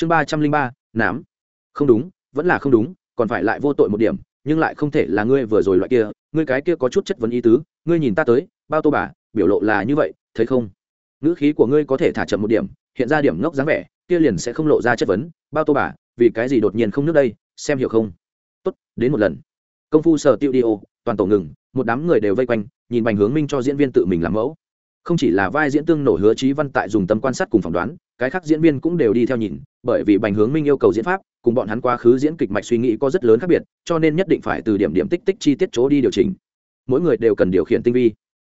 chương ba trăm linh ba, nám. Không đúng, vẫn là không đúng, còn phải lại vô tội một điểm, nhưng lại không thể là ngươi vừa rồi loại kia, ngươi cái kia có chút chất vấn ý tứ, ngươi nhìn ta tới, bao tô bà, biểu lộ là như vậy, thấy không? Ngữ khí của ngươi có thể thả chậm một điểm, hiện ra điểm ngốc dáng vẻ, kia liền sẽ không lộ ra chất vấn, bao tô bà, vì cái gì đột nhiên không nước đây, xem hiểu không? Tốt, đến một lần. Công phu sở tiêu đi ô, toàn tổ ngừng, một đám người đều vây quanh, nhìn bành hướng minh cho diễn viên tự mình làm mẫu. Không chỉ là vai diễn tương nổ hứa trí văn tại dùng tâm quan sát cùng phỏng đoán cái khác diễn viên cũng đều đi theo nhìn, bởi vì bành hướng minh yêu cầu diễn pháp, cùng bọn hắn quá khứ diễn kịch mạch suy nghĩ có rất lớn khác biệt, cho nên nhất định phải từ điểm điểm tích tích chi tiết chỗ đi điều chỉnh. Mỗi người đều cần điều khiển tinh vi.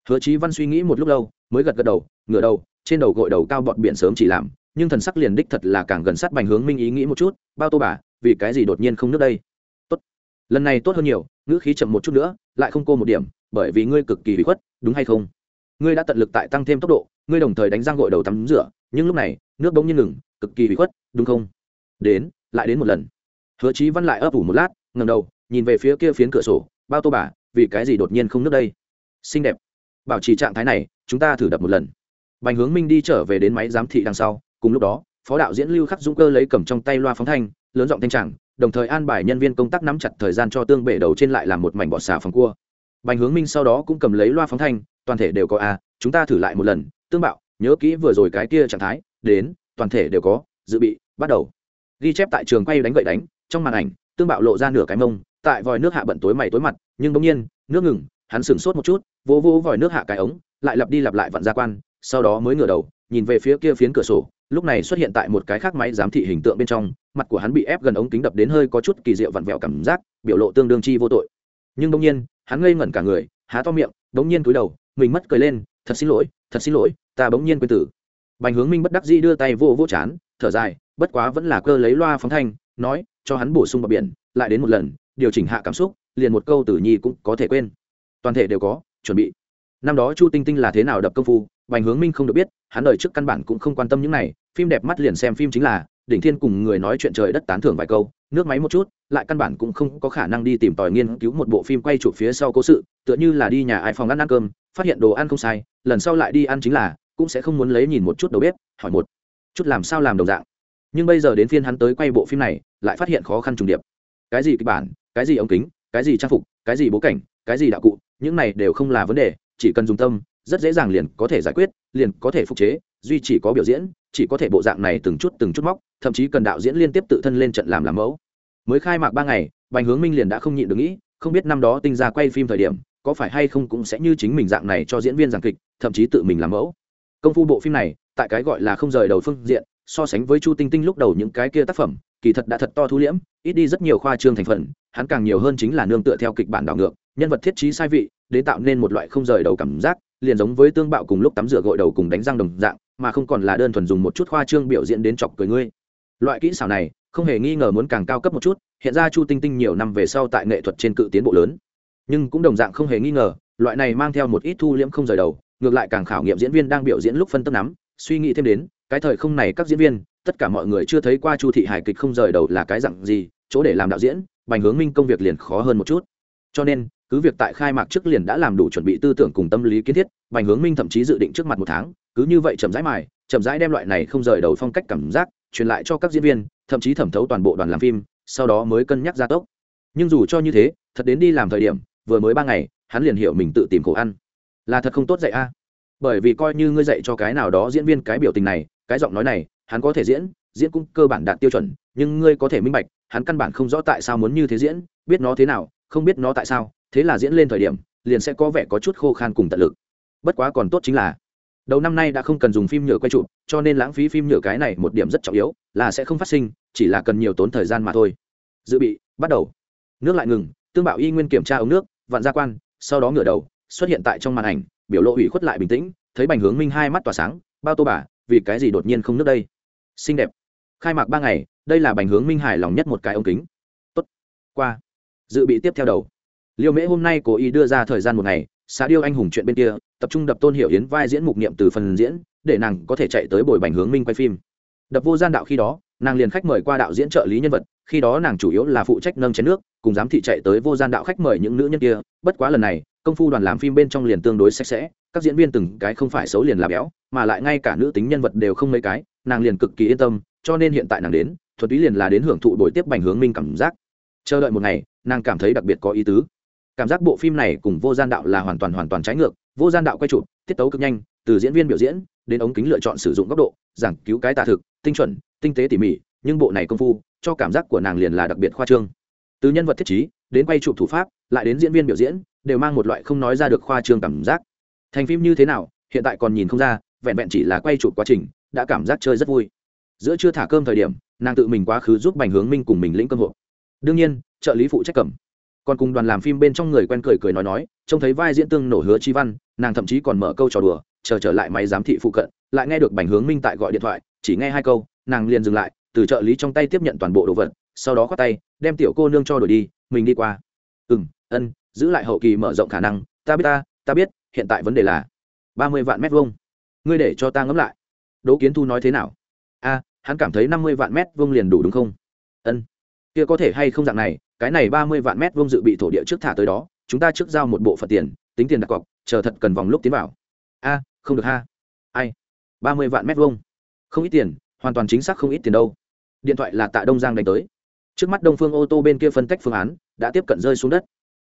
Hứa trí văn suy nghĩ một lúc lâu, mới gật gật đầu, ngửa đầu, trên đầu gội đầu cao bọn biển sớm chỉ làm, nhưng thần sắc liền đích thật là càng gần sát bành hướng minh ý nghĩ một chút, bao tô bà, vì cái gì đột nhiên không nước đây? Tốt. Lần này tốt hơn nhiều, ngữ khí chậm một chút nữa, lại không cô một điểm, bởi vì ngươi cực kỳ bị khuất, đúng hay không? Ngươi đã tận lực tại tăng thêm tốc độ, ngươi đồng thời đánh răng gội đầu tắm rửa, nhưng lúc này nước bỗng nhiên ngừng, cực kỳ bị khuất, đúng không? Đến, lại đến một lần. Hứa chí văn lại ấp ủ một lát ngầm đầu, nhìn về phía kia phiến cửa sổ, bao tô bà, vì cái gì đột nhiên không nước đây? Xinh đẹp. Bảo trì trạng thái này, chúng ta thử đập một lần. Bành hướng minh đi trở về đến máy giám thị đằng sau, cùng lúc đó, phó đạo diễn lưu khắc dũng cơ lấy cầm trong tay loa phóng thanh, lớn giọng thanh tràng, đồng thời an bài nhân viên công tác nắm chặt thời gian cho tương bể đầu trên lại làm một mảnh bọt xà phòng cua. Bành hướng minh sau đó cũng cầm lấy loa phóng thanh, toàn thể đều có a chúng ta thử lại một lần, tương bạo, nhớ kỹ vừa rồi cái kia trạng thái đến, toàn thể đều có, dự bị, bắt đầu. Ghi chép tại trường quay đánh gậy đánh, trong màn ảnh, tương bạo lộ ra nửa cái mông, tại vòi nước hạ bận tối mày tối mặt, nhưng bỗng nhiên, nước ngừng, hắn sửng sốt một chút, vỗ vỗ vòi nước hạ cái ống, lại lặp đi lặp lại vặn ra quan, sau đó mới ngửa đầu, nhìn về phía kia phiến cửa sổ, lúc này xuất hiện tại một cái khác máy giám thị hình tượng bên trong, mặt của hắn bị ép gần ống kính đập đến hơi có chút kỳ diệu vặn vẹo cảm giác, biểu lộ tương đương chi vô tội. Nhưng bỗng nhiên, hắn ngây ngẩn cả người, há to miệng, bỗng nhiên cúi đầu, mình mất cười lên, thật xin lỗi, thật xin lỗi, ta bỗng nhiên quên tử bành hướng minh bất đắc dĩ đưa tay vô vô chán, thở dài, bất quá vẫn là cơ lấy loa phóng thanh, nói, cho hắn bổ sung vào biển, lại đến một lần, điều chỉnh hạ cảm xúc, liền một câu tử nhi cũng có thể quên. Toàn thể đều có, chuẩn bị. Năm đó chu tinh tinh là thế nào đập công phu, bành hướng minh không được biết, hắn đời trước căn bản cũng không quan tâm những này, phim đẹp mắt liền xem phim chính là, đỉnh thiên cùng người nói chuyện trời đất tán thưởng vài câu, nước máy một chút, lại căn bản cũng không có khả năng đi tìm tòi nghiên cứu một bộ phim quay chụp phía sau cố sự, tựa như là đi nhà ai phòng ăn ăn cơm, phát hiện đồ ăn không sai, lần sau lại đi ăn chính là cũng sẽ không muốn lấy nhìn một chút đầu bếp, hỏi một chút làm sao làm đồng dạng. Nhưng bây giờ đến phiên hắn tới quay bộ phim này, lại phát hiện khó khăn trùng điệp. Cái gì kịch bản, cái gì ống kính, cái gì trang phục, cái gì bố cảnh, cái gì đạo cụ, những này đều không là vấn đề, chỉ cần dùng tâm, rất dễ dàng liền có thể giải quyết, liền có thể phục chế, duy chỉ có biểu diễn, chỉ có thể bộ dạng này từng chút từng chút móc, thậm chí cần đạo diễn liên tiếp tự thân lên trận làm làm mẫu. Mới khai mạc ba ngày, bành hướng minh liền đã không nhịn được nghĩ, không biết năm đó tinh ra quay phim thời điểm, có phải hay không cũng sẽ như chính mình dạng này cho diễn viên giảng kịch, thậm chí tự mình làm mẫu công phu bộ phim này, tại cái gọi là không rời đầu phương diện, so sánh với chu tinh tinh lúc đầu những cái kia tác phẩm, kỳ thật đã thật to thu liễm, ít đi rất nhiều khoa trương thành phần, hắn càng nhiều hơn chính là nương tựa theo kịch bản đảo ngược, nhân vật thiết trí sai vị để tạo nên một loại không rời đầu cảm giác, liền giống với tương bạo cùng lúc tắm rửa gội đầu cùng đánh răng đồng dạng, mà không còn là đơn thuần dùng một chút khoa trương biểu diễn đến chọc cười ngươi. Loại kỹ xảo này, không hề nghi ngờ muốn càng cao cấp một chút, hiện ra chu tinh tinh nhiều năm về sau tại nghệ thuật trên cự tiến bộ lớn. Nhưng cũng đồng dạng không hề nghi ngờ, loại này mang theo một ít thu liễm không rời đầu ngược lại càng khảo nghiệm diễn viên đang biểu diễn lúc phân tâm nắm, suy nghĩ thêm đến, cái thời không này các diễn viên, tất cả mọi người chưa thấy qua chu thị hài kịch không rời đầu là cái dặn gì, chỗ để làm đạo diễn, bành hướng minh công việc liền khó hơn một chút. Cho nên, cứ việc tại khai mạc trước liền đã làm đủ chuẩn bị tư tưởng cùng tâm lý kiến thiết, bành hướng minh thậm chí dự định trước mặt một tháng, cứ như vậy chậm rãi mài, chậm rãi đem loại này không rời đầu phong cách cảm giác truyền lại cho các diễn viên, thậm chí thẩm thấu toàn bộ đoàn làm phim, sau đó mới cân nhắc gia tốc. Nhưng dù cho như thế, thật đến đi làm thời điểm, vừa mới ba ngày, hắn liền hiểu mình tự tìm khổ ăn là thật không tốt dạy a. Bởi vì coi như ngươi dạy cho cái nào đó diễn viên cái biểu tình này, cái giọng nói này, hắn có thể diễn diễn cũng cơ bản đạt tiêu chuẩn, nhưng ngươi có thể minh bạch, hắn căn bản không rõ tại sao muốn như thế diễn, biết nó thế nào, không biết nó tại sao, thế là diễn lên thời điểm, liền sẽ có vẻ có chút khô khan cùng tận lực. Bất quá còn tốt chính là, đầu năm nay đã không cần dùng phim nhựa quay chụp, cho nên lãng phí phim nhựa cái này một điểm rất trọng yếu, là sẽ không phát sinh, chỉ là cần nhiều tốn thời gian mà thôi. Dự bị, bắt đầu. Nước lại ngừng, tương bảo y nguyên kiểm tra ống nước, vặn gia quan, sau đó ngửa đầu xuất hiện tại trong màn ảnh, biểu lộ ủy khuất lại bình tĩnh, thấy bành hướng minh hai mắt tỏa sáng, bao tô bà, vì cái gì đột nhiên không nước đây? Xinh đẹp. Khai mạc ba ngày, đây là bành hướng minh hài lòng nhất một cái ống kính. Tốt, qua. Dự bị tiếp theo đầu. Liêu mễ hôm nay cố ý đưa ra thời gian một ngày xã điêu anh hùng chuyện bên kia, tập trung đập tôn hiểu yến vai diễn mục niệm từ phần diễn, để nàng có thể chạy tới bồi bành hướng minh quay phim. Đập vô gian đạo khi đó, nàng liền khách mời qua đạo diễn trợ lý nhân vật khi đó nàng chủ yếu là phụ trách nâng chén nước, cùng giám thị chạy tới vô gian đạo khách mời những nữ nhân kia, bất quá lần này, công phu đoàn làm phim bên trong liền tương đối sạch sẽ, các diễn viên từng cái không phải xấu liền là béo, mà lại ngay cả nữ tính nhân vật đều không mấy cái, nàng liền cực kỳ yên tâm, cho nên hiện tại nàng đến thuật túy liền là đến hưởng thụ buổi tiếp bành hướng minh cảm giác. Chờ đợi một ngày, nàng cảm thấy đặc biệt có ý tứ. Cảm giác bộ phim này cùng vô gian đạo là hoàn toàn hoàn toàn trái ngược, vô gian đạo quay chụp, tiết tấu cực nhanh, từ diễn viên biểu diễn đến ống kính lựa chọn sử dụng góc độ, giảng cứu cái tà thực, tinh chuẩn, tinh tế tỉ mỉ, nhưng bộ này công phu cho cảm giác của nàng liền là đặc biệt khoa trương. Từ nhân vật thiết trí, đến quay chụp thủ pháp, lại đến diễn viên biểu diễn, đều mang một loại không nói ra được khoa trương cảm giác. Thành phim như thế nào, hiện tại còn nhìn không ra, vẹn vẹn chỉ là quay chụp quá trình, đã cảm giác chơi rất vui. Giữa chưa thả cơm thời điểm, nàng tự mình quá khứ giúp bành hướng minh cùng mình lĩnh cơm hộp. Đương nhiên, trợ lý phụ trách cầm. Còn cùng đoàn làm phim bên trong người quen cười cười nói nói, trông thấy vai diễn tương nổ hứa chi văn, nàng thậm chí còn mở câu trò đùa, chờ trở lại máy giám thị phụ cận, lại nghe được bành hướng minh tại gọi điện thoại, chỉ nghe hai câu, nàng liền dừng lại từ trợ lý trong tay tiếp nhận toàn bộ đồ vật, sau đó khoác tay, đem tiểu cô nương cho đổi đi, mình đi qua. Ừ m ân, giữ lại hậu kỳ mở rộng khả năng, ta biết ta ta biết, hiện tại vấn đề là ba mươi vạn mét vuông. Ngươi để cho ta ngẫm lại. Đỗ kiến thu nói thế nào? A, hắn cảm thấy năm mươi vạn mét vuông liền đủ đúng không? Ân. Kia có thể hay không dạng này, cái này ba mươi vạn mét vuông dự bị thổ địa trước thả tới đó, chúng ta trước giao một bộ phận tiền, tính tiền đặt cọc, chờ thật cần vòng lúc tiến vào. A, không được ha. Ai? ba mươi vạn mét vuông. Không ít tiền, hoàn toàn chính xác không ít tiền đâu điện thoại là tạ đông giang đánh tới. Trước mắt đông phương ô tô bên kia phân tách phương án đã tiếp cận rơi xuống đất.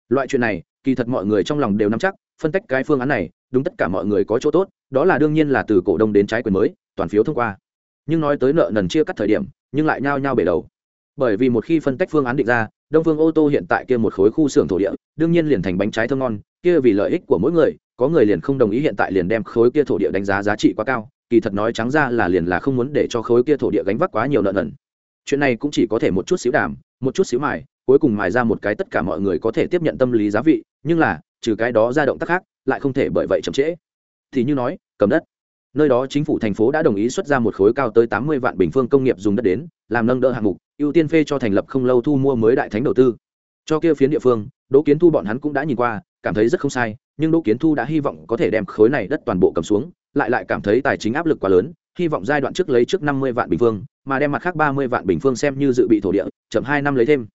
Loại chuyện này, kỳ thật mọi người trong lòng đều nắm chắc, phân tách cái phương án này, đúng tất cả mọi người có chỗ tốt, đó là đương nhiên là từ cổ đông đến trái quyền mới, toàn phiếu thông qua. Nhưng nói tới nợ nần chia cắt thời điểm, nhưng lại nhao nhao bể đầu. Bởi vì một khi phân tách phương án định ra, đông phương ô tô hiện tại kia một khối khu xưởng thổ địa, đương nhiên liền thành bánh trái thơm ngon, kia vì lợi ích của mỗi người, có người liền không đồng ý hiện tại liền đem khối kia thổ địa đánh giá giá trị quá cao kỳ thật nói trắng ra là liền là không muốn để cho khối kia thổ địa gánh vác quá nhiều nợ nần. Chuyện này cũng chỉ có thể một chút xíu đàm, một chút xíu mài, cuối cùng mài ra một cái tất cả mọi người có thể tiếp nhận tâm lý giá vị, nhưng là, trừ cái đó ra động tác khác, lại không thể bởi vậy chậm trễ. Thì như nói, cầm đất. Nơi đó chính phủ thành phố đã đồng ý xuất ra một khối cao tới tám mươi vạn bình phương công nghiệp dùng đất đến, làm nâng đỡ hạng mục, ưu tiên phê cho thành lập không lâu thu mua mới đại thánh đầu tư. Cho kia phiến địa phương, đỗ kiến thu bọn hắn cũng đã nhìn qua, cảm thấy rất không sai, nhưng đỗ kiến thu đã hy vọng có thể đem khối này đất toàn bộ cầm xuống lại lại cảm thấy tài chính áp lực quá lớn, hy vọng giai đoạn trước lấy trước năm mươi vạn bình phương, mà đem mặt khác ba mươi vạn bình phương xem như dự bị thổ địa, chậm hai năm lấy thêm.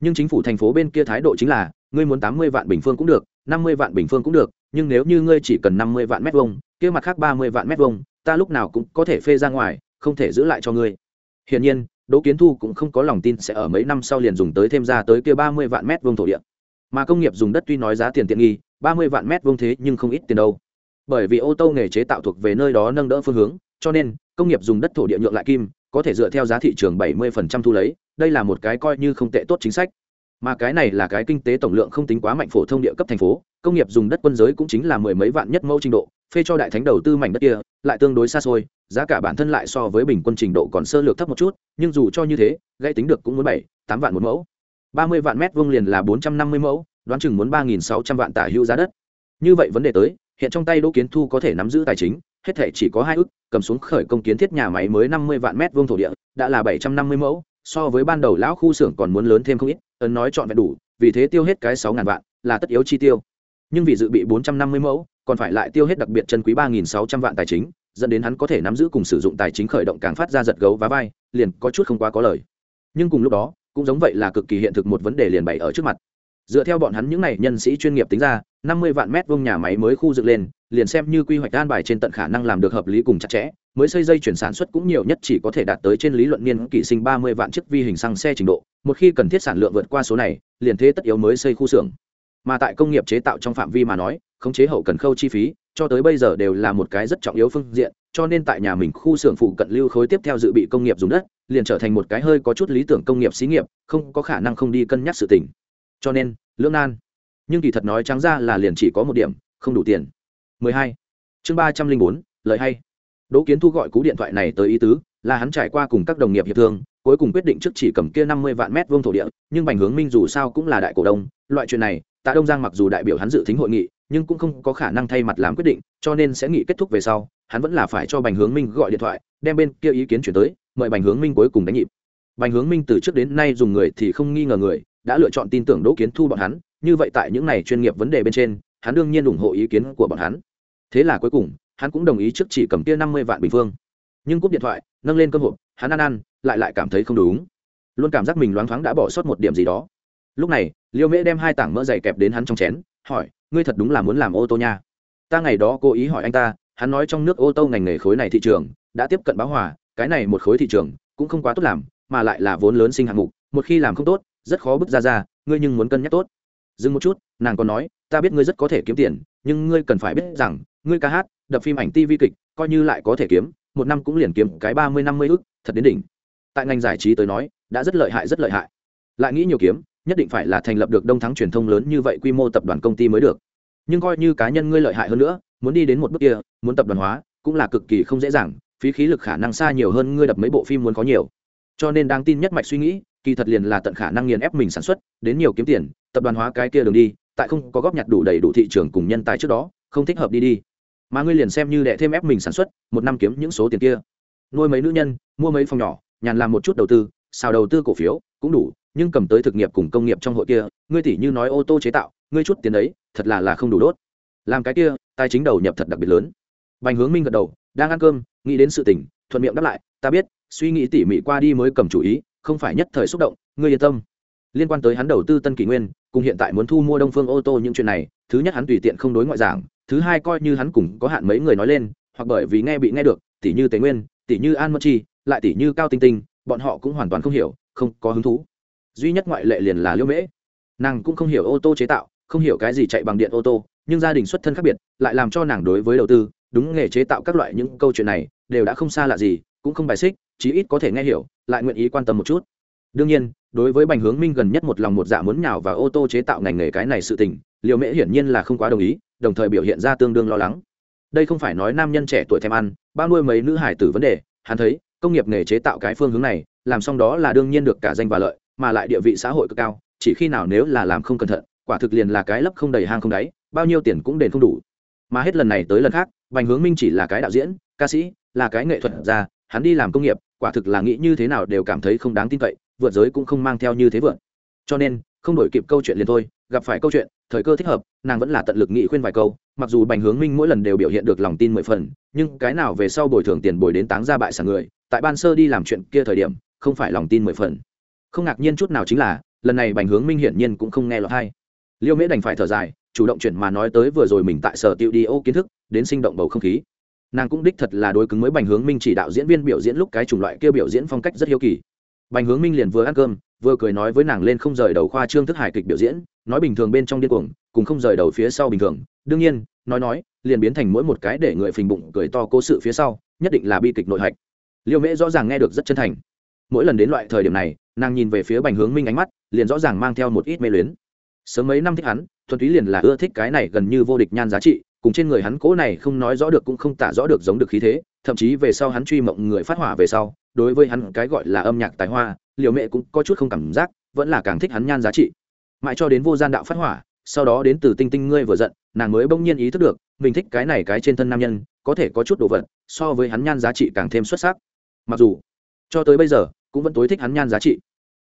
Nhưng chính phủ thành phố bên kia thái độ chính là, ngươi muốn tám mươi vạn bình phương cũng được, năm mươi vạn bình phương cũng được, nhưng nếu như ngươi chỉ cần năm mươi vạn mét vuông, kia mặt khác ba mươi vạn mét vuông, ta lúc nào cũng có thể phê ra ngoài, không thể giữ lại cho ngươi. Hiển nhiên, đỗ kiến thu cũng không có lòng tin sẽ ở mấy năm sau liền dùng tới thêm ra tới kia ba mươi vạn mét vuông thổ địa. Mà công nghiệp dùng đất tuy nói giá tiền tiện nghi, ba mươi vạn mét vuông thế nhưng không ít tiền đâu bởi vì ô tô nghề chế tạo thuộc về nơi đó nâng đỡ phương hướng, cho nên, công nghiệp dùng đất thổ địa nhượng lại kim, có thể dựa theo giá thị trường 70% thu lấy, đây là một cái coi như không tệ tốt chính sách. Mà cái này là cái kinh tế tổng lượng không tính quá mạnh phổ thông địa cấp thành phố, công nghiệp dùng đất quân giới cũng chính là mười mấy vạn nhất mẫu trình độ, phê cho đại thánh đầu tư mảnh đất kia, lại tương đối xa xôi, giá cả bản thân lại so với bình quân trình độ còn sơ lược thấp một chút, nhưng dù cho như thế gây tính được cũng muốn bảy, tám vạn một mẫu. ba mươi vạn mét vuông liền là bốn trăm năm mươi mẫu, đoán chừng muốn ba nghìn sáu trăm vạn tả hữu giá đất. Như vậy vấn đề tới hiện trong tay đỗ kiến thu có thể nắm giữ tài chính, hết thể chỉ có hai ức, cầm xuống khởi công kiến thiết nhà máy mới năm mươi vạn mét vuông thổ địa, đã là bảy trăm năm mươi mẫu, so với ban đầu lão khu xưởng còn muốn lớn thêm không ít, ấn nói chọn vẹn đủ, vì thế tiêu hết cái sáu ngàn vạn, là tất yếu chi tiêu. Nhưng vì dự bị bốn trăm năm mươi mẫu, còn phải lại tiêu hết đặc biệt chân quý ba nghìn sáu trăm vạn tài chính, dẫn đến hắn có thể nắm giữ cùng sử dụng tài chính khởi động càng phát ra giật gấu và vai, liền có chút không quá có lời. Nhưng cùng lúc đó, cũng giống vậy là cực kỳ hiện thực một vấn đề liền bày ở trước mặt dựa theo bọn hắn những n à y nhân sĩ chuyên nghiệp tính ra, năm mươi vạn mét vuông nhà máy mới khu dựng lên, liền xem như quy hoạch an bài trên tận khả năng làm được hợp lý cùng chặt chẽ, mới xây dây chuyển sản xuất cũng nhiều nhất chỉ có thể đạt tới trên lý luận niên kỷ sinh ba mươi vạn chiếc vi hình xăng xe trình độ, một khi cần thiết sản lượng vượt qua số này, liền thế tất yếu mới xây khu xưởng. Mà tại công nghiệp chế tạo trong phạm vi mà nói, khống chế hậu cần khâu chi phí, cho tới bây giờ đều là một cái rất trọng yếu phương diện, cho nên tại nhà mình khu xưởng phụ cận lưu khối tiếp theo dự bị công nghiệp dùng đất, liền trở thành một cái hơi có chút lý tưởng công nghiệp xí nghiệp, không có khả năng không đi cân nhắc sự tình cho nên lưỡng nan. Nhưng kỳ thật nói trắng ra là liền chỉ có một điểm không đủ tiền. 12. chương 304, lời hay. Đỗ kiến thu gọi cú điện thoại này tới ý tứ là hắn trải qua cùng các đồng nghiệp hiệp thương cuối cùng quyết định trước chỉ cầm kia 50 vạn mét vuông thổ địa nhưng bành hướng minh dù sao cũng là đại cổ đông loại chuyện này tạ đông giang mặc dù đại biểu hắn dự tính hội nghị nhưng cũng không có khả năng thay mặt làm quyết định cho nên sẽ nghị kết thúc về sau hắn vẫn là phải cho bành hướng minh gọi điện thoại đem bên kia ý kiến chuyển tới mời bành hướng minh cuối cùng đánh nhịp. Bành hướng minh từ trước đến nay dùng người thì không nghi ngờ người đã lựa chọn tin tưởng đỗ kiến thu bọn hắn, như vậy tại những này chuyên nghiệp vấn đề bên trên, hắn đương nhiên ủng hộ ý kiến của bọn hắn. Thế là cuối cùng, hắn cũng đồng ý trước chỉ cầm kia năm mươi vạn bình phương. Nhưng cúp điện thoại, nâng lên cơm hộp, hắn ăn ăn, lại lại cảm thấy không đúng. Luôn cảm giác mình loáng thoáng đã bỏ sót một điểm gì đó. Lúc này, liêu mễ đem hai tảng mỡ dày kẹp đến hắn trong chén, hỏi, ngươi thật đúng là muốn làm ô tô nha? Ta ngày đó cố ý hỏi anh ta, hắn nói trong nước ô tô ngành nghề khối này thị trường, đã tiếp cận báo hòa, cái này một khối thị trường, cũng không quá tốt làm, mà lại là vốn lớn sinh hạng mục, một khi làm không tốt rất khó bước ra ra, ngươi nhưng muốn cân nhắc tốt. Dừng một chút, nàng còn nói, ta biết ngươi rất có thể kiếm tiền, nhưng ngươi cần phải biết rằng, ngươi ca hát, đập phim ảnh tv kịch, coi như lại có thể kiếm, một năm cũng liền kiếm cái ba mươi, năm mươi ước thật đến đỉnh. Tại ngành giải trí tới nói, đã rất lợi hại, rất lợi hại. Lại nghĩ nhiều kiếm, nhất định phải là thành lập được đông thắng truyền thông lớn như vậy quy mô tập đoàn công ty mới được. Nhưng coi như cá nhân ngươi lợi hại hơn nữa, muốn đi đến một bước kia, muốn tập đoàn hóa, cũng là cực kỳ không dễ dàng, phí khí lực khả năng xa nhiều hơn ngươi đập mấy bộ phim muốn có nhiều. Cho nên đáng tin nhất mạch suy nghĩ kỳ thật liền là tận khả năng nghiền ép mình sản xuất, đến nhiều kiếm tiền, tập đoàn hóa cái kia đường đi, tại không có góp nhặt đủ đầy đủ thị trường cùng nhân tài trước đó, không thích hợp đi đi. Mà ngươi liền xem như đệ thêm ép mình sản xuất, một năm kiếm những số tiền kia. Nuôi mấy nữ nhân, mua mấy phòng nhỏ, nhàn làm một chút đầu tư, xào đầu tư cổ phiếu, cũng đủ, nhưng cầm tới thực nghiệp cùng công nghiệp trong hội kia, ngươi tỷ như nói ô tô chế tạo, ngươi chút tiền đấy thật là là không đủ đốt. Làm cái kia, tài chính đầu nhập thật đặc biệt lớn. Bành hướng minh gật đầu, đang ăn cơm, nghĩ đến sự tình, thuận miệng đáp lại, ta biết, suy nghĩ tỉ mỉ qua đi mới cầm chủ ý không phải nhất thời xúc động, ngươi yên tâm. Liên quan tới hắn đầu tư tân kỷ nguyên, cùng hiện tại muốn thu mua đông phương ô tô những chuyện này, thứ nhất hắn tùy tiện không đối ngoại giảng, thứ hai coi như hắn cùng có hạn mấy người nói lên, hoặc bởi vì nghe bị nghe được tỷ như tề nguyên tỷ như an mân chi, lại tỷ như cao tinh tinh, bọn họ cũng hoàn toàn không hiểu, không có hứng thú. Duy nhất ngoại lệ liền là liễu mễ. Nàng cũng không hiểu ô tô chế tạo, không hiểu cái gì chạy bằng điện ô tô, nhưng gia đình xuất thân khác biệt, lại làm cho nàng đối với đầu tư, đúng nghề chế tạo các loại những câu chuyện này, đều đã không xa lạ gì cũng không bài xích, chí ít có thể nghe hiểu, lại nguyện ý quan tâm một chút. Đương nhiên, đối với bành hướng minh gần nhất một lòng một dạ muốn nhào vào ô tô chế tạo ngành nghề cái này sự tình liều mễ hiển nhiên là không quá đồng ý, đồng thời biểu hiện ra tương đương lo lắng. Đây không phải nói nam nhân trẻ tuổi thèm ăn, bao nuôi mấy nữ hải tử vấn đề, hắn thấy, công nghiệp nghề chế tạo cái phương hướng này, làm xong đó là đương nhiên được cả danh và lợi, mà lại địa vị xã hội cực cao, chỉ khi nào nếu là làm không cẩn thận, quả thực liền là cái lấp không đầy hang không đáy, bao nhiêu tiền cũng đền không đủ. Mà hết lần này tới lần khác, bành hướng minh chỉ là cái đạo diễn, ca sĩ, là cái nghệ thuật ra hắn đi làm công nghiệp, quả thực là nghĩ như thế nào đều cảm thấy không đáng tin cậy, vượt giới cũng không mang theo như thế vượt cho nên, không đổi kịp câu chuyện liền thôi, gặp phải câu chuyện, thời cơ thích hợp, nàng vẫn là tận lực nghị khuyên vài câu, mặc dù bành hướng minh mỗi lần đều biểu hiện được lòng tin mười phần, nhưng cái nào về sau bồi thường tiền bồi đến táng ra bại sản người, tại ban sơ đi làm chuyện kia thời điểm, không phải lòng tin mười phần. Không ngạc nhiên chút nào chính là, lần này bành hướng minh hiển nhiên cũng không nghe lọt hay. Liêu mễ đành phải thở dài, chủ động chuyển mà nói tới vừa rồi mình tại sở tiệu đi ô kiến thức, đến sinh động bầu không khí nàng cũng đích thật là đối cứng mới bành hướng minh chỉ đạo diễn viên biểu diễn lúc cái chủng loại kia biểu diễn phong cách rất hiếu kỳ. Bành hướng minh liền vừa ăn cơm, vừa cười nói với nàng lên không rời đầu khoa trương thức hài kịch biểu diễn, nói bình thường bên trong điên cuồng, cùng không rời đầu phía sau bình thường. Đương nhiên, nói nói, liền biến thành mỗi một cái để người phình bụng, cười to cố sự phía sau, nhất định là bi kịch nội hạch. Liêu mễ rõ ràng nghe được rất chân thành. Mỗi lần đến loại thời điểm này, nàng nhìn về phía bành hướng minh ánh mắt, liền rõ ràng mang theo một ít mê luyến. Sớm mấy năm thích hắn, thuần túy liền là ưa thích cái này gần như vô địch nhan giá trị cùng trên người hắn cố này không nói rõ được cũng không tả rõ được giống được khí thế, thậm chí về sau hắn truy mộng người phát hỏa về sau, đối với hắn cái gọi là âm nhạc tài hoa, liều mẹ cũng có chút không cảm giác, vẫn là càng thích hắn nhan giá trị. Mãi cho đến vô gian đạo phát hỏa, sau đó đến từ tinh tinh ngươi vừa giận, nàng mới bỗng nhiên ý thức được, mình thích cái này cái trên thân nam nhân, có thể có chút đồ vật, so với hắn nhan giá trị càng thêm xuất sắc. Mặc dù, cho tới bây giờ, cũng vẫn tối thích hắn nhan giá trị.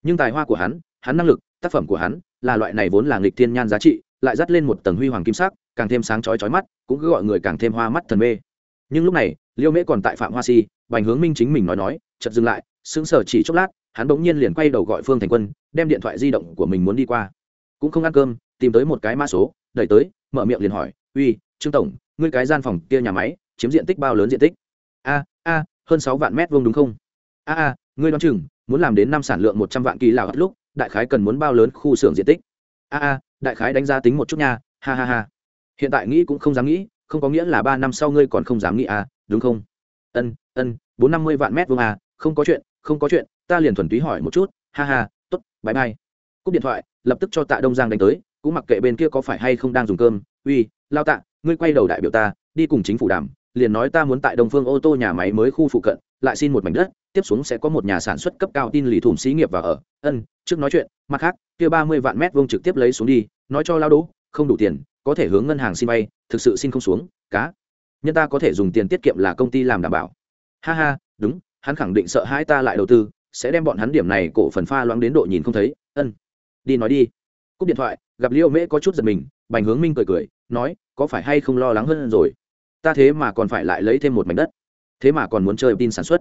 Nhưng tài hoa của hắn hắn năng lực, tác phẩm của hắn, là loại này vốn là nghịch thiên nhan giá trị, lại dắt lên một tầng huy hoàng kim sắc càng thêm sáng chói chói mắt, cũng cứ gọi người càng thêm hoa mắt thần mê. Nhưng lúc này, liêu mễ còn tại phạm hoa si, bành hướng minh chính mình nói nói, chợt dừng lại, sững sờ chỉ chốc lát, hắn bỗng nhiên liền quay đầu gọi phương thành quân, đem điện thoại di động của mình muốn đi qua. Cũng không ăn cơm, tìm tới một cái mã số, đẩy tới, mở miệng liền hỏi, uy, trương tổng, ngươi cái gian phòng kia nhà máy, chiếm diện tích bao lớn diện tích? A a, hơn sáu vạn mét vuông đúng không? A a, ngươi đoán chừng, muốn làm đến năm sản lượng một trăm vạn kỳ lào gấp lúc, đại khái cần muốn bao lớn khu xưởng diện tích? A a, đại khái đánh giá tính một chút nha, ha ha ha hiện tại nghĩ cũng không dám nghĩ, không có nghĩa là ba năm sau ngươi còn không dám nghĩ à đúng không? Ân ân, bốn năm mươi vạn mét vuông à không có chuyện, không có chuyện, ta liền thuần túy hỏi một chút, ha ha t ố t bãi bay cúp điện thoại, lập tức cho tạ đông giang đánh tới, cũng mặc kệ bên kia có phải hay không đang dùng cơm, uy, lao tạ, ngươi quay đầu đại biểu ta, đi cùng chính phủ đàm, liền nói ta muốn tại đông phương ô tô nhà máy mới khu phụ cận, lại xin một mảnh đất, tiếp xuống sẽ có một nhà sản xuất cấp cao tin lì thủng xí nghiệp và ở. Ân, trước nói chuyện, mặt khác, kia ba mươi vạn mét vuông trực tiếp lấy xuống đi, nói cho lao đỗ, không đủ tiền có thể hướng ngân hàng xin vay, thực sự xin không xuống, cá. Nhân ta có thể dùng tiền tiết kiệm là công ty làm đảm bảo. Ha ha, đúng, hắn khẳng định sợ hai ta lại đầu tư, sẽ đem bọn hắn điểm này cổ phần pha loãng đến độ nhìn không thấy, ân. Đi nói đi. Cúp điện thoại, gặp liêu mễ có chút giật mình, bành hướng minh cười cười, nói, có phải hay không lo lắng hơn rồi? Ta thế mà còn phải lại lấy thêm một mảnh đất. Thế mà còn muốn chơi tin sản xuất.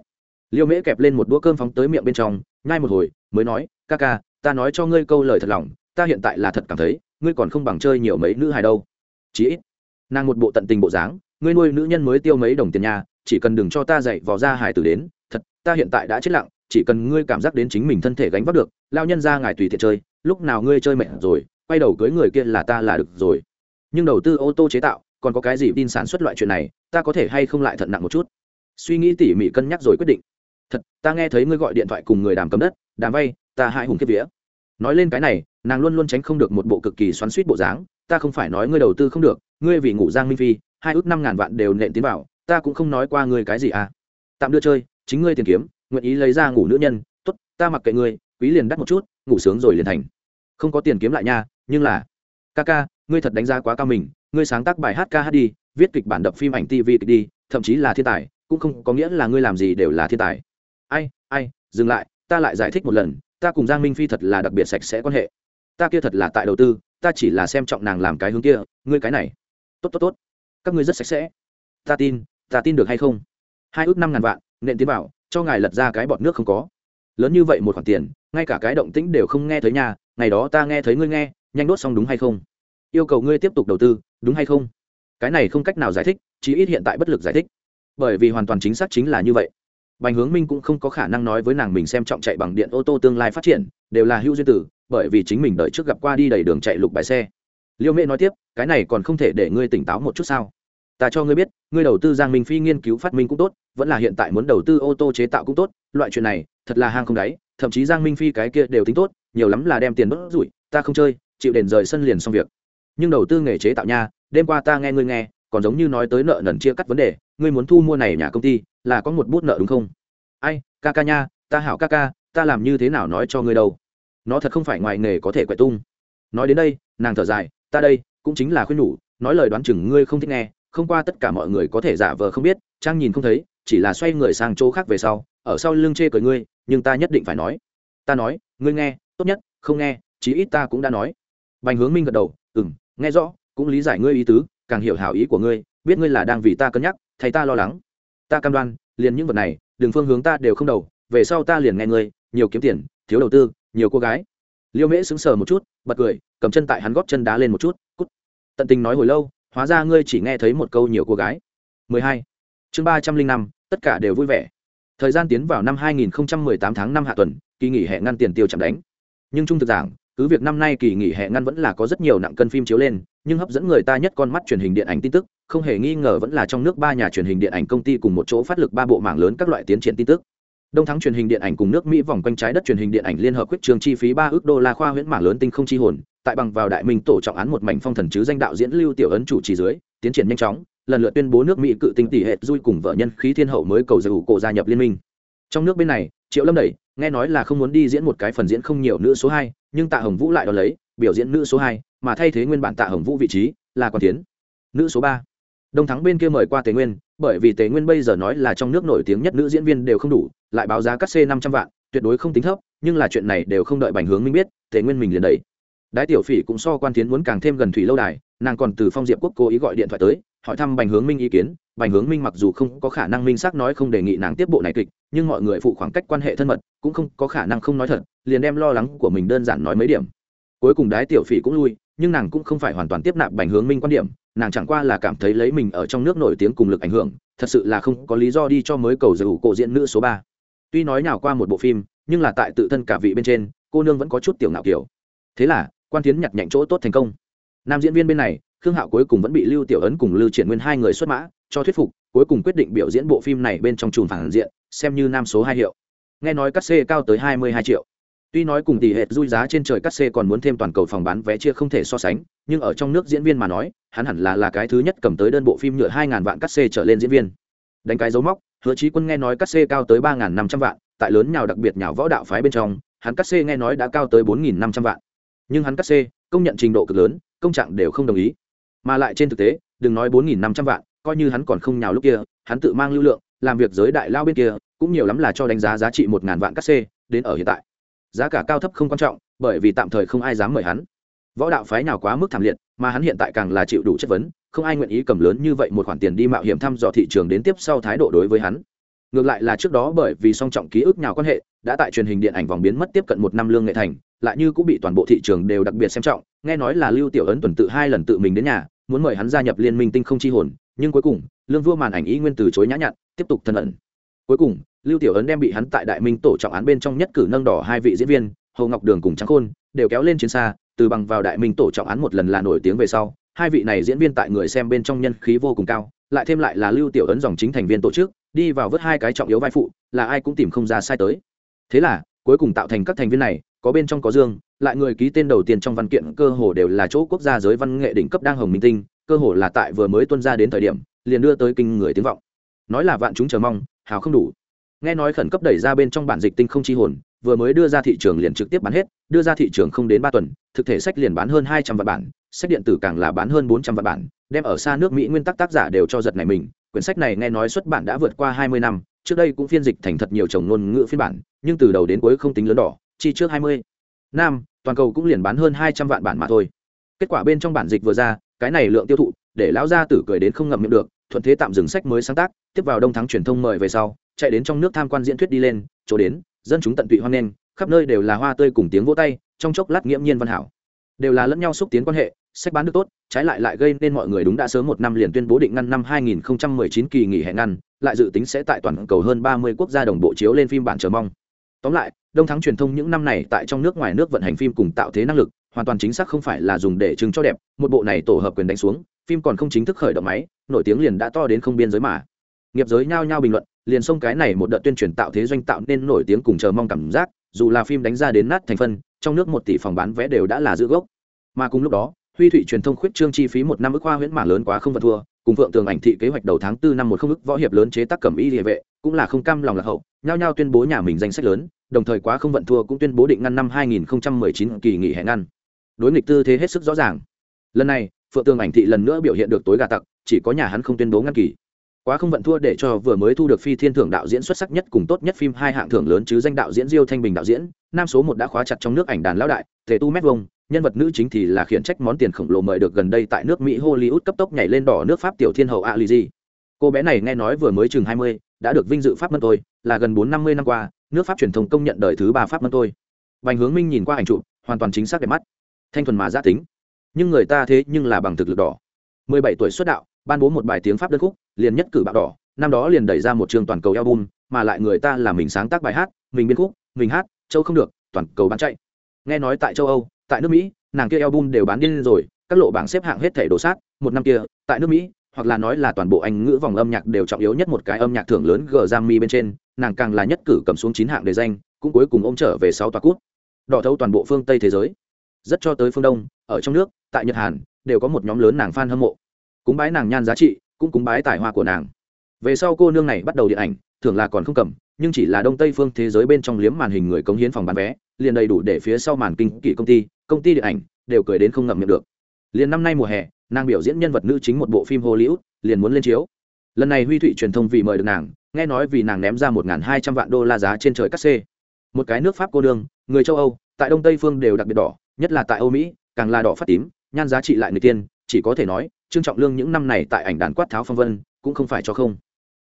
Liêu mễ kẹp lên một đũa cơm phóng tới miệng bên trong ngay một hồi, mới nói, ca ca, ta nói cho ngươi câu lời thật lòng, ta hiện tại là thật cảm thấy ngươi còn không bằng chơi nhiều mấy nữ hài đâu. Chí ít, nàng một bộ tận tình bộ dáng, ngươi nuôi nữ nhân mới tiêu mấy đồng tiền nhà, chỉ cần đừng cho ta dạy vò ra hài tử đến, thật, ta hiện tại đã chết lặng, chỉ cần ngươi cảm giác đến chính mình thân thể gánh vác được, lao nhân ra ngài tùy tiện chơi, lúc nào ngươi chơi mệt rồi, quay đầu cưới người kia là ta là được rồi. Nhưng đầu tư ô tô chế tạo, còn có cái gì tin sản xuất loại chuyện này, ta có thể hay không lại thận nặng một chút? Suy nghĩ tỉ mỉ cân nhắc rồi quyết định. Thật, ta nghe thấy ngươi gọi điện thoại cùng người đàm cấm đất, đàm vay, ta hại hùng kiếp vía. Nói lên cái này nàng luôn luôn tránh không được một bộ cực kỳ xoắn suýt bộ dáng, ta không phải nói ngươi đầu tư không được, ngươi vì ngủ giang minh phi, hai ước năm ngàn vạn đều nện tiến vào, ta cũng không nói qua ngươi cái gì à. Tạm đưa chơi, chính ngươi tiền kiếm, nguyện ý lấy ra ngủ nữ nhân, tốt, ta mặc kệ ngươi, quý liền đắt một chút, ngủ sướng rồi liền thành. Không có tiền kiếm lại nha, nhưng là, ca ca, ngươi thật đánh giá quá cao mình, ngươi sáng tác bài hát ca hát đi, viết kịch bản đập phim ảnh tv kịch đi, thậm chí là thiên tài, cũng không có nghĩa là ngươi làm gì đều là thiên tài. Ai ai, dừng lại, ta lại giải thích một lần, ta cùng giang minh phi thật là đặc biệt sạch sẽ quan hệ ta kia thật là tại đầu tư, ta chỉ là xem trọng nàng làm cái hướng kia, ngươi cái này. Tốt tốt tốt. Các ngươi rất sạch sẽ. Ta tin ta tin được hay không? Hai ước năm ngàn vạn, nện tiến bảo cho ngài lật ra cái bọt nước không có. Lớn như vậy một khoản tiền, ngay cả cái động tĩnh đều không nghe thấy nhà ngày đó ta nghe thấy ngươi nghe, nhanh đốt xong đúng hay không? Yêu cầu ngươi tiếp tục đầu tư, đúng hay không? Cái này không cách nào giải thích, chí ít hiện tại bất lực giải thích. Bởi vì hoàn toàn chính xác chính là như vậy bành hướng minh cũng không có khả năng nói với nàng mình xem trọng chạy bằng điện ô tô tương lai phát triển, đều là hữu duyên tử, bởi vì chính mình đợi trước gặp qua đi đầy đường chạy lục bài xe. Liêu mễ nói tiếp, cái này còn không thể để ngươi tỉnh táo một chút sao? Ta cho ngươi biết, ngươi đầu tư giang minh phi nghiên cứu phát minh cũng tốt, vẫn là hiện tại muốn đầu tư ô tô chế tạo cũng tốt, loại chuyện này, thật là hang không đáy, thậm chí giang minh phi cái kia đều tính tốt, nhiều lắm là đem tiền bớt rủi, ta không chơi, chịu đền rời sân liền xong việc. Nhưng đầu tư nghề chế tạo nha, đêm qua ta nghe ngươi nghe, còn giống như nói tới nợ nần chia cắt vấn đề, ngươi muốn thu mua này nhà công ty là có một bút nợ đúng không? Ai ca ca nha, ta hảo ca ca ta làm như thế nào nói cho ngươi đâu? Nó thật không phải ngoài nghề có thể quậy tung. Nói đến đây, nàng thở dài, ta đây cũng chính là khuyên nhủ, nói lời đoán chừng ngươi không thích nghe, không qua tất cả mọi người có thể giả vờ không biết, trang nhìn không thấy, chỉ là xoay người sang chỗ khác về sau, ở sau lưng chê cười ngươi, nhưng ta nhất định phải nói. Ta nói, ngươi nghe, tốt nhất, không nghe, chí ít ta cũng đã nói. Bành hướng minh gật đầu ừ m nghe rõ, cũng lý giải ngươi ý tứ, càng hiểu hảo ý của ngươi, biết ngươi là đang vì ta cân nhắc, thay ta lo lắng ta cam đoan, liền những vật này, đường phương hướng ta đều không đầu, về sau ta liền nghe ngươi, nhiều kiếm tiền, thiếu đầu tư, nhiều cô gái. Liêu mễ sững sờ một chút, bật cười, cầm chân tại hắn góp chân đá lên một chút, cút. Tận tình nói hồi lâu, hóa ra ngươi chỉ nghe thấy một câu nhiều cô gái. 12. chương ba trăm linh năm, tất cả đều vui vẻ. Thời gian tiến vào năm 2018 tháng năm hạ tuần, kỳ nghỉ hè ngăn tiền tiêu chậm đánh. Nhưng trung thực giảng, cứ việc năm nay kỳ nghỉ hè ngăn vẫn là có rất nhiều nặng cân phim chiếu lên nhưng hấp dẫn người ta nhất con mắt truyền hình điện ảnh tin tức, không hề nghi ngờ vẫn là trong nước ba nhà truyền hình điện ảnh công ty cùng một chỗ phát lực ba bộ mảng lớn các loại tiến triển tin tức. Đông thắng truyền hình điện ảnh cùng nước mỹ vòng quanh trái đất truyền hình điện ảnh liên hợp quyết trường chi phí ba ước đô la khoa huyễn mảng lớn tinh không chi hồn, tại bằng vào đại minh tổ trọng án một mảnh phong thần chứ danh đạo diễn lưu tiểu ấn chủ trì dưới, tiến triển nhanh chóng, lần lượt tuyên bố nước mỹ cự tinh tỷ hệ dui cùng vợ nhân khí thiên hậu mới cầu giải cổ gia nhập liên minh. Trong nước bên này, triệu lâm đẩy, nghe nói là không muốn đi diễn một cái phần diễn không nhiều nữ số hai, nhưng tạ hồng vũ lại đ ó lấy, biểu diễn nữ số hai mà thay thế nguyên bản tạ hồng vũ vị trí là quan tiến. Nữ số ba. Đông thắng bên kia mời qua tề nguyên, bởi vì tề nguyên bây giờ nói là trong nước nổi tiếng nhất nữ diễn viên đều không đủ, lại báo giá cắt xê năm trăm vạn, tuyệt đối không tính thấp, nhưng là chuyện này đều không đợi bành hướng minh biết, tề nguyên mình liền đẩy. Đái tiểu phỉ cũng so quan tiến muốn càng thêm gần thủy lâu đài, nàng còn từ phong diệp quốc cố ý gọi điện thoại tới, hỏi thăm bành hướng minh ý kiến. Bành hướng minh mặc dù không có khả năng minh xác nói không đề nghị nàng tiếp bộ này kịch, nhưng mọi người phụ khoảng cách quan hệ thân mật, cũng không có khả năng không nói thật, liền đem lo lắng của mình đơn giản nói mấy điểm. Cuối cùng đái tiểu phỉ cũng lui nhưng nàng cũng không phải hoàn toàn tiếp nạp bành hướng minh quan điểm, nàng chẳng qua là cảm thấy lấy mình ở trong nước nổi tiếng cùng lực ảnh hưởng, thật sự là không có lý do đi cho mới cầu giải cổ diễn nữ số ba. Tuy nói nào qua một bộ phim, nhưng là tại tự thân cả vị bên trên, cô nương vẫn có chút tiểu ngạo kiểu. Thế là, quan tiến nhặt nhạnh chỗ tốt thành công. Nam diễn viên bên này, khương hạo cuối cùng vẫn bị lưu tiểu ấn cùng lưu triển nguyên hai người xuất mã, cho thuyết phục, cuối cùng quyết định biểu diễn bộ phim này bên trong chùm phản diện, xem như nam số hai hiệu. Nghe nói cắt xê cao tới hai mươi hai triệu tuy nói cùng tỷ hệ dui giá trên trời cắt xê còn muốn thêm toàn cầu phòng bán vé chia không thể so sánh, nhưng ở trong nước diễn viên mà nói, hắn hẳn là là cái thứ nhất cầm tới đơn bộ phim nhựa hai ngàn vạn cắt xê trở lên diễn viên. Đánh cái dấu móc, hứa chí quân nghe nói cắt xê cao tới ba ngàn năm trăm vạn, tại lớn nhào đặc biệt nhào võ đạo phái bên trong, hắn cắt xê nghe nói đã cao tới bốn nghìn năm trăm vạn. Nhưng hắn cắt xê, công nhận trình độ cực lớn, công trạng đều không đồng ý. Mà lại trên thực tế, đừng nói bốn nghìn năm trăm vạn, coi như hắn còn không nhào lúc kia, hắn tự mang lưu lượng, làm việc giới đại lao bên kia, cũng nhiều lắm là cho đánh giá giá trị một ngàn vạn cắt xê, đến ở hiện tại giá cả cao thấp không quan trọng, bởi vì tạm thời không ai dám mời hắn. Võ đạo phái nào quá mức thảm liệt, mà hắn hiện tại càng là chịu đủ chất vấn, không ai nguyện ý cầm lớn như vậy một khoản tiền đi mạo hiểm thăm dò thị trường đến tiếp sau thái độ đối với hắn. Ngược lại là trước đó bởi vì song trọng ký ức nhào quan hệ, đã tại truyền hình điện ảnh vòng biến mất tiếp cận một năm lương nghệ thành, lại như cũng bị toàn bộ thị trường đều đặc biệt xem trọng, nghe nói là lưu tiểu ấn tuần tự hai lần tự mình đến nhà, muốn mời hắn gia nhập liên minh tinh không chi hồn, nhưng cuối cùng, lương vua màn ảnh ý nguyên từ chối nhã nhặn, tiếp tục thân ẩn. Cuối cùng lưu tiểu ấn đem bị hắn tại đại minh tổ trọng án bên trong nhất cử nâng đỏ hai vị diễn viên, hồ ngọc đường cùng trắng khôn, đều kéo lên chiến xa, từ bằng vào đại minh tổ trọng án một lần là nổi tiếng về sau, hai vị này diễn viên tại người xem bên trong nhân khí vô cùng cao, lại thêm lại là lưu tiểu ấn dòng chính thành viên tổ chức, đi vào vớt hai cái trọng yếu vai phụ, là ai cũng tìm không ra sai tới. Thế là, cuối cùng tạo thành các thành viên này, có bên trong có dương, lại người ký tên đầu tiên trong văn kiện cơ hồ đều là chỗ quốc gia giới văn nghệ đỉnh cấp đang hồng minh tinh, cơ hồ là tại vừa mới tuân ra đến thời điểm, liền đưa tới kinh người tiếng vọng. Nói là vạn chúng chờ mong, hào không đủ nghe nói khẩn cấp đẩy ra bên trong bản dịch tinh không chi hồn, vừa mới đưa ra thị trường liền trực tiếp bán hết, đưa ra thị trường không đến ba tuần, thực thể sách liền bán hơn hai trăm vạn bản, sách điện tử càng là bán hơn bốn trăm vạn bản, đem ở xa nước mỹ nguyên tắc tác giả đều cho giật này mình. Quyển sách này nghe nói xuất bản đã vượt qua hai mươi năm, trước đây cũng phiên dịch thành thật nhiều chồng ngôn ngữ phiên bản, nhưng từ đầu đến cuối không tính lớn đỏ, chi trước hai mươi. Năm toàn cầu cũng liền bán hơn hai trăm vạn bản mà thôi. Kết quả bên trong bản dịch vừa ra, cái này lượng tiêu thụ, để lão gia tử cười đến không ngậm miệng được, thuận thế tạm dừng sách mới sáng tác, tiếp vào đông thắng truyền thông mời về sau chạy đến trong nước tham quan diễn thuyết đi lên, chỗ đến, dân chúng tận tụy hoan nghênh, khắp nơi đều là hoa tươi cùng tiếng vỗ tay, trong chốc lát nghiễm nhiên văn hảo. Đều là lẫn nhau xúc tiến quan hệ, sách bán được tốt, trái lại lại gây nên mọi người đúng đã sớm một năm liền tuyên bố định ngăn năm 2019 kỳ nghỉ hè ngăn, lại dự tính sẽ tại toàn cầu hơn 30 quốc gia đồng bộ chiếu lên phim bản chờ mong. Tóm lại, đông thắng truyền thông những năm này tại trong nước ngoài nước vận hành phim cùng tạo thế năng lực, hoàn toàn chính xác không phải là dùng để chứng cho đẹp, một bộ này tổ hợp quyền đánh xuống, phim còn không chính thức khởi động máy, nổi tiếng liền đã to đến không biên giới mà. Nghiệp giới nhao nhao bình luận liền xông cái này một đợt tuyên truyền tạo thế doanh tạo nên nổi tiếng cùng chờ mong cảm giác, dù là phim đánh ra đến nát thành phân, trong nước một tỷ phòng bán vé đều đã là giữ gốc. Mà cùng lúc đó, huy thụy truyền thông khuyết trương chi phí một năm ước khoa huyễn mảng lớn quá không vật thua, cùng vượng tường ảnh thị kế hoạch đầu tháng tư năm một không ức võ hiệp lớn chế tác cẩm y địa vệ, cũng là không cam lòng lạc hậu, nhao nhao tuyên bố nhà mình danh sách lớn, đồng thời quá không vận thua cũng tuyên bố định ngăn năm 2019 kỳ nghỉ hè ngăn. Đối nghịch tư thế hết sức rõ ràng. Lần này, phượng tường ảnh thị lần nữa biểu hiện được tối gà tặc, chỉ có nhà hắn không tuyên bố ngăn kỳ quá không vận thua để cho vừa mới thu được phi thiên thưởng đạo diễn xuất sắc nhất cùng tốt nhất phim hai hạng thưởng lớn chứ danh đạo diễn diêu thanh bình đạo diễn, nam số một đã khóa chặt trong nước ảnh đàn lão đại thể tu mét vông nhân vật nữ chính thì là khiển trách món tiền khổng lồ mời được gần đây tại nước mỹ hollywood cấp tốc nhảy lên đỏ nước pháp tiểu thiên hậu alizi cô bé này nghe nói vừa mới chừng hai mươi, đã được vinh dự pháp mân tôi, là gần bốn năm mươi năm qua, nước pháp truyền thông công nhận đời thứ ba pháp mân tôi. Bành hướng minh nhìn qua ảnh trụ hoàn toàn chính xác đẹp mắt. Thanh thuần mà gia tính. Nhưng người ta thế nhưng là bằng thực lực đỏ. mười bảy tuổi xuất đạo ban bố một bài tiếng pháp đơn khúc, liền nhất cử bạo đỏ, năm đó liền đẩy ra một trường toàn cầu album, mà lại người ta là mình sáng tác bài hát, mình biên khúc, mình hát, châu không được, toàn cầu bán chạy. Nghe nói tại châu âu, tại nước mỹ, nàng kia album đều bán điên rồi, các lộ bảng xếp hạng hết thể đồ sát, một năm kia, tại nước mỹ, hoặc là nói là toàn bộ anh ngữ vòng âm nhạc đều trọng yếu nhất một cái âm nhạc thưởng lớn g Grammy bên trên, nàng càng là nhất cử cầm xuống chín hạng đề danh, cũng cuối cùng ôm trở về sáu tòa cút. Đỏ thấu toàn bộ phương tây thế giới. Rất cho tới phương đông, ở trong nước, tại nhật hàn, đều có một nhóm lớn nàng fan hâm mộ cúng bái nàng nhan giá trị, cũng cúng bái tài hoa của nàng. Về sau cô nương này bắt đầu điện ảnh thường là còn không cầm, nhưng chỉ là đông tây phương thế giới bên trong liếm màn hình người cống hiến phòng bán vé, liền đầy đủ để phía sau màn kinh kỷ công ty công ty điện ảnh, đều cười đến không ngậm miệng được. Liền năm nay mùa hè, nàng biểu diễn nhân vật nữ chính một bộ phim hollywood, liền muốn lên chiếu. Lần này huy thụy truyền thông vì mời được nàng, nghe nói vì nàng ném ra một hai trăm vạn đô la giá trên trời cắt xê. Một cái nước pháp cô đương người châu âu, tại đông tây phương đều đặc biệt đỏ, nhất là tại âu mỹ, càng là đỏ phát tím, nhan giá trị lại người tiên, chỉ có thể nói trương trọng lương những năm này tại ảnh đàn quát tháo phong vân, cũng không phải cho không.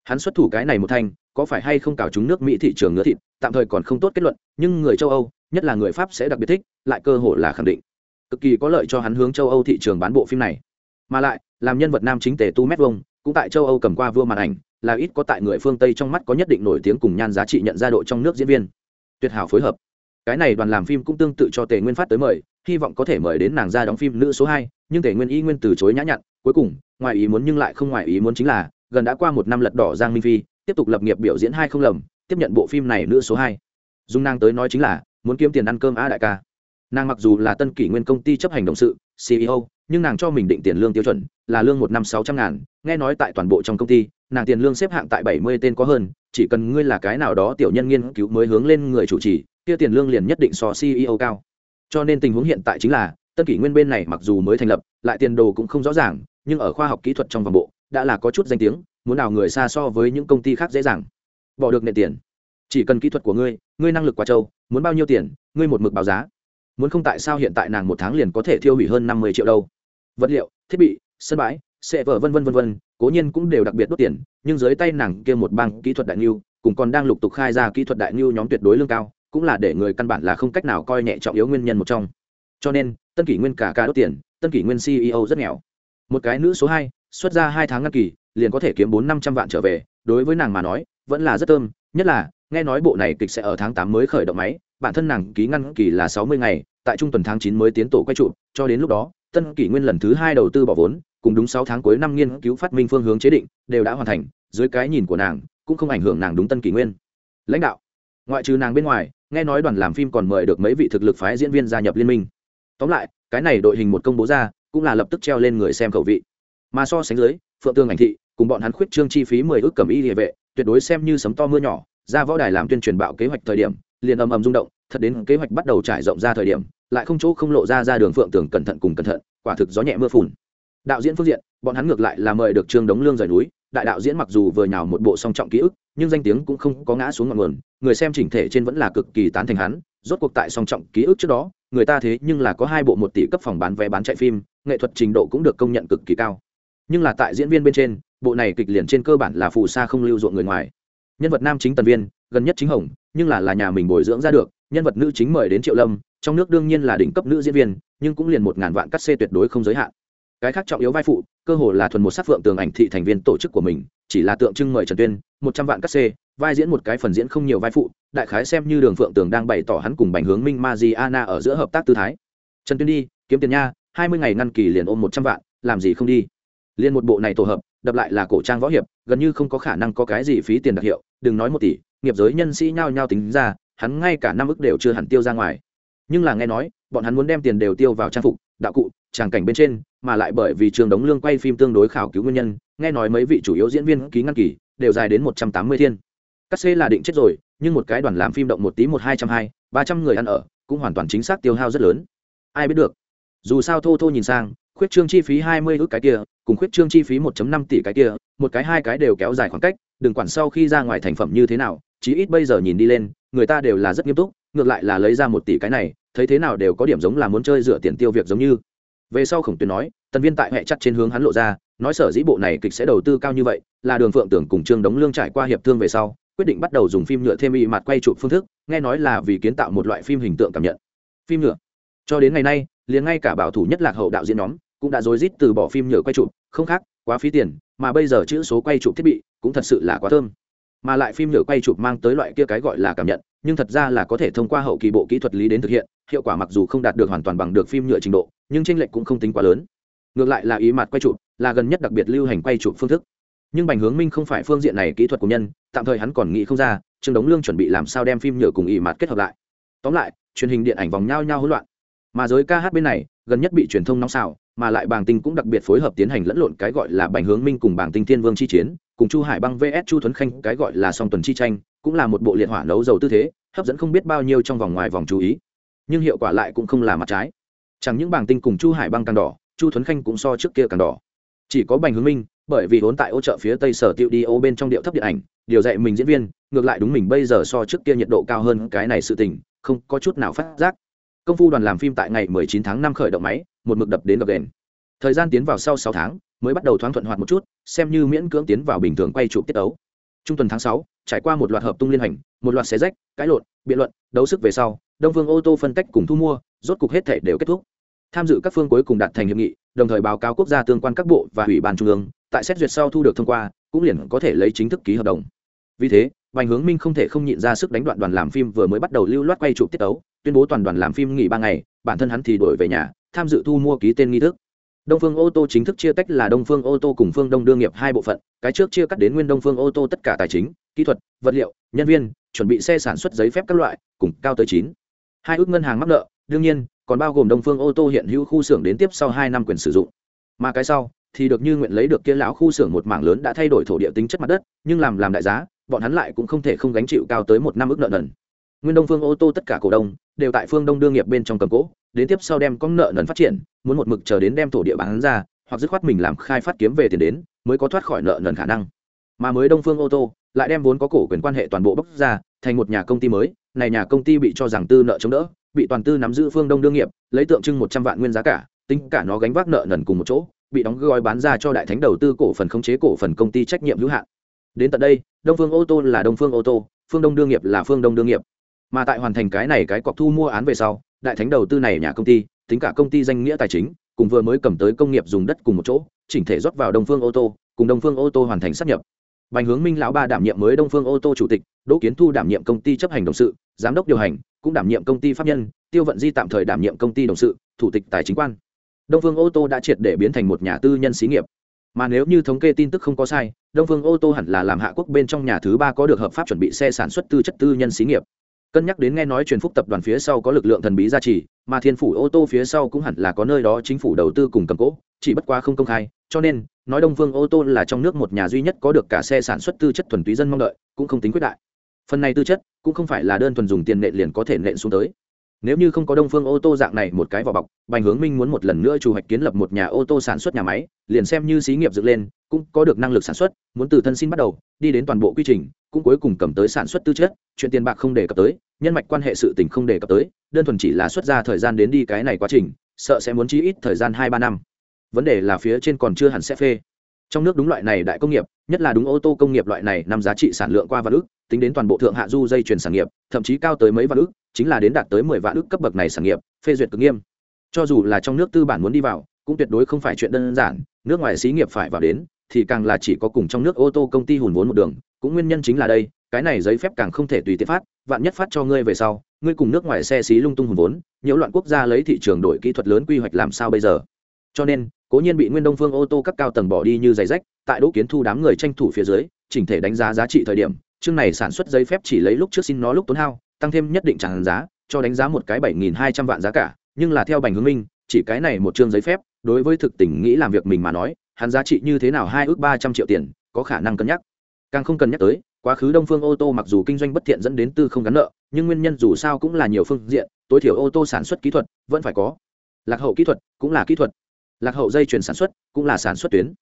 Hắn xuất thủ cái này một thanh có phải hay không cào chúng nước mỹ thị trường ngứa thịt, tạm thời còn không tốt kết luận, nhưng người châu âu, nhất là người pháp sẽ đặc biệt thích, lại cơ hội là khẳng định. Cực kỳ có lợi cho hắn hướng châu âu thị trường bán bộ phim này. Mà lại, làm nhân vật nam chính tề tu mét vông cũng tại châu âu cầm qua vua màn ảnh, là ít có tại người phương tây trong mắt có nhất định nổi tiếng cùng nhan giá trị nhận ra độ trong nước diễn viên. Tuyệt hảo phối hợp. Cái này đoàn làm phim cũng tương tự cho tề nguyên phát tới mời hy vọng có thể mời đến nàng ra đóng phim nữ số hai, nhưng tề nguyên y nguyên từ chối nhã nhặn, cuối cùng, ngoài ý muốn nhưng lại không ngoài ý muốn chính là, gần đã qua một năm lật đỏ giang minh phi, tiếp tục lập nghiệp biểu diễn hai không lầm, tiếp nhận bộ phim này nữ số hai. Dung nàng tới nói chính là, muốn kiếm tiền ăn cơm a đại ca. Nàng mặc dù là tân kỷ nguyên công ty chấp hành động sự ceo nhưng nàng cho mình định tiền lương tiêu chuẩn là lương một năm sáu trăm ngàn, nghe nói tại toàn bộ trong công ty, nàng tiền lương xếp hạng tại bảy mươi tên có hơn, chỉ cần ngươi là cái nào đó tiểu nhân nghiên cứu mới hướng lên người chủ trì, kia tiền lương liền nhất định so ceo cao cho nên tình huống hiện tại chính là, tân kỷ nguyên bên này mặc dù mới thành lập, lại tiền đồ cũng không rõ ràng, nhưng ở khoa học kỹ thuật trong vòng bộ, đã là có chút danh tiếng, muốn nào người xa so với những công ty khác dễ dàng. Bỏ được nền tiền. Chỉ cần kỹ thuật của ngươi ngươi năng lực quá trâu, muốn bao nhiêu tiền, ngươi một mực báo giá. Muốn không tại sao hiện tại nàng một tháng liền có thể thiêu hủy hơn năm mươi triệu đâu. Vật liệu, thiết bị, sân bãi, xe vở vân vân vân vân, cố nhiên cũng đều đặc biệt đốt tiền, nhưng dưới tay nàng kia một bang kỹ thuật đại niu cùng còn đang lục tục khai ra kỹ thuật đại niu nhóm tuyệt đối lương cao cũng là để người căn bản là không cách nào coi nhẹ trọng yếu nguyên nhân một trong. Cho nên, tân kỷ nguyên cả ca đốt tiền, tân kỷ nguyên ceo rất nghèo. Một cái nữ số hai, xuất ra hai tháng ngăn kỳ, liền có thể kiếm bốn năm trăm vạn trở về, đối với nàng mà nói, vẫn là rất thơm, nhất là, nghe nói bộ này kịch sẽ ở tháng tám mới khởi động máy, bản thân nàng ký ngăn kỳ là sáu mươi ngày, tại trung tuần tháng chín mới tiến tổ quay trụ, cho đến lúc đó, tân kỷ nguyên lần thứ hai đầu tư bỏ vốn, cùng đúng sáu tháng cuối năm nghiên cứu phát minh phương hướng chế định, đều đã hoàn thành, dưới cái nhìn của nàng, cũng không ảnh hưởng nàng đúng tân kỷ nguyên. Lãnh đạo, ngoại trừ nàng bên ngoài nghe nói đoàn làm phim còn mời được mấy vị thực lực phái diễn viên gia nhập liên minh. Tóm lại, cái này đội hình một công bố ra, cũng là lập tức treo lên người xem khẩu vị. Mà so sánh dưới, phượng tương ảnh thị, cùng bọn hắn khuyết trương chi phí mười ước cầm y địa vệ, tuyệt đối xem như sấm to mưa nhỏ, ra võ đài làm tuyên truyền bạo kế hoạch thời điểm, liền ầm ầm rung động, thật đến kế hoạch bắt đầu trải rộng ra thời điểm, lại không chỗ không lộ ra ra đường phượng tường cẩn thận cùng cẩn thận, quả thực gió nhẹ mưa phùn. Đạo diễn phương diện, bọn hắn ngược lại là mời được trương đống lương rời núi, đại đạo diễn mặc dù vừa nhào một bộ song trọng ký ức, nhưng danh tiếng cũng không có ngã xuống ngọn nguồn người xem chỉnh thể trên vẫn là cực kỳ tán thành hắn, rốt cuộc tại song trọng ký ức trước đó, người ta thế nhưng là có hai bộ một tỷ cấp phòng bán vé bán chạy phim, nghệ thuật trình độ cũng được công nhận cực kỳ cao. Nhưng là tại diễn viên bên trên, bộ này kịch liền trên cơ bản là phù sa không lưu ruộng người ngoài. Nhân vật nam chính tần viên, gần nhất chính hồng, nhưng là là nhà mình bồi dưỡng ra được, nhân vật nữ chính mời đến triệu lâm, trong nước đương nhiên là đỉnh cấp nữ diễn viên, nhưng cũng liền một ngàn vạn cắt xê tuyệt đối không giới hạn. Cái khác trọng yếu vai phụ, cơ hồ là thuần một sát phượng tường ảnh thị thành viên tổ chức của mình, chỉ là tượng trưng mời trần tuyên, một trăm vạn cắt xê vai diễn một cái phần diễn không nhiều vai phụ, đại khái xem như đường phượng tường đang bày tỏ hắn cùng bành hướng minh ma di ana ở giữa hợp tác tư thái. Trần tuyên đi, kiếm tiền nha, hai mươi ngày ngăn kỳ liền ôm một trăm vạn, làm gì không đi. Liên một bộ này tổ hợp, đập lại là cổ trang võ hiệp, gần như không có khả năng có cái gì phí tiền đặc hiệu, đừng nói một tỷ, nghiệp giới nhân sĩ nhao nhao tính ra, hắn ngay cả năm ức đều chưa hẳn tiêu ra ngoài. Nhưng là nghe nói, bọn hắn muốn đem tiền đều tiêu vào trang phục, đạo cụ, tràng cảnh bên trên, mà lại bởi vì trường đống lương quay phim tương đối khảo cứu nguyên nhân, nghe nói mấy vị chủ yếu diễn viên ký ngăn kỳ, đều dài đến một trăm tám mươi thiên cắt xê là định chết rồi, nhưng một cái đoàn làm phim động một tí một hai trăm hai, ba trăm người ăn ở, cũng hoàn toàn chính xác tiêu hao rất lớn. Ai biết được? Dù sao thô thô nhìn sang, khuyết trương chi phí hai mươi ước cái kia, cùng khuyết trương chi phí một năm tỷ cái kia, một cái hai cái đều kéo dài khoảng cách, đừng quản sau khi ra ngoài thành phẩm như thế nào, chí ít bây giờ nhìn đi lên, người ta đều là rất nghiêm túc, ngược lại là lấy ra một tỷ cái này, thấy thế nào đều có điểm giống là muốn chơi dựa tiền tiêu việc giống như. Về sau khổng tuyến nói tần viên tại hệ chặt trên hướng hắn lộ ra, nói sở dĩ bộ này kịch sẽ đầu tư cao như vậy, là đường phượng tưởng cùng trương đống lương trải qua hiệp thương về sau quyết định bắt đầu dùng phim nhựa thêm y mặt quay chụp phương thức, nghe nói là vì kiến tạo một loại phim hình tượng cảm nhận. Phim nhựa. Cho đến ngày nay, liền ngay cả bảo thủ nhất lạc hậu đạo diễn nhóm cũng đã rối rít từ bỏ phim nhựa quay chụp, không khác, quá phí tiền, mà bây giờ chữ số quay chụp thiết bị cũng thật sự là quá thơm. Mà lại phim nhựa quay chụp mang tới loại kia cái gọi là cảm nhận, nhưng thật ra là có thể thông qua hậu kỳ bộ kỹ thuật lý đến thực hiện, hiệu quả mặc dù không đạt được hoàn toàn bằng được phim nhựa trình độ, nhưng tranh lệch cũng không tính quá lớn. Ngược lại là ý mặt quay chụp là gần nhất đặc biệt lưu hành quay chụp phương thức nhưng bành hướng minh không phải phương diện này kỹ thuật của nhân, tạm thời hắn còn nghĩ không ra, trương đống lương chuẩn bị làm sao đem phim nhựa cùng ỵ mặt kết hợp lại. Tóm lại, truyền hình điện ảnh vòng nhau nhau hỗn loạn. Mà giới ca hát bên này, gần nhất bị truyền thông nóng xào, mà lại bàng tinh cũng đặc biệt phối hợp tiến hành lẫn lộn cái gọi là bành hướng minh cùng bàng tinh thiên vương chi chiến, cùng chu hải băng vs chu thuấn khanh cái gọi là song tuần chi tranh, cũng là một bộ liệt hỏa nấu dầu tư thế, hấp dẫn không biết bao nhiêu trong vòng ngoài vòng chú ý. Nhưng hiệu quả lại cũng không là mặt trái. Chẳng những bảng tinh cùng chu hải băng càng đỏ, chu thuấn khanh cũng so trước kia càng đỏ chỉ có bành hướng minh bởi vì vốn tại ô trợ phía tây sở tiệu đi ô bên trong điệu thấp điện ảnh điều dạy mình diễn viên ngược lại đúng mình bây giờ so trước kia nhiệt độ cao hơn cái này sự tình không có chút nào phát giác. Công phu đoàn làm phim tại ngày 19 tháng 5 khởi động máy một mực đập đến gập đền thời gian tiến vào sau 6 tháng mới bắt đầu thoáng thuận hoạt một chút xem như miễn cưỡng tiến vào bình thường quay chụp tiết ấu trung tuần tháng 6, trải qua một loạt hợp tung liên hành một loạt xé rách cãi lộn biện luận đấu sức về sau đông phương ô tô phân cách cùng thu mua rốt cục hết thể đều kết thúc. Tham dự các phương cuối cùng đạt thành hiệp nghị đồng thời báo cáo quốc gia tương quan các bộ và ủy ban trung ương tại xét duyệt sau thu được thông qua cũng liền có thể lấy chính thức ký hợp đồng vì thế Bành Hướng Minh không thể không nhịn ra sức đánh đoạn đoàn làm phim vừa mới bắt đầu lưu loát quay chụp tiết tấu, tuyên bố toàn đoàn làm phim nghỉ ba ngày, bản thân hắn thì đổi về nhà, tham dự thu mua ký tên nghi thức. Đông Phương ô tô chính thức chia tách là Đông Phương ô tô cùng Phương Đông đương nghiệp hai bộ phận, cái trước chia cắt đến nguyên Đông Phương ô tô tất cả tài chính, kỹ thuật, vật liệu, nhân viên, chuẩn bị xe sản xuất giấy phép các loại, cùng cao tới chín hai ước ngân hàng mắc nợ đương nhiên còn bao gồm đông phương ô tô hiện hữu khu xưởng đến tiếp sau hai năm quyền sử dụng. Mà cái sau, thì được như nguyện lấy được kia lão khu xưởng một mảng lớn đã thay đổi thổ địa tính chất mặt đất, nhưng làm làm đại giá, bọn hắn lại cũng không thể không gánh chịu cao tới một năm ước nợ nần. Nguyên đông phương ô tô tất cả cổ đông, đều tại phương đông đương nghiệp bên trong cầm cố, đến tiếp sau đem con nợ nần phát triển, muốn một mực chờ đến đem thổ địa bán ra, hoặc dứt khoát mình làm khai phát kiếm về tiền đến, mới có thoát khỏi nợ nần khả năng. Mà mới đông phương ô tô, lại đem vốn có cổ quyền quan hệ toàn bộ bốc ra, thành một nhà công ty mới, này nhà công ty bị cho rằng tư nợ chống đỡ bị toàn tư nắm giữ phương đông đương nghiệp, lấy tượng trưng một trăm vạn nguyên giá cả, tính cả nó gánh vác nợ nần cùng một chỗ, bị đóng gói bán ra cho đại thánh đầu tư cổ phần khống chế cổ phần công ty trách nhiệm hữu hạn. Đến tận đây, đông phương ô tô là đông phương ô tô, phương đông đương nghiệp là phương đông đương nghiệp. Mà tại hoàn thành cái này cái cọc thu mua án về sau, đại thánh đầu tư này nhà công ty, tính cả công ty danh nghĩa tài chính, cùng vừa mới cầm tới công nghiệp dùng đất cùng một chỗ, chỉnh thể rót vào đông phương ô tô, cùng đông phương ô tô hoàn thành sắp nhập bành hướng minh lão ba đảm nhiệm mới đông phương ô tô chủ tịch, đỗ kiến thu đảm nhiệm công ty chấp hành đồng sự, giám đốc điều hành, cũng đảm nhiệm công ty pháp nhân, tiêu vận di tạm thời đảm nhiệm công ty đồng sự, thủ tịch tài chính quan. Đông phương ô tô đã triệt để biến thành một nhà tư nhân xí nghiệp. Mà nếu như thống kê tin tức không có sai, đông phương ô tô hẳn là làm hạ quốc bên trong nhà thứ ba có được hợp pháp chuẩn bị xe sản xuất tư chất tư nhân xí nghiệp cân nhắc đến nghe nói truyền phúc tập đoàn phía sau có lực lượng thần bí gia trì, mà thiên phủ ô tô phía sau cũng hẳn là có nơi đó chính phủ đầu tư cùng cầm cố, chỉ bất quá không công khai, cho nên, nói đông phương ô tô là trong nước một nhà duy nhất có được cả xe sản xuất tư chất thuần túy dân mong đợi, cũng không tính quyết đại. Phần này tư chất, cũng không phải là đơn thuần dùng tiền nệ liền có thể nện xuống tới. Nếu như không có đông phương ô tô dạng này một cái vỏ bọc, bành hướng minh muốn một lần nữa chủ hoạch kiến lập một nhà ô tô sản xuất nhà máy, liền xem như xí nghiệp dựng lên cũng có được năng lực sản xuất, muốn từ thân xin bắt đầu, đi đến toàn bộ quy trình, cũng cuối cùng cầm tới sản xuất tư chất, chuyện tiền bạc không đề cập tới, nhân mạch quan hệ sự tình không đề cập tới, đơn thuần chỉ là xuất ra thời gian đến đi cái này quá trình, sợ sẽ muốn chi ít thời gian hai ba năm. Vấn đề là phía trên còn chưa hẳn sẽ phê. Trong nước đúng loại này đại công nghiệp, nhất là đúng ô tô công nghiệp loại này năm giá trị sản lượng qua vạn ước tính đến toàn bộ thượng hạ du dây chuyển sản nghiệp, thậm chí cao tới mấy vạn ước chính là đến đạt tới mười vạn ước cấp bậc này sản nghiệp, phê duyệt cực nghiêm. Cho dù là trong nước tư bản muốn đi vào, cũng tuyệt đối không phải chuyện đơn giản, nước ngoài xí nghiệp phải vào đến thì càng là chỉ có cùng trong nước ô tô công ty hùn vốn một đường, cũng nguyên nhân chính là đây, cái này giấy phép càng không thể tùy tiện phát, vạn nhất phát cho ngươi về sau, ngươi cùng nước ngoài xe xí lung tung hùn vốn, nhiễu loạn quốc gia lấy thị trường đổi kỹ thuật lớn quy hoạch làm sao bây giờ? Cho nên, cố nhiên bị nguyên đông phương ô tô các cao tầng bỏ đi như giày rách, tại đỗ kiến thu đám người tranh thủ phía dưới, chỉnh thể đánh giá giá trị thời điểm, chương này sản xuất giấy phép chỉ lấy lúc trước xin nó lúc tốn hao, tăng thêm nhất định tràn giá, cho đánh giá một cái bảy nghìn hai trăm vạn giá cả, nhưng là theo bành hướng minh, chỉ cái này một chương giấy phép, đối với thực tình nghĩ làm việc mình mà nói hắn giá trị như thế nào hai ước ba trăm triệu tiền, có khả năng cân nhắc. Càng không cần nhắc tới, quá khứ đông phương ô tô mặc dù kinh doanh bất thiện dẫn đến tư không gắn nợ, nhưng nguyên nhân dù sao cũng là nhiều phương diện, tối thiểu ô tô sản xuất kỹ thuật vẫn phải có. Lạc hậu kỹ thuật cũng là kỹ thuật. Lạc hậu dây chuyển sản xuất cũng là sản xuất tuyến.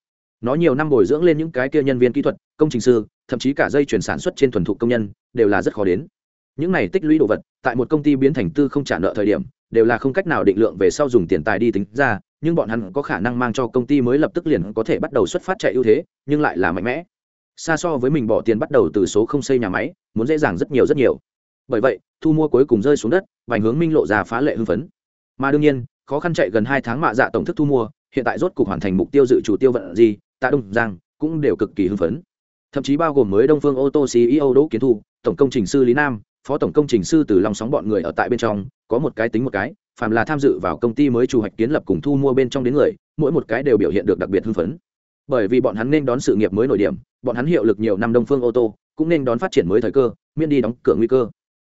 Nó nhiều năm bồi dưỡng lên những cái kia nhân viên kỹ thuật, công trình sư, thậm chí cả dây chuyển sản xuất trên thuần thục công nhân, đều là rất khó đến. Những này tích lũy đồ vật, tại một công ty biến thành tư không trả nợ thời điểm, đều là không cách nào định lượng về sau dùng tiền tài đi tính ra nhưng bọn hắn có khả năng mang cho công ty mới lập tức liền có thể bắt đầu xuất phát chạy ưu thế, nhưng lại là mạnh mẽ. Xa so với mình bỏ tiền bắt đầu từ số không xây nhà máy, muốn dễ dàng rất nhiều rất nhiều. Bởi vậy, thu mua cuối cùng rơi xuống đất và hướng minh lộ ra phá lệ hưng phấn. Mà đương nhiên, khó khăn chạy gần hai tháng mạ dạ tổng thức thu mua, hiện tại rốt cục hoàn thành mục tiêu dự chủ tiêu vận gì, tạ đông giang cũng đều cực kỳ hưng phấn. Thậm chí bao gồm mới đông phương ô tô ceo đỗ kiến thu, tổng công trình sư lý nam, phó tổng công trình sư từ lòng sóng bọn người ở tại bên trong, có một cái tính một cái phàm là tham dự vào công ty mới chủ hoạch kiến lập cùng thu mua bên trong đến người, mỗi một cái đều biểu hiện được đặc biệt hưng phấn. Bởi vì bọn hắn nên đón sự nghiệp mới nổi điểm, bọn hắn hiệu lực nhiều năm đông phương ô tô, cũng nên đón phát triển mới thời cơ, miễn đi đóng cửa nguy cơ.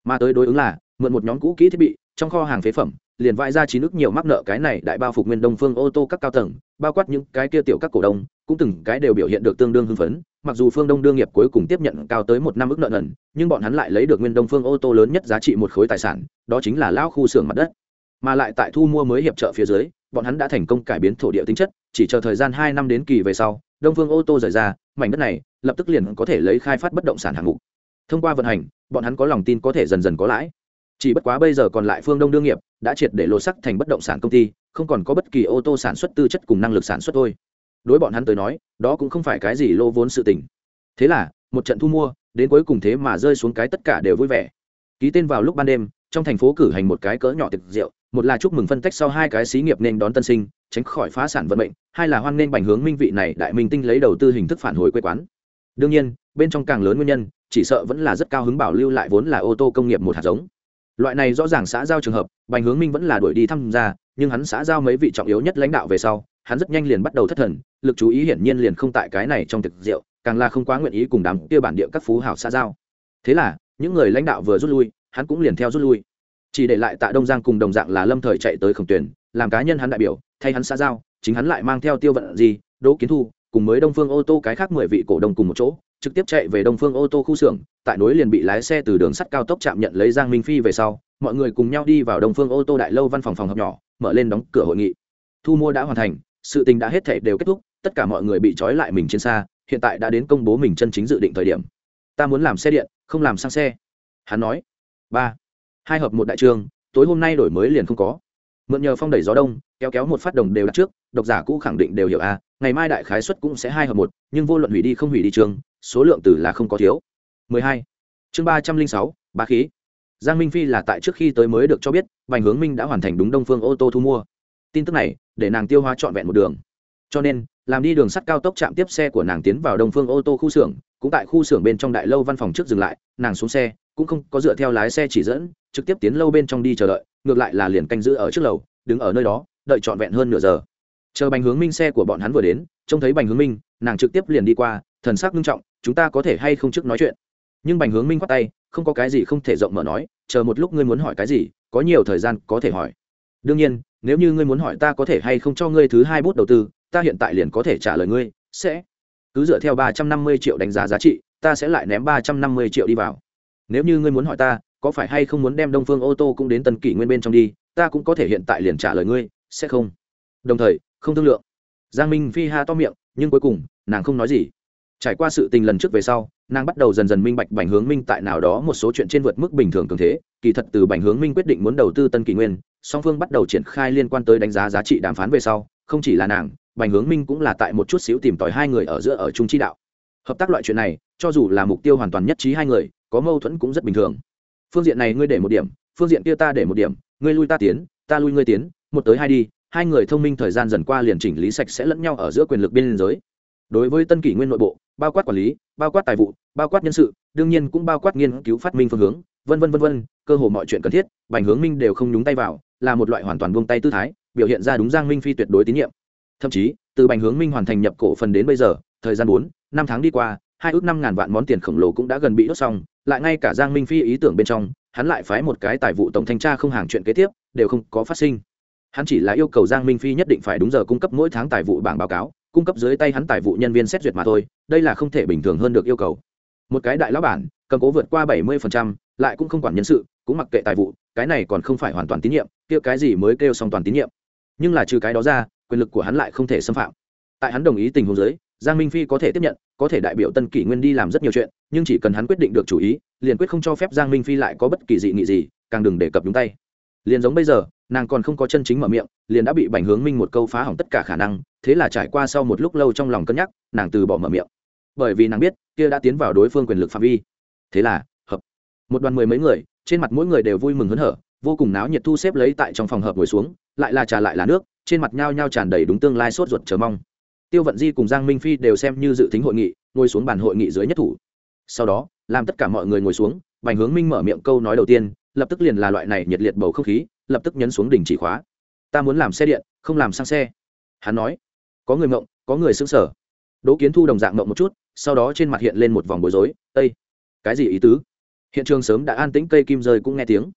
Mà tới đối ứng là, mượn một nhóm cũ kỹ thiết bị, trong kho hàng phế phẩm, liền vãi ra chín nước nhiều mắc nợ cái này đại bao phục nguyên đông phương ô tô các cao tầng, bao quát những cái kia tiểu các cổ đông, cũng từng cái đều biểu hiện được tương đương hưng phấn, mặc dù phương đông đương nghiệp cuối cùng tiếp nhận cao tới một năm ức nợ nần, nhưng bọn hắn lại lấy được nguyên đông phương ô tô lớn nhất giá trị một khối tài sản, đó chính là lao khu xưởng mặt đất mà lại tại thu mua mới hiệp trợ phía dưới, bọn hắn đã thành công cải biến thổ địa tính chất, chỉ chờ thời gian hai năm đến kỳ về sau, đông phương ô tô rời ra, mảnh đất này lập tức liền có thể lấy khai phát bất động sản hạng mục. Thông qua vận hành, bọn hắn có lòng tin có thể dần dần có lãi. Chỉ bất quá bây giờ còn lại phương đông đương nghiệp đã triệt để lột sắc thành bất động sản công ty, không còn có bất kỳ ô tô sản xuất tư chất cùng năng lực sản xuất thôi. Đối bọn hắn tới nói, đó cũng không phải cái gì lô vốn sự tình. Thế là, một trận thu mua, đến cuối cùng thế mà rơi xuống cái tất cả đều vui vẻ. Ký tên vào lúc ban đêm trong thành phố cử hành một cái cỡ nhỏ tiệc rượu, một là chúc mừng phân tách sau hai cái xí nghiệp nên đón tân sinh, tránh khỏi phá sản vận mệnh, hai là hoan nghênh bành hướng minh vị này đại minh tinh lấy đầu tư hình thức phản hồi quê quán. Đương nhiên, bên trong càng lớn nguyên nhân, chỉ sợ vẫn là rất cao hứng bảo lưu lại vốn là ô tô công nghiệp một hạt giống. Loại này rõ ràng xã giao trường hợp, bành hướng minh vẫn là đuổi đi tham gia, nhưng hắn xã giao mấy vị trọng yếu nhất lãnh đạo về sau, hắn rất nhanh liền bắt đầu thất thần, lực chú ý hiển nhiên liền không tại cái này trong thực rượu, càng là không quá nguyện ý cùng đám kia bản địa các phú hào xã giao. Thế là, những người lãnh đạo vừa rút lui hắn cũng liền theo rút lui. Chỉ để lại tạ đông giang cùng đồng dạng là lâm thời chạy tới khổng tuyển làm cá nhân hắn đại biểu, thay hắn xã giao, chính hắn lại mang theo tiêu vận gì đỗ kiến thu, cùng mới đông phương ô tô cái khác mười vị cổ đông cùng một chỗ, trực tiếp chạy về đông phương ô tô khu xưởng, tại núi liền bị lái xe từ đường sắt cao tốc chạm nhận lấy giang minh phi về sau, mọi người cùng nhau đi vào đông phương ô tô đại lâu văn phòng phòng họp nhỏ, mở lên đóng cửa hội nghị. Thu mua đã hoàn thành, sự tình đã hết thể đều kết thúc, tất cả mọi người bị trói lại mình trên xa, hiện tại đã đến công bố mình chân chính dự định thời điểm. Ta muốn làm xe điện, không làm sang xe. Hắn nói ba hai hợp một đại trường, tối hôm nay đổi mới liền không có. Mượn nhờ phong đẩy gió đông, kéo kéo một phát đồng đều đặt trước, độc giả cũ khẳng định đều hiểu a ngày mai đại khái xuất cũng sẽ hai hợp một, nhưng vô luận hủy đi không hủy đi trường, số lượng từ là không có thiếu. 12. chương ba trăm linh sáu, bá khí. Giang minh phi là tại trước khi tới mới được cho biết vành hướng minh đã hoàn thành đúng đông phương ô tô thu mua. Tin tức này, để nàng tiêu hóa trọn vẹn một đường. Cho nên, làm đi đường sắt cao tốc chạm tiếp xe của nàng tiến vào đông phương ô tô khu xưởng, cũng tại khu xưởng bên trong đại lâu văn phòng trước dừng lại, nàng xuống xe cũng không có dựa theo lái xe chỉ dẫn, trực tiếp tiến lâu bên trong đi chờ đợi, ngược lại là liền canh giữ ở trước lầu, đứng ở nơi đó, đợi trọn vẹn hơn nửa giờ. Chờ bành hướng minh xe của bọn hắn vừa đến, trông thấy bành hướng minh, nàng trực tiếp liền đi qua, thần sắc nghiêm trọng, chúng ta có thể hay không trước nói chuyện? Nhưng bành hướng minh khoát tay, không có cái gì không thể rộng mở nói, chờ một lúc ngươi muốn hỏi cái gì, có nhiều thời gian có thể hỏi. Đương nhiên, nếu như ngươi muốn hỏi ta có thể hay không cho ngươi thứ hai bút đầu tư, ta hiện tại liền có thể trả lời ngươi, sẽ. Cứ dựa theo ba trăm năm mươi triệu đánh giá giá trị, ta sẽ lại ném ba trăm năm mươi triệu đi vào nếu như ngươi muốn hỏi ta, có phải hay không muốn đem đông phương ô tô cũng đến tân kỷ nguyên bên trong đi, ta cũng có thể hiện tại liền trả lời ngươi, sẽ không. Đồng thời, không thương lượng. Giang minh phi ha to miệng, nhưng cuối cùng, nàng không nói gì. Trải qua sự tình lần trước về sau, nàng bắt đầu dần dần minh bạch bành hướng minh tại nào đó một số chuyện trên vượt mức bình thường cường thế. Kỳ thật từ bành hướng minh quyết định muốn đầu tư tân kỷ nguyên, song phương bắt đầu triển khai liên quan tới đánh giá giá trị đàm phán về sau, không chỉ là nàng, bành hướng minh cũng là tại một chút xíu tìm tòi hai người ở giữa ở trung chi đạo. Hợp tác loại chuyện này, cho dù là mục tiêu hoàn toàn nhất trí hai người có mâu thuẫn cũng rất bình thường. Phương diện này ngươi để một điểm, phương diện kia ta để một điểm, ngươi lui ta tiến, ta lui ngươi tiến, một tới hai đi, hai người thông minh thời gian dần qua liền chỉnh lý sạch sẽ lẫn nhau ở giữa quyền lực biên giới. Đối với tân kỷ nguyên nội bộ, bao quát quản lý, bao quát tài vụ, bao quát nhân sự, đương nhiên cũng bao quát nghiên cứu phát minh phương hướng, vân vân vân vân, cơ hồ mọi chuyện cần thiết, bành hướng minh đều không nhúng tay vào, là một loại hoàn toàn buông tay tư thái, biểu hiện ra đúng giang minh phi tuyệt đối tín nhiệm. Thậm chí, từ bành hướng minh hoàn thành nhập cổ phần đến bây giờ, thời gian bốn, năm tháng đi qua hai ước năm ngàn vạn món tiền khổng lồ cũng đã gần bị đốt xong, lại ngay cả giang minh phi ý tưởng bên trong, hắn lại phái một cái tài vụ tổng thanh tra không hàng chuyện kế tiếp, đều không có phát sinh. Hắn chỉ là yêu cầu giang minh phi nhất định phải đúng giờ cung cấp mỗi tháng tài vụ bảng báo cáo, cung cấp dưới tay hắn tài vụ nhân viên xét duyệt mà thôi, đây là không thể bình thường hơn được yêu cầu. Một cái đại lão bản, cầm cố vượt qua bảy mươi lại cũng không quản nhân sự, cũng mặc kệ tài vụ, cái này còn không phải hoàn toàn tín nhiệm, kia cái gì mới kêu xong toàn tín nhiệm. Nhưng là trừ cái đó ra, quyền lực của hắn lại không thể xâm phạm. Tại hắn đồng ý tình huống giới giang minh phi có thể tiếp nhận, có thể đại biểu tân kỷ nguyên đi làm rất nhiều chuyện, nhưng chỉ cần hắn quyết định được chủ ý, liền quyết không cho phép giang minh phi lại có bất kỳ dị nghị gì, càng đừng đề cập nhúng tay. Liền giống bây giờ, nàng còn không có chân chính mở miệng, liền đã bị bành hướng minh một câu phá hỏng tất cả khả năng, thế là trải qua sau một lúc lâu trong lòng cân nhắc, nàng từ bỏ mở miệng. Bởi vì nàng biết, kia đã tiến vào đối phương quyền lực phạm vi. Thế là, hợp. Một đoàn mười mấy người, trên mặt mỗi người đều vui mừng hớn hở, vô cùng náo nhiệt thu xếp lấy tại trong phòng hợp ngồi xuống, lại là trà lại là nước, trên mặt nhao nhao tràn đầy đúng tương lai sốt ruột chờ mong tiêu vận di cùng giang minh phi đều xem như dự tính hội nghị, ngồi xuống bàn hội nghị dưới nhất thủ. Sau đó, làm tất cả mọi người ngồi xuống, bành hướng minh mở miệng câu nói đầu tiên, lập tức liền là loại này nhiệt liệt bầu không khí, lập tức nhấn xuống đỉnh chỉ khóa. Ta muốn làm xe điện, không làm sang xe. Hắn nói. Có người mộng, có người xứng sở đỗ kiến thu đồng dạng mộng một chút, sau đó trên mặt hiện lên một vòng bối rối. Ây cái gì ý tứ? Hiện trường sớm đã an tĩnh, cây kim rơi cũng nghe tiếng.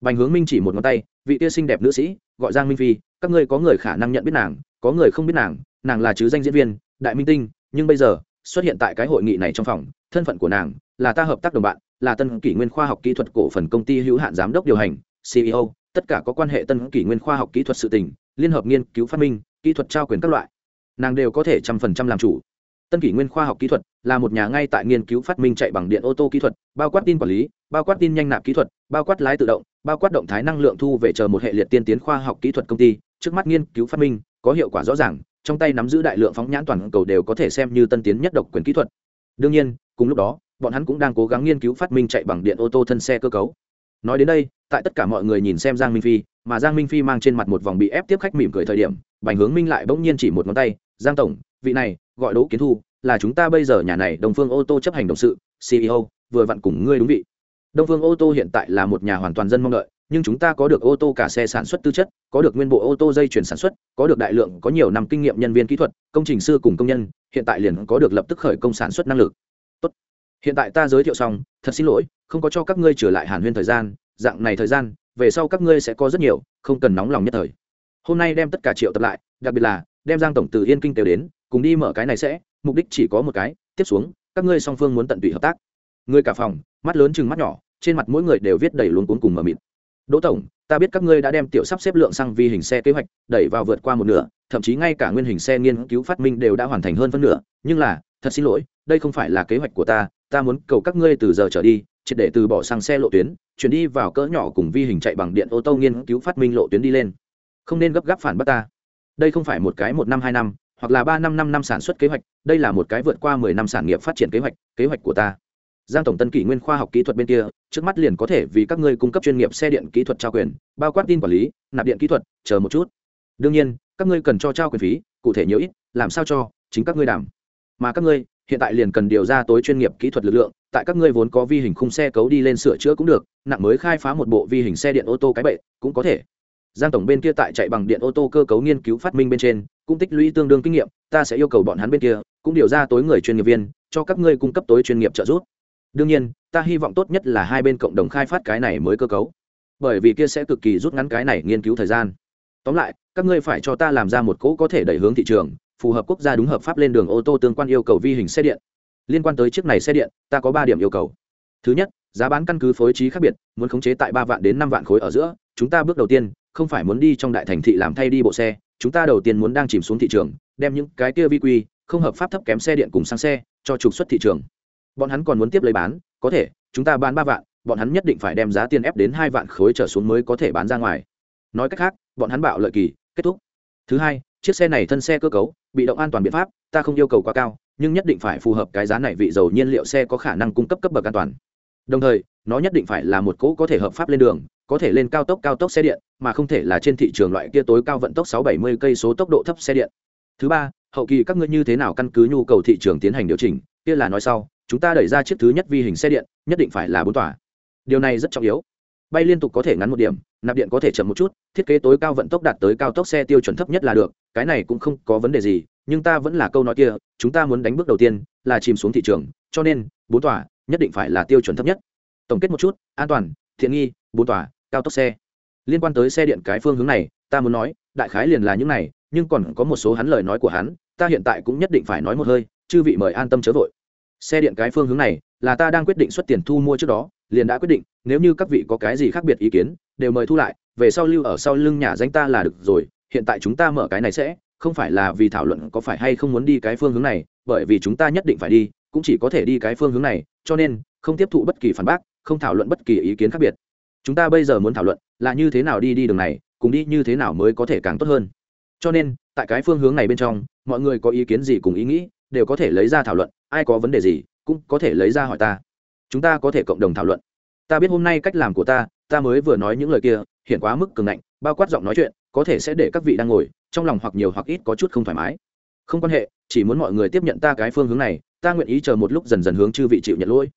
Bành hướng minh chỉ một ngón tay, vị tia xinh đẹp nữ sĩ, gọi giang minh phi, các ngươi có người khả năng nhận biết nàng có người không biết nàng nàng là chứ danh diễn viên, đại minh tinh, nhưng bây giờ, xuất hiện tại cái hội nghị này trong phòng, thân phận của nàng là ta hợp tác đồng bạn, là tân kỷ nguyên khoa học kỹ thuật cổ phần công ty hữu hạn giám đốc điều hành ceo tất cả có quan hệ tân kỷ nguyên khoa học kỹ thuật sự tỉnh liên hợp nghiên cứu phát minh, kỹ thuật trao quyền các loại. Nàng đều có thể trăm phần trăm làm chủ. Tân kỷ nguyên khoa học kỹ thuật là một nhà ngay tại nghiên cứu phát minh chạy bằng điện ô tô kỹ thuật, bao quát tin quản lý, bao quát tin nhanh nạp kỹ thuật, bao quát lái tự động, bao quát động thái năng lượng thu về chờ một hệ liệt tiên tiến khoa học kỹ thuật công ty, trước mắt nghiên cứu phát minh có hiệu quả rõ ràng, trong tay nắm giữ đại lượng phóng nhãn toàn cầu đều có thể xem như tân tiến nhất độc quyền kỹ thuật. Đương nhiên, cùng lúc đó, bọn hắn cũng đang cố gắng nghiên cứu phát minh chạy bằng điện ô tô thân xe cơ cấu. Nói đến đây, tại tất cả mọi người nhìn xem giang minh phi, mà giang minh phi mang trên mặt một vòng bị ép tiếp khách mỉm cười thời điểm, bành hướng minh lại bỗng nhiên chỉ một ngón tay, giang tổng, vị này, gọi đỗ kiến thu, là chúng ta bây giờ nhà này đồng phương ô tô chấp hành động sự ceo vừa vặn cùng ngươi đúng vị. Đông phương ô tô hiện tại là một nhà hoàn toàn dân mong đợi nhưng chúng ta có được ô tô cả xe sản xuất tư chất, có được nguyên bộ ô tô dây chuyển sản xuất, có được đại lượng, có nhiều năm kinh nghiệm nhân viên kỹ thuật, công trình sư cùng công nhân, hiện tại liền có được lập tức khởi công sản xuất năng lực. Tốt. hiện tại ta giới thiệu xong, thật xin lỗi, không có cho các ngươi trở lại hàn huyên thời gian, dạng này thời gian, về sau các ngươi sẽ có rất nhiều, không cần nóng lòng nhất thời. Hôm nay đem tất cả triệu tập lại, đặc biệt là, đem giang tổng từ yên kinh tiêu đến, cùng đi mở cái này sẽ, mục đích chỉ có một cái, tiếp xuống, các ngươi song phương muốn tận tụy hợp tác. Người cả phòng, mắt lớn chừng mắt nhỏ, trên mặt mỗi người đều viết đầy luôn cuốn cùng mờ mịt đỗ tổng, ta biết các ngươi đã đem tiểu sắp xếp lượng xăng vi hình xe kế hoạch đẩy vào vượt qua một nửa, thậm chí ngay cả nguyên hình xe nghiên cứu phát minh đều đã hoàn thành hơn phân nửa. Nhưng là, thật xin lỗi, đây không phải là kế hoạch của ta ta muốn cầu các ngươi từ giờ trở đi, triệt để từ bỏ xăng xe lộ tuyến, chuyển đi vào cỡ nhỏ cùng vi hình chạy bằng điện ô tô nghiên cứu phát minh lộ tuyến đi lên. Không nên gấp gáp phản bác ta. Đây không phải một cái một năm hai năm, hoặc là ba năm năm năm sản xuất kế hoạch, đây là một cái vượt qua mười năm sản nghiệp phát triển kế hoạch kế hoạch của ta giang tổng tân kỷ nguyên khoa học kỹ thuật bên kia, trước mắt liền có thể vì các ngươi cung cấp chuyên nghiệp xe điện kỹ thuật trao quyền, bao quát tin quản lý, nạp điện kỹ thuật, chờ một chút. Đương nhiên, các ngươi cần cho trao quyền phí, cụ thể nhiều ít, làm sao cho, chính các ngươi đảm. Mà các ngươi, hiện tại liền cần điều ra tối chuyên nghiệp kỹ thuật lực lượng, tại các ngươi vốn có vi hình khung xe cấu đi lên sửa chữa cũng được, nặng mới khai phá một bộ vi hình xe điện ô tô cái bệ, cũng có thể. Giang tổng bên kia tại chạy bằng điện ô tô cơ cấu nghiên cứu phát minh bên trên, cũng tích lũy tương đương kinh nghiệm, ta sẽ yêu cầu bọn hắn bên kia, cũng điều ra tối người chuyên nghiệp viên, cho các ngươi cung cấp tối chuyên nghiệp trợ giúp đương nhiên, ta hy vọng tốt nhất là hai bên cộng đồng khai phát cái này mới cơ cấu. Bởi vì kia sẽ cực kỳ rút ngắn cái này nghiên cứu thời gian. Tóm lại, các ngươi phải cho ta làm ra một cỗ có thể đẩy hướng thị trường, phù hợp quốc gia đúng hợp pháp lên đường ô tô tương quan yêu cầu vi hình xe điện. Liên quan tới chiếc này xe điện, ta có ba điểm yêu cầu. Thứ nhất, giá bán căn cứ phối trí khác biệt, muốn khống chế tại ba vạn đến năm vạn khối ở giữa, chúng ta bước đầu tiên, không phải muốn đi trong đại thành thị làm thay đi bộ xe, chúng ta đầu tiên muốn đang chìm xuống thị trường, đem những cái kia vi quy, không hợp pháp thấp kém xe điện cùng sang xe, cho trục xuất thị trường bọn hắn còn muốn tiếp lấy bán, có thể, chúng ta bán ba vạn, bọn hắn nhất định phải đem giá tiền ép đến hai vạn khối trở xuống mới có thể bán ra ngoài. Nói cách khác, bọn hắn bạo lợi kỳ, kết thúc. Thứ hai, chiếc xe này thân xe cơ cấu, bị động an toàn biện pháp, ta không yêu cầu quá cao, nhưng nhất định phải phù hợp cái giá này vị dầu nhiên liệu xe có khả năng cung cấp cấp bậc an toàn. Đồng thời, nó nhất định phải là một cỗ có thể hợp pháp lên đường, có thể lên cao tốc cao tốc xe điện, mà không thể là trên thị trường loại kia tối cao vận tốc sáu bảy mươi cây số tốc độ thấp xe điện. Thứ ba, hậu kỳ các ngươi như thế nào căn cứ nhu cầu thị trường tiến hành điều chỉnh, kia là nói sau chúng ta đẩy ra chiếc thứ nhất vi hình xe điện, nhất định phải là bốn tòa. Điều này rất trọng yếu. Bay liên tục có thể ngắn một điểm, nạp điện có thể chậm một chút, thiết kế tối cao vận tốc đạt tới cao tốc xe tiêu chuẩn thấp nhất là được, cái này cũng không có vấn đề gì, nhưng ta vẫn là câu nói kia, chúng ta muốn đánh bước đầu tiên là chìm xuống thị trường, cho nên, bốn tòa, nhất định phải là tiêu chuẩn thấp nhất. Tổng kết một chút, an toàn thiện nghi, bốn tòa, cao tốc xe. Liên quan tới xe điện cái phương hướng này, ta muốn nói, đại khái liền là những này, nhưng còn có một số hắn lời nói của hắn, ta hiện tại cũng nhất định phải nói một hơi, chư vị mời an tâm chớ vội xe điện cái phương hướng này là ta đang quyết định xuất tiền thu mua trước đó, liền đã quyết định, nếu như các vị có cái gì khác biệt ý kiến, đều mời thu lại, về sau lưu ở sau lưng nhà danh ta là được rồi, hiện tại chúng ta mở cái này sẽ, không phải là vì thảo luận có phải hay không muốn đi cái phương hướng này, bởi vì chúng ta nhất định phải đi, cũng chỉ có thể đi cái phương hướng này, cho nên, không tiếp thụ bất kỳ phản bác, không thảo luận bất kỳ ý kiến khác biệt. Chúng ta bây giờ muốn thảo luận là như thế nào đi đi đường này, cùng đi như thế nào mới có thể càng tốt hơn. Cho nên, tại cái phương hướng này bên trong, mọi người có ý kiến gì cùng ý nghĩ, đều có thể lấy ra thảo luận ai có vấn đề gì cũng có thể lấy ra hỏi ta. Chúng ta có thể cộng đồng thảo luận. Ta biết hôm nay cách làm của ta ta mới vừa nói những lời kia, hiện quá mức cường ngạnh, bao quát giọng nói chuyện, có thể sẽ để các vị đang ngồi, trong lòng hoặc nhiều hoặc ít có chút không thoải mái. Không quan hệ, chỉ muốn mọi người tiếp nhận ta cái phương hướng này, ta nguyện ý chờ một lúc dần dần hướng chư vị chịu nhận lỗi.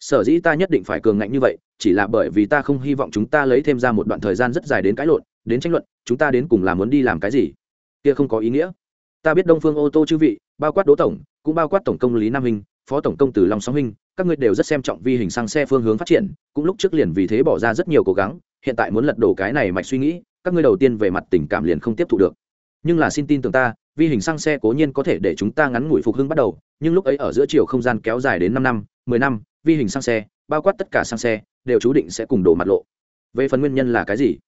Sở dĩ ta nhất định phải cường ngạnh như vậy, chỉ là bởi vì ta không hy vọng chúng ta lấy thêm ra một đoạn thời gian rất dài đến cãi lộn, đến tranh luận, chúng ta đến cùng là muốn đi làm cái gì? Kia không có ý nghĩa ta biết đông phương ô tô chư vị, bao quát đỗ tổng, cũng bao quát tổng công lý nam hình, phó tổng công từ long sóng hình, các ngươi đều rất xem trọng vi hình sang xe phương hướng phát triển, cũng lúc trước liền vì thế bỏ ra rất nhiều cố gắng, hiện tại muốn lật đổ cái này mạch suy nghĩ, các ngươi đầu tiên về mặt tình cảm liền không tiếp thu được. Nhưng là xin tin tưởng ta, vi hình sang xe cố nhiên có thể để chúng ta ngắn ngủi phục hưng bắt đầu, nhưng lúc ấy ở giữa chiều không gian kéo dài đến năm năm, mười năm, vi hình sang xe, bao quát tất cả sang xe, đều chú định sẽ cùng đổ mặt lộ. Về phần nguyên nhân là cái gì?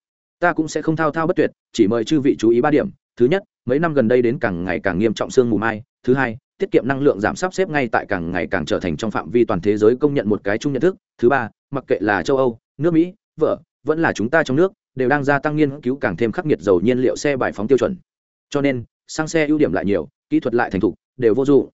Ta cũng sẽ không thao thao bất tuyệt, chỉ mời chư vị chú ý ba điểm thứ nhất, mấy năm gần đây đến càng ngày càng nghiêm trọng sương mù mai. Thứ hai, tiết kiệm năng lượng giảm sắp xếp ngay tại càng ngày càng trở thành trong phạm vi toàn thế giới công nhận một cái chung nhận thức. Thứ ba, mặc kệ là châu âu, nước mỹ, vợ, vẫn là chúng ta trong nước, đều đang gia tăng nghiên cứu càng thêm khắc nghiệt dầu nhiên liệu xe bài phóng tiêu chuẩn. Cho nên, xăng xe ưu điểm lại nhiều, kỹ thuật lại thành thục, đều vô dụng.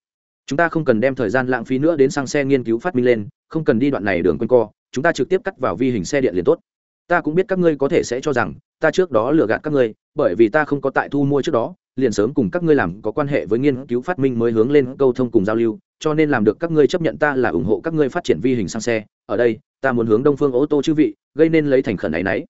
Chúng ta không cần đem thời gian lãng phí nữa đến xăng xe nghiên cứu phát minh lên, không cần đi đoạn này đường q co, chúng ta trực tiếp cắt vào vi hình xe điện liền tốt ta cũng biết các ngươi có thể sẽ cho rằng, ta trước đó lừa gạt các ngươi, bởi vì ta không có tại thu mua trước đó, liền sớm cùng các ngươi làm có quan hệ với nghiên cứu phát minh mới hướng lên câu thông cùng giao lưu, cho nên làm được các ngươi chấp nhận ta là ủng hộ các ngươi phát triển vi hình sang xe, ở đây, ta muốn hướng đông phương ô tô chư vị, gây nên lấy thành khẩn này nấy.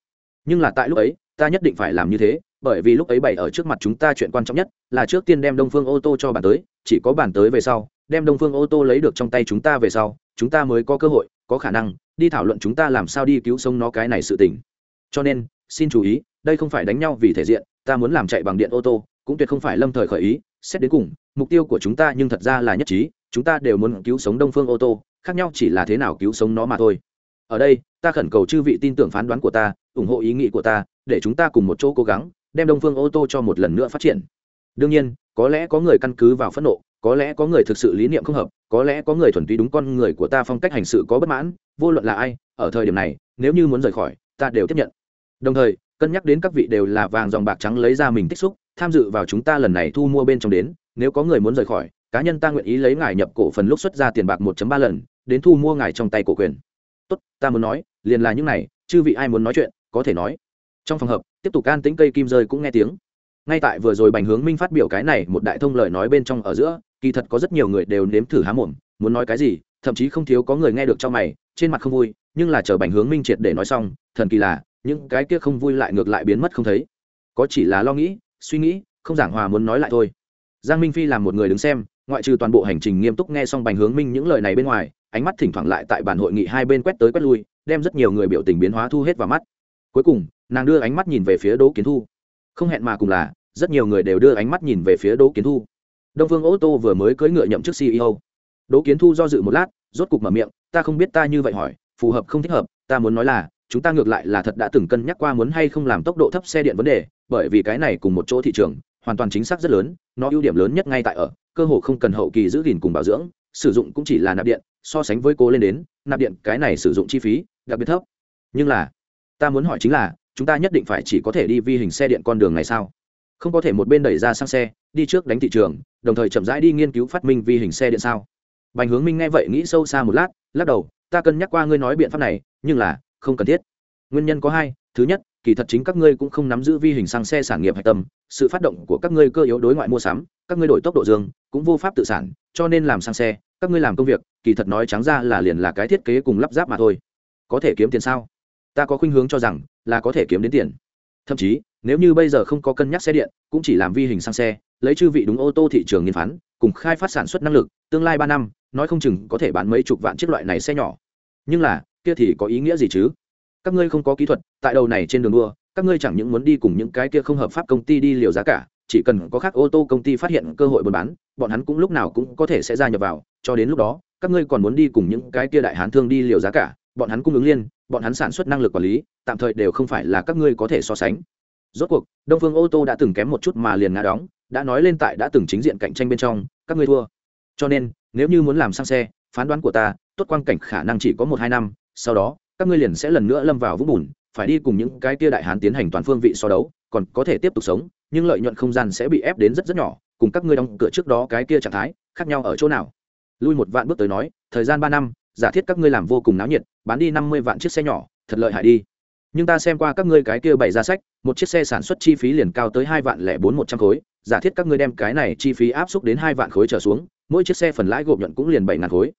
Nhưng là tại lúc ấy, ta nhất định phải làm như thế, bởi vì lúc ấy bày ở trước mặt chúng ta chuyện quan trọng nhất, là trước tiên đem đông phương ô tô cho bản tới, chỉ có bản tới về sau, đem đông phương ô tô lấy được trong tay chúng ta về sau, chúng ta mới có cơ hội, có khả năng đi thảo luận chúng ta làm sao đi cứu sống nó cái này sự tình. Cho nên, xin chú ý, đây không phải đánh nhau vì thể diện, ta muốn làm chạy bằng điện ô tô, cũng tuyệt không phải lâm thời khởi ý, xét đến cùng, mục tiêu của chúng ta nhưng thật ra là nhất trí, chúng ta đều muốn cứu sống đông phương ô tô, khác nhau chỉ là thế nào cứu sống nó mà thôi. Ở đây, ta khẩn cầu chư vị tin tưởng phán đoán của ta, ủng hộ ý nghĩ của ta, để chúng ta cùng một chỗ cố gắng, đem đông phương ô tô cho một lần nữa phát triển. Đương nhiên, có lẽ có người căn cứ vào phẫn nộ có lẽ có người thực sự lý niệm không hợp, có lẽ có người thuần túy đúng con người của ta phong cách hành sự có bất mãn, vô luận là ai, ở thời điểm này, nếu như muốn rời khỏi, ta đều tiếp nhận. Đồng thời, cân nhắc đến các vị đều là vàng dòng bạc trắng lấy ra mình tích xúc, tham dự vào chúng ta lần này thu mua bên trong đến, nếu có người muốn rời khỏi, cá nhân ta nguyện ý lấy ngài nhập cổ phần lúc xuất ra tiền bạc 1 ba lần, đến thu mua ngài trong tay cổ quyền. Tốt, ta muốn nói, liền là những này, chư vị ai muốn nói chuyện, có thể nói. Trong phòng hợp, tiếp tục can tính cây kim rơi cũng nghe tiếng. Ngay tại vừa rồi bành hướng minh phát biểu cái này, một đại thông lời nói bên trong ở giữa kỳ thật có rất nhiều người đều nếm thử há mồm, muốn nói cái gì, thậm chí không thiếu có người nghe được trong mày, trên mặt không vui, nhưng là chờ bành hướng minh triệt để nói xong, thần kỳ là, những cái kia không vui lại ngược lại biến mất không thấy. Có chỉ là lo nghĩ, suy nghĩ, không giảng hòa muốn nói lại thôi. Giang minh phi làm một người đứng xem, ngoại trừ toàn bộ hành trình nghiêm túc nghe xong bành hướng minh những lời này bên ngoài, ánh mắt thỉnh thoảng lại tại bản hội nghị hai bên quét tới quét lui, đem rất nhiều người biểu tình biến hóa thu hết vào mắt. Cuối cùng, nàng đưa ánh mắt nhìn về phía đỗ kiến thu. Không hẹn mà cùng là, rất nhiều người đều đưa ánh mắt nhìn về phía đỗ kiến thu đông phương ô tô vừa mới cưỡi ngựa nhậm chức ceo đỗ kiến thu do dự một lát, rốt cục mở miệng, ta không biết ta như vậy hỏi, phù hợp không thích hợp, ta muốn nói là, chúng ta ngược lại là thật đã từng cân nhắc qua muốn hay không làm tốc độ thấp xe điện vấn đề, bởi vì cái này cùng một chỗ thị trường, hoàn toàn chính xác rất lớn, nó ưu điểm lớn nhất ngay tại ở, cơ hồ không cần hậu kỳ giữ gìn cùng bảo dưỡng, sử dụng cũng chỉ là nạp điện, so sánh với cố lên đến, nạp điện cái này sử dụng chi phí, đặc biệt thấp. Nhưng là, ta muốn hỏi chính là, chúng ta nhất định phải chỉ có thể đi vi hình xe điện con đường này sao? Không có thể một bên đẩy ra sang xe, đi trước đánh thị trường, đồng thời chậm rãi đi nghiên cứu phát minh vi hình xe điện sao. Bành hướng minh nghe vậy nghĩ sâu xa một lát, lắc đầu, ta cân nhắc qua ngươi nói biện pháp này, nhưng là không cần thiết. Nguyên nhân có hai, thứ nhất, kỳ thật chính các ngươi cũng không nắm giữ vi hình sang xe sản nghiệp hạch tâm, sự phát động của các ngươi cơ yếu đối ngoại mua sắm, các ngươi đổi tốc độ dương, cũng vô pháp tự sản, cho nên làm sang xe, các ngươi làm công việc, kỳ thật nói trắng ra là liền là cái thiết kế cùng lắp ráp mà thôi. Có thể kiếm tiền sao? Ta có khuynh hướng cho rằng là có thể kiếm đến tiền. Thậm chí nếu như bây giờ không có cân nhắc xe điện, cũng chỉ làm vi hình sang xe, lấy chư vị đúng ô tô thị trường nghiên phán, cùng khai phát sản xuất năng lực, tương lai ba năm, nói không chừng có thể bán mấy chục vạn chiếc loại này xe nhỏ. Nhưng là, kia thì có ý nghĩa gì chứ? Các ngươi không có kỹ thuật, tại đầu này trên đường đua, các ngươi chẳng những muốn đi cùng những cái kia không hợp pháp công ty đi liều giá cả, chỉ cần có khác ô tô công ty phát hiện cơ hội buôn bán, bọn hắn cũng lúc nào cũng có thể sẽ gia nhập vào, cho đến lúc đó, các ngươi còn muốn đi cùng những cái kia đại hán thương đi liều giá cả, bọn hắn cung ứng liên, bọn hắn sản xuất năng lực quản lý, tạm thời đều không phải là các ngươi có thể so sánh rốt cuộc, đông phương ô tô đã từng kém một chút mà liền ngã đóng, đã nói lên tại đã từng chính diện cạnh tranh bên trong, các ngươi thua. Cho nên, nếu như muốn làm sang xe, phán đoán của ta, tốt quang cảnh khả năng chỉ có một hai năm, sau đó, các ngươi liền sẽ lần nữa lâm vào vũng bùn, phải đi cùng những cái tia đại hán tiến hành toàn phương vị so đấu, còn có thể tiếp tục sống, nhưng lợi nhuận không gian sẽ bị ép đến rất rất nhỏ, cùng các ngươi đóng cửa trước đó cái kia trạng thái, khác nhau ở chỗ nào? Lui một vạn bước tới nói, thời gian ba năm, giả thiết các ngươi làm vô cùng náo nhiệt, bán đi năm mươi vạn chiếc xe nhỏ, thật lợi hại đi nhưng ta xem qua các ngươi cái kia bày ra sách, một chiếc xe sản xuất chi phí liền cao tới hai vạn lẻ bốn một trăm khối, giả thiết các ngươi đem cái này chi phí áp suất đến hai vạn khối trở xuống, mỗi chiếc xe phần lãi gộp nhuận cũng liền bảy ngàn khối.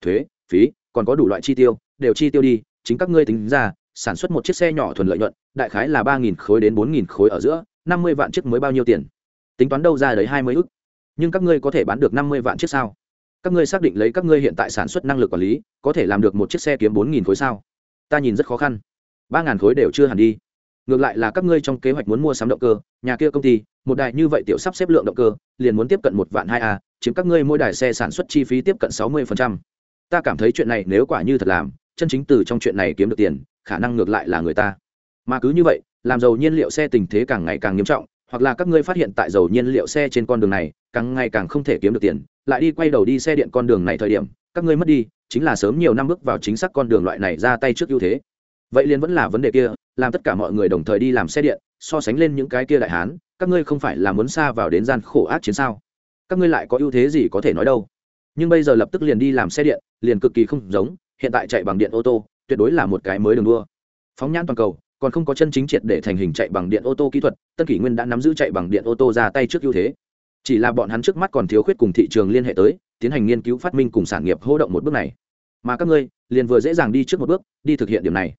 Thuế, phí, còn có đủ loại chi tiêu, đều chi tiêu đi, chính các ngươi tính ra, sản xuất một chiếc xe nhỏ thuần lợi nhuận, đại khái là ba nghìn khối đến bốn nghìn khối ở giữa, năm mươi vạn chiếc mới bao nhiêu tiền? Tính toán đâu ra đấy hai mươi ức? Nhưng các ngươi có thể bán được năm mươi vạn chiếc sao? Các ngươi xác định lấy các ngươi hiện tại sản xuất năng lực quản lý, có thể làm được một chiếc xe kiếm bốn nghìn khối sao? Ta nhìn rất khó khăn ba ngàn khối đều chưa hẳn đi. Ngược lại là các ngươi trong kế hoạch muốn mua sắm động cơ, nhà kia công ty, một đài như vậy tiểu sắp xếp lượng động cơ, liền muốn tiếp cận một vạn hai a, chiếm các ngươi mỗi đài xe sản xuất chi phí tiếp cận sáu mươi ta cảm thấy chuyện này nếu quả như thật làm, chân chính từ trong chuyện này kiếm được tiền, khả năng ngược lại là người ta. Mà cứ như vậy, làm dầu nhiên liệu xe tình thế càng ngày càng nghiêm trọng, hoặc là các ngươi phát hiện tại dầu nhiên liệu xe trên con đường này, càng ngày càng không thể kiếm được tiền, lại đi quay đầu đi xe điện con đường này thời điểm, các ngươi mất đi, chính là sớm nhiều năm bước vào chính xác con đường loại này ra tay trước ưu thế vậy liền vẫn là vấn đề kia, làm tất cả mọi người đồng thời đi làm xe điện, so sánh lên những cái kia đại hán, các ngươi không phải là muốn xa vào đến gian khổ ác chiến sao? Các ngươi lại có ưu thế gì có thể nói đâu? Nhưng bây giờ lập tức liền đi làm xe điện, liền cực kỳ không giống, hiện tại chạy bằng điện ô tô, tuyệt đối là một cái mới đường đua. Phóng nhãn toàn cầu, còn không có chân chính triệt để thành hình chạy bằng điện ô tô kỹ thuật, tân kỷ nguyên đã nắm giữ chạy bằng điện ô tô ra tay trước ưu thế. Chỉ là bọn hắn trước mắt còn thiếu khuyết cùng thị trường liên hệ tới, tiến hành nghiên cứu phát minh cùng sản nghiệp hô động một bước này. Mà các ngươi, liền vừa dễ dàng đi trước một bước, đi thực hiện điểm này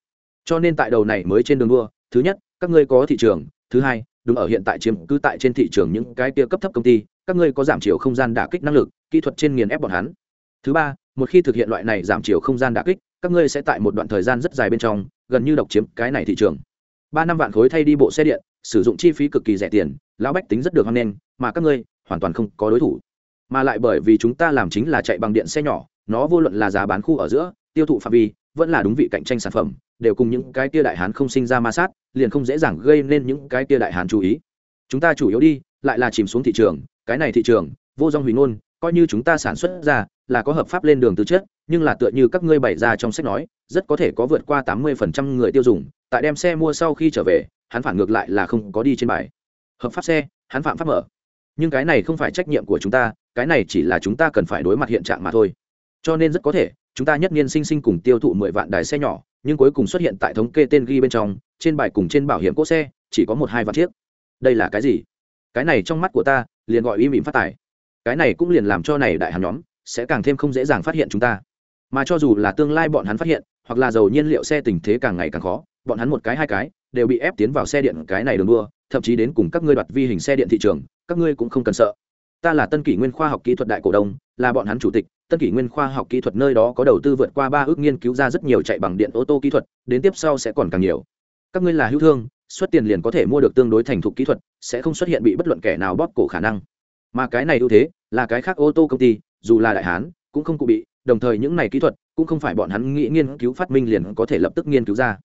cho nên tại đầu này mới trên đường đua, thứ nhất, các ngươi có thị trường, thứ hai, đúng ở hiện tại chiếm cứ tại trên thị trường những cái kia cấp thấp công ty, các ngươi có giảm chiều không gian đả kích năng lực, kỹ thuật trên nghiền ép bọn hắn. Thứ ba, một khi thực hiện loại này giảm chiều không gian đả kích, các ngươi sẽ tại một đoạn thời gian rất dài bên trong, gần như độc chiếm cái này thị trường. Ba năm vạn khối thay đi bộ xe điện, sử dụng chi phí cực kỳ rẻ tiền, lão bách tính rất được hoan nghênh, mà các ngươi hoàn toàn không có đối thủ. Mà lại bởi vì chúng ta làm chính là chạy bằng điện xe nhỏ, nó vô luận là giá bán khu ở giữa, tiêu thụ phạm vi, vẫn là đúng vị cạnh tranh sản phẩm đều cùng những cái tia đại hán không sinh ra ma sát, liền không dễ dàng gây nên những cái tia đại hán chú ý. Chúng ta chủ yếu đi, lại là chìm xuống thị trường, cái này thị trường, vô dòng hủy ngôn, coi như chúng ta sản xuất ra, là có hợp pháp lên đường từ chất, nhưng là tựa như các ngươi bày ra trong sách nói, rất có thể có vượt qua tám mươi phần trăm người tiêu dùng, tại đem xe mua sau khi trở về, hắn phản ngược lại là không có đi trên bài. Hợp pháp xe, hắn phạm pháp mở. Nhưng cái này không phải trách nhiệm của chúng ta, cái này chỉ là chúng ta cần phải đối mặt hiện trạng mà thôi. Cho nên rất có thể, chúng ta nhất niên sinh sinh cùng tiêu thụ mười vạn đài xe nhỏ nhưng cuối cùng xuất hiện tại thống kê tên ghi bên trong, trên bài cùng trên bảo hiểm cỗ xe, chỉ có một hai vạn chiếc. Đây là cái gì? Cái này trong mắt của ta, liền gọi im ỉm phát tài. Cái này cũng liền làm cho này đại hàn nhóm, sẽ càng thêm không dễ dàng phát hiện chúng ta. Mà cho dù là tương lai bọn hắn phát hiện, hoặc là dầu nhiên liệu xe tình thế càng ngày càng khó, bọn hắn một cái hai cái, đều bị ép tiến vào xe điện cái này đường đua, thậm chí đến cùng các ngươi đoạt vi hình xe điện thị trường, các ngươi cũng không cần sợ. Ta là tân kỷ nguyên khoa học kỹ thuật đại cổ đông, là bọn hắn chủ tịch tân kỷ nguyên khoa học kỹ thuật nơi đó có đầu tư vượt qua ba ước nghiên cứu ra rất nhiều chạy bằng điện ô tô kỹ thuật, đến tiếp sau sẽ còn càng nhiều. Các ngươi là hữu thương, xuất tiền liền có thể mua được tương đối thành thục kỹ thuật, sẽ không xuất hiện bị bất luận kẻ nào bóp cổ khả năng. Mà cái này ưu thế, là cái khác ô tô công ty, dù là đại hán, cũng không cụ bị, đồng thời những này kỹ thuật, cũng không phải bọn hắn nghĩ nghiên cứu phát minh liền có thể lập tức nghiên cứu ra.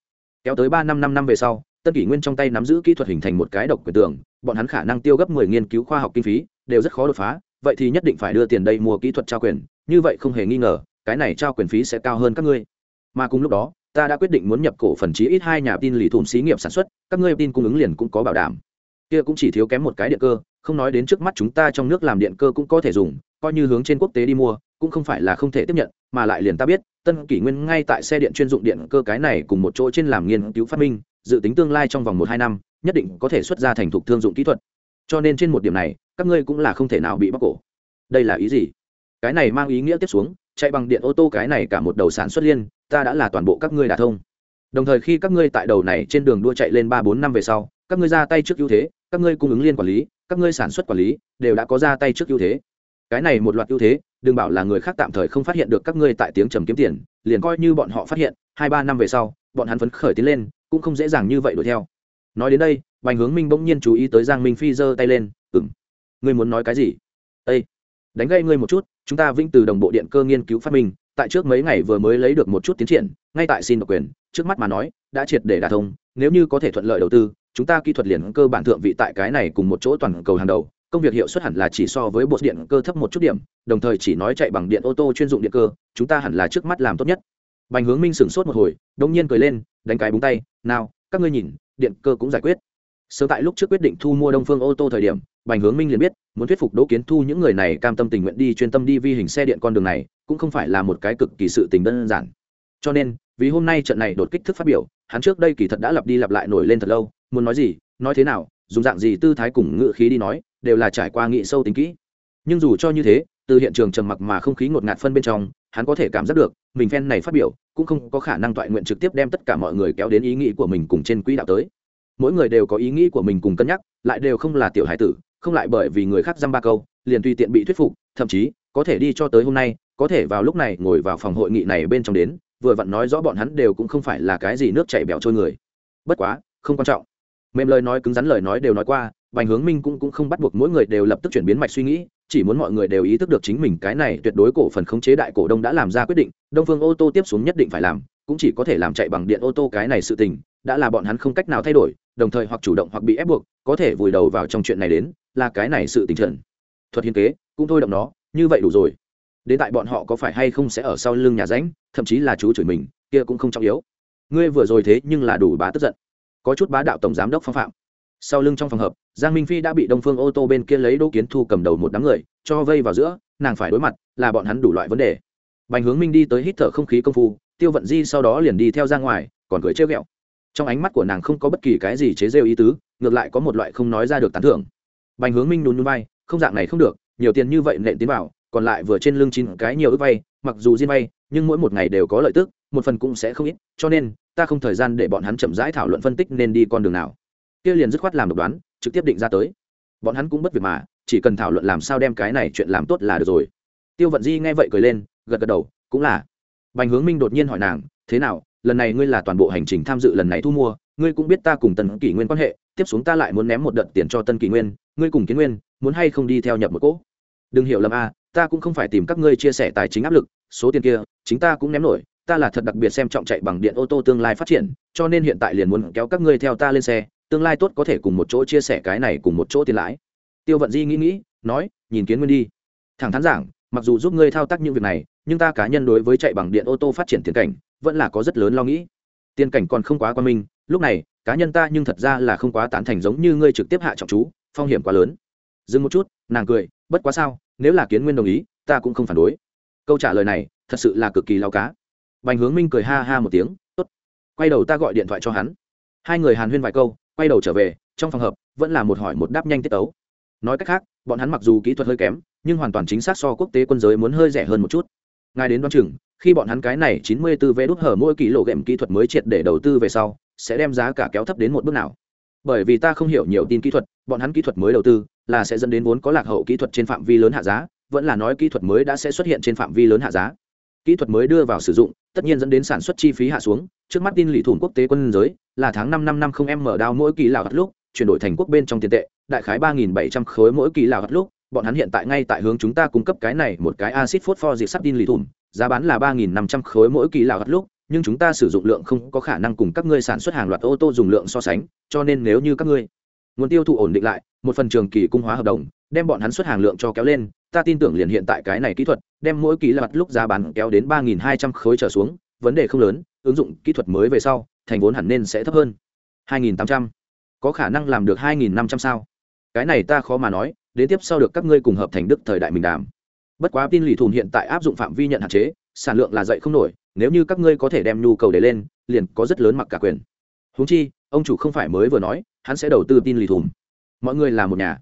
Kéo tới ba năm năm năm về sau, tân kỷ nguyên trong tay nắm giữ kỹ thuật hình thành một cái độc quyền tưởng bọn hắn khả năng tiêu gấp mười nghiên cứu khoa học kinh phí, đều rất khó đột phá, vậy thì nhất định phải đưa tiền đây mua kỹ thuật trao quyền như vậy không hề nghi ngờ, cái này trao quyền phí sẽ cao hơn các ngươi. Mà cùng lúc đó, ta đã quyết định muốn nhập cổ phần chí ít hai nhà tin lì thùm xí nghiệp sản xuất, các ngươi tin cung ứng liền cũng có bảo đảm. Kia cũng chỉ thiếu kém một cái điện cơ, không nói đến trước mắt chúng ta trong nước làm điện cơ cũng có thể dùng, coi như hướng trên quốc tế đi mua, cũng không phải là không thể tiếp nhận, mà lại liền ta biết, tân kỷ nguyên ngay tại xe điện chuyên dụng điện cơ cái này cùng một chỗ trên làm nghiên cứu phát minh, dự tính tương lai trong vòng một hai năm, nhất định có thể xuất ra thành thục thương dụng kỹ thuật. Cho nên trên một điểm này, các ngươi cũng là không thể nào bị bóc cổ. Đây là ý gì? Cái này mang ý nghĩa tiếp xuống, chạy bằng điện ô tô cái này cả một đầu sản xuất liên, ta đã là toàn bộ các ngươi đả thông. Đồng thời khi các ngươi tại đầu này trên đường đua chạy lên ba bốn năm về sau, các ngươi ra tay trước ưu thế, các ngươi cung ứng liên quản lý, các ngươi sản xuất quản lý, đều đã có ra tay trước ưu thế. Cái này một loạt ưu thế, đừng bảo là người khác tạm thời không phát hiện được các ngươi tại tiếng trầm kiếm tiền, liền coi như bọn họ phát hiện, hai ba năm về sau, bọn hắn phấn khởi tiến lên, cũng không dễ dàng như vậy đuổi theo. Nói đến đây, bành hướng minh bỗng nhiên chú ý tới giang minh phi giơ tay lên ừng ngươi muốn nói cái gì? Ây đánh gây ngươi một chút, chúng ta vĩnh từ đồng bộ điện cơ nghiên cứu phát minh, tại trước mấy ngày vừa mới lấy được một chút tiến triển, ngay tại xin độc quyền, trước mắt mà nói, đã triệt để đả thông, nếu như có thể thuận lợi đầu tư, chúng ta kỹ thuật liền cơ bản thượng vị tại cái này cùng một chỗ toàn cầu hàng đầu, công việc hiệu suất hẳn là chỉ so với bộ điện cơ thấp một chút điểm, đồng thời chỉ nói chạy bằng điện ô tô chuyên dụng điện cơ, chúng ta hẳn là trước mắt làm tốt nhất. Bành hướng minh sửng sốt một hồi đông nhiên cười lên, đánh cái búng tay, nào, các ngươi nhìn, điện cơ cũng giải quyết sớm tại lúc trước quyết định thu mua đông phương ô tô thời điểm, bành hướng minh liền biết, muốn thuyết phục đỗ kiến thu những người này cam tâm tình nguyện đi chuyên tâm đi vi hình xe điện con đường này, cũng không phải là một cái cực kỳ sự tình đơn giản. Cho nên, vì hôm nay trận này đột kích thức phát biểu, hắn trước đây kỳ thật đã lặp đi lặp lại nổi lên thật lâu, muốn nói gì, nói thế nào, dùng dạng gì tư thái cùng ngự khí đi nói, đều là trải qua nghị sâu tính kỹ. Nhưng dù cho như thế, từ hiện trường trầm mặc mà không khí ngột ngạt phân bên trong, hắn có thể cảm giác được, mình phen này phát biểu, cũng không có khả năng toại nguyện trực tiếp đem tất cả mọi người kéo đến ý nghĩ của mình cùng trên quỹ đạo tới mỗi người đều có ý nghĩ của mình cùng cân nhắc lại đều không là tiểu hải tử không lại bởi vì người khác dăm ba câu liền tùy tiện bị thuyết phục thậm chí có thể đi cho tới hôm nay có thể vào lúc này ngồi vào phòng hội nghị này bên trong đến vừa vặn nói rõ bọn hắn đều cũng không phải là cái gì nước chảy bẻo trôi người. Bất quá không quan trọng. Mềm lời nói cứng rắn lời nói đều nói qua bành hướng minh cũng, cũng không bắt buộc mỗi người đều lập tức chuyển biến mạch suy nghĩ chỉ muốn mọi người đều ý thức được chính mình cái này tuyệt đối cổ phần khống chế đại cổ đông đã làm ra quyết định đông phương ô tô tiếp xuống nhất định phải làm cũng chỉ có thể làm chạy bằng điện ô tô cái này sự tình đã là bọn hắn không cách nào thay đổi đồng thời hoặc chủ động hoặc bị ép buộc, có thể vùi đầu vào trong chuyện này đến, là cái này sự tình trần. Thuật hiến kế, cũng thôi động nó, như vậy đủ rồi. Đến tại bọn họ có phải hay không sẽ ở sau lưng nhà ránh thậm chí là chú chửi mình, kia cũng không trọng yếu. Ngươi vừa rồi thế nhưng là đủ bá tức giận. Có chút bá đạo tổng giám đốc phong phạm. Sau lưng trong phòng hợp, giang minh phi đã bị đông phương ô tô bên kia lấy đỗ kiến thu cầm đầu một đám người, cho vây vào giữa, nàng phải đối mặt, là bọn hắn đủ loại vấn đề. Bành hướng minh đi tới hít thở không khí công phu, tiêu vận di sau đó liền đi theo ra ngoài, còn cười chơi ghẹo trong ánh mắt của nàng không có bất kỳ cái gì chế rêu ý tứ, ngược lại có một loại không nói ra được tán thưởng. Bành hướng minh nhún nhún vai, không dạng này không được, nhiều tiền như vậy nện tiến vào, còn lại vừa trên lưng chín cái nhiều ước vay, mặc dù riêng vay, nhưng mỗi một ngày đều có lợi tức, một phần cũng sẽ không ít, cho nên, ta không thời gian để bọn hắn chậm rãi thảo luận phân tích nên đi con đường nào. Kia liền dứt khoát làm độc đoán, trực tiếp định ra tới. Bọn hắn cũng bất việc mà, chỉ cần thảo luận làm sao đem cái này chuyện làm tốt là được rồi. Tiêu vận di nghe vậy cười lên, gật gật đầu, cũng là. Bành hướng minh đột nhiên hỏi nàng, thế nào lần này ngươi là toàn bộ hành trình tham dự lần này thu mua, ngươi cũng biết ta cùng tân kỷ nguyên quan hệ, tiếp xuống ta lại muốn ném một đợt tiền cho tân kỷ nguyên, ngươi cùng kiến nguyên, muốn hay không đi theo nhập một cỗ? Đừng hiểu lầm a, ta cũng không phải tìm các ngươi chia sẻ tài chính áp lực, số tiền kia, chính ta cũng ném nổi, ta là thật đặc biệt xem trọng chạy bằng điện ô tô tương lai phát triển, cho nên hiện tại liền muốn kéo các ngươi theo ta lên xe, tương lai tốt có thể cùng một chỗ chia sẻ cái này cùng một chỗ tiền lãi. Tiêu vận di nghĩ nghĩ, nói, nhìn kiến nguyên đi. Thẳng thắn giảng, mặc dù giúp ngươi thao tác những việc này, nhưng ta cá nhân đối với chạy bằng điện ô tô phát triển tiền cảnh vẫn là có rất lớn lo nghĩ. Tiền cảnh còn không quá quan minh, lúc này, cá nhân ta nhưng thật ra là không quá tán thành giống như ngươi trực tiếp hạ trọng chú, phong hiểm quá lớn. Dừng một chút, nàng cười, bất quá sao, nếu là kiến nguyên đồng ý, ta cũng không phản đối. Câu trả lời này, thật sự là cực kỳ lao cá. Bành hướng minh cười ha ha một tiếng, tốt, quay đầu ta gọi điện thoại cho hắn. Hai người hàn huyên vài câu, quay đầu trở về, trong phòng hợp vẫn là một hỏi một đáp nhanh tiết ấu nói cách khác, bọn hắn mặc dù kỹ thuật hơi kém, nhưng hoàn toàn chính xác so quốc tế quân giới muốn hơi rẻ hơn một chút ngài đến đoán chừng, khi bọn hắn cái này 94 vé đút hở mỗi kỳ lộ gệm kỹ thuật mới triệt để đầu tư về sau, sẽ đem giá cả kéo thấp đến một bước nào. Bởi vì ta không hiểu nhiều tin kỹ thuật, bọn hắn kỹ thuật mới đầu tư, là sẽ dẫn đến vốn có lạc hậu kỹ thuật trên phạm vi lớn hạ giá, vẫn là nói kỹ thuật mới đã sẽ xuất hiện trên phạm vi lớn hạ giá. Kỹ thuật mới đưa vào sử dụng, tất nhiên dẫn đến sản xuất chi phí hạ xuống. Trước mắt tin lì thủng quốc tế quân giới, là tháng năm năm năm không m đao mỗi kỳ lào hạt lúc, chuyển đổi thành quốc bên trong tiền tệ, đại khái ba nghìn bảy trăm khối mỗi kỳ lào hạt lúc bọn hắn hiện tại ngay tại hướng chúng ta cung cấp cái này một cái acid phosphor diệt sắp tin lì thủng giá bán là ba nghìn năm trăm khối mỗi kỳ lào gắt lúc, nhưng chúng ta sử dụng lượng không có khả năng cùng các ngươi sản xuất hàng loạt ô tô dùng lượng so sánh, cho nên nếu như các ngươi nguồn tiêu thụ ổn định lại, một phần trường kỳ cung hóa hợp đồng, đem bọn hắn xuất hàng lượng cho kéo lên, ta tin tưởng liền hiện tại cái này kỹ thuật, đem mỗi kỳ lạt lúc giá bán kéo đến ba nghìn hai trăm khối trở xuống, vấn đề không lớn, ứng dụng kỹ thuật mới về sau, thành vốn hẳn nên sẽ thấp hơn. hai nghìn tám trăm, có khả năng làm được hai nghìn năm trăm sao? Cái này ta khó mà nói đến tiếp sau được các ngươi cùng hợp thành đức thời đại mình đàm. Bất quá tin lì thùn hiện tại áp dụng phạm vi nhận hạn chế, sản lượng là dậy không nổi, nếu như các ngươi có thể đem nhu cầu để lên, liền có rất lớn mặc cả quyền. Huống chi, ông chủ không phải mới vừa nói, hắn sẽ đầu tư tin lì thùn. Mọi người là một nhà.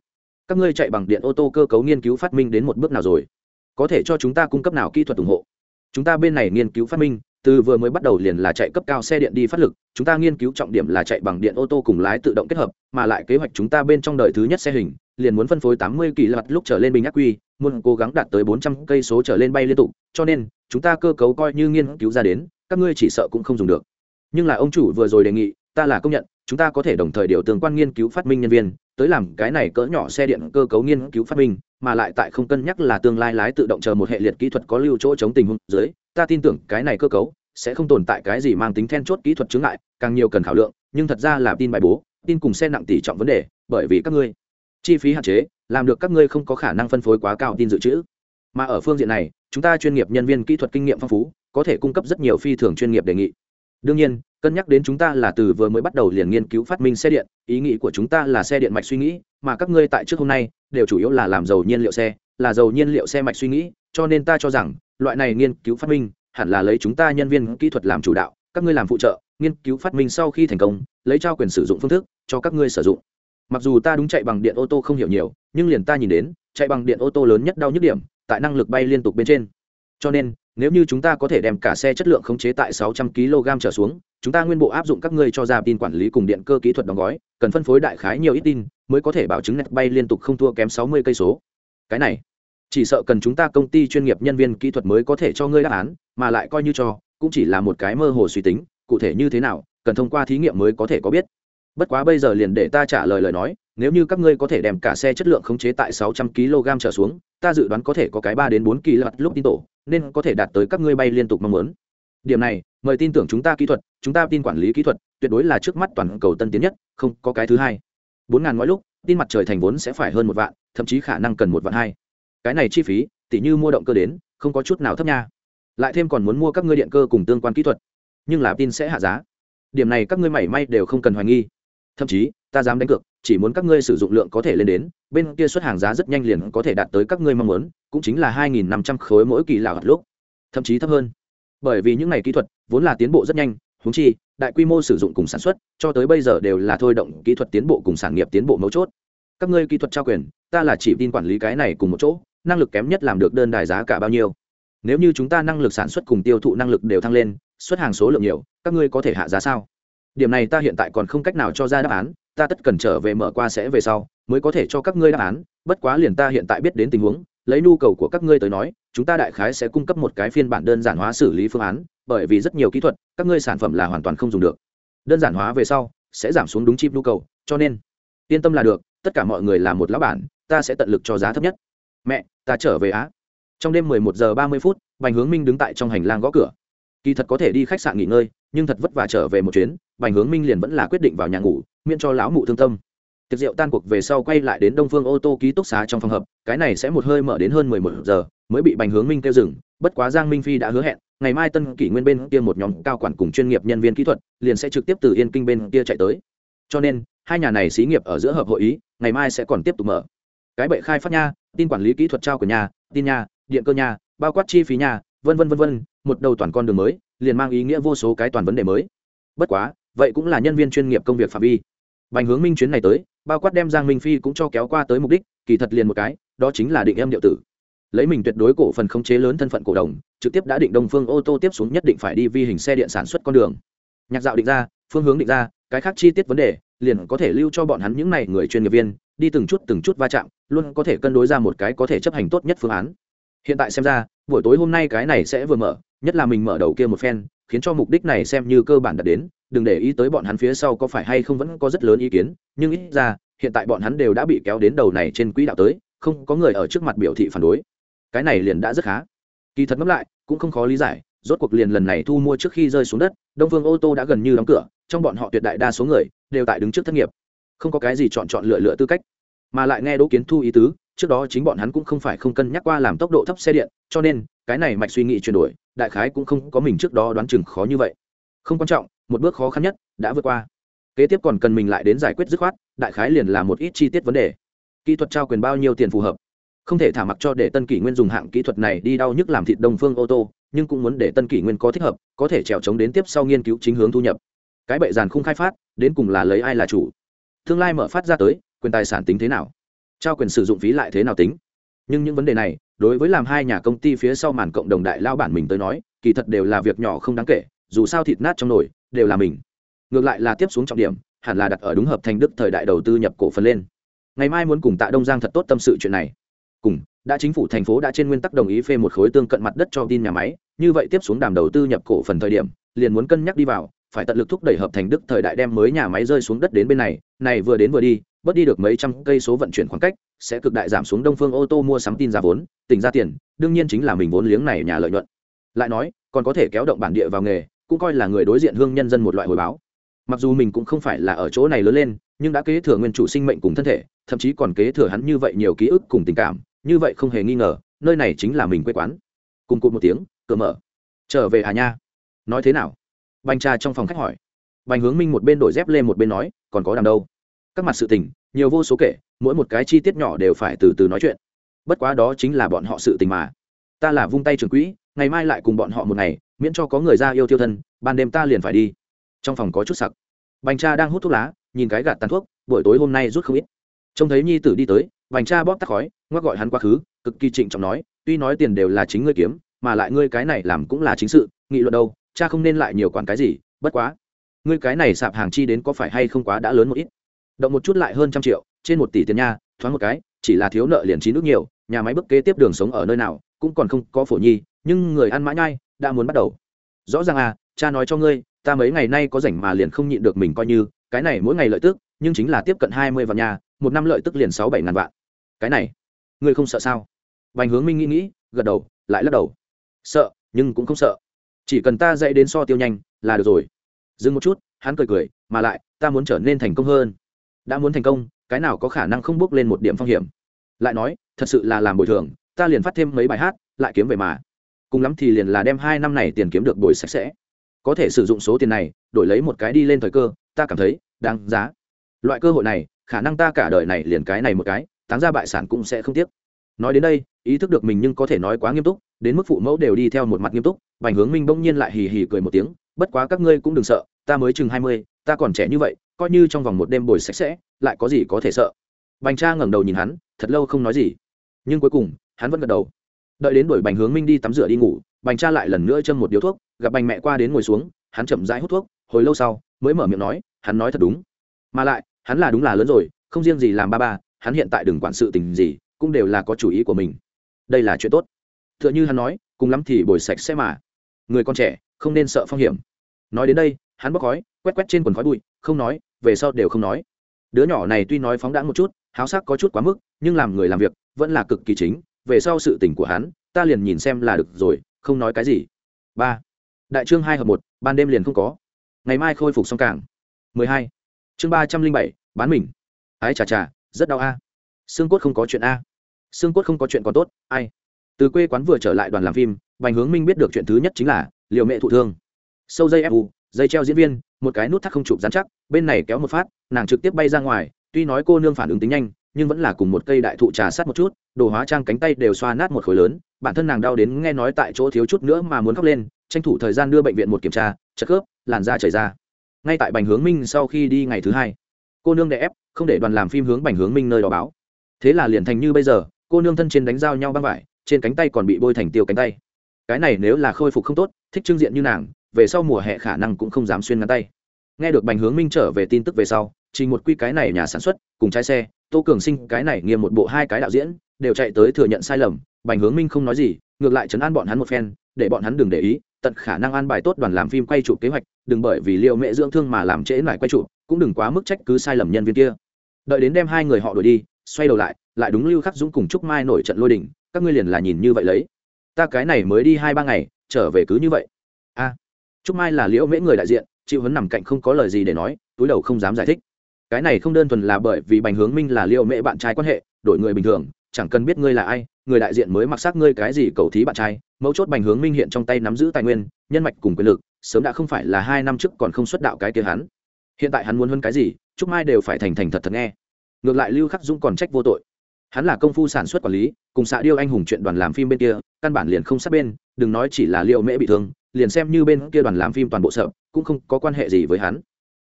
Các ngươi chạy bằng điện ô tô cơ cấu nghiên cứu phát minh đến một bước nào rồi? Có thể cho chúng ta cung cấp nào kỹ thuật ủng hộ? Chúng ta bên này nghiên cứu phát minh, từ vừa mới bắt đầu liền là chạy cấp cao xe điện đi phát lực, chúng ta nghiên cứu trọng điểm là chạy bằng điện ô tô cùng lái tự động kết hợp, mà lại kế hoạch chúng ta bên trong đời thứ nhất xe hình liền muốn phân phối tám mươi kỳ lật lúc trở lên bình ác quy, muốn cố gắng đạt tới bốn trăm cây số trở lên bay liên tục, cho nên, chúng ta cơ cấu coi như nghiên cứu ra đến, các ngươi chỉ sợ cũng không dùng được. Nhưng là ông chủ vừa rồi đề nghị, ta là công nhận, chúng ta có thể đồng thời điều tương quan nghiên cứu phát minh nhân viên, tới làm cái này cỡ nhỏ xe điện cơ cấu nghiên cứu phát minh, mà lại tại không cân nhắc là tương lai lái tự động chờ một hệ liệt kỹ thuật có lưu chỗ chống tình huống dưới, ta tin tưởng cái này cơ cấu sẽ không tồn tại cái gì mang tính then chốt kỹ thuật chứng lại càng nhiều cần khảo lượng, nhưng thật ra là tin bài bố, tin cùng xe nặng tỷ trọng vấn đề, bởi vì các ngươi chi phí hạn chế, làm được các ngươi không có khả năng phân phối quá cao tin dự trữ. Mà ở phương diện này, chúng ta chuyên nghiệp nhân viên kỹ thuật kinh nghiệm phong phú, có thể cung cấp rất nhiều phi thường chuyên nghiệp đề nghị. Đương nhiên, cân nhắc đến chúng ta là từ vừa mới bắt đầu liền nghiên cứu phát minh xe điện, ý nghĩ của chúng ta là xe điện mạch suy nghĩ, mà các ngươi tại trước hôm nay, đều chủ yếu là làm dầu nhiên liệu xe, là dầu nhiên liệu xe mạch suy nghĩ, cho nên ta cho rằng, loại này nghiên cứu phát minh, hẳn là lấy chúng ta nhân viên kỹ thuật làm chủ đạo, các ngươi làm phụ trợ, nghiên cứu phát minh sau khi thành công, lấy trao quyền sử dụng phương thức, cho các ngươi sử dụng mặc dù ta đúng chạy bằng điện ô tô không hiểu nhiều, nhưng liền ta nhìn đến, chạy bằng điện ô tô lớn nhất đau nhức điểm, tại năng lực bay liên tục bên trên. Cho nên, nếu như chúng ta có thể đem cả xe chất lượng khống chế tại 600 kg trở xuống, chúng ta nguyên bộ áp dụng các ngươi cho ra tin quản lý cùng điện cơ kỹ thuật đóng gói, cần phân phối đại khái nhiều ít tin, mới có thể bảo chứng net bay liên tục không thua kém 60 cây số. Cái này, chỉ sợ cần chúng ta công ty chuyên nghiệp nhân viên kỹ thuật mới có thể cho ngươi đáp án, mà lại coi như cho, cũng chỉ là một cái mơ hồ suy tính, cụ thể như thế nào, cần thông qua thí nghiệm mới có thể có biết bất quá bây giờ liền để ta trả lời lời nói, nếu như các ngươi có thể đem cả xe chất lượng khống chế tại 600 kg trở xuống, ta dự đoán có thể có cái ba đến bốn kg lúc tin tổ, nên có thể đạt tới các ngươi bay liên tục mong muốn. Điểm này, mời tin tưởng chúng ta kỹ thuật, chúng ta tin quản lý kỹ thuật, tuyệt đối là trước mắt toàn cầu tân tiến nhất, không có cái thứ hai. Bốn ngàn mỗi lúc, tin mặt trời thành vốn sẽ phải hơn một vạn, thậm chí khả năng cần một vạn hai. Cái này chi phí, tỉ như mua động cơ đến, không có chút nào thấp nha. Lại thêm còn muốn mua các ngươi điện cơ cùng tương quan kỹ thuật, nhưng là tin sẽ hạ giá. Điểm này các ngươi mảy may đều không cần hoài nghi thậm chí, ta dám đánh cược, chỉ muốn các ngươi sử dụng lượng có thể lên đến, bên kia xuất hàng giá rất nhanh liền có thể đạt tới các ngươi mong muốn, cũng chính là hai nghìn năm trăm khối mỗi kỳ lào hạt lúc, thậm chí thấp hơn. Bởi vì những ngày kỹ thuật vốn là tiến bộ rất nhanh húng chi, đại quy mô sử dụng cùng sản xuất, cho tới bây giờ đều là thôi động kỹ thuật tiến bộ cùng sản nghiệp tiến bộ mấu chốt. Các ngươi kỹ thuật trao quyền, ta là chỉ tin quản lý cái này cùng một chỗ, năng lực kém nhất làm được đơn đài giá cả bao nhiêu. Nếu như chúng ta năng lực sản xuất cùng tiêu thụ năng lực đều thăng lên, xuất hàng số lượng nhiều, các ngươi có thể hạ giá sao? Điểm này ta hiện tại còn không cách nào cho ra đáp án, ta tất cần trở về mở qua sẽ về sau, mới có thể cho các ngươi đáp án, bất quá liền ta hiện tại biết đến tình huống, lấy nhu cầu của các ngươi tới nói, chúng ta đại khái sẽ cung cấp một cái phiên bản đơn giản hóa xử lý phương án, bởi vì rất nhiều kỹ thuật, các ngươi sản phẩm là hoàn toàn không dùng được. Đơn giản hóa về sau, sẽ giảm xuống đúng chip nhu cầu, cho nên, yên tâm là được, tất cả mọi người là một lão bản, ta sẽ tận lực cho giá thấp nhất. Mẹ, ta trở về á. Trong đêm 11 giờ 30 phút, bành hướng minh đứng tại trong hành lang gõ cửa. Kỳ thật có thể đi khách sạn nghỉ ngơi, nhưng thật vất vả trở về một chuyến bành hướng minh liền vẫn là quyết định vào nhà ngủ, miễn cho lão mụ thương tâm. Tiệc rượu tan cuộc về sau quay lại đến đông phương ô tô ký túc xá trong phòng hợp cái này sẽ một hơi mở đến hơn mười một giờ, mới bị bành hướng minh kêu dừng, bất quá giang minh phi đã hứa hẹn, ngày mai tân kỷ nguyên bên kia một nhóm cao quản cùng chuyên nghiệp nhân viên kỹ thuật, liền sẽ trực tiếp từ yên kinh bên kia chạy tới. Cho nên, hai nhà này xí nghiệp ở giữa hợp hội ý, ngày mai sẽ còn tiếp tục mở. Cái bệ khai phát nha, tin quản lý kỹ thuật trao của nhà tin nhà điện cơ nhà bao quát chi phí nhà vân vân vân vân, một đầu toàn con đường mới, liền mang ý nghĩa vô số cái toàn vấn đề mới. Bất quá vậy cũng là nhân viên chuyên nghiệp công việc phạm vi. Bành hướng minh chuyến này tới, bao quát đem giang minh phi cũng cho kéo qua tới mục đích, kỳ thật liền một cái, đó chính là định em điệu tử. Lấy mình tuyệt đối cổ phần khống chế lớn thân phận cổ đồng, trực tiếp đã định đông phương ô tô tiếp xuống nhất định phải đi vi hình xe điện sản xuất con đường. Nhạc dạo định ra, phương hướng định ra, cái khác chi tiết vấn đề, liền có thể lưu cho bọn hắn những n à y người chuyên nghiệp viên, đi từng chút từng chút va chạm, luôn có thể cân đối ra một cái có thể chấp hành tốt nhất phương án. Hiện tại xem ra, buổi tối hôm nay cái này sẽ vừa mở, nhất là mình mở đầu kia một phen, khiến cho mục đích này xem như cơ bản đạt đến đừng để ý tới bọn hắn phía sau có phải hay không vẫn có rất lớn ý kiến, nhưng ít ra, hiện tại bọn hắn đều đã bị kéo đến đầu này trên quỹ đạo tới, không có người ở trước mặt biểu thị phản đối. Cái này liền đã rất khá. Kỳ thật ngẫm lại, cũng không khó lý giải, rốt cuộc liền lần này thu mua trước khi rơi xuống đất, đông phương ô tô đã gần như đóng cửa, trong bọn họ tuyệt đại đa số người đều tại đứng trước thất nghiệp. Không có cái gì chọn chọn lựa lựa tư cách. Mà lại nghe đỗ kiến thu ý tứ, trước đó chính bọn hắn cũng không phải không cân nhắc qua làm tốc độ thấp xe điện, cho nên, cái này mạch suy nghĩ chuyển đổi, đại khái cũng không có mình trước đó đoán chừng khó như vậy. Không quan trọng một bước khó khăn nhất đã vượt qua. Kế tiếp còn cần mình lại đến giải quyết dứt khoát, đại khái liền là một ít chi tiết vấn đề. Kỹ thuật trao quyền bao nhiêu tiền phù hợp? Không thể thả mặc cho để tân kỷ nguyên dùng hạng kỹ thuật này đi đau nhức làm thịt đông phương ô tô, nhưng cũng muốn để tân kỷ nguyên có thích hợp, có thể trèo trống đến tiếp sau nghiên cứu chính hướng thu nhập. Cái bệ giàn không khai phát, đến cùng là lấy ai là chủ? Tương lai mở phát ra tới, quyền tài sản tính thế nào? Trao quyền sử dụng phí lại thế nào tính? Nhưng những vấn đề này, đối với làm hai nhà công ty phía sau màn cộng đồng đại lao bản mình tới nói, kỳ thật đều là việc nhỏ không đáng kể dù sao thịt nát trong nồi, đều là mình. Ngược lại là tiếp xuống trọng điểm, hẳn là đặt ở đúng hợp thành đức thời đại đầu tư nhập cổ phần lên. Ngày mai muốn cùng tạ đông giang thật tốt tâm sự chuyện này. Cùng, đã chính phủ thành phố đã trên nguyên tắc đồng ý phê một khối tương cận mặt đất cho tin nhà máy, như vậy tiếp xuống đàm đầu tư nhập cổ phần thời điểm, liền muốn cân nhắc đi vào, phải tận lực thúc đẩy hợp thành đức thời đại đem mới nhà máy rơi xuống đất đến bên này này vừa đến vừa đi, bớt đi được mấy trăm cây số vận chuyển khoảng cách, sẽ cực đại giảm xuống đông phương ô tô mua sắm tin ra vốn, tỉnh ra tiền, đương nhiên chính là mình vốn liếng này nhà lợi nhuận. Lại nói, còn có thể kéo động bản địa vào nghề cũng coi là người đối diện hương nhân dân một loại hồi báo. Mặc dù mình cũng không phải là ở chỗ này lớn lên, nhưng đã kế thừa nguyên chủ sinh mệnh cùng thân thể, thậm chí còn kế thừa hắn như vậy nhiều ký ức cùng tình cảm, như vậy không hề nghi ngờ, nơi này chính là mình quê quán. Cùng cụt một tiếng, cửa mở. Trở về à nha. Nói thế nào? Banh trà trong phòng khách hỏi. Bành hướng minh một bên đổi dép lên một bên nói, còn có đàm đâu? Các mặt sự tình, nhiều vô số kể, mỗi một cái chi tiết nhỏ đều phải từ từ nói chuyện. Bất quá đó chính là bọn họ sự tình mà. Ta là vung tay trường quỹ, ngày mai lại cùng bọn họ một ngày miễn cho có người ra yêu tiêu thân, ban đêm ta liền phải đi. Trong phòng có chút sặc. Bành cha đang hút thuốc lá, nhìn cái gạt tàn thuốc, buổi tối hôm nay rút không ít. Trông thấy nhi tử đi tới, bành cha bóp tắt khói, ngoắc gọi hắn quá khứ, cực kỳ trịnh trọng nói, tuy nói tiền đều là chính ngươi kiếm, mà lại ngươi cái này làm cũng là chính sự, nghị luận đâu, cha không nên lại nhiều quản cái gì, bất quá, ngươi cái này sạp hàng chi đến có phải hay không quá đã lớn một ít. Động một chút lại hơn trăm triệu, trên một tỷ tiền nha, thoáng một cái, chỉ là thiếu nợ liền chín nước nhiều, nhà máy bức kế tiếp đường sống ở nơi nào, cũng còn không có phổ nhi, nhưng người ăn mãi nhai đã muốn bắt đầu rõ ràng à cha nói cho ngươi ta mấy ngày nay có rảnh mà liền không nhịn được mình coi như cái này mỗi ngày lợi tức nhưng chính là tiếp cận hai mươi vạn nhà một năm lợi tức liền sáu bảy ngàn vạn cái này ngươi không sợ sao Bành Hướng Minh nghĩ nghĩ, gật đầu, lại lắc đầu. Sợ, nhưng cũng không sợ. Chỉ cần ta dạy đến so tiêu nhanh, là được rồi. Dừng một chút, hắn cười cười, mà lại, ta muốn trở nên thành công hơn. Đã muốn thành công, cái nào có khả năng không bước lên một điểm phong hiểm. Lại nói, thật sự là làm bồi thường, ta liền phát thêm mấy bài hát, lại kiếm về mà. Cùng lắm thì liền là đem hai năm này tiền kiếm được bồi sạch sẽ. Có thể sử dụng số tiền này, đổi lấy một cái đi lên thời cơ, ta cảm thấy đáng giá. Loại cơ hội này, khả năng ta cả đời này liền cái này một cái, tán ra bại sản cũng sẽ không tiếc nói đến đây ý thức được mình nhưng có thể nói quá nghiêm túc đến mức phụ mẫu đều đi theo một mặt nghiêm túc bành hướng minh bỗng nhiên lại hì hì cười một tiếng bất quá các ngươi cũng đừng sợ ta mới chừng hai mươi ta còn trẻ như vậy coi như trong vòng một đêm bồi sạch sẽ lại có gì có thể sợ bành cha ngẩng đầu nhìn hắn thật lâu không nói gì nhưng cuối cùng hắn vẫn gật đầu đợi đến đuổi bành hướng minh đi tắm rửa đi ngủ, bành cha lại lần nữa châm một điếu thuốc, gặp bành mẹ qua đến ngồi xuống, hắn chậm rãi hút thuốc, hồi lâu sau, mới mở miệng nói, hắn nói thật đúng. Mà lại, hắn là đúng là lớn rồi, không riêng gì làm ba ba, hắn hiện tại đừng quản sự tình gì, cũng đều là có chủ ý của mình. Đây là chuyện tốt. T h ư ợ n h ư hắn nói, cùng lắm thì bồi sạch sẽ mà. Người con trẻ, không nên sợ phong hiểm. Nói đến đây, hắn bốc khói, quét quét trên quần khói bụi, không nói, về sau đều không nói. Đứa nhỏ này tuy nói phóng đãng một chút, háo sắc có chút quá mức, nhưng làm người làm việc, vẫn là cực kỳ chính về sau sự tình của hắn, ta liền nhìn xem là được rồi, không nói cái gì. Ba. Đại chương hai hợp một, ban đêm liền không có. Ngày mai khôi phục xong cảng mười hai. Chương ba trăm linh bảy, bán mình. Ái chà chà, rất đau a. Xương cốt không có chuyện a. Xương cốt không có chuyện còn tốt, ai? Từ quê quán vừa trở lại đoàn làm phim, bành hướng minh biết được chuyện thứ nhất chính là liều mẹ thụ thương. Sâu dây ép u, dây treo diễn viên, một cái nút thắt không chụp dán chắc, bên này kéo một phát, nàng trực tiếp bay ra ngoài, tuy nói cô nương phản ứng tính nhanh nhưng vẫn là cùng một cây đại thụ trà sát một chút, đồ hóa trang cánh tay đều xoa nát một khối lớn, bản thân nàng đau đến nghe nói tại chỗ thiếu chút nữa mà muốn khóc lên, tranh thủ thời gian đưa bệnh viện một kiểm tra chất khớp, làn da chảy ra. Ngay tại bành hướng minh sau khi đi ngày thứ hai, cô nương đẻ ép, không để đoàn làm phim hướng bành hướng minh nơi đó báo. Thế là liền thành như bây giờ, cô nương thân trên đánh dao nhau băng vải, trên cánh tay còn bị bôi thành tiêu cánh tay. Cái này nếu là khôi phục không tốt, thích trưng diện như nàng, về sau mùa hè khả năng cũng không dám xuyên ngắn tay nghe được bành hướng minh trở về tin tức về sau, chỉ một quy cái này nhà sản xuất, cùng trái xe, tô cường sinh cái này nghiêm một bộ hai cái đạo diễn, đều chạy tới thừa nhận sai lầm. Bành hướng minh không nói gì, ngược lại chấn an bọn hắn một phen, để bọn hắn đừng để ý, tận khả năng an bài tốt đoàn làm phim quay chụp kế hoạch, đừng bởi vì liệu mẹ dưỡng thương mà làm trễ lại quay chụp, cũng đừng quá mức trách cứ sai lầm nhân viên kia. Đợi đến đem hai người họ đuổi đi, xoay đầu lại lại đúng lưu khắc dũng cùng trúc mai nổi trận lôi đình, các ngươi liền là nhìn như vậy lấy. Ta cái này mới đi hai ba ngày, trở về cứ như vậy. A, trúc mai là liễu mễ người đại diện chịu hấn nằm cạnh không có lời gì để nói, túi đầu không dám giải thích. Cái này không đơn thuần là bởi vì bành hướng minh là liệu mẹ bạn trai quan hệ, đổi người bình thường, chẳng cần biết ngươi là ai, người đại diện mới mặc xác ngươi cái gì cầu thí bạn trai. Mấu chốt bành hướng minh hiện trong tay nắm giữ tài nguyên, nhân mạch cùng quyền lực, sớm đã không phải là hai năm trước còn không xuất đạo cái kia hắn. Hiện tại hắn muốn hơn cái gì, chúc mai đều phải thành thành thật thật nghe. Ngược lại lưu khắc dũng còn trách vô tội. Hắn là công phu sản xuất quản lý, cùng xạ điêu anh hùng chuyện đoàn làm phim bên kia, căn bản liền không sát bên, đừng nói chỉ là liệu mễ bị thương liền xem như bên kia đoàn làm phim toàn bộ sợ, cũng không có quan hệ gì với hắn.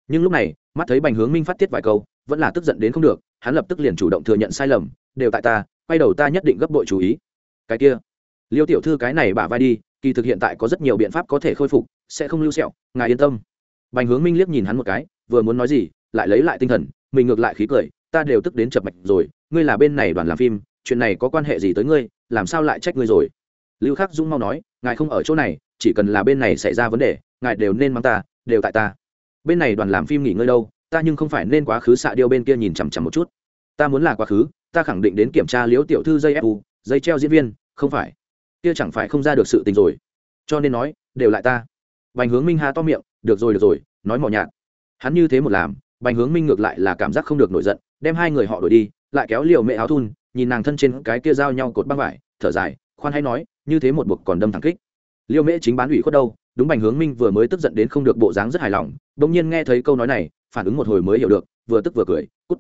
Nhưng lúc này, mắt thấy bành hướng minh phát tiết vài câu, vẫn là tức giận đến không được, hắn lập tức liền chủ động thừa nhận sai lầm, đều tại ta, quay đầu ta nhất định gấp bội chú ý. Cái kia, liêu tiểu thư cái này bả vai đi, kỳ thực hiện tại có rất nhiều biện pháp có thể khôi phục, sẽ không lưu sẹo, ngài yên tâm. Bành hướng minh liếc nhìn hắn một cái, vừa muốn nói gì, lại lấy lại tinh thần, mình ngược lại khí cười, ta đều tức đến chập mạch rồi, ngươi là bên này đoàn làm phim, chuyện này có quan hệ gì tới ngươi, làm sao lại trách ngươi rồi? Lưu khắc dung mau nói, ngài không ở chỗ này chỉ cần là bên này xảy ra vấn đề, ngài đều nên mang ta, đều tại ta. Bên này đoàn làm phim nghỉ ngơi đâu, ta nhưng không phải nên quá khứ xạ điêu bên kia nhìn chằm chằm một chút. Ta muốn là quá khứ, ta khẳng định đến kiểm tra liễu tiểu thư dây fu dây treo diễn viên, không phải. Kia chẳng phải không ra được sự tình rồi. Cho nên nói, đều lại ta. Bành hướng minh ha to miệng, được rồi được rồi, nói mỏ nhạt. Hắn như thế một làm, bành hướng minh ngược lại là cảm giác không được nổi giận, đem hai người họ đổi đi, lại kéo liều mẹ áo thun, nhìn nàng thân trên cái kia giao nhau cột băng vải, thở dài, khoan hay nói, như thế một buộc còn đâm thẳng kích liêu mễ chính bán ủy khuất đâu? Đúng bành hướng minh vừa mới tức giận đến không được bộ dáng rất hài lòng, bỗng nhiên nghe thấy câu nói này, phản ứng một hồi mới hiểu được, vừa tức vừa cười, cút.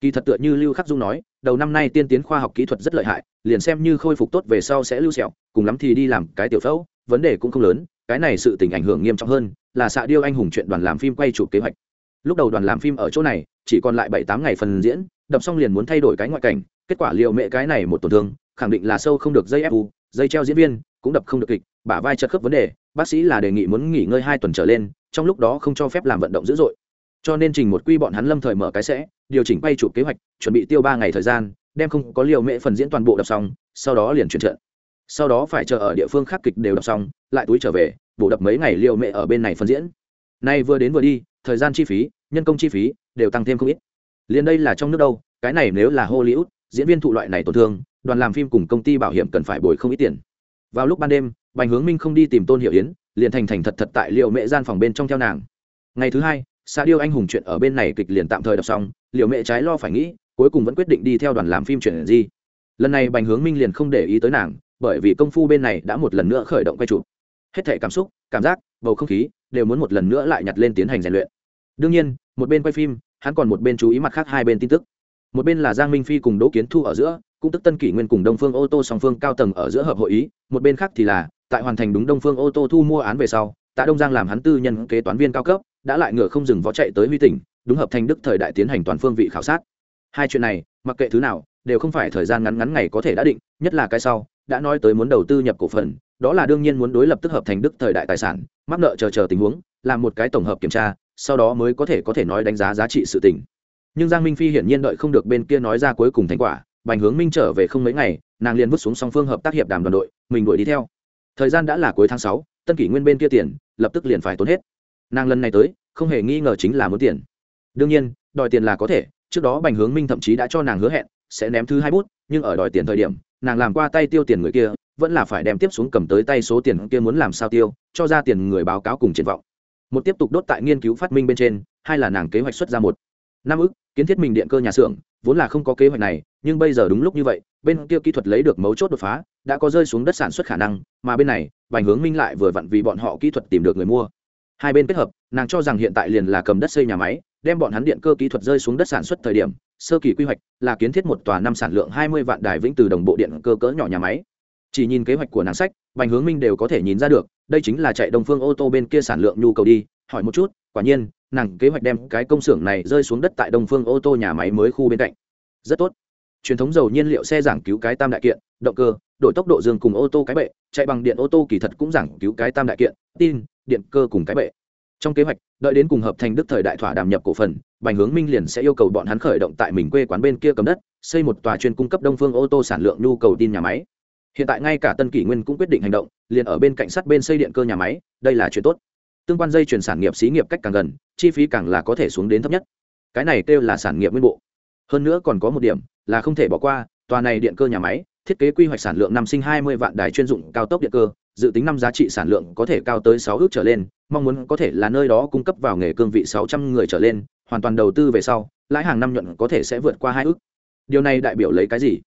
Kỳ thật tựa như lưu khắc dung nói, đầu năm nay tiên tiến khoa học kỹ thuật rất lợi hại, liền xem như khôi phục tốt về sau sẽ lưu sẹo, cùng lắm thì đi làm cái tiểu phẫu, vấn đề cũng không lớn, cái này sự tình ảnh hưởng nghiêm trọng hơn, là xạ điêu anh hùng chuyện đoàn làm phim quay chụp kế hoạch. Lúc đầu đoàn làm phim ở chỗ này, chỉ còn lại bảy tám ngày phần diễn, đập xong liền muốn thay đổi cái ngoại cảnh, kết quả liệu mẹ cái này một tổn thương, khẳng định là sâu không được dây fu dây treo diễn viên cũng đập không được kịch, bả vai chật khớp vấn đề, bác sĩ là đề nghị muốn nghỉ ngơi hai tuần trở lên, trong lúc đó không cho phép làm vận động dữ dội. Cho nên trình một quy bọn hắn lâm thời mở cái sẽ, điều chỉnh quay chụp kế hoạch, chuẩn bị tiêu ba ngày thời gian, đem không có liều mẹ phần diễn toàn bộ đập xong, sau đó liền chuyển trận. Sau đó phải chờ ở địa phương khác kịch đều đập xong, lại túi trở về, bổ đập mấy ngày liều mẹ ở bên này phần diễn. Nay vừa đến vừa đi, thời gian chi phí, nhân công chi phí, đều tăng thêm không ít. Liền đây là trong nước đâu, cái này nếu là hollywood, diễn viên thụ loại này tổn thương, đoàn làm phim cùng công ty bảo hiểm cần phải bồi không ít tiền vào lúc ban đêm, bành hướng minh không đi tìm tôn hiệu yến, liền thành thành thật thật tại liệu mẹ gian phòng bên trong theo nàng. Ngày thứ hai xa điêu anh hùng chuyện ở bên này kịch liền tạm thời đọc xong liệu mẹ trái lo phải nghĩ, cuối cùng vẫn quyết định đi theo đoàn làm phim chuyển gì lần này bành hướng minh liền không để ý tới nàng, bởi vì công phu bên này đã một lần nữa khởi động quay chụp. Hết thể cảm xúc, cảm giác, bầu không khí đều muốn một lần nữa lại nhặt lên tiến hành rèn luyện. Đương nhiên, một bên quay phim, hắn còn một bên chú ý mặt khác hai bên tin tức. Một bên là giang minh phi cùng đỗ kiến thu ở giữa cũng tức tân kỷ nguyên cùng đông phương ô tô song phương cao tầng ở giữa hợp hội ý, một bên khác thì là, tại hoàn thành đúng đông phương ô tô thu mua án về sau, tạ đông giang làm hắn tư nhân kế toán viên cao cấp, đã lại ngựa không dừng vó chạy tới huy tỉnh, đúng hợp thành đức thời đại tiến hành toàn phương vị khảo sát. Hai chuyện này, mặc kệ thứ nào, đều không phải thời gian ngắn ngắn ngày có thể đã định, nhất là cái sau, đã nói tới muốn đầu tư nhập cổ phần, đó là đương nhiên muốn đối lập tức hợp thành đức thời đại tài sản, mắc nợ chờ chờ tình huống, làm một cái tổng hợp kiểm tra, sau đó mới có thể có thể nói đánh giá giá trị sự tình. Nhưng giang minh phi hiển nhiên đợi không được bên kia nói ra cuối cùng thành quả bành hướng minh trở về không mấy ngày, nàng liền vứt xuống song phương hợp tác hiệp đàm đoàn đội, mình đuổi đi theo. Thời gian đã là cuối tháng sáu, tân kỷ nguyên bên kia tiền, lập tức liền phải tốn hết. Nàng lần này tới, không hề nghi ngờ chính là muốn tiền. Đương nhiên, đòi tiền là có thể, trước đó bành hướng minh thậm chí đã cho nàng hứa hẹn, sẽ ném thứ hai bút, nhưng ở đòi tiền thời điểm, nàng làm qua tay tiêu tiền người kia, vẫn là phải đem tiếp xuống cầm tới tay số tiền kia muốn làm sao tiêu, cho ra tiền người báo cáo cùng triển vọng. Một tiếp tục đốt tại nghiên cứu phát minh bên trên, hai là nàng kế hoạch xuất ra một. Năm ức, kiến thiết mình điện cơ nhà xưởng vốn là không có kế hoạch này, nhưng bây giờ đúng lúc như vậy, bên kia kỹ thuật lấy được mấu chốt đột phá, đã có rơi xuống đất sản xuất khả năng, mà bên này bành hướng minh lại vừa vặn vì bọn họ kỹ thuật tìm được người mua. Hai bên kết hợp, nàng cho rằng hiện tại liền là cầm đất xây nhà máy, đem bọn hắn điện cơ kỹ thuật rơi xuống đất sản xuất thời điểm, sơ kỳ quy hoạch là kiến thiết một tòa năm sản lượng hai mươi vạn đài vĩnh từ đồng bộ điện cơ cỡ nhỏ nhà máy. Chỉ nhìn kế hoạch của nàng sách bành hướng minh đều có thể nhìn ra được, đây chính là chạy đồng phương ô tô bên kia sản lượng nhu cầu đi, hỏi một chút, quả nhiên nàng kế hoạch đem cái công xưởng này rơi xuống đất tại đông phương ô tô nhà máy mới khu bên cạnh. Rất tốt. Truyền thống dầu nhiên liệu xe giảng cứu cái tam đại kiện, động cơ, đổi tốc độ dương cùng ô tô cái bệ, chạy bằng điện ô tô kỳ thật cũng giảng cứu cái tam đại kiện, tin, điện cơ cùng cái bệ. Trong kế hoạch, đợi đến cùng hợp thành đức thời đại thỏa đàm nhập cổ phần, bành hướng minh liền sẽ yêu cầu bọn hắn khởi động tại mình quê quán bên kia cầm đất, xây một tòa chuyên cung cấp đông phương ô tô sản lượng nhu cầu tin nhà máy. Hiện tại ngay cả tân kỷ nguyên cũng quyết định hành động, liền ở bên cạnh sát bên xây điện cơ nhà máy, đây là chuyện tốt tương quan dây chuyển sản nghiệp xí nghiệp cách càng gần, chi phí càng là có thể xuống đến thấp nhất. Cái này kêu là sản nghiệp nguyên bộ. Hơn nữa còn có một điểm, là không thể bỏ qua, tòa này điện cơ nhà máy, thiết kế quy hoạch sản lượng năm sinh hai mươi vạn đài chuyên dụng cao tốc điện cơ, dự tính năm giá trị sản lượng có thể cao tới sáu ước trở lên, mong muốn có thể là nơi đó cung cấp vào nghề cương vị sáu trăm người trở lên, hoàn toàn đầu tư về sau, lãi hàng năm nhuận có thể sẽ vượt qua hai ước. Điều này đại biểu lấy cái gì?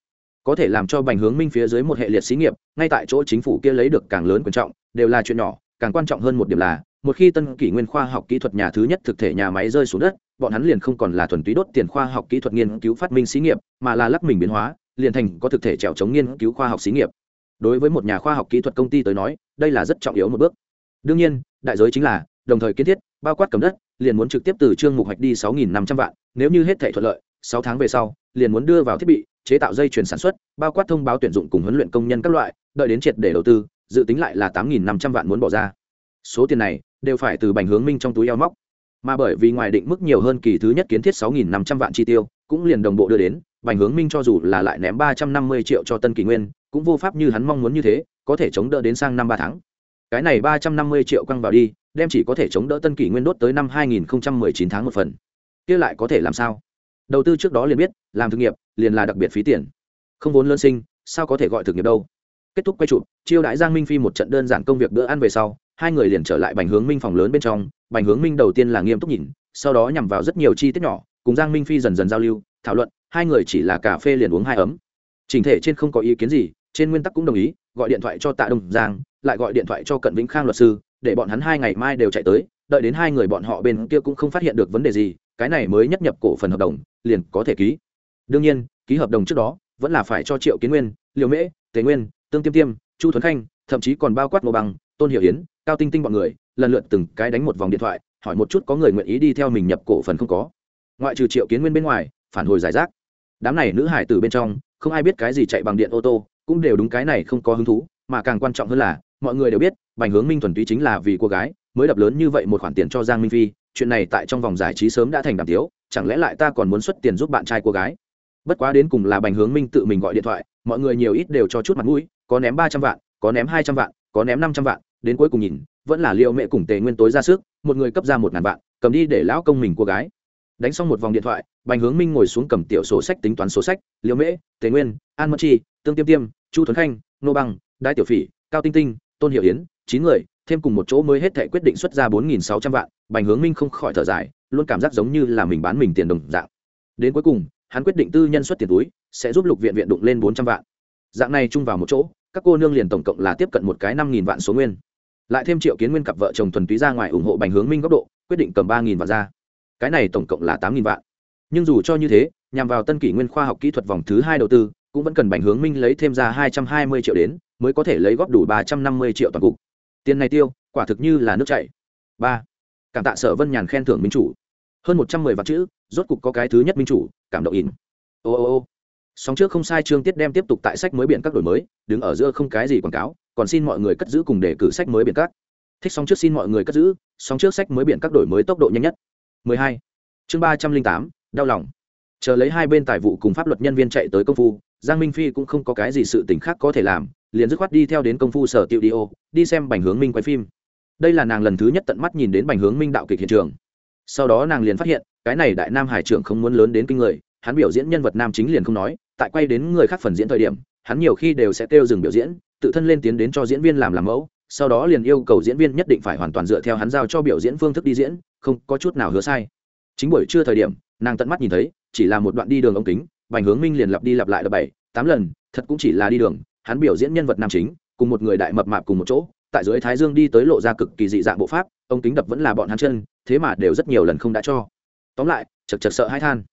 Có thể làm cho bành hướng minh phía dưới một hệ liệt xí nghiệp, ngay tại chỗ chính phủ kia lấy được càng lớn quan trọng, đều là chuyện nhỏ, càng quan trọng hơn một điểm là một khi tân kỷ nguyên khoa học kỹ thuật nhà thứ nhất thực thể nhà máy rơi xuống đất, bọn hắn liền không còn là thuần túy đốt tiền khoa học kỹ thuật nghiên cứu phát minh xí nghiệp, mà là lắc mình biến hóa, liền thành có thực thể trèo chống nghiên cứu khoa học xí nghiệp. Đối với một nhà khoa học kỹ thuật công ty tới nói, đây là rất trọng yếu một bước. Đương nhiên, đại giới chính là, đồng thời kiến thiết, bao quát cầm đất, liền muốn trực tiếp từ trương mục hoạch đi sáu nghìn năm trăm vạn, nếu như hết thể thuận lợi, sáu tháng về sau, liền muốn đưa vào thiết bị, chế tạo dây chuyển sản xuất, bao quát thông báo tuyển dụng cùng huấn luyện công nhân các loại, đợi đến triệt để đầu tư, dự tính lại là tám nghìn năm trăm vạn muốn bỏ ra. Số tiền này đều phải từ bành hướng minh trong túi eo móc. Mà bởi vì ngoài định mức nhiều hơn kỳ thứ nhất kiến thiết sáu nghìn năm trăm vạn chi tiêu, cũng liền đồng bộ đưa đến, bành hướng minh cho dù là lại ném ba trăm năm mươi triệu cho tân kỷ nguyên, cũng vô pháp như hắn mong muốn như thế, có thể chống đỡ đến sang năm ba tháng. Cái này ba trăm năm mươi triệu quăng vào đi, đem chỉ có thể chống đỡ tân kỷ nguyên đốt tới năm hai nghìn chín tháng một phần. Kia lại có thể làm sao? Đầu tư trước đó liền biết, làm thực nghiệp, liền là đặc biệt phí tiền. Không vốn lớn sinh, sao có thể gọi thực nghiệp đâu? Kết thúc quay chụp, chiêu đãi giang minh phi một trận đơn giản công việc bữa ăn về sau hai người liền trở lại bành hướng minh phòng lớn bên trong, bành hướng minh đầu tiên là nghiêm túc nhìn, sau đó nhằm vào rất nhiều chi tiết nhỏ, cùng giang minh phi dần dần giao lưu, thảo luận, hai người chỉ là cà phê liền uống hai ấm. Trình thể trên không có ý kiến gì, trên nguyên tắc cũng đồng ý, gọi điện thoại cho tạ đông giang, lại gọi điện thoại cho cận vĩnh khang luật sư, để bọn hắn hai ngày mai đều chạy tới, đợi đến hai người bọn họ bên kia cũng không phát hiện được vấn đề gì, cái này mới nhất nhập cổ phần hợp đồng, liền có thể ký. Đương nhiên, ký hợp đồng trước đó, vẫn là phải cho triệu kiến nguyên liều mễ, tề nguyên, tương tiêm tiêm, chu thuấn khanh, thậm chí còn bao quát ngô bằng tôn hiểu yến, cao tinh tinh bọn người, lần lượt từng cái đánh một vòng điện thoại, hỏi một chút có người nguyện ý đi theo mình nhập cổ phần không có. Ngoại trừ triệu kiến nguyên bên ngoài, phản hồi giải rác. Đám này nữ hải từ bên trong, không ai biết cái gì chạy bằng điện ô tô, cũng đều đúng cái này không có hứng thú, mà càng quan trọng hơn là, mọi người đều biết, bành hướng minh thuần túy chính là vì cô gái, mới đập lớn như vậy một khoản tiền cho giang minh phi, chuyện này tại trong vòng giải trí sớm đã thành đàm tiếu, chẳng lẽ lại ta còn muốn xuất tiền giúp bạn trai cô gái? Bất quá đến cùng là bành hướng minh tự mình gọi điện thoại, mọi người nhiều ít đều cho chút mặt mũi, có ném ba trăm vạn, có ném hai trăm vạn, có ném năm trăm vạn đến cuối cùng nhìn, vẫn là liệu mẹ cùng tề nguyên tối ra sức, một người cấp ra một ngàn vạn, cầm đi để lão công mình cô gái. Đánh xong một vòng điện thoại, bành hướng minh ngồi xuống cầm tiểu sổ sách tính toán sổ sách liệu mễ tề nguyên, an mất chi, tương tiêm tiêm, chu thuấn khanh, nô băng đai tiểu phỉ, cao tinh tinh, tôn hiệu yến, chín người, thêm cùng một chỗ mới hết thể quyết định xuất ra bốn nghìn sáu trăm vạn, bành hướng minh không khỏi thở dài, luôn cảm giác giống như là mình bán mình tiền đồng dạng. Đến cuối cùng, hắn quyết định tư nhân xuất tiền túi, sẽ giúp lục viện viện đụng lên bốn trăm vạn. Dạng này chung vào một chỗ, các cô nương liền tổng cộng là tiếp cận một cái năm nghìn vạn số nguyên lại thêm triệu kiến nguyên cặp vợ chồng thuần túy ra ngoài ủng hộ bành hướng minh góc độ, quyết định cầm ba nghìn vạn ra. Cái này tổng cộng là tám nghìn vạn. Nhưng dù cho như thế, nhằm vào tân kỷ nguyên khoa học kỹ thuật vòng thứ hai đầu tư, cũng vẫn cần bành hướng minh lấy thêm ra hai trăm hai mươi triệu đến, mới có thể lấy góp đủ ba trăm năm mươi triệu toàn cục. Tiền này tiêu, quả thực như là nước chảy. Ba. Cảm tạ sở vân nhàn khen thưởng minh chủ. Hơn một trăm mười vạn chữ, rốt cục có cái thứ nhất minh chủ, cảm động ỉn. Ô ô ô. Sóng trước không sai chương tiết đem tiếp tục tại sách mới biển các đổi mới, đứng ở giữa không cái gì quảng cáo còn xin mọi người cất giữ cùng để cử sách mới biển các. Thích sóng trước xin mọi người cất giữ sóng trước sách mới biển các đổi mới tốc độ nhanh nhất. 12. chương 308, đau lòng. Chờ lấy hai bên tài vụ cùng pháp luật nhân viên chạy tới công phu giang minh phi cũng không có cái gì sự tình khác có thể làm liền dứt khoát đi theo đến công phu sở tiệu đi ô đi xem bành hướng minh quay phim. Đây là nàng lần thứ nhất tận mắt nhìn đến bành hướng minh đạo kịch hiện trường. Sau đó nàng liền phát hiện cái này đại nam hải trưởng không muốn lớn đến kinh người hắn biểu diễn nhân vật nam chính liền không nói tại quay đến người khác phần diễn thời điểm hắn nhiều khi đều sẽ kêu dừng biểu diễn tự thân lên tiến đến cho diễn viên làm làm mẫu, sau đó liền yêu cầu diễn viên nhất định phải hoàn toàn dựa theo hắn giao cho biểu diễn phương thức đi diễn, không có chút nào hứa sai. Chính buổi trưa thời điểm, nàng tận mắt nhìn thấy, chỉ là một đoạn đi đường ống kính, bành hướng minh liền lặp đi lặp lại đập bảy, tám lần, thật cũng chỉ là đi đường, hắn biểu diễn nhân vật nam chính, cùng một người đại mập mạp cùng một chỗ, tại dưới thái dương đi tới lộ ra cực kỳ dị dạng bộ pháp ông kính đập vẫn là bọn hắn chân, thế mà đều rất nhiều lần không đã cho. Tóm lại, chật chật sợ hai than.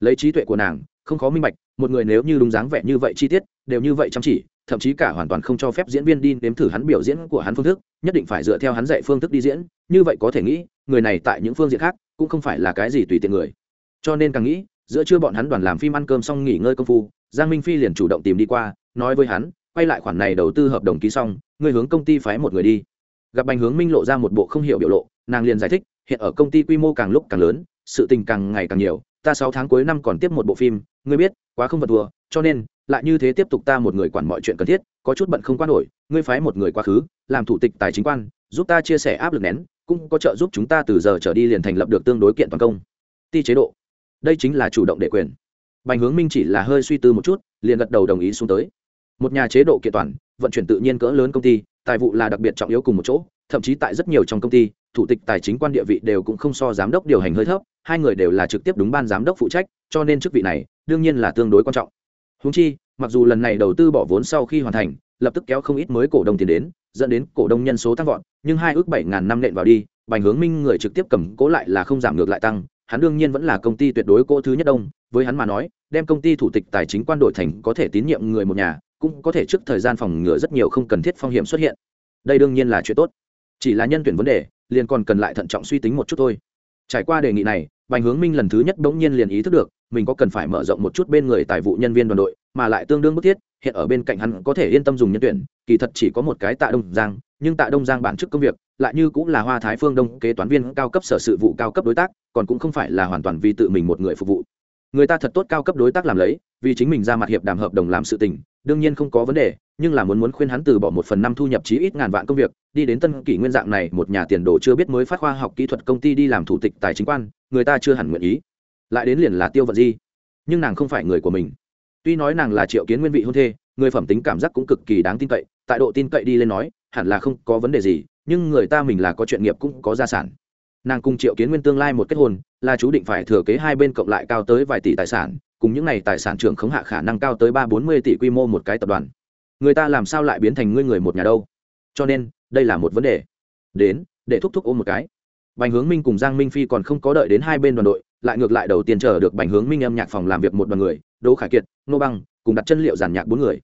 Lấy trí tuệ của nàng, không khó minh bạch, một người nếu như đúng dáng vẻ như vậy chi tiết, đều như vậy chăm chỉ thậm chí cả hoàn toàn không cho phép diễn viên đi nếm thử hắn biểu diễn của hắn phương thức, nhất định phải dựa theo hắn dạy phương thức đi diễn. Như vậy có thể nghĩ, người này tại những phương diện khác cũng không phải là cái gì tùy tiện người. Cho nên càng nghĩ, giữa trưa bọn hắn đoàn làm phim ăn cơm xong nghỉ ngơi công phu, giang minh phi liền chủ động tìm đi qua, nói với hắn, quay lại khoản này đầu tư hợp đồng ký xong người hướng công ty phái một người đi. Gặp bành hướng minh lộ ra một bộ không hiểu biểu lộ, nàng liền giải thích, hiện ở công ty quy mô càng lúc càng lớn, sự tình càng ngày càng nhiều, ta sáu tháng cuối năm còn tiếp một bộ phim, ngươi biết, quá không vật vừa cho nên lại như thế tiếp tục ta một người quản mọi chuyện cần thiết, có chút bận không quan nổi, ngươi phái một người quá khứ, làm thủ tịch tài chính quan, giúp ta chia sẻ áp lực nén, cũng có trợ giúp chúng ta từ giờ trở đi liền thành lập được tương đối kiện toàn công. Ti chế độ. Đây chính là chủ động để quyền. Bành hướng minh chỉ là hơi suy tư một chút, liền gật đầu đồng ý xuống tới. Một nhà chế độ kiện toàn, vận chuyển tự nhiên cỡ lớn công ty, tài vụ là đặc biệt trọng yếu cùng một chỗ, thậm chí tại rất nhiều trong công ty, thủ tịch tài chính quan địa vị đều cũng không so giám đốc điều hành hơi thấp, hai người đều là trực tiếp đúng ban giám đốc phụ trách, cho nên chức vị này, đương nhiên là tương đối quan trọng húng chi, mặc dù lần này đầu tư bỏ vốn sau khi hoàn thành, lập tức kéo không ít mới cổ đông tiền đến, dẫn đến cổ đông nhân số tăng vọt, nhưng hai ước bảy ngàn năm nện vào đi, bành hướng minh người trực tiếp cầm cố lại là không giảm ngược lại tăng, hắn đương nhiên vẫn là công ty tuyệt đối cỗ thứ nhất đông, với hắn mà nói, đem công ty thủ tịch tài chính quan đội thành có thể tín nhiệm người một nhà, cũng có thể trước thời gian phòng ngừa rất nhiều không cần thiết phong hiểm xuất hiện. Đây đương nhiên là chuyện tốt. Chỉ là nhân tuyển vấn đề, liền còn cần lại thận trọng suy tính một chút thôi. Trải qua đề nghị này, bành hướng minh lần thứ nhất bỗng nhiên liền ý thức được mình có cần phải mở rộng một chút bên người tài vụ nhân viên đoàn đội, mà lại tương đương bức thiết, hiện ở bên cạnh hắn có thể yên tâm dùng nhân tuyển, kỳ thật chỉ có một cái tạ đông giang, nhưng tạ đông giang bản chức công việc lại như cũng là hoa thái phương đông kế toán viên cao cấp sở sự vụ cao cấp đối tác, còn cũng không phải là hoàn toàn vì tự mình một người phục vụ. Người ta thật tốt cao cấp đối tác làm lấy, vì chính mình ra mặt hiệp đàm hợp đồng làm sự tình, đương nhiên không có vấn đề, nhưng là muốn muốn khuyên hắn từ bỏ một phần năm thu nhập chí ít ngàn vạn công việc, đi đến tân kỷ nguyên dạng này, một nhà tiền đồ chưa biết mới phát khoa học kỹ thuật công ty đi làm thủ tịch tài chính quan, người ta chưa hẳn nguyện ý lại đến liền là tiêu vận di. Nhưng nàng không phải người của mình. Tuy nói nàng là triệu kiến nguyên vị hôn thê, người phẩm tính cảm giác cũng cực kỳ đáng tin cậy, tại độ tin cậy đi lên nói, hẳn là không có vấn đề gì, nhưng người ta mình là có chuyện nghiệp cũng có gia sản. Nàng cùng triệu kiến nguyên tương lai một kết hôn, là chú định phải thừa kế hai bên cộng lại cao tới vài tỷ tài sản, cùng những n à y tài sản trưởng khống hạ khả năng cao tới ba bốn mươi tỷ quy mô một cái tập đoàn. Người ta làm sao lại biến thành ngươi người một nhà đâu? Cho nên, đây là một vấn đề. Đến, để thúc thúc ôm một cái bành hướng minh cùng giang minh phi còn không có đợi đến hai bên đoàn đội, lại ngược lại đầu tiên chờ được bành hướng minh âm nhạc phòng làm việc một đoàn người, đỗ khải kiệt, nô băng, cùng đặt chân liệu giàn nhạc bốn người.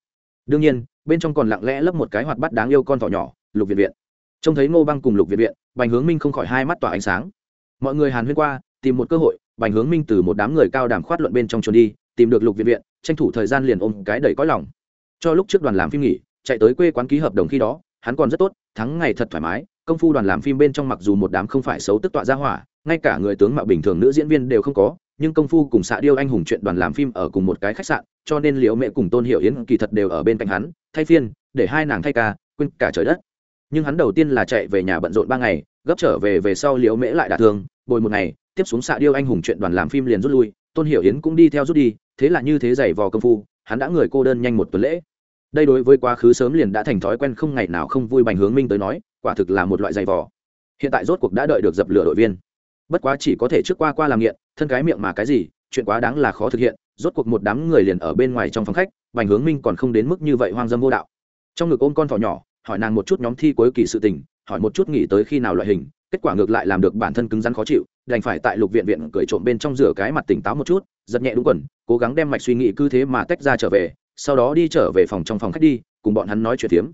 Đương nhiên, bên trong còn lặng lẽ lấp một cái hoạt bát đáng yêu con thỏ nhỏ, lục viện viện. Trông thấy ngô băng cùng lục viện viện, bành hướng minh không khỏi hai mắt tỏa ánh sáng. Mọi người hàn huyên qua, tìm một cơ hội, bành hướng minh từ một đám người cao đàm khoát luận bên trong trốn đi, tìm được lục viện viện, tranh thủ thời gian liền ôm cái đầy cõi lòng. Cho lúc trước đoàn làm phim nghỉ, chạy tới quê quán ký hợp đồng khi đó, hắn còn rất tốt, thắng ngày thật thoải mái công phu đoàn làm phim bên trong mặc dù một đám không phải xấu tức tọa ra hỏa, ngay cả người tướng mạo bình thường nữ diễn viên đều không có, nhưng công phu cùng xạ điêu anh hùng chuyện đoàn làm phim ở cùng một cái khách sạn, cho nên liệu mẹ cùng tôn hiểu yến kỳ thật đều ở bên cạnh hắn, thay phiên, để hai nàng thay ca, quên cả trời đất. Nhưng hắn đầu tiên là chạy về nhà bận rộn ba ngày, gấp trở về về sau liệu mễ lại đả thương, bồi một ngày, tiếp xuống xạ điêu anh hùng chuyện đoàn làm phim liền rút lui, tôn hiểu yến cũng đi theo rút đi, thế là như thế giày vò công phu, hắn đã người cô đơn nhanh một tuần lễ đây đối với quá khứ sớm liền đã thành thói quen không ngày nào không vui bành hướng minh tới nói, quả thực là một loại giày vò. Hiện tại rốt cuộc đã đợi được dập lửa đội viên. Bất quá chỉ có thể trước qua qua làm nghiện, thân cái miệng mà cái gì, chuyện quá đáng là khó thực hiện, rốt cuộc một đám người liền ở bên ngoài trong phòng khách, bành hướng minh còn không đến mức như vậy hoang dâm vô đạo. Trong ngực ôm con thỏ nhỏ, hỏi nàng một chút nhóm thi cuối kỳ sự tình, hỏi một chút nghỉ tới khi nào loại hình, kết quả ngược lại làm được bản thân cứng rắn khó chịu, đành phải tại lục viện viện cười trộm bên trong rửa cái mặt tỉnh táo một chút, giật nhẹ đúng quần, cố gắng đem mạch suy nghĩ cứ thế mà tách ra trở về sau đó đi trở về phòng trong phòng khách đi, cùng bọn hắn nói chuyện tiếm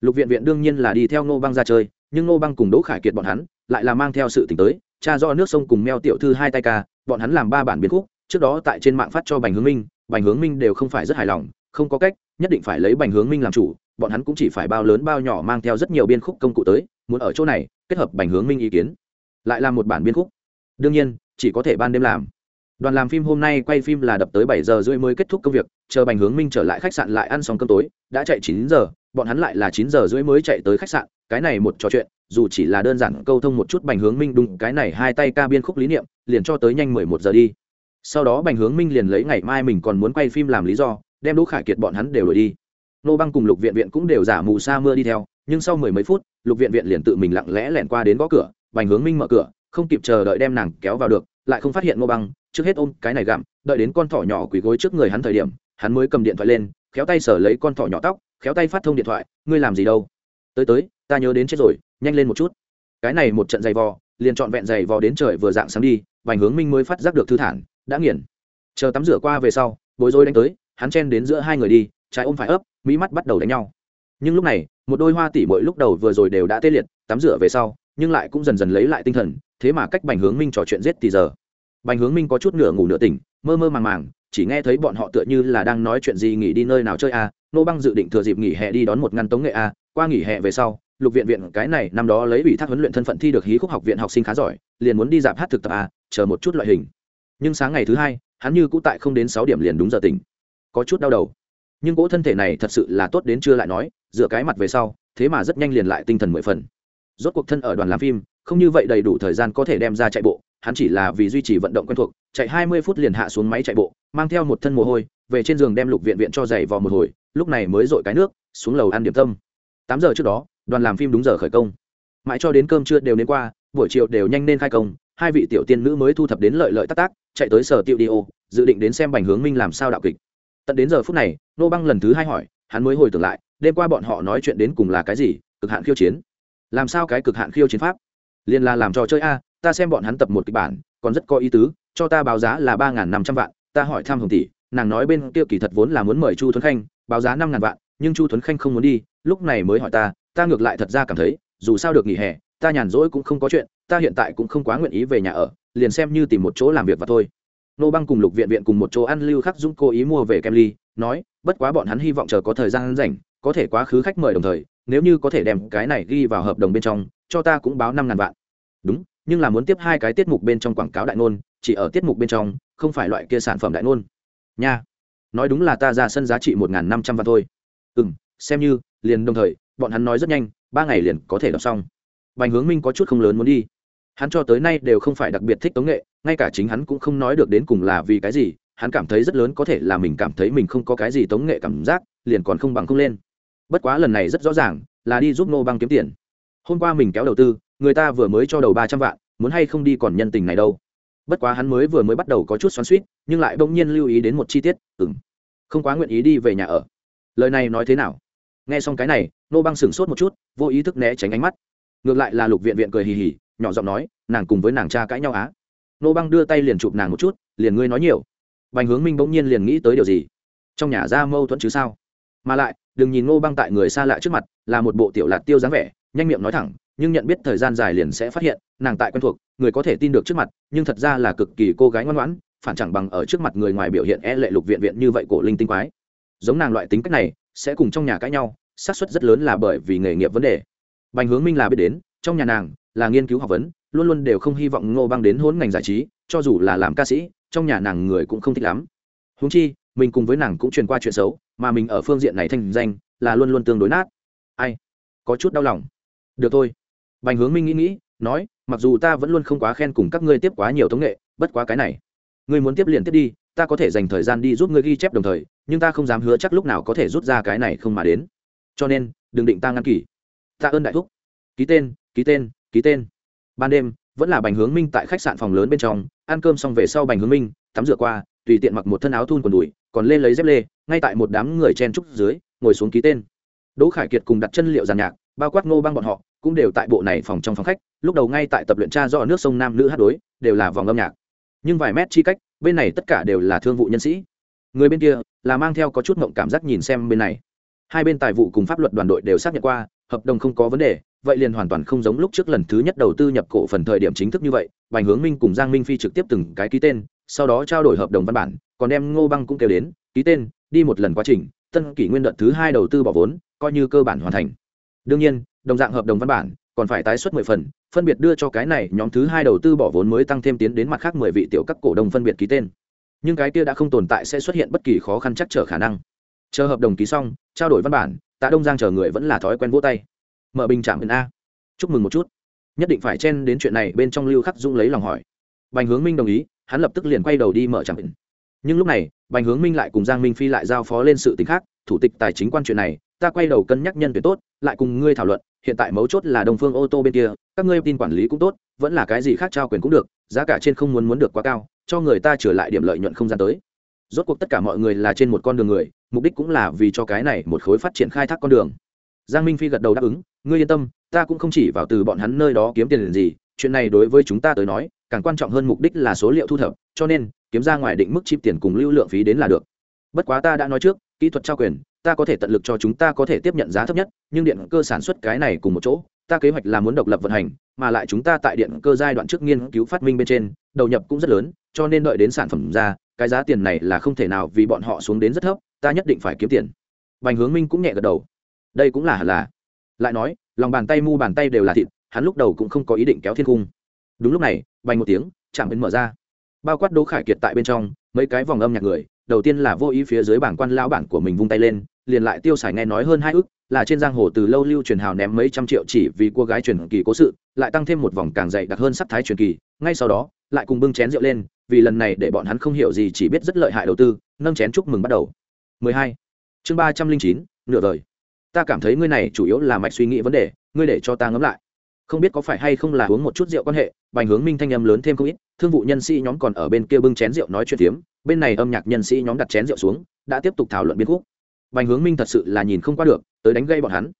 lục viện viện đương nhiên là đi theo ngô băng ra chơi, nhưng ngô băng cùng đỗ khải kiệt bọn hắn lại là mang theo sự tỉnh tới, cha do nước sông cùng meo tiểu thư hai tay ca, bọn hắn làm ba bản biến khúc, trước đó tại trên mạng phát cho bành hướng minh, bành hướng minh đều không phải rất hài lòng, không có cách, nhất định phải lấy bành hướng minh làm chủ, bọn hắn cũng chỉ phải bao lớn bao nhỏ mang theo rất nhiều biên khúc công cụ tới, muốn ở chỗ này kết hợp bành hướng minh ý kiến, lại làm một bản biên khúc. Đương nhiên, chỉ có thể ban đêm làm đoàn làm phim hôm nay quay phim là đập tới bảy giờ rưỡi mới kết thúc công việc, chờ bành hướng minh trở lại khách sạn lại ăn xong cơm tối, đã chạy chín giờ, bọn hắn lại là chín giờ rưỡi mới chạy tới khách sạn, cái này một trò chuyện, dù chỉ là đơn giản câu thông một chút bành hướng minh đụng cái này hai tay ca biên khúc lý niệm, liền cho tới nhanh mười một giờ đi. Sau đó bành hướng minh liền lấy ngày mai mình còn muốn quay phim làm lý do, đem đỗ khải kiệt bọn hắn đều đổi đi. Nô băng cùng lục viện viện cũng đều giả mù sa mưa đi theo, nhưng sau mười mấy phút, lục viện viện liền tự mình lặng lẽ lẻn qua đến gõ cửa, bành hướng minh mở cửa, không kịp chờ đợi đem nàng kéo vào được, lại không phát hiện nô băng trước hết ôm cái này gặm, đợi đến con thỏ nhỏ quỳ gối trước người hắn thời điểm, hắn mới cầm điện thoại lên, khéo tay sở lấy con thỏ nhỏ tóc, khéo tay phát thông điện thoại, ngươi làm gì đâu? Tới tới, ta nhớ đến chết rồi, nhanh lên một chút. Cái này một trận giày vò, liền trọn vẹn giày vò đến trời vừa dạng sáng đi, vành hướng minh mới phát giác được thư thản, đã nghiền. Chờ tắm rửa qua về sau, bối rối đánh tới, hắn chen đến giữa hai người đi, trái ôm phải ấp, mỹ mắt bắt đầu đánh nhau. Nhưng lúc này, một đôi hoa tỷ mỗi lúc đầu vừa rồi đều đã tê liệt, tắm rửa về sau, nhưng lại cũng dần dần lấy lại tinh thần, thế mà cách bành hướng minh trò chuyện giết thì giờ bành hướng minh có chút nửa ngủ nửa tỉnh mơ mơ màng màng chỉ nghe thấy bọn họ tựa như là đang nói chuyện gì nghỉ đi nơi nào chơi à. nô băng dự định thừa dịp nghỉ hè đi đón một ngăn tống nghệ à. qua nghỉ hè về sau lục viện viện cái này năm đó lấy ủy thác huấn luyện thân phận thi được hí khúc học viện học sinh khá giỏi liền muốn đi dạp hát thực tập à, chờ một chút loại hình nhưng sáng ngày thứ hai hắn như cũ tại không đến sáu điểm liền đúng giờ tỉnh có chút đau đầu nhưng cỗ thân thể này thật sự là tốt đến chưa lại nói dựa cái mặt về sau thế mà rất nhanh liền lại tinh thần mười phần rốt cuộc thân ở đoàn làm phim không như vậy đầy đủ thời gian có thể đem ra chạy bộ hắn chỉ là vì duy trì vận động quen thuộc, chạy hai mươi phút liền hạ xuống máy chạy bộ, mang theo một thân mồ hôi, về trên giường đem lục viện viện cho giày vò một hồi, lúc này mới dội cái nước, xuống lầu ăn điểm tâm. Tám giờ trước đó, đoàn làm phim đúng giờ khởi công. Mãi cho đến cơm trưa đều đến qua, buổi chiều đều nhanh nên khai công, hai vị tiểu tiên nữ mới thu thập đến lợi lợi tác tác chạy tới sở tiệu đi ô, dự định đến xem bành hướng minh làm sao đạo kịch. Tận đến giờ phút này, nô băng lần thứ hai hỏi, hắn mới hồi tưởng lại, đêm qua bọn họ nói chuyện đến cùng là cái gì, cực hạn khiêu chiến. Làm sao cái cực hạn khiêu chiến pháp? Liền là làm trò chơi a, ta xem bọn hắn tập một kịch bản, còn rất có ý tứ, cho ta báo giá là ba n g h n năm trăm vạn, ta hỏi tham hồng tỷ, nàng nói bên kia kỳ thật vốn là muốn mời chu thuấn khanh, báo giá năm ngàn vạn, nhưng chu thuấn khanh không muốn đi, lúc này mới hỏi ta ta ngược lại thật ra cảm thấy, dù sao được nghỉ hè, ta nhàn rỗi cũng không có chuyện, ta hiện tại cũng không quá nguyện ý về nhà ở, liền xem như tìm một chỗ làm việc và thôi. Nô băng cùng lục viện viện cùng một chỗ ăn lưu khắc dũng cố ý mua về kem ly, nói, bất quá bọn hắn hy vọng chờ có thời gian rảnh, có thể quá khứ khách mời đồng thời, nếu như có thể đem cái này ghi vào hợp đồng bên trong, cho ta cũng báo năm ngàn vạn đúng, nhưng là muốn tiếp hai cái tiết mục bên trong quảng cáo đại ngôn, chỉ ở tiết mục bên trong, không phải loại kia sản phẩm đại ngôn. Nha. Nói đúng là ta ra sân giá trị một ngàn năm trăm vạn thôi. Ừ m xem như, liền đồng thời, bọn hắn nói rất nhanh, ba ngày liền có thể đọc xong. Bành hướng minh có chút không lớn muốn đi. Hắn cho tới nay đều không phải đặc biệt thích tống nghệ, ngay cả chính hắn cũng không nói được đến cùng là vì cái gì, hắn cảm thấy rất lớn có thể là mình cảm thấy mình không có cái gì tống nghệ cảm giác, liền còn không bằng không lên. Bất quá lần này rất rõ ràng, là đi giúp nô băng kiếm tiền. Hôm qua mình kéo đầu tư người ta vừa mới cho đầu ba trăm vạn, muốn hay không đi còn nhân tình này đâu. Bất quá hắn mới vừa mới bắt đầu có chút xoắn suýt nhưng lại bỗng nhiên lưu ý đến một chi tiết ừng không quá nguyện ý đi về nhà ở. Lời này nói thế nào? Nghe xong cái này, nô băng sửng sốt một chút, vô ý thức né tránh ánh mắt. Ngược lại là lục viện viện cười hì hì, nhỏ giọng nói, nàng cùng với nàng cha cãi nhau á. Nô băng đưa tay liền chụp nàng một chút, liền ngươi nói nhiều. Bành hướng minh bỗng nhiên liền nghĩ tới điều gì? Trong nhà ra mâu thuẫn chứ sao? Mà lại, đừng nhìn nô băng tại người xa lạ trước mặt, là một bộ tiểu lạt tiêu dáng vẻ, nhanh miệng nói thẳng nhưng nhận biết thời gian dài liền sẽ phát hiện, nàng tại quen thuộc, người có thể tin được trước mặt, nhưng thật ra là cực kỳ cô gái ngoan ngoãn, phản chẳng bằng ở trước mặt người ngoài biểu hiện e lệ lục viện viện như vậy cổ linh tinh quái. Giống nàng loại tính cách này, sẽ cùng trong nhà cãi nhau, xác suất rất lớn là bởi vì nghề nghiệp vấn đề. Bành hướng minh là biết đến, trong nhà nàng, là nghiên cứu học vấn, luôn luôn đều không hy vọng ngô băng đến hôn ngành giải trí, cho dù là làm ca sĩ, trong nhà nàng người cũng không thích lắm. Húng chi, mình cùng với nàng cũng truyền qua chuyện xấu, mà mình ở phương diện này thanh danh, là luôn luôn tương đối nát. Ai? Có chút đau lòng. Được thôi bành hướng minh nghĩ nghĩ, nói, mặc dù ta vẫn luôn không quá khen cùng các ngươi tiếp quá nhiều tống nghệ, bất quá cái này, ngươi muốn tiếp liền tiếp đi, ta có thể dành thời gian đi giúp ngươi ghi chép đồng thời, nhưng ta không dám hứa chắc lúc nào có thể rút ra cái này không mà đến. Cho nên, đừng định ta ngăn kỳ tạ ơn đại thúc. Ký tên ký tên ký tên. Ban đêm, vẫn là bành hướng minh tại khách sạn phòng lớn bên trong, ăn cơm xong về sau bành hướng minh tắm rửa qua, tùy tiện mặc một thân áo thun quần đùi, còn lên lấy dép lê, ngay tại một đám người chen trúc dưới, ngồi xuống ký tên. Đỗ khải kiệt cùng đặt chân liệu giàn nhạc, bao quát ngô băng bọn họ cũng đều tại bộ này phòng trong phòng khách, lúc đầu ngay tại tập luyện tra do nước sông nam nữ hát đối, đều là vòng âm nhạc. Nhưng vài mét chi cách, bên này tất cả đều là thương vụ nhân sĩ. Người bên kia, là mang theo có chút mộng cảm giác nhìn xem bên này. Hai bên tài vụ cùng pháp luật đoàn đội đều xác nhận qua, hợp đồng không có vấn đề, vậy liền hoàn toàn không giống lúc trước lần thứ nhất đầu tư nhập cổ phần thời điểm chính thức như vậy, bành hướng minh cùng giang minh phi trực tiếp từng cái ký tên, sau đó trao đổi hợp đồng văn bản, còn đem ngô băng cũng kêu đến, ký tên, đi một lần quá trình, tân kỷ nguyên đợt thứ hai đầu tư bỏ vốn, coi như cơ bản hoàn thành. Đương nhiên đồng dạng hợp đồng văn bản, còn phải tái xuất mười phần, phân biệt đưa cho cái này nhóm thứ hai đầu tư bỏ vốn mới tăng thêm tiến đến mặt khác mười vị tiểu các cổ đông phân biệt ký tên. Nhưng cái kia đã không tồn tại sẽ xuất hiện bất kỳ khó khăn chắc trở khả năng. Chờ hợp đồng ký xong, trao đổi văn bản, tạ đông giang chờ người vẫn là thói quen vỗ tay. Mở bình trạm a. Chúc mừng một chút. Nhất định phải chen đến chuyện này bên trong lưu khắc dũng lấy lòng hỏi. Bành hướng minh đồng ý, hắn lập tức liền quay đầu đi mở trạm nhưng lúc này, bành hướng minh lại cùng giang minh phi lại giao phó lên sự t khác thủ tịch tài chính quan chuyện này, ta quay đầu cân nhắc nhân tuyển tốt, lại cùng ngươi thảo luận, hiện tại mấu chốt là đồng phương ô tô bên kia, các ngươi tin quản lý cũng tốt, vẫn là cái gì khác trao quyền cũng được, giá cả trên không muốn muốn được quá cao, cho người ta trở lại điểm lợi nhuận không gian tới. Rốt cuộc tất cả mọi người là trên một con đường người, mục đích cũng là vì cho cái này một khối phát triển khai thác con đường. Giang minh phi gật đầu đáp ứng, ngươi yên tâm, ta cũng không chỉ vào từ bọn hắn nơi đó kiếm tiền gì, chuyện này đối với chúng ta tới nói, càng quan trọng hơn mục đích là số liệu thu thập, cho nên, kiếm ra ngoài định mức chip tiền cùng lưu lượng phí đến là được. Bất quá ta đã nói trước kỹ thuật trao quyền, ta có thể tận lực cho chúng ta có thể tiếp nhận giá thấp nhất, nhưng điện cơ sản xuất cái này cùng một chỗ, ta kế hoạch là muốn độc lập vận hành, mà lại chúng ta tại điện cơ giai đoạn trước nghiên cứu phát minh bên trên, đầu nhập cũng rất lớn, cho nên đợi đến sản phẩm ra, cái giá tiền này là không thể nào vì bọn họ xuống đến rất thấp, ta nhất định phải kiếm tiền. Bành hướng minh cũng nhẹ gật đầu. Đây cũng là là. Lại nói, lòng bàn tay mu bàn tay đều là thịt, hắn lúc đầu cũng không có ý định kéo thiên cung. Đúng lúc này, bành một tiếng, chạm bên mở ra. Bao quát đỗ khải kiệt tại bên trong, mấy cái vòng âm nhạc người đầu tiên là vô ý phía dưới bảng quan lão bản của mình vung tay lên liền lại tiêu xài nghe nói hơn hai ức là trên giang hồ từ lâu lưu truyền hào ném mấy trăm triệu chỉ vì cô gái truyền kỳ cố sự lại tăng thêm một vòng càng dày đặc hơn sắc thái truyền kỳ ngay sau đó lại cùng bưng chén rượu lên vì lần này để bọn hắn không hiểu gì chỉ biết rất lợi hại đầu tư nâng chén chúc mừng bắt đầu 12. chương 309, nửa đời ta cảm thấy ngươi này chủ yếu là mạch suy nghĩ vấn đề ngươi để cho ta ngẫm lại không biết có phải hay không là uống một chút rượu quan hệ bành hướng minh thanh âm lớn thêm không ít thương vụ nhân sĩ nhóm còn ở bên kia bưng chén rượu nói chuyện tiếm bên này âm nhạc nhân sĩ nhóm đặt chén rượu xuống, đã tiếp tục thảo luận biên khúc. Bành hướng minh thật sự là nhìn không qua được, tới đánh gây bọn hắn.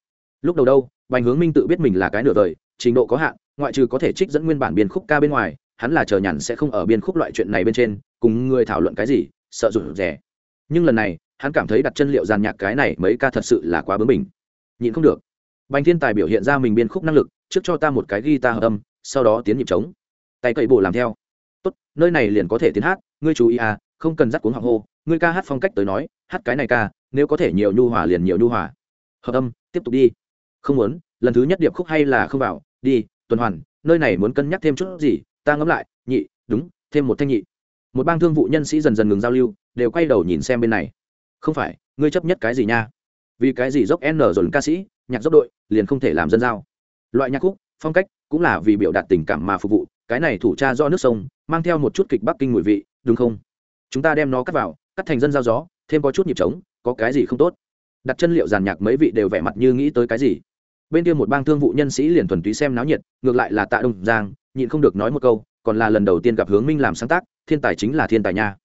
Lúc đầu đâu, bành hướng minh tự biết mình là cái nửa đời, trình độ có hạn, ngoại trừ có thể trích dẫn nguyên bản biên khúc ca bên ngoài, hắn là chờ nhàn sẽ không ở biên khúc loại chuyện này bên trên, cùng người thảo luận cái gì, sợ rụt rẻ nhưng lần này, hắn cảm thấy đặt chân liệu giàn nhạc cái này mấy ca thật sự là quá bướng mình nhịn không được. Bành thiên tài biểu hiện ra mình biên khúc năng lực, trước cho ta một cái guitar hợp âm, sau đó tiến nhịp trống. Tay cậy bộ làm theo. Tốt, nơi này liền có thể tiến hát, ngươi chú ý à không cần dắt cuống hoặc hô, ngươi ca hát phong cách tới nói, hát cái này ca, nếu có thể nhiều nhu hòa liền nhiều nhu hòa. Hợp âm, tiếp tục đi. Không muốn, lần thứ nhất điệp khúc hay là không vào, đi, tuần hoàn, nơi này muốn cân nhắc thêm chút gì, ta ngẫm lại, nhị, đúng, thêm một thanh nhị. Một bang thương vụ nhân sĩ dần dần ngừng giao lưu, đều quay đầu nhìn xem bên này. Không phải, ngươi chấp nhất cái gì nha? Vì cái gì dốc n rồi ca sĩ, nhạc dốc đội, liền không thể làm dân giao? Loại nhạc khúc, phong cách, cũng là vì biểu đạt tình cảm mà phục vụ, cái này thủ cha do nước sông, mang theo một chút kịch bắc kinh mùi vị, đúng không? Chúng ta đem nó cắt vào, cắt thành dân giao gió, thêm có chút nhịp trống, có cái gì không tốt? Đặt chân liệu giàn nhạc mấy vị đều vẻ mặt như nghĩ tới cái gì? Bên kia một bang thương vụ nhân sĩ liền thuần túy xem náo nhiệt, ngược lại là tạ đông giang, nhịn không được nói một câu, còn là lần đầu tiên gặp hướng minh làm sáng tác, thiên tài chính là thiên tài nha.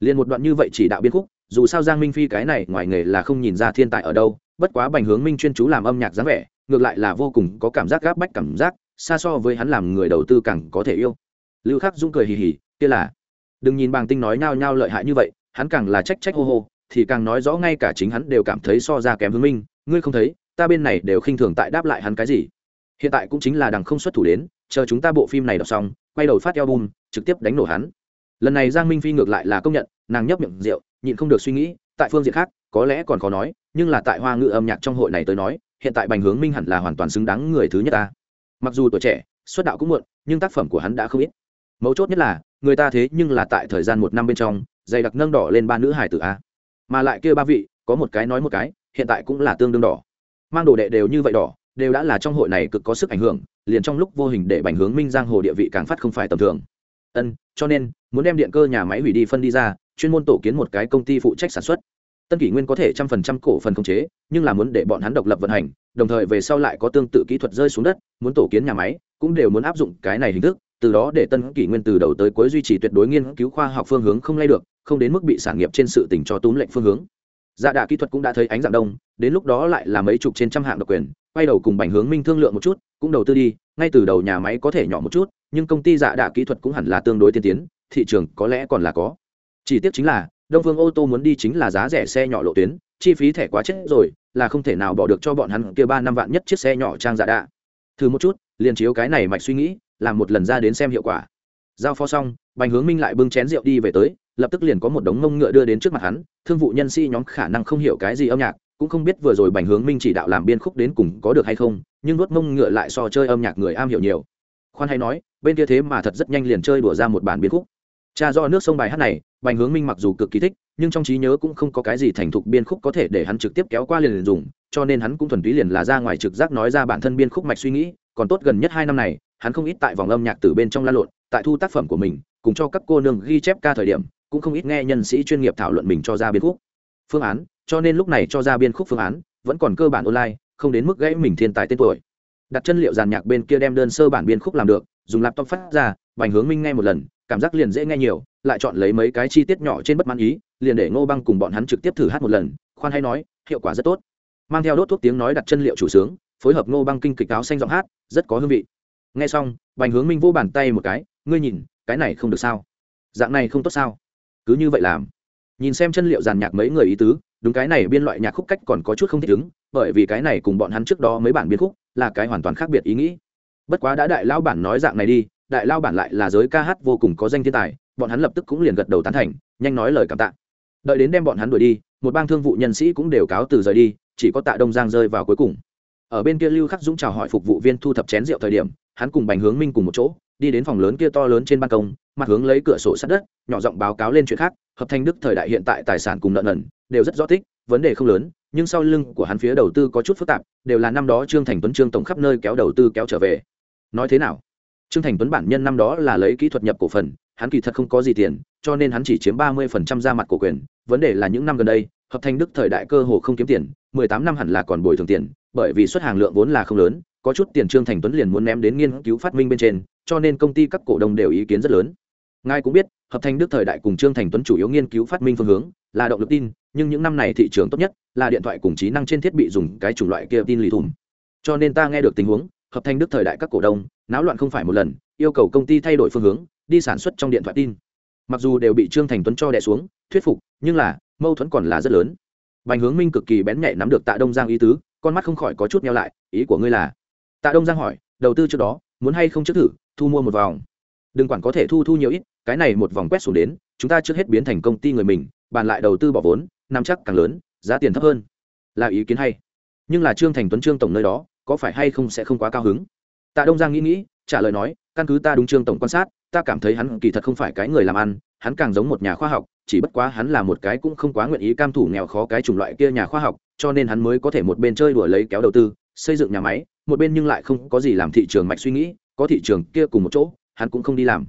Liền một đoạn như vậy chỉ đạo biên khúc, dù sao giang minh phi cái này ngoài nghề là không nhìn ra thiên tài ở đâu, bất quá bành hướng minh chuyên chú làm âm nhạc dáng vẻ, ngược lại là vô cùng có cảm giác gáp bách cảm giác, xa so với hắn làm người đầu tư càng có thể yêu. Lưu khắc dũng cười hì hì, kia là đừng nhìn bàng tinh nói nhao nhao lợi hại như vậy, hắn càng là trách trách hô hô, thì càng nói rõ ngay cả chính hắn đều cảm thấy so ra kém hướng minh, ngươi không thấy, ta bên này đều khinh thường tại đáp lại hắn cái gì. Hiện tại cũng chính là đằng không xuất thủ đến, chờ chúng ta bộ phim này đọc xong, quay đầu phát album, trực tiếp đánh nổ hắn. Lần này giang minh phi ngược lại là công nhận, nàng nhấp miệng rượu, nhịn không được suy nghĩ, tại phương diện khác, có lẽ còn khó nói, nhưng là tại hoa ngữ âm nhạc trong hội này tới nói, hiện tại bành hướng minh hẳn là hoàn toàn xứng đáng người thứ nhất ta. Mặc dù tuổi trẻ, xuất đạo cũng muộn, nhưng tác phẩm của hắn đã không ít. Mấu chốt nhất là người ta thế nhưng là tại thời gian một năm bên trong, dày đặc nâng đỏ lên ba nữ hải tử a. Mà lại kia ba vị, có một cái nói một cái, hiện tại cũng là tương đương đỏ. Mang đồ đệ đều như vậy đỏ, đều đã là trong hội này cực có sức ảnh hưởng, liền trong lúc vô hình để bành hướng minh giang hồ địa vị càng phát không phải tầm thường. Ân, cho nên, muốn đem điện cơ nhà máy hủy đi phân đi ra, chuyên môn tổ kiến một cái công ty phụ trách sản xuất. Tân kỷ nguyên có thể trăm phần trăm cổ phần khống chế, nhưng là muốn để bọn hắn độc lập vận hành, đồng thời về sau lại có tương tự kỹ thuật rơi xuống đất, muốn tổ kiến nhà máy, cũng đều muốn áp dụng cái này hình thức từ đó để tân kỷ nguyên từ đầu tới cuối duy trì tuyệt đối nghiên cứu khoa học phương hướng không lay được, không đến mức bị sản nghiệp trên sự tỉnh cho túm lệnh phương hướng. Dạ đạ kỹ thuật cũng đã thấy ánh dạng đông, đến lúc đó lại là mấy chục trên trăm hạng độc quyền, quay đầu cùng bành hướng minh thương lượng một chút, cũng đầu tư đi, ngay từ đầu nhà máy có thể nhỏ một chút, nhưng công ty dạ đạ kỹ thuật cũng hẳn là tương đối tiên tiến, thị trường có lẽ còn là có. Chỉ tiếc chính là, đông phương ô tô muốn đi chính là giá rẻ xe nhỏ lộ tuyến, chi phí thẻ quá chết rồi, là không thể nào bỏ được cho bọn hắn kia ba năm vạn nhất chiếc xe nhỏ trang dạ đạ. Thử một chút, liền chiếu cái này mạch suy nghĩ làm một lần ra đến xem hiệu quả. Giao phó xong bành hướng minh lại bưng chén rượu đi về tới lập tức liền có một đống mông ngựa đưa đến trước mặt hắn. Thương vụ nhân sĩ nhóm khả năng không hiểu cái gì âm nhạc cũng không biết vừa rồi bành hướng minh chỉ đạo làm biên khúc đến cùng có được hay không nhưng nuốt mông ngựa lại so chơi âm nhạc người am hiểu nhiều. Khoan hay nói bên kia thế mà thật rất nhanh liền chơi đùa ra một bản biên khúc. Cha do nước sông bài hát này bành hướng minh mặc dù cực kỳ thích nhưng trong trí nhớ cũng không có cái gì thành thục biên khúc có thể để hắn trực tiếp kéo qua liền, liền dùng cho nên hắn cũng thuần túy liền là ra ngoài trực giác nói ra bản thân biên khúc mạch suy nghĩ còn tốt gần nhất hai năm này hắn không ít tại vòng âm nhạc từ bên trong lan lộn, tại thu tác phẩm của mình, cùng cho các cô nương ghi chép ca thời điểm, cũng không ít nghe nhân sĩ chuyên nghiệp thảo luận mình cho ra biên khúc. Phương án, cho nên lúc này cho ra biên khúc phương án, vẫn còn cơ bản online, không đến mức gãy mình thiên tài tên tuổi. Đặt chân liệu giàn nhạc bên kia đem đơn sơ bản biên khúc làm được, dùng laptop phát ra, bành hướng minh nghe một lần, cảm giác liền dễ nghe nhiều, lại chọn lấy mấy cái chi tiết nhỏ trên bất mãn ý, liền để ngô băng cùng bọn hắn trực tiếp thử hát một lần, khoan hay nói, hiệu quả rất tốt. Mang theo đốt thuốc tiếng nói đặt chân liệu chủ sướng, phối hợp ngô băng kinh kịch áo xanh giọng hát, rất có hương vị nghe xong, bành hướng minh vô bàn tay một cái, ngươi nhìn, cái này không được sao? Dạng này không tốt sao? Cứ như vậy làm. Nhìn xem chân liệu giàn nhạc mấy người ý tứ, đúng cái này biên loại nhạc khúc cách còn có chút không thích ứng, bởi vì cái này cùng bọn hắn trước đó mấy bản biên khúc là cái hoàn toàn khác biệt ý nghĩ. Bất quá đã đại lao bản nói dạng này đi, đại lao bản lại là giới ca hát vô cùng có danh thiên tài, bọn hắn lập tức cũng liền gật đầu tán thành, nhanh nói lời cảm tạ. Đợi đến đem bọn hắn đuổi đi, một bang thương vụ nhân sĩ cũng đều cáo từ rời đi, chỉ có tạ đông giang rơi vào cuối cùng. Ở bên kia lưu khắc dũng chào hỏi phục vụ viên thu thập chén rượu thời điểm hắn cùng bành hướng minh cùng một chỗ, đi đến phòng lớn kia to lớn trên ban công, mặt hướng lấy cửa sổ sát đất, nhỏ giọng báo cáo lên chuyện khác, hợp thành đức thời đại hiện tại tài sản cùng nợ nần, đều rất rõ tích, vấn đề không lớn, nhưng sau lưng của hắn phía đầu tư có chút phức tạp, đều là năm đó trương thành tuấn trương tổng khắp nơi kéo đầu tư kéo trở về. Nói thế nào? Trương thành tuấn bản nhân năm đó là lấy kỹ thuật nhập cổ phần, hắn kỳ thật không có gì tiền, cho nên hắn chỉ chiếm ba mươi phần trăm ra mặt cổ quyền, vấn đề là những năm gần đây, hợp thành đức thời đại cơ hồ không kiếm tiền, mười tám năm hẳn là còn bồi thường tiền, bởi vì xuất hàng lượng vốn là không lớn có chút tiền trương thành tuấn liền muốn ném đến nghiên cứu phát minh bên trên, cho nên công ty các cổ đông đều ý kiến rất lớn. Ngài cũng biết, hợp thành đức thời đại cùng trương thành tuấn chủ yếu nghiên cứu phát minh phương hướng là động lực tin, nhưng những năm này thị trường tốt nhất là điện thoại cùng trí năng trên thiết bị dùng cái chủng loại kia tin lì thùm. Cho nên ta nghe được tình huống, hợp thành đức thời đại các cổ đông náo loạn không phải một lần, yêu cầu công ty thay đổi phương hướng, đi sản xuất trong điện thoại tin. Mặc dù đều bị trương thành tuấn cho đẻ xuống, thuyết phục, nhưng là, mâu thuẫn còn là rất lớn. Bành hướng minh cực kỳ bén nhạy nắm được tạ đông giang ý tứ, con mắt không khỏi có chút nhau lại, ý của ngươi là tạ đông giang hỏi, đầu tư trước đó, muốn hay không trước thử, thu mua một vòng? Đừng quản có thể thu thu nhiều ít, cái này một vòng quét xuống đến, chúng ta trước hết biến thành công ty người mình, bàn lại đầu tư bỏ vốn nắm chắc càng lớn, giá tiền thấp hơn. Là ý kiến hay. Nhưng là trương thành tuấn trương tổng nơi đó, có phải hay không sẽ không quá cao hứng? Tạ đông giang nghĩ nghĩ, trả lời nói, căn cứ ta đúng trương tổng quan sát, ta cảm thấy hắn kỳ thật không phải cái người làm ăn, hắn càng giống một nhà khoa học, chỉ bất quá hắn là một cái cũng không quá nguyện ý cam thủ nghèo khó cái chủng loại kia nhà khoa học, cho nên hắn mới có thể một bên chơi đùa lấy kéo đầu tư xây dựng nhà máy, một bên nhưng lại không có gì làm thị trường mạch suy nghĩ, có thị trường kia cùng một chỗ, hắn cũng không đi làm.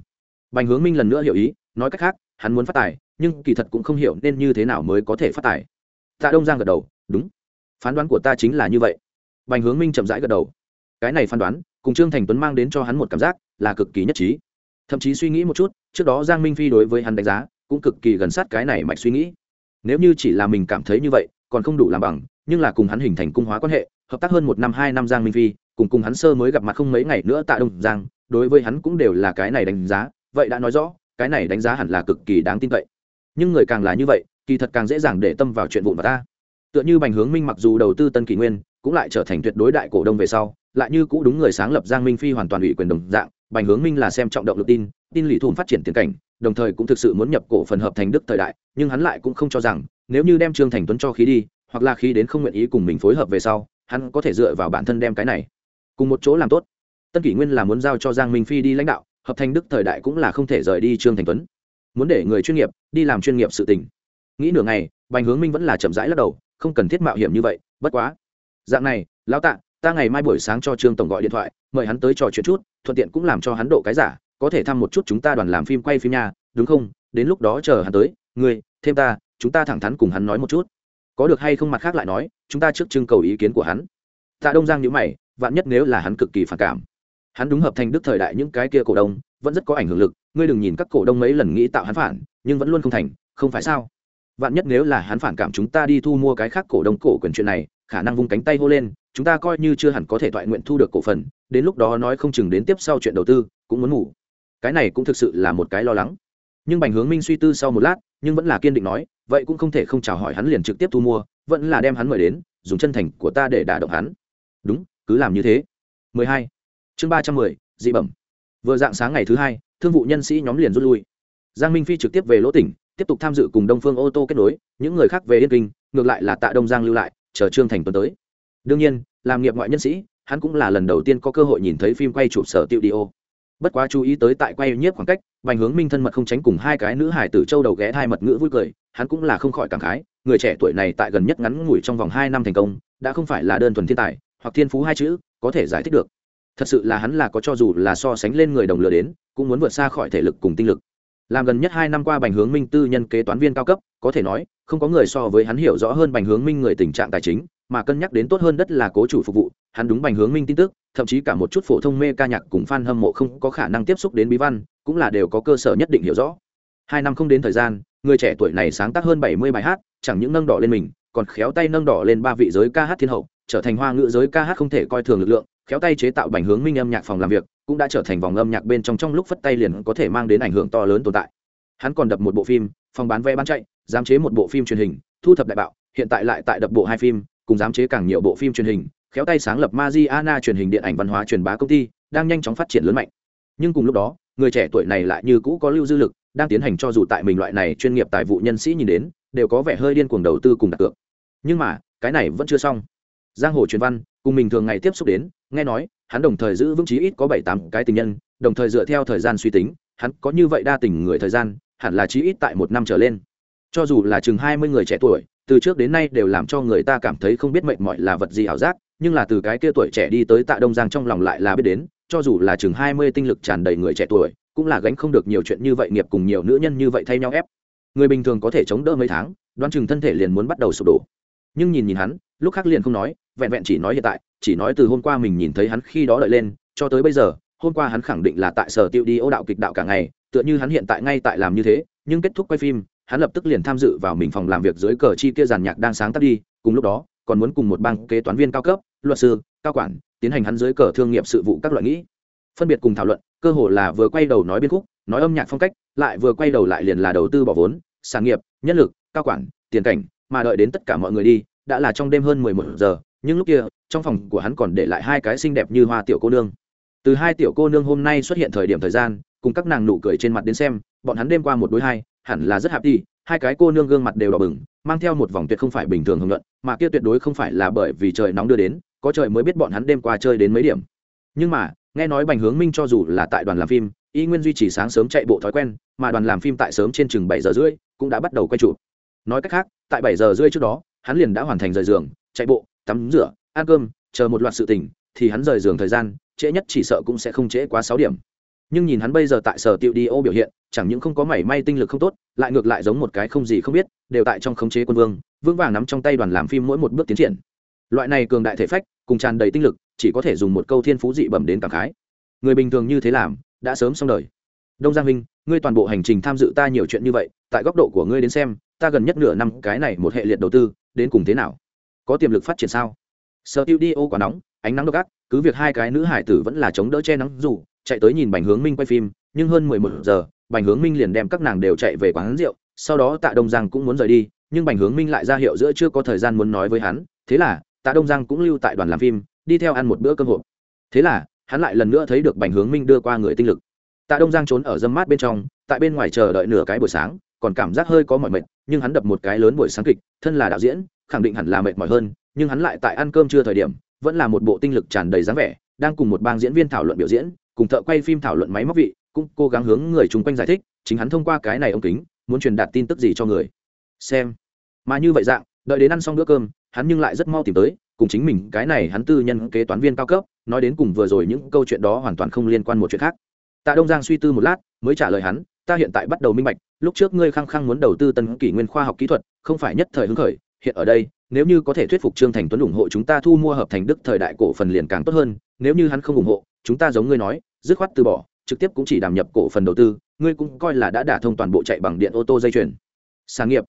Bành hướng minh lần nữa hiểu ý, nói cách khác, hắn muốn phát tài, nhưng kỳ thật cũng không hiểu nên như thế nào mới có thể phát tài. Tạ đông giang gật đầu, đúng. Phán đoán của ta chính là như vậy. Bành hướng minh chậm rãi gật đầu. Cái này phán đoán, cùng trương thành tuấn mang đến cho hắn một cảm giác là cực kỳ nhất trí. Thậm chí suy nghĩ một chút, trước đó giang minh phi đối với hắn đánh giá cũng cực kỳ gần sát cái này mạch suy nghĩ. Nếu như chỉ là mình cảm thấy như vậy, còn không đủ làm bằng, nhưng là cùng hắn hình thành cung hóa quan hệ hợp tác hơn một năm, hai năm giang minh phi, cùng cùng hắn sơ mới gặp mặt không mấy ngày nữa tạ đông giang, đối với hắn cũng đều là cái này đánh giá, vậy đã nói rõ, cái này đánh giá hẳn là cực kỳ đáng tin cậy. Nhưng người càng là như vậy, kỳ thật càng dễ dàng để tâm vào chuyện vụn và ta. Tựa như bành hướng minh mặc dù đầu tư tân kỷ nguyên, cũng lại trở thành tuyệt đối đại cổ đông về sau, lại như cũ đúng người sáng lập giang minh phi hoàn toàn ủy quyền đồng dạng, bành hướng minh là xem trọng động lực tin tin lì thùn phát triển tiền cảnh, đồng thời cũng thực sự muốn nhập cổ phần hợp thành đức thời đại, nhưng hắn lại cũng không cho rằng, nếu như đem trương thành tuấn cho khí đi, hoặc là khí đến không nguyện ý cùng mình phối hợp về sau hắn có thể dựa vào bản thân đem cái này cùng một chỗ làm tốt. Tân kỷ nguyên là muốn giao cho giang minh phi đi lãnh đạo hợp thành đức thời đại cũng là không thể rời đi trương thành tuấn. Muốn để người chuyên nghiệp đi làm chuyên nghiệp sự tình. Nghĩ nửa ngày bành hướng minh vẫn là chậm rãi lắc đầu không cần thiết mạo hiểm như vậy bất quá. Dạng này lão tạ ta ngày mai buổi sáng cho trương tổng gọi điện thoại mời hắn tới trò chuyện chút thuận tiện cũng làm cho hắn độ cái giả có thể thăm một chút chúng ta đoàn làm phim quay phim nha đúng không? Đến lúc đó chờ hắn tới người, thêm ta chúng ta thẳng thắn cùng hắn nói một chút có được hay không mặt khác lại nói, chúng ta trước trưng cầu ý kiến của hắn. Tạ đông giang nhữ mày, vạn nhất nếu là hắn cực kỳ phản cảm. Hắn đúng hợp thành đức thời đại những cái kia cổ đông, vẫn rất có ảnh hưởng lực, ngươi đừng nhìn các cổ đông mấy lần nghĩ tạo hắn phản, nhưng vẫn luôn không thành, không phải sao? Vạn nhất nếu là hắn phản cảm chúng ta đi thu mua cái khác cổ đông cổ quyền chuyện này, khả năng vung cánh tay hô lên, chúng ta coi như chưa hẳn có thể thoại nguyện thu được cổ phần, đến lúc đó nói không chừng đến tiếp sau chuyện đầu tư, cũng muốn ngủ. Cái này cũng thực sự là một cái lo lắng. Nhưng bành hướng minh suy tư sau một lát nhưng vẫn là kiên định nói vậy cũng không thể không chào hỏi hắn liền trực tiếp thu mua vẫn là đem hắn mời đến dùng chân thành của ta để đả động hắn. Đúng cứ làm như thế. 12. chương 310, dị bẩm. Vừa dạng sáng ngày thứ hai thương vụ nhân sĩ nhóm liền rút lui. Giang minh phi trực tiếp về lỗ tỉnh tiếp tục tham dự cùng đông phương ô tô kết nối những người khác về yên kinh ngược lại là tạ đông giang lưu lại chờ trương thành tuần tới. Đương nhiên làm nghiệp ngoại nhân sĩ hắn cũng là lần đầu tiên có cơ hội nhìn thấy phim quay chụp sở tiêu đi ô bất quá chú ý tới tại quay nhiếp khoảng cách vành hướng minh thân mật không tránh cùng hai cái nữ hải tử châu đầu ghé hai mật ngữ vui cười, hắn cũng là không khỏi cảm khái, người trẻ tuổi này tại gần nhất ngắn ngủi trong vòng hai năm thành công, đã không phải là đơn thuần thiên tài, hoặc thiên phú hai chữ, có thể giải thích được. Thật sự là hắn là có cho dù là so sánh lên người đồng lừa đến, cũng muốn vượt xa khỏi thể lực cùng tinh lực. Làm gần nhất hai năm qua bành hướng minh tư nhân kế toán viên cao cấp, có thể nói, không có người so với hắn hiểu rõ hơn bành hướng minh người tình trạng tài chính mà cân nhắc đến tốt hơn đất là cố chủ phục vụ, hắn đúng bành hướng minh tin tức, thậm chí cả một chút phổ thông mê ca nhạc cùng f a n hâm mộ không có khả năng tiếp xúc đến bí văn, cũng là đều có cơ sở nhất định hiểu rõ. Hai năm không đến thời gian, người trẻ tuổi này sáng tác hơn bảy mươi bài hát, chẳng những nâng đỏ lên mình, còn khéo tay nâng đỏ lên ba vị giới ca hát thiên hậu, trở thành hoa ngữ giới ca hát không thể coi thường lực lượng, khéo tay chế tạo bành hướng minh âm nhạc phòng làm việc, cũng đã trở thành vòng âm nhạc bên trong trong lúc phất tay liền có thể mang đến ảnh hưởng to lớn tồn tại. Hắn còn đập một bộ phim, phòng bán vé bán chạy, giám chế một bộ phim truyền hình, thu thập đại bạo, hiện tại lại tại đập bộ hai phim cùng giám chế càng nhiều bộ phim truyền hình, khéo tay sáng lập Mariana truyền hình điện ảnh văn hóa truyền bá công ty, đang nhanh chóng phát triển lớn mạnh. Nhưng cùng lúc đó, người trẻ tuổi này lại như cũ có lưu dư lực, đang tiến hành cho dù tại mình loại này chuyên nghiệp tài vụ nhân sĩ nhìn đến, đều có vẻ hơi điên cuồng đầu tư cùng đặt cược. Nhưng mà, cái này vẫn chưa xong. Giang hồ truyền văn, cùng mình thường ngày tiếp xúc đến, nghe nói, hắn đồng thời giữ vững chí ít có bảy tám cái tình nhân, đồng thời dựa theo thời gian suy tính, hắn có như vậy đa tình người thời gian, hẳn là chí ít tại một năm trở lên. Cho dù là chừng hai mươi người trẻ tuổi từ trước đến nay đều làm cho người ta cảm thấy không biết mệnh mọi là vật gì ảo giác, nhưng là từ cái kia tuổi trẻ đi tới tạ đông giang trong lòng lại là biết đến, cho dù là chừng hai mươi tinh lực tràn đầy người trẻ tuổi, cũng là gánh không được nhiều chuyện như vậy, nghiệp cùng nhiều nữ nhân như vậy thay nhau ép. Người bình thường có thể chống đỡ mấy tháng, đoán chừng thân thể liền muốn bắt đầu sụp đổ. Nhưng nhìn nhìn hắn, lúc khác liền không nói, vẹn vẹn chỉ nói hiện tại, chỉ nói từ hôm qua mình nhìn thấy hắn khi đó đợi lên, cho tới bây giờ, hôm qua hắn khẳng định là tại sở tiêu đi ô đạo kịch đạo cả ngày, tựa như hắn hiện tại ngay tại làm như thế, nhưng kết thúc quay phim hắn lập tức liền tham dự vào mình phòng làm việc dưới cờ chi kia giàn nhạc đang sáng tác đi, cùng lúc đó, còn muốn cùng một bang kế toán viên cao cấp, luật sư, cao quản, tiến hành hắn dưới cờ thương nghiệp sự vụ các loại nghĩ. Phân biệt cùng thảo luận, cơ hồ là vừa quay đầu nói biên khúc, nói âm nhạc phong cách, lại vừa quay đầu lại liền là đầu tư bỏ vốn, sản nghiệp, nhân lực, cao quản, tiền cảnh, mà đợi đến tất cả mọi người đi, đã là trong đêm hơn mười một giờ, nhưng lúc kia, trong phòng của hắn còn để lại hai cái xinh đẹp như hoa tiểu cô nương. Từ hai tiểu cô nương hôm nay xuất hiện thời điểm thời gian, cùng các nàng nụ cười trên mặt đến xem, bọn hắn đêm qua một đối hai hẳn là rất hạp đi hai cái cô nương gương mặt đều đỏ bừng, mang theo một vòng tuyệt không phải bình thường hưởng luận, mà kia tuyệt đối không phải là bởi vì trời nóng đưa đến, có trời mới biết bọn hắn đêm qua chơi đến mấy điểm. Nhưng mà, nghe nói bành hướng minh cho dù là tại đoàn làm phim, y nguyên duy trì sáng sớm chạy bộ thói quen, mà đoàn làm phim tại sớm trên chừng bảy giờ rưỡi cũng đã bắt đầu quay chụp. Nói cách khác, tại bảy giờ rưỡi trước đó, hắn liền đã hoàn thành rời giường, chạy bộ, tắm rửa, ăn cơm, chờ một loạt sự tình, thì hắn rời giường thời gian, trễ nhất chỉ sợ cũng sẽ không trễ quá sáu điểm nhưng nhìn hắn bây giờ tại sở tiệu đi ô biểu hiện, chẳng những không có mảy may tinh lực không tốt, lại ngược lại giống một cái không gì không biết, đều tại trong khống chế quân vương, vững vàng nắm trong tay đoàn làm phim mỗi một bước tiến triển. Loại này cường đại thể phách, cùng tràn đầy tinh lực, chỉ có thể dùng một câu thiên phú dị bẩm đến cảm khái. Người bình thường như thế làm, đã sớm xong đời. Đông giang minh ngươi toàn bộ hành trình tham dự ta nhiều chuyện như vậy, tại góc độ của ngươi đến xem, ta gần nhất nửa năm cái này một hệ liệt đầu tư, đến cùng thế nào? Có tiềm lực phát triển sao? Sở tiêu đi ô quá nóng, ánh nắng độc ác, cứ việc hai cái nữ hải tử vẫn là chống đỡ che nắng dù chạy tới nhìn bành hướng minh quay phim, nhưng hơn mười một giờ, bành hướng minh liền đem các nàng đều chạy về quán rượu, sau đó tạ đông giang cũng muốn rời đi, nhưng bành hướng minh lại ra hiệu giữa chưa có thời gian muốn nói với hắn, thế là, tạ đông giang cũng lưu tại đoàn làm phim, đi theo ăn một bữa cơm hộp. Thế là, hắn lại lần nữa thấy được bành hướng minh đưa qua người tinh lực. Tạ đông giang trốn ở dâm mát bên trong, tại bên ngoài chờ đợi nửa cái buổi sáng, còn cảm giác hơi có mỏi mệt, nhưng hắn đập một cái lớn buổi sáng kịch, thân là đạo diễn, khẳng định hẳn là mệt mỏi hơn, nhưng hắn lại tại ăn cơm chưa thời điểm, vẫn là một bộ tinh lực tràn đầy dáng vẻ, đang cùng một bang diễn viên thảo luận biểu diễn cùng thợ quay phim thảo luận máy móc vị, cũng cố gắng hướng người chung quanh giải thích, chính hắn thông qua cái này ông kính, muốn truyền đạt tin tức gì cho người. Xem. Mà như vậy dạng, đợi đến ăn xong bữa cơm, hắn nhưng lại rất mau tìm tới, cùng chính mình, cái này hắn tư nhân kế toán viên cao cấp, nói đến cùng vừa rồi những câu chuyện đó hoàn toàn không liên quan một chuyện khác. Tạ đông giang suy tư một lát, mới trả lời hắn, ta hiện tại bắt đầu minh bạch, lúc trước ngươi khăng khăng muốn đầu tư tân kỷ nguyên khoa học kỹ thuật, không phải nhất thời hứng khởi, hiện ở đây, nếu như có thể thuyết phục trương thành tuấn ủng hộ chúng ta thu mua hợp thành đức thời đại cổ phần liền càng tốt hơn, nếu như hắn không ủng hộ chúng ta giống ngươi nói, dứt khoát từ bỏ, trực tiếp cũng chỉ đảm nhập cổ phần đầu tư, ngươi cũng coi là đã đả thông toàn bộ chạy bằng điện ô tô dây chuyền. Sáng nghiệp.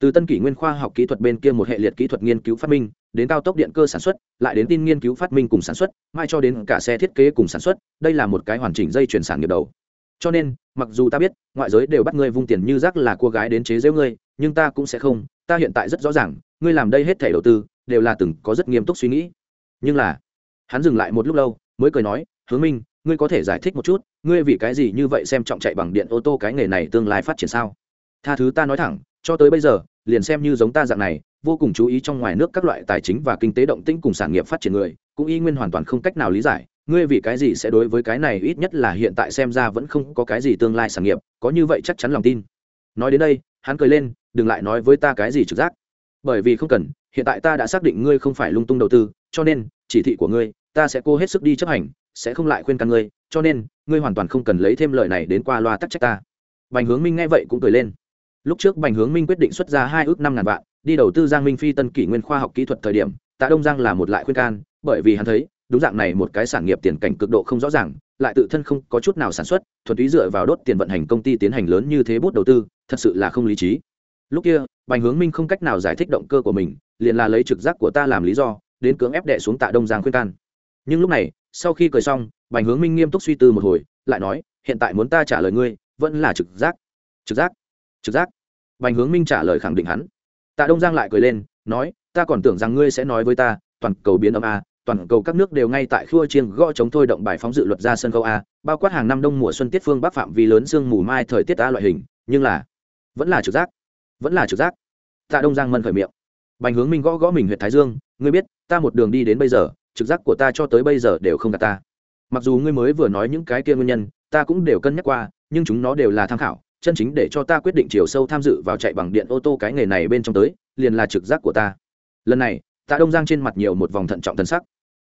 Từ tân kỷ nguyên khoa học kỹ thuật bên kia một hệ liệt kỹ thuật nghiên cứu phát minh, đến cao tốc điện cơ sản xuất, lại đến tin nghiên cứu phát minh cùng sản xuất, mai cho đến cả xe thiết kế cùng sản xuất, đây là một cái hoàn chỉnh dây chuyển sản nghiệp đầu. Cho nên, mặc dù ta biết, ngoại giới đều bắt ngươi vung tiền như rác là cô gái đến chế giễu ngươi, nhưng ta cũng sẽ không, ta hiện tại rất rõ ràng, ngươi làm đây hết thể đầu tư, đều là từng có rất nghiêm túc suy nghĩ. Nhưng là, hắn dừng lại một lúc lâu, mới cười nói hướng minh, ngươi có thể giải thích một chút, ngươi vì cái gì như vậy xem trọng chạy bằng điện ô tô cái nghề này tương lai phát triển sao? Tha thứ ta nói thẳng, cho tới bây giờ, liền xem như giống ta dạng này, vô cùng chú ý trong ngoài nước các loại tài chính và kinh tế động tĩnh cùng sản nghiệp phát triển người, cũng y nguyên hoàn toàn không cách nào lý giải, ngươi vì cái gì sẽ đối với cái này ít nhất là hiện tại xem ra vẫn không có cái gì tương lai sản nghiệp, có như vậy chắc chắn lòng tin. Nói đến đây, hắn cười lên, đừng lại nói với ta cái gì trực giác. Bởi vì không cần, hiện tại ta đã xác định ngươi không phải lung tung đầu tư, cho nên, chỉ thị của ngươi, ta sẽ cố hết sức đi chấp hành sẽ không lại khuyên can ngươi, cho nên, ngươi hoàn toàn không cần lấy thêm lời này đến qua loa tắc trách ta. Bành hướng minh nghe vậy cũng cười lên. Lúc trước bành hướng minh quyết định xuất ra hai ước năm ngàn vạn, đi đầu tư giang minh phi tân kỷ nguyên khoa học kỹ thuật thời điểm, tạ đông giang là một lại khuyên can, bởi vì hắn thấy, đúng dạng này một cái sản nghiệp tiền cảnh cực độ không rõ ràng, lại tự thân không có chút nào sản xuất, thuần túy dựa vào đốt tiền vận hành công ty tiến hành lớn như thế bút đầu tư, thật sự là không lý trí. Lúc kia, bành hướng minh không cách nào giải thích động cơ của mình, liền là lấy trực giác của ta làm lý do, đến cưỡng ép đệ xuống tạ đông giang khuyên can. Nhưng lúc này sau khi cười xong, bành hướng minh nghiêm túc suy tư một hồi, lại nói, hiện tại muốn ta trả lời ngươi, vẫn là trực giác. Trực giác? Trực giác? Bành hướng minh trả lời khẳng định hắn. Tạ đông giang lại cười lên, nói, ta còn tưởng rằng ngươi sẽ nói với ta, toàn cầu biến âm a, toàn cầu các nước đều ngay tại khua chiêng gõ chống thôi động bài phóng dự luật ra sân khấu a, bao quát hàng năm đông mùa xuân tiết phương bắc phạm vi lớn sương mù mai thời tiết a loại hình, nhưng là, vẫn là trực giác, vẫn là trực giác. Tạ đông giang mân khởi miệng. Bành hướng minh gõ gõ mình huyện thái dương, ngươi biết, ta một đường đi đến bây giờ trực giác của ta cho tới bây giờ đều không gạt ta. Mặc dù ngươi mới vừa nói những cái kia nguyên nhân, ta cũng đều cân nhắc qua, nhưng chúng nó đều là tham khảo, chân chính để cho ta quyết định chiều sâu tham dự vào chạy bằng điện ô tô cái nghề này bên trong tới, liền là trực giác của ta. Lần này tạ đông giang trên mặt nhiều một vòng thận trọng thân sắc.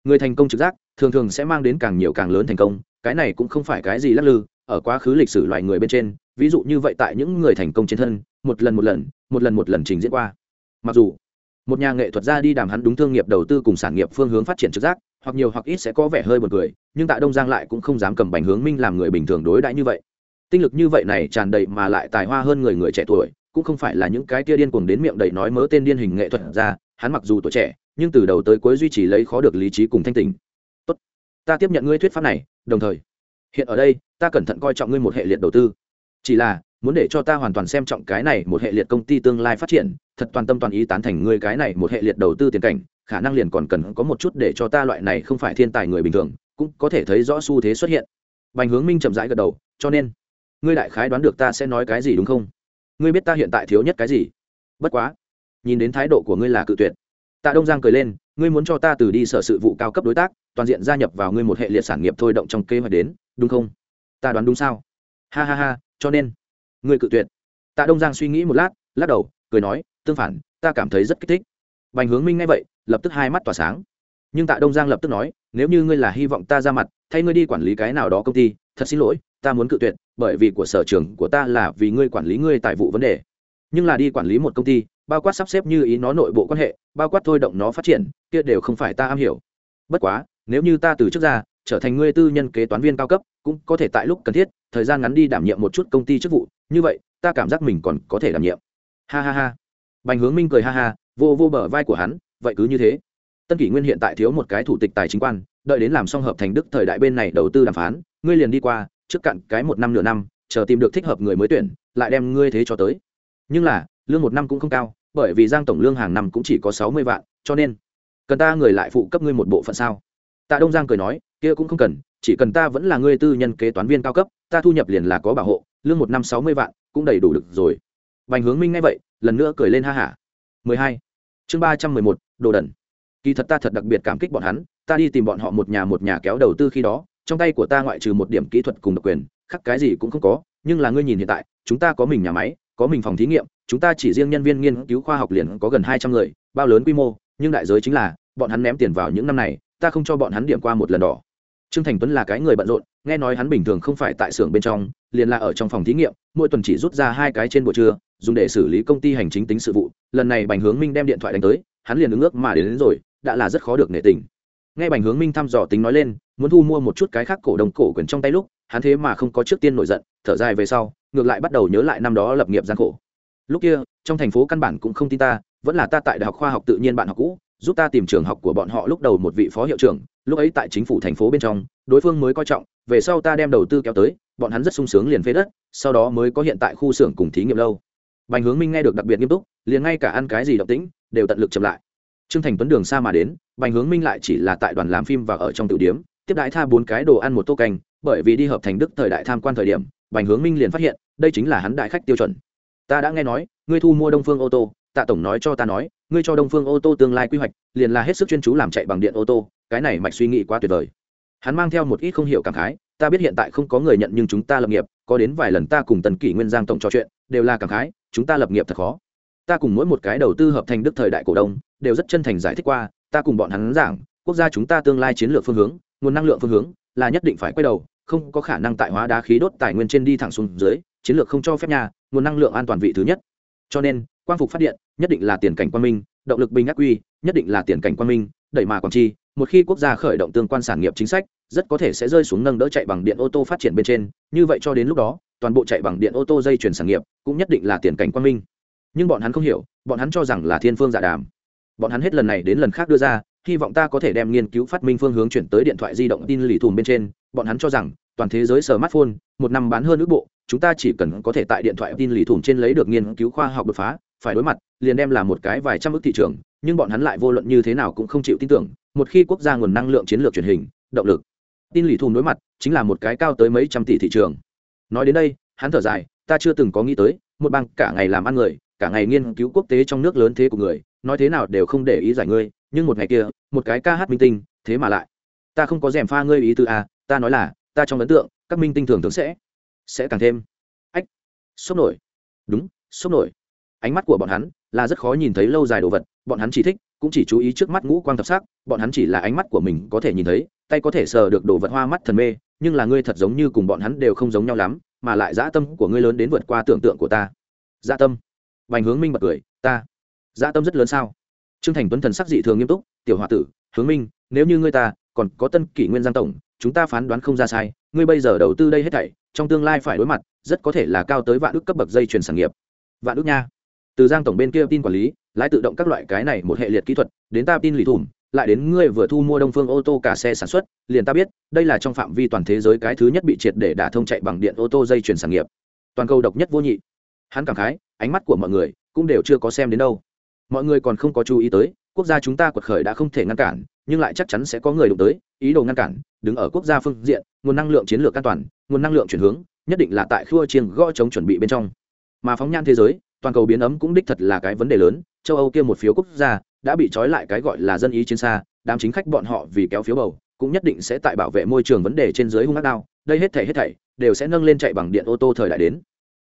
Người thành công trực giác, thường thường sẽ mang đến càng nhiều càng lớn thành công, cái này cũng không phải cái gì lắc lư, ở quá khứ lịch sử loài người bên trên, ví dụ như vậy tại những người thành công trên thân, một lần một lần một lần một lần trình diễn qua. Mặc dù một nhà nghệ thuật gia đi đàm hắn đúng thương nghiệp đầu tư cùng sản nghiệp phương hướng phát triển trực giác, hoặc nhiều hoặc ít sẽ có vẻ hơi b u ồ n cười, nhưng tại đông giang lại cũng không dám cầm bành hướng minh làm người bình thường đối đãi như vậy. Tinh lực như vậy này tràn đầy mà lại tài hoa hơn người người trẻ tuổi, cũng không phải là những cái tia điên cuồng đến miệng đầy nói mớ tên điên hình nghệ thuật ra, hắn mặc dù tuổi trẻ, nhưng từ đầu tới cuối duy trì lấy khó được lý trí cùng thanh tình. Tốt, ta tiếp nhận ngươi thuyết pháp này, đồng thời. Hiện ở đây, ta cẩn thận coi trọng ngươi một hệ liệt đầu tư. Chỉ là muốn để cho ta hoàn toàn xem trọng cái này một hệ liệt công ty tương lai phát triển, thật toàn tâm toàn ý tán thành ngươi cái này một hệ liệt đầu tư tiền cảnh, khả năng liền còn cần có một chút để cho ta loại này không phải thiên tài người bình thường, cũng có thể thấy rõ xu thế xuất hiện. Bành hướng minh chậm rãi gật đầu, cho nên, ngươi đại khái đoán được ta sẽ nói cái gì đúng không? Ngươi biết ta hiện tại thiếu nhất cái gì? Bất quá, nhìn đến thái độ của ngươi là cự tuyệt. Tạ đông giang cười lên, ngươi muốn cho ta từ đi sở sự vụ cao cấp đối tác, toàn diện gia nhập vào ngươi một hệ liệt sản nghiệp thôi động trong kế hoạch đến, đúng không? Ta đoán đúng sao? Ha ha ha, cho nên ngươi cự tuyệt. Tạ đông giang suy nghĩ một lát, lắc đầu, cười nói, tương phản, ta cảm thấy rất kích thích. Bành hướng minh nghe vậy, lập tức hai mắt tỏa sáng. Nhưng tạ đông giang lập tức nói, nếu như ngươi là hy vọng ta ra mặt, thay ngươi đi quản lý cái nào đó công ty, thật xin lỗi, ta muốn cự tuyệt, bởi vì của sở trường của ta là vì ngươi quản lý ngươi tài vụ vấn đề. Nhưng là đi quản lý một công ty, bao quát sắp xếp như ý nó nội bộ quan hệ, bao quát thôi động nó phát triển, kia đều không phải ta am hiểu. Bất quá, nếu như ta từ trước ra, trở thành ngươi tư nhân kế toán viên cao cấp, cũng có thể tại lúc cần thiết, thời gian ngắn đi đảm nhiệm một chút công ty chức vụ như vậy, ta cảm giác mình còn có thể đảm nhiệm. Ha ha ha. Bành hướng minh cười ha ha, vô vô bờ vai của hắn, vậy cứ như thế. Tân kỷ nguyên hiện tại thiếu một cái thủ tịch tài chính quan, đợi đến làm xong hợp thành đức thời đại bên này đầu tư đàm phán, ngươi liền đi qua, trước cạn cái một năm nửa năm, chờ tìm được thích hợp người mới tuyển, lại đem ngươi thế cho tới. Nhưng là, lương một năm cũng không cao, bởi vì giang tổng lương hàng năm cũng chỉ có sáu mươi vạn, cho nên, cần ta người lại phụ cấp ngươi một bộ phận sao? Tạ đông giang cười nói, kia cũng không cần, chỉ cần ta vẫn là ngươi tư nhân kế toán viên cao cấp, ta thu nhập liền là có bảo hộ lương một năm sáu mươi vạn, cũng đầy đủ được rồi. Bành hướng minh nghe vậy, lần nữa cười lên ha hả. Mười hai. Chương ba trăm mười một, đồ đần. Kỳ thật ta thật đặc biệt cảm kích bọn hắn, ta đi tìm bọn họ một nhà một nhà kéo đầu tư khi đó, trong tay của ta ngoại trừ một điểm kỹ thuật cùng độc quyền khắc cái gì cũng không có, nhưng là ngươi nhìn hiện tại, chúng ta có mình nhà máy, có mình phòng thí nghiệm, chúng ta chỉ riêng nhân viên nghiên cứu khoa học liền có gần hai trăm người, bao lớn quy mô, nhưng đại giới chính là, bọn hắn ném tiền vào những năm này, ta không cho bọn hắn điểm qua một lần đỏ. Trương thành tuấn là cái người bận rộn, nghe nói hắn bình thường không phải tại xưởng bên trong liền là ở trong phòng thí nghiệm mỗi tuần chỉ rút ra hai cái trên buổi trưa dùng để xử lý công ty hành chính tính sự vụ. Lần này bành hướng minh đem điện thoại đánh tới hắn liền ứng ước mà đến, đến rồi đã là rất khó được nể tình. Nghe bành hướng minh thăm dò tính nói lên muốn thu mua một chút cái khác cổ đồng cổ quyền trong tay lúc hắn thế mà không có trước tiên nổi giận thở dài về sau ngược lại bắt đầu nhớ lại năm đó lập nghiệp gian khổ. Lúc kia trong thành phố căn bản cũng không tin ta vẫn là ta tại đại học khoa học tự nhiên bạn học cũ giúp ta tìm trường học của bọn họ lúc đầu một vị phó hiệu trưởng lúc ấy tại chính phủ thành phố bên trong đối phương mới coi trọng về sau ta đem đầu tư kéo tới bọn hắn rất sung sướng liền phế đất, sau đó mới có hiện tại khu xưởng cùng thí nghiệm lâu. Bành hướng minh nghe được đặc biệt nghiêm túc, liền ngay cả ăn cái gì động tĩnh, đều tận lực chậm lại. Trương thành tuấn đường xa mà đến, bành hướng minh lại chỉ là tại đoàn làm phim và ở trong tử điếm tiếp đãi tha bốn cái đồ ăn một tô canh, bởi vì đi hợp thành đức thời đại tham quan thời điểm, bành hướng minh liền phát hiện, đây chính là hắn đại khách tiêu chuẩn. Ta đã nghe nói, ngươi thu mua đông phương ô tô, tạ tổng nói cho ta nói, ngươi cho đông phương ô tô tương lai quy hoạch, liền là hết sức chuyên chú làm chạy bằng điện ô tô, cái này mạch suy nghĩ quá tuyệt vời. Hắn mang theo một ít không hiểu cảm khái ta biết hiện tại không có người nhận nhưng chúng ta lập nghiệp, có đến vài lần ta cùng tần kỷ nguyên giang tổng trò chuyện, đều là cảm khái, chúng ta lập nghiệp thật khó. Ta cùng mỗi một cái đầu tư hợp thành đức thời đại cổ đông, đều rất chân thành giải thích qua, ta cùng bọn hắn giảng, quốc gia chúng ta tương lai chiến lược phương hướng, nguồn năng lượng phương hướng, là nhất định phải quay đầu, không có khả năng tại hóa đá khí đốt tài nguyên trên đi thẳng xuống dưới, chiến lược không cho phép nhà nguồn năng lượng an toàn vị thứ nhất. Cho nên, quang phục phát điện, nhất định là tiền cảnh quan minh, động lực bình ác quy, nhất định là tiền cảnh quan minh, đẩy mà quảng chi một khi quốc gia khởi động tương quan sản nghiệp chính sách rất có thể sẽ rơi xuống nâng đỡ chạy bằng điện ô tô phát triển bên trên. Như vậy cho đến lúc đó, toàn bộ chạy bằng điện ô tô dây chuyển sản nghiệp cũng nhất định là tiền cảnh quan minh. Nhưng bọn hắn không hiểu, bọn hắn cho rằng là thiên phương giả đàm. Bọn hắn hết lần này đến lần khác đưa ra, hy vọng ta có thể đem nghiên cứu phát minh phương hướng chuyển tới điện thoại di động tin lì thùm bên trên. Bọn hắn cho rằng, toàn thế giới smartphone, một năm bán hơn ước bộ, chúng ta chỉ cần có thể tại điện thoại tin lì thùm trên lấy được nghiên cứu khoa học đột phá, phải đối mặt, liền đem là một cái vài trăm ước thị trường. Nhưng bọn hắn lại vô luận như thế nào cũng không chịu tin tưởng, một khi quốc gia nguồn năng lượng chiến lược truyền hình, động lực tin lì thùm đối mặt, chính là một cái cao tới mấy trăm tỷ thị trường. Nói đến đây, hắn thở dài, ta chưa từng có nghĩ tới, một bang cả ngày làm ăn người, cả ngày nghiên cứu quốc tế trong nước lớn thế của người, nói thế nào đều không để ý giải ngươi, nhưng một ngày kia, một cái ca hát minh tinh, thế mà lại. Ta không có dèm pha ngươi ý tư a ta nói là, ta trong ấn tượng, các minh tinh thường thường sẽ sẽ càng thêm. Ách, sốc nổi. Đúng, sốc nổi. Ánh mắt của bọn hắn là rất khó nhìn thấy lâu dài đồ vật, bọn hắn chỉ thích, cũng chỉ chú ý trước mắt ngũ quang thập sắc, bọn hắn chỉ là ánh mắt của mình có thể nhìn thấy tay có thể sờ được đồ vật hoa mắt thần mê, nhưng là ngươi thật giống như cùng bọn hắn đều không giống nhau lắm, mà lại dã tâm của ngươi lớn đến vượt qua tưởng tượng của ta. Dã tâm. Vành hướng minh bật cười, ta. Dã tâm rất lớn sao? Trương thành tuấn thần sắc dị thường nghiêm túc, tiểu h tử, hướng minh, nếu như ngươi ta, còn có tân kỷ nguyên giang tổng, chúng ta phán đoán không ra sai, ngươi bây giờ đầu tư đây hết thảy, trong tương lai phải đối mặt, rất có thể là cao tới vạn ước cấp bậc dây chuyển sản nghiệp. Vạn ước nha. Từ giang tổng bên kia tin quản lý, lái tự động các loại cái này một hệ liệt kỹ thuật, đến ta tin lì thủng lại đến ngươi vừa thu mua đông phương ô tô cả xe sản xuất, liền ta biết, đây là trong phạm vi toàn thế giới cái thứ nhất bị triệt để đả thông chạy bằng điện ô tô dây chuyển sản nghiệp. Toàn cầu độc nhất vô nhị. Hắn cảm khái, ánh mắt của mọi người cũng đều chưa có xem đến đâu. Mọi người còn không có chú ý tới, quốc gia chúng ta quật khởi đã không thể ngăn cản, nhưng lại chắc chắn sẽ có người đụng tới, ý đồ ngăn cản, đứng ở quốc gia phương diện, nguồn năng lượng chiến lược an toàn, nguồn năng lượng chuyển hướng, nhất định là tại khua chiêng gõ chống chuẩn bị bên trong. Mà phóng nhan thế giới, toàn cầu biến ấm cũng đích thật là cái vấn đề lớn, châu âu kia một phiếu quốc gia đã bị trói lại cái gọi là dân ý chiến xa, đám chính khách bọn họ vì kéo phiếu bầu, cũng nhất định sẽ tại bảo vệ môi trường vấn đề trên dưới hung ác đao, đây hết thảy hết thảy đều sẽ nâng lên chạy bằng điện ô tô thời đại đến.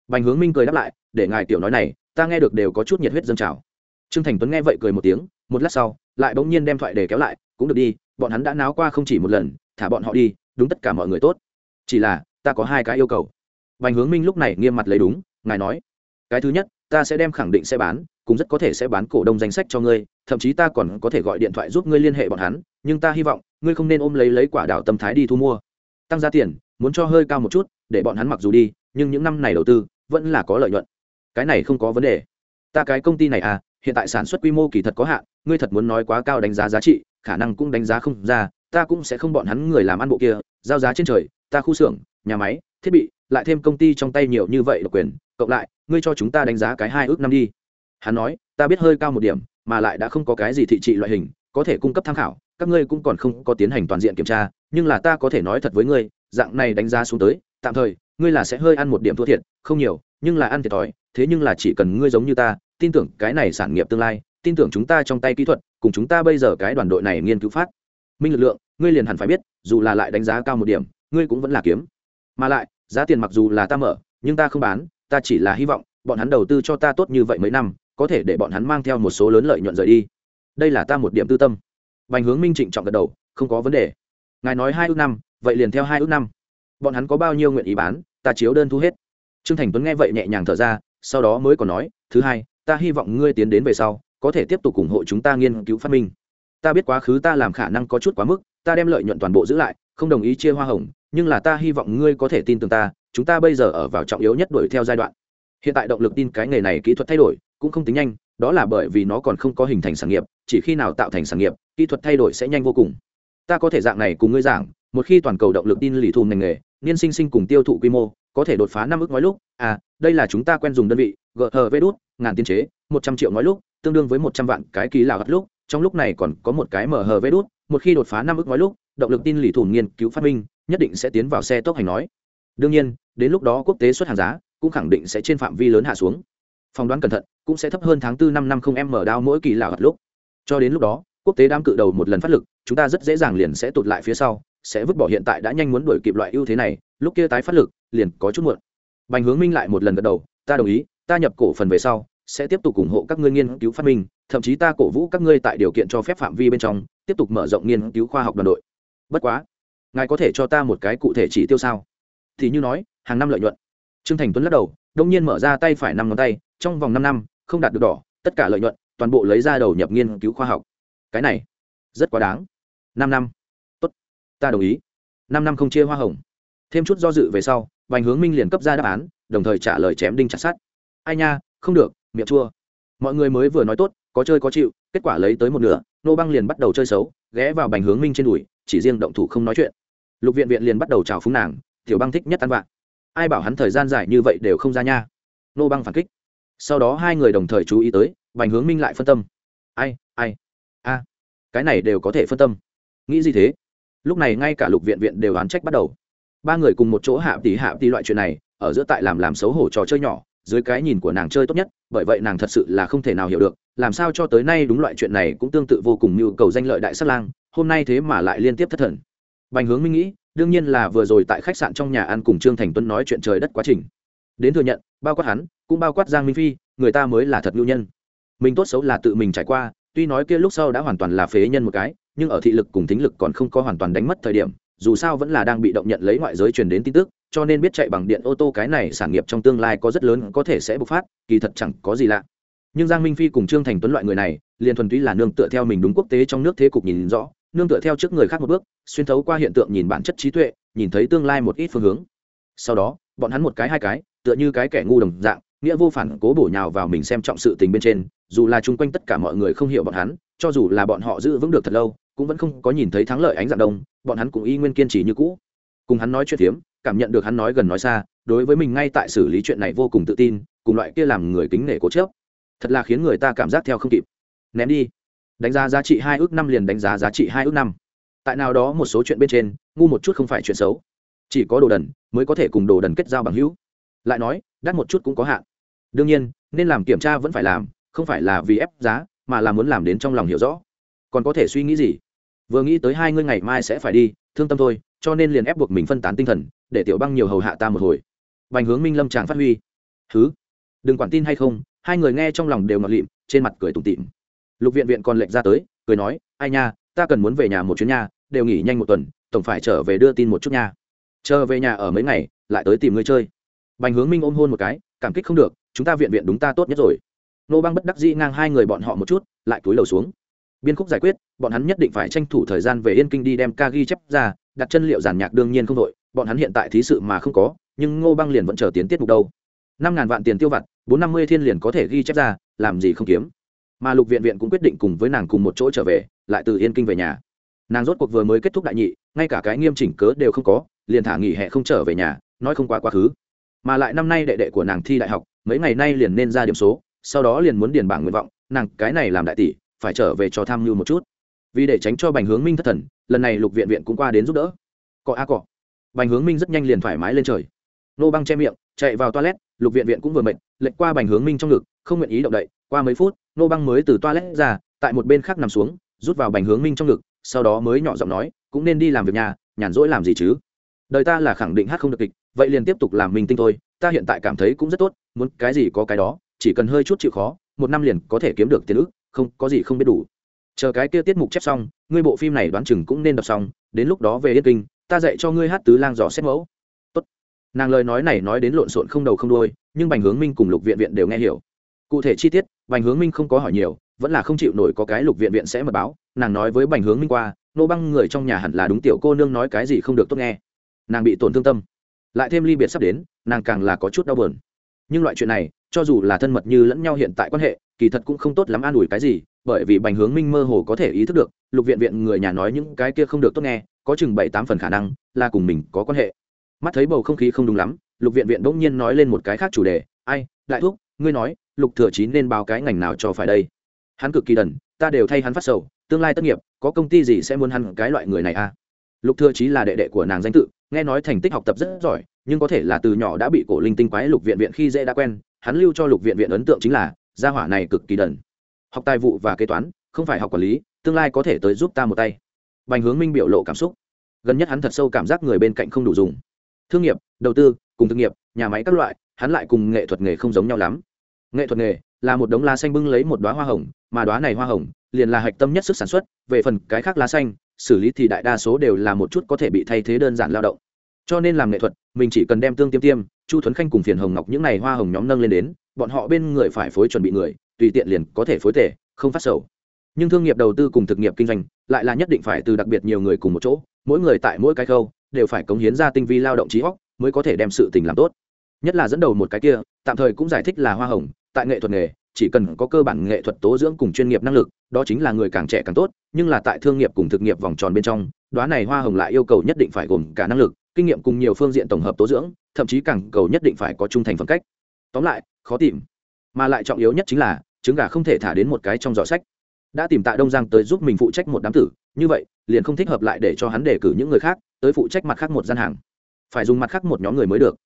Bành hướng minh cười đáp lại, để ngài tiểu nói này, ta nghe được đều có chút nhiệt huyết dâng trào. Trương thành tuấn nghe vậy cười một tiếng, một lát sau, lại bỗng nhiên đem thoại để kéo lại, cũng được đi, bọn hắn đã náo qua không chỉ một lần, thả bọn họ đi, đúng tất cả mọi người tốt. Chỉ là, ta có hai cái yêu cầu. Bành hướng minh lúc này nghiêm mặt lấy đúng, ngài nói, cái thứ nhất, ta sẽ đem khẳng định sẽ bán cũng rất có thể sẽ bán cổ đông danh sách cho ngươi, thậm chí ta còn có thể gọi điện thoại giúp ngươi liên hệ bọn hắn, nhưng ta hy vọng, ngươi không nên ôm lấy lấy quả đảo tâm thái đi thu mua. Tăng giá tiền, muốn cho hơi cao một chút, để bọn hắn mặc dù đi, nhưng những năm này đầu tư, vẫn là có lợi nhuận. Cái này không có vấn đề. Ta cái công ty này à hiện tại sản xuất quy mô kỳ thật có hạn, ngươi thật muốn nói quá cao đánh giá giá trị, khả năng cũng đánh giá không ra, ta cũng sẽ không bọn hắn người làm ăn bộ kia, giao giá trên trời, ta khu xưởng, nhà máy, thiết bị, lại thêm công ty trong tay nhiều như vậy độc quyền, cộng lại, ngươi cho chúng ta đánh giá cái hai ước năm đi hắn nói, ta biết hơi cao một điểm, mà lại đã không có cái gì thị trị loại hình, có thể cung cấp tham khảo, các ngươi cũng còn không có tiến hành toàn diện kiểm tra, nhưng là ta có thể nói thật với ngươi, dạng này đánh giá xuống tới, tạm thời, ngươi là sẽ hơi ăn một điểm thua thiệt, không nhiều, nhưng là ăn thiệt thòi, thế nhưng là chỉ cần ngươi giống như ta, tin tưởng cái này sản nghiệp tương lai, tin tưởng chúng ta trong tay kỹ thuật, cùng chúng ta bây giờ cái đoàn đội này nghiên cứu phát. Minh lực lượng, ngươi liền hẳn phải biết, dù là lại đánh giá cao một điểm, ngươi cũng vẫn là kiếm. Mà lại, giá tiền mặc dù là ta mở, nhưng ta không bán, ta chỉ là hy vọng, bọn hắn đầu tư cho ta tốt như vậy mấy năm có thể để bọn hắn mang theo một số lớn lợi nhuận rời đi. Đây là ta một điểm tư tâm. Bành hướng minh trịnh trọng gật đầu, không có vấn đề. Ngài nói hai ước năm, vậy liền theo hai ước năm. Bọn hắn có bao nhiêu nguyện ý bán, ta chiếu đơn thu hết. Trương thành tuấn nghe vậy nhẹ nhàng thở ra, sau đó mới còn nói, thứ hai, ta hy vọng ngươi tiến đến về sau, có thể tiếp tục ủng hộ chúng ta nghiên cứu phát minh. Ta biết quá khứ ta làm khả năng có chút quá mức, ta đem lợi nhuận toàn bộ giữ lại, không đồng ý chia hoa hồng, nhưng là ta hy vọng ngươi có thể tin tưởng ta, chúng ta bây giờ ở vào trọng yếu nhất đuổi theo giai đoạn. Hiện tại động lực tin cái nghề này kỹ thuật thay đổi cũng không tính nhanh, đó là bởi vì nó còn không có hình thành sản nghiệp, chỉ khi nào tạo thành sản nghiệp, kỹ thuật thay đổi sẽ nhanh vô cùng. Ta có thể dạng này cùng ngươi giảng, một khi toàn cầu động lực tin lì thùm ngành nghề, niên sinh sinh cùng tiêu thụ quy mô, có thể đột phá năm ước nói lúc à đây là chúng ta quen dùng đơn vị gờ vê đút, ngàn tiên chế, một trăm triệu nói lúc, tương đương với một trăm vạn cái ký lào gắt lúc, trong lúc này còn có một cái mở hờ vê đút, một khi đột phá năm ước nói lúc, động lực tin lì thùm nghiên cứu phát minh, nhất định sẽ tiến vào xe tốc hành nói. Đương nhiên, đến lúc đó quốc tế xuất hàng giá, cũng khẳng định sẽ trên phạm vi lớn hạ xuống. Phỏng đoán cẩn thận cũng sẽ thấp hơn tháng tư năm năm không m đao mỗi kỳ là gặt lúc. Cho đến lúc đó, quốc tế đám cự đầu một lần phát lực, chúng ta rất dễ dàng liền sẽ tụt lại phía sau, sẽ vứt bỏ hiện tại đã nhanh muốn đuổi kịp loại ưu thế này, lúc kia tái phát lực, liền có chút muộn. Bành hướng minh lại một lần gật đầu, ta đồng ý, ta nhập cổ phần về sau, sẽ tiếp tục ủng hộ các ngươi nghiên cứu phát minh, thậm chí ta cổ vũ các ngươi tại điều kiện cho phép phạm vi bên trong, tiếp tục mở rộng nghiên cứu khoa học đoàn đội. Bất quá, ngài có thể cho ta một cái cụ thể chỉ tiêu sao? Thì như nói, hàng năm lợi nhuận. Trương thành tuấn lắc đầu, đông nhiên mở ra tay phải năm ngón tay, trong vòng năm năm không đạt được đỏ, tất cả lợi nhuận toàn bộ lấy ra đầu nhập nghiên cứu khoa học. Cái này, rất quá đáng. Năm năm. Tốt. Ta đồng ý. Năm năm không chia hoa hồng. Thêm chút do dự về sau, vành hướng minh liền cấp ra đáp án, đồng thời trả lời chém đinh chặt sát ai nha, không được, miệng chua. Mọi người mới vừa nói tốt, có chơi có chịu, kết quả lấy tới một nửa, nô băng liền bắt đầu chơi xấu, ghé vào bành hướng minh trên đùi, chỉ riêng động thủ không nói chuyện. Lục viện viện liền bắt đầu chào phúng nàng, tiểu băng thích nhất ăn vạ. Ai bảo hắn thời gian dài như vậy đều không ra nha. Nô băng phản kích sau đó hai người đồng thời chú ý tới, bành hướng minh lại phân tâm. Ai ai? A, cái này đều có thể phân tâm. Nghĩ gì thế? Lúc này ngay cả lục viện viện đều oán trách bắt đầu. Ba người cùng một chỗ hạ tỷ hạ tỷ loại chuyện này, ở giữa tại làm làm xấu hổ trò chơi nhỏ, dưới cái nhìn của nàng chơi tốt nhất, bởi vậy nàng thật sự là không thể nào hiểu được, làm sao cho tới nay đúng loại chuyện này cũng tương tự vô cùng nhu cầu danh lợi đại sát lang, hôm nay thế mà lại liên tiếp thất thần. Bành hướng minh nghĩ, đương nhiên là vừa rồi tại khách sạn trong nhà ăn cùng trương thành tuấn nói chuyện trời đất quá trình. Đến thừa nhận, bao quát hắn cũng bao quát giang minh phi, người ta mới là thật ngưu nhân. Mình tốt xấu là tự mình trải qua, tuy nói kia lúc sau đã hoàn toàn là phế nhân một cái, nhưng ở thị lực cùng thính lực còn không có hoàn toàn đánh mất thời điểm, dù sao vẫn là đang bị động nhận lấy ngoại giới truyền đến tin tức, cho nên biết chạy bằng điện ô tô cái này sản nghiệp trong tương lai có rất lớn có thể sẽ bộc phát, kỳ thật chẳng có gì lạ. Nhưng giang minh phi cùng trương thành tuấn loại người này, liền thuần túy là nương tựa theo mình đúng quốc tế trong nước thế cục nhìn rõ, nương tựa theo trước người khác một bước, xuyên thấu qua hiện tượng nhìn bản chất trí tuệ, nhìn thấy tương lai một ít phương hướng. Sau đó, bọn hắn một cái hai cái, tựa như cái kẻ ngu đồng dạng nghĩa vô phản cố bổ nhào vào mình xem trọng sự tình bên trên, dù là chung quanh tất cả mọi người không hiểu bọn hắn, cho dù là bọn họ giữ vững được thật lâu, cũng vẫn không có nhìn thấy thắng lợi ánh dạng đông, bọn hắn cũng y nguyên kiên trì như cũ. Cùng hắn nói chuyện phiếm, cảm nhận được hắn nói gần nói xa, đối với mình ngay tại xử lý chuyện này vô cùng tự tin, cùng loại kia làm người kính nể cố chớp thật là khiến người ta cảm giác theo không kịp. Ném đi. Đánh giá giá trị hai ước năm liền đánh giá giá trị hai ước năm. Tại nào đó một số chuyện bên trên, ngu một chút không phải chuyện xấu. Chỉ có đồ đần mới có thể cùng đồ đần kết giao bằng hữu. Lại nói, đắt một chút cũng có hạn đương nhiên, nên làm kiểm tra vẫn phải làm, không phải là vì ép giá, mà là muốn làm đến trong lòng hiểu rõ. Còn có thể suy nghĩ gì? Vừa nghĩ tới hai ngươi ngày mai sẽ phải đi, thương tâm thôi, cho nên liền ép buộc mình phân tán tinh thần, để tiểu băng nhiều hầu hạ ta một hồi. Bành hướng minh lâm tràng phát huy. Thứ đừng quản tin hay không, hai người nghe trong lòng đều ngọt lịm, trên mặt cười tủm tịm lục viện viện còn lệnh ra tới, cười nói, ai nha, ta cần muốn về nhà một chuyến nha, đều nghỉ nhanh một tuần, tổng phải trở về đưa tin một chút nha. Chờ về nhà ở mấy ngày, lại tới tìm ngươi chơi. Bành hướng minh ôm hôn một cái, cảm kích không được chúng ta viện viện đúng ta tốt nhất rồi. Nô băng bất đắc dĩ ngang hai người bọn họ một chút, lại cúi đầu xuống. Biên khúc giải quyết, bọn hắn nhất định phải tranh thủ thời gian về yên kinh đi đem ca ghi chép ra, đặt chân liệu giàn nhạc đương nhiên không đội, bọn hắn hiện tại thí sự mà không có, nhưng ngô băng liền vẫn chờ tiến tiết mục đâu. Năm ngàn vạn tiền tiêu vặt, bốn năm mươi thiên liền có thể ghi chép ra, làm gì không kiếm. Mà lục viện viện cũng quyết định cùng với nàng cùng một chỗ trở về, lại từ yên kinh về nhà. Nàng rốt cuộc vừa mới kết thúc đại nhị, ngay cả cái nghiêm chỉnh cớ đều không có, liền thả nghỉ hè không trở về nhà, nói không qua quá khứ. Mà lại năm nay đệ đệ của nàng thi đại học mấy ngày nay liền nên ra điểm số, sau đó liền muốn điền bảng nguyện vọng, nàng cái này làm đại tỷ, phải trở về cho tham mưu một chút. Vì để tránh cho bành hướng minh thất thần, lần này lục viện viện cũng qua đến giúp đỡ. Cọ a cọ. Bành hướng minh rất nhanh liền thoải mái lên trời. Nô băng che miệng, chạy vào toilet, lục viện viện cũng vừa mệt lệnh qua bành hướng minh trong ngực, không nguyện ý động đậy, qua mấy phút, nô băng mới từ toilet ra, tại một bên khác nằm xuống, rút vào bành hướng minh trong ngực, sau đó mới nhỏ giọng nói, cũng nên đi làm việc nhà, nhàn rỗi làm gì chứ? Đời ta là khẳng định hát không được kịch, vậy liền tiếp tục làm minh tinh thôi ta hiện tại cảm thấy cũng rất tốt, muốn cái gì có cái đó, chỉ cần hơi chút chịu khó, một năm liền có thể kiếm được tiền ức, không, có gì không biết đủ. Chờ cái kia tiết mục chép xong, ngươi bộ phim này đoán chừng cũng nên đọc xong, đến lúc đó về yên kinh, ta dạy cho ngươi hát tứ lang dò xét mẫu. Tốt. nàng lời nói này nói đến lộn xộn không đầu không đôi nhưng bành hướng minh cùng lục viện viện đều nghe hiểu. Cụ thể chi tiết, bành hướng minh không có hỏi nhiều, vẫn là không chịu nổi có cái lục viện viện sẽ mật báo. Nàng nói với bành hướng minh qua, nô băng người trong nhà hẳn là đúng tiểu cô nương nói cái gì không được tốt nghe. Nàng bị tổn thương tâm lại thêm ly biệt sắp đến, nàng càng là có chút đau buồn. Nhưng loại chuyện này, cho dù là thân mật như lẫn nhau hiện tại quan hệ, kỳ thật cũng không tốt lắm an ủi cái gì, bởi vì bành hướng minh mơ hồ có thể ý thức được, lục viện viện người nhà nói những cái kia không được tốt nghe, có chừng bảy tám phần khả năng là cùng mình có quan hệ. Mắt thấy bầu không khí không đúng lắm, lục viện viện bỗng nhiên nói lên một cái khác chủ đề, ai, đại thúc, ngươi nói, lục thừa chí nên báo cái ngành nào cho phải đây? Hắn cực kỳ đần, ta đều thay hắn phát sầu, tương lai tất nghiệp, có công ty gì sẽ muốn hắn cái loại người này à? Lục thừa chí là đệ đệ của nàng danh tự, nghe nói thành tích học tập rất giỏi, nhưng có thể là từ nhỏ đã bị cổ linh tinh quái lục viện viện khi dễ đã quen, hắn lưu cho lục viện viện ấn tượng chính là, gia hỏa này cực kỳ đần. Học tài vụ và kế toán, không phải học quản lý, tương lai có thể tới giúp ta một tay. Bành hướng minh biểu lộ cảm xúc. Gần nhất hắn thật sâu cảm giác người bên cạnh không đủ dùng. Thương nghiệp, đầu tư, cùng thương nghiệp, nhà máy các loại, hắn lại cùng nghệ thuật nghề không giống nhau lắm. Nghệ thuật nghề là một đống lá xanh bưng lấy một đoá hoa hồng, mà đoá này hoa hồng liền là hạch tâm nhất sức sản xuất, về phần cái khác lá xanh xử lý thì đại đa số đều là một chút có thể bị thay thế đơn giản lao động. Cho nên làm nghệ thuật, mình chỉ cần đem tương tiêm tiêm, chu thuấn khanh cùng phiền hồng ngọc những n à y hoa hồng nhóm nâng lên đến, bọn họ bên người phải phối chuẩn bị người, tùy tiện liền có thể phối tể, không phát sầu. Nhưng thương nghiệp đầu tư cùng thực nghiệp kinh doanh, lại là nhất định phải từ đặc biệt nhiều người cùng một chỗ, mỗi người tại mỗi cái khâu, đều phải cống hiến ra tinh vi lao động trí óc, mới có thể đem sự tình làm tốt. Nhất là dẫn đầu một cái kia, tạm thời cũng giải thích là hoa hồng, tại nghệ thuật nghề, chỉ cần có cơ bản nghệ thuật tố dưỡng cùng chuyên nghiệp năng lực đó chính là người càng trẻ càng tốt, nhưng là tại thương nghiệp cùng thực nghiệp vòng tròn bên trong đoá này hoa hồng lại yêu cầu nhất định phải gồm cả năng lực, kinh nghiệm cùng nhiều phương diện tổng hợp tố dưỡng, thậm chí càng cầu nhất định phải có trung thành phẩm cách. Tóm lại, khó tìm, mà lại trọng yếu nhất chính là, trứng gà không thể thả đến một cái trong giỏ sách. Đã tìm tạ đông giang tới giúp mình phụ trách một đám tử, như vậy, liền không thích hợp lại để cho hắn đề cử những người khác, tới phụ trách mặt khác một gian hàng. Phải dùng mặt khác một nhóm người mới được.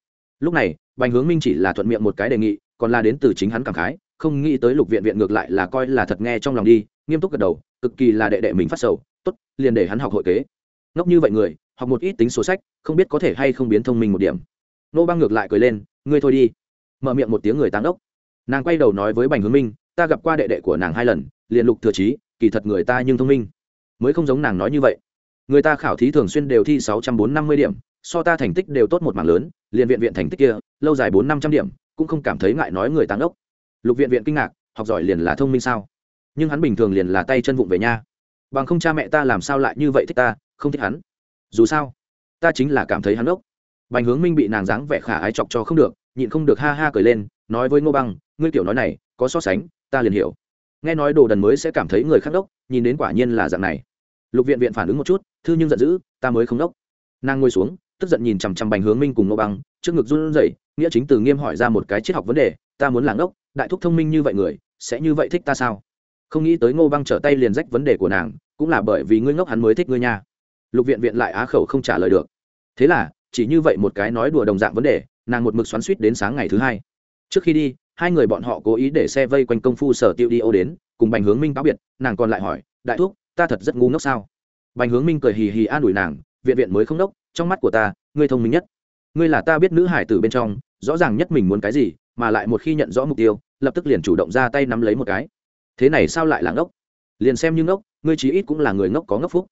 Lúc này, bành hướng minh chỉ là thuận miệng một cái đề nghị, còn là đến từ chính hắn cảm khái, không nghĩ tới lục viện viện ngược lại là coi là thật nghe trong lòng đi nghiêm túc gật đầu, cực kỳ là đệ đệ mình phát sầu, tốt, liền để hắn học hội kế. Ngốc như vậy người, học một ít tính số sách, không biết có thể hay không biến thông minh một điểm. Nô băng ngược lại cười lên, ngươi thôi đi. Mở miệng một tiếng người táng ốc nàng quay đầu nói với bành hướng minh, ta gặp qua đệ đệ của nàng hai lần, liền lục thừa trí, kỳ thật người ta nhưng thông minh. Mới không giống nàng nói như vậy. Người ta khảo thí thường xuyên đều thi sáu trăm bốn năm mươi điểm, so ta thành tích đều tốt một mảng lớn, liền viện viện thành tích kia, lâu dài bốn năm trăm điểm, cũng không cảm thấy ngại nói người táng ốc lục viện viện kinh ngạc, học giỏi liền là thông minh sao? Nhưng hắn bình thường liền là tay chân vụng về nha. Bằng không cha mẹ ta làm sao lại như vậy thích ta, không thích hắn. Dù sao, ta chính là cảm thấy hắn ốc bành hướng minh bị nàng dáng vẻ khả ái chọc cho không được, nhịn không được ha ha cười lên, nói với ngô băng, ngươi kiểu nói này, có so sánh, ta liền hiểu. Nghe nói đồ đần mới sẽ cảm thấy người khác đốc nhìn đến quả nhiên là dạng này. Lục viện viện phản ứng một chút, thư nhưng giận dữ, ta mới không đốc nàng ngồi xuống, tức giận nhìn chằm chằm bành hướng minh cùng ngô băng, trước ngực run rẩy, nghĩa chính từ nghiêm hỏi ra một cái triết học vấn đề, ta muốn làng đốc đại thúc thông minh như vậy người, sẽ như vậy thích ta sao? Không nghĩ tới ngô băng trở tay liền rách vấn đề của nàng, cũng là bởi vì ngươi ngốc hắn mới thích ngươi nha. Lục viện viện lại á khẩu không trả lời được. Thế là, chỉ như vậy một cái nói đùa đồng dạng vấn đề, nàng một mực xoắn suýt đến sáng ngày thứ hai. Trước khi đi, hai người bọn họ cố ý để xe vây quanh công phu sở tiêu đi ô đến, cùng bành hướng minh cáo biệt, nàng còn lại hỏi, đại thúc, ta thật rất ngu ngốc sao? Bành hướng minh cười hì hì an ủi nàng, viện viện mới không đốc, trong mắt của ta, ngươi thông minh nhất. Ngươi là ta biết nữ hải tử bên trong, rõ ràng nhất mình muốn cái gì, mà lại một khi nhận rõ mục tiêu, lập tức liền chủ động ra tay nắm lấy một cái thế này sao lại là ngốc? Liền xem như ngốc, ngươi chí ít cũng là người ngốc có ngốc phúc.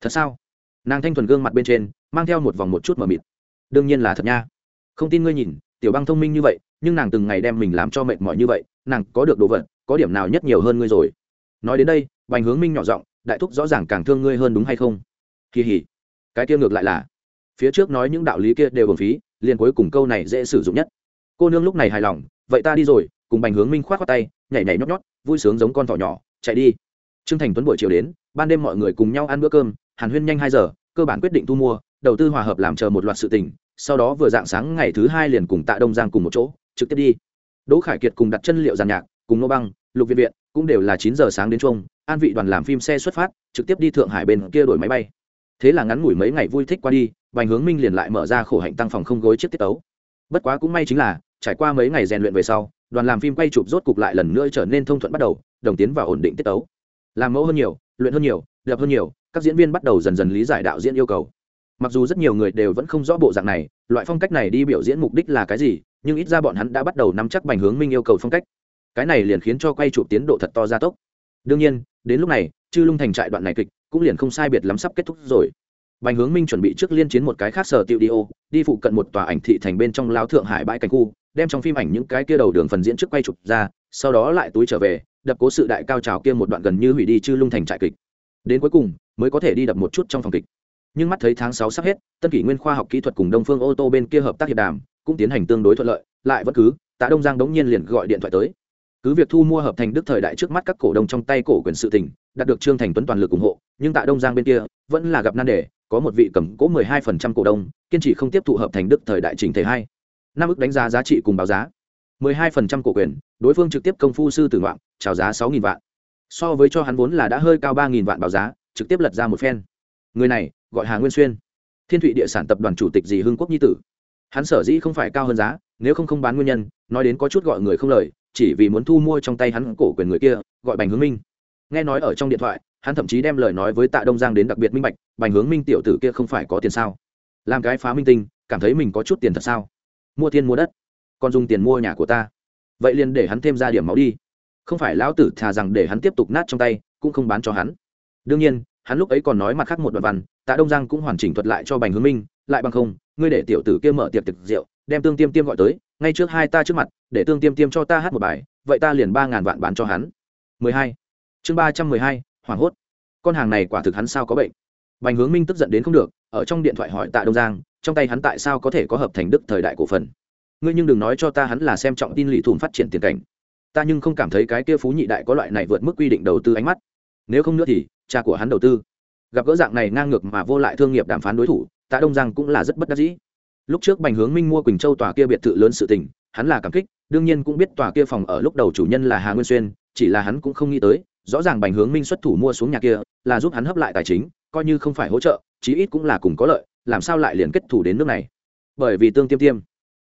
Thật sao? Nàng thanh thuần gương mặt bên trên, mang theo một vòng một chút mờ mịt. Đương nhiên là thật nha. Không tin ngươi nhìn, tiểu băng thông minh như vậy, nhưng nàng từng ngày đem mình làm cho mệt mỏi như vậy, nàng có được đồ vật, có điểm nào nhất nhiều hơn ngươi rồi? Nói đến đây, bành hướng minh nhỏ giọng, đại thúc rõ ràng càng thương ngươi hơn đúng hay không? Kỳ hỉ. Cái kia ngược lại là, phía trước nói những đạo lý kia đều bổng phí, liền cuối cùng câu này dễ sử dụng nhất. Cô nương lúc này hài lòng, vậy ta đi rồi, cùng bành hướng minh khoát khoát tay, nhảy nhảy nhót nhót vui sướng giống con thỏ nhỏ, chạy đi. Trương thành tuấn buổi chiều đến, ban đêm mọi người cùng nhau ăn bữa cơm, hàn huyên nhanh hai giờ, cơ bản quyết định thu mua, đầu tư hòa hợp làm chờ một loạt sự tình, sau đó vừa dạng sáng ngày thứ hai liền cùng tạ đông giang cùng một chỗ, trực tiếp đi. Đỗ khải kiệt cùng đặt chân liệu giàn nhạc, cùng nô băng, lục viện viện, cũng đều là chín giờ sáng đến chung an vị đoàn làm phim xe xuất phát, trực tiếp đi thượng hải bên kia đổi máy bay. Thế là ngắn ngủi mấy ngày vui thích qua đi, bành hướng minh liền lại mở ra khổ hạnh tăng phòng không gối chiếc tiết tấu. Bất quá cũng may chính là, trải qua mấy ngày rèn luyện về sau đoàn làm phim quay chụp rốt cục lại lần nữa trở nên thông thuận bắt đầu, đồng tiến và ổn định tiết tấu. Làm mẫu hơn nhiều, luyện hơn nhiều lập hơn nhiều, các diễn viên bắt đầu dần dần lý giải đạo diễn yêu cầu. Mặc dù rất nhiều người đều vẫn không rõ bộ dạng này, loại phong cách này đi biểu diễn mục đích là cái gì, nhưng ít ra bọn hắn đã bắt đầu nắm chắc bành hướng minh yêu cầu phong cách. Cái này liền khiến cho quay chụp tiến độ thật to gia tốc. Đương nhiên, đến lúc này, chư lung thành trại đoạn này kịch cũng liền không sai biệt lắm sắp kết thúc rồi. Bành hướng minh chuẩn bị trước liên chiến một cái khác sở tiệu đi ô, đi phụ cận một tòa ảnh thị thành bên trong lao thượng hải bãi cảnh khu đem trong phim ảnh những cái kia đầu đường phần diễn trước quay chụp ra, sau đó lại túi trở về, đập cố sự đại cao trào kia một đoạn gần như hủy đi chư lung thành trại kịch. Đến cuối cùng, mới có thể đi đập một chút trong phòng kịch. Nhưng mắt thấy tháng sáu sắp hết, tân kỷ nguyên khoa học kỹ thuật cùng đông phương ô tô bên kia hợp tác hiệp đàm, cũng tiến hành tương đối thuận lợi, lại vẫn cứ, tạ đông giang đống nhiên liền gọi điện thoại tới. Cứ việc thu mua hợp thành đức thời đại trước mắt các cổ đông trong tay cổ quyền sự tình, đạt được trương thành tuấn toàn lực ủng hộ, nhưng tạ đông giang bên kia vẫn là gặp nan đề, có một vị cầm cố 12% cổ đông, kiên trì không tiếp thụ hợp thành đức thời đại trình thể hai năm ức đánh giá giá trị cùng báo giá. 12% cổ quyền, đối phương trực tiếp công phu sư tử ngoạn, chào giá 6.000 vạn. So với cho hắn vốn là đã hơi cao 3.000 vạn báo giá, trực tiếp lật ra một phen. Người này, gọi hà nguyên xuyên. Thiên thụy địa sản tập đoàn chủ tịch dì hưng quốc nhi tử. Hắn sở dĩ không phải cao hơn giá, nếu không không bán nguyên nhân, nói đến có chút gọi người không lời, chỉ vì muốn thu mua trong tay hắn cổ quyền người kia, gọi bành hướng minh. Nghe nói ở trong điện thoại, hắn thậm chí đem lời nói với tạ đông giang đến đặc biệt minh bạch, bành hướng minh tiểu tử kia không phải có tiền sao? Làm cái phá minh tinh, cảm thấy mình có chút tiền thật sao? Mua thiên mua đất còn dùng tiền mua nhà của ta. Vậy liền để hắn thêm ra điểm máu đi. Không phải lão tử thà rằng để hắn tiếp tục nát trong tay, cũng không bán cho hắn. Đương nhiên, hắn lúc ấy còn nói mặt khác một đoạn văn, tạ đông giang cũng hoàn chỉnh thuật lại cho bành hướng minh, lại bằng không, ngươi để tiểu tử kia mở tiệc tiệc rượu, đem tương tiêm tiêm gọi tới, ngay trước hai ta trước mặt, để tương tiêm tiêm cho ta hát một bài, vậy ta liền ba ngàn vạn bán cho hắn. 12. chương ba trăm mười hai, hoảng hốt. Con hàng này quả thực hắn sao có bệnh. Bành hướng minh tức giận đến không được, ở trong điện thoại hỏi tạ đông giang trong tay hắn tại sao có thể có hợp thành đức thời đại cổ phần? Ngươi nhưng đừng nói cho ta hắn là xem trọng tin lì thùm phát triển tiền cảnh. Ta nhưng không cảm thấy cái kia phú nhị đại có loại này vượt mức quy định đầu tư ánh mắt. Nếu không nữa thì, cha của hắn đầu tư. Gặp gỡ dạng này ngang ngược mà vô lại thương nghiệp đàm phán đối thủ, tạ đông giang cũng là rất bất đắc dĩ. Lúc trước bành hướng minh mua quỳnh châu tòa kia biệt thự lớn sự tình, hắn là cảm kích, đương nhiên cũng biết tòa kia phòng ở lúc đầu chủ nhân là hà nguyên xuyên, chỉ là hắn cũng không nghĩ tới, rõ ràng bành hướng minh xuất thủ mua xuống nhà kia, là giúp hắn hấp lại tài chính, coi như không phải hỗ trợ, chí ít cũng là cùng có lợi làm sao lại liền kết thủ đến nước này? Bởi vì tương tiêm tiêm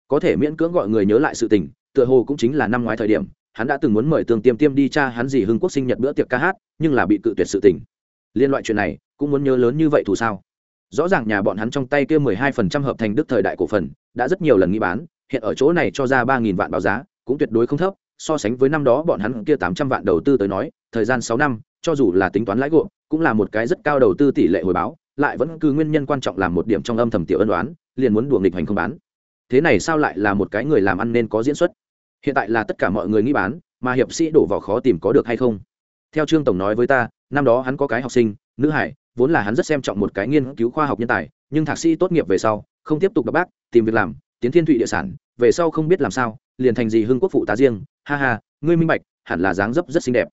có thể miễn cưỡng gọi người nhớ lại sự tình, tựa hồ cũng chính là năm ngoái thời điểm, hắn đã từng muốn mời tương tiêm tiêm đi cha hắn gì hưng quốc sinh nhật bữa tiệc ca hát, nhưng là bị cự tuyệt sự tình. Liên loại chuyện này, cũng muốn nhớ lớn như vậy thù sao? Rõ ràng nhà bọn hắn trong tay kia mười hai phần trăm hợp thành đức thời đại cổ phần, đã rất nhiều lần nghĩ bán, hiện ở chỗ này cho ra ba nghìn vạn báo giá, cũng tuyệt đối không thấp, so sánh với năm đó bọn hắn kia tám trăm vạn đầu tư tới nói, thời gian sáu năm, cho dù là tính toán lãi gộp, cũng là một cái rất cao đầu tư tỷ lệ hồi báo lại vẫn cứ nguyên nhân quan trọng làm một điểm trong âm thầm tiểu ân đoán liền muốn đùa nghịch hành không bán. Thế này sao lại là một cái người làm ăn nên có diễn xuất? Hiện tại là tất cả mọi người nghĩ bán, mà hiệp sĩ đổ vào khó tìm có được hay không? Theo trương tổng nói với ta, năm đó hắn có cái học sinh, nữ hải, vốn là hắn rất xem trọng một cái nghiên cứu khoa học nhân tài, nhưng thạc sĩ tốt nghiệp về sau, không tiếp tục đọc bác, tìm việc làm, tiến thiên thụy địa sản, về sau không biết làm sao, liền thành gì hưng quốc phụ tá riêng. Ha ha, ngươi minh bạch, hẳn là dáng dấp rất xinh đẹp.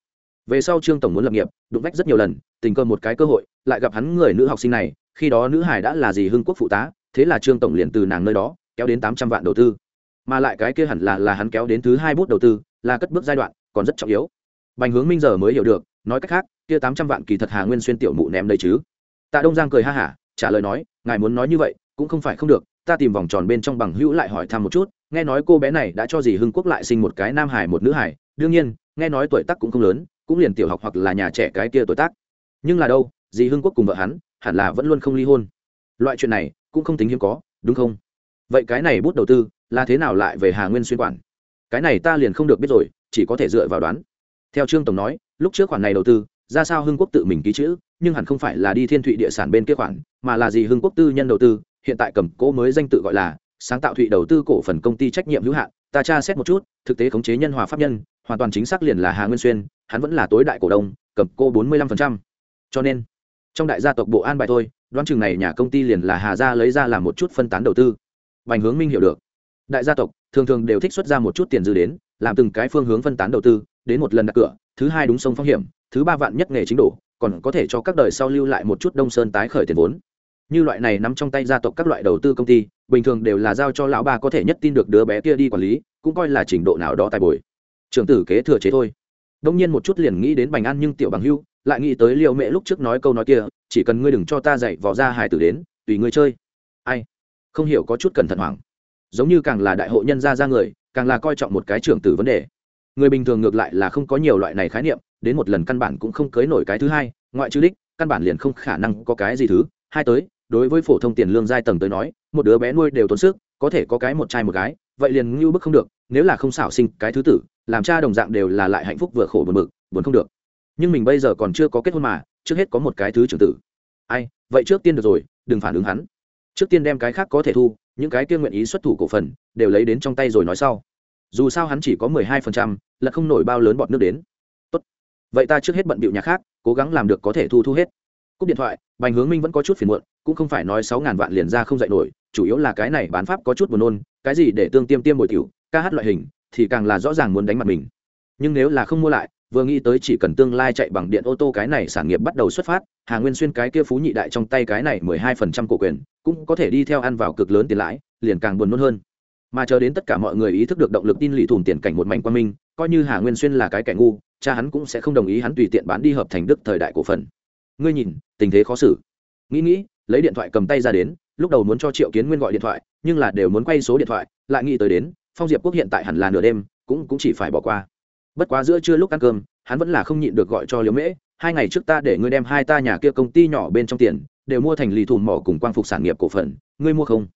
Về sau trương tổng muốn lập nghiệp, đụng vách rất nhiều lần tình cờ một cái cơ hội, lại gặp hắn người nữ học sinh này, khi đó nữ hải đã là gì hưng quốc phụ tá, thế là trương tổng liền từ nàng nơi đó kéo đến tám trăm vạn đầu tư. Mà lại cái kia hẳn là là hắn kéo đến thứ hai bút đầu tư, là cất bước giai đoạn, còn rất trọng yếu. Bành hướng minh giờ mới hiểu được, nói cách khác, kia tám trăm vạn kỳ thật hà nguyên xuyên tiểu mụ ném đây chứ. Tạ đông giang cười ha hả, trả lời nói, ngài muốn nói như vậy, cũng không phải không được, ta tìm vòng tròn bên trong bằng hữu lại hỏi thăm một chút, nghe nói cô bé này đã cho dì hưng quốc lại sinh một cái nam hải một nữ hải, đương nhiên, nghe nói tuổi tác cũng không lớn, cũng liền tiểu học hoặc là nhà trẻ cái kia tuổi tác nhưng là đâu, dì hưng quốc cùng vợ hắn, hẳn là vẫn luôn không ly hôn. Loại chuyện này, cũng không tính hiếm có, đúng không? Vậy cái này bút đầu tư, là thế nào lại về hà nguyên xuyên quản? Cái này ta liền không được biết rồi, chỉ có thể dựa vào đoán. Theo trương tổng nói, lúc trước khoản này đầu tư, ra sao hưng quốc tự mình ký chữ, nhưng hẳn không phải là đi thiên thụy địa sản bên kia khoản, mà là gì hưng quốc tư nhân đầu tư, hiện tại cầm cố mới danh tự gọi là sáng tạo thụy đầu tư cổ phần công ty trách nhiệm hữu hạn, ta tra xét một chút, thực tế khống chế nhân hòa pháp nhân, hoàn toàn chính xác liền là hà nguyên xuyên, hắn vẫn là tối đại cổ đông, cầm cô bốn mươi lăm cho nên, trong đại gia tộc bộ an bài thôi, đoán chừng này nhà công ty liền là hà gia lấy ra làm một chút phân tán đầu tư. Bành hướng minh hiểu được. Đại gia tộc thường thường đều thích xuất ra một chút tiền dư đến, làm từng cái phương hướng phân tán đầu tư, đến một lần đặt cửa, thứ hai đúng sông phong hiểm, thứ ba vạn nhất nghề chính đủ còn có thể cho các đời sau lưu lại một chút đông sơn tái khởi tiền vốn. Như loại này nắm trong tay gia tộc các loại đầu tư công ty, bình thường đều là giao cho lão ba có thể nhất tin được đứa bé kia đi quản lý, cũng coi là trình độ nào đó tài bồi. Trưởng tử kế thừa chế thôi. Đông nhiên một chút liền nghĩ đến bành an nhưng tiểu bằng hưu lại nghĩ tới liệu mẹ lúc trước nói câu nói kia, chỉ cần ngươi đừng cho ta dạy vò ra hài tử đến, tùy ngươi chơi. Ai? Không hiểu có chút cẩn thận hoảng. Giống như càng là đại hội nhân gia ra người, càng là coi trọng một cái trưởng tử vấn đề. Người bình thường ngược lại là không có nhiều loại này khái niệm, đến một lần căn bản cũng không cưới nổi cái thứ hai, ngoại trừ đích, căn bản liền không khả năng có cái gì thứ. Hai tới, đối với phổ thông tiền lương giai tầng tới nói, một đứa bé nuôi đều tốn sức, có thể có cái một trai một gái, vậy liền ngưu bức không được, nếu là không xảo sinh cái thứ tử, làm cha đồng dạng đều là lại hạnh phúc vừa khổ buồn bực, buồn không được nhưng mình bây giờ còn chưa có kết hôn mà, trước hết có một cái thứ trưởng tử. Ai, vậy trước tiên được rồi, đừng phản ứng hắn. Trước tiên đem cái khác có thể thu, những cái kia nguyện ý xuất thủ cổ phần, đều lấy đến trong tay rồi nói sau. Dù sao hắn chỉ có mười hai phần trăm, là không nổi bao lớn bọn nước đến. Tốt. vậy ta trước hết bận bịu nhà khác, cố gắng làm được có thể thu thu hết. Cúp điện thoại, bành hướng minh vẫn có chút phiền muộn, cũng không phải nói sáu ngàn vạn liền ra không dạy nổi, chủ yếu là cái này bán pháp có chút buồn nôn, cái gì để tương tiêm tiêm bồi tiểu, ca hát loại hình, thì càng là rõ ràng muốn đánh mặt mình. Nhưng nếu là không mua lại vừa nghĩ tới chỉ cần tương lai chạy bằng điện ô tô cái này sản nghiệp bắt đầu xuất phát, hà nguyên xuyên cái kia phú nhị đại trong tay cái này mười hai phần trăm cổ quyền, cũng có thể đi theo ăn vào cực lớn tiền lãi, liền càng buồn nôn hơn. Mà chờ đến tất cả mọi người ý thức được động lực tin lì thủng tiền cảnh một mảnh quan minh, coi như hà nguyên xuyên là cái kẻ ngu, cha hắn cũng sẽ không đồng ý hắn tùy tiện bán đi hợp thành đức thời đại cổ phần. Ngươi nhìn, tình thế khó xử. Nghĩ nghĩ, lấy điện thoại cầm tay ra đến, lúc đầu muốn cho triệu kiến nguyên gọi điện thoại, nhưng là đều muốn quay số điện thoại, lại nghĩ tới đến, phong diệp quốc hiện tại hẳn là nửa đêm, cũng cũng chỉ phải bỏ qua bất quá giữa trưa lúc ăn cơm, hắn vẫn là không nhịn được gọi cho liễu mễ, hai ngày trước ta để ngươi đem hai ta nhà kia công ty nhỏ bên trong tiền, đều mua thành lì thùm mỏ cùng quang phục sản nghiệp cổ phần, ngươi mua không?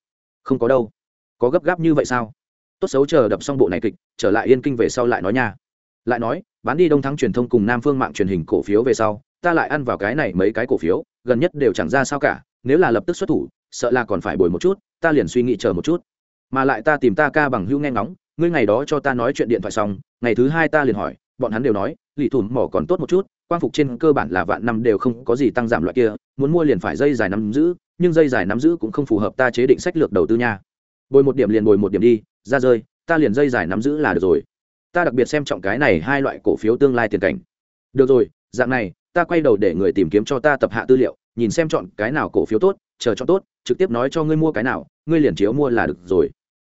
Không có đâu. Có gấp gáp như vậy sao? Tốt xấu chờ đập xong bộ này kịch, trở lại yên kinh về sau lại nói nha. Lại nói, bán đi đông thắng truyền thông cùng nam phương mạng truyền hình cổ phiếu về sau, ta lại ăn vào cái này mấy cái cổ phiếu, gần nhất đều chẳng ra sao cả, nếu là lập tức xuất thủ, sợ là còn phải bồi một chút, ta liền suy nghĩ chờ một chút. Mà lại ta tìm ta ca bằng hữu nghe ngóng, ngươi ngày đó cho ta nói chuyện điện thoại xong ngày thứ hai ta liền hỏi, bọn hắn đều nói, lì thùm mỏ còn tốt một chút, quang phục trên cơ bản là vạn năm đều không có gì tăng giảm loại kia, muốn mua liền phải dây dài nắm giữ, nhưng dây dài nắm giữ cũng không phù hợp ta chế định sách lược đầu tư nha. Bồi một điểm liền bồi một điểm đi, ra rơi, ta liền dây dài nắm giữ là được rồi. Ta đặc biệt xem trọng cái này hai loại cổ phiếu tương lai tiền cảnh. Được rồi, dạng này, ta quay đầu để người tìm kiếm cho ta tập hạ tư liệu, nhìn xem chọn cái nào cổ phiếu tốt, chờ cho tốt, trực tiếp nói cho ngươi mua cái nào, ngươi liền chiếu mua là được rồi.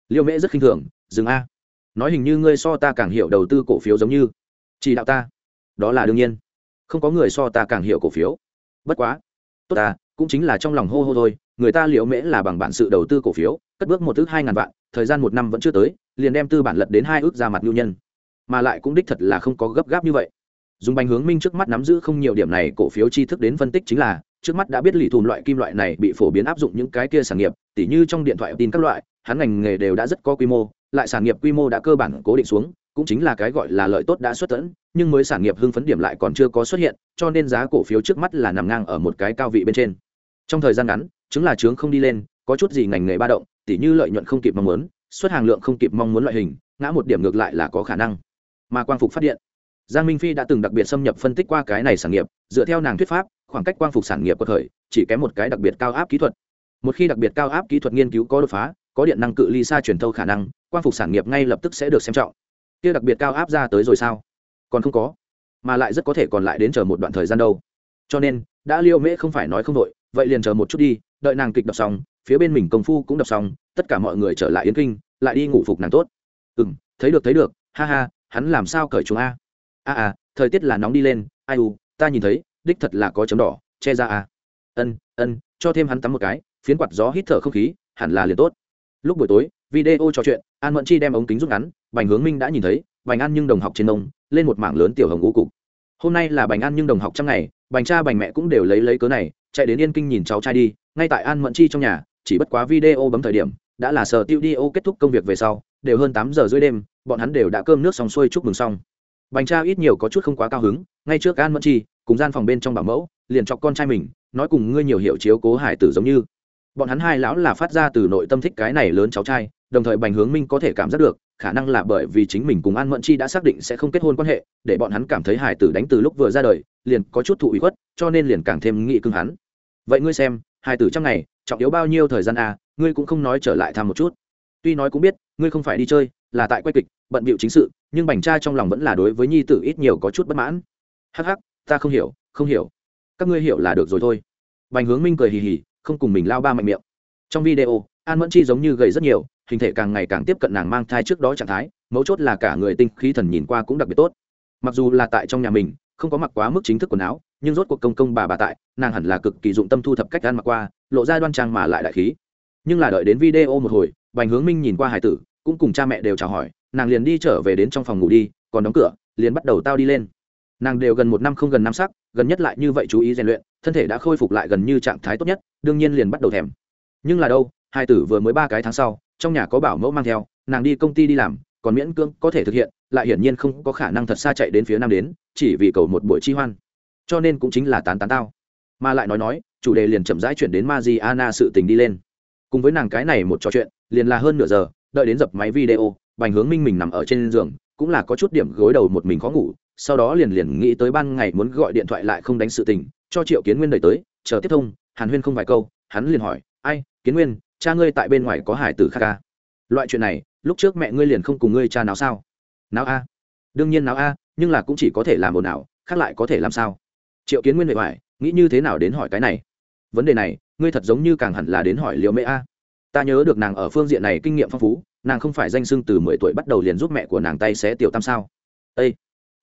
Liêu mễ rất khinh thường, dừng a nói hình như ngươi so ta càng hiểu đầu tư cổ phiếu giống như. Chỉ đạo ta. Đó là đương nhiên. Không có người so ta càng hiểu cổ phiếu. Bất quá. Tốt ta, cũng chính là trong lòng hô hô thôi, người ta liệu mễ là bằng bản sự đầu tư cổ phiếu, cất bước một thứ hai ngàn vạn, thời gian một năm vẫn chưa tới, liền đem tư bản lật đến hai ước ra mặt nhu nhân. Mà lại cũng đích thật là không có gấp gáp như vậy. Dùng bánh hướng minh trước mắt nắm giữ không nhiều điểm này, cổ phiếu tri thức đến phân tích chính là, trước mắt đã biết lì thùm loại kim loại này bị phổ biến áp dụng những cái kia sản nghiệp, tỉ như trong điện thoại tin các loại, hắn ngành nghề đều đã rất có quy mô lại sản nghiệp quy mô đã cơ bản cố định xuống, cũng chính là cái gọi là lợi tốt đã xuất tẫn nhưng mới sản nghiệp hưng phấn điểm lại còn chưa có xuất hiện, cho nên giá cổ phiếu trước mắt là nằm ngang ở một cái cao vị bên trên. Trong thời gian ngắn, chứng là chứng không đi lên, có chút gì ngành nghề ba động, tỉ như lợi nhuận không kịp mong muốn, xuất hàng lượng không kịp mong muốn loại hình, ngã một điểm ngược lại là có khả năng. Mà quang phục phát điện, giang minh phi đã từng đặc biệt xâm nhập phân tích qua cái này sản nghiệp, dựa theo nàng thuyết pháp, khoảng cách quang phục sản nghiệp có thời, chỉ kém một cái đặc biệt cao áp kỹ thuật. Một khi đặc biệt cao áp kỹ thuật nghiên cứu có đột phá có điện năng cự ly xa truyền thâu khả năng, quang phục sản nghiệp ngay lập tức sẽ được xem trọng. Kia đặc biệt cao áp ra tới rồi sao? Còn không có, mà lại rất có thể còn lại đến chờ một đoạn thời gian đâu. Cho nên, đã liêu mễ không phải nói không đội vậy liền chờ một chút đi, đợi nàng kịch đọc xong, phía bên mình công phu cũng đọc xong, tất cả mọi người trở lại yến kinh, lại đi ngủ phục nàng tốt. Ừ m thấy được thấy được, ha ha, hắn làm sao cởi chúng a? A a, thời tiết là nóng đi lên, ai u, ta nhìn thấy, đích thật là có chấm đỏ, che ra a. Ân ân, cho thêm hắn tắm một cái, phiến quạt gió hít thở không khí, hẳn là liền tốt lúc buổi tối, video trò chuyện, an mẫn chi đem ống kính rút ngắn, bành hướng minh đã nhìn thấy, bành an nhưng đồng học trên nông lên một mảng lớn tiểu hồng ngũ cục. Hôm nay là bành an nhưng đồng học trăm ngày, bành cha bành mẹ cũng đều lấy lấy cớ này, chạy đến yên kinh nhìn cháu trai đi, ngay tại an mẫn chi trong nhà, chỉ bất quá video bấm thời điểm, đã là sở tiêu đi ô kết thúc công việc về sau, đều hơn tám giờ rưỡi đêm, bọn hắn đều đã cơm nước xong xuôi chúc mừng xong. Bành cha ít nhiều có chút không quá cao hứng, ngay trước an mẫn chi, cùng gian phòng bên trong bảo mẫu, liền chọc con trai mình, nói cùng ngươi nhiều hiệu chiếu cố hải tử giống như bọn hắn hai lão là phát ra từ nội tâm thích cái này lớn cháu trai, đồng thời bành hướng minh có thể cảm giác được, khả năng là bởi vì chính mình cùng an mẫn chi đã xác định sẽ không kết hôn quan hệ, để bọn hắn cảm thấy hải tử đánh từ lúc vừa ra đời, liền có chút thụ ủy khuất, cho nên liền càng thêm nghị cưng hắn. Vậy ngươi xem hải tử trong ngày, trọng yếu bao nhiêu thời gian à ngươi cũng không nói trở lại thăm một chút. Tuy nói cũng biết, ngươi không phải đi chơi, là tại quay kịch, bận bịu chính sự, nhưng bành cha trong lòng vẫn là đối với nhi tử ít nhiều có chút bất mãn. Hắc hắc, ta không hiểu không hiểu. Các ngươi hiểu là được rồi thôi. Bành hướng minh cười hì hì không cùng mình lao ba mạnh miệng. Trong video, an mẫn chi giống như gầy rất nhiều, hình thể càng ngày càng tiếp cận nàng mang thai trước đó trạng thái, mấu chốt là cả người tinh khí thần nhìn qua cũng đặc biệt tốt. Mặc dù là tại trong nhà mình, không có mặc quá mức chính thức quần áo, nhưng rốt cuộc công công bà bà tại, nàng hẳn là cực kỳ dụng tâm thu thập cách ăn mặc qua, lộ ra đoan trang mà lại đại khí. Nhưng là đợi đến video một hồi, bành hướng minh nhìn qua hải tử, cũng cùng cha mẹ đều chào hỏi, nàng liền đi trở về đến trong phòng ngủ đi, còn đóng cửa, liền bắt đầu tao đi lên. Nàng đều gần một năm không gần năm sắc, gần nhất lại như vậy chú ý rèn luyện thân thể đã khôi phục lại gần như trạng thái tốt nhất, đương nhiên liền bắt đầu thèm. Nhưng là đâu, hai tử vừa mới ba cái tháng sau, trong nhà có bảo mẫu mang theo, nàng đi công ty đi làm, còn miễn cưỡng có thể thực hiện, lại hiển nhiên không có khả năng thật xa chạy đến phía nam đến, chỉ vì cầu một buổi chi hoan. Cho nên cũng chính là tán tán tao. Mà lại nói nói, chủ đề liền chậm rãi chuyển đến ma di ana sự tình đi lên. Cùng với nàng cái này một trò chuyện, liền là hơn nửa giờ, đợi đến dập máy video, bành hướng minh mình nằm ở trên giường, cũng là có chút điểm gối đầu một mình khó ngủ, sau đó liền liền nghĩ tới ban ngày muốn gọi điện thoại lại không đánh sự tình cho triệu kiến nguyên đợi tới, chờ tiếp thông, hàn huyên không vài câu, hắn liền hỏi, ai, kiến nguyên, cha ngươi tại bên ngoài có hải tử kha ca à? loại chuyện này, lúc trước mẹ ngươi liền không cùng ngươi cha nào sao? Nào a. Đương nhiên nào a, nhưng là cũng chỉ có thể làm ồn ào, khác lại có thể làm sao? Triệu kiến nguyên vệ hoài nghĩ như thế nào đến hỏi cái này? Vấn đề này, ngươi thật giống như càng hẳn là đến hỏi liệu mẹ a. Ta nhớ được nàng ở phương diện này kinh nghiệm phong phú, nàng không phải danh sưng từ mười tuổi bắt đầu liền giúp mẹ của nàng tay xé tiểu tam sao? Ây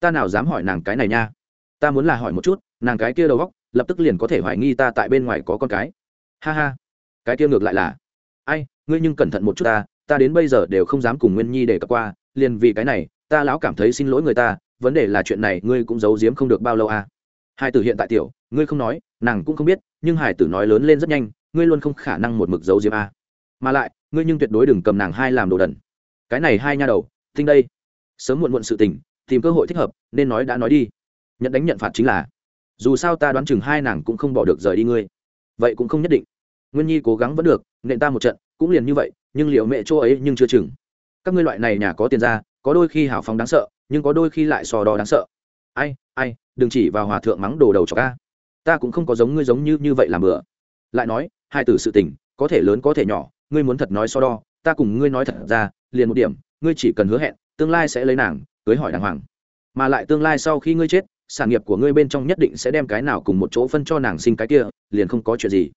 ta nào dám hỏi nàng cái này nha. Ta muốn là hỏi một chút, nàng cái kia đầu góc lập tức liền có thể hoài nghi ta tại bên ngoài có con cái. Ha ha. Cái kia ngược lại là. Ai, ngươi nhưng cẩn thận một chút ta ta đến bây giờ đều không dám cùng nguyên nhi để cập qua, liền vì cái này, ta lão cảm thấy xin lỗi người ta, vấn đề là chuyện này ngươi cũng giấu giếm không được bao lâu à. Hai tử hiện tại tiểu, ngươi không nói, nàng cũng không biết, nhưng hải tử nói lớn lên rất nhanh, ngươi luôn không khả năng một mực giấu diếm a à. mà lại, ngươi nhưng tuyệt đối đừng cầm nàng hai làm đồ đần. Cái này hai nha đầu, tinh đây. Sớm muộn muộn sự tình, tìm cơ hội thích hợp, nên nói đã nói đi. Nhận đánh nhận phạt chính là dù sao ta đoán chừng hai nàng cũng không bỏ được rời đi ngươi. Vậy cũng không nhất định. Nguyên nhi cố gắng vẫn được, nện ta một trận, cũng liền như vậy, nhưng liệu mẹ chỗ ấy nhưng chưa chừng. Các ngươi loại này nhà có tiền ra, có đôi khi hào phóng đáng sợ, nhưng có đôi khi lại so đo đáng sợ. Ai ai, đừng chỉ vào hòa thượng mắng đồ đầu cho ca. Ta cũng không có giống ngươi giống như như vậy làm bừa. Lại nói, hai từ sự tình, có thể lớn có thể nhỏ, ngươi muốn thật nói so đo, ta cùng ngươi nói thật ra, liền một điểm, ngươi chỉ cần hứa hẹn, tương lai sẽ lấy nàng, cưới hỏi đàng hoàng. Mà lại tương lai sau khi ngươi chết sản nghiệp của ngươi bên trong nhất định sẽ đem cái nào cùng một chỗ phân cho nàng sinh cái kia, liền không có chuyện gì.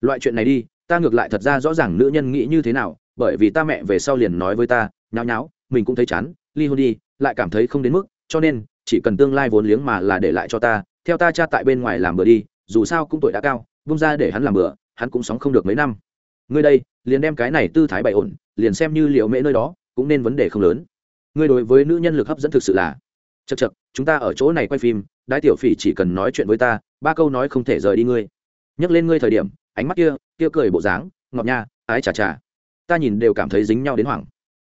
Loại chuyện này đi, ta ngược lại thật ra rõ ràng nữ nhân nghĩ như thế nào, bởi vì ta mẹ về sau liền nói với ta, nháo nháo, mình cũng thấy chán, ly hôn đi, lại cảm thấy không đến mức, cho nên, chỉ cần tương lai vốn liếng mà là để lại cho ta, theo ta cha tại bên ngoài làm bừa đi, dù sao cũng tuổi đã cao bung ra để hắn làm bừa hắn cũng sống không được mấy năm. Ngươi đây, liền đem cái này tư thái bày ổn, liền xem như liệu mễ nơi đó, cũng nên vấn đề không lớn. Ngươi đối với nữ nhân lực hấp dẫn thực sự là chật chật, chúng ta ở chỗ này quay phim đại tiểu phỉ chỉ cần nói chuyện với ta, ba câu nói không thể rời đi ngươi. Nhắc lên ngươi thời điểm, ánh mắt kia kia cười bộ dáng, ngọt nha, ái chà chà. Ta nhìn đều cảm thấy dính nhau đến hoảng.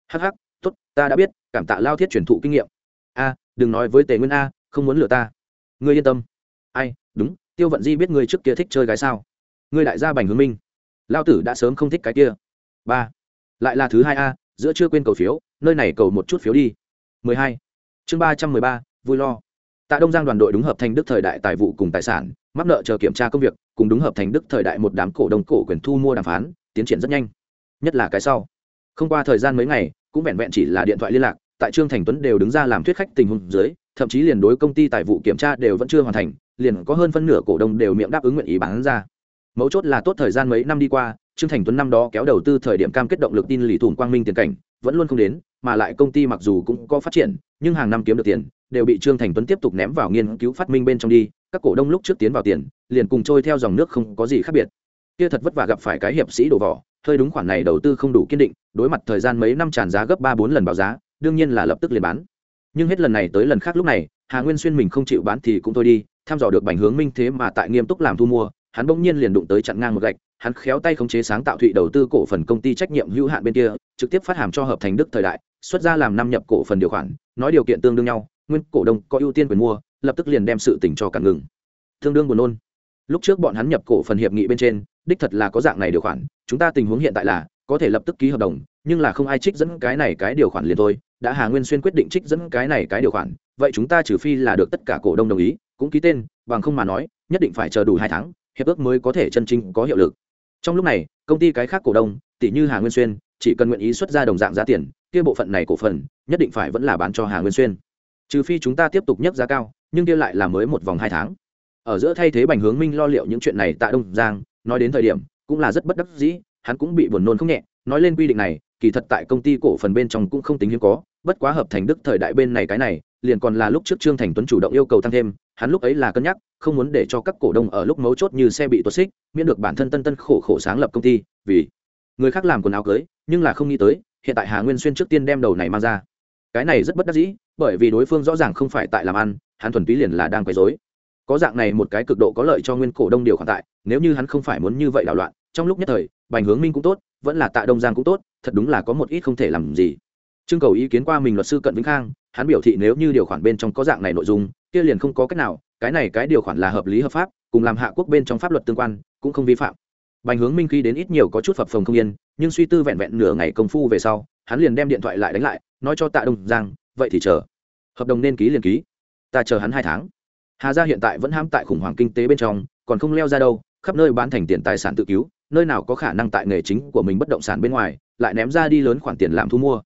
Hắc hắc, tốt, ta đã biết, cảm tạ lao thiết truyền thụ kinh nghiệm. A, đừng nói với tề nguyên a, không muốn lừa ta. Ngươi yên tâm. Ai, đúng, tiêu vận di biết ngươi trước kia thích chơi gái sao? Ngươi đại gia bành hướng minh. Lao tử đã sớm không thích cái kia. Ba, lại là thứ hai a, giữa chưa quên cầu phiếu, nơi này cầu một chút phiếu đi. Mười hai chương ba trăm mười ba, vui lo. Tại đông giang đoàn đội đúng hợp thành đức thời đại tài vụ cùng tài sản, mắc nợ chờ kiểm tra công việc, cùng đúng hợp thành đức thời đại một đám cổ đông cổ quyền thu mua đàm phán, tiến triển rất nhanh. Nhất là cái sau. Không qua thời gian mấy ngày, cũng vẹn vẹn chỉ là điện thoại liên lạc, tại trương thành tuấn đều đứng ra làm thuyết khách tình huống dưới, thậm chí liền đối công ty tài vụ kiểm tra đều vẫn chưa hoàn thành, liền có hơn phân nửa cổ đông đều miệng đáp ứng nguyện ý bán ra. Mấu chốt là tốt thời gian mấy năm đi qua trương thành tuấn năm đó kéo đầu tư thời điểm cam kết động lực tin lì thủng quang minh tiền cảnh, vẫn luôn không đến, mà lại công ty mặc dù cũng có phát triển, nhưng hàng năm kiếm được tiền, đều bị trương thành tuấn tiếp tục ném vào nghiên cứu phát minh bên trong đi, các cổ đông lúc trước tiến vào tiền, liền cùng trôi theo dòng nước không có gì khác biệt. Kia thật vất vả gặp phải cái hiệp sĩ đổ vỏ, hơi đúng khoản này đầu tư không đủ kiên định, đối mặt thời gian mấy năm tràn giá gấp ba bốn lần báo giá, đương nhiên là lập tức liền bán. Nhưng hết lần này tới lần khác lúc này, hà nguyên xuyên mình không chịu bán thì cũng thôi đi, thăm dò được bành hướng minh thế mà tại nghiêm túc làm thu mua, hắn bỗng nhiên liền đụng tới chặn ngang một gạch hắn khéo tay khống chế sáng tạo thụy đầu tư cổ phần công ty trách nhiệm hữu hạn bên kia, trực tiếp phát hàm cho hợp thành đức thời đại, xuất ra làm năm nhập cổ phần điều khoản, nói điều kiện tương đương nhau, nguyên cổ đông có ưu tiên quyền mua, lập tức liền đem sự tỉnh cho cản ngừng. Tương đương buồn nôn. Lúc trước bọn hắn nhập cổ phần hiệp nghị bên trên, đích thật là có dạng này điều khoản, chúng ta tình huống hiện tại là, có thể lập tức ký hợp đồng, nhưng là không ai trích dẫn cái này cái điều khoản liền thôi, đã hà nguyên xuyên quyết định trích dẫn cái này cái điều khoản, vậy chúng ta trừ phi là được tất cả cổ đông đồng ý, cũng ký tên, bằng không mà nói, nhất định phải chờ đủ hai tháng, hiệp ước mới có thể chân chính có hiệu lực trong lúc này, công ty cái khác cổ đông, tỷ như hà nguyên xuyên, chỉ cần nguyện ý xuất ra đồng dạng giá tiền, kia bộ phận này cổ phần, nhất định phải vẫn là bán cho hà nguyên xuyên. Trừ phi chúng ta tiếp tục nhấc giá cao, nhưng kia lại là mới một vòng hai tháng. Ở giữa thay thế bành hướng minh lo liệu những chuyện này tại đông giang, nói đến thời điểm, cũng là rất bất đắc dĩ, hắn cũng bị buồn nôn không nhẹ nói lên quy định này, kỳ thật tại công ty cổ phần bên trong cũng không tính hiếm có, bất quá hợp thành đức thời đại bên này cái này, liền còn là lúc trước trương thành tuấn chủ động yêu cầu tăng thêm, hắn lúc ấy là cân nhắc, không muốn để cho các cổ đông ở lúc mấu chốt như xe bị tuột xích, miễn được bản thân tân tân khổ khổ sáng lập công ty, vì người khác làm quần áo cưới, nhưng là không nghĩ tới, hiện tại hà nguyên xuyên trước tiên đem đầu này mang ra. Cái này rất bất đắc dĩ, bởi vì đối phương rõ ràng không phải tại làm ăn, hắn thuần túy liền là đang quấy dối có dạng này một cái cực độ có lợi cho nguyên cổ đông điều khoản tại, nếu như hắn không phải muốn như vậy đảo loạn, trong lúc nhất thời, bành hướng minh cũng tốt vẫn là tạ đông giang cũng tốt, thật đúng là có một ít không thể làm gì. Trưng cầu ý kiến qua mình luật sư cận vĩnh khang, hắn biểu thị nếu như điều khoản bên trong có dạng này nội dung, kia liền không có cách nào, cái này cái điều khoản là hợp lý hợp pháp, cùng làm hạ quốc bên trong pháp luật tương quan, cũng không vi phạm. Bành hướng minh khi đến ít nhiều có chút phập phồng không yên, nhưng suy tư vẹn vẹn nửa ngày công phu về sau, hắn liền đem điện thoại lại đánh lại, nói cho tạ đông giang, vậy thì chờ. Hợp đồng nên ký liền ký. Ta chờ hắn hai tháng. Hà gia hiện tại vẫn ham tại khủng hoảng kinh tế bên trong, còn không leo ra đâu, khắp nơi bán thành tiền tài sản tự cứu nơi nào có khả năng tại nghề chính của mình bất động sản bên ngoài, lại ném ra đi lớn khoản tiền làm thu mua.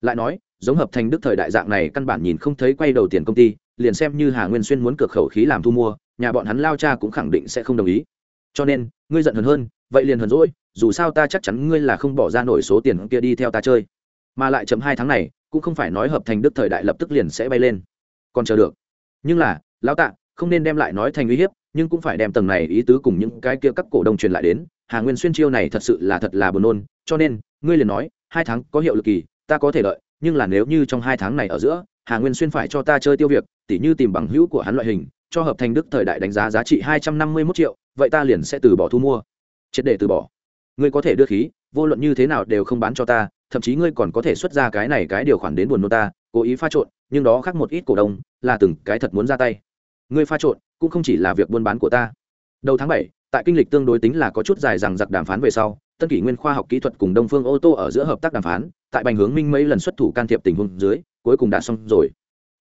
Lại nói, giống hợp thành đức thời đại dạng này căn bản nhìn không thấy quay đầu tiền công ty, liền xem như hà nguyên xuyên muốn cược khẩu khí làm thu mua, nhà bọn hắn lao cha cũng khẳng định sẽ không đồng ý. Cho nên, ngươi giận hờn hơn, vậy liền hờn rỗi dù sao ta chắc chắn ngươi là không bỏ ra nổi số tiền kia đi theo ta chơi. Mà lại chậm hai tháng này, cũng không phải nói hợp thành đức thời đại lập tức liền sẽ bay lên. Còn chờ được. Nhưng là, lão tạ, không nên đem lại nói thành uy hiếp, nhưng cũng phải đem tầng này ý tứ cùng những cái kia các cổ đông truyền lại đến hà nguyên xuyên chiêu này thật sự là thật là buồn nôn, cho nên, ngươi liền nói, hai tháng có hiệu lực kỳ, ta có thể đợi, nhưng là nếu như trong hai tháng này ở giữa, hà nguyên xuyên phải cho ta chơi tiêu việc, tỉ như tìm bằng hữu của hắn loại hình, cho hợp thành đức thời đại đánh giá giá trị hai trăm năm mươi mốt triệu, vậy ta liền sẽ từ bỏ thu mua. Triệt để từ bỏ. Ngươi có thể đưa khí, vô luận như thế nào đều không bán cho ta, thậm chí ngươi còn có thể xuất ra cái này cái điều khoản đến buồn nôn ta, cố ý pha trộn, nhưng đó khác một ít cổ đông, là từng cái thật muốn ra tay. Ngươi pha trộn, cũng không chỉ là việc buôn bán của ta. Đầu tháng bảy tại kinh lịch tương đối tính là có chút dài rằng giặc đàm phán về sau, tân kỷ nguyên khoa học kỹ thuật cùng đông phương ô tô ở giữa hợp tác đàm phán, tại bành hướng minh mấy lần xuất thủ can thiệp tình huống dưới, cuối cùng đã xong rồi.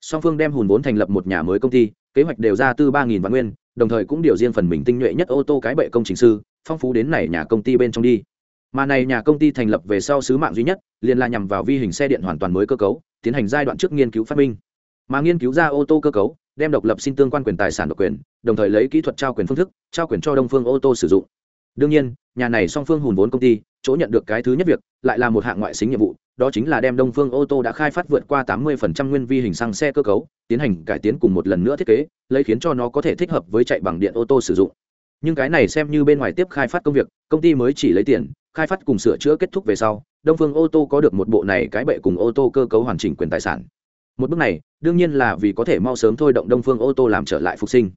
Song phương đem hùn vốn thành lập một nhà mới công ty, kế hoạch đều ra từ ba nghìn vạn nguyên, đồng thời cũng điều riêng phần mình tinh nhuệ nhất ô tô cái bệ công trình sư, phong phú đến này nhà công ty bên trong đi. Mà này nhà công ty thành lập về sau sứ mạng duy nhất, liền là nhằm vào vi hình xe điện hoàn toàn mới cơ cấu, tiến hành giai đoạn trước nghiên cứu phát minh. Mà nghiên cứu ra ô tô cơ cấu đem độc lập xin tương quan quyền tài sản độc quyền, đồng thời lấy kỹ thuật trao quyền phương thức, trao quyền cho đông phương ô tô sử dụng. Đương nhiên, nhà này song phương hùn vốn công ty, chỗ nhận được cái thứ nhất việc, lại là một hạng ngoại xính nhiệm vụ, đó chính là đem đông phương ô tô đã khai phát vượt qua 80% nguyên vi hình xăng xe cơ cấu, tiến hành cải tiến cùng một lần nữa thiết kế, lấy khiến cho nó có thể thích hợp với chạy bằng điện ô tô sử dụng. Nhưng cái này xem như bên ngoài tiếp khai phát công việc, công ty mới chỉ lấy tiền, khai phát cùng sửa chữa kết thúc về sau, đông phương ô tô có được một bộ này cái bệ cùng ô tô cơ cấu hoàn chỉnh quyền tài sản một bước này, đương nhiên là vì có thể mau sớm thôi động đông phương ô tô làm trở lại phục sinh.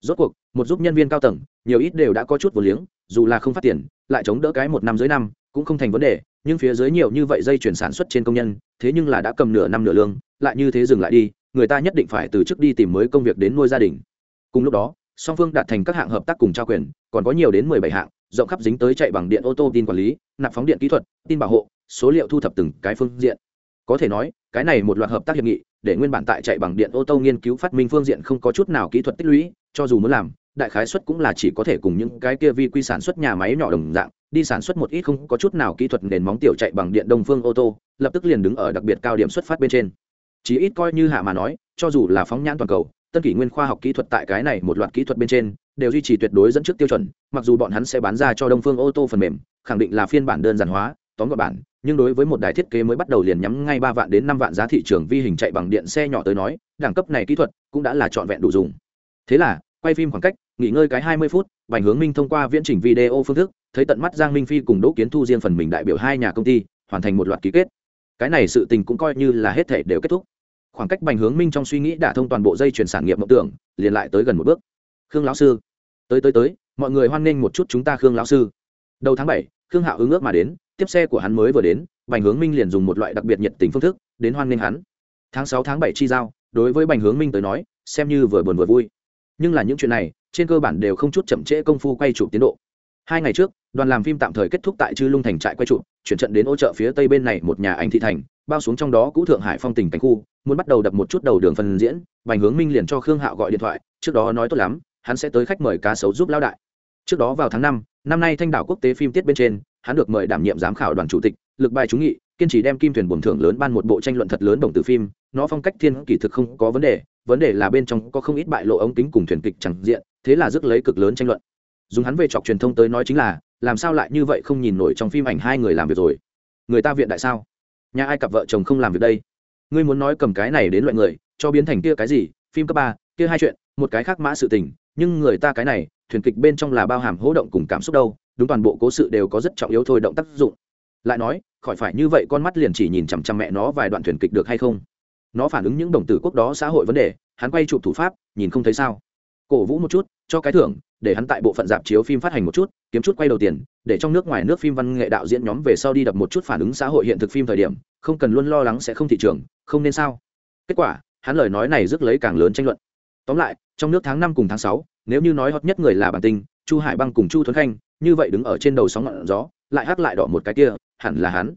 Rốt cuộc, một giúp nhân viên cao tầng, nhiều ít đều đã có chút vô liếng, dù là không phát tiền, lại chống đỡ cái một năm dưới năm, cũng không thành vấn đề, nhưng phía dưới nhiều như vậy dây chuyển sản xuất trên công nhân, thế nhưng là đã cầm nửa năm nửa lương, lại như thế dừng lại đi, người ta nhất định phải từ chức đi tìm mới công việc đến nuôi gia đình. Cùng lúc đó, song phương đạt thành các hạng hợp tác cùng trao quyền, còn có nhiều đến mười bảy hạng, rộng khắp dính tới chạy bằng điện ô tô tin quản lý, nạp phóng điện kỹ thuật, tin bảo hộ, số liệu thu thập từng cái phương diện. Có thể nói cái này một loạt hợp tác hiệp nghị, để nguyên bản tại chạy bằng điện ô tô nghiên cứu phát minh phương diện không có chút nào kỹ thuật tích lũy, cho dù muốn làm, đại khái xuất cũng là chỉ có thể cùng những cái kia vi quy sản xuất nhà máy nhỏ đồng dạng, đi sản xuất một ít không có chút nào kỹ thuật nền móng tiểu chạy bằng điện đông phương ô tô, lập tức liền đứng ở đặc biệt cao điểm xuất phát bên trên. Chỉ ít coi như hạ mà nói, cho dù là phóng nhãn toàn cầu tân kỷ nguyên khoa học kỹ thuật tại cái này một loạt kỹ thuật bên trên, đều duy trì tuyệt đối dẫn trước tiêu chuẩn, mặc dù bọn hắn sẽ bán ra cho đông phương ô tô phần mềm, khẳng định là phiên bản đơn giản hóa tóm gọn bản, nhưng đối với một đài thiết kế mới bắt đầu liền nhắm ngay ba vạn đến năm vạn giá thị trường vi hình chạy bằng điện xe nhỏ tới nói, đẳng cấp này kỹ thuật cũng đã là trọn vẹn đủ dùng. Thế là, quay phim khoảng cách, nghỉ ngơi cái hai mươi phút, bành hướng minh thông qua viễn trình video phương thức, thấy tận mắt giang minh phi cùng đỗ kiến thu riêng phần mình đại biểu hai nhà công ty, hoàn thành một loạt ký kết. Cái này sự tình cũng coi như là hết thể đều kết thúc. Khoảng cách bành hướng minh trong suy nghĩ đã thông toàn bộ dây chuyển sản nghiệp mộng tưởng, liền lại tới gần một bước. Khương lão sư. Tới tới tới, mọi người hoan nghênh một chút chúng ta khương lão sư. Đầu tháng bảy, khương hạo ứng ước mà đến tiếp xe của hắn mới vừa đến, bành hướng minh liền dùng một loại đặc biệt nhiệt tình phương thức đến hoan nghênh hắn. Tháng sáu tháng bảy chi giao, đối với bành hướng minh tới nói, xem như vừa buồn vừa vui. Nhưng là những chuyện này, trên cơ bản đều không chút chậm trễ công phu quay chụp tiến độ. Hai ngày trước, đoàn làm phim tạm thời kết thúc tại chư lung thành trại quay chụp, chuyển trận đến ô chợ phía tây bên này một nhà anh thị thành, bao xuống trong đó cũ thượng hải phong tình cảnh khu, muốn bắt đầu đập một chút đầu đường phần diễn, bành hướng minh liền cho khương hạo gọi điện thoại, trước đó nói tốt lắm, hắn sẽ tới khách mời cá sấu giúp lao đại. Trước đó vào tháng năm năm nay thanh đảo quốc tế phim tiết bên trên hắn được mời đảm nhiệm giám khảo đoàn chủ tịch, lực bài chú nghị, kiên trì đem kim thuyền buồn thưởng lớn ban một bộ tranh luận thật lớn đồng từ phim, nó phong cách thiên kỳ thực không có vấn đề vấn đề là bên trong có không ít bại lộ ống kính cùng thuyền kịch chẳng diện, thế là rước lấy cực lớn tranh luận. Dùng hắn về chọc truyền thông tới nói chính là, làm sao lại như vậy không nhìn nổi trong phim ảnh hai người làm việc rồi? Người ta viện đại sao? Nhà ai cặp vợ chồng không làm việc đây? Ngươi muốn nói cầm cái này đến loại người, cho biến thành kia cái gì? Phim cấp ba, kia hai chuyện, một cái khác mã sự tình, nhưng người ta cái này, thuyền kịch bên trong là bao hàm hỗ động cùng cảm xúc đâu? Đúng toàn bộ cố sự đều có rất trọng yếu thôi động tác dụng. Lại nói, khỏi phải như vậy con mắt liền chỉ nhìn chằm chằm mẹ nó vài đoạn thuyền kịch được hay không? Nó phản ứng những đồng tử quốc đó xã hội vấn đề, hắn quay chụp thủ pháp, nhìn không thấy sao? Cổ vũ một chút, cho cái thưởng, để hắn tại bộ phận dạp chiếu phim phát hành một chút, kiếm chút quay đầu tiền, để trong nước ngoài nước phim văn nghệ đạo diễn nhóm về sau đi đập một chút phản ứng xã hội hiện thực phim thời điểm, không cần luôn lo lắng sẽ không thị trường, không nên sao? Kết quả, hắn lời nói này rước lấy càng lớn tranh luận. Tóm lại, trong nước tháng năm cùng tháng sáu, nếu như nói hot nhất người là bản tinh chu hải băng cùng chu thuấn khanh như vậy đứng ở trên đầu sóng ngọn gió, lại hắc lại đỏ một cái kia, hẳn là hắn.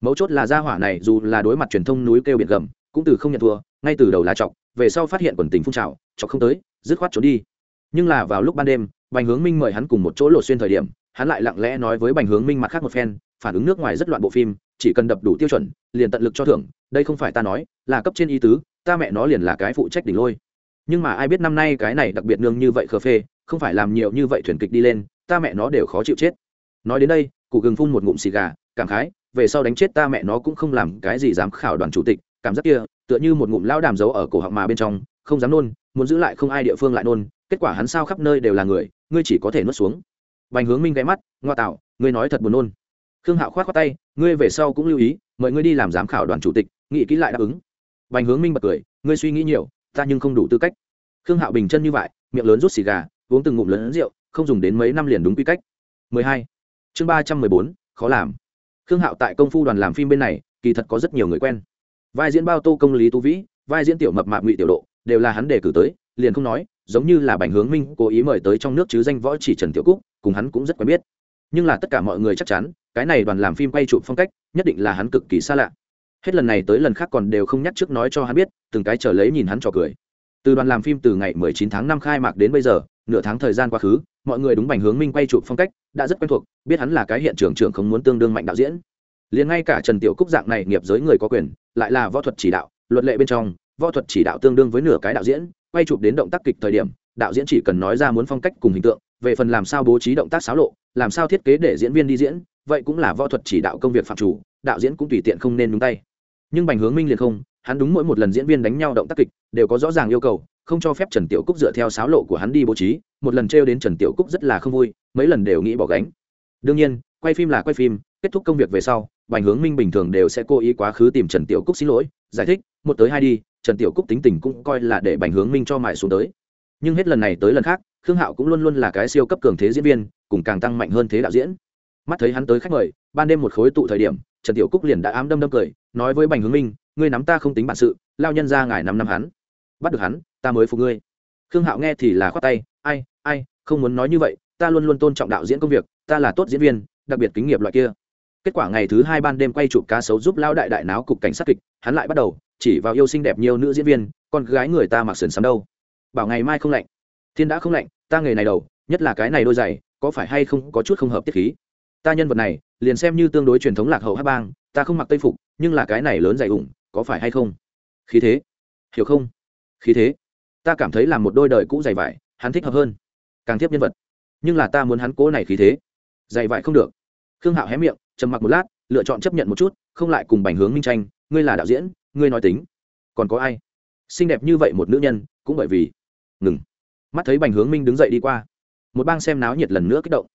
Mấu chốt là gia hỏa này dù là đối mặt truyền thông núi kêu biển gầm, cũng từ không nhận thua, ngay từ đầu là chọc, về sau phát hiện quần tình phun trào, chọc không tới, dứt khoát trốn đi. Nhưng là vào lúc ban đêm, bành hướng minh mời hắn cùng một chỗ lột xuyên thời điểm, hắn lại lặng lẽ nói với bành hướng minh mặt khác một phen, phản ứng nước ngoài rất loạn bộ phim, chỉ cần đập đủ tiêu chuẩn, liền tận lực cho thưởng, đây không phải ta nói, là cấp trên y tứ, ta mẹ nó liền là cái phụ trách đỉnh lôi. Nhưng mà ai biết năm nay cái này đặc biệt nương như vậy khờ phê, không phải làm nhiều như vậy thuyền kịch đi lên ta mẹ nó đều khó chịu chết. Nói đến đây, cụ gừng phun một ngụm xì gà, cảm khái, về sau đánh chết ta mẹ nó cũng không làm cái gì dám khảo đoàn chủ tịch, cảm giác kia, tựa như một ngụm lao đàm giấu ở cổ họng mà bên trong, không dám nôn, muốn giữ lại không ai địa phương lại nôn, kết quả hắn sao khắp nơi đều là người, ngươi chỉ có thể nuốt xuống. Bành hướng minh gáy mắt, ngoa tạo, ngươi nói thật buồn nôn. Khương hạo khoát khoát tay, ngươi về sau cũng lưu ý, mời ngươi đi làm giám khảo đoàn chủ tịch, nghĩ kỹ lại đáp ứng. Bành hướng minh bật cười, ngươi suy nghĩ nhiều, ta nhưng không đủ tư cách. Khương hạo bình chân như vậy, miệng lớn rút xì gà, uống từng ngụm lớn rượu không dùng đến mấy năm liền đúng quy cách. 12. chương 314, khó làm. Khương hạo tại công phu đoàn làm phim bên này kỳ thật có rất nhiều người quen. Vai diễn bao tô công lý tu vĩ vai diễn tiểu mập mạp ngụy tiểu độ đều là hắn đề cử tới liền không nói giống như là bành hướng minh cố ý mời tới trong nước chứ danh võ chỉ trần tiểu cúc cùng hắn cũng rất quen biết. Nhưng là tất cả mọi người chắc chắn cái này đoàn làm phim quay chụp phong cách nhất định là hắn cực kỳ xa lạ. Hết lần này tới lần khác còn đều không nhắc trước nói cho hắn biết từng cái chờ lấy nhìn hắn trò cười từ đoàn làm phim từ ngày 19 tháng 5 khai mạc đến bây giờ, nửa tháng thời gian quá khứ, mọi người đúng bành hướng minh quay chụp phong cách, đã rất quen thuộc, biết hắn là cái hiện trường trưởng không muốn tương đương mạnh đạo diễn. Liền ngay cả trần tiểu cúc dạng này nghiệp giới người có quyền, lại là võ thuật chỉ đạo, luật lệ bên trong, võ thuật chỉ đạo tương đương với nửa cái đạo diễn, quay chụp đến động tác kịch thời điểm, đạo diễn chỉ cần nói ra muốn phong cách cùng hình tượng, về phần làm sao bố trí động tác xáo lộ, làm sao thiết kế để diễn viên đi diễn, vậy cũng là võ thuật chỉ đạo công việc phạm chủ, đạo diễn cũng tùy tiện không nên nhúng tay nhưng bành hướng minh liền không, hắn đúng mỗi một lần diễn viên đánh nhau động tác kịch đều có rõ ràng yêu cầu, không cho phép trần tiểu cúc dựa theo sáo lộ của hắn đi bố trí, một lần trêu đến trần tiểu cúc rất là không vui, mấy lần đều nghĩ bỏ gánh. Đương nhiên, quay phim là quay phim, kết thúc công việc về sau, bành hướng minh bình thường đều sẽ cố ý quá khứ tìm trần tiểu cúc xin lỗi, giải thích, một tới hai đi, trần tiểu cúc tính tình cũng coi là để bành hướng minh cho mải xuống tới. Nhưng hết lần này tới lần khác, khương hạo cũng luôn luôn là cái siêu cấp cường thế diễn viên, cùng càng tăng mạnh hơn thế đạo diễn. Mắt thấy hắn tới khách mời ban đêm một khối tụ thời điểm, trần tiểu cúc liền đã ám đâm đâm cười, nói với bành hướng minh, ngươi nắm ta không tính bản sự, lao nhân ra ngài năm năm hắn. Bắt được hắn, ta mới phục ngươi. Khương hạo nghe thì là khoát tay, ai ai, không muốn nói như vậy, ta luôn luôn tôn trọng đạo diễn công việc, ta là tốt diễn viên, đặc biệt kính nghiệp loại kia. Kết quả ngày thứ hai ban đêm quay chụp cá sấu giúp lao đại đại náo cục cảnh sát kịch, hắn lại bắt đầu, chỉ vào yêu xinh đẹp nhiều nữ diễn viên, con gái người ta mặc sườn sắm đâu? Bảo ngày mai không lạnh. Thiên đã không lạnh, ta nghề này đầu, nhất là cái này đôi giày, có phải hay không có chút không hợp tiết khí? Ta nhân vật này liền xem như tương đối truyền thống lạc hậu hát bang, ta không mặc tây phục, nhưng là cái này lớn dày ủng, có phải hay không? Khí thế. Hiểu không? Khí thế. Ta cảm thấy là một đôi đời cũ dày vải, hắn thích hợp hơn. Càng tiếp nhân vật. Nhưng là ta muốn hắn cố này khí thế. Dày vải không được. Khương hạo hé miệng, trầm mặc một lát, lựa chọn chấp nhận một chút, không lại cùng bành hướng minh tranh, ngươi là đạo diễn, ngươi nói tính. Còn có ai? Xinh đẹp như vậy một nữ nhân, cũng bởi vì. Ngừng. Mắt thấy bành hướng minh đứng dậy đi qua. Một bang xem náo nhiệt lần nữa kích động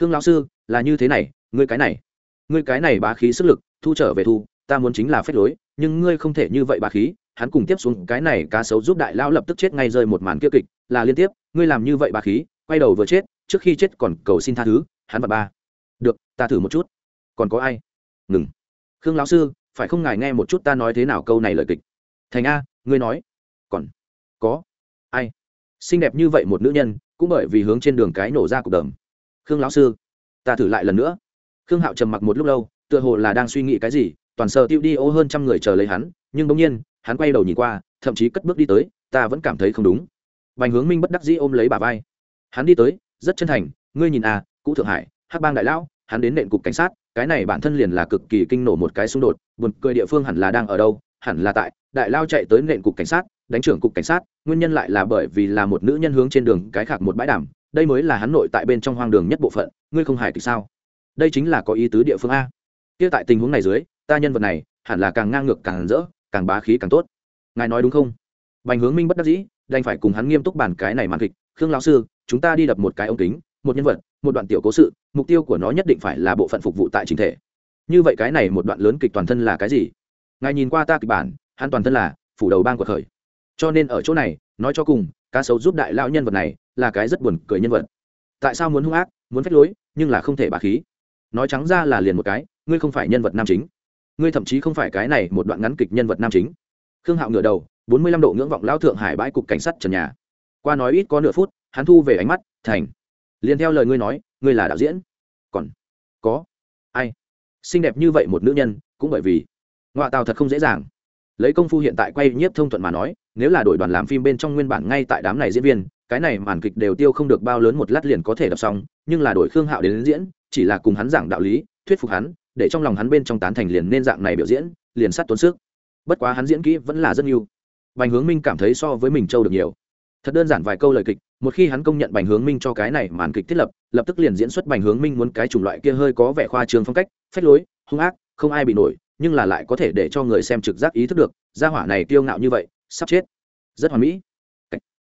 khương lão sư, là như thế này, ngươi cái này. Ngươi cái này bá khí sức lực, thu trở về thu, ta muốn chính là phép lối, nhưng ngươi không thể như vậy bá khí, hắn cùng tiếp xuống cái này cá sấu giúp đại lao lập tức chết ngay rơi một màn kia kịch, là liên tiếp, ngươi làm như vậy bá khí, quay đầu vừa chết, trước khi chết còn cầu xin tha thứ, hắn và ba. Được, ta thử một chút. Còn có ai? Ngừng. Khương lão sư, phải không ngài nghe một chút ta nói thế nào câu này lời kịch? Thành a, ngươi nói. Còn có ai? Xinh đẹp như vậy một nữ nhân, cũng bởi vì hướng trên đường cái nổ ra cục đầm khương lão sư, ta thử lại lần nữa khương hạo trầm mặc một lúc lâu, tựa hồ là đang suy nghĩ cái gì, toàn sợ tiêu đi ô hơn trăm người chờ lấy hắn, nhưng bỗng nhiên, hắn quay đầu nhìn qua, thậm chí cất bước đi tới, ta vẫn cảm thấy không đúng bành hướng minh bất đắc dĩ ôm lấy bà vai hắn đi tới, rất chân thành, ngươi nhìn à cũ thượng hải, hắc bang đại lão, hắn đến nện cục cảnh sát, cái này bản thân liền là cực kỳ kinh nổ một cái xung đột, buồn cười địa phương hẳn là đang ở đâu, hẳn là tại, đại lao chạy tới nện cục cảnh sát, đánh trưởng cục cảnh sát, nguyên nhân lại là bởi vì là một nữ nhân hướng trên đường cái khạc một bãi đảm đây mới là hắn nội tại bên trong hoang đường nhất bộ phận, ngươi không hài kịch sao? Đây chính là có ý tứ địa phương a. Kia tại tình huống này dưới, ta nhân vật này, hẳn là càng ngang ngược càng rỡ, càng bá khí càng tốt. Ngài nói đúng không? Bành hướng minh bất đắc dĩ, đành phải cùng hắn nghiêm túc bàn cái này màn kịch. Khương lão sư, chúng ta đi đập một cái ống kính, một nhân vật, một đoạn tiểu cố sự, mục tiêu của nó nhất định phải là bộ phận phục vụ tại chính thể. Như vậy cái này một đoạn lớn kịch toàn thân là cái gì? Ngài nhìn qua ta kịch bản, hắn toàn thân là phủ đầu bang của khởi cho nên ở chỗ này, nói cho cùng cá sấu giúp đại lão nhân vật này là cái rất buồn cười nhân vật. Tại sao muốn hung ác, muốn phách lối, nhưng là không thể bà khí? Nói trắng ra là liền một cái, ngươi không phải nhân vật nam chính. Ngươi thậm chí không phải cái này một đoạn ngắn kịch nhân vật nam chính. Khương hạo ngửa đầu, bốn mươi lăm độ ngưỡng vọng lao thượng hải bãi cục cảnh sát trần nhà. Qua nói ít có nửa phút, hắn thu về ánh mắt, thành. Liền theo lời ngươi nói, ngươi là đạo diễn. Còn có ai? Xinh đẹp như vậy một nữ nhân, cũng bởi vì. Ngoại tàu thật không dễ dàng lấy công phu hiện tại quay nhiếp thông thuận mà nói nếu là đội đoàn làm phim bên trong nguyên bản ngay tại đám này diễn viên cái này màn kịch đều tiêu không được bao lớn một lát liền có thể đọc xong nhưng là đổi khương hạo đến, đến diễn chỉ là cùng hắn giảng đạo lý thuyết phục hắn để trong lòng hắn bên trong tán thành liền nên dạng này biểu diễn liền sát tốn sức. Bất quá hắn diễn kỹ vẫn là rất nhiều. Bành hướng minh cảm thấy so với mình châu được nhiều. Thật đơn giản vài câu lời kịch một khi hắn công nhận bành hướng minh cho cái này màn kịch thiết lập lập tức liền diễn xuất bành hướng minh muốn cái chủng loại kia hơi có vẻ khoa trương phong cách phách lối hung ác không ai bị nổi nhưng là lại có thể để cho người xem trực giác ý thức được, gia hỏa này kiêu ngạo như vậy, sắp chết. Rất hoàn mỹ.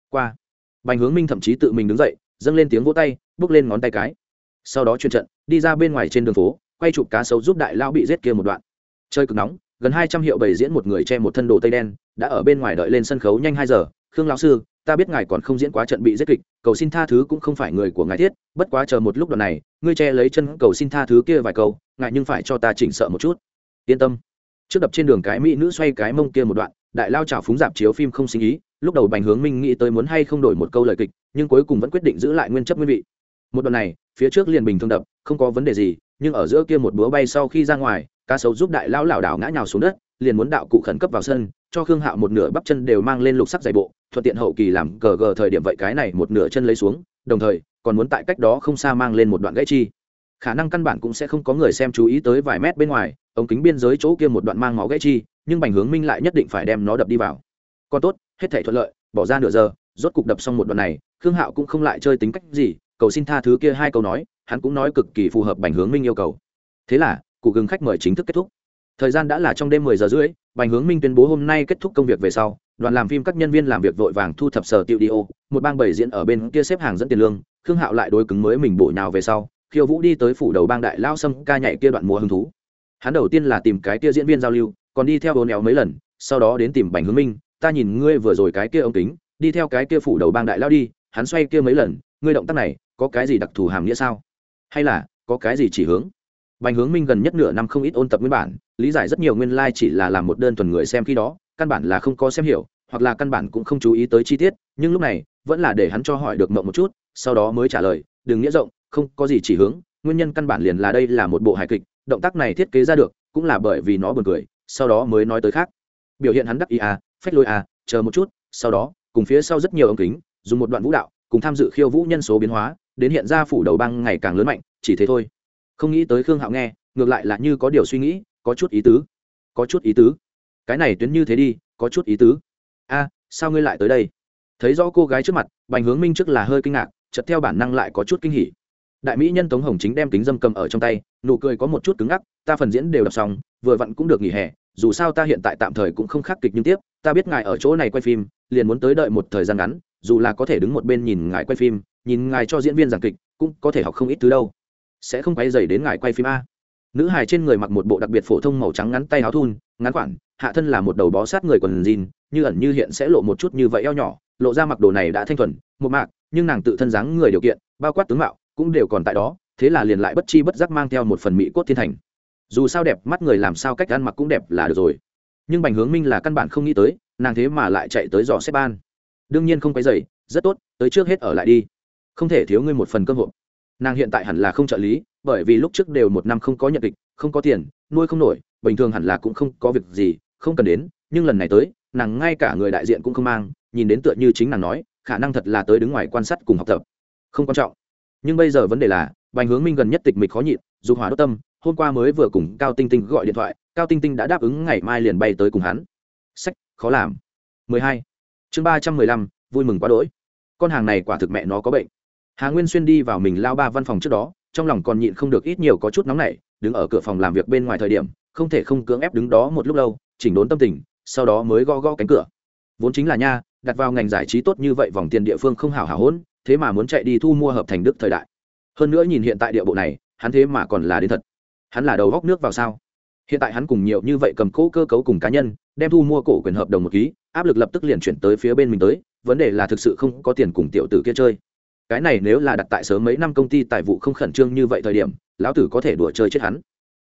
Qua. Bành hướng minh thậm chí tự mình đứng dậy, dâng lên tiếng vỗ tay, bước lên ngón tay cái. Sau đó chuyển trận, đi ra bên ngoài trên đường phố, quay chụp cá sấu giúp đại lao bị giết kia một đoạn. Chơi cực nóng, gần hai trăm hiệu bày diễn một người che một thân đồ tây đen, đã ở bên ngoài đợi lên sân khấu nhanh hai giờ. Khương lão sư, ta biết ngài còn không diễn quá trận bị giết kịch, cầu xin tha thứ cũng không phải người của ngài thiết, bất quá chờ một lúc đoạn này, ngươi che lấy chân cầu xin tha thứ kia vài câu, ngài nhưng phải cho ta chỉnh sợ một chút yên tâm. Trước đập trên đường cái mỹ nữ xoay cái mông kia một đoạn, đại lao trào phúng dạp chiếu phim không sinh ý, lúc đầu bành hướng minh nghĩ tới muốn hay không đổi một câu lời kịch, nhưng cuối cùng vẫn quyết định giữ lại nguyên chấp nguyên vị. Một đoạn này, phía trước liền bình thường đập, không có vấn đề gì, nhưng ở giữa kia một búa bay sau khi ra ngoài, cá sấu giúp đại lao lảo đảo ngã nhào xuống đất, liền muốn đạo cụ khẩn cấp vào sân, cho khương hạo một nửa bắp chân đều mang lên lục sắc dày bộ, thuận tiện hậu kỳ làm gờ gờ thời điểm vậy cái này một nửa chân lấy xuống, đồng thời, còn muốn tại cách đó không xa mang lên một đoạn gãy chi. Khả năng căn bản cũng sẽ không có người xem chú ý tới vài mét bên ngoài ống kính biên giới chỗ kia một đoạn mang máu gãy chi, nhưng bành hướng minh lại nhất định phải đem nó đập đi vào. Còn tốt, hết thể thuận lợi, bỏ ra nửa giờ, rốt cục đập xong một đoạn này, khương hạo cũng không lại chơi tính cách gì, cầu xin tha thứ kia hai câu nói, hắn cũng nói cực kỳ phù hợp bành hướng minh yêu cầu. Thế là, cụ gừng khách mời chính thức kết thúc. Thời gian đã là trong đêm mười giờ rưỡi, bành hướng minh tuyên bố hôm nay kết thúc công việc về sau, đoàn làm phim các nhân viên làm việc vội vàng thu thập sở tiệu đi ô, một bang bảy diễn ở bên kia xếp hàng dẫn tiền lương, khương hạo lại đối cứng mới mình bổ nhào về sau, khiêu vũ đi tới phủ đầu bang đại lao sâm ca nhảy kia đoạn múa hứng thú hắn đầu tiên là tìm cái kia diễn viên giao lưu, còn đi theo bố néo mấy lần, sau đó đến tìm bành hướng minh, ta nhìn ngươi vừa rồi cái kia ống kính, đi theo cái kia phủ đầu bang đại lao đi, hắn xoay kia mấy lần, ngươi động tác này, có cái gì đặc thù hàm nghĩa sao? Hay là, có cái gì chỉ hướng? Bành hướng minh gần nhất nửa năm không ít ôn tập nguyên bản, lý giải rất nhiều nguyên lai、like、chỉ là làm một đơn thuần người xem khi đó, căn bản là không có xem hiểu, hoặc là căn bản cũng không chú ý tới chi tiết, nhưng lúc này, vẫn là để hắn cho hỏi được mộng một chút, sau đó mới trả lời, đừng nghĩa rộng, không có gì chỉ hướng, nguyên nhân căn bản liền là đây là một bộ hài kịch động tác này thiết kế ra được cũng là bởi vì nó buồn cười, sau đó mới nói tới khác. Biểu hiện hắn đắc ý à phách lôi à chờ một chút, sau đó, cùng phía sau rất nhiều ống kính, dùng một đoạn vũ đạo, cùng tham dự khiêu vũ nhân số biến hóa, đến hiện ra phủ đầu băng ngày càng lớn mạnh, chỉ thế thôi. Không nghĩ tới khương hạo nghe, ngược lại là như có điều suy nghĩ, có chút ý tứ. Có chút ý tứ. Cái này tuyến như thế đi, có chút ý tứ. A, sao ngươi lại tới đây? Thấy rõ cô gái trước mặt, bành hướng minh trước là hơi kinh ngạc chật theo bản năng lại có chút kinh hỉ đại mỹ nhân tống hồng chính đem kính dâm cầm ở trong tay, nụ cười có một chút cứng ngắc, ta phần diễn đều đọc xong, vừa vặn cũng được nghỉ hè, dù sao ta hiện tại tạm thời cũng không khắc kịch nhưng tiếp, ta biết ngài ở chỗ này quay phim, liền muốn tới đợi một thời gian ngắn, dù là có thể đứng một bên nhìn ngài quay phim, nhìn ngài cho diễn viên giảng kịch, cũng có thể học không ít thứ đâu. Sẽ không quay dày đến ngài quay phim a. Nữ hài trên người mặc một bộ đặc biệt phổ thông màu trắng ngắn tay áo thun, ngắn khoản hạ thân là một đầu bó sát người quần jean, như ẩn như hiện sẽ lộ một chút như vậy eo nhỏ, lộ ra mặc đồ này đã thanh thuần một mạc, nhưng nàng tự thân dáng người điều kiện, bao quát tướng mạo cũng đều còn tại đó, thế là liền lại bất chi bất giác mang theo một phần mỹ cốt thiên thành. Dù sao đẹp mắt người làm sao cách ăn mặc cũng đẹp là được rồi. Nhưng bành hướng minh là căn bản không nghĩ tới, nàng thế mà lại chạy tới dò xếp ban. Đương nhiên không quấy dày rất tốt, tới trước hết ở lại đi. Không thể thiếu ngươi một phần cơ hội nàng hiện tại hẳn là không trợ lý, bởi vì lúc trước đều một năm không có nhận kịch, không có tiền, nuôi không nổi, bình thường hẳn là cũng không có việc gì, không cần đến, nhưng lần này tới, nàng ngay cả người đại diện cũng không mang, nhìn đến tựa như chính nàng nói, khả năng thật là tới đứng ngoài quan sát cùng học tập. Không quan trọng nhưng bây giờ vấn đề là bành hướng minh gần nhất tịch mịch khó nhịn dù hỏa đốt tâm hôm qua mới vừa cùng cao tinh tinh gọi điện thoại cao tinh tinh đã đáp ứng ngày mai liền bay tới cùng hắn. Sách khó làm. 12. chương 315, vui mừng quá đỗi. Con hàng này quả thực mẹ nó có bệnh. Hà nguyên xuyên đi vào mình lao ba văn phòng trước đó trong lòng còn nhịn không được ít nhiều có chút nóng nảy đứng ở cửa phòng làm việc bên ngoài thời điểm không thể không cưỡng ép đứng đó một lúc lâu chỉnh đốn tâm tình sau đó mới gõ gõ cánh cửa. Vốn chính là nha đặt vào ngành giải trí tốt như vậy vòng tiền địa phương không hảo hảo hỗn thế mà muốn chạy đi thu mua hợp thành đức thời đại. Hơn nữa nhìn hiện tại địa bộ này, hắn thế mà còn là đến thật. Hắn là đầu góc nước vào sao? Hiện tại hắn cùng nhiều như vậy cầm cố cơ cấu cùng cá nhân, đem thu mua cổ quyền hợp đồng một ký, áp lực lập tức liền chuyển tới phía bên mình tới, vấn đề là thực sự không có tiền cùng tiểu tử kia chơi. Cái này nếu là đặt tại sớm mấy năm công ty tài vụ không khẩn trương như vậy thời điểm, lão tử có thể đùa chơi chết hắn.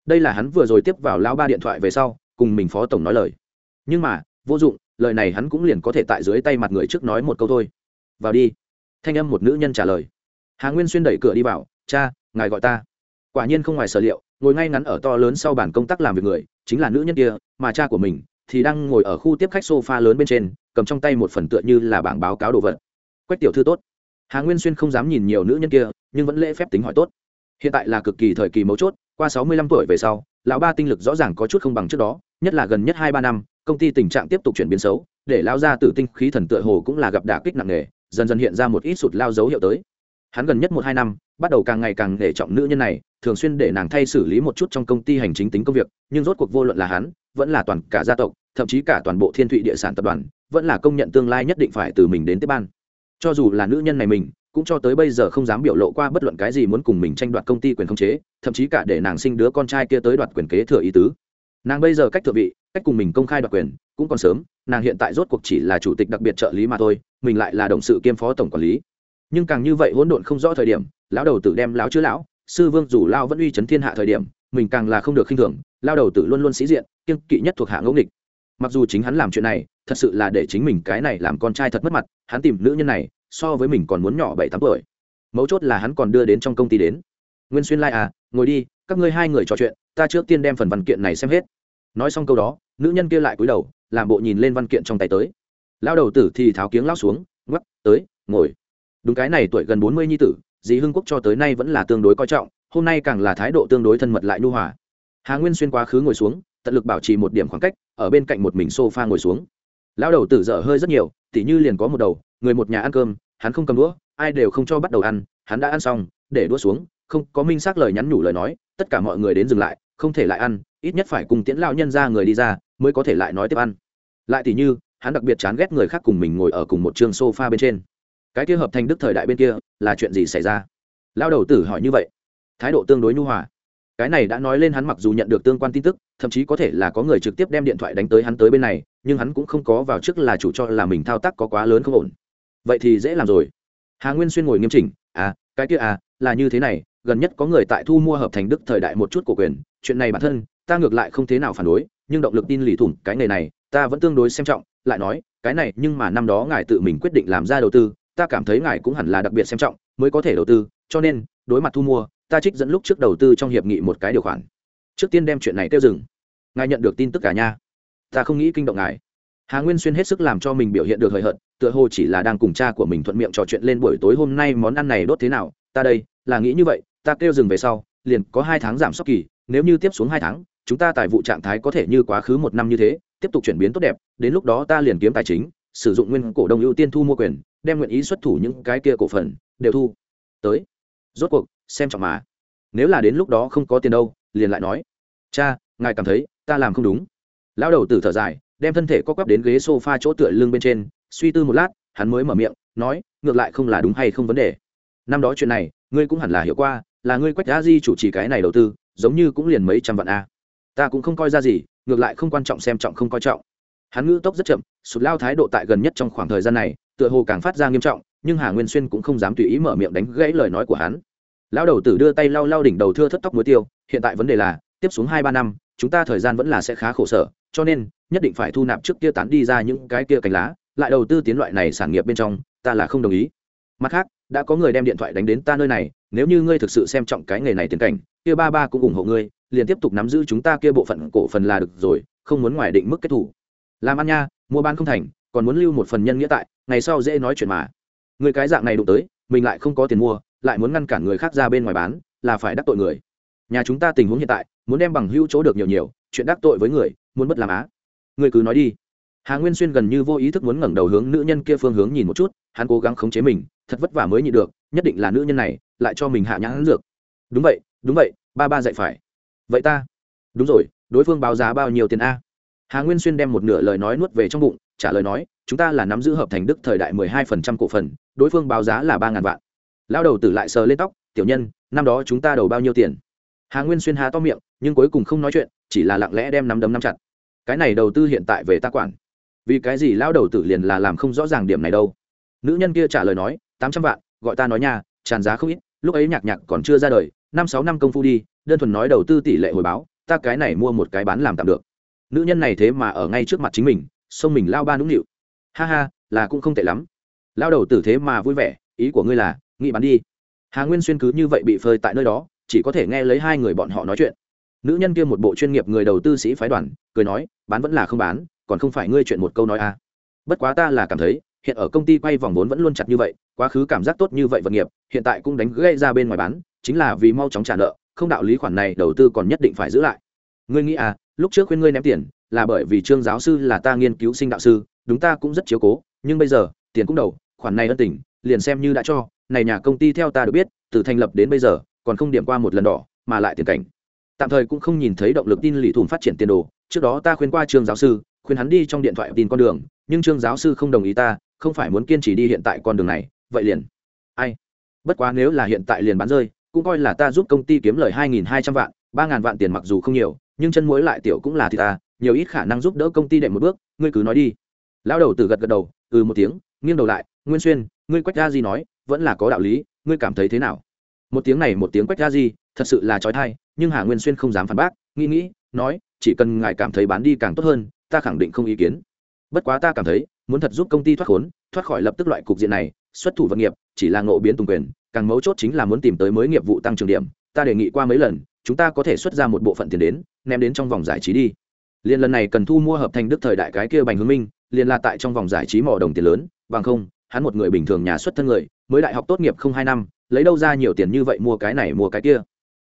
Đây là hắn vừa rồi tiếp vào lão ba điện thoại về sau, cùng mình phó tổng nói lời. Nhưng mà, vô dụng, lời này hắn cũng liền có thể tại dưới tay mặt người trước nói một câu thôi. Vào đi thanh âm một nữ nhân trả lời. Hà nguyên xuyên đẩy cửa đi vào, cha, ngài gọi ta. Quả nhiên không ngoài sở liệu, ngồi ngay ngắn ở to lớn sau bàn công tác làm việc người, chính là nữ nhân kia, mà cha của mình thì đang ngồi ở khu tiếp khách sofa lớn bên trên, cầm trong tay một phần tựa như là bảng báo cáo đồ vật. Quách tiểu thư tốt. Hà nguyên xuyên không dám nhìn nhiều nữ nhân kia, nhưng vẫn lễ phép tính hỏi tốt. Hiện tại là cực kỳ thời kỳ mấu chốt, qua sáu mươi lăm tuổi về sau, lão ba tinh lực rõ ràng có chút không bằng trước đó, nhất là gần nhất hai ba năm, công ty tình trạng tiếp tục chuyển biến xấu, để lão ra tử tinh khí thần tựa hồ cũng là gặp đả kích nặng nề dần dần hiện ra một ít sụt lao dấu hiệu tới. Hắn gần nhất một hai năm, bắt đầu càng ngày càng để trọng nữ nhân này, thường xuyên để nàng thay xử lý một chút trong công ty hành chính tính công việc, nhưng rốt cuộc vô luận là hắn, vẫn là toàn cả gia tộc, thậm chí cả toàn bộ thiên thụy địa sản tập đoàn, vẫn là công nhận tương lai nhất định phải từ mình đến tiếp ban. Cho dù là nữ nhân này mình, cũng cho tới bây giờ không dám biểu lộ qua bất luận cái gì muốn cùng mình tranh đoạt công ty quyền khống chế, thậm chí cả để nàng sinh đứa con trai kia tới đoạt quyền kế thừa ý tứ nàng bây giờ cách thượng vị, cách cùng mình công khai đoạt quyền, cũng còn sớm, nàng hiện tại rốt cuộc chỉ là chủ tịch đặc biệt trợ lý mà thôi, mình lại là đồng sự kiêm phó tổng quản lý. Nhưng càng như vậy hỗn độn không rõ thời điểm, lão đầu tử đem lão chữ lão, sư vương dù lao vẫn uy chấn thiên hạ thời điểm, mình càng là không được khinh thường lao đầu tử luôn luôn sĩ diện, kiêng kỵ nhất thuộc hạ ngẫu nghịch. Mặc dù chính hắn làm chuyện này, thật sự là để chính mình cái này làm con trai thật mất mặt, hắn tìm nữ nhân này, so với mình còn muốn nhỏ bảy tám tuổi. Mấu chốt là hắn còn đưa đến trong công ty đến. Nguyên xuyên lai、like、à ngồi đi, các ngươi hai người trò chuyện, ta trước tiên đem phần văn kiện này xem hết. Nói xong câu đó, nữ nhân kia lại cúi đầu, làm bộ nhìn lên văn kiện trong tay tới. Lao đầu tử thì tháo kiếng lao xuống, ngoắc, tới, ngồi. Đúng cái này tuổi gần bốn mươi nhi tử, dì hưng quốc cho tới nay vẫn là tương đối coi trọng, hôm nay càng là thái độ tương đối thân mật lại nu hòa. Hà nguyên xuyên quá khứ ngồi xuống, tận lực bảo trì một điểm khoảng cách, ở bên cạnh một mình s o f a ngồi xuống. Lão đầu tử dở hơi rất nhiều, tỉ như liền có một đầu, người một nhà ăn cơm, hắn không cầm đũa, ai đều không cho bắt đầu ăn, hắn đã ăn xong, để đũa xuống không có minh xác lời nhắn nhủ lời nói, tất cả mọi người đến dừng lại, không thể lại ăn, ít nhất phải cùng tiễn lao nhân ra người đi ra, mới có thể lại nói tiếp ăn. Lại thì như, hắn đặc biệt chán ghét người khác cùng mình ngồi ở cùng một trường sofa bên trên. Cái kia hợp thành đức thời đại bên kia, là chuyện gì xảy ra? Lao đầu tử hỏi như vậy. Thái độ tương đối nhu hòa. Cái này đã nói lên hắn mặc dù nhận được tương quan tin tức, thậm chí có thể là có người trực tiếp đem điện thoại đánh tới hắn tới bên này, nhưng hắn cũng không có vào trước là chủ cho là mình thao tác có quá lớn không ổn. Vậy thì dễ làm rồi. Hà nguyên xuyên ngồi nghiêm chỉnh à cái kia à là như thế này gần nhất có người tại thu mua hợp thành đức thời đại một chút cổ quyền, chuyện này bản thân, ta ngược lại không thế nào phản đối, nhưng động lực tin lì thủng cái nghề này, ta vẫn tương đối xem trọng, lại nói, cái này nhưng mà năm đó ngài tự mình quyết định làm ra đầu tư, ta cảm thấy ngài cũng hẳn là đặc biệt xem trọng, mới có thể đầu tư, cho nên, đối mặt thu mua, ta trích dẫn lúc trước đầu tư trong hiệp nghị một cái điều khoản. Trước tiên đem chuyện này tiêu dừng. Ngài nhận được tin tức cả nha ta không nghĩ kinh động ngài. Hà nguyên xuyên hết sức làm cho mình biểu hiện được hời hợt, tựa hồ chỉ là đang cùng cha của mình thuận miệng trò chuyện lên buổi tối hôm nay món ăn này đốt thế nào, ta đây, là nghĩ như vậy ta kêu dừng về sau, liền có hai tháng giảm sốc kỳ, nếu như tiếp xuống hai tháng, chúng ta tài vụ trạng thái có thể như quá khứ một năm như thế, tiếp tục chuyển biến tốt đẹp, đến lúc đó ta liền kiếm tài chính, sử dụng nguyên cổ đông ưu tiên thu mua quyền, đem nguyện ý xuất thủ những cái kia cổ phần, đều thu tới. Rốt cuộc, xem trọng mà. Nếu là đến lúc đó không có tiền đâu, liền lại nói, cha, ngài cảm thấy ta làm không đúng. Lão đầu tử thở dài, đem thân thể co quắp đến ghế s o f a chỗ tựa lưng bên trên, suy tư một lát, hắn mới mở miệng, nói, ngược lại không là đúng hay không vấn đề? Năm đó chuyện này, ngươi cũng hẳn là hiểu qua là ngươi quách đá di chủ trì cái này đầu tư, giống như cũng liền mấy trăm vạn a. Ta cũng không coi ra gì, ngược lại không quan trọng xem trọng không coi trọng. Hắn ngữ tốc rất chậm, sụt lao thái độ tại gần nhất trong khoảng thời gian này, tựa hồ càng phát ra nghiêm trọng, nhưng hà nguyên xuyên cũng không dám tùy ý mở miệng đánh gãy lời nói của hắn. Lão đầu tử đưa tay lau lau đỉnh đầu thưa thất tóc muối tiêu, hiện tại vấn đề là, tiếp xuống hai ba năm, chúng ta thời gian vẫn là sẽ khá khổ sở, cho nên, nhất định phải thu nạp trước kia tán đi ra những cái kia cành lá, lại đầu tư tiến loại này sản nghiệp bên trong, ta là không đồng ý. Mặt khác đã có người đem điện thoại đánh đến ta nơi này, nếu như ngươi thực sự xem trọng cái nghề này tiền cảnh, kia ba ba cũng ủng hộ ngươi, liền tiếp tục nắm giữ chúng ta kia bộ phận cổ phần là được rồi, không muốn ngoài định mức kết thủ. Làm ăn nha, mua bán không thành, còn muốn lưu một phần nhân nghĩa tại, ngày sau dễ nói chuyện mà. Người cái dạng này đụng tới, mình lại không có tiền mua, lại muốn ngăn cản người khác ra bên ngoài bán, là phải đắc tội người. Nhà chúng ta tình huống hiện tại, muốn đem bằng hữu chỗ được nhiều nhiều, chuyện đắc tội với người, muốn bất làm á. Người cứ nói đi. Hà nguyên xuyên gần như vô ý thức muốn ngẩng đầu hướng nữ nhân kia phương hướng nhìn một chút, hắn cố gắng khống chế mình thật vất vả mới nhịn được, nhất định là nữ nhân này, lại cho mình hạ nhãn dược. Đúng vậy đúng vậy, ba ba dạy phải. Vậy ta? Đúng rồi, đối phương báo giá bao nhiêu tiền a? Hà nguyên xuyên đem một nửa lời nói nuốt về trong bụng, trả lời nói, chúng ta là nắm giữ hợp thành đức thời đại mười hai phần trăm cổ phần, đối phương báo giá là ba ngàn vạn. Lao đầu tử lại sờ lên tóc, tiểu nhân, năm đó chúng ta đầu bao nhiêu tiền? Hà nguyên xuyên há to miệng, nhưng cuối cùng không nói chuyện, chỉ là lặng lẽ đem nắm đấm nắm chặt. Cái này đầu tư hiện tại về ta quản. Vì cái gì lao đầu tử liền là làm không rõ ràng điểm này đâu? Nữ nhân kia trả lời nói tám trăm vạn, gọi ta nói nha, tràn giá không ít, lúc ấy nhạc nhạc còn chưa ra đời, năm sáu năm công phu đi, đơn thuần nói đầu tư tỷ lệ hồi báo, ta cái này mua một cái bán làm tạm được. Nữ nhân này thế mà ở ngay trước mặt chính mình xông mình lao ba nũng nịu. Ha ha, là cũng không tệ lắm. Lao đầu tử thế mà vui vẻ, ý của ngươi là, nghĩ bán đi. Hà nguyên xuyên cứ như vậy bị phơi tại nơi đó, chỉ có thể nghe lấy hai người bọn họ nói chuyện. Nữ nhân kia một bộ chuyên nghiệp người đầu tư sĩ phái đoàn, cười nói, bán vẫn là không bán, còn không phải ngươi chuyện một câu nói à. bất quá ta là cảm thấy hiện ở công ty quay vòng vốn vẫn luôn chặt như vậy, quá khứ cảm giác tốt như vậy vật nghiệp, hiện tại cũng đánh gây ra bên ngoài bán, chính là vì mau chóng trả nợ, không đạo lý khoản này đầu tư còn nhất định phải giữ lại. Ngươi nghĩ à lúc trước khuyên ngươi ném tiền, là bởi vì trương giáo sư là ta nghiên cứu sinh đạo sư, đúng ta cũng rất chiếu cố, nhưng bây giờ, tiền cũng đầu, khoản này ân tình, liền xem như đã cho, này nhà công ty theo ta được biết, từ thành lập đến bây giờ, còn không điểm qua một lần đỏ, mà lại tiền cảnh. Tạm thời cũng không nhìn thấy động lực tin lì thủng phát triển tiền đồ, trước đó ta khuyên qua trương giáo sư, khuyên hắn đi trong điện thoại tin con đường, nhưng trương giáo sư không đồng ý ta không phải muốn kiên trì đi hiện tại con đường này, vậy liền. Ai? Bất quá nếu là hiện tại liền bán rơi, cũng coi là ta giúp công ty kiếm lời hai nghìn hai trăm vạn, ba ngàn vạn tiền mặc dù không nhiều, nhưng chân muối lại tiểu cũng là thì ta, nhiều ít khả năng giúp đỡ công ty đệm một bước, ngươi cứ nói đi. Lão đầu từ gật gật đầu ừ một tiếng, nghiêng đầu lại, nguyên xuyên, ngươi quách ra gì nói, vẫn là có đạo lý, ngươi cảm thấy thế nào? Một tiếng này một tiếng quách ra gì thật sự là trói thai, nhưng hà nguyên xuyên không dám phản bác, nghĩ nghĩ, nói, chỉ cần ngài cảm thấy bán đi càng tốt hơn, ta khẳng định không ý kiến. Bất quá ta cảm thấy muốn thật giúp công ty thoát khốn, thoát khỏi lập tức loại cục diện này, xuất thủ vật nghiệp, chỉ là ngộ biến tùng quyền, càng mấu chốt chính là muốn tìm tới mới nghiệp vụ tăng trưởng điểm. Ta đề nghị qua mấy lần, chúng ta có thể xuất ra một bộ phận tiền đến, ném đến trong vòng giải trí đi. Liên lần này cần thu mua hợp thành đức thời đại cái kia bành hướng minh liền là tại trong vòng giải trí mỏ đồng tiền lớn, bằng không, hắn một người bình thường nhà xuất thân người, mới đại học tốt nghiệp không hai năm, lấy đâu ra nhiều tiền như vậy mua cái này mua cái kia.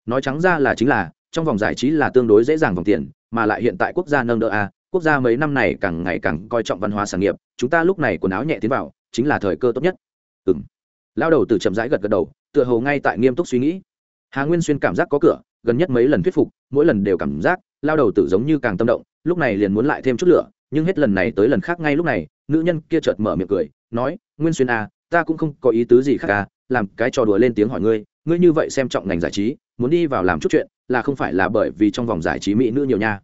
Nói trắng ra là chính là, trong vòng giải trí là tương đối dễ dàng vòng tiền, mà lại hiện tại quốc gia nâng đỡ a quốc gia mấy năm này càng ngày càng coi trọng văn hóa sản nghiệp, chúng ta lúc này quần áo nhẹ tiến vào, chính là thời cơ tốt nhất. Ừ m lao đầu từ chậm rãi gật gật đầu, tựa hồ ngay tại nghiêm túc suy nghĩ. Hà nguyên xuyên cảm giác có cửa, gần nhất mấy lần thuyết phục, mỗi lần đều cảm giác, lao đầu tử giống như càng tâm động, lúc này liền muốn lại thêm chút lửa, nhưng hết lần này tới lần khác ngay lúc này, nữ nhân kia chợt mở miệng cười, nói, nguyên xuyên à ta cũng không có ý tứ gì khác à làm cái trò đùa lên tiếng hỏi ngươi ngươi như vậy xem trọng ngành giải trí, muốn đi vào làm chút chuyện, là không phải là bởi vì trong vòng giải trí mỹ nữ nhiều nha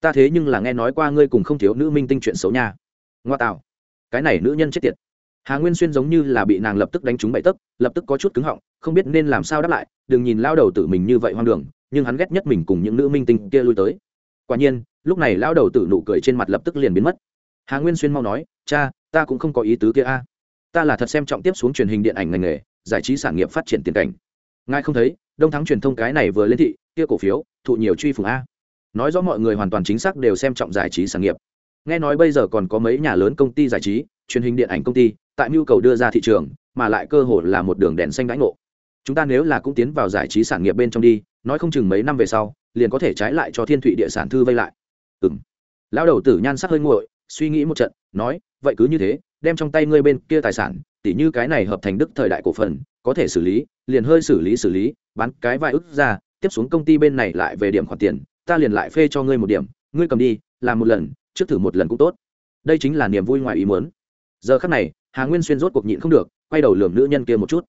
ta thế nhưng là nghe nói qua ngươi cùng không thiếu nữ minh tinh chuyện xấu nha. Ngoa tạo. Cái này nữ nhân chết tiệt. Hà nguyên xuyên giống như là bị nàng lập tức đánh trúng bậy tấc, lập tức có chút cứng họng, không biết nên làm sao đáp lại, đừng nhìn lao đầu tử mình như vậy hoang đường, nhưng hắn ghét nhất mình cùng những nữ minh tinh kia lui tới. Quả nhiên, lúc này lao đầu tử nụ cười trên mặt lập tức liền biến mất. Hà nguyên xuyên mau nói, cha, ta cũng không có ý tứ kia a. Ta là thật xem trọng tiếp xuống truyền hình điện ảnh ngành nghề, giải trí sản nghiệp phát triển tiền cảnh. Ngài không thấy, đông thắng truyền thông cái này vừa lên thị, kia cổ phiếu, thụ nhiều truy phùng a nói rõ mọi người hoàn toàn chính xác đều xem trọng giải trí sản nghiệp. Nghe nói bây giờ còn có mấy nhà lớn công ty giải trí, truyền hình điện ảnh công ty, tại nhu cầu đưa ra thị trường, mà lại cơ hội là một đường đèn xanh đánh ngộ. Chúng ta nếu là cũng tiến vào giải trí sản nghiệp bên trong đi, nói không chừng mấy năm về sau, liền có thể trái lại cho thiên thụy địa sản thư vây lại. Ừ m lão đầu tử nhan sắc hơi nguội, suy nghĩ một trận, nói, vậy cứ như thế, đem trong tay ngươi bên kia tài sản, tỉ như cái này hợp thành đức thời đại cổ phần, có thể xử lý, liền hơi xử lý xử lý, bán cái vài ức ra, tiếp xuống công ty bên này lại về điểm khoản tiền ta liền lại phê cho ngươi một điểm, ngươi cầm đi, làm một lần, trước thử một lần cũng tốt. Đây chính là niềm vui ngoài ý muốn. Giờ khắc này, hà nguyên xuyên rốt cuộc nhịn không được, quay đầu lườm nữ nhân kia một chút.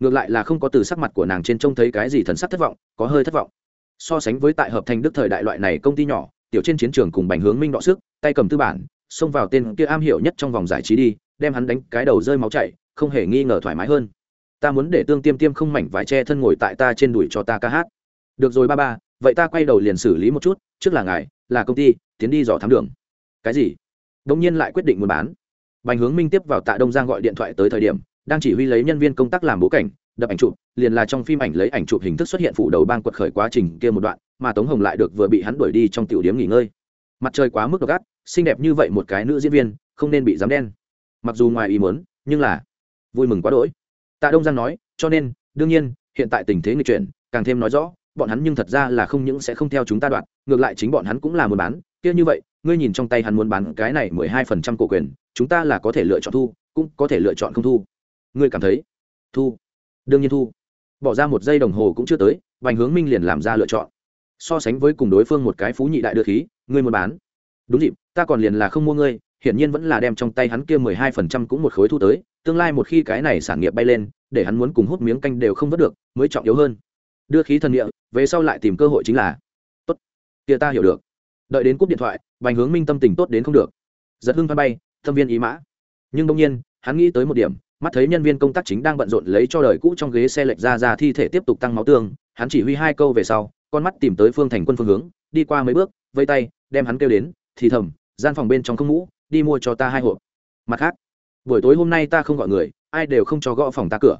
Ngược lại là không có từ sắc mặt của nàng trên trông thấy cái gì thần sắc thất vọng, có hơi thất vọng. So sánh với tại hợp thành đức thời đại loại này công ty nhỏ, tiểu trên chiến trường cùng bành hướng minh đọ sức, tay cầm tư bản, xông vào tên kia am hiểu nhất trong vòng giải trí đi, đem hắn đánh cái đầu rơi máu chảy, không hề nghi ngờ thoải mái hơn. Ta muốn để tương tiêm tiêm không mảnh vải che thân ngồi tại ta trên đùi cho ta ca hát. Được rồi ba ba vậy ta quay đầu liền xử lý một chút, trước là ngài, là công ty, tiến đi dò thám đường. Cái gì? Đông nhiên lại quyết định muốn bán. Bành hướng minh tiếp vào tạ đông giang gọi điện thoại tới thời điểm, đang chỉ huy lấy nhân viên công tác làm bố cảnh, đập ảnh chụp, liền là trong phim ảnh lấy ảnh chụp hình thức xuất hiện phủ đầu bang quật khởi quá trình kia một đoạn, mà tống hồng lại được vừa bị hắn đuổi đi trong tiểu điếm nghỉ ngơi. Mặt trời quá mức độc ác, xinh đẹp như vậy một cái nữ diễn viên, không nên bị dám đen. Mặc dù ngoài ý muốn, nhưng là vui mừng quá đỗi. Tạ đông giang nói, cho nên, đương nhiên, hiện tại tình thế người chuyển, càng thêm nói rõ bọn hắn nhưng thật ra là không những sẽ không theo chúng ta đoạn, ngược lại chính bọn hắn cũng là muốn bán. Kia như vậy, ngươi nhìn trong tay hắn muốn bán cái này mười hai phần trăm cổ quyền, chúng ta là có thể lựa chọn thu, cũng có thể lựa chọn không thu. Ngươi cảm thấy? Thu. Đương nhiên thu. Bỏ ra một giây đồng hồ cũng chưa tới vành hướng minh liền làm ra lựa chọn. So sánh với cùng đối phương một cái phú nhị đại đưa khí, ngươi muốn bán. Đúng dịp, ta còn liền là không mua ngươi, hiển nhiên vẫn là đem trong tay hắn kia mười hai phần trăm cũng một khối thu tới, tương lai một khi cái này sản nghiệp bay lên, để hắn muốn cùng hút miếng canh đều không vớt được, mới trọng yếu hơn đưa khí thần địa, về sau lại tìm cơ hội chính là, tốt, kia ta hiểu được. Đợi đến cúp điện thoại, bành hướng minh tâm tình tốt đến không được. Giật hưng phan bay tâm viên ý mã. Nhưng đông nhiên, hắn nghĩ tới một điểm, mắt thấy nhân viên công tác chính đang bận rộn lấy cho đời cũ trong ghế xe lệch ra ra thi thể tiếp tục tăng máu tương, hắn chỉ huy hai câu về sau, con mắt tìm tới phương thành quân phương hướng, đi qua mấy bước, vây tay, đem hắn kêu đến, thì thầm, gian phòng bên trong không mũ đi mua cho ta hai hộp. Mặt khác, buổi tối hôm nay ta không gọi người, ai đều không cho gõ phòng ta cửa.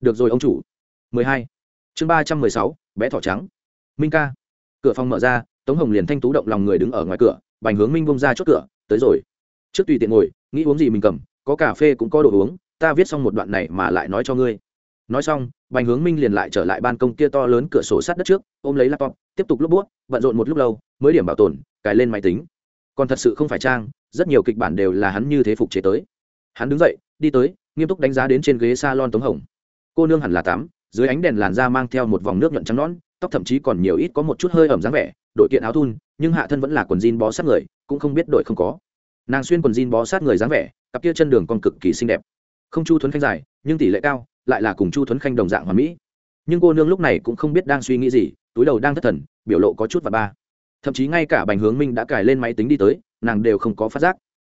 Được rồi, ông chủ. 12 chương 316, bé thỏ trắng. Minh ca. Cửa phòng mở ra tống hồng liền thanh tú động lòng người đứng ở ngoài cửa bành hướng minh bông ra chốt cửa tới rồi. Trước tùy tiện ngồi nghĩ uống gì mình cầm có cà phê cũng có đồ uống ta viết xong một đoạn này mà lại nói cho ngươi. Nói xong bành hướng minh liền lại trở lại ban công kia to lớn cửa sổ sát đất trước ôm lấy laptop tiếp tục lúc bút bận rộn một lúc lâu mới điểm bảo tồn cài lên máy tính. Còn thật sự không phải trang rất nhiều kịch bản đều là hắn như thế phục chế tới. Hắn đứng dậy đi tới nghiêm túc đánh giá đến trên ghế s a lon tống hồng. Cô nương hẳn là tám dưới ánh đèn làn da mang theo một vòng nước nhuận trắng nón tóc thậm chí còn nhiều ít có một chút hơi ẩm dáng vẻ, đội kiện áo thun, nhưng hạ thân vẫn là quần jean bó sát người, cũng không biết đội không có. Nàng xuyên quần jean bó sát người dáng vẻ, cặp kia chân đường còn cực kỳ xinh đẹp. Không chu thuấn khanh dài, nhưng tỷ lệ cao, lại là cùng chu thuấn khanh đồng dạng hoàn mỹ. Nhưng cô nương lúc này cũng không biết đang suy nghĩ gì, túi đầu đang thất thần, biểu lộ có chút và ba. Thậm chí ngay cả bành hướng minh đã cài lên máy tính đi tới, nàng đều không có phát giác.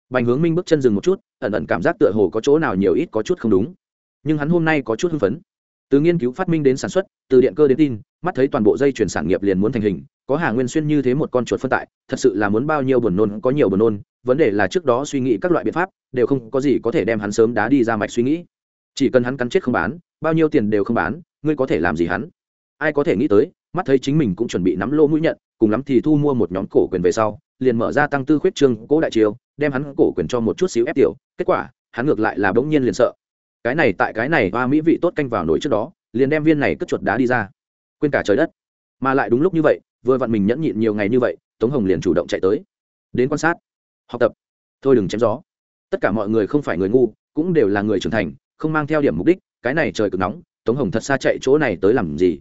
Bành hướng minh bước chân dừng một chút, ẩn ẩn cảm giác tựa hồ có chỗ nào nhiều ít có chút không đúng. Nhưng hắn hôm nay có chút hưng phấn từ nghiên cứu phát minh đến sản xuất, từ điện cơ đến tin, mắt thấy toàn bộ dây chuyển sản nghiệp liền muốn thành hình, có hà nguyên xuyên như thế một con chuột phân tại, thật sự là muốn bao nhiêu buồn nôn có nhiều buồn nôn, vấn đề là trước đó suy nghĩ các loại biện pháp, đều không có gì có thể đem hắn sớm đá đi ra mạch suy nghĩ. Chỉ cần hắn cắn chết không bán, bao nhiêu tiền đều không bán, ngươi có thể làm gì hắn? Ai có thể nghĩ tới, mắt thấy chính mình cũng chuẩn bị nắm lô mũi nhận, cùng lắm thì thu mua một nhóm cổ quyền về sau, liền mở ra tăng tư khuyết trương cố đại chiêu đem hắn cổ quyền cho một chút xíu ép tiểu, kết quả, hắn ngược lại là bỗng nhiên liền sợ cái này tại cái này hoa mỹ vị tốt canh vào nổi trước đó, liền đem viên này cất chuột đá đi ra. Quên cả trời đất. Mà lại đúng lúc như vậy, vừa vặn mình nhẫn nhịn nhiều ngày như vậy, tống hồng liền chủ động chạy tới. Đến quan sát, học tập. Thôi đừng chém gió. Tất cả mọi người không phải người ngu, cũng đều là người trưởng thành, không mang theo điểm mục đích, cái này trời cực nóng, tống hồng thật xa chạy chỗ này tới làm gì?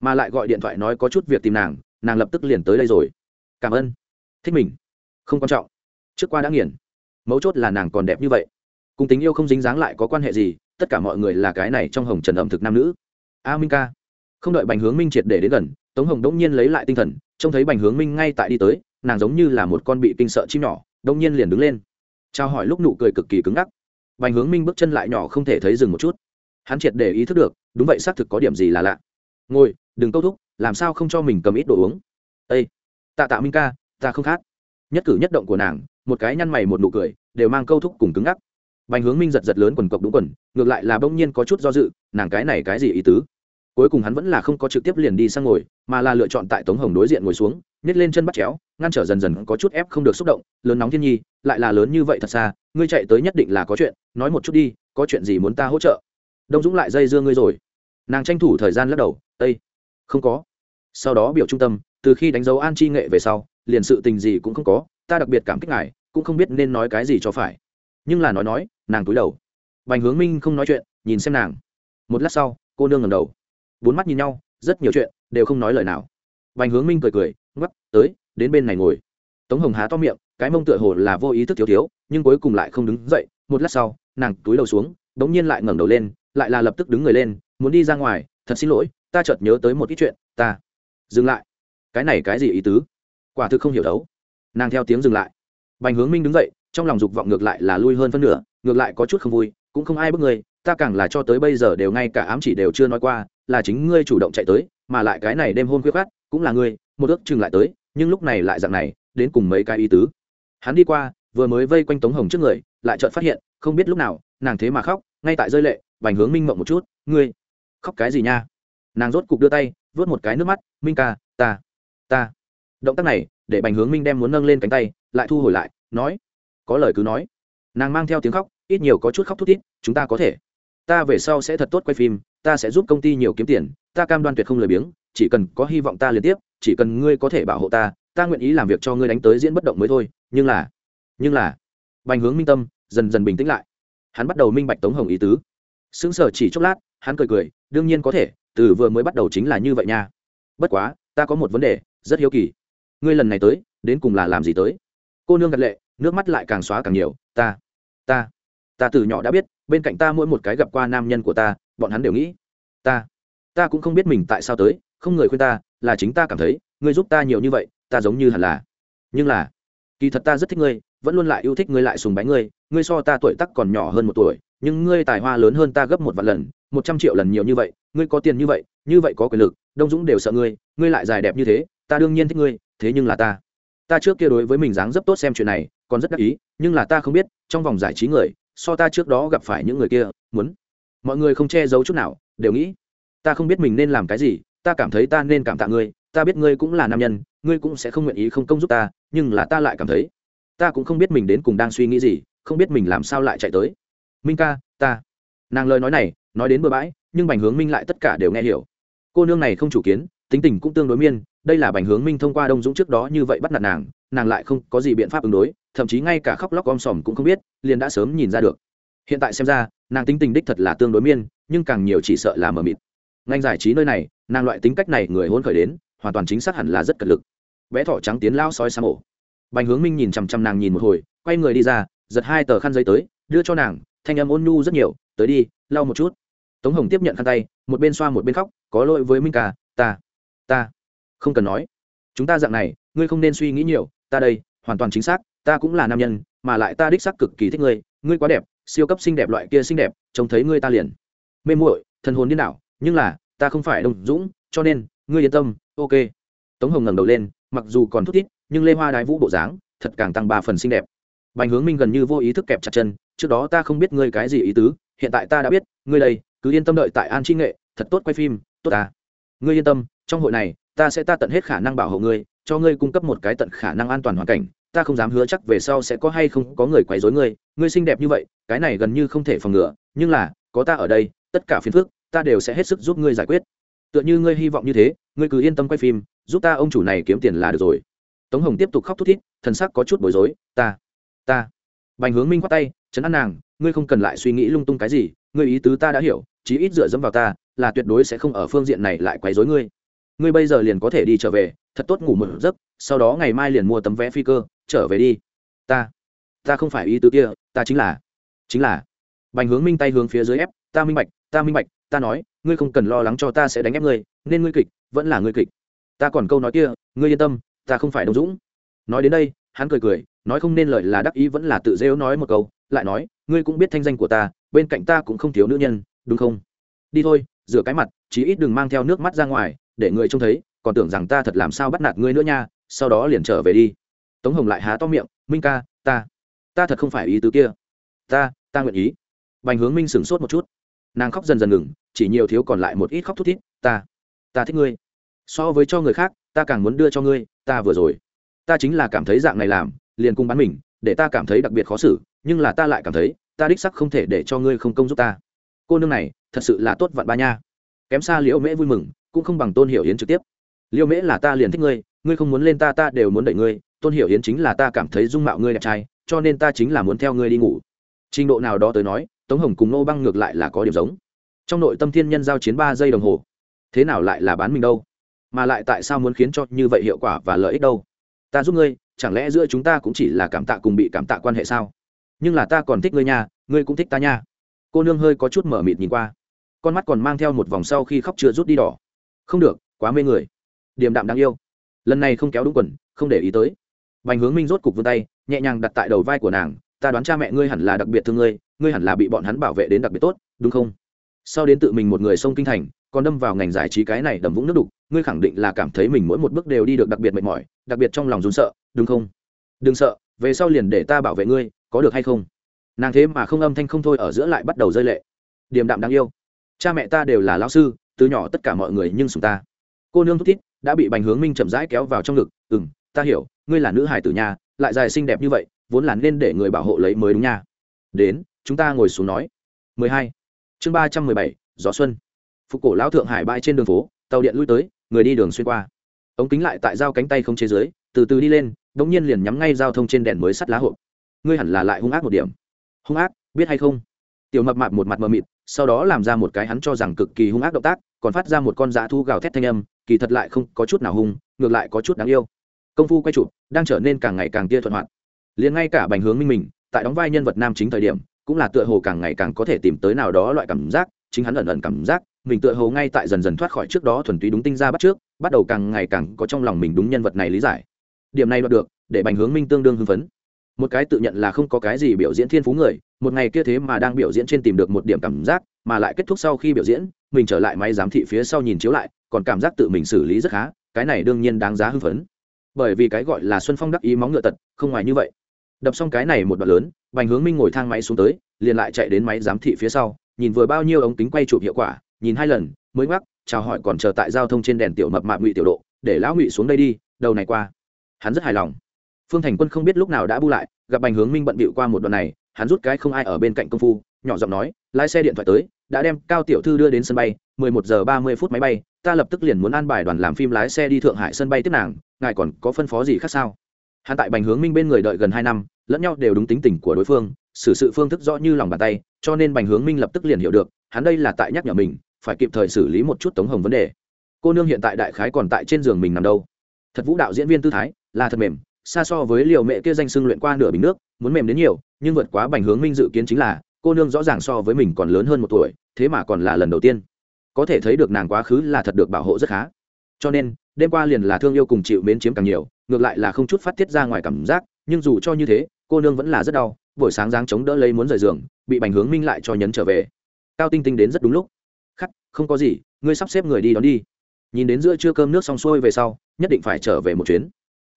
Mà lại gọi điện thoại nói có chút việc tìm nàng nàng lập tức liền tới đây rồi. Cảm ơn. Thích mình. Không quan trọng. Trước qua đã nghiền. Mấu chốt là nàng còn đẹp như vậy cùng tình yêu không dính dáng lại có quan hệ gì, tất cả mọi người là cái này trong hồng trần ẩm thực nam nữ. A minh ca. Không đợi bành hướng minh triệt để đến gần, tống hồng đỗng nhiên lấy lại tinh thần, trông thấy bành hướng minh ngay tại đi tới, nàng giống như là một con bị kinh sợ chim nhỏ đỗng nhiên liền đứng lên. Trao hỏi lúc nụ cười cực kỳ cứng ngắc. Bành hướng minh bước chân lại nhỏ không thể thấy dừng một chút. Hắn triệt để ý thức được, đúng vậy xác thực có điểm gì là lạ. Ngồi, đừng câu thúc, làm sao không cho mình cầm ít đồ uống? Ây tạ tạ minh ca, ta không khát. Nhất cử nhất động của nàng, một cái nhăn mày một nụ cười, đều mang câu thúc cùng cứng ngắc bành hướng minh giật giật lớn quần cộc đúng quần ngược lại là bỗng nhiên có chút do dự nàng cái này cái gì ý tứ? Cuối cùng hắn vẫn là không có trực tiếp liền đi sang ngồi mà là lựa chọn tại tống hồng đối diện ngồi xuống nhét lên chân bắt chéo ngăn trở dần dần có chút ép không được xúc động lớn nóng thiên nhi lại là lớn như vậy thật xa ngươi chạy tới nhất định là có chuyện nói một chút đi có chuyện gì muốn ta hỗ trợ? Đông dũng lại dây dưa ngươi rồi. Nàng tranh thủ thời gian lắc đầu đây, không có. Sau đó biểu trung tâm từ khi đánh dấu an chi nghệ về sau liền sự tình gì cũng không có ta đặc biệt cảm kích ngài cũng không biết nên nói cái gì cho phải nhưng là nói nói nàng túi đầu. Bành hướng minh không nói chuyện nhìn xem nàng. Một lát sau cô nương ngầm đầu. Bốn mắt nhìn nhau rất nhiều chuyện đều không nói lời nào. Bành hướng minh cười cười ngắt, tới đến bên này ngồi. Tống hồng há to miệng cái mông tựa hồ là vô ý thức thiếu thiếu nhưng cuối cùng lại không đứng dậy. Một lát sau nàng túi đầu xuống đ ố n g nhiên lại ngẩng đầu lên lại là lập tức đứng người lên muốn đi ra ngoài thật xin lỗi ta chợt nhớ tới một ít chuyện ta dừng lại. Cái này cái gì ý tứ? Quả thực không hiểu đấu nàng theo tiếng dừng lại. Bành hướng minh đứng dậy trong lòng dục vọng ngược lại là lui hơn phân nửa, ngược lại có chút không vui, cũng không ai bức người ta càng là cho tới bây giờ đều ngay cả ám chỉ đều chưa nói qua, là chính ngươi chủ động chạy tới, mà lại cái này đêm hôn khuya khát cũng là ngươi, một ước chừng lại tới, nhưng lúc này lại dạng này, đến cùng mấy cái ý tứ. Hắn đi qua, vừa mới vây quanh tống hồng trước người, lại chợt phát hiện, không biết lúc nào, nàng thế mà khóc, ngay tại rơi lệ bành hướng minh mộng một chút, ngươi, khóc cái gì nha? Nàng rốt cục đưa tay, vớt một cái nước mắt, minh ca, ta ta. Động tác này, để bành hướng minh đem muốn nâng lên cánh tay, lại thu hồi lại, nói có lời cứ nói. Nàng mang theo tiếng khóc, ít nhiều có chút khóc thút thít, chúng ta có thể. Ta về sau sẽ thật tốt quay phim, ta sẽ giúp công ty nhiều kiếm tiền, ta cam đoan tuyệt không lười biếng, chỉ cần có hy vọng ta liên tiếp, chỉ cần ngươi có thể bảo hộ ta ta nguyện ý làm việc cho ngươi đánh tới diễn bất động mới thôi, nhưng là nhưng là. Bành hướng minh tâm dần dần bình tĩnh lại. Hắn bắt đầu minh bạch tống hồng ý tứ. Sững sờ chỉ chốc lát, hắn cười cười, đương nhiên có thể, từ vừa mới bắt đầu chính là như vậy nha. Bất quá, ta có một vấn đề, rất hiếu kỳ. Ngươi lần này tới, đến cùng là làm gì tới? Cô nương gật lệ nước mắt lại càng xóa càng nhiều, ta ta ta từ nhỏ đã biết, bên cạnh ta mỗi một cái gặp qua nam nhân của ta, bọn hắn đều nghĩ, ta ta cũng không biết mình tại sao tới, không người khuyên ta, là chính ta cảm thấy, ngươi giúp ta nhiều như vậy, ta giống như hẳn là. Nhưng là, kỳ thật ta rất thích ngươi, vẫn luôn lại yêu thích ngươi lại sùng bái ngươi ngươi so ta tuổi tắc còn nhỏ hơn một tuổi, nhưng ngươi tài hoa lớn hơn ta gấp một vạn lần, một trăm triệu lần nhiều như vậy, ngươi có tiền như vậy như vậy có quyền lực, đông dũng đều sợ ngươi ngươi lại dài đẹp như thế, ta đương nhiên thích ngươi, thế nhưng là ta ta trước kia đối với mình dáng dấp tốt xem chuyện này còn rất đắc ý, nhưng là ta không biết, trong vòng giải trí người, so ta trước đó gặp phải những người kia, muốn. Mọi người không che giấu chút nào, đều nghĩ, ta không biết mình nên làm cái gì, ta cảm thấy ta nên cảm tạ ngươi, ta biết ngươi cũng là nam nhân, ngươi cũng sẽ không nguyện ý không công giúp ta, nhưng là ta lại cảm thấy, ta cũng không biết mình đến cùng đang suy nghĩ gì, không biết mình làm sao lại chạy tới. Minh ca, ta. Nàng lời nói này, nói đến bừa bãi, nhưng bành hướng minh lại tất cả đều nghe hiểu. Cô nương này không chủ kiến, tính tình cũng tương đối miên, đây là bành hướng minh thông qua đông dũng trước đó như vậy bắt nạt nàng nàng lại không có gì biện pháp ứng đối thậm chí ngay cả khóc lóc om sòm cũng không biết, liền đã sớm nhìn ra được. Hiện tại xem ra, nàng tính tình đích thật là tương đối miên, nhưng càng nhiều chỉ sợ là mờ mịt. Ngành giải trí nơi này, nàng loại tính cách này người hôn khởi đến, hoàn toàn chính xác hẳn là rất cật lực. Bé thỏ trắng tiến lao soi sang ổ. Bành hướng minh nhìn chằm chằm nàng nhìn một hồi, quay người đi ra, giật hai tờ khăn giấy tới, đưa cho nàng, thanh âm ôn nhu rất nhiều, tới đi, lau một chút. Tống hồng tiếp nhận khăn tay, một bên xoa một bên khóc, có lỗi với minh ca, ta ta không cần nói. Chúng ta dạng này, ngươi không nên suy nghĩ nhiều, ta đây hoàn toàn chính xác, ta cũng là nam nhân, mà lại ta đích xác cực kỳ thích ngươi ngươi quá đẹp, siêu cấp xinh đẹp loại kia xinh đẹp, trông thấy ngươi ta liền. Mê muội, thần hồn điên đảo, nhưng là, ta không phải đông dũng, cho nên, ngươi yên tâm, ok. Tống hồng ngẩng đầu lên, mặc dù còn thút thít, nhưng lê hoa đái vũ bộ dáng, thật càng tăng ba phần xinh đẹp. Bành hướng minh gần như vô ý thức kẹp chặt chân, trước đó ta không biết ngươi cái gì ý tứ, hiện tại ta đã biết, ngươi đây, cứ yên tâm đợi tại an chi nghệ, thật tốt quay phim, tốt ta ngươi yên tâm, trong hội này, ta sẽ ta tận hết khả năng bảo hộ ngươi, cho ngươi cung cấp một cái tận khả năng an toàn hoàn cảnh ta không dám hứa chắc về sau sẽ có hay không có người quấy rối ngươi ngươi xinh đẹp như vậy, cái này gần như không thể phòng ngừa, nhưng là, có ta ở đây, tất cả phiền phức, ta đều sẽ hết sức giúp ngươi giải quyết. Tựa như ngươi hy vọng như thế, ngươi cứ yên tâm quay phim, giúp ta ông chủ này kiếm tiền là được rồi. Tống hồng tiếp tục khóc thút thít, thần sắc có chút bối rối, ta ta. Bành hướng minh khoát tay chấn an nàng, ngươi không cần lại suy nghĩ lung tung cái gì, ngươi ý tứ ta đã hiểu, chí ít dựa dẫm vào ta, là tuyệt đối sẽ không ở phương diện này lại quấy rối ngươi. Ngươi bây giờ liền có thể đi trở về, thật tốt ngủ một giấc, sau đó ngày mai liền mua tấm vé phi cơ trở về đi. Ta ta không phải ý tứ kia, ta chính là chính là. Bành hướng minh tay hướng phía dưới ép, ta minh bạch, ta minh bạch, ta nói, ngươi không cần lo lắng cho ta sẽ đánh ép ngươi, nên ngươi kịch, vẫn là ngươi kịch. Ta còn câu nói kia, ngươi yên tâm, ta không phải đồng dũng. Nói đến đây, hắn cười cười, nói không nên lời là đắc ý vẫn là tự dễu nói một câu, lại nói, ngươi cũng biết thanh danh của ta, bên cạnh ta cũng không thiếu nữ nhân, đúng không? Đi thôi, rửa cái mặt, chí ít đừng mang theo nước mắt ra ngoài, để người trông thấy, còn tưởng rằng ta thật làm sao bắt nạt ngươi nữa nha, sau đó liền trở về đi tống hồng lại há to miệng, minh ca, ta ta thật không phải ý tứ kia. Ta ta nguyện ý. Bành hướng minh sửng sốt một chút. Nàng khóc dần dần ngừng, chỉ nhiều thiếu còn lại một ít khóc thút thít, ta ta thích ngươi. So với cho người khác, ta càng muốn đưa cho ngươi, ta vừa rồi. Ta chính là cảm thấy dạng này làm, liền cung bắn mình, để ta cảm thấy đặc biệt khó xử, nhưng là ta lại cảm thấy, ta đích sắc không thể để cho ngươi không công giúp ta. Cô nương này, thật sự là tốt vạn ba nha. Kém xa liễu mễ vui mừng, cũng không bằng tôn hiểu hiến trực tiếp. Liễu mễ là ta liền thích ngươi ngươi không muốn lên ta ta đều muốn đẩy ngươi tôn hiểu hiến chính là ta cảm thấy dung mạo ngươi đẹp trai, cho nên ta chính là muốn theo ngươi đi ngủ. Trình độ nào đó tới nói, tống hồng cùng nô băng ngược lại là có điểm giống. Trong nội tâm thiên nhân giao chiến ba giây đồng hồ, thế nào lại là bán mình đâu? Mà lại tại sao muốn khiến cho như vậy hiệu quả và lợi ích đâu? Ta giúp ngươi, chẳng lẽ giữa chúng ta cũng chỉ là cảm tạ cùng bị cảm tạ quan hệ sao? Nhưng là ta còn thích ngươi nha, ngươi cũng thích ta nha. Cô nương hơi có chút mở mịt nhìn qua. Con mắt còn mang theo một vòng sau khi khóc chưa rút đi đỏ. Không được, quá mê người. Điềm đạm đáng yêu. Lần này không kéo đúng quần, không để ý tới bành hướng minh rốt cục vươn tay nhẹ nhàng đặt tại đầu vai của nàng ta đoán cha mẹ ngươi hẳn là đặc biệt thương ngươi ngươi hẳn là bị bọn hắn bảo vệ đến đặc biệt tốt đúng không? Sau đến tự mình một người sông kinh thành còn đâm vào ngành giải trí cái này đầm vũng nước đục ngươi khẳng định là cảm thấy mình mỗi một bước đều đi được đặc biệt mệt mỏi đặc biệt trong lòng run sợ đúng không? Đừng sợ về sau liền để ta bảo vệ ngươi có được hay không? Nàng thế mà không âm thanh không thôi ở giữa lại bắt đầu rơi lệ. Điềm đạm đáng yêu cha mẹ ta đều là lão sư từ nhỏ tất cả mọi người nhưng sủng ta. Cô nương thúc thiết đã bị bành hướng minh chậm rãi kéo vào trong ngực "Ừm, ta hiểu ngươi là nữ hải tử nhà lại dài xinh đẹp như vậy vốn là nên để người bảo hộ lấy mới đúng nha. Đến chúng ta ngồi xuống nói. 12. chương 317, gió xuân. Phục cổ lão thượng hải bãi trên đường phố tàu điện lui tới người đi đường xuyên qua. Ống kính lại tại giao cánh tay không chế dưới, từ từ đi lên đ ỗ n g nhiên liền nhắm ngay giao thông trên đèn mới sắt lá hộp. Ngươi hẳn là lại hung ác một điểm. Hung ác biết hay không? Tiểu mập mạp một mặt mờ mịt sau đó làm ra một cái hắn cho rằng cực kỳ hung ác động tác còn phát ra một con dã thu gào thét thanh âm kỳ thật lại không có chút nào hung ngược lại có chút đáng yêu công phu quay chụp, đang trở nên càng ngày càng tia thuận hoạt. Liền ngay cả bành hướng minh mình, tại đóng vai nhân vật nam chính thời điểm, cũng là tựa hồ càng ngày càng có thể tìm tới nào đó loại cảm giác, chính hắn ẩn ẩn cảm giác, mình tựa hồ ngay tại dần dần thoát khỏi trước đó thuần túy đúng tinh ra bắt trước, bắt đầu càng ngày càng có trong lòng mình đúng nhân vật này lý giải. Điểm này đoạt được, để bành hướng minh tương đương hưng phấn. Một cái tự nhận là không có cái gì biểu diễn thiên phú người, một ngày kia thế mà đang biểu diễn trên tìm được một điểm cảm giác, mà lại kết thúc sau khi biểu diễn, mình trở lại máy giám thị phía sau nhìn chiếu lại, còn cảm giác tự mình xử lý rất khá, cái này đương nhiên đáng giá hưng phấn bởi vì cái gọi là xuân phong đắc ý móng ngựa tật, không ngoài như vậy. Đập xong cái này một đoạn lớn, bành hướng minh ngồi thang máy xuống tới, liền lại chạy đến máy giám thị phía sau, nhìn vừa bao nhiêu ống kính quay chụp hiệu quả, nhìn hai lần, mới ngoắc, chào hỏi còn chờ tại giao thông trên đèn tiểu mập mạp ngụy tiểu độ, để lão ngụy xuống đây đi, đầu này qua. Hắn rất hài lòng. Phương thành quân không biết lúc nào đã bu lại, gặp bành hướng minh bận bịu qua một đoạn này, hắn rút cái không ai ở bên cạnh công phu, nhỏ giọng nói, lái xe điện thoại tới, đã đem cao tiểu thư đưa đến sân bay, mười một giờ ba mươi phút máy bay, ta lập tức liền muốn an bài đoàn làm phim lái xe đi thượng hải sân bay tiếp nàng ngài còn có phân phó gì khác sao? Hắn tại bành hướng minh bên người đợi gần hai năm, lẫn nhau đều đúng tính tình của đối phương, xử sự phương thức rõ như lòng bàn tay, cho nên bành hướng minh lập tức liền hiểu được, hắn đây là tại nhắc nhở mình, phải kịp thời xử lý một chút tống hồng vấn đề. Cô nương hiện tại đại khái còn tại trên giường mình nằm đâu. Thật vũ đạo diễn viên tư thái, là thật mềm, xa so với liều mẹ kia danh xưng luyện qua nửa bình nước, muốn mềm đến nhiều, nhưng vượt quá bành hướng minh dự kiến chính là, cô nương rõ ràng so với mình còn lớn hơn một tuổi, thế mà còn là lần đầu tiên. Có thể thấy được nàng quá khứ là thật được bảo hộ rất khá cho nên, đêm qua liền là thương yêu cùng chịu mến chiếm càng nhiều, ngược lại là không chút phát tiết ra ngoài cảm giác, nhưng dù cho như thế, cô nương vẫn là rất đau, buổi sáng dáng chống đỡ lấy muốn rời giường, bị bành hướng minh lại cho nhấn trở về. Cao tinh tinh đến rất đúng lúc. Khắc, không có gì, ngươi sắp xếp người đi đón đi. Nhìn đến giữa trưa cơm nước xong xuôi về sau, nhất định phải trở về một chuyến.